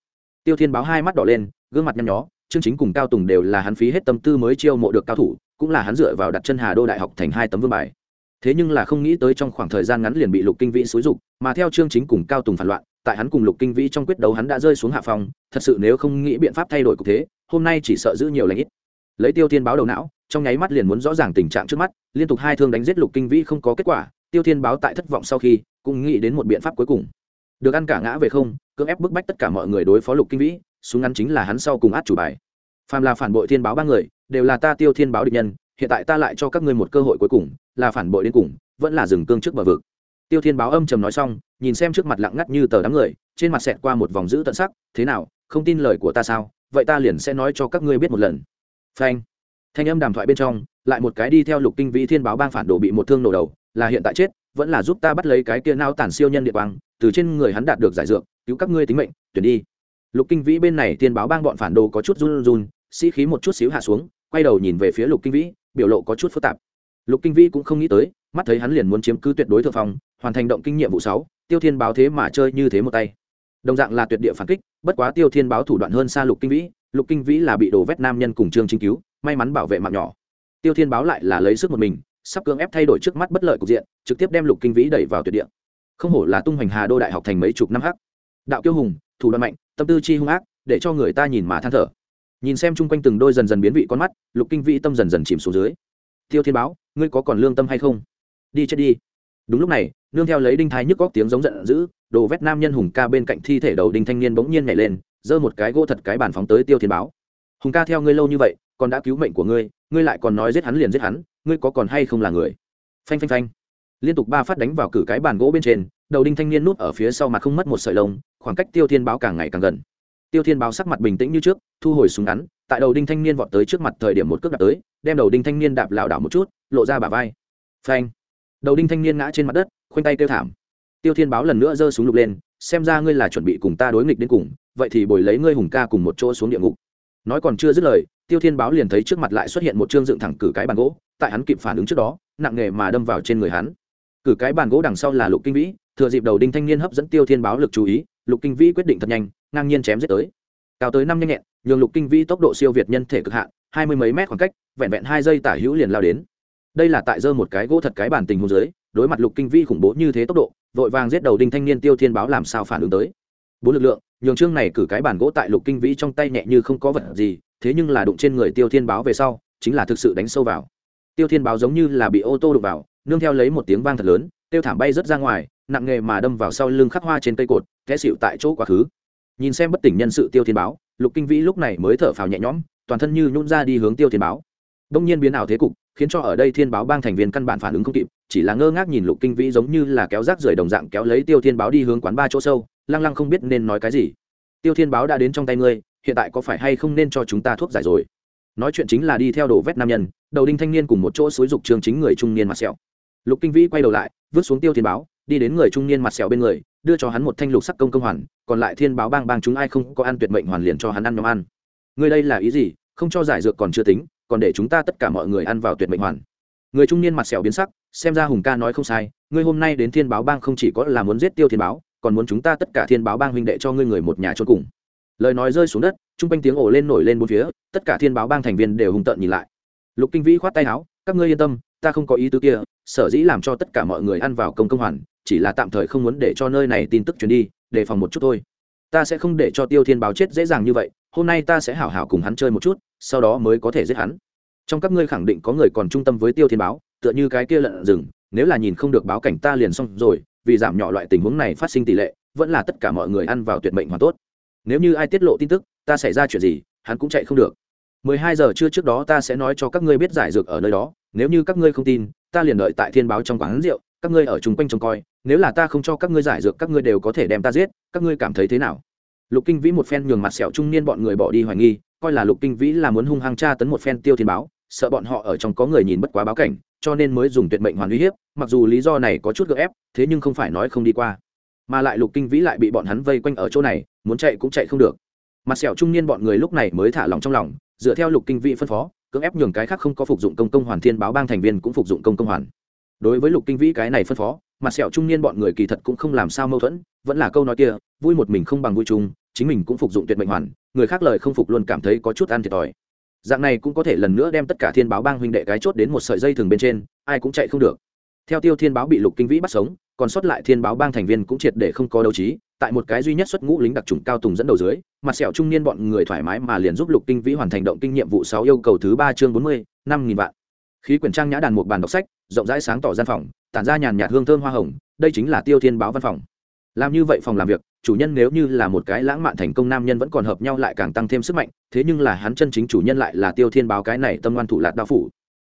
S1: tiêu thiên báo hai mắt đỏ lên, gương mặt nhăn nhó, chương chính cùng cao tùng đều là hắn phí hết tâm tư mới chiêu mộ được cao thủ, cũng là hắn dựa vào đặt chân hà đô đại học thành hai tấm vương bài. Thế nhưng là không nghĩ tới trong khoảng thời gian ngắn liền bị lục kinh vĩ xúi dục, mà theo chương chính cùng cao tùng phản loạn tại hắn cùng lục kinh vĩ trong quyết đấu hắn đã rơi xuống hạ phòng thật sự nếu không nghĩ biện pháp thay đổi cục thế, hôm nay chỉ sợ giữ nhiều lãnh ít. Lấy tiêu thiên báo đầu não, trong nháy mắt liền muốn rõ ràng tình trạng trước mắt, liên tục hai thương đánh giết lục kinh vĩ không có kết quả, tiêu thiên báo tại thất vọng sau khi, cũng nghĩ đến một biện pháp cuối cùng. Được ăn cả ngã về không, cưỡng ép bức bách tất cả mọi người đối phó lục kinh vĩ, súng ngắn chính là hắn sau cùng át chủ bài. Phàm là phản bội thiên báo ba người, đều là ta tiêu thiên báo địch nhân, hiện tại ta lại cho các ngươi một cơ hội cuối cùng, là phản bội đến cùng, vẫn là dừng cương trước bờ vực tiêu thiên báo âm trầm nói xong, nhìn xem trước mặt lặng ngắt như tờ đám người, trên mặt xẹt qua một vòng giữ tận sắc, thế nào, không tin lời của ta sao? Vậy ta liền sẽ nói cho các ngươi biết một lần. Phanh. Thanh âm đàm thoại bên trong, lại một cái đi theo lục kinh vĩ thiên báo bang phản đồ bị một thương nổ đầu, là hiện tại chết, vẫn là giúp ta bắt lấy cái kia nao tản siêu nhân địa quang, từ trên người hắn đạt được giải dược, cứu các ngươi tính mệnh, tuyển đi. Lục kinh vĩ bên này thiên báo bang bọn phản đồ có chút run run, sĩ khí một chút xíu hạ xuống, quay đầu nhìn về phía lục kinh vĩ, biểu lộ có chút phức tạp. Lục kinh vĩ cũng không nghĩ tới, mắt thấy hắn liền muốn chiếm cứ tuyệt đối thượng phong hoàn thành động kinh nghiệm vụ sáu, tiêu thiên báo thế mà chơi như thế một tay. Đồng dạng là tuyệt địa phản kích, bất quá tiêu thiên báo thủ đoạn hơn xa lục kinh vĩ, lục kinh vĩ là bị đổ vét nam nhân cùng trương chính cứu, may mắn bảo vệ mạng nhỏ. Tiêu thiên báo lại là lấy sức một mình, sắp cưỡng ép thay đổi trước mắt bất lợi cục diện, trực tiếp đem lục kinh vĩ đẩy vào tuyệt địa. Không hổ là tung hoành hà đô đại học thành mấy chục năm hắc. Đạo kiêu hùng, thủ đoạn mạnh, tâm tư chi hung ác, để cho người ta nhìn mà than thở. Nhìn xem chung quanh từng đôi dần dần biến vị con mắt, lục kinh vĩ tâm dần dần chìm xuống dưới. Tiêu thiên báo, ngươi có còn lương tâm hay không? Đi chết đi. Đúng lúc này nương theo lấy đinh thái nhức góc tiếng giống giận dữ, đồ vét nam nhân hùng ca bên cạnh thi thể đầu đinh thanh niên bỗng nhiên nhảy lên, giơ một cái gỗ thật cái bàn phóng tới tiêu thiên báo. Hùng ca, theo ngươi lâu như vậy, còn đã cứu mệnh của ngươi ngươi lại còn nói giết hắn liền giết hắn, ngươi có còn hay không là người? Phanh phanh phanh. Liên tục ba phát đánh vào cử cái bàn gỗ bên trên, đầu đinh thanh niên núp ở phía sau mặt không mất một sợi lông, khoảng cách tiêu thiên báo càng ngày càng gần. Tiêu thiên báo sắc mặt bình tĩnh như trước, thu hồi súng ngắn, tại đầu đinh thanh niên vọt tới trước mặt thời điểm một cước đạp tới, đem đầu đinh thanh niên đạp lảo đảo một chút, lộ ra bả vai. Phanh. Đầu đinh thanh niên ngã trên mặt đất khoanh tay kêu thảm. Tiêu thiên báo lần nữa giơ súng lục lên, xem ra ngươi là chuẩn bị cùng ta đối nghịch đến cùng, vậy thì bồi lấy ngươi hùng ca cùng một chỗ xuống địa ngục. Nói còn chưa dứt lời, tiêu thiên báo liền thấy trước mặt lại xuất hiện một chương dựng thẳng cử cái bàn gỗ, tại hắn kịp phản ứng trước đó, nặng nghề mà đâm vào trên người hắn. Cử cái bàn gỗ đằng sau là lục kinh vĩ, thừa dịp đầu đinh thanh niên hấp dẫn tiêu thiên báo lực chú ý, lục kinh vĩ quyết định thật nhanh, ngang nhiên chém giết tới. Cao tới năm nhanh nhẹn, nhường lục kinh vĩ tốc độ siêu việt nhân thể cực hạn, hai mươi mấy mét khoảng cách, vẹn vẹn hai giây tả hữu liền lao đến. Đây là tại giơ một cái gỗ thật cái bàn tình hôn dưới đối mặt lục kinh vĩ khủng bố như thế tốc độ, vội vàng giết đầu đinh thanh niên tiêu thiên báo làm sao phản ứng tới. Bốn lực lượng, nhường chương này cử cái bàn gỗ tại lục kinh vĩ trong tay nhẹ như không có vật gì, thế nhưng là đụng trên người tiêu thiên báo về sau, chính là thực sự đánh sâu vào. Tiêu thiên báo giống như là bị ô tô đụng vào, nương theo lấy một tiếng vang thật lớn, tiêu thảm bay rớt ra ngoài, nặng nghề mà đâm vào sau lưng khắc hoa trên cây cột, té xịu tại chỗ quá khứ. Nhìn xem bất tỉnh nhân sự tiêu thiên báo, lục kinh vĩ lúc này mới thở phào nhẹ nhõm, toàn thân như nhún ra đi hướng tiêu thiên báo. Đông nhiên biến ảo thế cục khiến cho ở đây thiên báo bang thành viên căn bản phản ứng không kịp, chỉ là ngơ ngác nhìn lục kinh vĩ giống như là kéo rác rưởi đồng dạng kéo lấy tiêu thiên báo đi hướng quán ba chỗ sâu, lăng lăng không biết nên nói cái gì. Tiêu thiên báo đã đến trong tay ngươi, hiện tại có phải hay không nên cho chúng ta thuốc giải rồi? Nói chuyện chính là đi theo đồ vét nam nhân, đầu đinh thanh niên cùng một chỗ xối dục trường chính người trung niên mặt sẹo. Lục kinh vĩ quay đầu lại, vứt xuống tiêu thiên báo, đi đến người trung niên mặt sẹo bên người, đưa cho hắn một thanh lục sắc công công hoàn, còn lại thiên báo bang bang chúng ai không có ăn tuyệt mệnh hoàn liền cho hắn ăn nhóm ăn. Ngươi đây là ý gì? Không cho giải dược còn chưa tính còn để chúng ta tất cả mọi người ăn vào tuyệt mệnh hoàn. Người trung niên mặt sẹo biến sắc, xem ra hùng ca nói không sai, ngươi hôm nay đến thiên báo bang không chỉ có là muốn giết tiêu thiên báo, còn muốn chúng ta tất cả thiên báo bang huynh đệ cho ngươi người một nhà trốn cùng. Lời nói rơi xuống đất chung quanh tiếng ồ lên nổi lên bốn phía, tất cả thiên báo bang thành viên đều hùng tợn nhìn lại. Lục kinh vĩ khoát tay áo, các ngươi yên tâm, ta không có ý tứ kia, sở dĩ làm cho tất cả mọi người ăn vào công công hoàn, chỉ là tạm thời không muốn để cho nơi này tin tức truyền đi, đề phòng một chút thôi. Ta sẽ không để cho tiêu thiên báo chết dễ dàng như vậy, hôm nay ta sẽ hảo hảo cùng hắn chơi một chút sau đó mới có thể giết hắn. Trong các ngươi khẳng định có người còn trung tâm với tiêu thiên báo, tựa như cái kia lợn rừng, nếu là nhìn không được báo cảnh ta liền xong rồi, vì giảm nhỏ loại tình huống này phát sinh tỷ lệ, vẫn là tất cả mọi người ăn vào tuyệt mệnh hoàn tốt. Nếu như ai tiết lộ tin tức, ta xảy ra chuyện gì, hắn cũng chạy không được. 12 giờ trưa trước đó ta sẽ nói cho các ngươi biết giải dược ở nơi đó, nếu như các ngươi không tin, ta liền đợi tại thiên báo trong quán rượu, các ngươi ở chung quanh trông coi, nếu là ta không cho các ngươi giải dược các ngươi đều có thể đem ta giết, các ngươi cảm thấy thế nào? Lục kinh vĩ một phen nhường mặt sẹo trung niên bọn người bỏ đi hoài nghi coi là lục kinh vĩ là muốn hung hăng tra tấn một phen tiêu thiên báo, sợ bọn họ ở trong có người nhìn bất quá báo cảnh, cho nên mới dùng tuyệt mệnh hoàn uy hiếp, mặc dù lý do này có chút gợ ép, thế nhưng không phải nói không đi qua. Mà lại lục kinh vĩ lại bị bọn hắn vây quanh ở chỗ này, muốn chạy cũng chạy không được. Mặt sẹo trung niên bọn người lúc này mới thả lòng trong lòng, dựa theo lục kinh vĩ phân phó, cưỡng ép nhường cái khác không có phục dụng công công hoàn thiên báo bang thành viên cũng phục dụng công công hoàn. Đối với lục kinh vĩ cái này phân phó, mặt sẹo trung niên bọn người kỳ thật cũng không làm sao mâu thuẫn, vẫn là câu nói kia, vui một mình không bằng vui chung, chính mình cũng phục dụng tuyệt mệnh hoàn người khác lời không phục luôn cảm thấy có chút ăn thiệt thòi. Dạng này cũng có thể lần nữa đem tất cả thiên báo bang huynh đệ cái chốt đến một sợi dây thừng bên trên, ai cũng chạy không được. Theo tiêu thiên báo bị lục kinh vĩ bắt sống, còn sót lại thiên báo bang thành viên cũng triệt để không có đấu trí, tại một cái duy nhất xuất ngũ lính đặc trùng cao tùng dẫn đầu dưới, mặt sẹo trung niên bọn người thoải mái mà liền giúp lục kinh vĩ hoàn thành động kinh nhiệm vụ sáu yêu cầu thứ ba chương bốn mươi, năm nghìn vạn. Khí quyển trang nhã đàn một bàn đọc sách, rộng rãi sáng tỏ gian phòng, tản ra nhàn nhạt hương thơm hoa hồng, đây chính là tiêu thiên báo văn phòng. Làm như vậy phòng làm việc chủ nhân nếu như là một cái lãng mạn thành công nam nhân vẫn còn hợp nhau lại càng tăng thêm sức mạnh, thế nhưng là hắn chân chính chủ nhân lại là tiêu thiên báo cái này tâm ngoan thủ lạt đao phủ.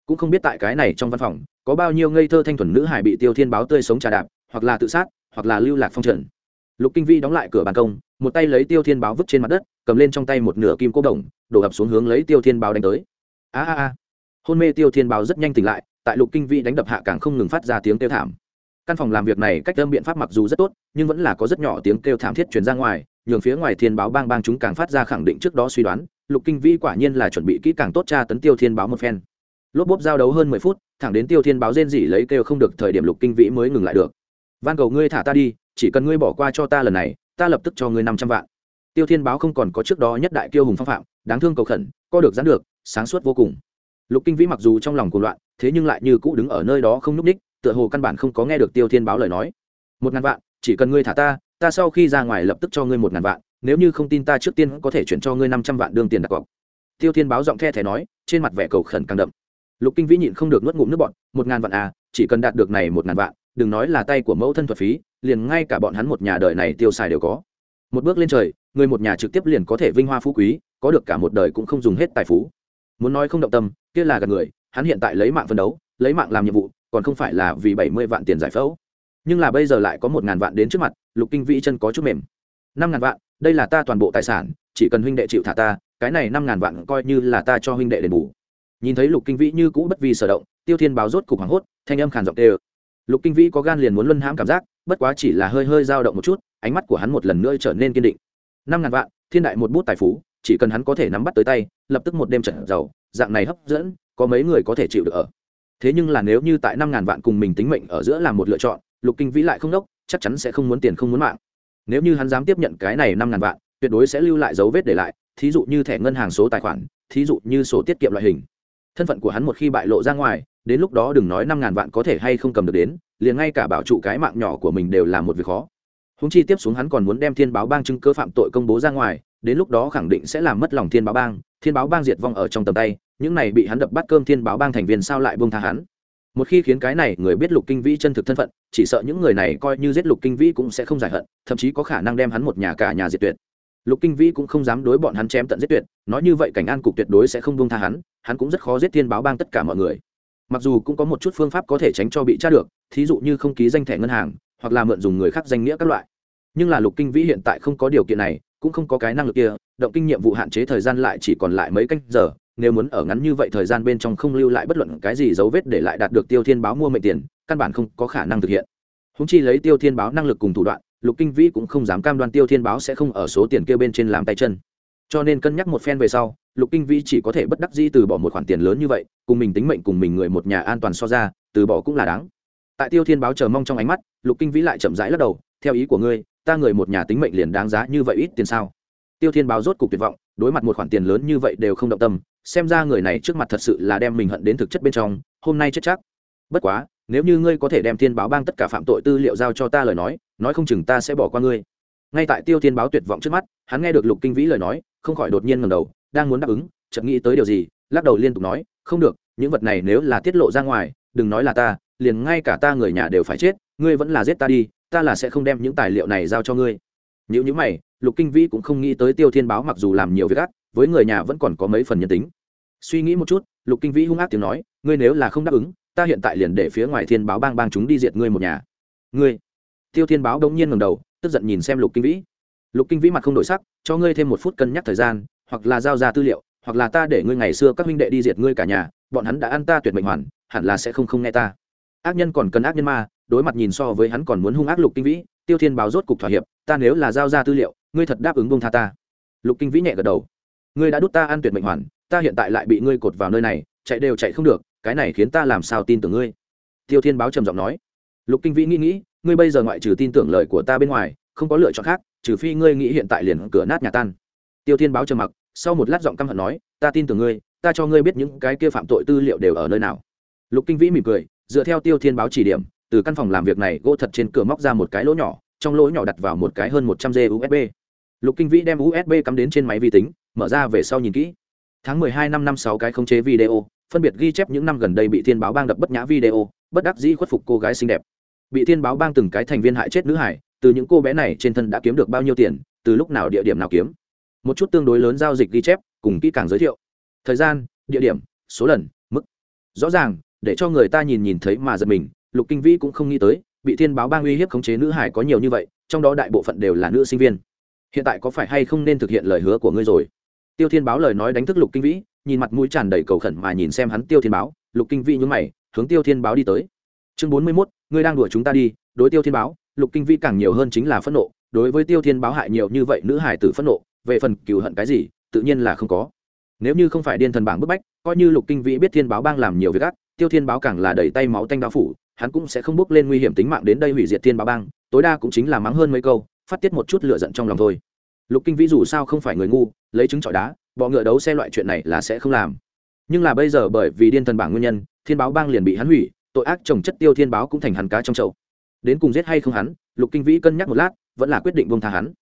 S1: Cũng không biết tại cái này trong văn phòng, có bao nhiêu ngây thơ thanh thuần nữ hải bị tiêu thiên báo tươi sống trà đạp, hoặc là tự sát, hoặc là lưu lạc phong trần. Lục kinh vi đóng lại cửa ban công, một tay lấy tiêu thiên báo vứt trên mặt đất, cầm lên trong tay một nửa kim cố đồng, đổ ập xuống hướng lấy tiêu thiên báo đánh tới. A a a. Hôn mê tiêu thiên báo rất nhanh tỉnh lại, tại lục kinh vi đánh đập hạ càng không ngừng phát ra tiếng kêu thảm căn phòng làm việc này cách âm biện pháp mặc dù rất tốt, nhưng vẫn là có rất nhỏ tiếng kêu thảm thiết chuyển ra ngoài, nhường phía ngoài thiên báo bang bang chúng càng phát ra khẳng định trước đó suy đoán, lục kinh Vĩ quả nhiên là chuẩn bị kỹ càng tốt tra tấn tiêu thiên báo một phen. Lốp bốp giao đấu hơn mười phút, thẳng đến tiêu thiên báo rên rỉ lấy kêu không được thời điểm lục kinh vĩ mới ngừng lại được. Van cầu, ngươi thả ta đi, chỉ cần ngươi bỏ qua cho ta lần này, ta lập tức cho ngươi năm trăm vạn. Tiêu thiên báo không còn có trước đó nhất đại kiêu hùng phong phạm, đáng thương cầu khẩn, co được dán được, sáng suốt vô cùng. Lục kinh vĩ mặc dù trong lòng cuộc loạn, thế nhưng lại như cũ đứng ở nơi đó không n ú c ních tựa hồ căn bản không có nghe được tiêu thiên báo lời nói. Một ngàn vạn, chỉ cần ngươi thả ta ta sau khi ra ngoài lập tức cho ngươi một ngàn vạn, nếu như không tin ta trước tiên có thể chuyển cho ngươi năm trăm vạn đương tiền đặt cọc. Tiêu thiên báo giọng the thẻ nói, trên mặt vẻ cầu khẩn càng đậm. Lục kinh vĩ nhịn không được nuốt ngụm nước bọn một ngàn vạn à chỉ cần đạt được này một ngàn vạn, đừng nói là tay của mẫu thân thuật phí, liền ngay cả bọn hắn một nhà đời này tiêu xài đều có. Một bước lên trời, người một nhà trực tiếp liền có thể vinh hoa phú quý, có được cả một đời cũng không dùng hết tài phú. Muốn nói không động tâm, kia là gần người, hắn hiện tại lấy mạng phân đấu, lấy mạng làm nhiệm vụ còn không phải là vì bảy mươi vạn tiền giải phẫu. Nhưng là bây giờ lại có một ngàn vạn đến trước mặt, lục kinh vĩ chân có chút mềm. Năm ngàn vạn, đây là ta toàn bộ tài sản, chỉ cần huynh đệ chịu thả ta, cái này năm ngàn vạn coi như là ta cho huynh đệ đền bù. Nhìn thấy lục kinh vĩ như cũ bất vi sở động, tiêu thiên báo rốt cục hoảng hốt, thanh âm khàn giọng tê lục kinh vĩ có gan liền muốn luân hãm cảm giác, bất quá chỉ là hơi hơi dao động một chút, ánh mắt của hắn một lần nữa trở nên kiên định. Năm ngàn vạn, thiên đại một bút tài phú, chỉ cần hắn có thể nắm bắt tới tay, lập tức một đêm trận giàu, dạng này hấp dẫn, có mấy người có thể chịu được ở thế nhưng là nếu như tại năm ngàn vạn cùng mình tính mệnh ở giữa làm một lựa chọn, lục kinh vĩ lại không đốc, chắc chắn sẽ không muốn tiền, không muốn mạng. Nếu như hắn dám tiếp nhận cái này năm ngàn vạn, tuyệt đối sẽ lưu lại dấu vết để lại, thí dụ như thẻ ngân hàng số tài khoản, thí dụ như sổ tiết kiệm loại hình. Thân phận của hắn một khi bại lộ ra ngoài, đến lúc đó đừng nói năm ngàn vạn có thể hay không cầm được đến, liền ngay cả bảo trụ cái mạng nhỏ của mình đều là một việc khó. Húng chi tiếp xuống hắn còn muốn đem thiên báo bang chứng cơ phạm tội công bố ra ngoài đến lúc đó khẳng định sẽ làm mất lòng thiên báo bang, thiên báo bang diệt vong ở trong tầm tay, những này bị hắn đập bắt cơm thiên báo bang thành viên sao lại buông tha hắn? Một khi khiến cái này người biết lục kinh vĩ chân thực thân phận, chỉ sợ những người này coi như giết lục kinh vĩ cũng sẽ không giải hận, thậm chí có khả năng đem hắn một nhà cả nhà diệt tuyệt. Lục kinh vĩ cũng không dám đối bọn hắn chém tận giết tuyệt, nói như vậy cảnh an cục tuyệt đối sẽ không buông tha hắn hắn cũng rất khó giết thiên báo bang tất cả mọi người. Mặc dù cũng có một chút phương pháp có thể tránh cho bị tra được, thí dụ như không ký danh thẻ ngân hàng, hoặc là mượn dùng người khác danh nghĩa các loại. Nhưng là lục kinh vĩ hiện tại không có điều kiện này cũng không có cái năng lực kia, động kinh nhiệm vụ hạn chế thời gian lại chỉ còn lại mấy canh giờ, nếu muốn ở ngắn như vậy thời gian bên trong không lưu lại bất luận cái gì dấu vết để lại đạt được tiêu thiên báo mua mệnh tiền, căn bản không có khả năng thực hiện. Húng chi lấy tiêu thiên báo năng lực cùng thủ đoạn, lục kinh vĩ cũng không dám cam đoan tiêu thiên báo sẽ không ở số tiền kia bên trên làm tay chân. Cho nên cân nhắc một phen về sau, lục kinh vĩ chỉ có thể bất đắc dĩ từ bỏ một khoản tiền lớn như vậy, cùng mình tính mệnh cùng mình người một nhà an toàn so ra, từ bỏ cũng là đáng. Tại tiêu thiên báo chờ mong trong ánh mắt, lục kinh vĩ lại chậm rãi lắc đầu, theo ý của ngươi ta người một nhà tính mệnh liền đáng giá như vậy ít tiền sao? Tiêu thiên báo rốt cục tuyệt vọng, đối mặt một khoản tiền lớn như vậy đều không động tâm, xem ra người này trước mặt thật sự là đem mình hận đến thực chất bên trong, hôm nay chết chắc. Bất quá, nếu như ngươi có thể đem thiên báo bang tất cả phạm tội tư liệu giao cho ta lời nói nói không chừng ta sẽ bỏ qua ngươi. Ngay tại tiêu thiên báo tuyệt vọng trước mắt, hắn nghe được lục kinh vĩ lời nói, không khỏi đột nhiên ngầm đầu, đang muốn đáp ứng, chợt nghĩ tới điều gì, lắc đầu liên tục nói, không được, những vật này nếu là tiết lộ ra ngoài, đừng nói là ta, liền ngay cả ta người nhà đều phải chết, ngươi vẫn là giết ta đi ta là sẽ không đem những tài liệu này giao cho ngươi. Nếu như mày, lục kinh vĩ cũng không nghĩ tới tiêu thiên báo mặc dù làm nhiều việc ác, với người nhà vẫn còn có mấy phần nhân tính. Suy nghĩ một chút, lục kinh vĩ hung ác tiếng nói, ngươi nếu là không đáp ứng, ta hiện tại liền để phía ngoài thiên báo bang bang chúng đi diệt ngươi một nhà. Ngươi? Tiêu thiên báo đống nhiên ngầm đầu, tức giận nhìn xem lục kinh vĩ. Lục kinh vĩ mặt không đổi sắc, cho ngươi thêm một phút cân nhắc thời gian, hoặc là giao ra tư liệu, hoặc là ta để ngươi ngày xưa các huynh đệ đi diệt ngươi cả nhà, bọn hắn đã ăn ta tuyệt mệnh hoàn, hẳn là sẽ không không nghe ta. Ác nhân còn cần ác nhân ma đối mặt nhìn so với hắn còn muốn hung ác lục kinh vĩ, tiêu thiên báo rốt cục thỏa hiệp, ta nếu là giao ra tư liệu, ngươi thật đáp ứng bông tha ta. Lục kinh vĩ nhẹ gật đầu. Ngươi đã đút ta ăn tuyệt mệnh hoàn, ta hiện tại lại bị ngươi cột vào nơi này, chạy đều chạy không được, cái này khiến ta làm sao tin tưởng ngươi? Tiêu thiên báo trầm giọng nói. Lục kinh vĩ nghĩ nghĩ, ngươi bây giờ ngoại trừ tin tưởng lời của ta bên ngoài, không có lựa chọn khác, trừ phi ngươi nghĩ hiện tại liền cửa nát nhà tan. Tiêu thiên báo trầm mặc, sau một lát giọng căm hận nói, ta tin tưởng ngươi, ta cho ngươi biết những cái kia phạm tội tư liệu đều ở nơi nào. Lục kinh vĩ mỉm cười, dựa theo tiêu thiên báo chỉ điểm từ căn phòng làm việc này gỗ thật trên cửa móc ra một cái lỗ nhỏ, trong lỗ nhỏ đặt vào một cái hơn một trăm g usb lục kinh vĩ đem usb cắm đến trên máy vi tính, mở ra về sau nhìn kỹ. Tháng mười hai năm năm sáu cái khống chế video, phân biệt ghi chép những năm gần đây bị thiên báo bang đập bất nhã video, bất đắc dĩ khuất phục cô gái xinh đẹp. Bị thiên báo bang từng cái thành viên hại chết nữ hải, từ những cô bé này trên thân đã kiếm được bao nhiêu tiền, từ lúc nào địa điểm nào kiếm. Một chút tương đối lớn giao dịch ghi chép, cùng kỹ càng giới thiệu. Thời gian, địa điểm, số lần, mức. Rõ ràng, để cho người ta nhìn nhìn thấy mà giật mình lục kinh vĩ cũng không nghĩ tới, bị thiên báo bang uy hiếp khống chế nữ hải có nhiều như vậy, trong đó đại bộ phận đều là nữ sinh viên. Hiện tại có phải hay không nên thực hiện lời hứa của ngươi rồi? Tiêu thiên báo lời nói đánh thức lục kinh vĩ, nhìn mặt mũi tràn đầy cầu khẩn mà nhìn xem hắn tiêu thiên báo. Lục kinh vĩ nhúng mày, hướng tiêu thiên báo đi tới. Chương bốn mươi mốt, ngươi đang đuổi chúng ta đi. Đối tiêu thiên báo, lục kinh vĩ càng nhiều hơn chính là phẫn nộ. Đối với tiêu thiên báo hại nhiều như vậy, nữ hải tử phẫn nộ, về phần cừu hận cái gì, tự nhiên là không có. Nếu như không phải điên thần bảng bức bách, coi như lục kinh vĩ biết thiên báo bang làm nhiều việc ác, tiêu thiên báo càng là đầy tay máu tanh bao phủ hắn cũng sẽ không bước lên nguy hiểm tính mạng đến đây hủy diệt thiên ba bang tối đa cũng chính là mắng hơn mấy câu phát tiết một chút lựa giận trong lòng thôi. Lục kinh vĩ dù sao không phải người ngu lấy trứng trọi đá bọ ngựa đấu xe loại chuyện này là sẽ không làm. Nhưng là bây giờ bởi vì điên thần bảng nguyên nhân thiên báo bang liền bị hắn hủy tội ác trồng chất tiêu thiên báo cũng thành hắn cá trong chậu. Đến cùng giết hay không hắn lục kinh vĩ cân nhắc một lát vẫn là quyết định buông tha hắn.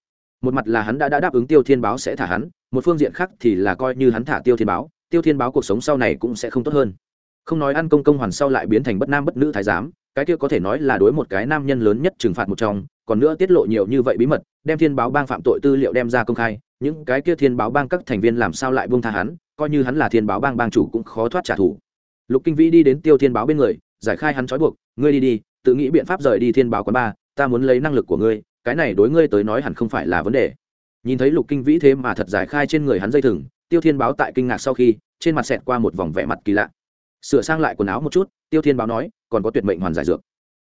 S1: Một mặt là hắn đã, đã đáp ứng tiêu thiên báo sẽ thả hắn một phương diện khác thì là coi như hắn thả tiêu thiên báo tiêu thiên báo cuộc sống sau này cũng sẽ không tốt hơn không nói ăn công công hoàn sau lại biến thành bất nam bất nữ thái giám, cái kia có thể nói là đối một cái nam nhân lớn nhất trừng phạt một trong, còn nữa tiết lộ nhiều như vậy bí mật, đem thiên báo bang phạm tội tư liệu đem ra công khai, những cái kia thiên báo bang các thành viên làm sao lại buông tha hắn, coi như hắn là thiên báo bang bang chủ cũng khó thoát trả thù. Lục kinh vĩ đi đến tiêu thiên báo bên người, giải khai hắn trói buộc, ngươi đi đi, tự nghĩ biện pháp rời đi thiên báo quán ba, ta muốn lấy năng lực của ngươi, cái này đối ngươi tới nói hẳn không phải là vấn đề. Nhìn thấy lục kinh vĩ thế mà thật giải khai trên người hắn dây thừng, tiêu thiên báo tại kinh ngạc sau khi, trên mặt xẹt qua một vòng vẻ mặt kỳ lạ sửa sang lại quần áo một chút, tiêu thiên báo nói, còn có tuyệt mệnh hoàn giải dược.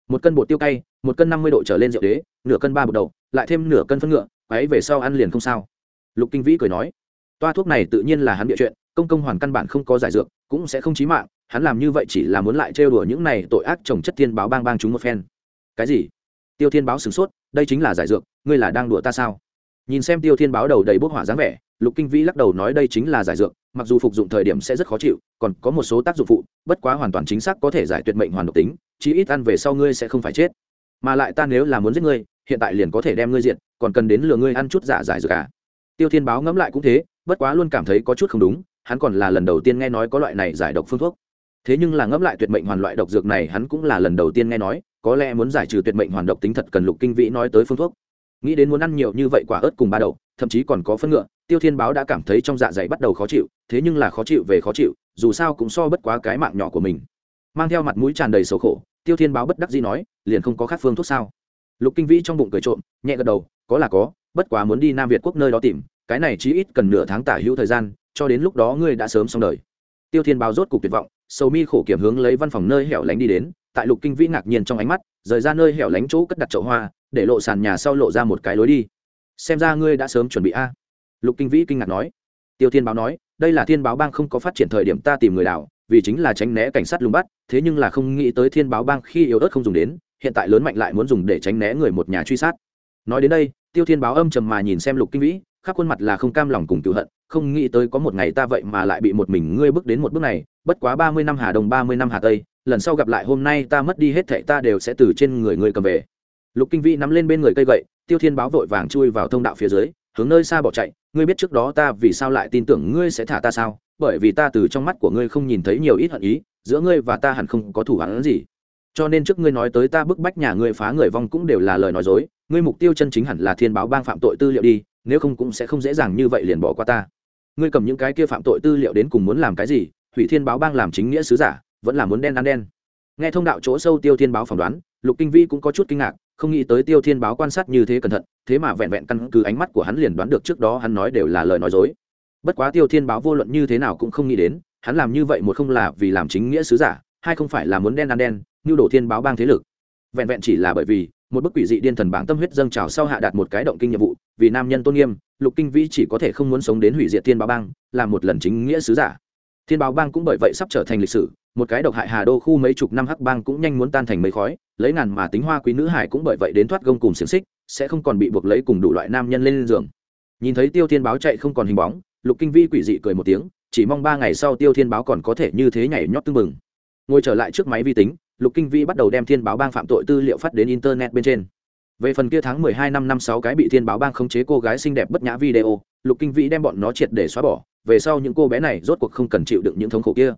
S1: Một cân bột tiêu cay, một cân năm mươi độ trở lên rượu đế, nửa cân ba bột đầu lại thêm nửa cân phân ngựa ấy về sau ăn liền không sao. Lục kinh vĩ cười nói, toa thuốc này tự nhiên là hắn địa chuyện, công công hoàn căn bản không có giải dược, cũng sẽ không chí mạng, hắn làm như vậy chỉ là muốn lại trêu đùa những này tội ác trồng chất thiên báo bang bang chúng một phen. Cái gì? Tiêu thiên báo sửng sốt, đây chính là giải dược, ngươi là đang đùa ta sao? Nhìn xem tiêu thiên báo đầu đầy bốc hỏa dáng vẻ lục kinh vĩ lắc đầu nói đây chính là giải dược, mặc dù phục dụng thời điểm sẽ rất khó chịu, còn có một số tác dụng phụ, bất quá hoàn toàn chính xác có thể giải tuyệt mệnh hoàn độc tính, chí ít ăn về sau ngươi sẽ không phải chết. Mà lại ta nếu là muốn giết ngươi, hiện tại liền có thể đem ngươi diện còn cần đến lừa ngươi ăn chút giả giải dược cả à? tiêu thiên báo ngẫm lại cũng thế, bất quá luôn cảm thấy có chút không đúng, hắn còn là lần đầu tiên nghe nói có loại này giải độc phương thuốc. Thế nhưng là ngẫm lại tuyệt mệnh hoàn loại độc dược này hắn cũng là lần đầu tiên nghe nói, có lẽ muốn giải trừ tuyệt mệnh hoàn độc tính thật cần lục kinh vĩ nói tới phương thuốc. Nghĩ đến muốn ăn nhiều như vậy quả ớt cùng ba đậu thậm chí còn có phân ngựa, tiêu thiên báo đã cảm thấy trong dạ dày bắt đầu khó chịu, thế nhưng là khó chịu về khó chịu, dù sao cũng so bất quá cái mạng nhỏ của mình. Mang theo mặt mũi tràn đầy xấu khổ, tiêu thiên báo bất đắc dĩ nói, liền không có khác phương thuốc sao? Lục kinh vĩ trong bụng cười trộm, nhẹ gật đầu, có là có, bất quá muốn đi nam việt quốc nơi đó tìm, cái này chí ít cần nửa tháng tả hữu thời gian, cho đến lúc đó ngươi đã sớm xong đời. Tiêu thiên báo rốt cục tuyệt vọng, sầu mi khổ kiểm hướng lấy văn phòng nơi hẻo lánh đi đến, tại lục kinh vĩ ngạc nhiên trong ánh mắt, rời ra nơi hẻo lánh chỗ cất đặt chậu hoa, để lộ sàn nhà sau lộ ra một cái lối đi xem ra ngươi đã sớm chuẩn bị a. Lục kinh vĩ kinh ngạc nói. Tiêu thiên báo nói, đây là thiên báo bang không có phát triển thời điểm ta tìm người đảo, vì chính là tránh né cảnh sát lùng bắt, thế nhưng là không nghĩ tới thiên báo bang khi yếu ớt không dùng đến, hiện tại lớn mạnh lại muốn dùng để tránh né người một nhà truy sát. Nói đến đây, tiêu thiên báo âm trầm mà nhìn xem lục kinh vĩ, khắp khuôn mặt là không cam lòng cùng cựu hận, không nghĩ tới có một ngày ta vậy mà lại bị một mình ngươi bước đến một bước này, bất quá ba mươi năm hà đông, ba mươi năm hà tây, lần sau gặp lại hôm nay ta mất đi hết thệ ta đều sẽ từ trên người ngươi cầm về. Lục kinh vĩ nắm lên bên người cây gậy tiêu thiên báo vội vàng chui vào thông đạo phía dưới, hướng nơi xa bỏ chạy. Ngươi biết trước đó ta vì sao lại tin tưởng ngươi sẽ thả ta sao? Bởi vì ta từ trong mắt của ngươi không nhìn thấy nhiều ít hận ý, giữa ngươi và ta hẳn không có thủ hắn gì. Cho nên trước ngươi nói tới ta bức bách nhà ngươi phá người vong cũng đều là lời nói dối. Ngươi mục tiêu chân chính hẳn là thiên báo bang phạm tội tư liệu đi, nếu không cũng sẽ không dễ dàng như vậy liền bỏ qua ta. Ngươi cầm những cái kia phạm tội tư liệu đến cùng muốn làm cái gì? Hủy thiên báo bang làm chính nghĩa sứ giả, vẫn là muốn đen ăn đen. Nghe thông đạo chỗ sâu tiêu thiên báo phỏng đoán lục kinh vi cũng có chút kinh ngạc, không nghĩ tới tiêu thiên báo quan sát như thế cẩn thận, thế mà vẹn vẹn căn cứ ánh mắt của hắn liền đoán được trước đó hắn nói đều là lời nói dối. Bất quá tiêu thiên báo vô luận như thế nào cũng không nghĩ đến, hắn làm như vậy một không là vì làm chính nghĩa sứ giả, hai không phải là muốn đen ăn đen, như đổ thiên báo bang thế lực. Vẹn vẹn chỉ là bởi vì, một bức quỷ dị điên thần bảng tâm huyết dâng trào sau hạ đạt một cái động kinh nhiệm vụ, vì nam nhân tôn nghiêm, lục kinh vĩ chỉ có thể không muốn sống đến hủy diệt thiên báo bang làm một lần chính nghĩa sứ giả. Thiên báo bang cũng bởi vậy sắp trở thành lịch sử một cái độc hại hà đô khu mấy chục năm hắc bang cũng nhanh muốn tan thành mấy khói, lấy ngàn mà tính hoa quý nữ hải cũng bởi vậy đến thoát gông cùng xiềng xích, sẽ không còn bị buộc lấy cùng đủ loại nam nhân lên giường. Nhìn thấy tiêu thiên báo chạy không còn hình bóng, lục kinh vi quỷ dị cười một tiếng, chỉ mong ba ngày sau tiêu thiên báo còn có thể như thế nhảy nhót tưng mừng ngồi trở lại trước máy vi tính, lục kinh vi bắt đầu đem thiên báo bang phạm tội tư liệu phát đến internet bên trên. Về phần kia tháng mười hai năm năm sáu cái bị thiên báo bang khống chế cô gái xinh đẹp bất nhã video, lục kinh vĩ đem bọn nó triệt để xóa bỏ, về sau những cô bé này rốt cuộc không cần chịu đựng những thống khổ kia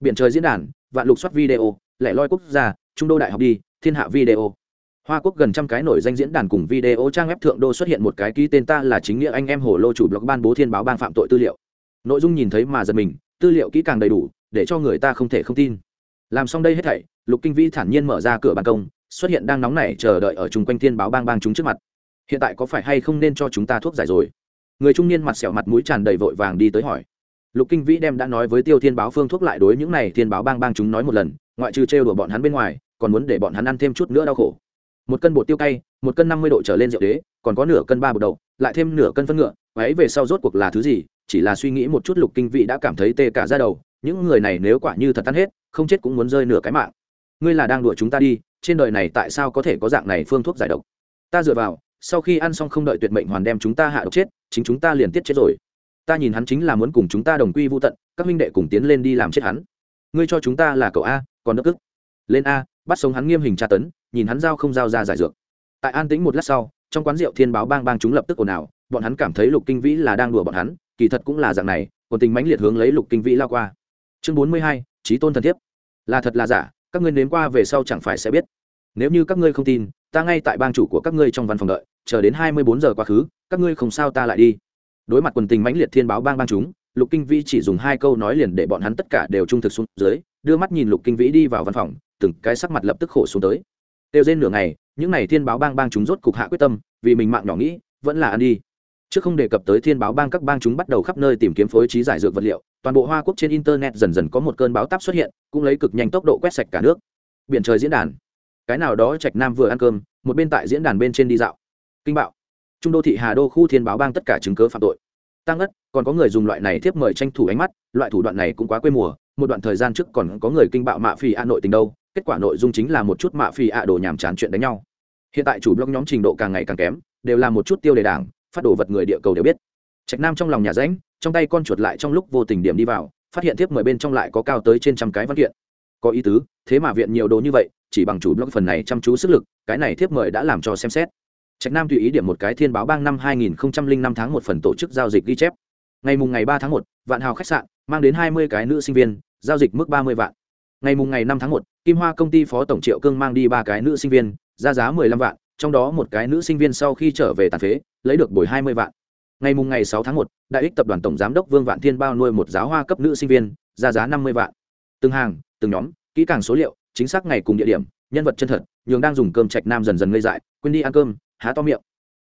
S1: biển trời diễn đàn, vạn lục soát video, lẻ loi quốc gia, trung đô đại học đi, thiên hạ video. Hoa quốc gần trăm cái nổi danh diễn đàn cùng video trang web thượng đô xuất hiện một cái ký tên ta là chính nghĩa anh em hồ lô chủ blog ban bố thiên báo bang phạm tội tư liệu. Nội dung nhìn thấy mà giật mình, tư liệu kỹ càng đầy đủ, để cho người ta không thể không tin. Làm xong đây hết thảy, lục kinh vĩ thản nhiên mở ra cửa ban công, xuất hiện đang nóng nảy chờ đợi ở chung quanh thiên báo bang bang chúng trước mặt. Hiện tại có phải hay không nên cho chúng ta thuốc giải rồi? Người trung niên mặt sẹo mặt mũi tràn đầy vội vàng đi tới hỏi lục kinh vĩ đem đã nói với tiêu thiên báo phương thuốc lại đối những này thiên báo bang bang chúng nói một lần, ngoại trừ trêu đùa bọn hắn bên ngoài, còn muốn để bọn hắn ăn thêm chút nữa đau khổ. Một cân bột tiêu cay, một cân năm mươi độ trở lên rượu đế, còn có nửa cân ba bột đậu, lại thêm nửa cân phân ngựa, ấy về sau rốt cuộc là thứ gì? Chỉ là suy nghĩ một chút lục kinh vĩ đã cảm thấy tê cả ra đầu, những người này nếu quả như thật tan hết, không chết cũng muốn rơi nửa cái mạng. Ngươi là đang đùa chúng ta đi, trên đời này tại sao có thể có dạng này phương thuốc giải độc? Ta dựa vào, sau khi ăn xong không đợi tuyệt mệnh hoàn đem chúng ta hạ độc chết, chính chúng ta liền tiết chết rồi ta nhìn hắn chính là muốn cùng chúng ta đồng quy vô tận, các huynh đệ cùng tiến lên đi làm chết hắn. Ngươi cho chúng ta là cậu a, còn nước ức lên a, bắt sống hắn nghiêm hình tra tấn, nhìn hắn giao không giao ra giải dược. Tại an tĩnh một lát sau, trong quán rượu thiên báo bang bang chúng lập tức ồn ào, bọn hắn cảm thấy lục kinh vĩ là đang đùa bọn hắn, kỳ thật cũng là dạng này, còn tình mãnh liệt hướng lấy lục kinh vĩ lao qua. Chương bốn mươi hai trí tôn thần thiếp. Là thật là giả, các ngươi nếm qua về sau chẳng phải sẽ biết. Nếu như các ngươi không tin, ta ngay tại bang chủ của các ngươi trong văn phòng đợi, chờ đến hai mươi bốn giờ quá khứ, các ngươi không sao ta lại đi đối mặt quần tình mãnh liệt thiên báo bang bang chúng, lục kinh vĩ chỉ dùng hai câu nói liền để bọn hắn tất cả đều trung thực xuống dưới, đưa mắt nhìn lục kinh vĩ đi vào văn phòng, từng cái sắc mặt lập tức khổ xuống tới. Tiêu trên nửa ngày, những n à y thiên báo bang bang chúng rốt cục hạ quyết tâm, vì mình mạng nhỏ nghĩ, vẫn là ăn đi. Trước không đề cập tới thiên báo bang các bang chúng bắt đầu khắp nơi tìm kiếm phối trí giải dược vật liệu, toàn bộ hoa quốc trên internet dần dần có một cơn báo táp xuất hiện, cũng lấy cực nhanh tốc độ quét sạch cả nước. Biển trời diễn đàn. Cái nào đó trạch nam vừa ăn cơm, một bên tại diễn đàn bên trên đi dạo. Kinh bạo trung đô thị hà đô khu thiên báo bang tất cả chứng cớ phạm tội. Tăng ất còn có người dùng loại này tiếp mời tranh thủ ánh mắt, loại thủ đoạn này cũng quá quê mùa, một đoạn thời gian trước còn có người kinh bạo mạ phì a nội tình đâu, kết quả nội dung chính là một chút mạ phì ạ đồ nhàm chán chuyện đánh nhau. Hiện tại chủ blog nhóm trình độ càng ngày càng kém, đều là một chút tiêu đề đảng, phát đồ vật người địa cầu đều biết. Trạch nam trong lòng nhà ránh trong tay con chuột lại trong lúc vô tình điểm đi vào, phát hiện tiếp mời bên trong lại có cao tới trên trăm cái văn kiện. Có ý tứ, thế mà viện nhiều đồ như vậy, chỉ bằng chủ blog phần này chăm chú sức lực, cái này thiếp mời đã làm cho xem xét trạch nam tùy ý điểm một cái thiên báo bang năm 2005 tháng một phần tổ chức giao dịch ghi chép. Ngày mùng ngày ba tháng một, vạn hào khách sạn, mang đến hai mươi cái nữ sinh viên, giao dịch mức ba mươi vạn. Ngày mùng ngày năm tháng một, kim hoa công ty phó tổng triệu cương mang đi ba cái nữ sinh viên, ra giá mười lăm vạn, trong đó một cái nữ sinh viên sau khi trở về tàn phế, lấy được bồi hai mươi vạn. Ngày mùng ngày sáu tháng một, đại ích tập đoàn tổng giám đốc vương vạn thiên bao nuôi một giáo hoa cấp nữ sinh viên, ra giá năm mươi vạn. Từng hàng, từng nhóm, kỹ càng số liệu, chính xác ngày cùng địa điểm, nhân vật chân thật, nhường đang dùng cơm trạch nam dần dần ngây dại, quên đi ăn cơm há to miệng.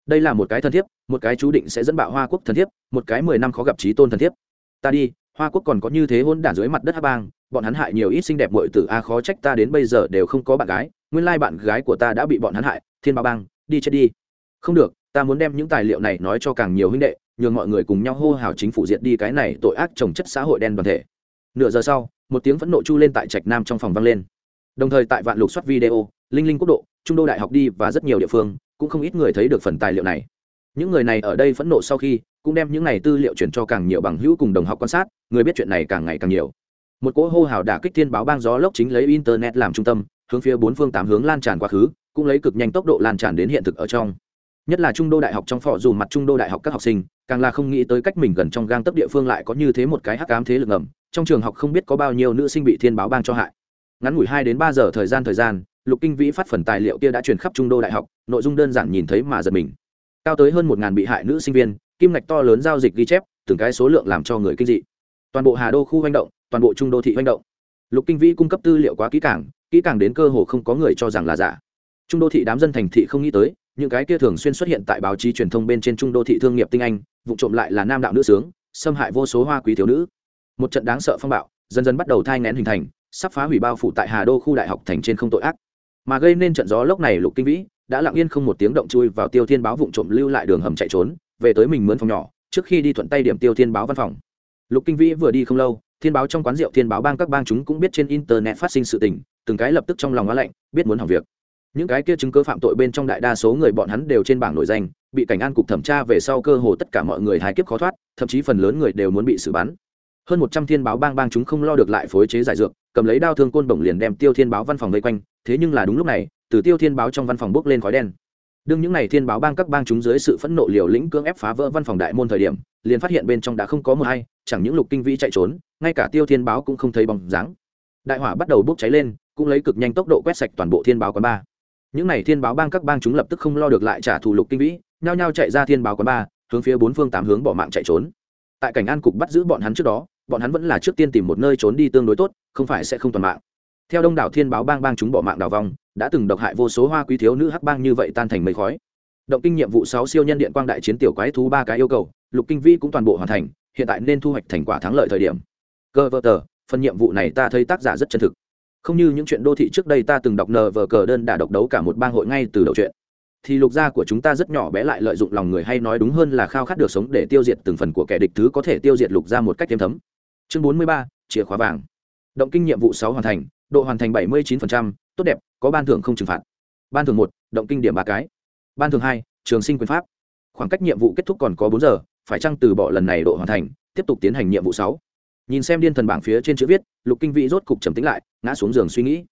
S1: Đây là một cái thân thiếp, một cái chú định sẽ dẫn bạo hoa quốc thân thiếp, một cái mười năm khó gặp trí tôn thân thiếp. Ta đi, hoa quốc còn có như thế hôn đản dưới mặt đất hát bang, bọn hắn hại nhiều ít xinh đẹp mội tử, a, khó trách ta đến bây giờ đều không có bạn gái, nguyên lai bạn gái của ta đã bị bọn hắn hại, thiên ba bang, đi chết đi. Không được, ta muốn đem những tài liệu này nói cho càng nhiều huynh đệ, nhường mọi người cùng nhau hô hào chính phủ diệt đi cái này tội ác trồng chất xã hội đen đoàn thể. Nửa giờ sau, một tiếng phẫn nộ chu lên tại trạch nam trong phòng vang lên. Đồng thời tại vạn lục soát video, linh linh quốc độ, trung đô đại học đi và rất nhiều địa phương cũng không ít người thấy được phần tài liệu này. Những người này ở đây phẫn nộ sau khi, cũng đem những này tư liệu chuyển cho càng nhiều bằng hữu cùng đồng học quan sát, người biết chuyện này càng ngày càng nhiều. Một cỗ hô hào đả kích thiên báo bang gió lốc chính lấy internet làm trung tâm, hướng phía bốn phương tám hướng lan tràn quá khứ, cũng lấy cực nhanh tốc độ lan tràn đến hiện thực ở trong. Nhất là trung đô đại học trong phò dù mặt trung đô đại học các học sinh, càng là không nghĩ tới cách mình gần trong gang tấp địa phương lại có như thế một cái hắc ám thế lực ngầm, trong trường học không biết có bao nhiêu nữ sinh bị thiên báo bang cho hại. Ngắn ngủi hai đến ba giờ thời gian thời gian lục kinh vĩ phát phần tài liệu kia đã truyền khắp trung đô đại học, nội dung đơn giản nhìn thấy mà giật mình. Cao tới hơn một ngàn bị hại nữ sinh viên, kim ngạch to lớn giao dịch ghi chép, từng cái số lượng làm cho người kinh dị. Toàn bộ hà đô khu hành động, toàn bộ trung đô thị hành động. Lục kinh vĩ cung cấp tư liệu quá kỹ càng kỹ càng đến cơ hồ không có người cho rằng là giả. Trung đô thị đám dân thành thị không nghĩ tới, những cái kia thường xuyên xuất hiện tại báo chí truyền thông bên trên trung đô thị thương nghiệp tinh anh, vụ trộm lại là nam đạo nữ sướng, xâm hại vô số hoa quý thiếu nữ. Một trận đáng sợ phong bạo, dần dần bắt đầu thai ngén hình thành, sắp phá hủy bao phủ tại hà đô khu đại học thành trên không tội ác mà gây nên trận gió lốc này lục kinh vĩ đã lặng yên không một tiếng động chui vào tiêu thiên báo vụng trộm lưu lại đường hầm chạy trốn, về tới mình mướn phòng nhỏ, trước khi đi thuận tay điểm tiêu thiên báo văn phòng. Lục kinh vĩ vừa đi không lâu, thiên báo trong quán rượu thiên báo bang các bang chúng cũng biết trên internet phát sinh sự tình, từng cái lập tức trong lòng á lạnh, biết muốn hỏng việc. Những cái kia chứng cứ phạm tội bên trong đại đa số người bọn hắn đều trên bảng nổi danh, bị cảnh an cục thẩm tra về sau cơ hồ tất cả mọi người hài kiếp khó thoát, thậm chí phần lớn người đều muốn bị xử bắn hơn một trăm thiên báo bang bang chúng không lo được lại phối chế giải dược, cầm lấy đao thương côn bổng liền đem tiêu thiên báo văn phòng vây quanh, thế nhưng là đúng lúc này, từ tiêu thiên báo trong văn phòng bốc lên khói đen. Đương những n à y thiên báo bang các bang chúng dưới sự phẫn nộ liều lĩnh cưỡng ép phá vỡ văn phòng đại môn thời điểm, liền phát hiện bên trong đã không có mờ hay, chẳng những lục kinh vĩ chạy trốn, ngay cả tiêu thiên báo cũng không thấy bóng dáng. Đại hỏa bắt đầu bốc cháy lên, cũng lấy cực nhanh tốc độ quét sạch toàn bộ thiên báo quán ba. Những n à y thiên báo bang các bang chúng lập tức không lo được lại trả thù lục kinh vĩ, nhao nhao chạy ra thiên báo quán ba, hướng phía bốn phương tám hướng bỏ mạng chạy trốn. Tại cảnh an cục bắt giữ bọn hắn trước đó bọn hắn vẫn là trước tiên tìm một nơi trốn đi tương đối tốt, không phải sẽ không toàn mạng. Theo đông đảo thiên báo bang bang chúng bỏ mạng đào vong, đã từng độc hại vô số hoa quý thiếu nữ hắc bang như vậy tan thành mây khói. Động kinh nhiệm vụ sáu siêu nhân điện quang đại chiến tiểu quái thú ba cái yêu cầu, lục kinh vi cũng toàn bộ hoàn thành, hiện tại nên thu hoạch thành quả thắng lợi thời điểm. Cơ vơ tờ, phần nhiệm vụ này ta thấy tác giả rất chân thực. Không như những chuyện đô thị trước đây ta từng đọc nờ vờ cờ đơn đả độc đấu cả một bang hội ngay từ đầu chuyện thì lục gia của chúng ta rất nhỏ bé lại lợi dụng lòng người hay nói đúng hơn là khao khát được sống để tiêu diệt từng phần của kẻ địch thứ có thể tiêu diệt lục gia một cách thêm thấm. Chương bốn mươi ba, chìa khóa vàng. Động kinh nhiệm vụ sáu hoàn thành, độ hoàn thành bảy mươi chín tốt đẹp, có ban thưởng không trừng phạt. Ban thưởng một, động kinh điểm ba cái. Ban thưởng hai, trường sinh quyền pháp. Khoảng cách nhiệm vụ kết thúc còn có bốn giờ, phải chăng từ bỏ lần này độ hoàn thành, tiếp tục tiến hành nhiệm vụ sáu? Nhìn xem điên thần bảng phía trên chữ viết, lục kinh vĩ rốt cục trầm tính lại, ngã xuống giường suy nghĩ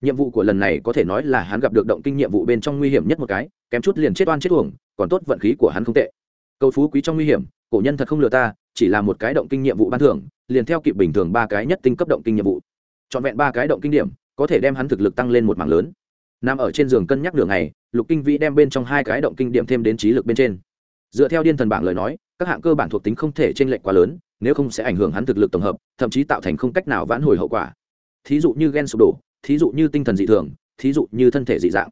S1: nhiệm vụ của lần này có thể nói là hắn gặp được động kinh nhiệm vụ bên trong nguy hiểm nhất một cái, kém chút liền chết oan chết uổng, còn tốt vận khí của hắn không tệ. Cầu phú quý trong nguy hiểm, cổ nhân thật không lừa ta, chỉ là một cái động kinh nhiệm vụ ban thưởng, liền theo kịp bình thường ba cái nhất tinh cấp động kinh nhiệm vụ. Trọn vẹn ba cái động kinh điểm, có thể đem hắn thực lực tăng lên một mảng lớn. Nằm ở trên giường cân nhắc đường này lục kinh vĩ đem bên trong hai cái động kinh điểm thêm đến trí lực bên trên. Dựa theo điên thần bảng lời nói, các hạng cơ bản thuộc tính không thể t r ê n lệch quá lớn, nếu không sẽ ảnh hưởng hắn thực lực tổng hợp, thậm chí tạo thành không cách nào vãn hồi hậu quả. Thí dụ như ghen sụp đổ thí dụ như tinh thần dị thường, thí dụ như thân thể dị dạng.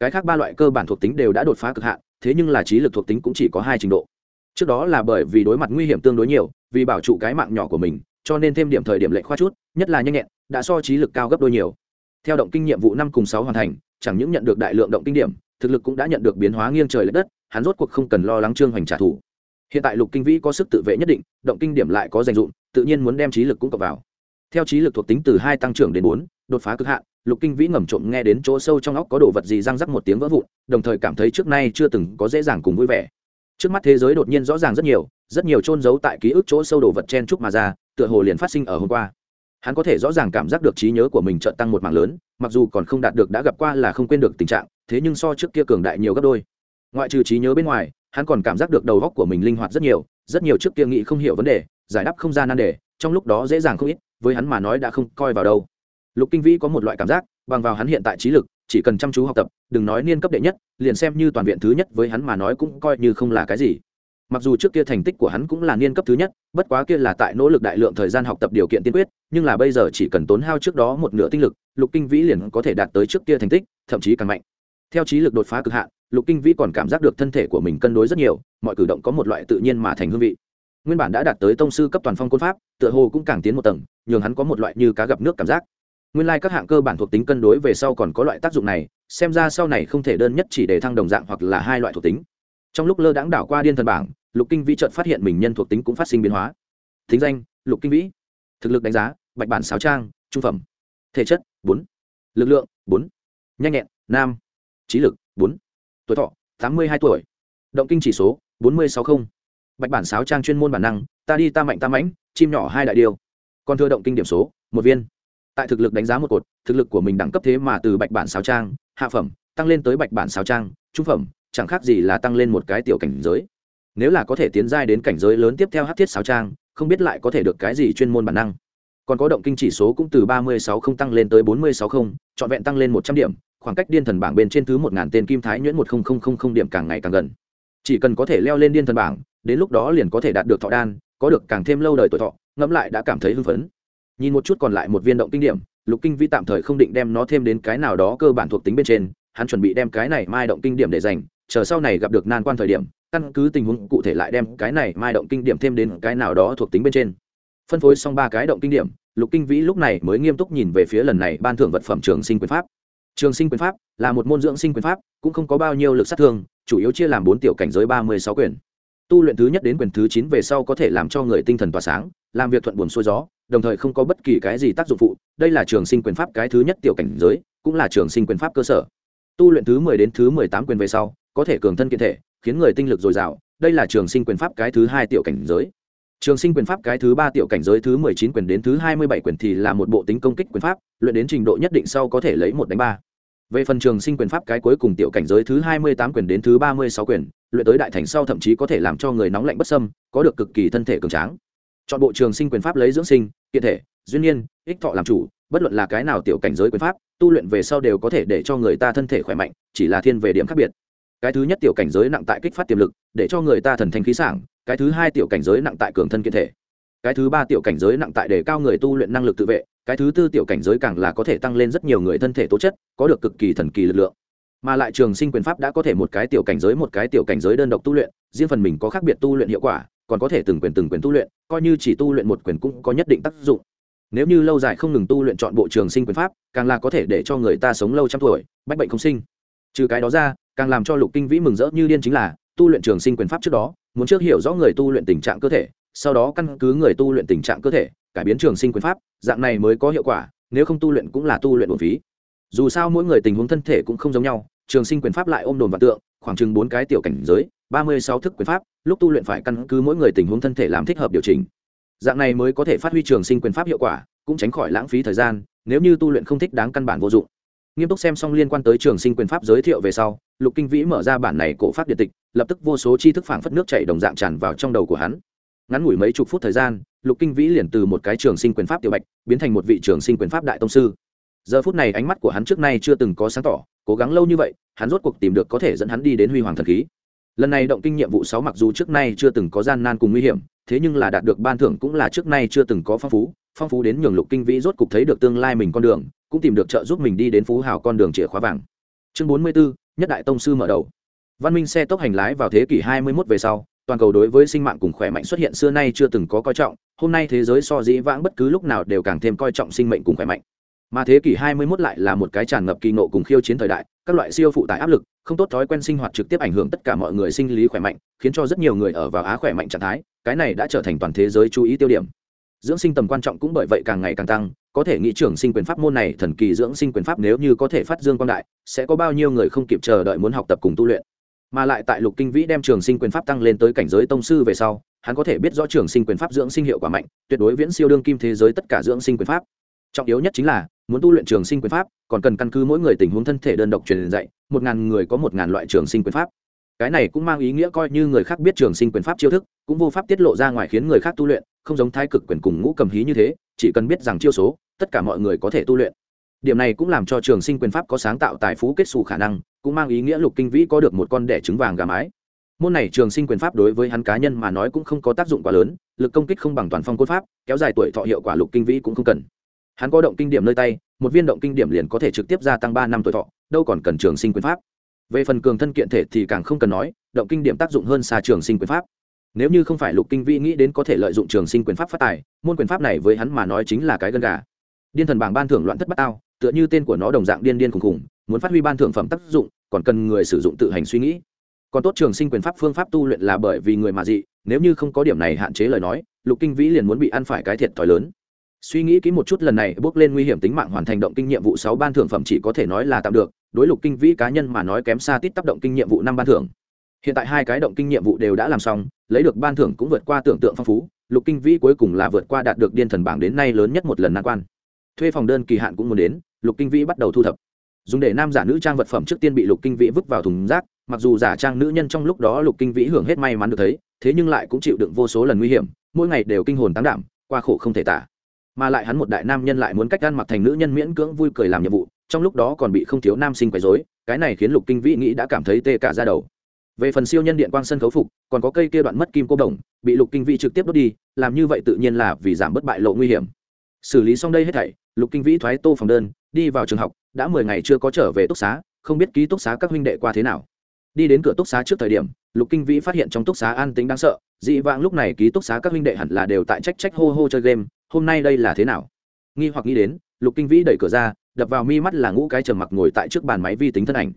S1: Cái khác ba loại cơ bản thuộc tính đều đã đột phá cực hạn, thế nhưng là trí lực thuộc tính cũng chỉ có hai trình độ. Trước đó là bởi vì đối mặt nguy hiểm tương đối nhiều, vì bảo trụ cái mạng nhỏ của mình, cho nên thêm điểm thời điểm lệnh khoa chút, nhất là nhanh nhẹn, đã so trí lực cao gấp đôi nhiều. Theo động kinh nhiệm vụ năm cùng sáu hoàn thành, chẳng những nhận được đại lượng động kinh điểm, thực lực cũng đã nhận được biến hóa nghiêng trời l ệ đất, hắn rốt cuộc không cần lo lắng trương hoành trả thù. Hiện tại lục kinh vĩ có sức tự vệ nhất định, động kinh điểm lại có danh dụng, tự nhiên muốn đem trí lực cũng cập vào. Theo trí lực thuộc tính từ hai tăng trưởng đến bốn đột phá cực hạn, lục kinh vĩ ngầm trộm nghe đến chỗ sâu trong óc có đồ vật gì răng rắc một tiếng vỡ vụn, đồng thời cảm thấy trước nay chưa từng có dễ dàng cùng vui vẻ. Trước mắt thế giới đột nhiên rõ ràng rất nhiều rất nhiều trôn giấu tại ký ức chỗ sâu đồ vật chen trúc mà ra, tựa hồ liền phát sinh ở hôm qua. Hắn có thể rõ ràng cảm giác được trí nhớ của mình trợ tăng một mạng lớn, mặc dù còn không đạt được đã gặp qua là không quên được tình trạng, thế nhưng so trước kia cường đại nhiều gấp đôi. Ngoại trừ trí nhớ bên ngoài, hắn còn cảm giác được đầu góc của mình linh hoạt rất nhiều rất nhiều trước kia nghĩ không hiểu vấn đề, giải đáp không ra nan đề, trong lúc đó dễ dàng không ít, với hắn mà nói đã không coi vào đâu lục kinh vĩ có một loại cảm giác, bằng vào hắn hiện tại trí lực, chỉ cần chăm chú học tập, đừng nói niên cấp đệ nhất, liền xem như toàn viện thứ nhất với hắn mà nói cũng coi như không là cái gì. Mặc dù trước kia thành tích của hắn cũng là niên cấp thứ nhất, bất quá kia là tại nỗ lực đại lượng thời gian học tập điều kiện tiên quyết, nhưng là bây giờ chỉ cần tốn hao trước đó một nửa tinh lực, lục kinh vĩ liền có thể đạt tới trước kia thành tích, thậm chí càng mạnh. Theo trí lực đột phá cực hạn, lục kinh vĩ còn cảm giác được thân thể của mình cân đối rất nhiều, mọi cử động có một loại tự nhiên mà thành hương vị. Nguyên bản đã đạt tới tông sư cấp toàn phong côn pháp, tựa hồ cũng càng tiến một tầng, nhường hắn có một loại như cá gặp nước cảm giác nguyên lai、like、các hạng cơ bản thuộc tính cân đối về sau còn có loại tác dụng này xem ra sau này không thể đơn nhất chỉ để thăng đồng dạng hoặc là hai loại thuộc tính. Trong lúc lơ đãng đảo qua điên thần bảng lục kinh vĩ trợt phát hiện mình nhân thuộc tính cũng phát sinh biến hóa. Thính danh lục kinh vĩ. Thực lực đánh giá bạch bản sáo trang trung phẩm. Thể chất bốn. Lực lượng bốn. Nhanh nhẹn nam. Trí lực bốn. Tuổi thọ tám mươi hai tuổi. Động kinh chỉ số bốn mươi sáu không, bạch bản sáo trang chuyên môn bản năng ta đi ta mạnh ta mãnh chim nhỏ hai đại điều. Còn thưa động kinh điểm số một viên tại thực lực đánh giá một cột, thực lực của mình đẳng cấp thế mà từ bạch bản sáo trang, hạ phẩm, tăng lên tới bạch bản sáo trang, trung phẩm, chẳng khác gì là tăng lên một cái tiểu cảnh giới. Nếu là có thể tiến giai đến cảnh giới lớn tiếp theo hát thiết sáo trang, không biết lại có thể được cái gì chuyên môn bản năng. Còn có động kinh chỉ số cũng từ ba mươi sáu không tăng lên tới bốn mươi sáu không, trọn vẹn tăng lên một trăm điểm, khoảng cách điên thần bảng bên trên thứ một ngàn tên kim thái nhuyễn một không không không không điểm càng ngày càng gần. Chỉ cần có thể leo lên điên thần bảng, đến lúc đó liền có thể đạt được thọ đan, có được càng thêm lâu đời tuổi thọ, ngẫm lại đã cảm thấy hưng phấn nhìn một chút còn lại một viên động kinh điểm, lục kinh vi tạm thời không định đem nó thêm đến cái nào đó cơ bản thuộc tính bên trên, hắn chuẩn bị đem cái này mai động kinh điểm để dành, chờ sau này gặp được nan quan thời điểm, căn cứ tình huống cụ thể lại đem cái này mai động kinh điểm thêm đến cái nào đó thuộc tính bên trên. Phân phối xong ba cái động kinh điểm, lục kinh vĩ lúc này mới nghiêm túc nhìn về phía lần này ban thưởng vật phẩm trường sinh quyền pháp. Trường sinh quyền pháp là một môn dưỡng sinh quyền pháp, cũng không có bao nhiêu lực sát thương, chủ yếu chia làm bốn tiểu cảnh giới ba mươi sáu quyền. Tu luyện thứ nhất đến quyền thứ chín về sau có thể làm cho người tinh thần tỏa sáng, làm việc thuận buồn xuôi gió đồng thời không có bất kỳ cái gì tác dụng phụ, đây là trường sinh quyền pháp cái thứ nhất tiểu cảnh giới, cũng là trường sinh quyền pháp cơ sở. Tu luyện thứ mười đến thứ mười tám quyền về sau, có thể cường thân kiện thể, khiến người tinh lực dồi dào, đây là trường sinh quyền pháp cái thứ hai tiểu cảnh giới. Trường sinh quyền pháp cái thứ ba tiểu cảnh giới thứ mười chín quyền đến thứ hai mươi bảy quyền thì là một bộ tính công kích quyền pháp, luyện đến trình độ nhất định sau có thể lấy một đánh ba. Về phần trường sinh quyền pháp cái cuối cùng tiểu cảnh giới thứ hai mươi tám quyền đến thứ ba mươi sáu quyền, luyện tới đại thành sau thậm chí có thể làm cho người nóng lạnh bất sâm có được cực kỳ thân thể cường tráng chọn bộ trường sinh quyền pháp lấy dưỡng sinh, kiện thể, duyên nhiên ích thọ làm chủ, bất luận là cái nào tiểu cảnh giới quyền pháp, tu luyện về sau đều có thể để cho người ta thân thể khỏe mạnh, chỉ là thiên về điểm khác biệt. Cái thứ nhất tiểu cảnh giới nặng tại kích phát tiềm lực, để cho người ta thần thanh khí sảng, cái thứ hai tiểu cảnh giới nặng tại cường thân kiện thể. Cái thứ ba tiểu cảnh giới nặng tại đề cao người tu luyện năng lực tự vệ, cái thứ tư tiểu cảnh giới càng là có thể tăng lên rất nhiều người thân thể tố chất, có được cực kỳ thần kỳ lực lượng. Mà lại trường sinh quyền pháp đã có thể một cái tiểu cảnh giới một cái tiểu cảnh giới đơn độc tu luyện, riêng phần mình có khác biệt tu luyện hiệu quả còn có thể từng quyền từng quyền tu luyện, coi như chỉ tu luyện một quyền cũng có nhất định tác dụng. Nếu như lâu dài không ngừng tu luyện chọn bộ trường sinh quyền pháp, càng là có thể để cho người ta sống lâu trăm tuổi, bách bệnh không sinh. Trừ cái đó ra, càng làm cho lục kinh vĩ mừng rỡ như điên chính là, tu luyện trường sinh quyền pháp trước đó, muốn trước hiểu rõ người tu luyện tình trạng cơ thể, sau đó căn cứ người tu luyện tình trạng cơ thể, cải biến trường sinh quyền pháp, dạng này mới có hiệu quả, nếu không tu luyện cũng là tu luyện bổn phí. Dù sao mỗi người tình huống thân thể cũng không giống nhau trường sinh quyền pháp lại ôm đồn và tượng, khoảng chừng bốn cái tiểu cảnh giới, ba mươi sáu thức quyền pháp, lúc tu luyện phải căn cứ mỗi người tình huống thân thể làm thích hợp điều chỉnh. Dạng này mới có thể phát huy trường sinh quyền pháp hiệu quả, cũng tránh khỏi lãng phí thời gian, nếu như tu luyện không thích đáng căn bản vô dụng. Nghiêm túc xem xong liên quan tới trường sinh quyền pháp giới thiệu về sau, lục kinh vĩ mở ra bản này cổ pháp điện tịch, lập tức vô số tri thức phảng phất nước chảy đồng dạng tràn vào trong đầu của hắn. Ngắn ngủi mấy chục phút thời gian, lục kinh vĩ liền từ một cái trường sinh quyền pháp tiểu bạch, biến thành một vị trường sinh quyền pháp đại tông sư. Giờ phút này ánh mắt của hắn trước nay chưa từng có sáng tỏ cố gắng lâu như vậy hắn rốt cuộc tìm được có thể dẫn hắn đi đến huy hoàng thần khí. Lần này động kinh nhiệm vụ sáu mặc dù trước nay chưa từng có gian nan cùng nguy hiểm thế nhưng là đạt được ban thưởng cũng là trước nay chưa từng có phong phú. Phong phú đến nhường lục kinh vĩ rốt cục thấy được tương lai mình con đường cũng tìm được trợ giúp mình đi đến phú hào con đường chìa khóa vàng. Chương bốn mươi 44, nhất đại tông sư mở đầu. Văn minh xe tốc hành lái vào thế kỷ hai mươi 21 về sau toàn cầu đối với sinh mạng cùng khỏe mạnh xuất hiện xưa nay chưa từng có coi trọng hôm nay thế giới so dĩ vãng bất cứ lúc nào đều càng thêm coi trọng sinh mệnh cùng khỏe mạnh mà thế kỷ 21 lại là một cái tràn ngập kỳ ngộ cùng khiêu chiến thời đại, các loại siêu phụ tải áp lực, không tốt thói quen sinh hoạt trực tiếp ảnh hưởng tất cả mọi người sinh lý khỏe mạnh, khiến cho rất nhiều người ở vào á khỏe mạnh trạng thái, cái này đã trở thành toàn thế giới chú ý tiêu điểm. Dưỡng sinh tầm quan trọng cũng bởi vậy càng ngày càng tăng, có thể nghĩ trưởng sinh quyền pháp môn này, thần kỳ dưỡng sinh quyền pháp nếu như có thể phát dương quang đại, sẽ có bao nhiêu người không kịp chờ đợi muốn học tập cùng tu luyện. Mà lại tại lục kinh vĩ đem trường sinh quyền pháp tăng lên tới cảnh giới tông sư về sau, hắn có thể biết rõ trường sinh quyền pháp dưỡng sinh hiệu quả mạnh, tuyệt đối viễn siêu đương kim thế giới tất cả dưỡng sinh quyền pháp trọng yếu nhất chính là, muốn tu luyện trường sinh quyền pháp, còn cần căn cứ mỗi người tình huống thân thể đơn độc truyền dạy, một ngàn người có một ngàn loại trường sinh quyền pháp. Cái này cũng mang ý nghĩa coi như người khác biết trường sinh quyền pháp chiêu thức, cũng vô pháp tiết lộ ra ngoài khiến người khác tu luyện, không giống thái cực quyền cùng ngũ cầm hí như thế, chỉ cần biết rằng chiêu số, tất cả mọi người có thể tu luyện. Điểm này cũng làm cho trường sinh quyền pháp có sáng tạo tài phú kết xù khả năng, cũng mang ý nghĩa lục kinh vĩ có được một con đẻ trứng vàng gà mái. Môn này trường sinh quyền pháp đối với hắn cá nhân mà nói cũng không có tác dụng quá lớn, lực công kích không bằng toàn phong côn pháp, kéo dài tuổi thọ hiệu quả lục kinh vĩ cũng không cần hắn có động kinh điểm nơi tay, một viên động kinh điểm liền có thể trực tiếp gia tăng ba năm tuổi thọ, đâu còn cần trường sinh quyền pháp. Về phần cường thân kiện thể thì càng không cần nói, động kinh điểm tác dụng hơn xa trường sinh quyền pháp. Nếu như không phải lục kinh vĩ nghĩ đến có thể lợi dụng trường sinh quyền pháp phát tài, môn quyền pháp này với hắn mà nói chính là cái gân gà. Điên thần bảng ban thưởng loạn thất bát ao tựa như tên của nó đồng dạng điên điên khùng khùng, muốn phát huy ban thưởng phẩm tác dụng, còn cần người sử dụng tự hành suy nghĩ. Còn tốt trường sinh quyền pháp phương pháp tu luyện là bởi vì người mà dị, nếu như không có điểm này hạn chế lời nói, lục kinh vĩ liền muốn bị ăn phải cái thiệt thòi lớn suy nghĩ kỹ một chút lần này, bước lên nguy hiểm tính mạng hoàn thành động kinh nhiệm vụ sáu ban thưởng phẩm chỉ có thể nói là tạm được, đối lục kinh vĩ cá nhân mà nói kém xa tít tác động kinh nhiệm vụ năm ban thưởng. Hiện tại hai cái động kinh nhiệm vụ đều đã làm xong, lấy được ban thưởng cũng vượt qua tưởng tượng phong phú, lục kinh vĩ cuối cùng là vượt qua đạt được điên thần bảng đến nay lớn nhất một lần nan quan. Thuê phòng đơn kỳ hạn cũng muốn đến, lục kinh vĩ bắt đầu thu thập. Dùng để nam giả nữ trang vật phẩm trước tiên bị lục kinh vĩ vứt vào thùng rác, mặc dù giả trang nữ nhân trong lúc đó lục kinh vĩ hưởng hết may mắn được thấy, thế nhưng lại cũng chịu đựng vô số lần nguy hiểm, mỗi ngày đều kinh hồn tán đảm, qua khổ không thể tả mà lại hắn một đại nam nhân lại muốn cách gan mặc thành nữ nhân miễn cưỡng vui cười làm nhiệm vụ, trong lúc đó còn bị không thiếu nam sinh quấy rối, cái này khiến lục kinh vĩ nghĩ đã cảm thấy tê cả ra đầu. Về phần siêu nhân điện quang sân khấu phục, còn có cây kia đoạn mất kim cô đồng, bị lục kinh vĩ trực tiếp đốt đi, làm như vậy tự nhiên là vì giảm bất bại lộ nguy hiểm. Xử lý xong đây hết thảy, lục kinh vĩ thoái tô phòng đơn, đi vào trường học, đã mười ngày chưa có trở về túc xá, không biết ký túc xá các huynh đệ qua thế nào. Đi đến cửa túc xá trước thời điểm, lục kinh vĩ phát hiện trong túc xá an tính đáng sợ, dị vãng lúc này ký túc xá các huynh đệ hẳn là đều tại trách trách hô hô chơi game hôm nay đây là thế nào? Nghi hoặc nghĩ đến, lục kinh vĩ đẩy cửa ra, đập vào mi mắt là ngũ cái trầm mặc ngồi tại trước bàn máy vi tính thân ảnh.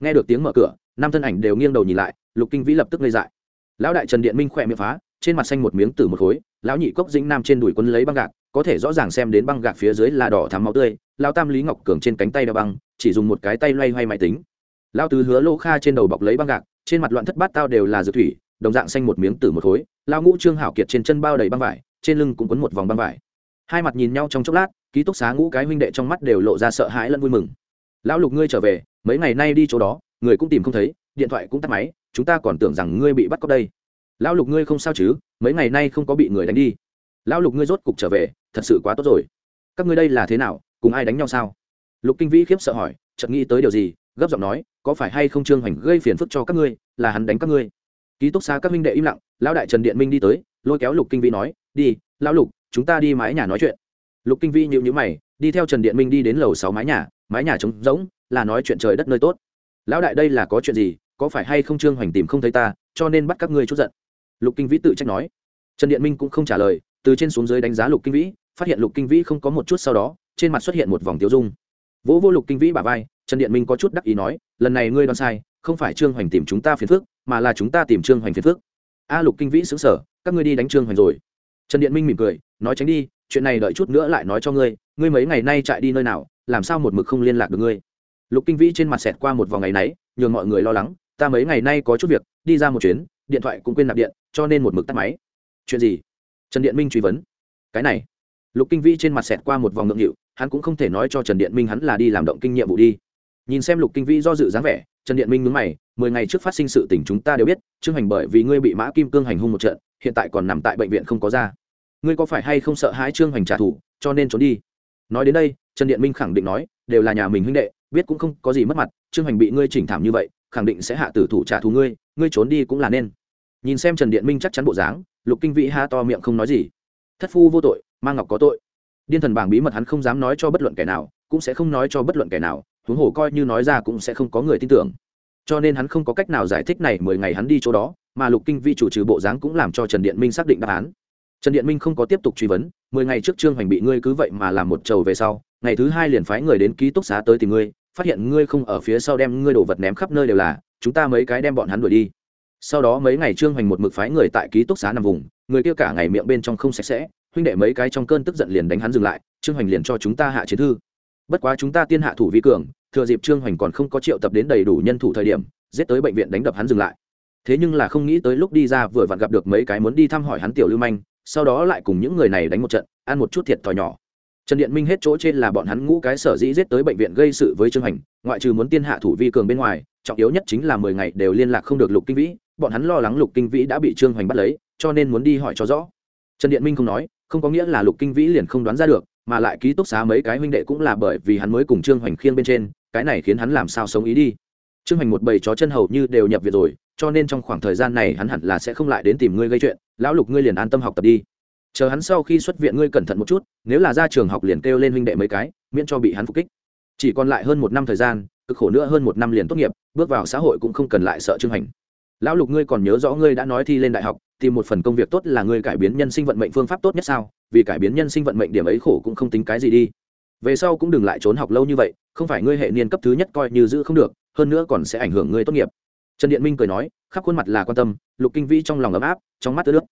S1: Nghe được tiếng mở cửa năm thân ảnh đều nghiêng đầu nhìn lại, lục kinh vĩ lập tức lây dại. Lão đại trần điện minh khỏe miệng phá, trên mặt xanh một miếng tử một khối, lão nhị cốc dĩnh nam trên đùi quân lấy băng gạc, có thể rõ ràng xem đến băng gạc phía dưới là đỏ thắm máu tươi, lão tam lý ngọc cường trên cánh tay đeo băng, chỉ dùng một cái tay loay hoay máy tính. Lão tứ hứa lô kha trên đầu bọc lấy băng gạc, trên mặt loạn thất bát tao đều là dược thủy, đồng dạng xanh một miếng tử một khối, lão ngũ trương hảo kiệt trên chân bao đầy băng vải trên lưng cũng quấn một vòng băng vải. Hai mặt nhìn nhau trong chốc lát, ký túc xá ngũ cái huynh đệ trong mắt đều lộ ra sợ hãi lẫn vui mừng. Lão lục ngươi trở về, mấy ngày nay đi chỗ đó, người cũng tìm không thấy, điện thoại cũng tắt máy, chúng ta còn tưởng rằng ngươi bị bắt cóc đây. Lão lục ngươi không sao chứ, mấy ngày nay không có bị người đánh đi. Lão lục ngươi rốt cục trở về, thật sự quá tốt rồi. Các ngươi đây là thế nào, cùng ai đánh nhau sao? Lục kinh vĩ khiếp sợ hỏi, chợt nghĩ tới điều gì, gấp giọng nói, có phải hay không trương hoành gây phiền phức cho các ngươi, là hắn đánh các ngươi? Ký túc xá các huynh đệ im lặng, lão đại trần điện minh đi tới, lôi kéo lục kinh vĩ nói đi, lão lục, chúng ta đi mái nhà nói chuyện. Lục kinh vĩ nhịu nhữ mày, đi theo trần điện minh đi đến lầu sáu mái nhà mái nhà trống rỗng, là nói chuyện trời đất nơi tốt. Lão đại đây là có chuyện gì, có phải hay không trương hoành tìm không thấy ta, cho nên bắt các ngươi chút giận. Lục kinh vĩ tự trách nói. Trần điện minh cũng không trả lời, từ trên xuống dưới đánh giá lục kinh vĩ, phát hiện lục kinh vĩ không có một chút sau đó, trên mặt xuất hiện một vòng tiêu dung. Vỗ vô lục kinh vĩ bà vai, trần điện minh có chút đắc ý nói, lần này ngươi đoán sai, không phải trương hoành tìm chúng ta phiền phước mà là chúng ta tìm trương hoành phiền phước a, lục kinh vĩ xứng sở các ngươi đi đánh trương hoành rồi trần điện minh mỉm cười, nói tránh đi, chuyện này đợi chút nữa lại nói cho ngươi ngươi mấy ngày nay chạy đi nơi nào, làm sao một mực không liên lạc được ngươi? Lục kinh vĩ trên mặt xẹt qua một vòng ngày náy, nhường mọi người lo lắng, ta mấy ngày nay có chút việc, đi ra một chuyến, điện thoại cũng quên nạp điện, cho nên một mực tắt máy. Chuyện gì? Trần điện minh truy vấn. Cái này. Lục kinh vĩ trên mặt xẹt qua một vòng ngượng nghịu, hắn cũng không thể nói cho trần điện minh hắn là đi làm động kinh nhiệm vụ đi. Nhìn xem lục kinh vĩ do dự dáng vẻ, trần điện minh nhướng mày, mười ngày trước phát sinh sự tình chúng ta đều biết trương hành bởi vì ngươi bị mã kim cương hành hung một trận, hiện tại còn nằm tại bệnh viện không có ra ngươi có phải hay không sợ hãi trương hành trả thù, cho nên trốn đi. Nói đến đây, trần điện minh khẳng định nói, đều là nhà mình huynh đệ, biết cũng không có gì mất mặt, trương hành bị ngươi chỉnh thảm như vậy, khẳng định sẽ hạ tử thủ trả thù ngươi ngươi trốn đi cũng là nên. Nhìn xem trần điện minh chắc chắn bộ dáng, lục kinh vĩ ha to miệng không nói gì. Thất phu vô tội mang ngọc có tội. Điên thần bảng bí mật hắn không dám nói cho bất luận kẻ nào, cũng sẽ không nói cho bất luận kẻ nào, huống hồ coi như nói ra cũng sẽ không có người tin tưởng. Cho nên hắn không có cách nào giải thích này mười ngày hắn đi chỗ đó, mà lục kinh vi chủ trừ bộ dáng cũng làm cho trần điện minh xác định đáp án trần điện minh không có tiếp tục truy vấn, mười ngày trước trương hoành bị ngươi cứ vậy mà làm một trầu về sau, ngày thứ hai liền phái người đến ký túc xá tới tìm ngươi, phát hiện ngươi không ở phía sau đem ngươi đổ vật ném khắp nơi đều là, chúng ta mấy cái đem bọn hắn đuổi đi. Sau đó mấy ngày trương hoành một mực phái người tại ký túc xá nằm vùng, người kia cả ngày miệng bên trong không sạch sẽ, huynh đệ mấy cái trong cơn tức giận liền đánh hắn dừng lại, trương hoành liền cho chúng ta hạ chiến thư. Bất quá chúng ta tiên hạ thủ vi cường, thừa dịp trương hoành còn không có triệu tập đến đầy đủ nhân thủ thời điểm, giết tới bệnh viện đánh đập hắn dừng lại. Thế nhưng là không nghĩ tới lúc đi ra vừa vặn gặp được mấy cái muốn đi thăm hỏi hắn tiểu lưu manh sau đó lại cùng những người này đánh một trận, ăn một chút thiệt thòi nhỏ. Trần điện minh hết chỗ trên là bọn hắn ngũ cái sở dĩ giết tới bệnh viện gây sự với trương hành ngoại trừ muốn tiên hạ thủ vi cường bên ngoài, trọng yếu nhất chính là mười ngày đều liên lạc không được lục kinh vĩ, bọn hắn lo lắng lục kinh vĩ đã bị trương hoành bắt lấy, cho nên muốn đi hỏi cho rõ. Trần điện minh không nói, không có nghĩa là lục kinh vĩ liền không đoán ra được, mà lại ký túc xá mấy cái huynh đệ cũng là bởi vì hắn mới cùng trương hoành khiêng bên trên, cái này khiến hắn làm sao sống ý đi. Trương hoành một bầy chó chân hầu như đều nhập viện rồi cho nên trong khoảng thời gian này hắn hẳn là sẽ không lại đến tìm ngươi gây chuyện, lão lục ngươi liền an tâm học tập đi. Chờ hắn sau khi xuất viện ngươi cẩn thận một chút, nếu là ra trường học liền kêu lên huynh đệ mấy cái, miễn cho bị hắn phục kích. Chỉ còn lại hơn một năm thời gian, cực khổ nữa hơn một năm liền tốt nghiệp, bước vào xã hội cũng không cần lại sợ trương hành. Lão lục ngươi còn nhớ rõ ngươi đã nói thi lên đại học, tìm một phần công việc tốt là ngươi cải biến nhân sinh vận mệnh phương pháp tốt nhất sao? Vì cải biến nhân sinh vận mệnh điểm ấy khổ cũng không tính cái gì đi. Về sau cũng đừng lại trốn học lâu như vậy, không phải ngươi hệ niên cấp thứ nhất coi như giữ không được, hơn nữa còn sẽ ảnh hưởng ngươi tốt nghiệp trần điện minh cười nói, khắp khuôn mặt là quan tâm, lục kinh vĩ trong lòng ấm áp, trong mắt ướt nước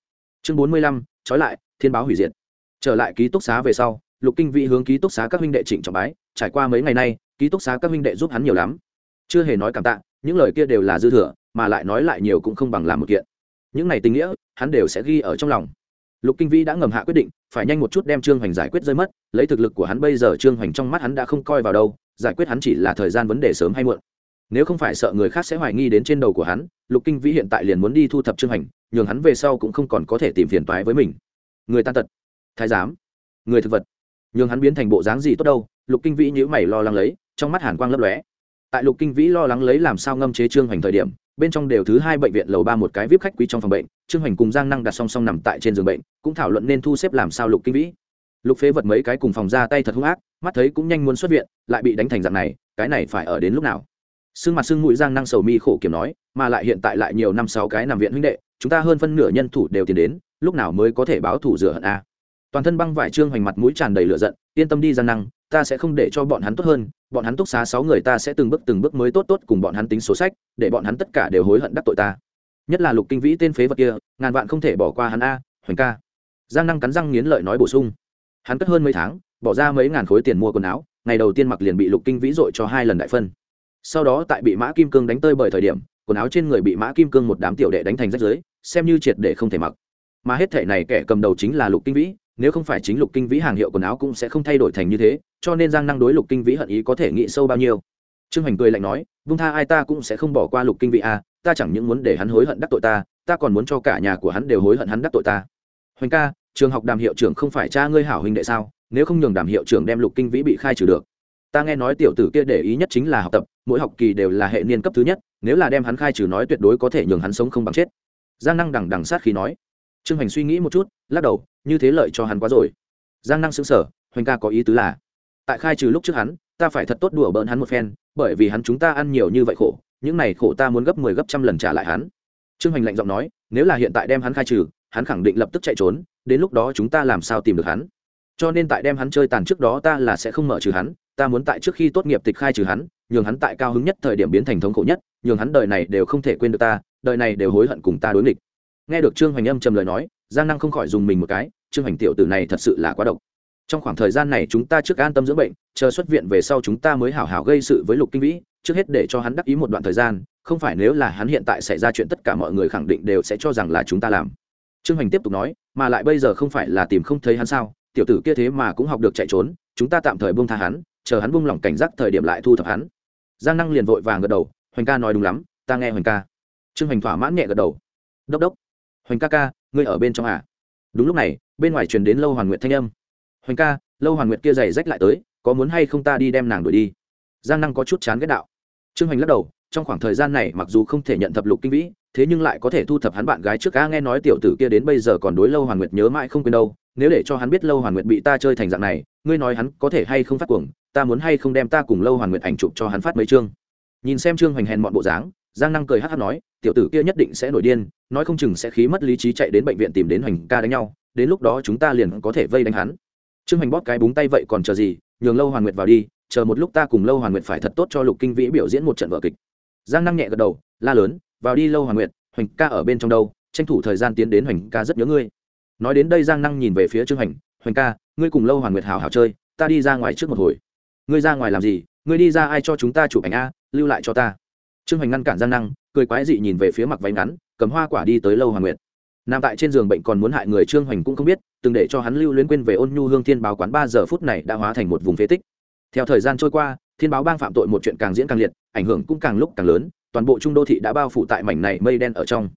S1: chương bốn mươi lăm, trói lại, thiên báo hủy diệt. Trở lại ký túc xá về sau, lục kinh vĩ hướng ký túc xá các huynh đệ trịnh trọng bái, trải qua mấy ngày nay, ký túc xá các huynh đệ giúp hắn nhiều lắm. Chưa hề nói cảm tạ, những lời kia đều là dư thừa, mà lại nói lại nhiều cũng không bằng làm một kiện. Những này tình nghĩa, hắn đều sẽ ghi ở trong lòng. Lục kinh vĩ đã ngầm hạ quyết định, phải nhanh một chút đem trương hoành giải quyết rơi mất, lấy thực lực của hắn bây giờ trương hoành trong mắt hắn đã không coi vào đâu, giải quyết hắn chỉ là thời gian vấn đề sớm hay muộn nếu không phải sợ người khác sẽ hoài nghi đến trên đầu của hắn, lục kinh vĩ hiện tại liền muốn đi thu thập trương hành, nhường hắn về sau cũng không còn có thể tìm phiền toái với mình. Người tan tật, thái giám, người thực vật. Nhường hắn biến thành bộ dáng gì tốt đâu, lục kinh vĩ nhữ mày lo lắng lấy, trong mắt hàn quang lấp lóe. Tại lục kinh vĩ lo lắng lấy làm sao ngâm chế trương hoành thời điểm, bên trong đều thứ hai bệnh viện lầu ba một cái vip khách quý trong phòng bệnh trương hoành cùng giang năng đặt song song nằm tại trên giường bệnh, cũng thảo luận nên thu xếp làm sao lục kinh vĩ. Lục phế vật mấy cái cùng phòng ra tay thật hung ác, mắt thấy cũng nhanh muốn xuất viện, lại bị đánh thành dạng này, cái này phải ở đến lúc nào? Sưng mặt sưng mũi giang năng sầu mi khổ kiểm nói, mà lại hiện tại lại nhiều năm sáu cái nằm viện huynh đệ, chúng ta hơn phân nửa nhân thủ đều tiến đến, lúc nào mới có thể báo thủ rửa hận a? Toàn thân băng vải trương hoành mặt mũi tràn đầy lửa giận, yên tâm đi giang năng, ta sẽ không để cho bọn hắn tốt hơn, bọn hắn túc xá sáu người ta sẽ từng bước từng bước mới tốt tốt cùng bọn hắn tính số sách, để bọn hắn tất cả đều hối hận đắc tội ta. Nhất là lục kinh vĩ tên phế vật kia, ngàn vạn không thể bỏ qua hắn a, hoành ca. Giang năng cắn răng nghiến lợi nói bổ sung. Hắn cất hơn mấy tháng, bỏ ra mấy ngàn khối tiền mua quần áo, ngày đầu tiên mặc liền bị lục kinh vĩ dội cho hai lần đại phân sau đó tại bị mã kim cương đánh tơi bởi thời điểm quần áo trên người bị mã kim cương một đám tiểu đệ đánh thành rách dưới, xem như triệt để không thể mặc. Mà hết thể này kẻ cầm đầu chính là lục kinh vĩ nếu không phải chính lục kinh vĩ hàng hiệu quần áo cũng sẽ không thay đổi thành như thế cho nên giang năng đối lục kinh vĩ hận ý có thể nghĩ sâu bao nhiêu. Trương hoành cười lạnh nói vung tha ai ta cũng sẽ không bỏ qua lục kinh vĩ a à, ta chẳng những muốn để hắn hối hận đắc tội ta ta còn muốn cho cả nhà của hắn đều hối hận hắn đắc tội ta. Hoành ca trường học đàm hiệu trưởng không phải cha ngươi hảo huynh đệ sao nếu không nhường đàm hiệu trưởng đem lục kinh vĩ bị khai trừ được. Ta nghe nói tiểu tử kia để ý nhất chính là học tập mỗi học kỳ đều là hệ niên cấp thứ nhất, nếu là đem hắn khai trừ nói tuyệt đối có thể nhường hắn sống không bằng chết. Giang năng đằng đằng sát khi nói. Trương hoành suy nghĩ một chút, lắc đầu, như thế lợi cho hắn quá rồi. Giang năng xứng sở hoành ca có ý tứ là, tại khai trừ lúc trước hắn, ta phải thật tốt đùa bỡn hắn một phen, bởi vì hắn chúng ta ăn nhiều như vậy khổ, những này khổ ta muốn gấp mười 10 gấp trăm lần trả lại hắn. Trương hoành lạnh giọng nói, nếu là hiện tại đem hắn khai trừ, hắn khẳng định lập tức chạy trốn, đến lúc đó chúng ta làm sao tìm được hắn? Cho nên tại đem hắn chơi tàn trước đó ta là sẽ không mở trừ hắn ta muốn tại trước khi tốt nghiệp tịch khai trừ hắn, nhường hắn tại cao hứng nhất thời điểm biến thành thống khổ nhất, nhường hắn đời này đều không thể quên được ta, đời này đều hối hận cùng ta đối nghịch. Nghe được trương hoành âm trầm lời nói, giang năng không khỏi dùng mình một cái, trương hoành tiểu tử này thật sự là quá độc. Trong khoảng thời gian này chúng ta trước an tâm dưỡng bệnh, chờ xuất viện về sau chúng ta mới hảo hảo gây sự với lục kinh vĩ, trước hết để cho hắn đắc ý một đoạn thời gian, không phải nếu là hắn hiện tại xảy ra chuyện tất cả mọi người khẳng định đều sẽ cho rằng là chúng ta làm. Trương hoành tiếp tục nói, mà lại bây giờ không phải là tìm không thấy hắn sao, tiểu tử kia thế mà cũng học được chạy trốn, chúng ta tạm thời buông tha hắn chờ hắn buông lỏng cảnh giác thời điểm lại thu thập hắn. Giang năng liền vội vàng gật đầu, hoành ca nói đúng lắm, ta nghe hoành ca. Trương hoành thỏa mãn nhẹ gật đầu. Đốc đốc, hoành ca ca, ngươi ở bên trong à? Đúng lúc này, bên ngoài truyền đến lâu hoàn nguyệt thanh âm. Hoành ca, lâu hoàn nguyệt kia giày rách lại tới, có muốn hay không ta đi đem nàng đuổi đi? Giang năng có chút chán ghét đạo. Trương hoành lắc đầu, trong khoảng thời gian này mặc dù không thể nhận thập lục kinh vĩ, thế nhưng lại có thể thu thập hắn bạn gái trước ca nghe nói tiểu tử kia đến bây giờ còn đối lâu hoàn nguyệt nhớ mãi không quên đâu nếu để cho hắn biết lâu hoàn nguyệt bị ta chơi thành dạng này, ngươi nói hắn có thể hay không phát cuồng, ta muốn hay không đem ta cùng lâu hoàn nguyệt ảnh chụp cho hắn phát mấy chương. Nhìn xem trương hoành hèn mọn bộ dáng, giang năng cười hát hát nói, tiểu tử kia nhất định sẽ nổi điên, nói không chừng sẽ khí mất lý trí chạy đến bệnh viện tìm đến hoành ca đánh nhau, đến lúc đó chúng ta liền có thể vây đánh hắn. Trương hoành bóp cái búng tay vậy còn chờ gì, nhường lâu hoàn nguyệt vào đi, chờ một lúc ta cùng lâu hoàn nguyệt phải thật tốt cho lục kinh vĩ biểu diễn một trận vở kịch. Giang năng nhẹ gật đầu, la lớn, vào đi lâu hoàn nguyệt, hoành ca ở bên trong đâu, tranh thủ thời gian tiến đến hoành ca rất nhớ ngươi nói đến đây giang năng nhìn về phía trương hoành hoành ca, ngươi cùng lâu hoàn nguyệt hào hào chơi, ta đi ra ngoài trước một hồi. Ngươi ra ngoài làm gì? Ngươi đi ra ai cho chúng ta chụp ảnh a? Lưu lại cho ta. Trương hoành ngăn cản giang năng, cười quái dị nhìn về phía mặc váy ngắn, cầm hoa quả đi tới lâu hoàng nguyệt. Nằm tại trên giường bệnh còn muốn hại người trương hoành cũng không biết, từng để cho hắn lưu luyến quên về ôn nhu hương thiên báo quán ba giờ phút này đã hóa thành một vùng phế tích. Theo thời gian trôi qua, thiên báo bang phạm tội một chuyện càng diễn càng liệt, ảnh hưởng cũng càng lúc càng lớn, toàn bộ trung đô thị đã bao phủ tại mảnh này mây đen ở trong.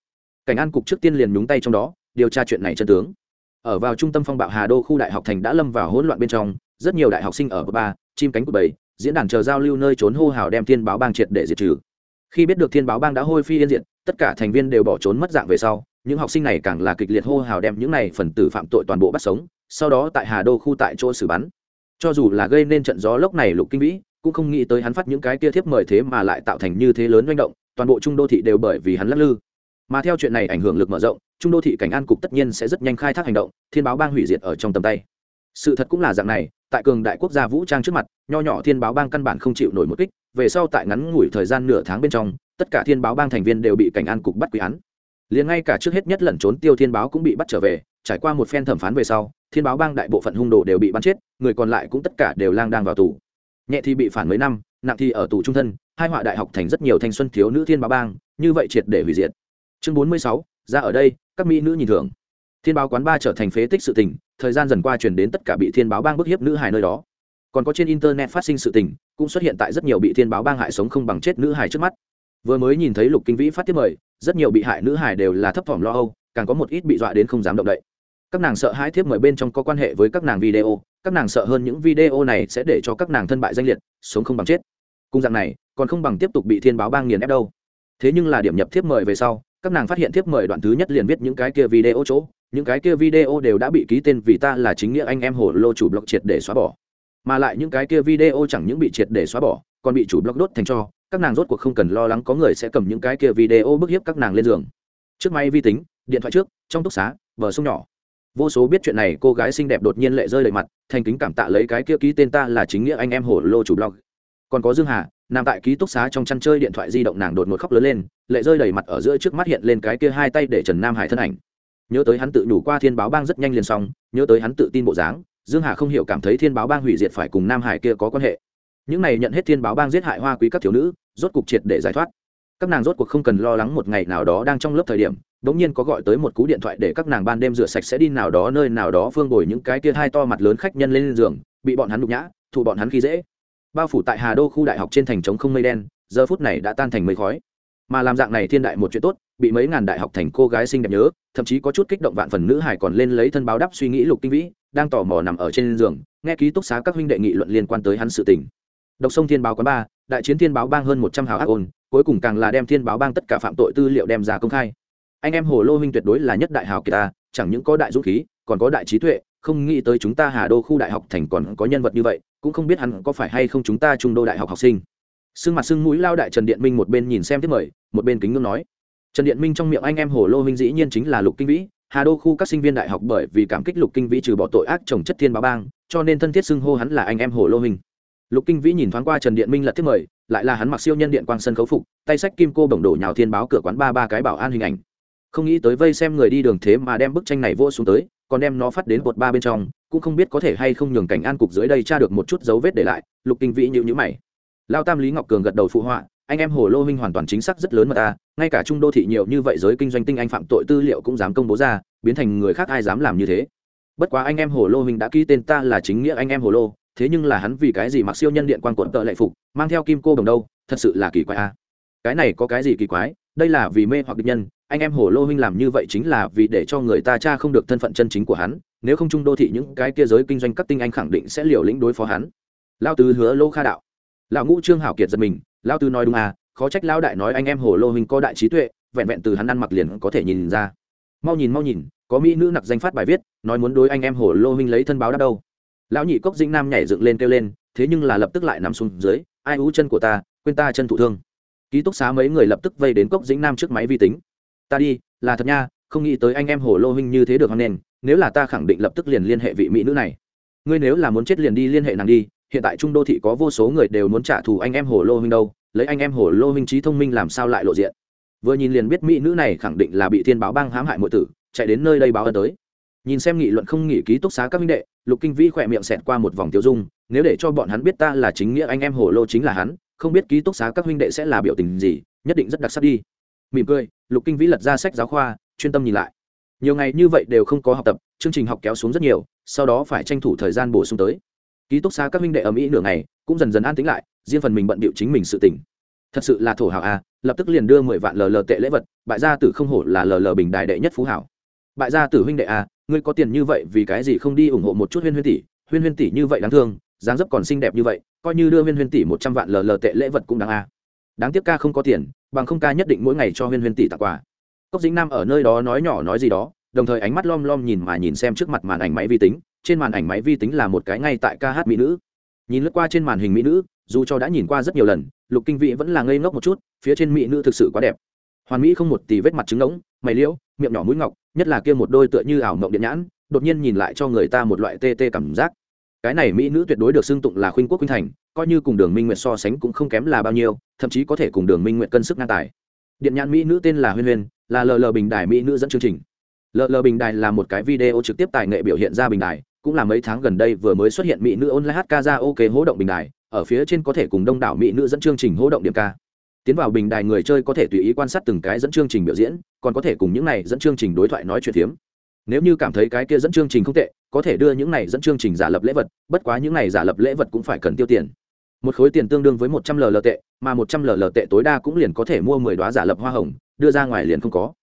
S1: Cảnh an cục trước tiên liền nhúng tay trong đó điều tra chuyện này chân tướng. Ở vào trung tâm phong bạo hà đô khu đại học thành đã lâm vào hỗn loạn bên trong, rất nhiều đại học sinh ở ba, chim cánh của bảy diễn đàn chờ giao lưu nơi trốn hô hào đem thiên báo bang triệt để diệt trừ. Khi biết được thiên báo bang đã hôi phi yên diện tất cả thành viên đều bỏ trốn mất dạng về sau, những học sinh này càng là kịch liệt hô hào đem những này phần tử phạm tội toàn bộ bắt sống, sau đó tại hà đô khu tại chỗ xử bắn. Cho dù là gây nên trận gió lốc này lục kinh vĩ, cũng không nghĩ tới hắn phát những cái kia thiếp mời thế mà lại tạo thành như thế lớn manh động, toàn bộ trung đô thị đều bởi vì hắn lắc lư. Mà theo chuyện này ảnh hưởng lực mở rộng trung đô thị cảnh an cục tất nhiên sẽ rất nhanh khai thác hành động, thiên báo bang hủy diệt ở trong tầm tay. Sự thật cũng là dạng này, tại cường đại quốc gia vũ trang trước mặt, nho nhỏ thiên báo bang căn bản không chịu nổi một kích, về sau tại ngắn ngủi thời gian nửa tháng bên trong, tất cả thiên báo bang thành viên đều bị cảnh an cục bắt quý án. Liền ngay cả trước hết nhất lẩn trốn tiêu thiên báo cũng bị bắt trở về, trải qua một phen thẩm phán về sau, thiên báo bang đại bộ phận hung đồ đều bị bắn chết, người còn lại cũng tất cả đều lang đang vào tù. Nhẹ thì bị phản mấy năm, nặng thì ở tù trung thân, hai họa đại học thành rất nhiều thanh xuân thiếu nữ thiên báo bang, như vậy triệt để hủy diệt. Chương bốn mươi sáu ra ở đây, các mỹ nữ nhìn thường thiên báo quán ba trở thành phế tích sự tình, thời gian dần qua truyền đến tất cả bị thiên báo bang bức hiếp nữ hài nơi đó. Còn có trên internet phát sinh sự tình, cũng xuất hiện tại rất nhiều bị thiên báo bang hại sống không bằng chết nữ hài trước mắt. Vừa mới nhìn thấy lục kinh vĩ phát tiếp mời, rất nhiều bị hại nữ hài đều là thấp thỏm lo âu, càng có một ít bị dọa đến không dám động đậy. Các nàng sợ hãi thiếp mời bên trong có quan hệ với các nàng video, các nàng sợ hơn những video này sẽ để cho các nàng thân bại danh liệt, sống không bằng chết. Cung dạng này, còn không bằng tiếp tục bị thiên báo bang nghiền ép đâu thế nhưng là điểm nhập thiếp mời về sau, các nàng phát hiện thiếp mời đoạn thứ nhất liền viết những cái kia video chỗ, những cái kia video đều đã bị ký tên vì ta là chính nghĩa anh em hồ lô chủ blog triệt để xóa bỏ. Mà lại những cái kia video chẳng những bị triệt để xóa bỏ, còn bị chủ blog đốt thành cho, các nàng rốt cuộc không cần lo lắng có người sẽ cầm những cái kia video bức hiếp các nàng lên giường. Trước máy vi tính, điện thoại trước, trong túc xá, bờ sông nhỏ. Vô số biết chuyện này, cô gái xinh đẹp đột nhiên lệ rơi đầy mặt, thành kính cảm tạ lấy cái kia ký tên ta là chính nghĩa anh em hồ lô chủ blog. Còn có dương hà nằm tại ký túc xá trong chăn chơi điện thoại di động nàng đột ngột khóc lớn lên, lệ rơi đầy mặt ở giữa trước mắt hiện lên cái kia hai tay để trần nam hải thân ảnh. Nhớ tới hắn tự đủ qua thiên báo bang rất nhanh liền xong, nhớ tới hắn tự tin bộ dáng, dương hà không hiểu cảm thấy thiên báo bang hủy diệt phải cùng nam hải kia có quan hệ. Những này nhận hết thiên báo bang giết hại hoa quý các thiếu nữ, rốt cục triệt để giải thoát. Các nàng rốt cuộc không cần lo lắng một ngày nào đó đang trong lớp thời điểm đ ỗ n g nhiên có gọi tới một cú điện thoại để các nàng ban đêm rửa sạch sẽ đi nào đó nơi nào đó phương bồi những cái kia hai to mặt lớn khách nhân lên giường, bị bọn hắn đục nhã, thụ bọn hắn khi dễ bao phủ tại hà đô khu đại học trên thành trống không mây đen, giờ phút này đã tan thành mây khói. Mà làm dạng này thiên đại một chuyện tốt, bị mấy ngàn đại học thành cô gái xinh đẹp nhớ, thậm chí có chút kích động vạn phần nữ hải còn lên lấy thân báo đắp suy nghĩ lục tinh vĩ, đang tò mò nằm ở trên giường, nghe ký túc xá các huynh đệ nghị luận liên quan tới hắn sự tình. Độc sông thiên báo quán ba đại chiến thiên báo bang hơn một trăm hào ác ôn, cuối cùng càng là đem thiên báo bang tất cả phạm tội tư liệu đem ra công khai. Anh em hồ lô huynh tuyệt đối là nhất đại hào kỳ ta, chẳng những có đại dũng khí, còn có đại trí tuệ, không nghĩ tới chúng ta hà đô khu đại học thành còn có nhân vật như vậy cũng không biết hắn có phải hay không chúng ta trung đô đại học học sinh. Sưng mặt sưng mũi lao đại trần điện minh một bên nhìn xem tiếp mời, một bên kính ngưỡng nói. Trần điện minh trong miệng anh em hồ lô huynh dĩ nhiên chính là lục kinh vĩ, hà đô khu các sinh viên đại học bởi vì cảm kích lục kinh vĩ trừ bỏ tội ác trồng chất thiên báo bang, cho nên thân thiết xưng hô hắn là anh em hồ lô huynh. Lục kinh vĩ nhìn thoáng qua trần điện minh lật tiếp mời, lại là hắn mặc siêu nhân điện quang sân khấu phục, tay sách kim cô bổng đổ nhào thiên báo cửa quán ba ba cái bảo an hình ảnh. Không nghĩ tới vây xem người đi đường thế mà đem bức tranh này vô xuống tới, còn đem nó phát đến bột ba bên trong cũng không biết có thể hay không nhường cảnh an cục dưới đây tra được một chút dấu vết để lại, lục kinh vĩ như nhữ mày. Lao tam lý ngọc cường gật đầu phụ họa, anh em hồ lô minh hoàn toàn chính xác rất lớn mà ta, ngay cả trung đô thị nhiều như vậy giới kinh doanh tinh anh phạm tội tư liệu cũng dám công bố ra, biến thành người khác ai dám làm như thế? Bất quá anh em hồ lô minh đã ký tên ta là chính nghĩa anh em hồ lô, thế nhưng là hắn vì cái gì mặc siêu nhân điện quan quận tợ lệ phục, mang theo kim cô đồng đâu, thật sự là kỳ quái a. Cái này có cái gì kỳ quái? Đây là vì mê hoặc địch nhân, anh em hồ lô huynh làm như vậy chính là vì để cho người ta cha không được thân phận chân chính của hắn, nếu không trung đô thị những cái kia giới kinh doanh các tinh anh khẳng định sẽ liều lĩnh đối phó hắn. Lao tứ hứa lô kha đạo. Lão ngũ trương hảo kiệt giật mình lao tứ nói đúng à khó trách lao đại nói anh em hồ lô huynh có đại trí tuệ, vẹn vẹn từ hắn ăn mặc liền có thể nhìn ra. Mau nhìn mau nhìn, có mỹ nữ nặc danh phát bài viết, nói muốn đối anh em hồ lô huynh lấy thân báo đáp đâu. Lão nhị cốc dĩnh nam nhảy dựng lên kêu lên, thế nhưng là lập tức lại nằm xuống dưới, ai ú chân của ta, quên ta chân thụ thương ký túc xá mấy người lập tức vây đến cốc dĩnh nam trước máy vi tính. Ta đi, là thật nha, không nghĩ tới anh em hồ lô huynh như thế được hoan nên nếu là ta khẳng định lập tức liền liên hệ vị mỹ nữ này. Ngươi nếu là muốn chết liền đi liên hệ nàng đi, hiện tại trung đô thị có vô số người đều muốn trả thù anh em hồ lô huynh đâu, lấy anh em hồ lô huynh trí thông minh làm sao lại lộ diện? Vừa nhìn liền biết mỹ nữ này khẳng định là bị thiên báo bang hãm hại mọi tử, chạy đến nơi đây báo ân tới. Nhìn xem nghị luận không nghỉ ký túc xá các minh đệ, lục kinh vĩ khỏe miệng xẹt qua một vòng tiêu dung, nếu để cho bọn hắn biết ta là chính nghĩa anh em hồ lô chính là hắn không biết ký túc xá các huynh đệ sẽ là biểu tình gì nhất định rất đặc sắc đi. Mỉm cười lục kinh vĩ lật ra sách giáo khoa chuyên tâm nhìn lại. Nhiều ngày như vậy đều không có học tập chương trình học kéo xuống rất nhiều sau đó phải tranh thủ thời gian bổ sung tới. Ký túc xá các huynh đệ ở mỹ nửa ngày cũng dần dần an tính lại riêng phần mình bận bịu chính mình sự tỉnh thật sự là thổ hảo à, lập tức liền đưa mười vạn lờ lờ tệ lễ vật bại gia tử không hổ là lờ lờ bình đại đệ nhất phú hảo. Bại gia tử huynh đệ à, ngươi có tiền như vậy vì cái gì không đi ủng hộ một chút huyên huyên tỷ? Huyên huyên tỷ như vậy đáng thương dáng dấp còn xinh đẹp như vậy coi như đưa huyên huyên tỷ một trăm vạn lờ lờ tệ lễ vật cũng đáng a. Đáng tiếc ca không có tiền, bằng không ca nhất định mỗi ngày cho huyên huyên tỷ tặng quà. Cốc dính nam ở nơi đó nói nhỏ nói gì đó, đồng thời ánh mắt lom lom nhìn mà nhìn xem trước mặt màn ảnh máy vi tính, trên màn ảnh máy vi tính là một cái ngay tại ca hát mỹ nữ. Nhìn lướt qua trên màn hình mỹ nữ, dù cho đã nhìn qua rất nhiều lần, lục kinh vị vẫn là ngây ngốc một chút, phía trên mỹ nữ thực sự quá đẹp. Hoàn mỹ không một tì vết mặt trứng ngỗng, mày liễu, miệng nhỏ mũi ngọc, nhất là kia một đôi tựa như ảo mộng điện nhãn, đột nhiên nhìn lại cho người ta một loại tê tê cảm giác cái này mỹ nữ tuyệt đối được xưng tụng là khuynh quốc khuynh thành, coi như cùng đường minh nguyệt so sánh cũng không kém là bao nhiêu, thậm chí có thể cùng đường minh nguyệt cân sức ngang tài. Điện nhãn mỹ nữ tên là huyên huyên, là lờ lờ bình đài mỹ nữ dẫn chương trình. Lờ lờ bình đài là một cái video trực tiếp tài nghệ biểu hiện ra bình đài, cũng là mấy tháng gần đây vừa mới xuất hiện mỹ nữ online hát ca ra ok hỗ động bình đài, ở phía trên có thể cùng đông đảo mỹ nữ dẫn chương trình hỗ động điểm ca. Tiến vào bình đài người chơi có thể tùy ý quan sát từng cái dẫn chương trình biểu diễn, còn có thể cùng những này dẫn chương trình đối thoại nói chuyện phiếm nếu như cảm thấy cái kia dẫn chương trình không tệ, có thể đưa những này dẫn chương trình giả lập lễ vật, bất quá những này giả lập lễ vật cũng phải cần tiêu tiền. Một khối tiền tương đương với một trăm ll tệ, mà một trăm ll tệ tối đa cũng liền có thể mua mười đoá giả lập hoa hồng, đưa ra ngoài liền không có.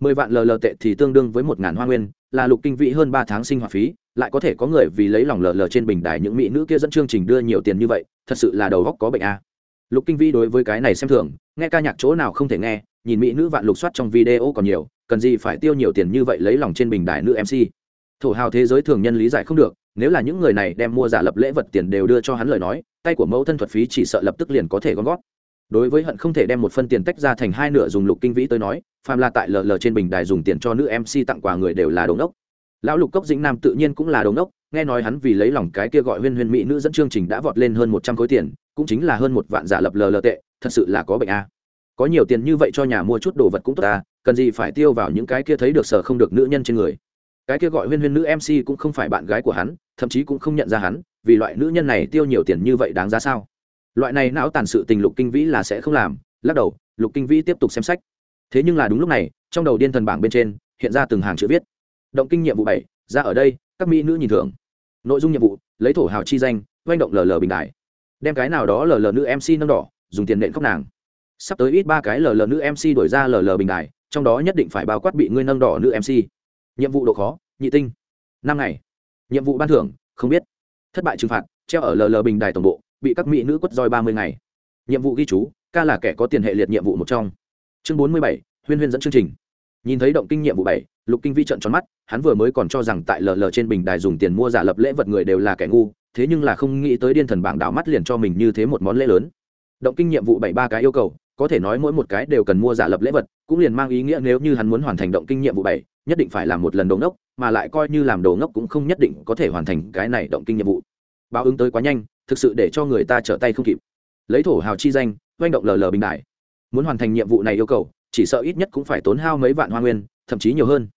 S1: Mười vạn ll tệ thì tương đương với một ngàn hoa nguyên, là lục kinh vĩ hơn ba tháng sinh hoạt phí, lại có thể có người vì lấy lòng ll trên bình đài những mỹ nữ kia dẫn chương trình đưa nhiều tiền như vậy, thật sự là đầu góc có bệnh a. Lục kinh vĩ đối với cái này xem thường, nghe ca nhạc chỗ nào không thể nghe, nhìn mỹ nữ vạn lục soát trong video còn nhiều cần gì phải tiêu nhiều tiền như vậy lấy lòng trên bình đài nữ mc thổ hào thế giới thường nhân lý giải không được, nếu là những người này đem mua giả lập lễ vật tiền đều đưa cho hắn lời nói, tay của mẫu thân thuật phí chỉ sợ lập tức liền có thể gom gót. Đối với hận không thể đem một phân tiền tách ra thành hai nửa dùng lục kinh vĩ tới nói, phàm là tại lờ lờ trên bình đài dùng tiền cho nữ mc tặng quà người đều là đống đốc lão lục cốc dĩnh nam tự nhiên cũng là đống đốc nghe nói hắn vì lấy lòng cái kia gọi huyên huyên mỹ nữ dẫn chương trình đã vọt lên hơn một trăm khối tiền, cũng chính là hơn một vạn giả lập lờ lờ tệ, thật sự là có bệnh a. Có nhiều tiền như vậy cho nhà mua chút đồ vật cũng tốt ta cần gì phải tiêu vào những cái kia thấy được sở không được nữ nhân trên người. Cái kia gọi huyên huyên nữ mc cũng không phải bạn gái của hắn, thậm chí cũng không nhận ra hắn, vì loại nữ nhân này tiêu nhiều tiền như vậy đáng giá sao? Loại này não tàn sự tình lục kinh vĩ là sẽ không làm, lắc đầu, lục kinh vĩ tiếp tục xem sách. Thế nhưng là đúng lúc này, trong đầu điên thần bảng bên trên, hiện ra từng hàng chữ viết. Động kinh nhiệm vụ bảy, ra ở đây, các mỹ nữ nhìn thưởng. Nội dung nhiệm vụ, lấy thổ hào chi danh doanh động lờ lờ bình đại. Đem cái nào đó lờ lờ nữ mc nâng đỏ, dùng tiền nện khóc nàng. Sắp tới ít ba cái lờ lờ nữ mc đổi ra lờ lờ bình đại trong đó nhất định phải bao quát bị ngươi nâng đỏ nữ mc nhiệm vụ độ khó, nhị tinh. Năm ngày. Nhiệm vụ ban thưởng, không biết. Thất bại trừng phạt, treo ở lờ bình đài tổng bộ, bị các mỹ nữ quất roi ba mươi ngày. Nhiệm vụ ghi chú, ca là kẻ có tiền hệ liệt nhiệm vụ một trong. Chương bốn mươi bảy, huyên huyên dẫn chương trình. Nhìn thấy động kinh nhiệm vụ bảy, lục kinh vi trận tròn mắt, hắn vừa mới còn cho rằng tại lờ trên bình đài dùng tiền mua giả lập lễ vật người đều là kẻ ngu, thế nhưng là không nghĩ tới điên thần bảng đảo mắt liền cho mình như thế một món lễ lớn. Động kinh nhiệm vụ bảy ba cái yêu cầu có thể nói mỗi một cái đều cần mua giả lập lễ vật, cũng liền mang ý nghĩa nếu như hắn muốn hoàn thành động kinh nhiệm vụ bảy, nhất định phải làm một lần đồ ngốc, mà lại coi như làm đồ ngốc cũng không nhất định có thể hoàn thành cái này động kinh nhiệm vụ. Báo ứng tới quá nhanh, thực sự để cho người ta trở tay không kịp. Lấy thổ hào chi danh, oanh động lờ lờ bình đại. Muốn hoàn thành nhiệm vụ này yêu cầu, chỉ sợ ít nhất cũng phải tốn hao mấy vạn hoa nguyên, thậm chí nhiều hơn.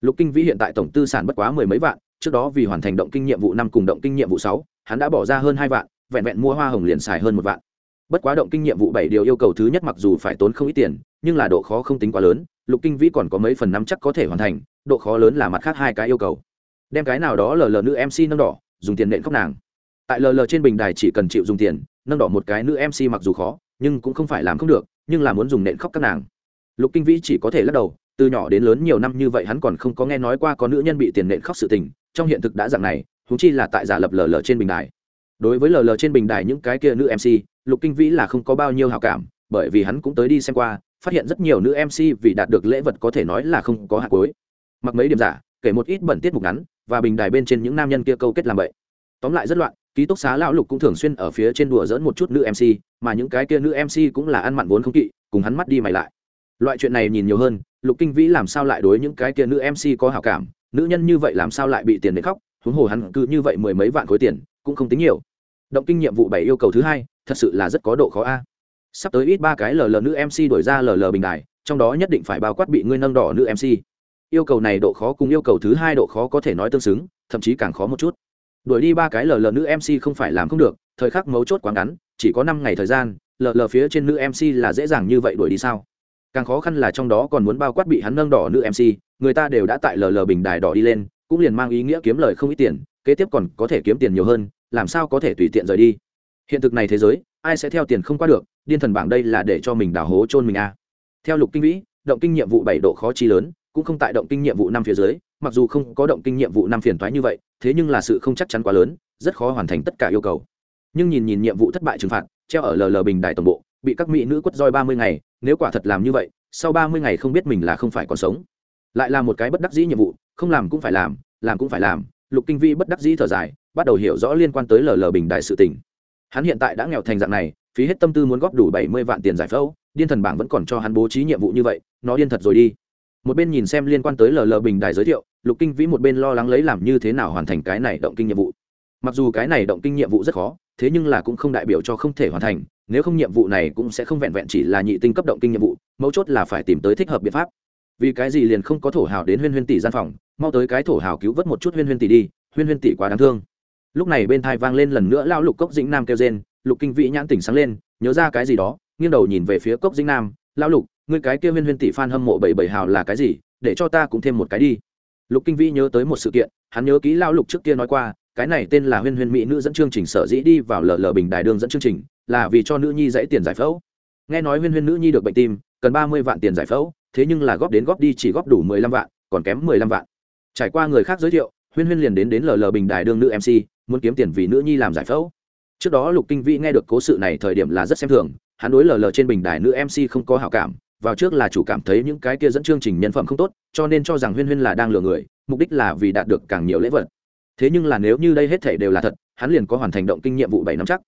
S1: Lục kinh vĩ hiện tại tổng tư sản bất quá mười mấy vạn, trước đó vì hoàn thành động kinh nhiệm vụ năm cùng động kinh nhiệm vụ sáu, hắn đã bỏ ra hơn hai vạn, vẹn vẹn mua hoa hồng liền xài hơn một vạn bất quá động kinh nhiệm vụ bảy điều yêu cầu thứ nhất mặc dù phải tốn không ít tiền, nhưng là độ khó không tính quá lớn, lục kinh vĩ còn có mấy phần năm chắc có thể hoàn thành, độ khó lớn là mặt khác hai cái yêu cầu. Đem cái nào đó lờ lờ nữ mc nâng đỏ, dùng tiền nện khóc nàng. Tại lờ lờ trên bình đài chỉ cần chịu dùng tiền, nâng đỏ một cái nữ mc mặc dù khó, nhưng cũng không phải làm không được, nhưng là muốn dùng nện khóc các nàng. Lục kinh vĩ chỉ có thể lắc đầu, từ nhỏ đến lớn nhiều năm như vậy hắn còn không có nghe nói qua có nữ nhân bị tiền nện khóc sự tình, trong hiện thực đã dạng này thú chi là tại giả lập lờ lờ trên bình đài. Đối với lờ lờ trên bình đài những cái kia nữ mc lục kinh vĩ là không có bao nhiêu hào cảm, bởi vì hắn cũng tới đi xem qua, phát hiện rất nhiều nữ mc vì đạt được lễ vật có thể nói là không có hạt cuối. Mặc mấy điểm giả, kể một ít bẩn tiết mục ngắn, và bình đài bên trên những nam nhân kia câu kết làm vậy. Tóm lại rất loạn, ký túc xá lão lục cũng thường xuyên ở phía trên đùa dỡn một chút nữ mc mà những cái kia nữ mc cũng là ăn mặn vốn không kỵ, cùng hắn mắt đi mày lại. Loại chuyện này nhìn nhiều hơn, lục kinh vĩ làm sao lại đối những cái kia nữ mc có hào cảm? Nữ nhân như vậy làm sao lại bị tiền để khóc? Huống hồ hắn cứ như vậy mười mấy vạn khối tiền, cũng không tính nhiều động kinh nhiệm vụ bảy yêu cầu thứ hai, thật sự là rất có độ khó a. Sắp tới ít ba cái lờ lờ nữ mc đổi ra lờ lờ bình đài, trong đó nhất định phải bao quát bị ngươi nâng đỏ nữ mc yêu cầu này độ khó cùng yêu cầu thứ hai độ khó có thể nói tương xứng, thậm chí càng khó một chút. Đuổi đi ba cái lờ lờ nữ mc không phải làm không được, thời khắc mấu chốt quá ngắn, chỉ có năm ngày thời gian, lờ lờ phía trên nữ mc là dễ dàng như vậy đuổi đi sao? Càng khó khăn là trong đó còn muốn bao quát bị hắn nâng đỏ nữ mc người ta đều đã tại lờ lờ bình đài đỏ đi lên, cũng liền mang ý nghĩa kiếm lời không ít tiền, kế tiếp còn có thể kiếm tiền nhiều hơn làm sao có thể tùy tiện rời đi? Hiện thực này thế giới, ai sẽ theo tiền không qua được, điên thần bảng đây là để cho mình đào hố chôn mình a à. theo lục kinh vĩ, động kinh nhiệm vụ bảy độ khó chi lớn, cũng không tại động kinh nhiệm vụ năm phía dưới, mặc dù không có động kinh nhiệm vụ năm phiền toái như vậy, thế nhưng là sự không chắc chắn quá lớn, rất khó hoàn thành tất cả yêu cầu. Nhưng nhìn nhìn nhiệm vụ thất bại trừng phạt, treo ở lờ bình đài tổng bộ, bị các mỹ nữ quất roi ba mươi ngày, nếu quả thật làm như vậy, sau ba mươi ngày không biết mình là không phải còn sống. Lại là một cái bất đắc dĩ nhiệm vụ, không làm cũng phải làm làm cũng phải làm lục kinh vi bất đắc dĩ thở dài, bắt đầu hiểu rõ liên quan tới lờ bình Đại sự tình. Hắn hiện tại đã nghèo thành dạng này, phí hết tâm tư muốn góp đủ bảy mươi vạn tiền giải phẫu, điên thần bảng vẫn còn cho hắn bố trí nhiệm vụ như vậy, nó điên thật rồi đi. Một bên nhìn xem liên quan tới lờ bình đài giới thiệu, lục kinh vĩ một bên lo lắng lấy làm như thế nào hoàn thành cái này động kinh nhiệm vụ. Mặc dù cái này động kinh nhiệm vụ rất khó, thế nhưng là cũng không đại biểu cho không thể hoàn thành, nếu không nhiệm vụ này cũng sẽ không vẹn vẹn chỉ là nhị tinh cấp động kinh nhiệm vụ, mấu chốt là phải tìm tới thích hợp biện pháp. Vì cái gì liền không có thổ hào đến huyên huyên tỷ gian phòng mau tới cái thổ hào cứu vớt một chút huyên huyên tỷ đi, huyên huyên tỷ quá đáng thương. Lúc này bên thai vang lên lần nữa lao lục cốc dĩnh nam kêu rên, lục kinh vĩ nhãn tỉnh sáng lên, nhớ ra cái gì đó, nghiêng đầu nhìn về phía cốc dĩnh nam lão lục, ngươi cái kia huyên huyên tỷ phan hâm mộ bảy bảy hào là cái gì, để cho ta cũng thêm một cái đi. Lục kinh vĩ nhớ tới một sự kiện, hắn nhớ kỹ lão lục trước kia nói qua, cái này tên là huyên huyên mỹ nữ dẫn chương trình sở dĩ đi vào lờ lờ bình đài đường dẫn chương trình, là vì cho nữ nhi dãy tiền giải phẫu. Nghe nói huyên huyên nữ nhi được bệnh tim, cần ba mươi vạn tiền giải phẫu, thế nhưng là góp đến góp đi chỉ góp đủ mười lăm vạn, còn kém mười lăm vạn trải qua người khác giới thiệu, huyên huyên liền đến đến lờ lờ bình đài đương nữ mc muốn kiếm tiền vì nữ nhi làm giải phẫu. Trước đó lục kinh vĩ nghe được cố sự này thời điểm là rất xem thường, hắn đối lờ lờ trên bình đài nữ mc không có hảo cảm, vào trước là chủ cảm thấy những cái kia dẫn chương trình nhân phẩm không tốt, cho nên cho rằng huyên huyên là đang lừa người, mục đích là vì đạt được càng nhiều lễ vật. Thế nhưng là nếu như đây hết thể đều là thật, hắn liền có hoàn thành động kinh nhiệm vụ bảy năm chắc.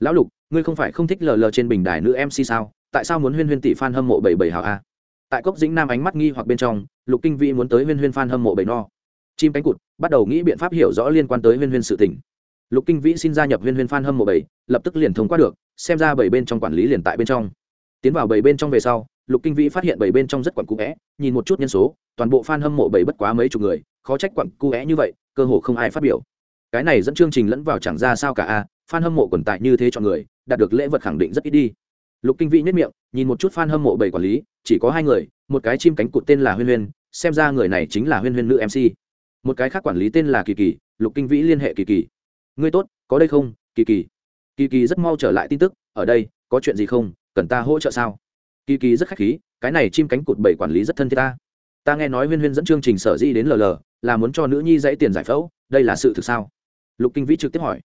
S1: Lão lục, ngươi không phải không thích lờ lờ trên bình đài nữ mc sao? Tại sao muốn huyên huyên tỷ f hâm mộ bảy bảy hào a? Tại cốc dĩnh nam ánh mắt nghi hoặc bên trong, lục kinh vĩ muốn tới huyên huyên phan hâm mộ bảy no. Chim cánh cụt, bắt đầu nghĩ biện pháp hiểu rõ liên quan tới huyên huyên sự tỉnh lục kinh vĩ xin gia nhập huyên huyên phan hâm mộ bảy, lập tức liền thông qua được, xem ra bảy bên trong quản lý liền tại bên trong. Tiến vào bảy bên trong về sau, lục kinh vĩ phát hiện bảy bên trong rất quặn cũ vẽ nhìn một chút nhân số, toàn bộ phan hâm mộ bảy bất quá mấy chục người, khó trách quặn cũ vẽ như vậy, cơ hồ không ai phát biểu. Cái này dẫn chương trình lẫn vào chẳng ra sao cả a, phan hâm mộ quần tại như thế cho người, đạt được lễ vật khẳng định rất ít đi lục kinh vĩ nhất miệng, nhìn một chút f a n hâm mộ bảy quản lý, chỉ có hai người, một cái chim cánh cụt tên là huyên huyên, xem ra người này chính là huyên huyên nữ mc một cái khác quản lý tên là kỳ kỳ, lục kinh vĩ liên hệ kỳ kỳ. Ngươi tốt, có đây không, kỳ kỳ? Kỳ kỳ rất mau trở lại tin tức, ở đây, có chuyện gì không, cần ta hỗ trợ sao? Kỳ kỳ rất khách khí, cái này chim cánh cụt bảy quản lý rất thân thiết ta. Ta nghe nói huyên huyên dẫn chương trình sở di đến ll là muốn cho nữ nhi dãy tiền giải phẫu, đây là sự thực sao? Lục kinh vĩ trực tiếp hỏi.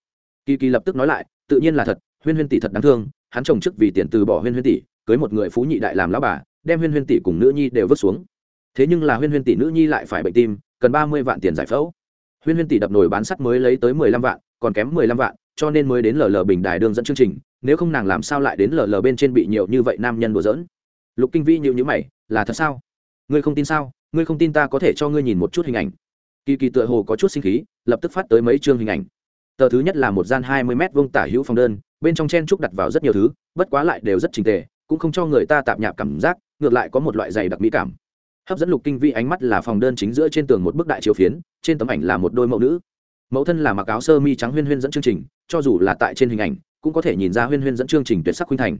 S1: Kỳ kỳ lập tức nói lại, tự nhiên là thật, huyên huyên tỷ thật đáng thương hắn chồng chức vì tiền từ bỏ huyên huyên tỷ, cưới một người phú nhị đại làm lão bà, đem huyên huyên tỷ cùng nữ nhi đều vứt xuống. Thế nhưng là huyên huyên tỷ nữ nhi lại phải bệnh tim, cần ba mươi vạn tiền giải phẫu. Huyên huyên tỷ đập nồi bán sắt mới lấy tới mười lăm vạn, còn kém mười lăm vạn, cho nên mới đến lờ lờ bình đài đường dẫn chương trình, nếu không nàng làm sao lại đến lờ lờ bên trên bị nhiều như vậy nam nhân đùa giỡn? Lục kinh vĩ nhịu nhữ mày, là thật sao? Ngươi không tin sao? Ngươi không tin ta có thể cho ngươi nhìn một chút hình ảnh. Kỳ kỳ tựa hồ có chút sinh khí, lập tức phát tới mấy chương hình ảnh. Tờ thứ nhất là một gian hai mươi m vông tả hữu phòng đơn bên trong chen trúc đặt vào rất nhiều thứ, bất quá lại đều rất trình tề, cũng không cho người ta tạm nhạp cảm giác, ngược lại có một loại dày đặc mỹ cảm. Hấp dẫn lục kinh vi ánh mắt là phòng đơn chính giữa trên tường một bức đại chiếu phiến, trên tấm ảnh là một đôi mẫu nữ. Mẫu thân là mặc áo sơ mi trắng huyên huyên dẫn chương trình, cho dù là tại trên hình ảnh, cũng có thể nhìn ra huyên huyên dẫn chương trình tuyệt sắc khuynh thành.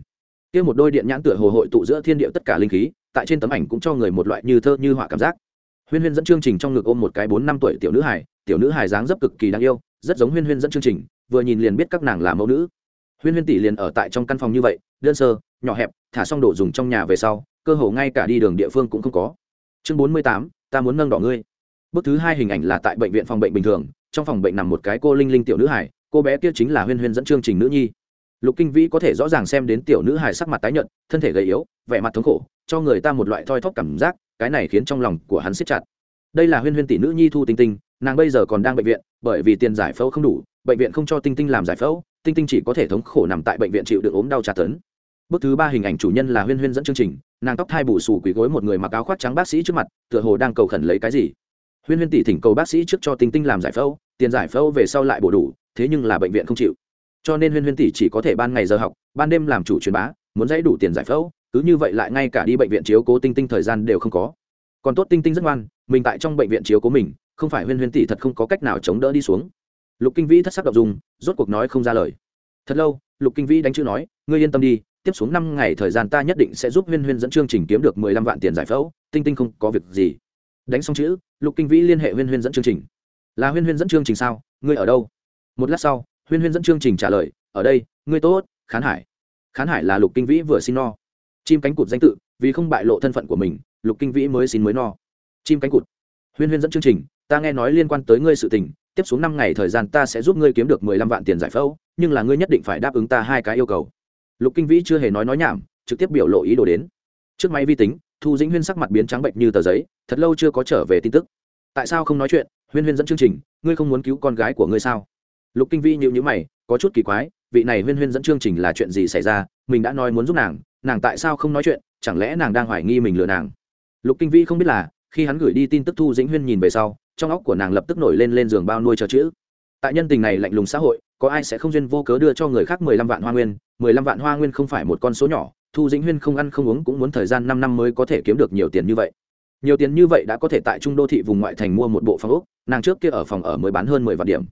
S1: Kia một đôi điện nhãn tựa hồ hội tụ giữa thiên địa tất cả linh khí, tại trên tấm ảnh cũng cho người một loại như thơ như họa cảm giác. Huyên huyên dẫn chương trình trong ngực ôm một cái bốn năm tuổi tiểu nữ hài, tiểu nữ hài dáng dấp cực kỳ đáng yêu, rất giống huyên huyên dẫn chương trình, vừa nhìn liền biết các nàng là mẫu nữ huyên huyên tỷ liền ở tại trong căn phòng như vậy, đơn sơ, nhỏ hẹp, thả xong đồ dùng trong nhà về sau, cơ hồ ngay cả đi đường địa phương cũng không có. Chương bốn mươi tám, ta muốn nâng đỏ ngươi. Bước thứ hai hình ảnh là tại bệnh viện phòng bệnh bình thường, trong phòng bệnh nằm một cái cô linh linh tiểu nữ hải cô bé kia chính là huyên huyên dẫn chương trình nữ nhi. Lục kinh vĩ có thể rõ ràng xem đến tiểu nữ hải sắc mặt tái nhợt, thân thể gầy yếu, vẻ mặt thống khổ, cho người ta một loại thoi thóp cảm giác, cái này khiến trong lòng của hắn siết chặt. Đây là huyên huyên tỷ nữ nhi thu tinh tinh, nàng bây giờ còn đang bệnh viện, bởi vì tiền giải phẫu không đủ, bệnh viện không cho tinh tinh làm giải phẫu tinh tinh chỉ có thể thống khổ nằm tại bệnh viện chịu được ốm đau tra tấn. Bước thứ ba hình ảnh chủ nhân là huyên huyên dẫn chương trình, nàng tóc thai bù xù quỳ gối một người mặc áo khoác trắng bác sĩ trước mặt, tựa hồ đang cầu khẩn lấy cái gì. Huyên huyên tỷ thỉnh cầu bác sĩ trước cho tinh tinh làm giải phẫu, tiền giải phẫu về sau lại bổ đủ, thế nhưng là bệnh viện không chịu. Cho nên huyên huyên tỷ chỉ có thể ban ngày giờ học, ban đêm làm chủ truyền bá, muốn dãy đủ tiền giải phẫu, cứ như vậy lại ngay cả đi bệnh viện chiếu cố tinh tinh thời gian đều không có. Còn tốt tinh tinh rất ngoan, mình tại trong bệnh viện chiếu cố mình, không phải huyên huyên tỷ thật không có cách nào chống đỡ đi xuống lục kinh vĩ thất sắc đ ộ n g dùng rốt cuộc nói không ra lời. Thật lâu, lục kinh vĩ đánh chữ nói, ngươi yên tâm đi, tiếp xuống năm ngày thời gian ta nhất định sẽ giúp huyên huyên dẫn chương trình kiếm được mười lăm vạn tiền giải phẫu, tinh tinh không có việc gì. Đánh xong chữ, lục kinh vĩ liên hệ huyên huyên dẫn chương trình. Là huyên huyên dẫn chương trình sao? Ngươi ở đâu? Một lát sau, huyên huyên dẫn chương trình trả lời, ở đây, ngươi tốt, khán hải. Khán hải là lục kinh vĩ vừa xin no. Chim cánh cụt danh tự, vì không bại lộ thân phận của mình, lục kinh vĩ mới xin mới no. Chim cánh cụt. Huyên huyên dẫn chương trình, ta nghe nói liên quan tới ngươi sự tình tiếp xuống năm ngày thời gian ta sẽ giúp ngươi kiếm được mười lăm vạn tiền giải phẫu, nhưng là ngươi nhất định phải đáp ứng ta hai cái yêu cầu. Lục kinh vĩ chưa hề nói nói nhảm, trực tiếp biểu lộ ý đồ đến. Trước máy vi tính, thu dĩnh huyên sắc mặt biến trắng bệnh như tờ giấy, thật lâu chưa có trở về tin tức. Tại sao không nói chuyện? Huyên huyên dẫn chương trình, ngươi không muốn cứu con gái của ngươi sao? Lục kinh vĩ nhịu nhữ mày, có chút kỳ quái, vị này huyên huyên dẫn chương trình là chuyện gì xảy ra? Mình đã nói muốn giúp nàng nàng tại sao không nói chuyện? Chẳng lẽ nàng đang hoài nghi mình lừa nàng? Lục kinh vĩ không biết là, khi hắn gửi đi tin tức thu dĩnh huyên nhìn về sau trong óc của nàng lập tức nổi lên lên giường bao nuôi chờ chữ. Tại nhân tình này lạnh lùng xã hội, có ai sẽ không duyên vô cớ đưa cho người khác mười lăm vạn hoa nguyên? Mười lăm vạn hoa nguyên không phải một con số nhỏ, thu dĩnh huyên không ăn không uống cũng muốn thời gian năm năm mới có thể kiếm được nhiều tiền như vậy. Nhiều tiền như vậy đã có thể tại trung đô thị vùng ngoại thành mua một bộ phòng ốc, nàng trước kia ở phòng ở mới bán hơn mười vạn điểm.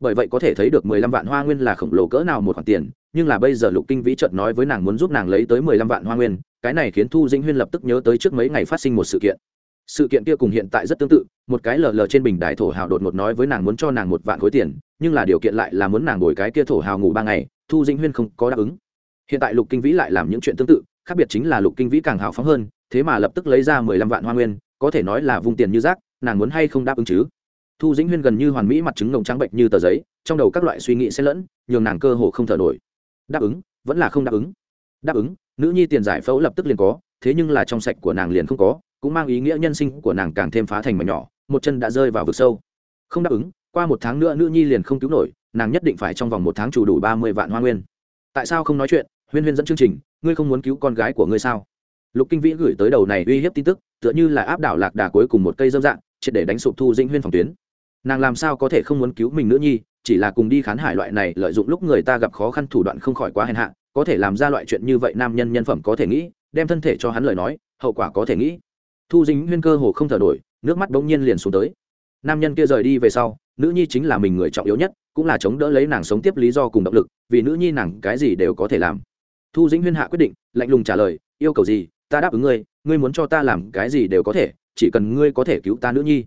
S1: Bởi vậy có thể thấy được mười lăm vạn hoa nguyên là khổng lồ cỡ nào một khoản tiền, nhưng là bây giờ lục kinh vĩ chợt nói với nàng muốn giúp nàng lấy tới mười lăm vạn hoa nguyên, cái này khiến thu dĩnh huyên lập tức nhớ tới trước mấy ngày phát sinh một sự kiện sự kiện kia cùng hiện tại rất tương tự, một cái lờ lờ trên bình đại thổ hào đột ngột nói với nàng muốn cho nàng một vạn khối tiền, nhưng là điều kiện lại là muốn nàng ngồi cái kia thổ hào ngủ ba ngày, thu dĩnh huyên không có đáp ứng. Hiện tại lục kinh vĩ lại làm những chuyện tương tự, khác biệt chính là lục kinh vĩ càng hào phóng hơn, thế mà lập tức lấy ra mười lăm vạn hoa nguyên, có thể nói là vung tiền như rác, nàng muốn hay không đáp ứng chứ? Thu dĩnh huyên gần như hoàn mỹ mặt chứng ngồng trắng bệnh như tờ giấy, trong đầu các loại suy nghĩ sẽ lẫn, nhường nàng cơ hồ không thở nổi. Đáp ứng, vẫn là không đáp ứng. Đáp ứng, nữ nhi tiền giải phẫu lập tức liền có, thế nhưng là trong sạch của nàng liền không có cũng mang ý nghĩa nhân sinh của nàng càng thêm phá thành mảnh nhỏ, một chân đã rơi vào vực sâu. Không đáp ứng, qua một tháng nữa nữ nhi liền không cứu nổi, nàng nhất định phải trong vòng một tháng chủ đủ ba mươi vạn hoa nguyên. Tại sao không nói chuyện? Huyên huyên dẫn chương trình, ngươi không muốn cứu con gái của ngươi sao? Lục kinh vĩ gửi tới đầu này uy hiếp tin tức, tựa như là áp đảo lạc đà cuối cùng một cây dâm dạng, triệt để đánh sụp thu dĩnh huyên phòng tuyến. Nàng làm sao có thể không muốn cứu mình nữ nhi, chỉ là cùng đi khán hải loại này lợi dụng lúc người ta gặp khó khăn thủ đoạn không khỏi quá hèn hạ, có thể làm ra loại chuyện như vậy nam nhân nhân phẩm có thể nghĩ, đem thân thể cho hắn lời nói, hậu quả có thể nghĩ thu dính huyên cơ hồ không thở nổi, nước mắt bỗng nhiên liền xuống tới. Nam nhân kia rời đi về sau, nữ nhi chính là mình người trọng yếu nhất, cũng là chống đỡ lấy nàng sống tiếp lý do cùng động lực, vì nữ nhi nàng cái gì đều có thể làm. Thu dĩnh huyên hạ quyết định, lạnh lùng trả lời, yêu cầu gì, ta đáp ứng ngươi ngươi muốn cho ta làm cái gì đều có thể, chỉ cần ngươi có thể cứu ta nữ nhi.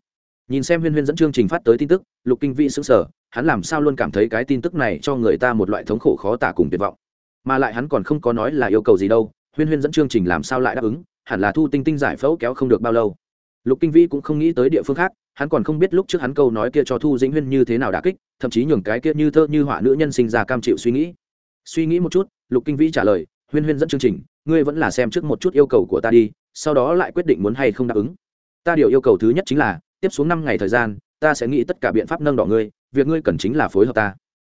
S1: Nhìn xem huyên huyên dẫn chương trình phát tới tin tức, lục kinh vĩ sững sờ, hắn làm sao luôn cảm thấy cái tin tức này cho người ta một loại thống khổ khó tả cùng tuyệt vọng. Mà lại hắn còn không có nói là yêu cầu gì đâu, huyên huyên dẫn chương trình làm sao lại đáp ứng hẳn là thu tinh tinh giải phẫu kéo không được bao lâu. Lục kinh vĩ cũng không nghĩ tới địa phương khác, hắn còn không biết lúc trước hắn câu nói kia cho thu dĩnh huyên như thế nào đà kích, thậm chí nhường cái kia như thơ như họa nữ nhân sinh ra cam chịu suy nghĩ. Suy nghĩ một chút, lục kinh vĩ trả lời, huyên huyên dẫn chương trình, ngươi vẫn là xem trước một chút yêu cầu của ta đi, sau đó lại quyết định muốn hay không đáp ứng. Ta điều yêu cầu thứ nhất chính là, tiếp xuống năm ngày thời gian, ta sẽ nghĩ tất cả biện pháp nâng đỏ ngươi, việc ngươi cần chính là phối hợp ta.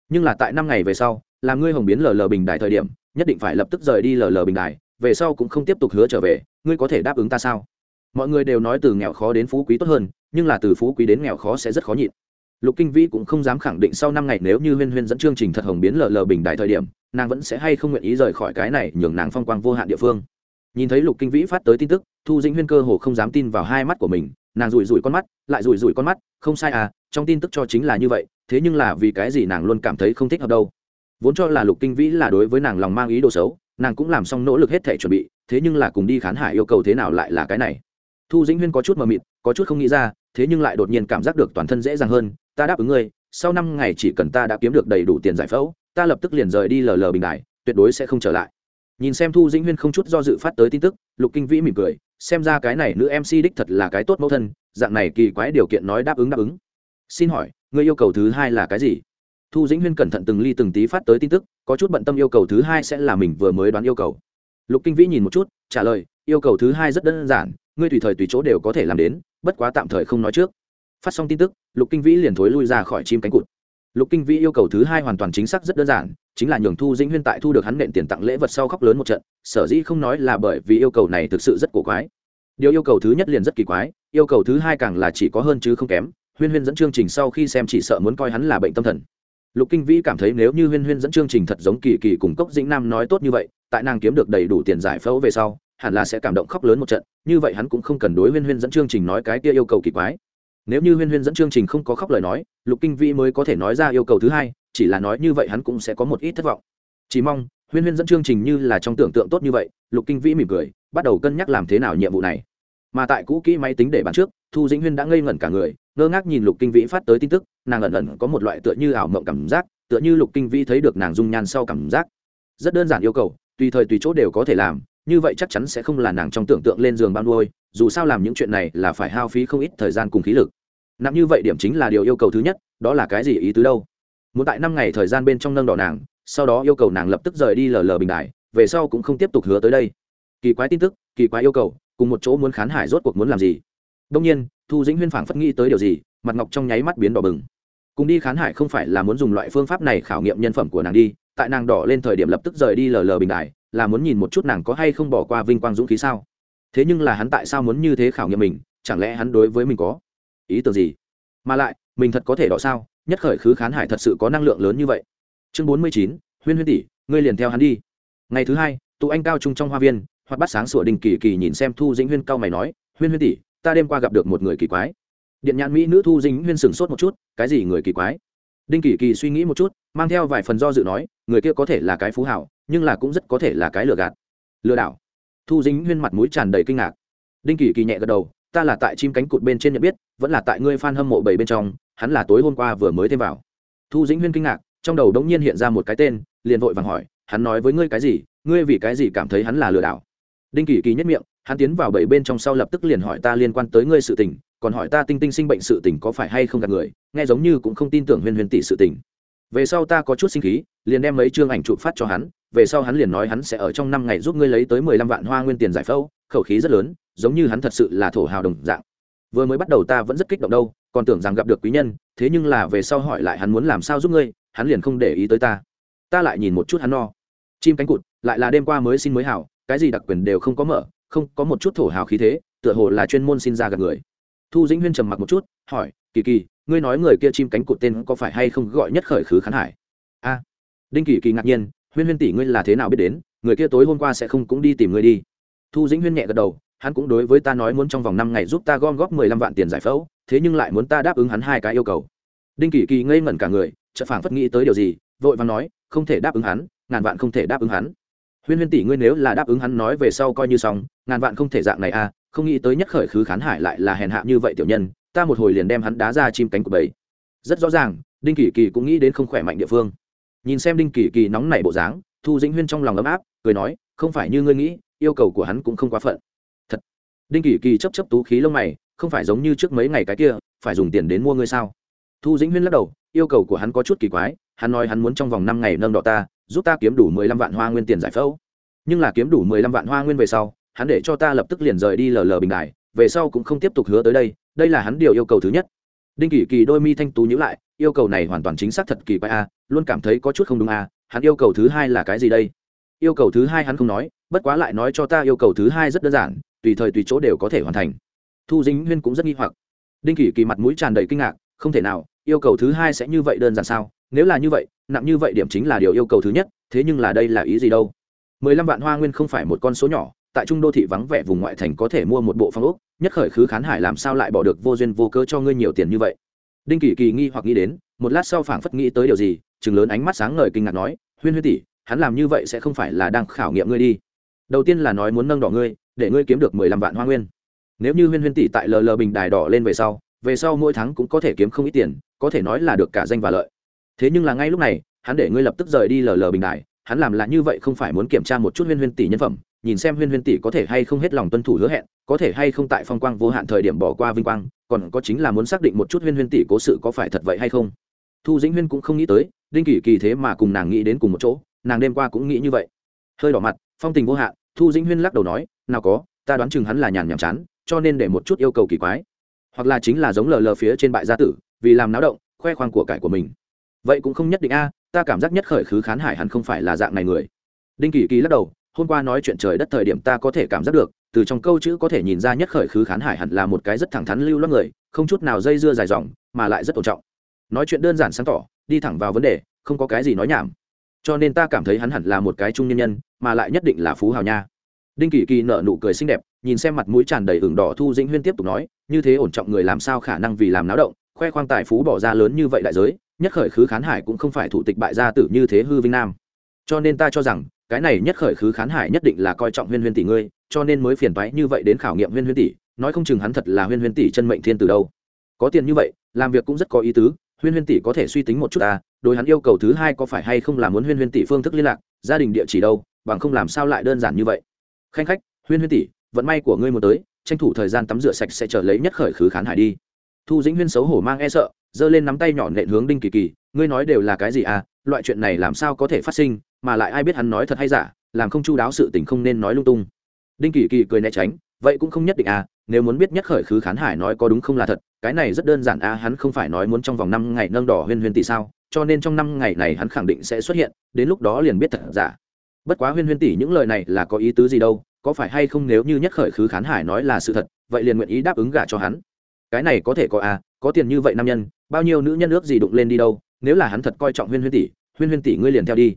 S1: Nhưng là tại năm ngày về sau, là ngươi hồng biến lờ lờ bình đại thời điểm, nhất định phải lập tức rời đi lờ lờ bình đại về sau cũng không tiếp tục hứa trở về, ngươi có thể đáp ứng ta sao? Mọi người đều nói từ nghèo khó đến phú quý tốt hơn, nhưng là từ phú quý đến nghèo khó sẽ rất khó nhịn. Lục kinh vĩ cũng không dám khẳng định sau năm ngày nếu như huyên huyên dẫn chương trình thật hồng biến lờ lờ bình đại thời điểm, nàng vẫn sẽ hay không nguyện ý rời khỏi cái này nhường nàng phong quang vô hạn địa phương. Nhìn thấy lục kinh vĩ phát tới tin tức, thu dĩnh huyên cơ hồ không dám tin vào hai mắt của mình, nàng rủi rủi con mắt, lại rủi rủi con mắt, không sai à trong tin tức cho chính là như vậy, thế nhưng là vì cái gì nàng luôn cảm thấy không thích hợp đâu? Vốn cho là lục kinh vĩ là đối với nàng lòng mang ý đồ xấu nàng cũng làm xong nỗ lực hết thể chuẩn bị, thế nhưng là cùng đi khán hải yêu cầu thế nào lại là cái này. Thu dĩnh huyên có chút mờ mịt, có chút không nghĩ ra, thế nhưng lại đột nhiên cảm giác được toàn thân dễ dàng hơn, ta đáp ứng ngươi, sau năm ngày chỉ cần ta đã kiếm được đầy đủ tiền giải phẫu, ta lập tức liền rời đi lờ lờ bình đại tuyệt đối sẽ không trở lại. Nhìn xem thu dĩnh huyên không chút do dự phát tới tin tức, lục kinh vĩ mỉm cười, xem ra cái này nữ mc đích thật là cái tốt mẫu thân, dạng này kỳ quái điều kiện nói đáp ứng đáp ứng. Xin hỏi, ngươi yêu cầu thứ hai là cái gì? Thu dĩnh huyên cẩn thận từng ly từng tí phát tới tin tức, có chút bận tâm yêu cầu thứ hai sẽ là mình vừa mới đoán yêu cầu. Lục kinh vĩ nhìn một chút, trả lời, yêu cầu thứ hai rất đơn giản, ngươi tùy thời tùy chỗ đều có thể làm đến, bất quá tạm thời không nói trước. Phát xong tin tức, lục kinh vĩ liền thối lui ra khỏi chim cánh cụt. Lục kinh vĩ yêu cầu thứ hai hoàn toàn chính xác rất đơn giản, chính là nhường thu dĩnh huyên tại thu được hắn nện tiền tặng lễ vật sau khóc lớn một trận, sở dĩ không nói là bởi vì yêu cầu này thực sự rất cổ quái. Điều yêu cầu thứ nhất liền rất kỳ quái, yêu cầu thứ hai càng là chỉ có hơn chứ không kém, huyên huyên dẫn chương trình sau khi xem chỉ sợ muốn coi hắn là bệnh tâm thần lục kinh vĩ cảm thấy nếu như huyên huyên dẫn chương trình thật giống kỳ kỳ cùng cốc dĩnh nam nói tốt như vậy, tại nàng kiếm được đầy đủ tiền giải phẫu về sau, hẳn là sẽ cảm động khóc lớn một trận, như vậy hắn cũng không cần đối huyên huyên dẫn chương trình nói cái kia yêu cầu kỳ quái. Nếu như huyên huyên dẫn chương trình không có khóc lời nói, lục kinh vĩ mới có thể nói ra yêu cầu thứ hai, chỉ là nói như vậy hắn cũng sẽ có một ít thất vọng. Chỉ mong, huyên huyên dẫn chương trình như là trong tưởng tượng tốt như vậy, lục kinh vĩ mỉm cười, bắt đầu cân nhắc làm thế nào nhiệm vụ này mà tại cũ kỹ máy tính để bàn trước, thu dĩnh huyên đã ngây ngẩn cả người, ngơ ngác nhìn lục kinh vĩ phát tới tin tức, nàng ẩn ẩn có một loại tựa như ảo mộng cảm giác, tựa như lục kinh vĩ thấy được nàng dung nhan sau cảm giác. Rất đơn giản yêu cầu, tùy thời tùy chỗ đều có thể làm, như vậy chắc chắn sẽ không là nàng trong tưởng tượng lên giường bao nuôi, dù sao làm những chuyện này là phải hao phí không ít thời gian cùng khí lực. Nặng như vậy điểm chính là điều yêu cầu thứ nhất, đó là cái gì ý tứ đâu? Muốn tại năm ngày thời gian bên trong nâng đỏ nàng, sau đó yêu cầu nàng lập tức rời đi lờ lờ bình đại về sau cũng không tiếp tục hứa tới đây. Kỳ quái tin tức, kỳ quái yêu cầu cùng một chỗ muốn khán hải rốt cuộc muốn làm gì. Đông nhiên, thu dĩnh huyên phảng phất nghĩ tới điều gì, mặt ngọc trong nháy mắt biến đỏ bừng. Cùng đi khán hải không phải là muốn dùng loại phương pháp này khảo nghiệm nhân phẩm của nàng đi, tại nàng đỏ lên thời điểm lập tức rời đi lờ lờ bình đại là muốn nhìn một chút nàng có hay không bỏ qua vinh quang dũng khí sao. Thế nhưng là hắn tại sao muốn như thế khảo nghiệm mình, chẳng lẽ hắn đối với mình có ý tưởng gì? Mà lại, mình thật có thể đỏ sao, nhất khởi khứ khán hải thật sự có năng lượng lớn như vậy. Chương bốn mươi chín, huyên huyên tỷ, ngươi liền theo hắn đi. Ngày thứ hai, tụ anh cao trung trong hoa viên hoặc bắt sáng sủa đình kỳ kỳ nhìn xem thu dĩnh huyên cao mày nói, huyên huyên tỷ, ta đêm qua gặp được một người kỳ quái. Điện nhãn mỹ nữ thu dĩnh huyên sửng sốt một chút, cái gì người kỳ quái? Đinh kỳ kỳ suy nghĩ một chút, mang theo vài phần do dự nói, người kia có thể là cái phú hảo, nhưng là cũng rất có thể là cái lừa gạt. Lừa đảo? Thu dính huyên mặt mũi tràn đầy kinh ngạc. Đinh kỳ kỳ nhẹ gật đầu, ta là tại chim cánh cụt bên trên nhận biết, vẫn là tại ngươi f a n hâm mộ bảy bên trong, hắn là tối hôm qua vừa mới thêm vào. Thu dĩnh huyên kinh ngạc, trong đầu đống nhiên hiện ra một cái tên, liền vội vàng hỏi, hắn nói với ngươi cái gì? Ngươi vì cái gì cảm thấy hắn là lừa đảo? Đinh kỳ kỳ nhất miệng, hắn tiến vào bảy bên trong sau lập tức liền hỏi ta liên quan tới ngươi sự tình, còn hỏi ta tinh tinh sinh bệnh sự tình có phải hay không gạt người, nghe giống như cũng không tin tưởng huyên huyền tỷ sự tình. Về sau ta có chút sinh khí, liền đem mấy chương ảnh chụp phát cho hắn, về sau hắn liền nói hắn sẽ ở trong năm ngày giúp ngươi lấy tới mười lăm vạn hoa nguyên tiền giải phẫu, khẩu khí rất lớn, giống như hắn thật sự là thổ hào đồng dạng. Vừa mới bắt đầu ta vẫn rất kích động đâu, còn tưởng rằng gặp được quý nhân, thế nhưng là về sau hỏi lại hắn muốn làm sao giúp ngươi, hắn liền không để ý tới ta. Ta lại nhìn một chút hắn no. Chim cánh cụt, lại là đêm qua mới xin mới hảo cái gì đặc quyền đều không có mở, không có một chút thổ hào khí thế, tựa hồ là chuyên môn xin ra gặp người. Thu dĩnh huyên trầm mặc một chút, hỏi, kỳ kỳ, ngươi nói người kia chim cánh cụt tên có phải hay không gọi nhất khởi khứ khán hải? A. Đinh kỳ kỳ ngạc nhiên, huyên huyên tỷ ngươi là thế nào biết đến, người kia tối hôm qua sẽ không cũng đi tìm ngươi đi. Thu dĩnh huyên nhẹ gật đầu, hắn cũng đối với ta nói muốn trong vòng năm ngày giúp ta gom góp mười lăm vạn tiền giải phẫu, thế nhưng lại muốn ta đáp ứng hắn hai cái yêu cầu. Đinh kỳ kỳ ngây ngẩn cả người, chợt phảng phất nghĩ tới điều gì, vội vàng nói, không thể đáp ứng hắn, ngàn vạn không thể đáp ứng hắn huyên huyên tỷ ngươi nếu là đáp ứng hắn nói về sau coi như xong, ngàn vạn không thể dạng này à không nghĩ tới nhất khởi khứ khán hải lại là hèn hạ như vậy tiểu nhân, ta một hồi liền đem hắn đá ra chim cánh của bầy. Rất rõ ràng, đinh kỳ kỳ cũng nghĩ đến không khỏe mạnh địa phương. Nhìn xem đinh kỳ kỳ nóng nảy bộ dáng, thu dĩnh huyên trong lòng ấm áp, cười nói, không phải như ngươi nghĩ, yêu cầu của hắn cũng không quá phận. Thật. Đinh kỳ kỳ chấp chấp tú khí lông mày, không phải giống như trước mấy ngày cái kia, phải dùng tiền đến mua ngươi sao? Thu dĩnh huyên lắc đầu, yêu cầu của hắn có chút kỳ quái, hắn nói hắn muốn trong vòng năm ngày nâng đọ ta giúp ta kiếm đủ mười lăm vạn hoa nguyên tiền giải phẫu. Nhưng là kiếm đủ mười lăm vạn hoa nguyên về sau, hắn để cho ta lập tức liền rời đi lờ lờ bình đài, về sau cũng không tiếp tục hứa tới đây đây là hắn điều yêu cầu thứ nhất. Đinh kỳ kỳ đôi mi thanh tú nhữ lại, yêu cầu này hoàn toàn chính xác thật kỳ quái a, luôn cảm thấy có chút không đúng a, hắn yêu cầu thứ hai là cái gì đây? Yêu cầu thứ hai hắn không nói, bất quá lại nói cho ta yêu cầu thứ hai rất đơn giản, tùy thời tùy chỗ đều có thể hoàn thành. Thu dính huyên cũng rất nghi hoặc. Đinh kỳ kỳ mặt mũi tràn đầy kinh ngạc, không thể nào, yêu cầu thứ hai sẽ như vậy đơn giản sao? Nếu là như vậy nặng như vậy điểm chính là điều yêu cầu thứ nhất, thế nhưng là đây là ý gì đâu? mười lăm vạn hoa nguyên không phải một con số nhỏ, tại trung đô thị vắng vẻ vùng ngoại thành có thể mua một bộ phong ốc, nhất khởi khứ khán hải làm sao lại bỏ được vô duyên vô cớ cho ngươi nhiều tiền như vậy? Đinh kỳ kỳ nghi hoặc nghĩ đến, một lát sau phảng phất nghĩ tới điều gì chừng lớn ánh mắt sáng ngời kinh ngạc nói, huyên huyên tỷ, hắn làm như vậy sẽ không phải là đang khảo nghiệm ngươi đi. Đầu tiên là nói muốn nâng đỏ ngươi, để ngươi kiếm được mười lăm vạn hoa nguyên. Nếu như huyên huyên tỷ tại lờ bình đài đỏ lên về sau về sau mỗi tháng cũng có thể kiếm không ít tiền, có thể nói là được cả danh và lợi thế nhưng là ngay lúc này, hắn để ngươi lập tức rời đi lờ lờ bình đài, hắn làm là như vậy không phải muốn kiểm tra một chút huyên huyên tỷ nhân phẩm, nhìn xem huyên huyên tỷ có thể hay không hết lòng tuân thủ hứa hẹn, có thể hay không tại phong quang vô hạn thời điểm bỏ qua vinh quang, còn có chính là muốn xác định một chút huyên huyên tỷ cố sự có phải thật vậy hay không. Thu dĩnh huyên cũng không nghĩ tới, đinh kỳ kỳ thế mà cùng nàng nghĩ đến cùng một chỗ, nàng đêm qua cũng nghĩ như vậy. Hơi đỏ mặt, phong tình vô hạn, thu dĩnh huyên lắc đầu nói, nào có, ta đoán chừng hắn là nhàn nhàm chán, cho nên để một chút yêu cầu kỳ quái. Hoặc là chính là giống lờ lờ phía trên bại gia tử, vì làm náo động, khoe khoang của cải của mình vậy cũng không nhất định a, ta cảm giác nhất khởi khứ khán hải hẳn không phải là dạng này người. Đinh kỳ kỳ lắc đầu, hôm qua nói chuyện trời đất thời điểm ta có thể cảm giác được, từ trong câu chữ có thể nhìn ra nhất khởi khứ khán hải hẳn là một cái rất thẳng thắn lưu loát người, không chút nào dây dưa dài dòng, mà lại rất tôn trọng. Nói chuyện đơn giản sáng tỏ, đi thẳng vào vấn đề, không có cái gì nói nhảm. Cho nên ta cảm thấy hắn hẳn là một cái trung nhân nhân, mà lại nhất định là phú hào nha. Đinh kỳ kỳ nở nụ cười xinh đẹp, nhìn xem mặt mũi tràn đầy ửng đỏ thu dĩnh huyên tiếp tục nói, như thế ổn trọng người làm sao khả năng vì làm náo động, khoe khoang tài phú bỏ ra lớn như vậy đại giới nhất khởi khứ khán hải cũng không phải thủ tịch bại gia tử như thế hư vinh nam. Cho nên ta cho rằng, cái này nhất khởi khứ khán hải nhất định là coi trọng huyên huyên tỷ ngươi, cho nên mới phiền váy như vậy đến khảo nghiệm huyên huyên tỷ, nói không chừng hắn thật là huyên huyên tỷ chân mệnh thiên từ đâu. Có tiền như vậy, làm việc cũng rất có ý tứ, huyên huyên tỷ có thể suy tính một chút ta, đối hắn yêu cầu thứ hai có phải hay không là muốn huyên huyên tỷ phương thức liên lạc, gia đình địa chỉ đâu, bằng không làm sao lại đơn giản như vậy. Khanh khách, huyên huyên tỷ, vận may của ngươi một tới, tranh thủ thời gian tắm rửa sạch sẽ trở lấy nhất khởi khứ khán hải đi. Thu dĩnh huyên xấu hổ mang e sợ giơ lên nắm tay nhỏ nện hướng đinh kỳ kỳ, ngươi nói đều là cái gì à? Loại chuyện này làm sao có thể phát sinh, mà lại ai biết hắn nói thật hay giả, làm không chu đáo sự tình không nên nói lung tung. Đinh kỳ kỳ cười né tránh, vậy cũng không nhất định à nếu muốn biết nhất khởi khứ khán hải nói có đúng không là thật, cái này rất đơn giản à hắn không phải nói muốn trong vòng năm ngày nâng đỏ huyên huyên tỷ sao, cho nên trong năm ngày này hắn khẳng định sẽ xuất hiện, đến lúc đó liền biết thật giả. Bất quá huyên huyên tỷ những lời này là có ý tứ gì đâu, có phải hay không nếu như nhất khởi khứ khán hải nói là sự thật, vậy liền nguyện ý đáp ứng gả cho hắn. Cái này có thể có à có tiền như vậy nam nhân, bao nhiêu nữ nhân ước gì đụng lên đi đâu, nếu là hắn thật coi trọng huyên huyên tỷ, huyên huyên tỷ ngươi liền theo đi.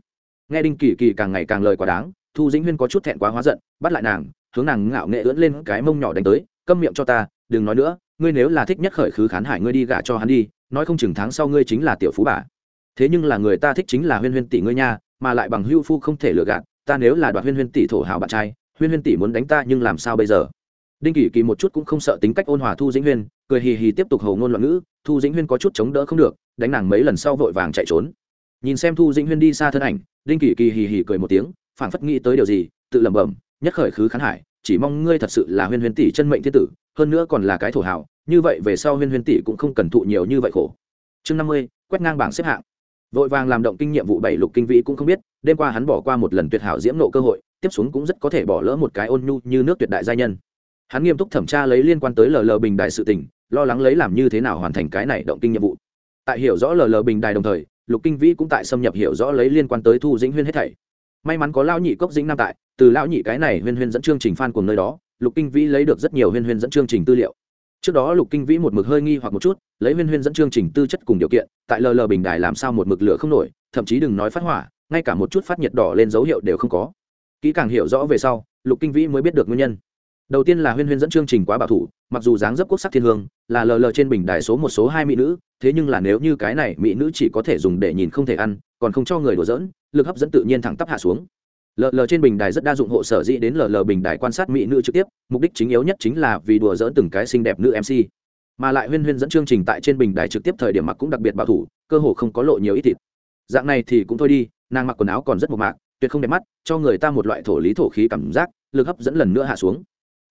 S1: Nghe đinh kỳ kỳ càng ngày càng lời quá đáng, thu dĩnh huyên có chút thẹn quá hóa giận, bắt lại nàng, hướng nàng ngạo nghệ ưỡn lên cái mông nhỏ đánh tới, câm miệng cho ta, đừng nói nữa, ngươi nếu là thích nhất khởi khứ khán hải ngươi đi gả cho hắn đi, nói không chừng tháng sau ngươi chính là tiểu phú bà. Thế nhưng là người ta thích chính là huyên huyên tỷ ngươi nha, mà lại bằng hưu phu không thể lừa gạt, ta nếu là đoạt huyên huyên tỷ thổ hào bạn trai, huyên huyên tỷ muốn đánh ta nhưng làm sao bây giờ? Đinh kỳ kỳ một chút cũng không sợ tính cách ôn hòa thu dĩnh huyên cười hì hì tiếp tục hầu ngôn loạn ngữ, thu dĩnh huyên có chút chống đỡ không được, đánh nàng mấy lần sau vội vàng chạy trốn. Nhìn xem thu dĩnh huyên đi xa thân ảnh, đinh kỳ kỳ hì hì cười một tiếng, phảng phất nghĩ tới điều gì, tự lẩm bẩm, nhất khởi khứ khán hải, chỉ mong ngươi thật sự là huyên huyên tỷ chân mệnh thiên tử, hơn nữa còn là cái thổ hào, như vậy về sau huyên huyên tỷ cũng không cần thụ nhiều như vậy khổ. Chương năm mươi, quét ngang bảng xếp hạng. Vội vàng làm động kinh nghiệm vụ bảy lục kinh vĩ cũng không biết, đêm qua hắn bỏ qua một lần tuyệt hảo diễm nộ cơ hội, tiếp xuống cũng rất có thể bỏ lỡ một cái ôn nhu như nước tuyệt đại gia nhân. Hắn nghiêm túc thẩm tra lấy liên quan tới lờ lờ bình đại sự tình lo lắng lấy làm như thế nào hoàn thành cái này động kinh nhiệm vụ. Tại hiểu rõ lờ lờ bình đài đồng thời, lục kinh vĩ cũng tại xâm nhập hiểu rõ lấy liên quan tới thu dĩnh huyên hết thảy. May mắn có lão nhị cốc dĩnh nam tại, từ lão nhị cái này huyên huyên dẫn chương trình phan cùng nơi đó, lục kinh vĩ lấy được rất nhiều huyên huyên dẫn chương trình tư liệu. Trước đó lục kinh vĩ một mực hơi nghi hoặc một chút, lấy huyên huyên dẫn chương trình tư chất cùng điều kiện, tại lờ bình đài làm sao một mực lửa không nổi, thậm chí đừng nói phát hỏa, ngay cả một chút phát nhiệt đỏ lên dấu hiệu đều không có. Kỹ càng hiểu rõ về sau, lục kinh vĩ mới biết được nguyên nhân đầu tiên là huyên huyên dẫn chương trình quá bảo thủ, mặc dù dáng dấp quốc sắc thiên hương, là lờ lờ trên bình đài số một số hai mỹ nữ, thế nhưng là nếu như cái này mỹ nữ chỉ có thể dùng để nhìn không thể ăn, còn không cho người đùa dỡn lực hấp dẫn tự nhiên thẳng tắp hạ xuống. Lờ lờ trên bình đài rất đa dụng hộ sở dĩ đến lờ lờ bình đài quan sát mỹ nữ trực tiếp, mục đích chính yếu nhất chính là vì đùa dỡn từng cái xinh đẹp nữ mc mà lại huyên huyên dẫn chương trình tại trên bình đài trực tiếp thời điểm mặc cũng đặc biệt bảo thủ, cơ hồ không có lộ nhiều ít thịt. Dạng này thì cũng thôi đi, nàng mặc quần áo còn rất mộc mạc, tuyệt không đẹp mắt, cho người ta một loại thổ lý thổ khí cảm giác, lực hấp dẫn lần nữa hạ xuống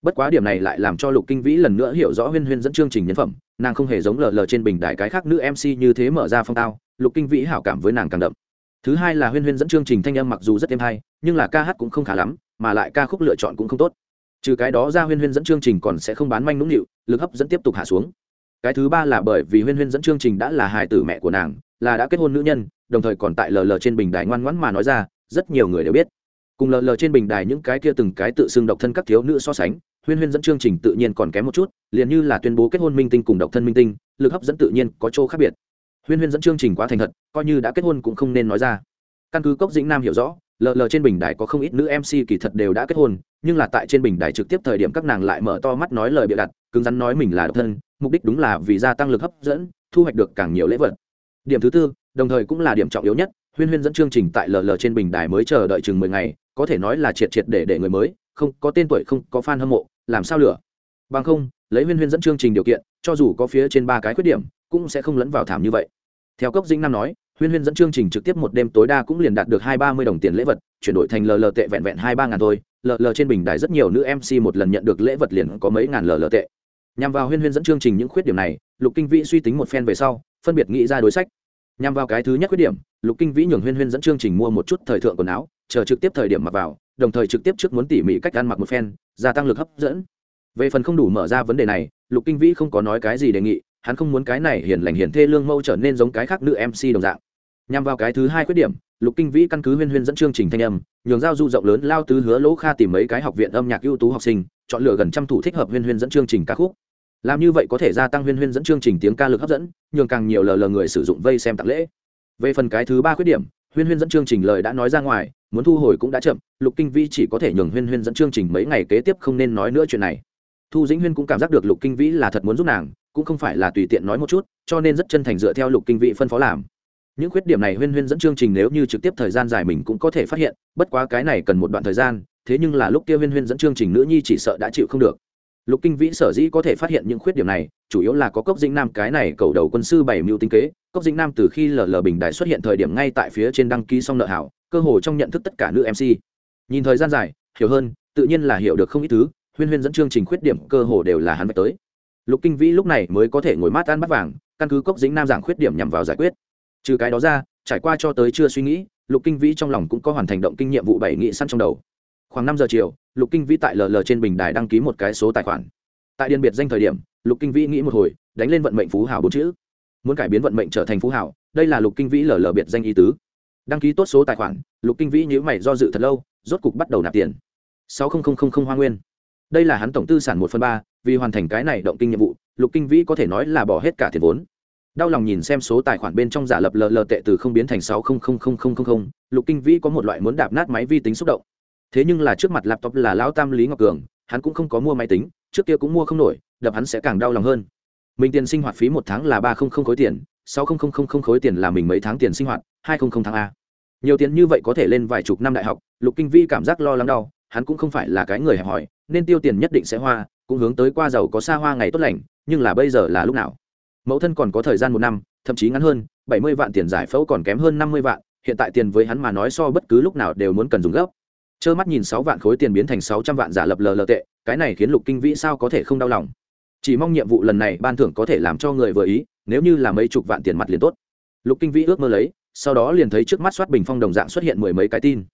S1: bất quá điểm này lại làm cho lục kinh vĩ lần nữa hiểu rõ huyên huyên dẫn chương trình nhân phẩm, nàng không hề giống lờ lờ trên bình đại cái khác nữ mc như thế mở ra phong tao, lục kinh vĩ hảo cảm với nàng càng đậm. Thứ hai là huyên huyên dẫn chương trình thanh âm mặc dù rất êm hay, nhưng là ca hát cũng không khá lắm, mà lại ca khúc lựa chọn cũng không tốt. Trừ cái đó ra huyên huyên dẫn chương trình còn sẽ không bán manh nũng nịu, lực hấp dẫn tiếp tục hạ xuống. Cái thứ ba là bởi vì huyên huyên dẫn chương trình đã là hài tử mẹ của nàng, là đã kết hôn nữ nhân, đồng thời còn tại lờ lờ trên bình đài ngoan ngoãn mà nói ra, rất nhiều người đều biết. Cùng lờ lờ trên bình đài những cái kia từng cái tự xưng độc thân các thiếu nữ so sánh huyên huyên dẫn chương trình tự nhiên còn kém một chút, liền như là tuyên bố kết hôn minh tinh cùng độc thân minh tinh, lực hấp dẫn tự nhiên có chỗ khác biệt. Huyên huyên dẫn chương trình quá thành thật, coi như đã kết hôn cũng không nên nói ra. Căn cứ cốc dĩnh nam hiểu rõ, lờ lờ trên bình đài có không ít nữ mc kỳ thật đều đã kết hôn, nhưng là tại trên bình đài trực tiếp thời điểm các nàng lại mở to mắt nói lời bịa đặt, cứng rắn nói mình là độc thân, mục đích đúng là vì gia tăng lực hấp dẫn, thu hoạch được càng nhiều lễ vật. Điểm thứ tư, đồng thời cũng là điểm trọng yếu nhất, huyên huyên dẫn chương trình tại lờ lờ trên bình đài mới chờ đợi chừng mười ngày, có thể nói là triệt triệt để để người mới, không có tên tuổi, không có fan hâm mộ làm sao lửa bằng không, lấy huyên huyên dẫn chương trình điều kiện, cho dù có phía trên ba cái khuyết điểm, cũng sẽ không lẫn vào thảm như vậy. Theo cốc dĩnh nam nói, huyên huyên dẫn chương trình trực tiếp một đêm tối đa cũng liền đạt được hai ba mươi đồng tiền lễ vật, chuyển đổi thành lờ lờ tệ vẹn vẹn hai ba ngàn thôi. Lờ lờ trên bình đài rất nhiều nữ mc một lần nhận được lễ vật liền có mấy ngàn lờ lờ tệ. Nhằm vào huyên huyên dẫn chương trình những khuyết điểm này, lục kinh vĩ suy tính một phen về sau, phân biệt nghĩ ra đối sách. Nhằm vào cái thứ nhất khuyết điểm, lục kinh vĩ nhường huyên huyên dẫn chương trình mua một chút thời thượng quần áo, chờ trực tiếp thời điểm mặc vào, đồng thời trực tiếp trước muốn tỉ mỉ cách ăn mặc một phen gia tăng lực hấp dẫn. Về phần không đủ mở ra vấn đề này, lục kinh vĩ không có nói cái gì đề nghị, hắn không muốn cái này hiền lành hiền thê lương mâu trở nên giống cái khác nữ mc đồng dạng. Nhằm vào cái thứ hai khuyết điểm, lục kinh vĩ căn cứ huyên huyên dẫn chương trình thanh âm, nhường giao du rộng lớn lao tứ hứa lỗ kha tìm mấy cái học viện âm nhạc ưu tú học sinh, chọn lựa gần trăm thủ thích hợp huyên huyên dẫn chương trình ca khúc. Làm như vậy có thể gia tăng huyên huyên dẫn chương trình tiếng ca lực hấp dẫn, nhường càng nhiều lờ lờ người sử dụng vây xem tặng lễ. Về phần cái thứ ba khuyết điểm, huyên huyên dẫn chương trình lời đã nói ra ngoài muốn thu hồi cũng đã chậm, lục kinh vĩ chỉ có thể nhường huyên huyên dẫn chương trình mấy ngày kế tiếp không nên nói nữa chuyện này. Thu dĩnh huyên cũng cảm giác được lục kinh vĩ là thật muốn giúp nàng, cũng không phải là tùy tiện nói một chút, cho nên rất chân thành dựa theo lục kinh vĩ phân phó làm. Những khuyết điểm này huyên huyên dẫn chương trình nếu như trực tiếp thời gian dài mình cũng có thể phát hiện, bất quá cái này cần một đoạn thời gian, thế nhưng là lúc kia huyên huyên dẫn chương trình nữ nhi chỉ sợ đã chịu không được lục kinh vĩ sở dĩ có thể phát hiện những khuyết điểm này, chủ yếu là có cốc dĩnh nam cái này cầu đầu quân sư bảy mưu tinh kế. Cốc dĩnh nam từ khi lờ lờ bình đại xuất hiện thời điểm ngay tại phía trên đăng ký xong nợ hảo, cơ hồ trong nhận thức tất cả nữ mc nhìn thời gian dài, hiểu hơn, tự nhiên là hiểu được không ít thứ, huyên huyên dẫn chương trình khuyết điểm cơ hồ đều là hắn vạch tới. Lục kinh vĩ lúc này mới có thể ngồi mát ăn bắt vàng, căn cứ cốc dĩnh nam giảng khuyết điểm nhằm vào giải quyết. Trừ cái đó ra, trải qua cho tới chưa suy nghĩ, lục kinh vĩ trong lòng cũng có hoàn thành động kinh nghiệm vụ bảy nghị săn trong đầu khoảng năm giờ chiều, lục kinh vĩ tại ll trên bình đài đăng ký một cái số tài khoản. Tại điền biệt danh thời điểm, lục kinh vĩ nghĩ một hồi, đánh lên vận mệnh phú hảo bốn chữ. Muốn cải biến vận mệnh trở thành phú hảo, đây là lục kinh vĩ lờ lờ biệt danh ý tứ. Đăng ký tốt số tài khoản, lục kinh vĩ nhữ mày do dự thật lâu, rốt cục bắt đầu nạp tiền. Sáu hoa nguyên. Đây là hắn tổng tư sản một phần ba, vì hoàn thành cái này động kinh nhiệm vụ, lục kinh vĩ có thể nói là bỏ hết cả tiền vốn. Đau lòng nhìn xem số tài khoản bên trong giả lập lờ lờ tệ từ không biến thành sáu lục kinh vĩ có một loại muốn đạp nát máy vi tính xúc động thế nhưng là trước mặt laptop là lão tam lý ngọc cường, hắn cũng không có mua máy tính, trước kia cũng mua không nổi, đập hắn sẽ càng đau lòng hơn. Mình tiền sinh hoạt phí một tháng là ba không không khối tiền, sáu khối tiền là mình mấy tháng tiền sinh hoạt, hai tháng a. Nhiều tiền như vậy có thể lên vài chục năm đại học, lục kinh vi cảm giác lo lắng đau, hắn cũng không phải là cái người hẹp hòi, nên tiêu tiền nhất định sẽ hoa, cũng hướng tới qua giàu có xa hoa ngày tốt lành, nhưng là bây giờ là lúc nào? Mẫu thân còn có thời gian một năm, thậm chí ngắn hơn, bảy mươi vạn tiền giải phẫu còn kém hơn năm mươi vạn, hiện tại tiền với hắn mà nói so bất cứ lúc nào đều muốn cần dùng gấp trơ mắt nhìn sáu vạn khối tiền biến thành sáu trăm vạn giả lập lờ lờ tệ, cái này khiến lục kinh vĩ sao có thể không đau lòng? Chỉ mong nhiệm vụ lần này ban thưởng có thể làm cho người vừa ý, nếu như là mấy chục vạn tiền mặt liền tốt. Lục kinh vĩ ước mơ lấy, sau đó liền thấy trước mắt soát bình phong đồng dạng xuất hiện mười mấy cái tin.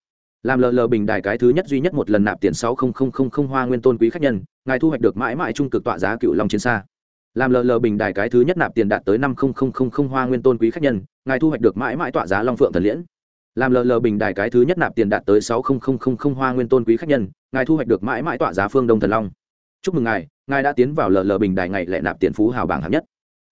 S1: Làm lờ lờ bình đài cái thứ nhất duy nhất một lần nạp tiền sáu không không không không hoa nguyên tôn quý khách nhân, ngài thu hoạch được mãi mãi trung cực tọa giá cựu long chiến xa. Làm lờ lờ bình đài cái thứ nhất nạp tiền đạt tới năm không không không không hoa nguyên tôn quý khách nhân, ngài thu hoạch được mãi mãi tọa giá long phượng thần liễn làm lờ lờ bình đài cái thứ nhất nạp tiền đạt tới sáu không không không không hoa nguyên tôn quý khách nhân, ngài thu hoạch được mãi mãi tọa giá phương đông thần long. Chúc mừng ngài ngài đã tiến vào lờ lờ bình đài ngày lệ nạp tiền phú hào bảng hạng nhất.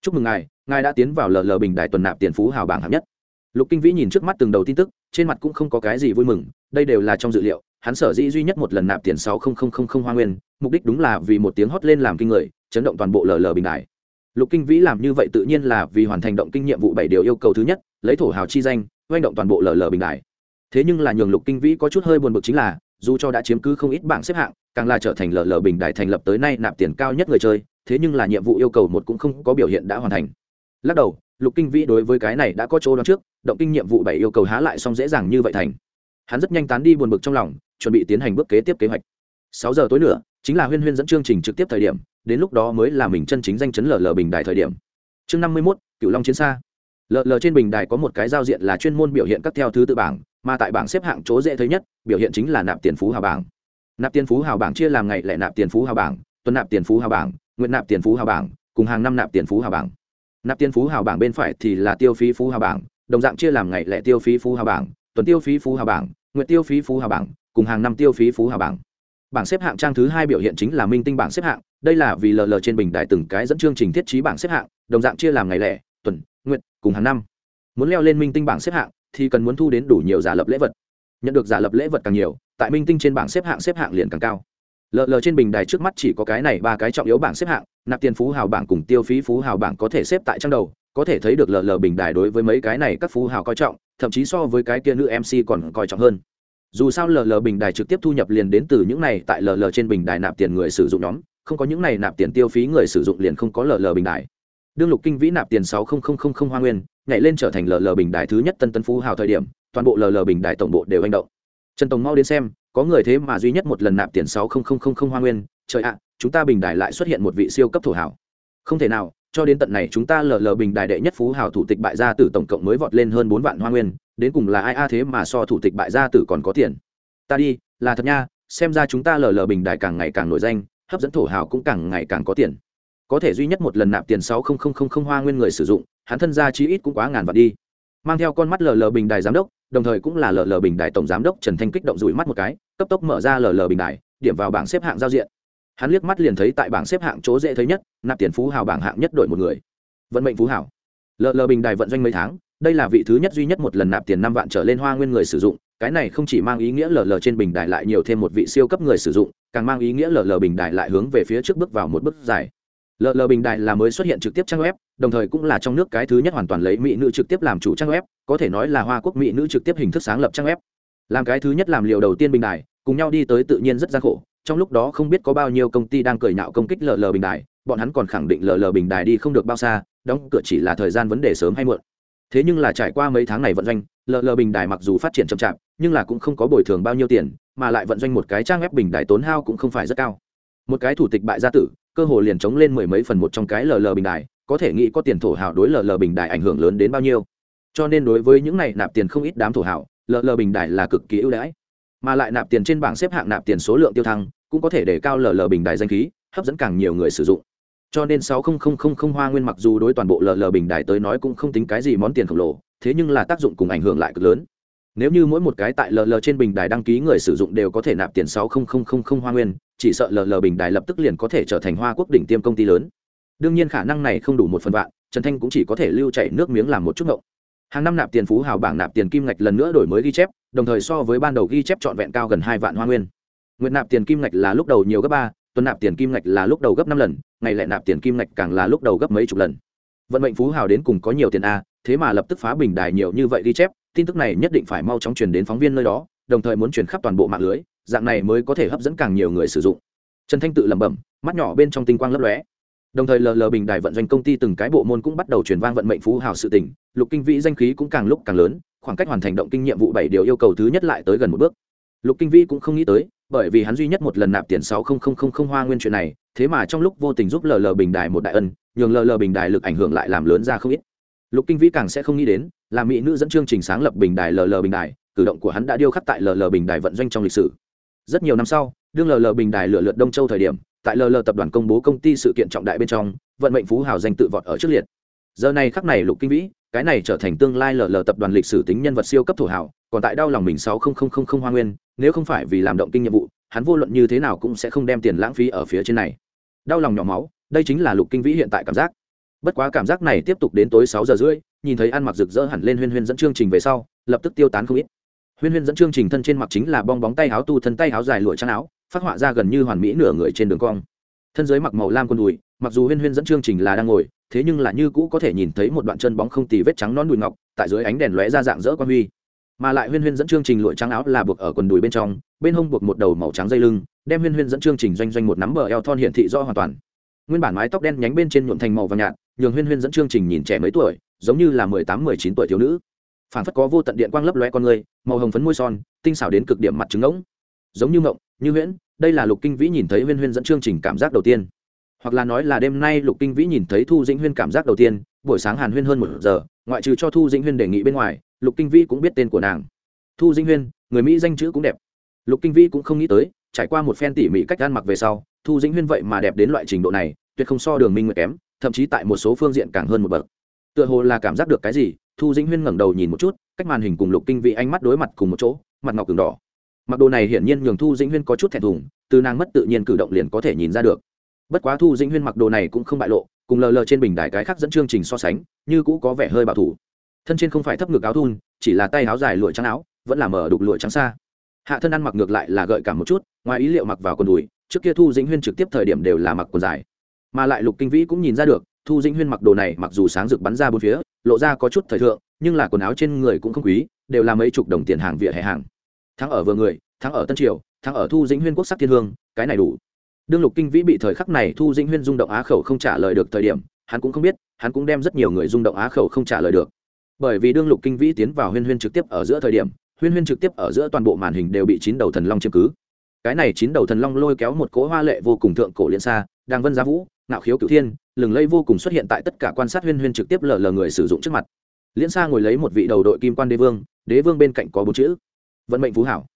S1: Chúc mừng ngài ngài đã tiến vào lờ lờ bình đài tuần nạp tiền phú hào bảng hạng nhất. Lục kinh vĩ nhìn trước mắt từng đầu tin tức, trên mặt cũng không có cái gì vui mừng, đây đều là trong dự liệu, hắn sở dĩ duy nhất một lần nạp tiền sáu không không không không hoa nguyên, mục đích đúng là vì một tiếng hót lên làm kinh người, chấn động toàn bộ lờ lờ bình đài. Lục kinh vĩ làm như vậy tự nhiên là vì hoàn thành động kinh nhiệm vụ bảy điều yêu cầu thứ nhất, lấy thổ hào chi danh oanh động toàn bộ lờ lờ bình đài. Thế nhưng là nhường lục kinh vĩ có chút hơi buồn bực chính là, dù cho đã chiếm cứ không ít bảng xếp hạng, càng là trở thành lờ lờ bình đài thành lập tới nay nạp tiền cao nhất người chơi, thế nhưng là nhiệm vụ yêu cầu một cũng không có biểu hiện đã hoàn thành. Lắc đầu, lục kinh vĩ đối với cái này đã có chỗ đoán trước, động kinh nhiệm vụ bảy yêu cầu há lại xong dễ dàng như vậy thành. Hắn rất nhanh tán đi buồn bực trong lòng, chuẩn bị tiến hành bước kế tiếp kế hoạch. Sáu giờ tối nữa chính là huyên huyên dẫn chương trình trực tiếp thời điểm, đến lúc đó mới là mình chân chính danh chấn lờ lờ bình đài thời điểm. Chương năm mươi mốt cựu long chiến xa lờ lờ trên bình đài có một cái giao diện là chuyên môn biểu hiện các theo thứ tự bảng mà tại bảng xếp hạng chỗ dễ thấy nhất biểu hiện chính là nạp tiền phú hào bảng nạp tiền phú hào bảng chia làm ngày lẻ nạp tiền phú hào bảng tuần nạp tiền phú hào bảng nguyện nạp tiền phú hào bảng cùng hàng năm nạp tiền phú hào bảng nạp tiền phú hào bảng bên phải thì là tiêu phí phú hào bảng đồng dạng chia làm ngày lẻ tiêu phí phú hào bảng tuần tiêu phí phú hào bảng nguyện tiêu phí phú hào bảng cùng hàng năm tiêu phí phú hào bảng bảng xếp hạng trang thứ hai biểu hiện chính là minh tinh bảng xếp hạng đây là vì lờ lờ trên bình đài từng cái dẫn chương trình thiết trí bảng xếp hạng đồng dạng chia làm ngày lẻ tuần, nguyện, cùng hàng năm. Muốn leo lên minh tinh bảng xếp hạng thì cần muốn thu đến đủ nhiều giả lập lễ vật. Nhận được giả lập lễ vật càng nhiều, tại minh tinh trên bảng xếp hạng xếp hạng liền càng cao. Lờ lờ trên bình đài trước mắt chỉ có cái này ba cái trọng yếu bảng xếp hạng, nạp tiền phú hào bảng cùng tiêu phí phú hào bảng có thể xếp tại trang đầu, có thể thấy được lờ lờ bình đài đối với mấy cái này các phú hào coi trọng, thậm chí so với cái kia nữ mc còn coi trọng hơn. Dù sao lờ lờ bình đài trực tiếp thu nhập liền đến từ những này, tại lờ lờ trên bình đài nạp tiền người sử dụng nhóm, không có những này nạp tiền tiêu phí người sử dụng liền không có lờ lờ bình đài đương lục kinh vĩ nạp tiền sáu hoa nguyên, nhảy lên trở thành lờ lờ bình đài thứ nhất tân tân phú hào thời điểm, toàn bộ lờ lờ bình đài tổng bộ đều hành động. Trần tổng mau đến xem, có người thế mà duy nhất một lần nạp tiền sáu hoa nguyên, trời ạ à, chúng ta bình đài lại xuất hiện một vị siêu cấp thổ hảo không thể nào, cho đến tận này chúng ta lờ lờ bình đài đệ nhất phú hào thủ tịch bại gia tử tổng cộng mới vọt lên hơn bốn vạn hoa nguyên, đến cùng là ai a thế mà so thủ tịch bại gia tử còn có tiền. Ta đi, là thật nha, xem ra chúng ta lờ lờ bình đài càng ngày càng nổi danh, hấp dẫn thổ hào cũng càng ngày càng có tiền có thể duy nhất một lần nạp tiền sáu hoa nguyên người sử dụng, hắn thân gia chi ít cũng quá ngàn vạn đi. Mang theo con mắt lờ lờ bình đài giám đốc, đồng thời cũng là lờ lờ bình đài tổng giám đốc trần thanh kích động rủi mắt một cái, cấp tốc mở ra lờ lờ bình đài, điểm vào bảng xếp hạng giao diện. Hắn liếc mắt liền thấy tại bảng xếp hạng chỗ dễ thấy nhất, nạp tiền phú hào bảng hạng nhất đổi một người. Vận mệnh phú hảo lờ lờ bình đài vận doanh mấy tháng, đây là vị thứ nhất duy nhất một lần nạp tiền năm vạn trở lên hoa nguyên người sử dụng, cái này không chỉ mang ý nghĩa lờ lờ trên bình đài lại nhiều thêm một vị siêu cấp người sử dụng, càng mang ý nghĩa lờ lờ bình đài lại hướng về phía trước bước vào một bước dài lờ lờ bình đại là mới xuất hiện trực tiếp trang web đồng thời cũng là trong nước cái thứ nhất hoàn toàn lấy mỹ nữ trực tiếp làm chủ trang web có thể nói là hoa quốc mỹ nữ trực tiếp hình thức sáng lập trang web. Làm cái thứ nhất làm liều đầu tiên bình đại cùng nhau đi tới tự nhiên rất gian khổ trong lúc đó không biết có bao nhiêu công ty đang cười nhạo công kích lờ lờ bình đại, bọn hắn còn khẳng định lờ lờ bình đại đi không được bao xa đóng cửa chỉ là thời gian vấn đề sớm hay muộn. Thế nhưng là trải qua mấy tháng này vận doanh lờ lờ bình đài mặc dù phát triển chậm chạp nhưng là cũng không có bồi thường bao nhiêu tiền mà lại vận doanh một cái trang web bình đài tốn hao cũng không phải rất cao. Một cái thủ tịch bại gia tử cơ hồ liền chống lên mười mấy phần một trong cái lờ lờ bình đài, có thể nghĩ có tiền thổ hào đối lờ lờ bình đài ảnh hưởng lớn đến bao nhiêu. Cho nên đối với những này nạp tiền không ít đám thổ hào, lờ lờ bình đài là cực kỳ ưu đãi. Mà lại nạp tiền trên bảng xếp hạng nạp tiền số lượng tiêu thăng, cũng có thể để cao lờ lờ bình đài danh khí, hấp dẫn càng nhiều người sử dụng. Cho nên sáu hoa nguyên mặc dù đối toàn bộ lờ lờ bình đài tới nói cũng không tính cái gì món tiền khổng lồ, thế nhưng là tác dụng cùng ảnh hưởng lại cực lớn. Nếu như mỗi một cái tại lờ lờ trên bình đài đăng ký người sử dụng đều có thể nạp tiền sáu hoa nguyên chỉ sợ lờ lờ bình đài lập tức liền có thể trở thành hoa quốc đỉnh tiêm công ty lớn. Đương nhiên khả năng này không đủ một phần vạn, trần thanh cũng chỉ có thể lưu chạy nước miếng làm một chút ngộng. Hàng năm nạp tiền phú hào bảng nạp tiền kim ngạch lần nữa đổi mới ghi chép, đồng thời so với ban đầu ghi chép trọn vẹn cao gần hai vạn hoa nguyên. Nguyện nạp tiền kim ngạch là lúc đầu nhiều gấp ba, tuần nạp tiền kim ngạch là lúc đầu gấp năm lần, ngày lại nạp tiền kim ngạch càng là lúc đầu gấp mấy chục lần. Vận mệnh phú hào đến cùng có nhiều tiền a, thế mà lập tức phá bình đài nhiều như vậy ghi chép, tin tức này nhất định phải mau chóng truyền đến phóng viên nơi đó, đồng thời muốn truyền khắp toàn bộ mạng lưới dạng này mới có thể hấp dẫn càng nhiều người sử dụng. Trần thanh tự lẩm bẩm, mắt nhỏ bên trong tinh quang lấp lóe. Đồng thời lờ lờ bình đài vận doanh công ty từng cái bộ môn cũng bắt đầu truyền vang vận mệnh phú hào sự tỉnh lục kinh vĩ danh khí cũng càng lúc càng lớn, khoảng cách hoàn thành động kinh nhiệm vụ bảy điều yêu cầu thứ nhất lại tới gần một bước. Lục kinh vĩ cũng không nghĩ tới, bởi vì hắn duy nhất một lần nạp tiền sáu không hoa nguyên chuyện này, thế mà trong lúc vô tình giúp lờ lờ bình đài một đại ân, nhường lờ lờ bình đài lực ảnh hưởng lại làm lớn ra không ít. Lục kinh vĩ càng sẽ không nghĩ đến, là mỹ nữ dẫn chương trình sáng lập bình đài lờ bình đài, cử động của hắn đã điêu khắc tại lờ bình đài vận doanh trong lịch sử rất nhiều năm sau, đương lờ lờ bình đài lửa lượt đông châu thời điểm, tại lờ lờ tập đoàn công bố công ty sự kiện trọng đại bên trong, vận mệnh phú hào danh tự vọt ở trước liệt. Giờ này khắc này lục kinh vĩ, cái này trở thành tương lai lờ lờ tập đoàn lịch sử tính nhân vật siêu cấp thủ hảo còn tại đau lòng mình sáu hoa nguyên, nếu không phải vì làm động kinh nhiệm vụ, hắn vô luận như thế nào cũng sẽ không đem tiền lãng phí ở phía trên này. Đau lòng nhỏ máu, đây chính là lục kinh vĩ hiện tại cảm giác. Bất quá cảm giác này tiếp tục đến tối sáu giờ rưỡi, nhìn thấy ăn mặc rực rỡ hẳn lên huyên huyên dẫn chương trình về sau, lập tức tiêu tán không ít huyên huyên dẫn chương trình thân trên mặc chính là bong bóng tay áo tu thân tay áo dài lụa trắng áo, phát họa ra gần như hoàn mỹ nửa người trên đường cong. Thân dưới mặc màu lam con đùi, mặc dù huyên huyên dẫn chương trình là đang ngồi, thế nhưng là như cũ có thể nhìn thấy một đoạn chân bóng không tì vết trắng non đùi ngọc, tại dưới ánh đèn lóe ra dạng dỡ quan huy. Mà lại huyên huyên dẫn chương trình lụa trắng áo là buộc ở quần đùi bên trong, bên hông buộc một đầu màu trắng dây lưng, đem huyên huyên dẫn chương trình doanh doanh một nắm bờ eo thon hiện thị rõ hoàn toàn. Nguyên bản mái tóc đen nhánh bên trên nhuộm thành màu vàng nhạt, nhường huyên huyên dẫn chương trình nhìn trẻ mấy tuổi, giống như là mười tám, mười chín tuổi thiếu nữ phản phất có vô tận điện quang lấp lóe con người, màu hồng phấn môi son, tinh xảo đến cực điểm mặt trứng ngỗng. Giống như mộng, như huyễn, đây là lục kinh vĩ nhìn thấy huyên huyên dẫn chương trình cảm giác đầu tiên. Hoặc là nói là đêm nay lục kinh vĩ nhìn thấy thu dĩnh huyên cảm giác đầu tiên, buổi sáng hàn huyên hơn một giờ, ngoại trừ cho thu dĩnh huyên đề nghị bên ngoài, lục kinh vĩ cũng biết tên của nàng. Thu dĩnh huyên, người mỹ danh chữ cũng đẹp. Lục kinh vĩ cũng không nghĩ tới, trải qua một phen tỉ mỉ cách ăn mặc về sau, thu dĩnh huyên vậy mà đẹp đến loại trình độ này, tuyệt không so đường minh nguyệt kém, thậm chí tại một số phương diện càng hơn một bậc. Tựa hồ là cảm giác được cái gì thu dĩnh huyên ngẩng đầu nhìn một chút, cách màn hình cùng lục kinh vị ánh mắt đối mặt cùng một chỗ, mặt ngọc cường đỏ. Mặc đồ này hiển nhiên nhường thu dĩnh huyên có chút thẹn thùng, từ nàng mất tự nhiên cử động liền có thể nhìn ra được. Bất quá thu dĩnh huyên mặc đồ này cũng không bại lộ, cùng lờ lờ trên bình đài cái khác dẫn chương trình so sánh, như cũ có vẻ hơi bảo thủ. Thân trên không phải thấp ngực áo thun, chỉ là tay áo dài lụa trắng áo, vẫn là mở đục lụa trắng xa. Hạ thân ăn mặc ngược lại là gợi cảm một chút, ngoài ý liệu mặc vào quần đùi, trước kia thu dĩnh huyên trực tiếp thời điểm đều là mặc quần dài. Mà lại lục kinh vĩ cũng nhìn ra được, thu dĩnh huyên mặc đồ này mặc dù sáng rực bắn ra bốn phía lộ ra có chút thời thượng, nhưng là quần áo trên người cũng không quý, đều là mấy chục đồng tiền hàng vỉa hè hàng. Thắng ở vừa người, thắng ở tân triều, thắng ở thu dĩnh huyên quốc sắc thiên hương, cái này đủ. Đương lục kinh vĩ bị thời khắc này thu dĩnh huyên rung động á khẩu không trả lời được thời điểm, hắn cũng không biết, hắn cũng đem rất nhiều người rung động á khẩu không trả lời được. Bởi vì đương lục kinh vĩ tiến vào huyên huyên trực tiếp ở giữa thời điểm, huyên huyên trực tiếp ở giữa toàn bộ màn hình đều bị chín đầu thần long chiếm cứ. Cái này chín đầu thần long lôi kéo một cỗ hoa lệ vô cùng thượng cổ liên xa, đang vân giá vũ, ngạo khiếu cửu thiên lừng lây vô cùng xuất hiện tại tất cả quan sát huyên huyên trực tiếp lờ lờ người sử dụng trước mặt. Liễn xa ngồi lấy một vị đầu đội kim quan đế vương đế vương bên cạnh có bốn chữ. Vận mệnh phú hảo.